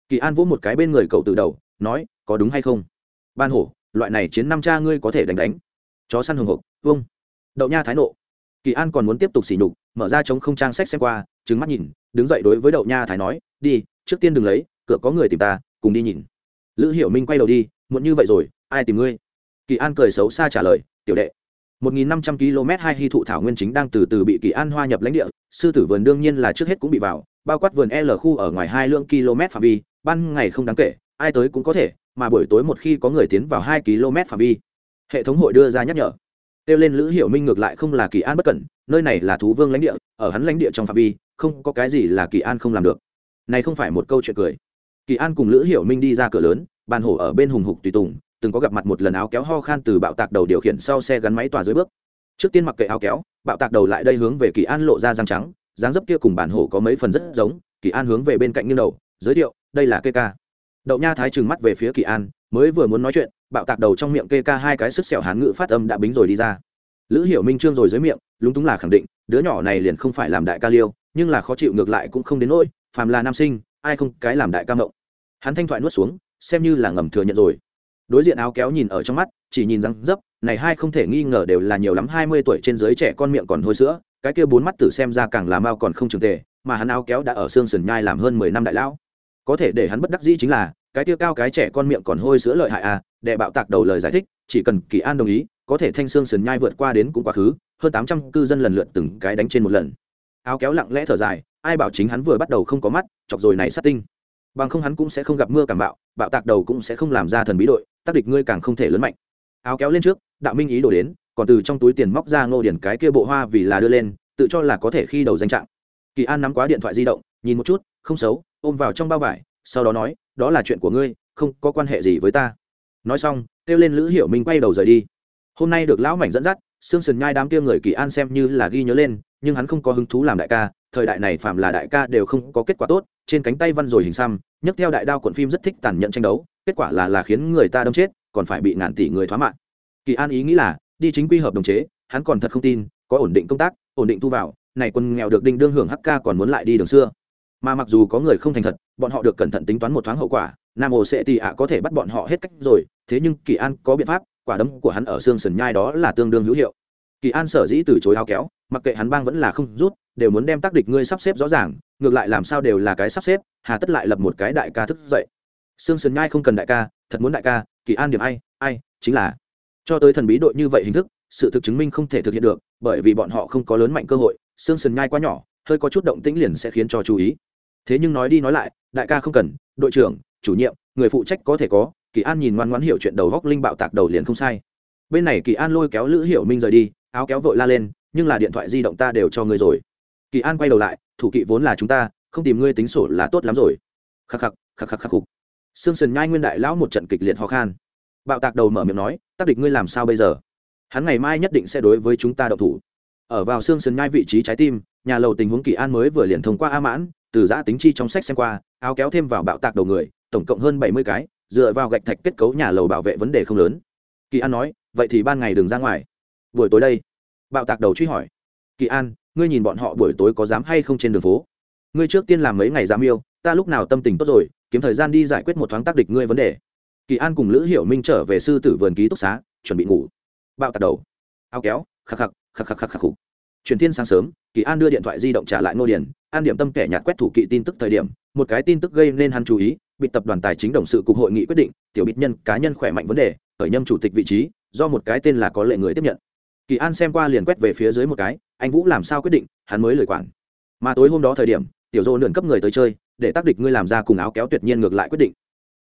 Kỳ an vỗ một cái bên người cậu từ đầu, nói, có đúng hay không? Ban hổ, loại này chiến năm cha ngươi có thể đánh đánh. Chó săn hồng hộc vông đậu nha thái nộ. Kỳ an còn muốn tiếp tục xỉ nhục, mở ra chống không trang sách xem qua trứng mắt nhìn, đứng dậy đối với đậu nha thái nói, đi, trước tiên đừng lấy, cửa có người tìm ta, cùng đi nhìn. Lữ hiểu minh quay đầu đi, muộn như vậy rồi, ai tìm ngươi? Kỳ an cười xấu xa trả lời, tiểu đệ 1.500 km hai hy thụ thảo nguyên chính đang từ từ bị kỳ an hoa nhập lãnh địa, sư tử vườn đương nhiên là trước hết cũng bị vào, bao quát vườn l khu ở ngoài hai lượng km phạm vi, ban ngày không đáng kể, ai tới cũng có thể, mà buổi tối một khi có người tiến vào hai km phạm vi. Hệ thống hội đưa ra nhắc nhở kêu lên lữ hiểu minh ngược lại không là kỳ an bất cẩn, nơi này là thú vương lãnh địa, ở hắn lãnh địa trong phạm vi, không có cái gì là kỳ an không làm được. Này không phải một câu chuyện cười. Kỳ an cùng lữ hiểu minh đi ra cửa lớn, bàn hổ ở bên hùng hục tùy tùng, từng có gặp mặt một lần áo kéo ho khan từ bạo tạc đầu điều khiển sau xe gắn máy tòa dưới bước. Trước tiên mặc kệ áo kéo, bạo tạc đầu lại đây hướng về kỳ an lộ ra răng trắng, dáng dấp kia cùng bản hổ có mấy phần rất giống, kỳ an hướng về bên cạnh nghiêng đầu, giới thiệu, đây là kê ca. Đậu nha thái trừng mắt về phía kỳ an, mới vừa muốn nói chuyện bạo tạc đầu trong miệng kê ca hai cái sức sẹo hán ngữ phát âm đã bính rồi đi ra. Lữ hiểu minh trương rồi dưới miệng, lúng túng là khẳng định, đứa nhỏ này liền không phải làm đại ca liêu, nhưng là khó chịu ngược lại cũng không đến nỗi, phàm là nam sinh, ai không cái làm đại ca mộng hắn thanh thoại nuốt xuống, xem như là ngầm thừa nhận rồi. Đối diện áo kéo nhìn ở trong mắt, chỉ nhìn răng dấp, này hai không thể nghi ngờ đều là nhiều lắm hai mươi tuổi trên dưới trẻ con miệng còn hôi sữa, cái kia bốn mắt tử xem ra càng là mau còn không trường tề, mà hắn áo kéo đã ở xương sườn nhai làm hơn mười năm đại lão. Có thể để hắn bất đắc dĩ chính là cái tiêu cao cái trẻ con miệng còn hôi sữa lợi hại à đệ bạo tạc đầu lời giải thích, chỉ cần kỳ an đồng ý, có thể thanh xương sườn nhai vượt qua đến cũng quá khứ, hơn tám trăm cư dân lần lượt từng cái đánh trên một lần. Áo kéo lặng lẽ thở dài, ai bảo chính hắn vừa bắt đầu không có mắt, chọc rồi này sát tinh. Bằng không hắn cũng sẽ không gặp mưa cảm bạo bạo tạc đầu cũng sẽ không làm ra thần bí đội, tác địch ngươi càng không thể lớn mạnh. Áo kéo lên trước, đạo minh ý đổ đến, còn từ trong túi tiền móc ra ngô điển cái kia bộ hoa vì là đưa lên, tự cho là có thể khi đầu danh trạng. Kỳ an nắm quá điện thoại di động, nhìn một chút, không xấu, ôm vào trong bao vải sau đó nói, đó là chuyện của ngươi, không có quan hệ gì với ta. Nói xong, kêu lên lữ hiểu minh quay đầu rời đi. Hôm nay được lão mảnh dẫn dắt xương sườn nhai đám kia người kỳ an xem như là ghi nhớ lên, nhưng hắn không có hứng thú làm đại ca, thời đại này phạm là đại ca đều không có kết quả tốt, trên cánh tay văn rồi hình xăm, nhấc theo đại đao cuộn phim rất thích tàn nhẫn tranh đấu, kết quả là là khiến người ta đâm chết, còn phải bị ngàn tỷ người thoá mạng. Kỳ an ý nghĩ là, đi chính quy hợp đồng chế, hắn còn thật không tin, có ổn định công tác, ổn định thu vào, này quân nghèo được đinh đương hưởng hk còn muốn lại đi đường xưa mà mặc dù có người không thành thật, bọn họ được cẩn thận tính toán một thoáng hậu quả, nam ồ sẽ tị ạ có thể bắt bọn họ hết cách rồi, thế nhưng kỳ an có biện pháp, quả đấm của hắn ở xương sườn nhai đó là tương đương hữu hiệu. Kỳ an sở dĩ từ chối áo kéo, mặc kệ hắn bang vẫn là không rút, đều muốn đem tác địch ngươi sắp xếp rõ ràng, ngược lại làm sao đều là cái sắp xếp, hà tất lại lập một cái đại ca thức dậy. Xương sườn nhai không cần đại ca, thật muốn đại ca, kỳ an điểm ai ai, chính là. Cho tới thần bí đội như vậy hình thức, sự thực chứng minh không thể thực hiện được, bởi vì bọn họ không có lớn mạnh cơ hội, xương sườn nhai quá nhỏ, hơi có chút động tĩnh liền sẽ khiến cho chú ý thế nhưng nói đi nói lại, đại ca không cần, đội trưởng, chủ nhiệm, người phụ trách có thể có. Kỳ an nhìn ngoan ngoãn hiểu chuyện đầu góc linh bạo tạc đầu liền không sai. Bên này kỳ an lôi kéo lữ hiểu minh rời đi, áo kéo vội la lên, nhưng là điện thoại di động ta đều cho ngươi rồi. Kỳ an quay đầu lại, thủ kỵ vốn là chúng ta, không tìm ngươi tính sổ là tốt lắm rồi. Khắc khắc khắc khắc khắc khục. Sương sần nhai nguyên đại lão một trận kịch liệt ho khan. Bạo tạc đầu mở miệng nói, tác địch ngươi làm sao bây giờ? Hắn ngày mai nhất định sẽ đối với chúng ta đậu thủ. Ở vào xương sườn nhai vị trí trái tim, nhà lầu tình huống kỳ an mới vừa liền thông qua a mãn từ giã tính chi trong sách xem qua, áo kéo thêm vào bạo tạc đầu người, tổng cộng hơn bảy mươi cái, dựa vào gạch thạch kết cấu nhà lầu bảo vệ vấn đề không lớn. Kỳ an nói, vậy thì ban ngày đừng ra ngoài. Buổi tối đây. Bạo tạc đầu truy hỏi, kỳ an, ngươi nhìn bọn họ buổi tối có dám hay không trên đường phố? Ngươi trước tiên làm mấy ngày dám yêu, ta lúc nào tâm tình tốt rồi, kiếm thời gian đi giải quyết một thoáng tác địch ngươi vấn đề. Kỳ an cùng lữ hiểu minh trở về sư tử vườn ký túc xá, chuẩn bị ngủ. Bạo tạc đầu. Áo kéo, khắc khắc khắc khắc khắc khắc khục truyền thiên sáng sớm, kỳ an đưa điện thoại di động trả lại ngô điển an điểm tâm kẻ nhạt quét thủ kỵ tin tức thời điểm, một cái tin tức gây nên hắn chú ý, bị tập đoàn tài chính đồng sự cục hội nghị quyết định, tiểu bịt nhân, cá nhân khỏe mạnh vấn đề, khởi nhâm chủ tịch vị trí, do một cái tên là có lệ người tiếp nhận. Kỳ an xem qua liền quét về phía dưới một cái, anh vũ làm sao quyết định, hắn mới lời quản. Mà tối hôm đó thời điểm, tiểu dô lượn cấp người tới chơi, để tác địch ngươi làm ra cùng áo kéo tuyệt nhiên ngược lại quyết định.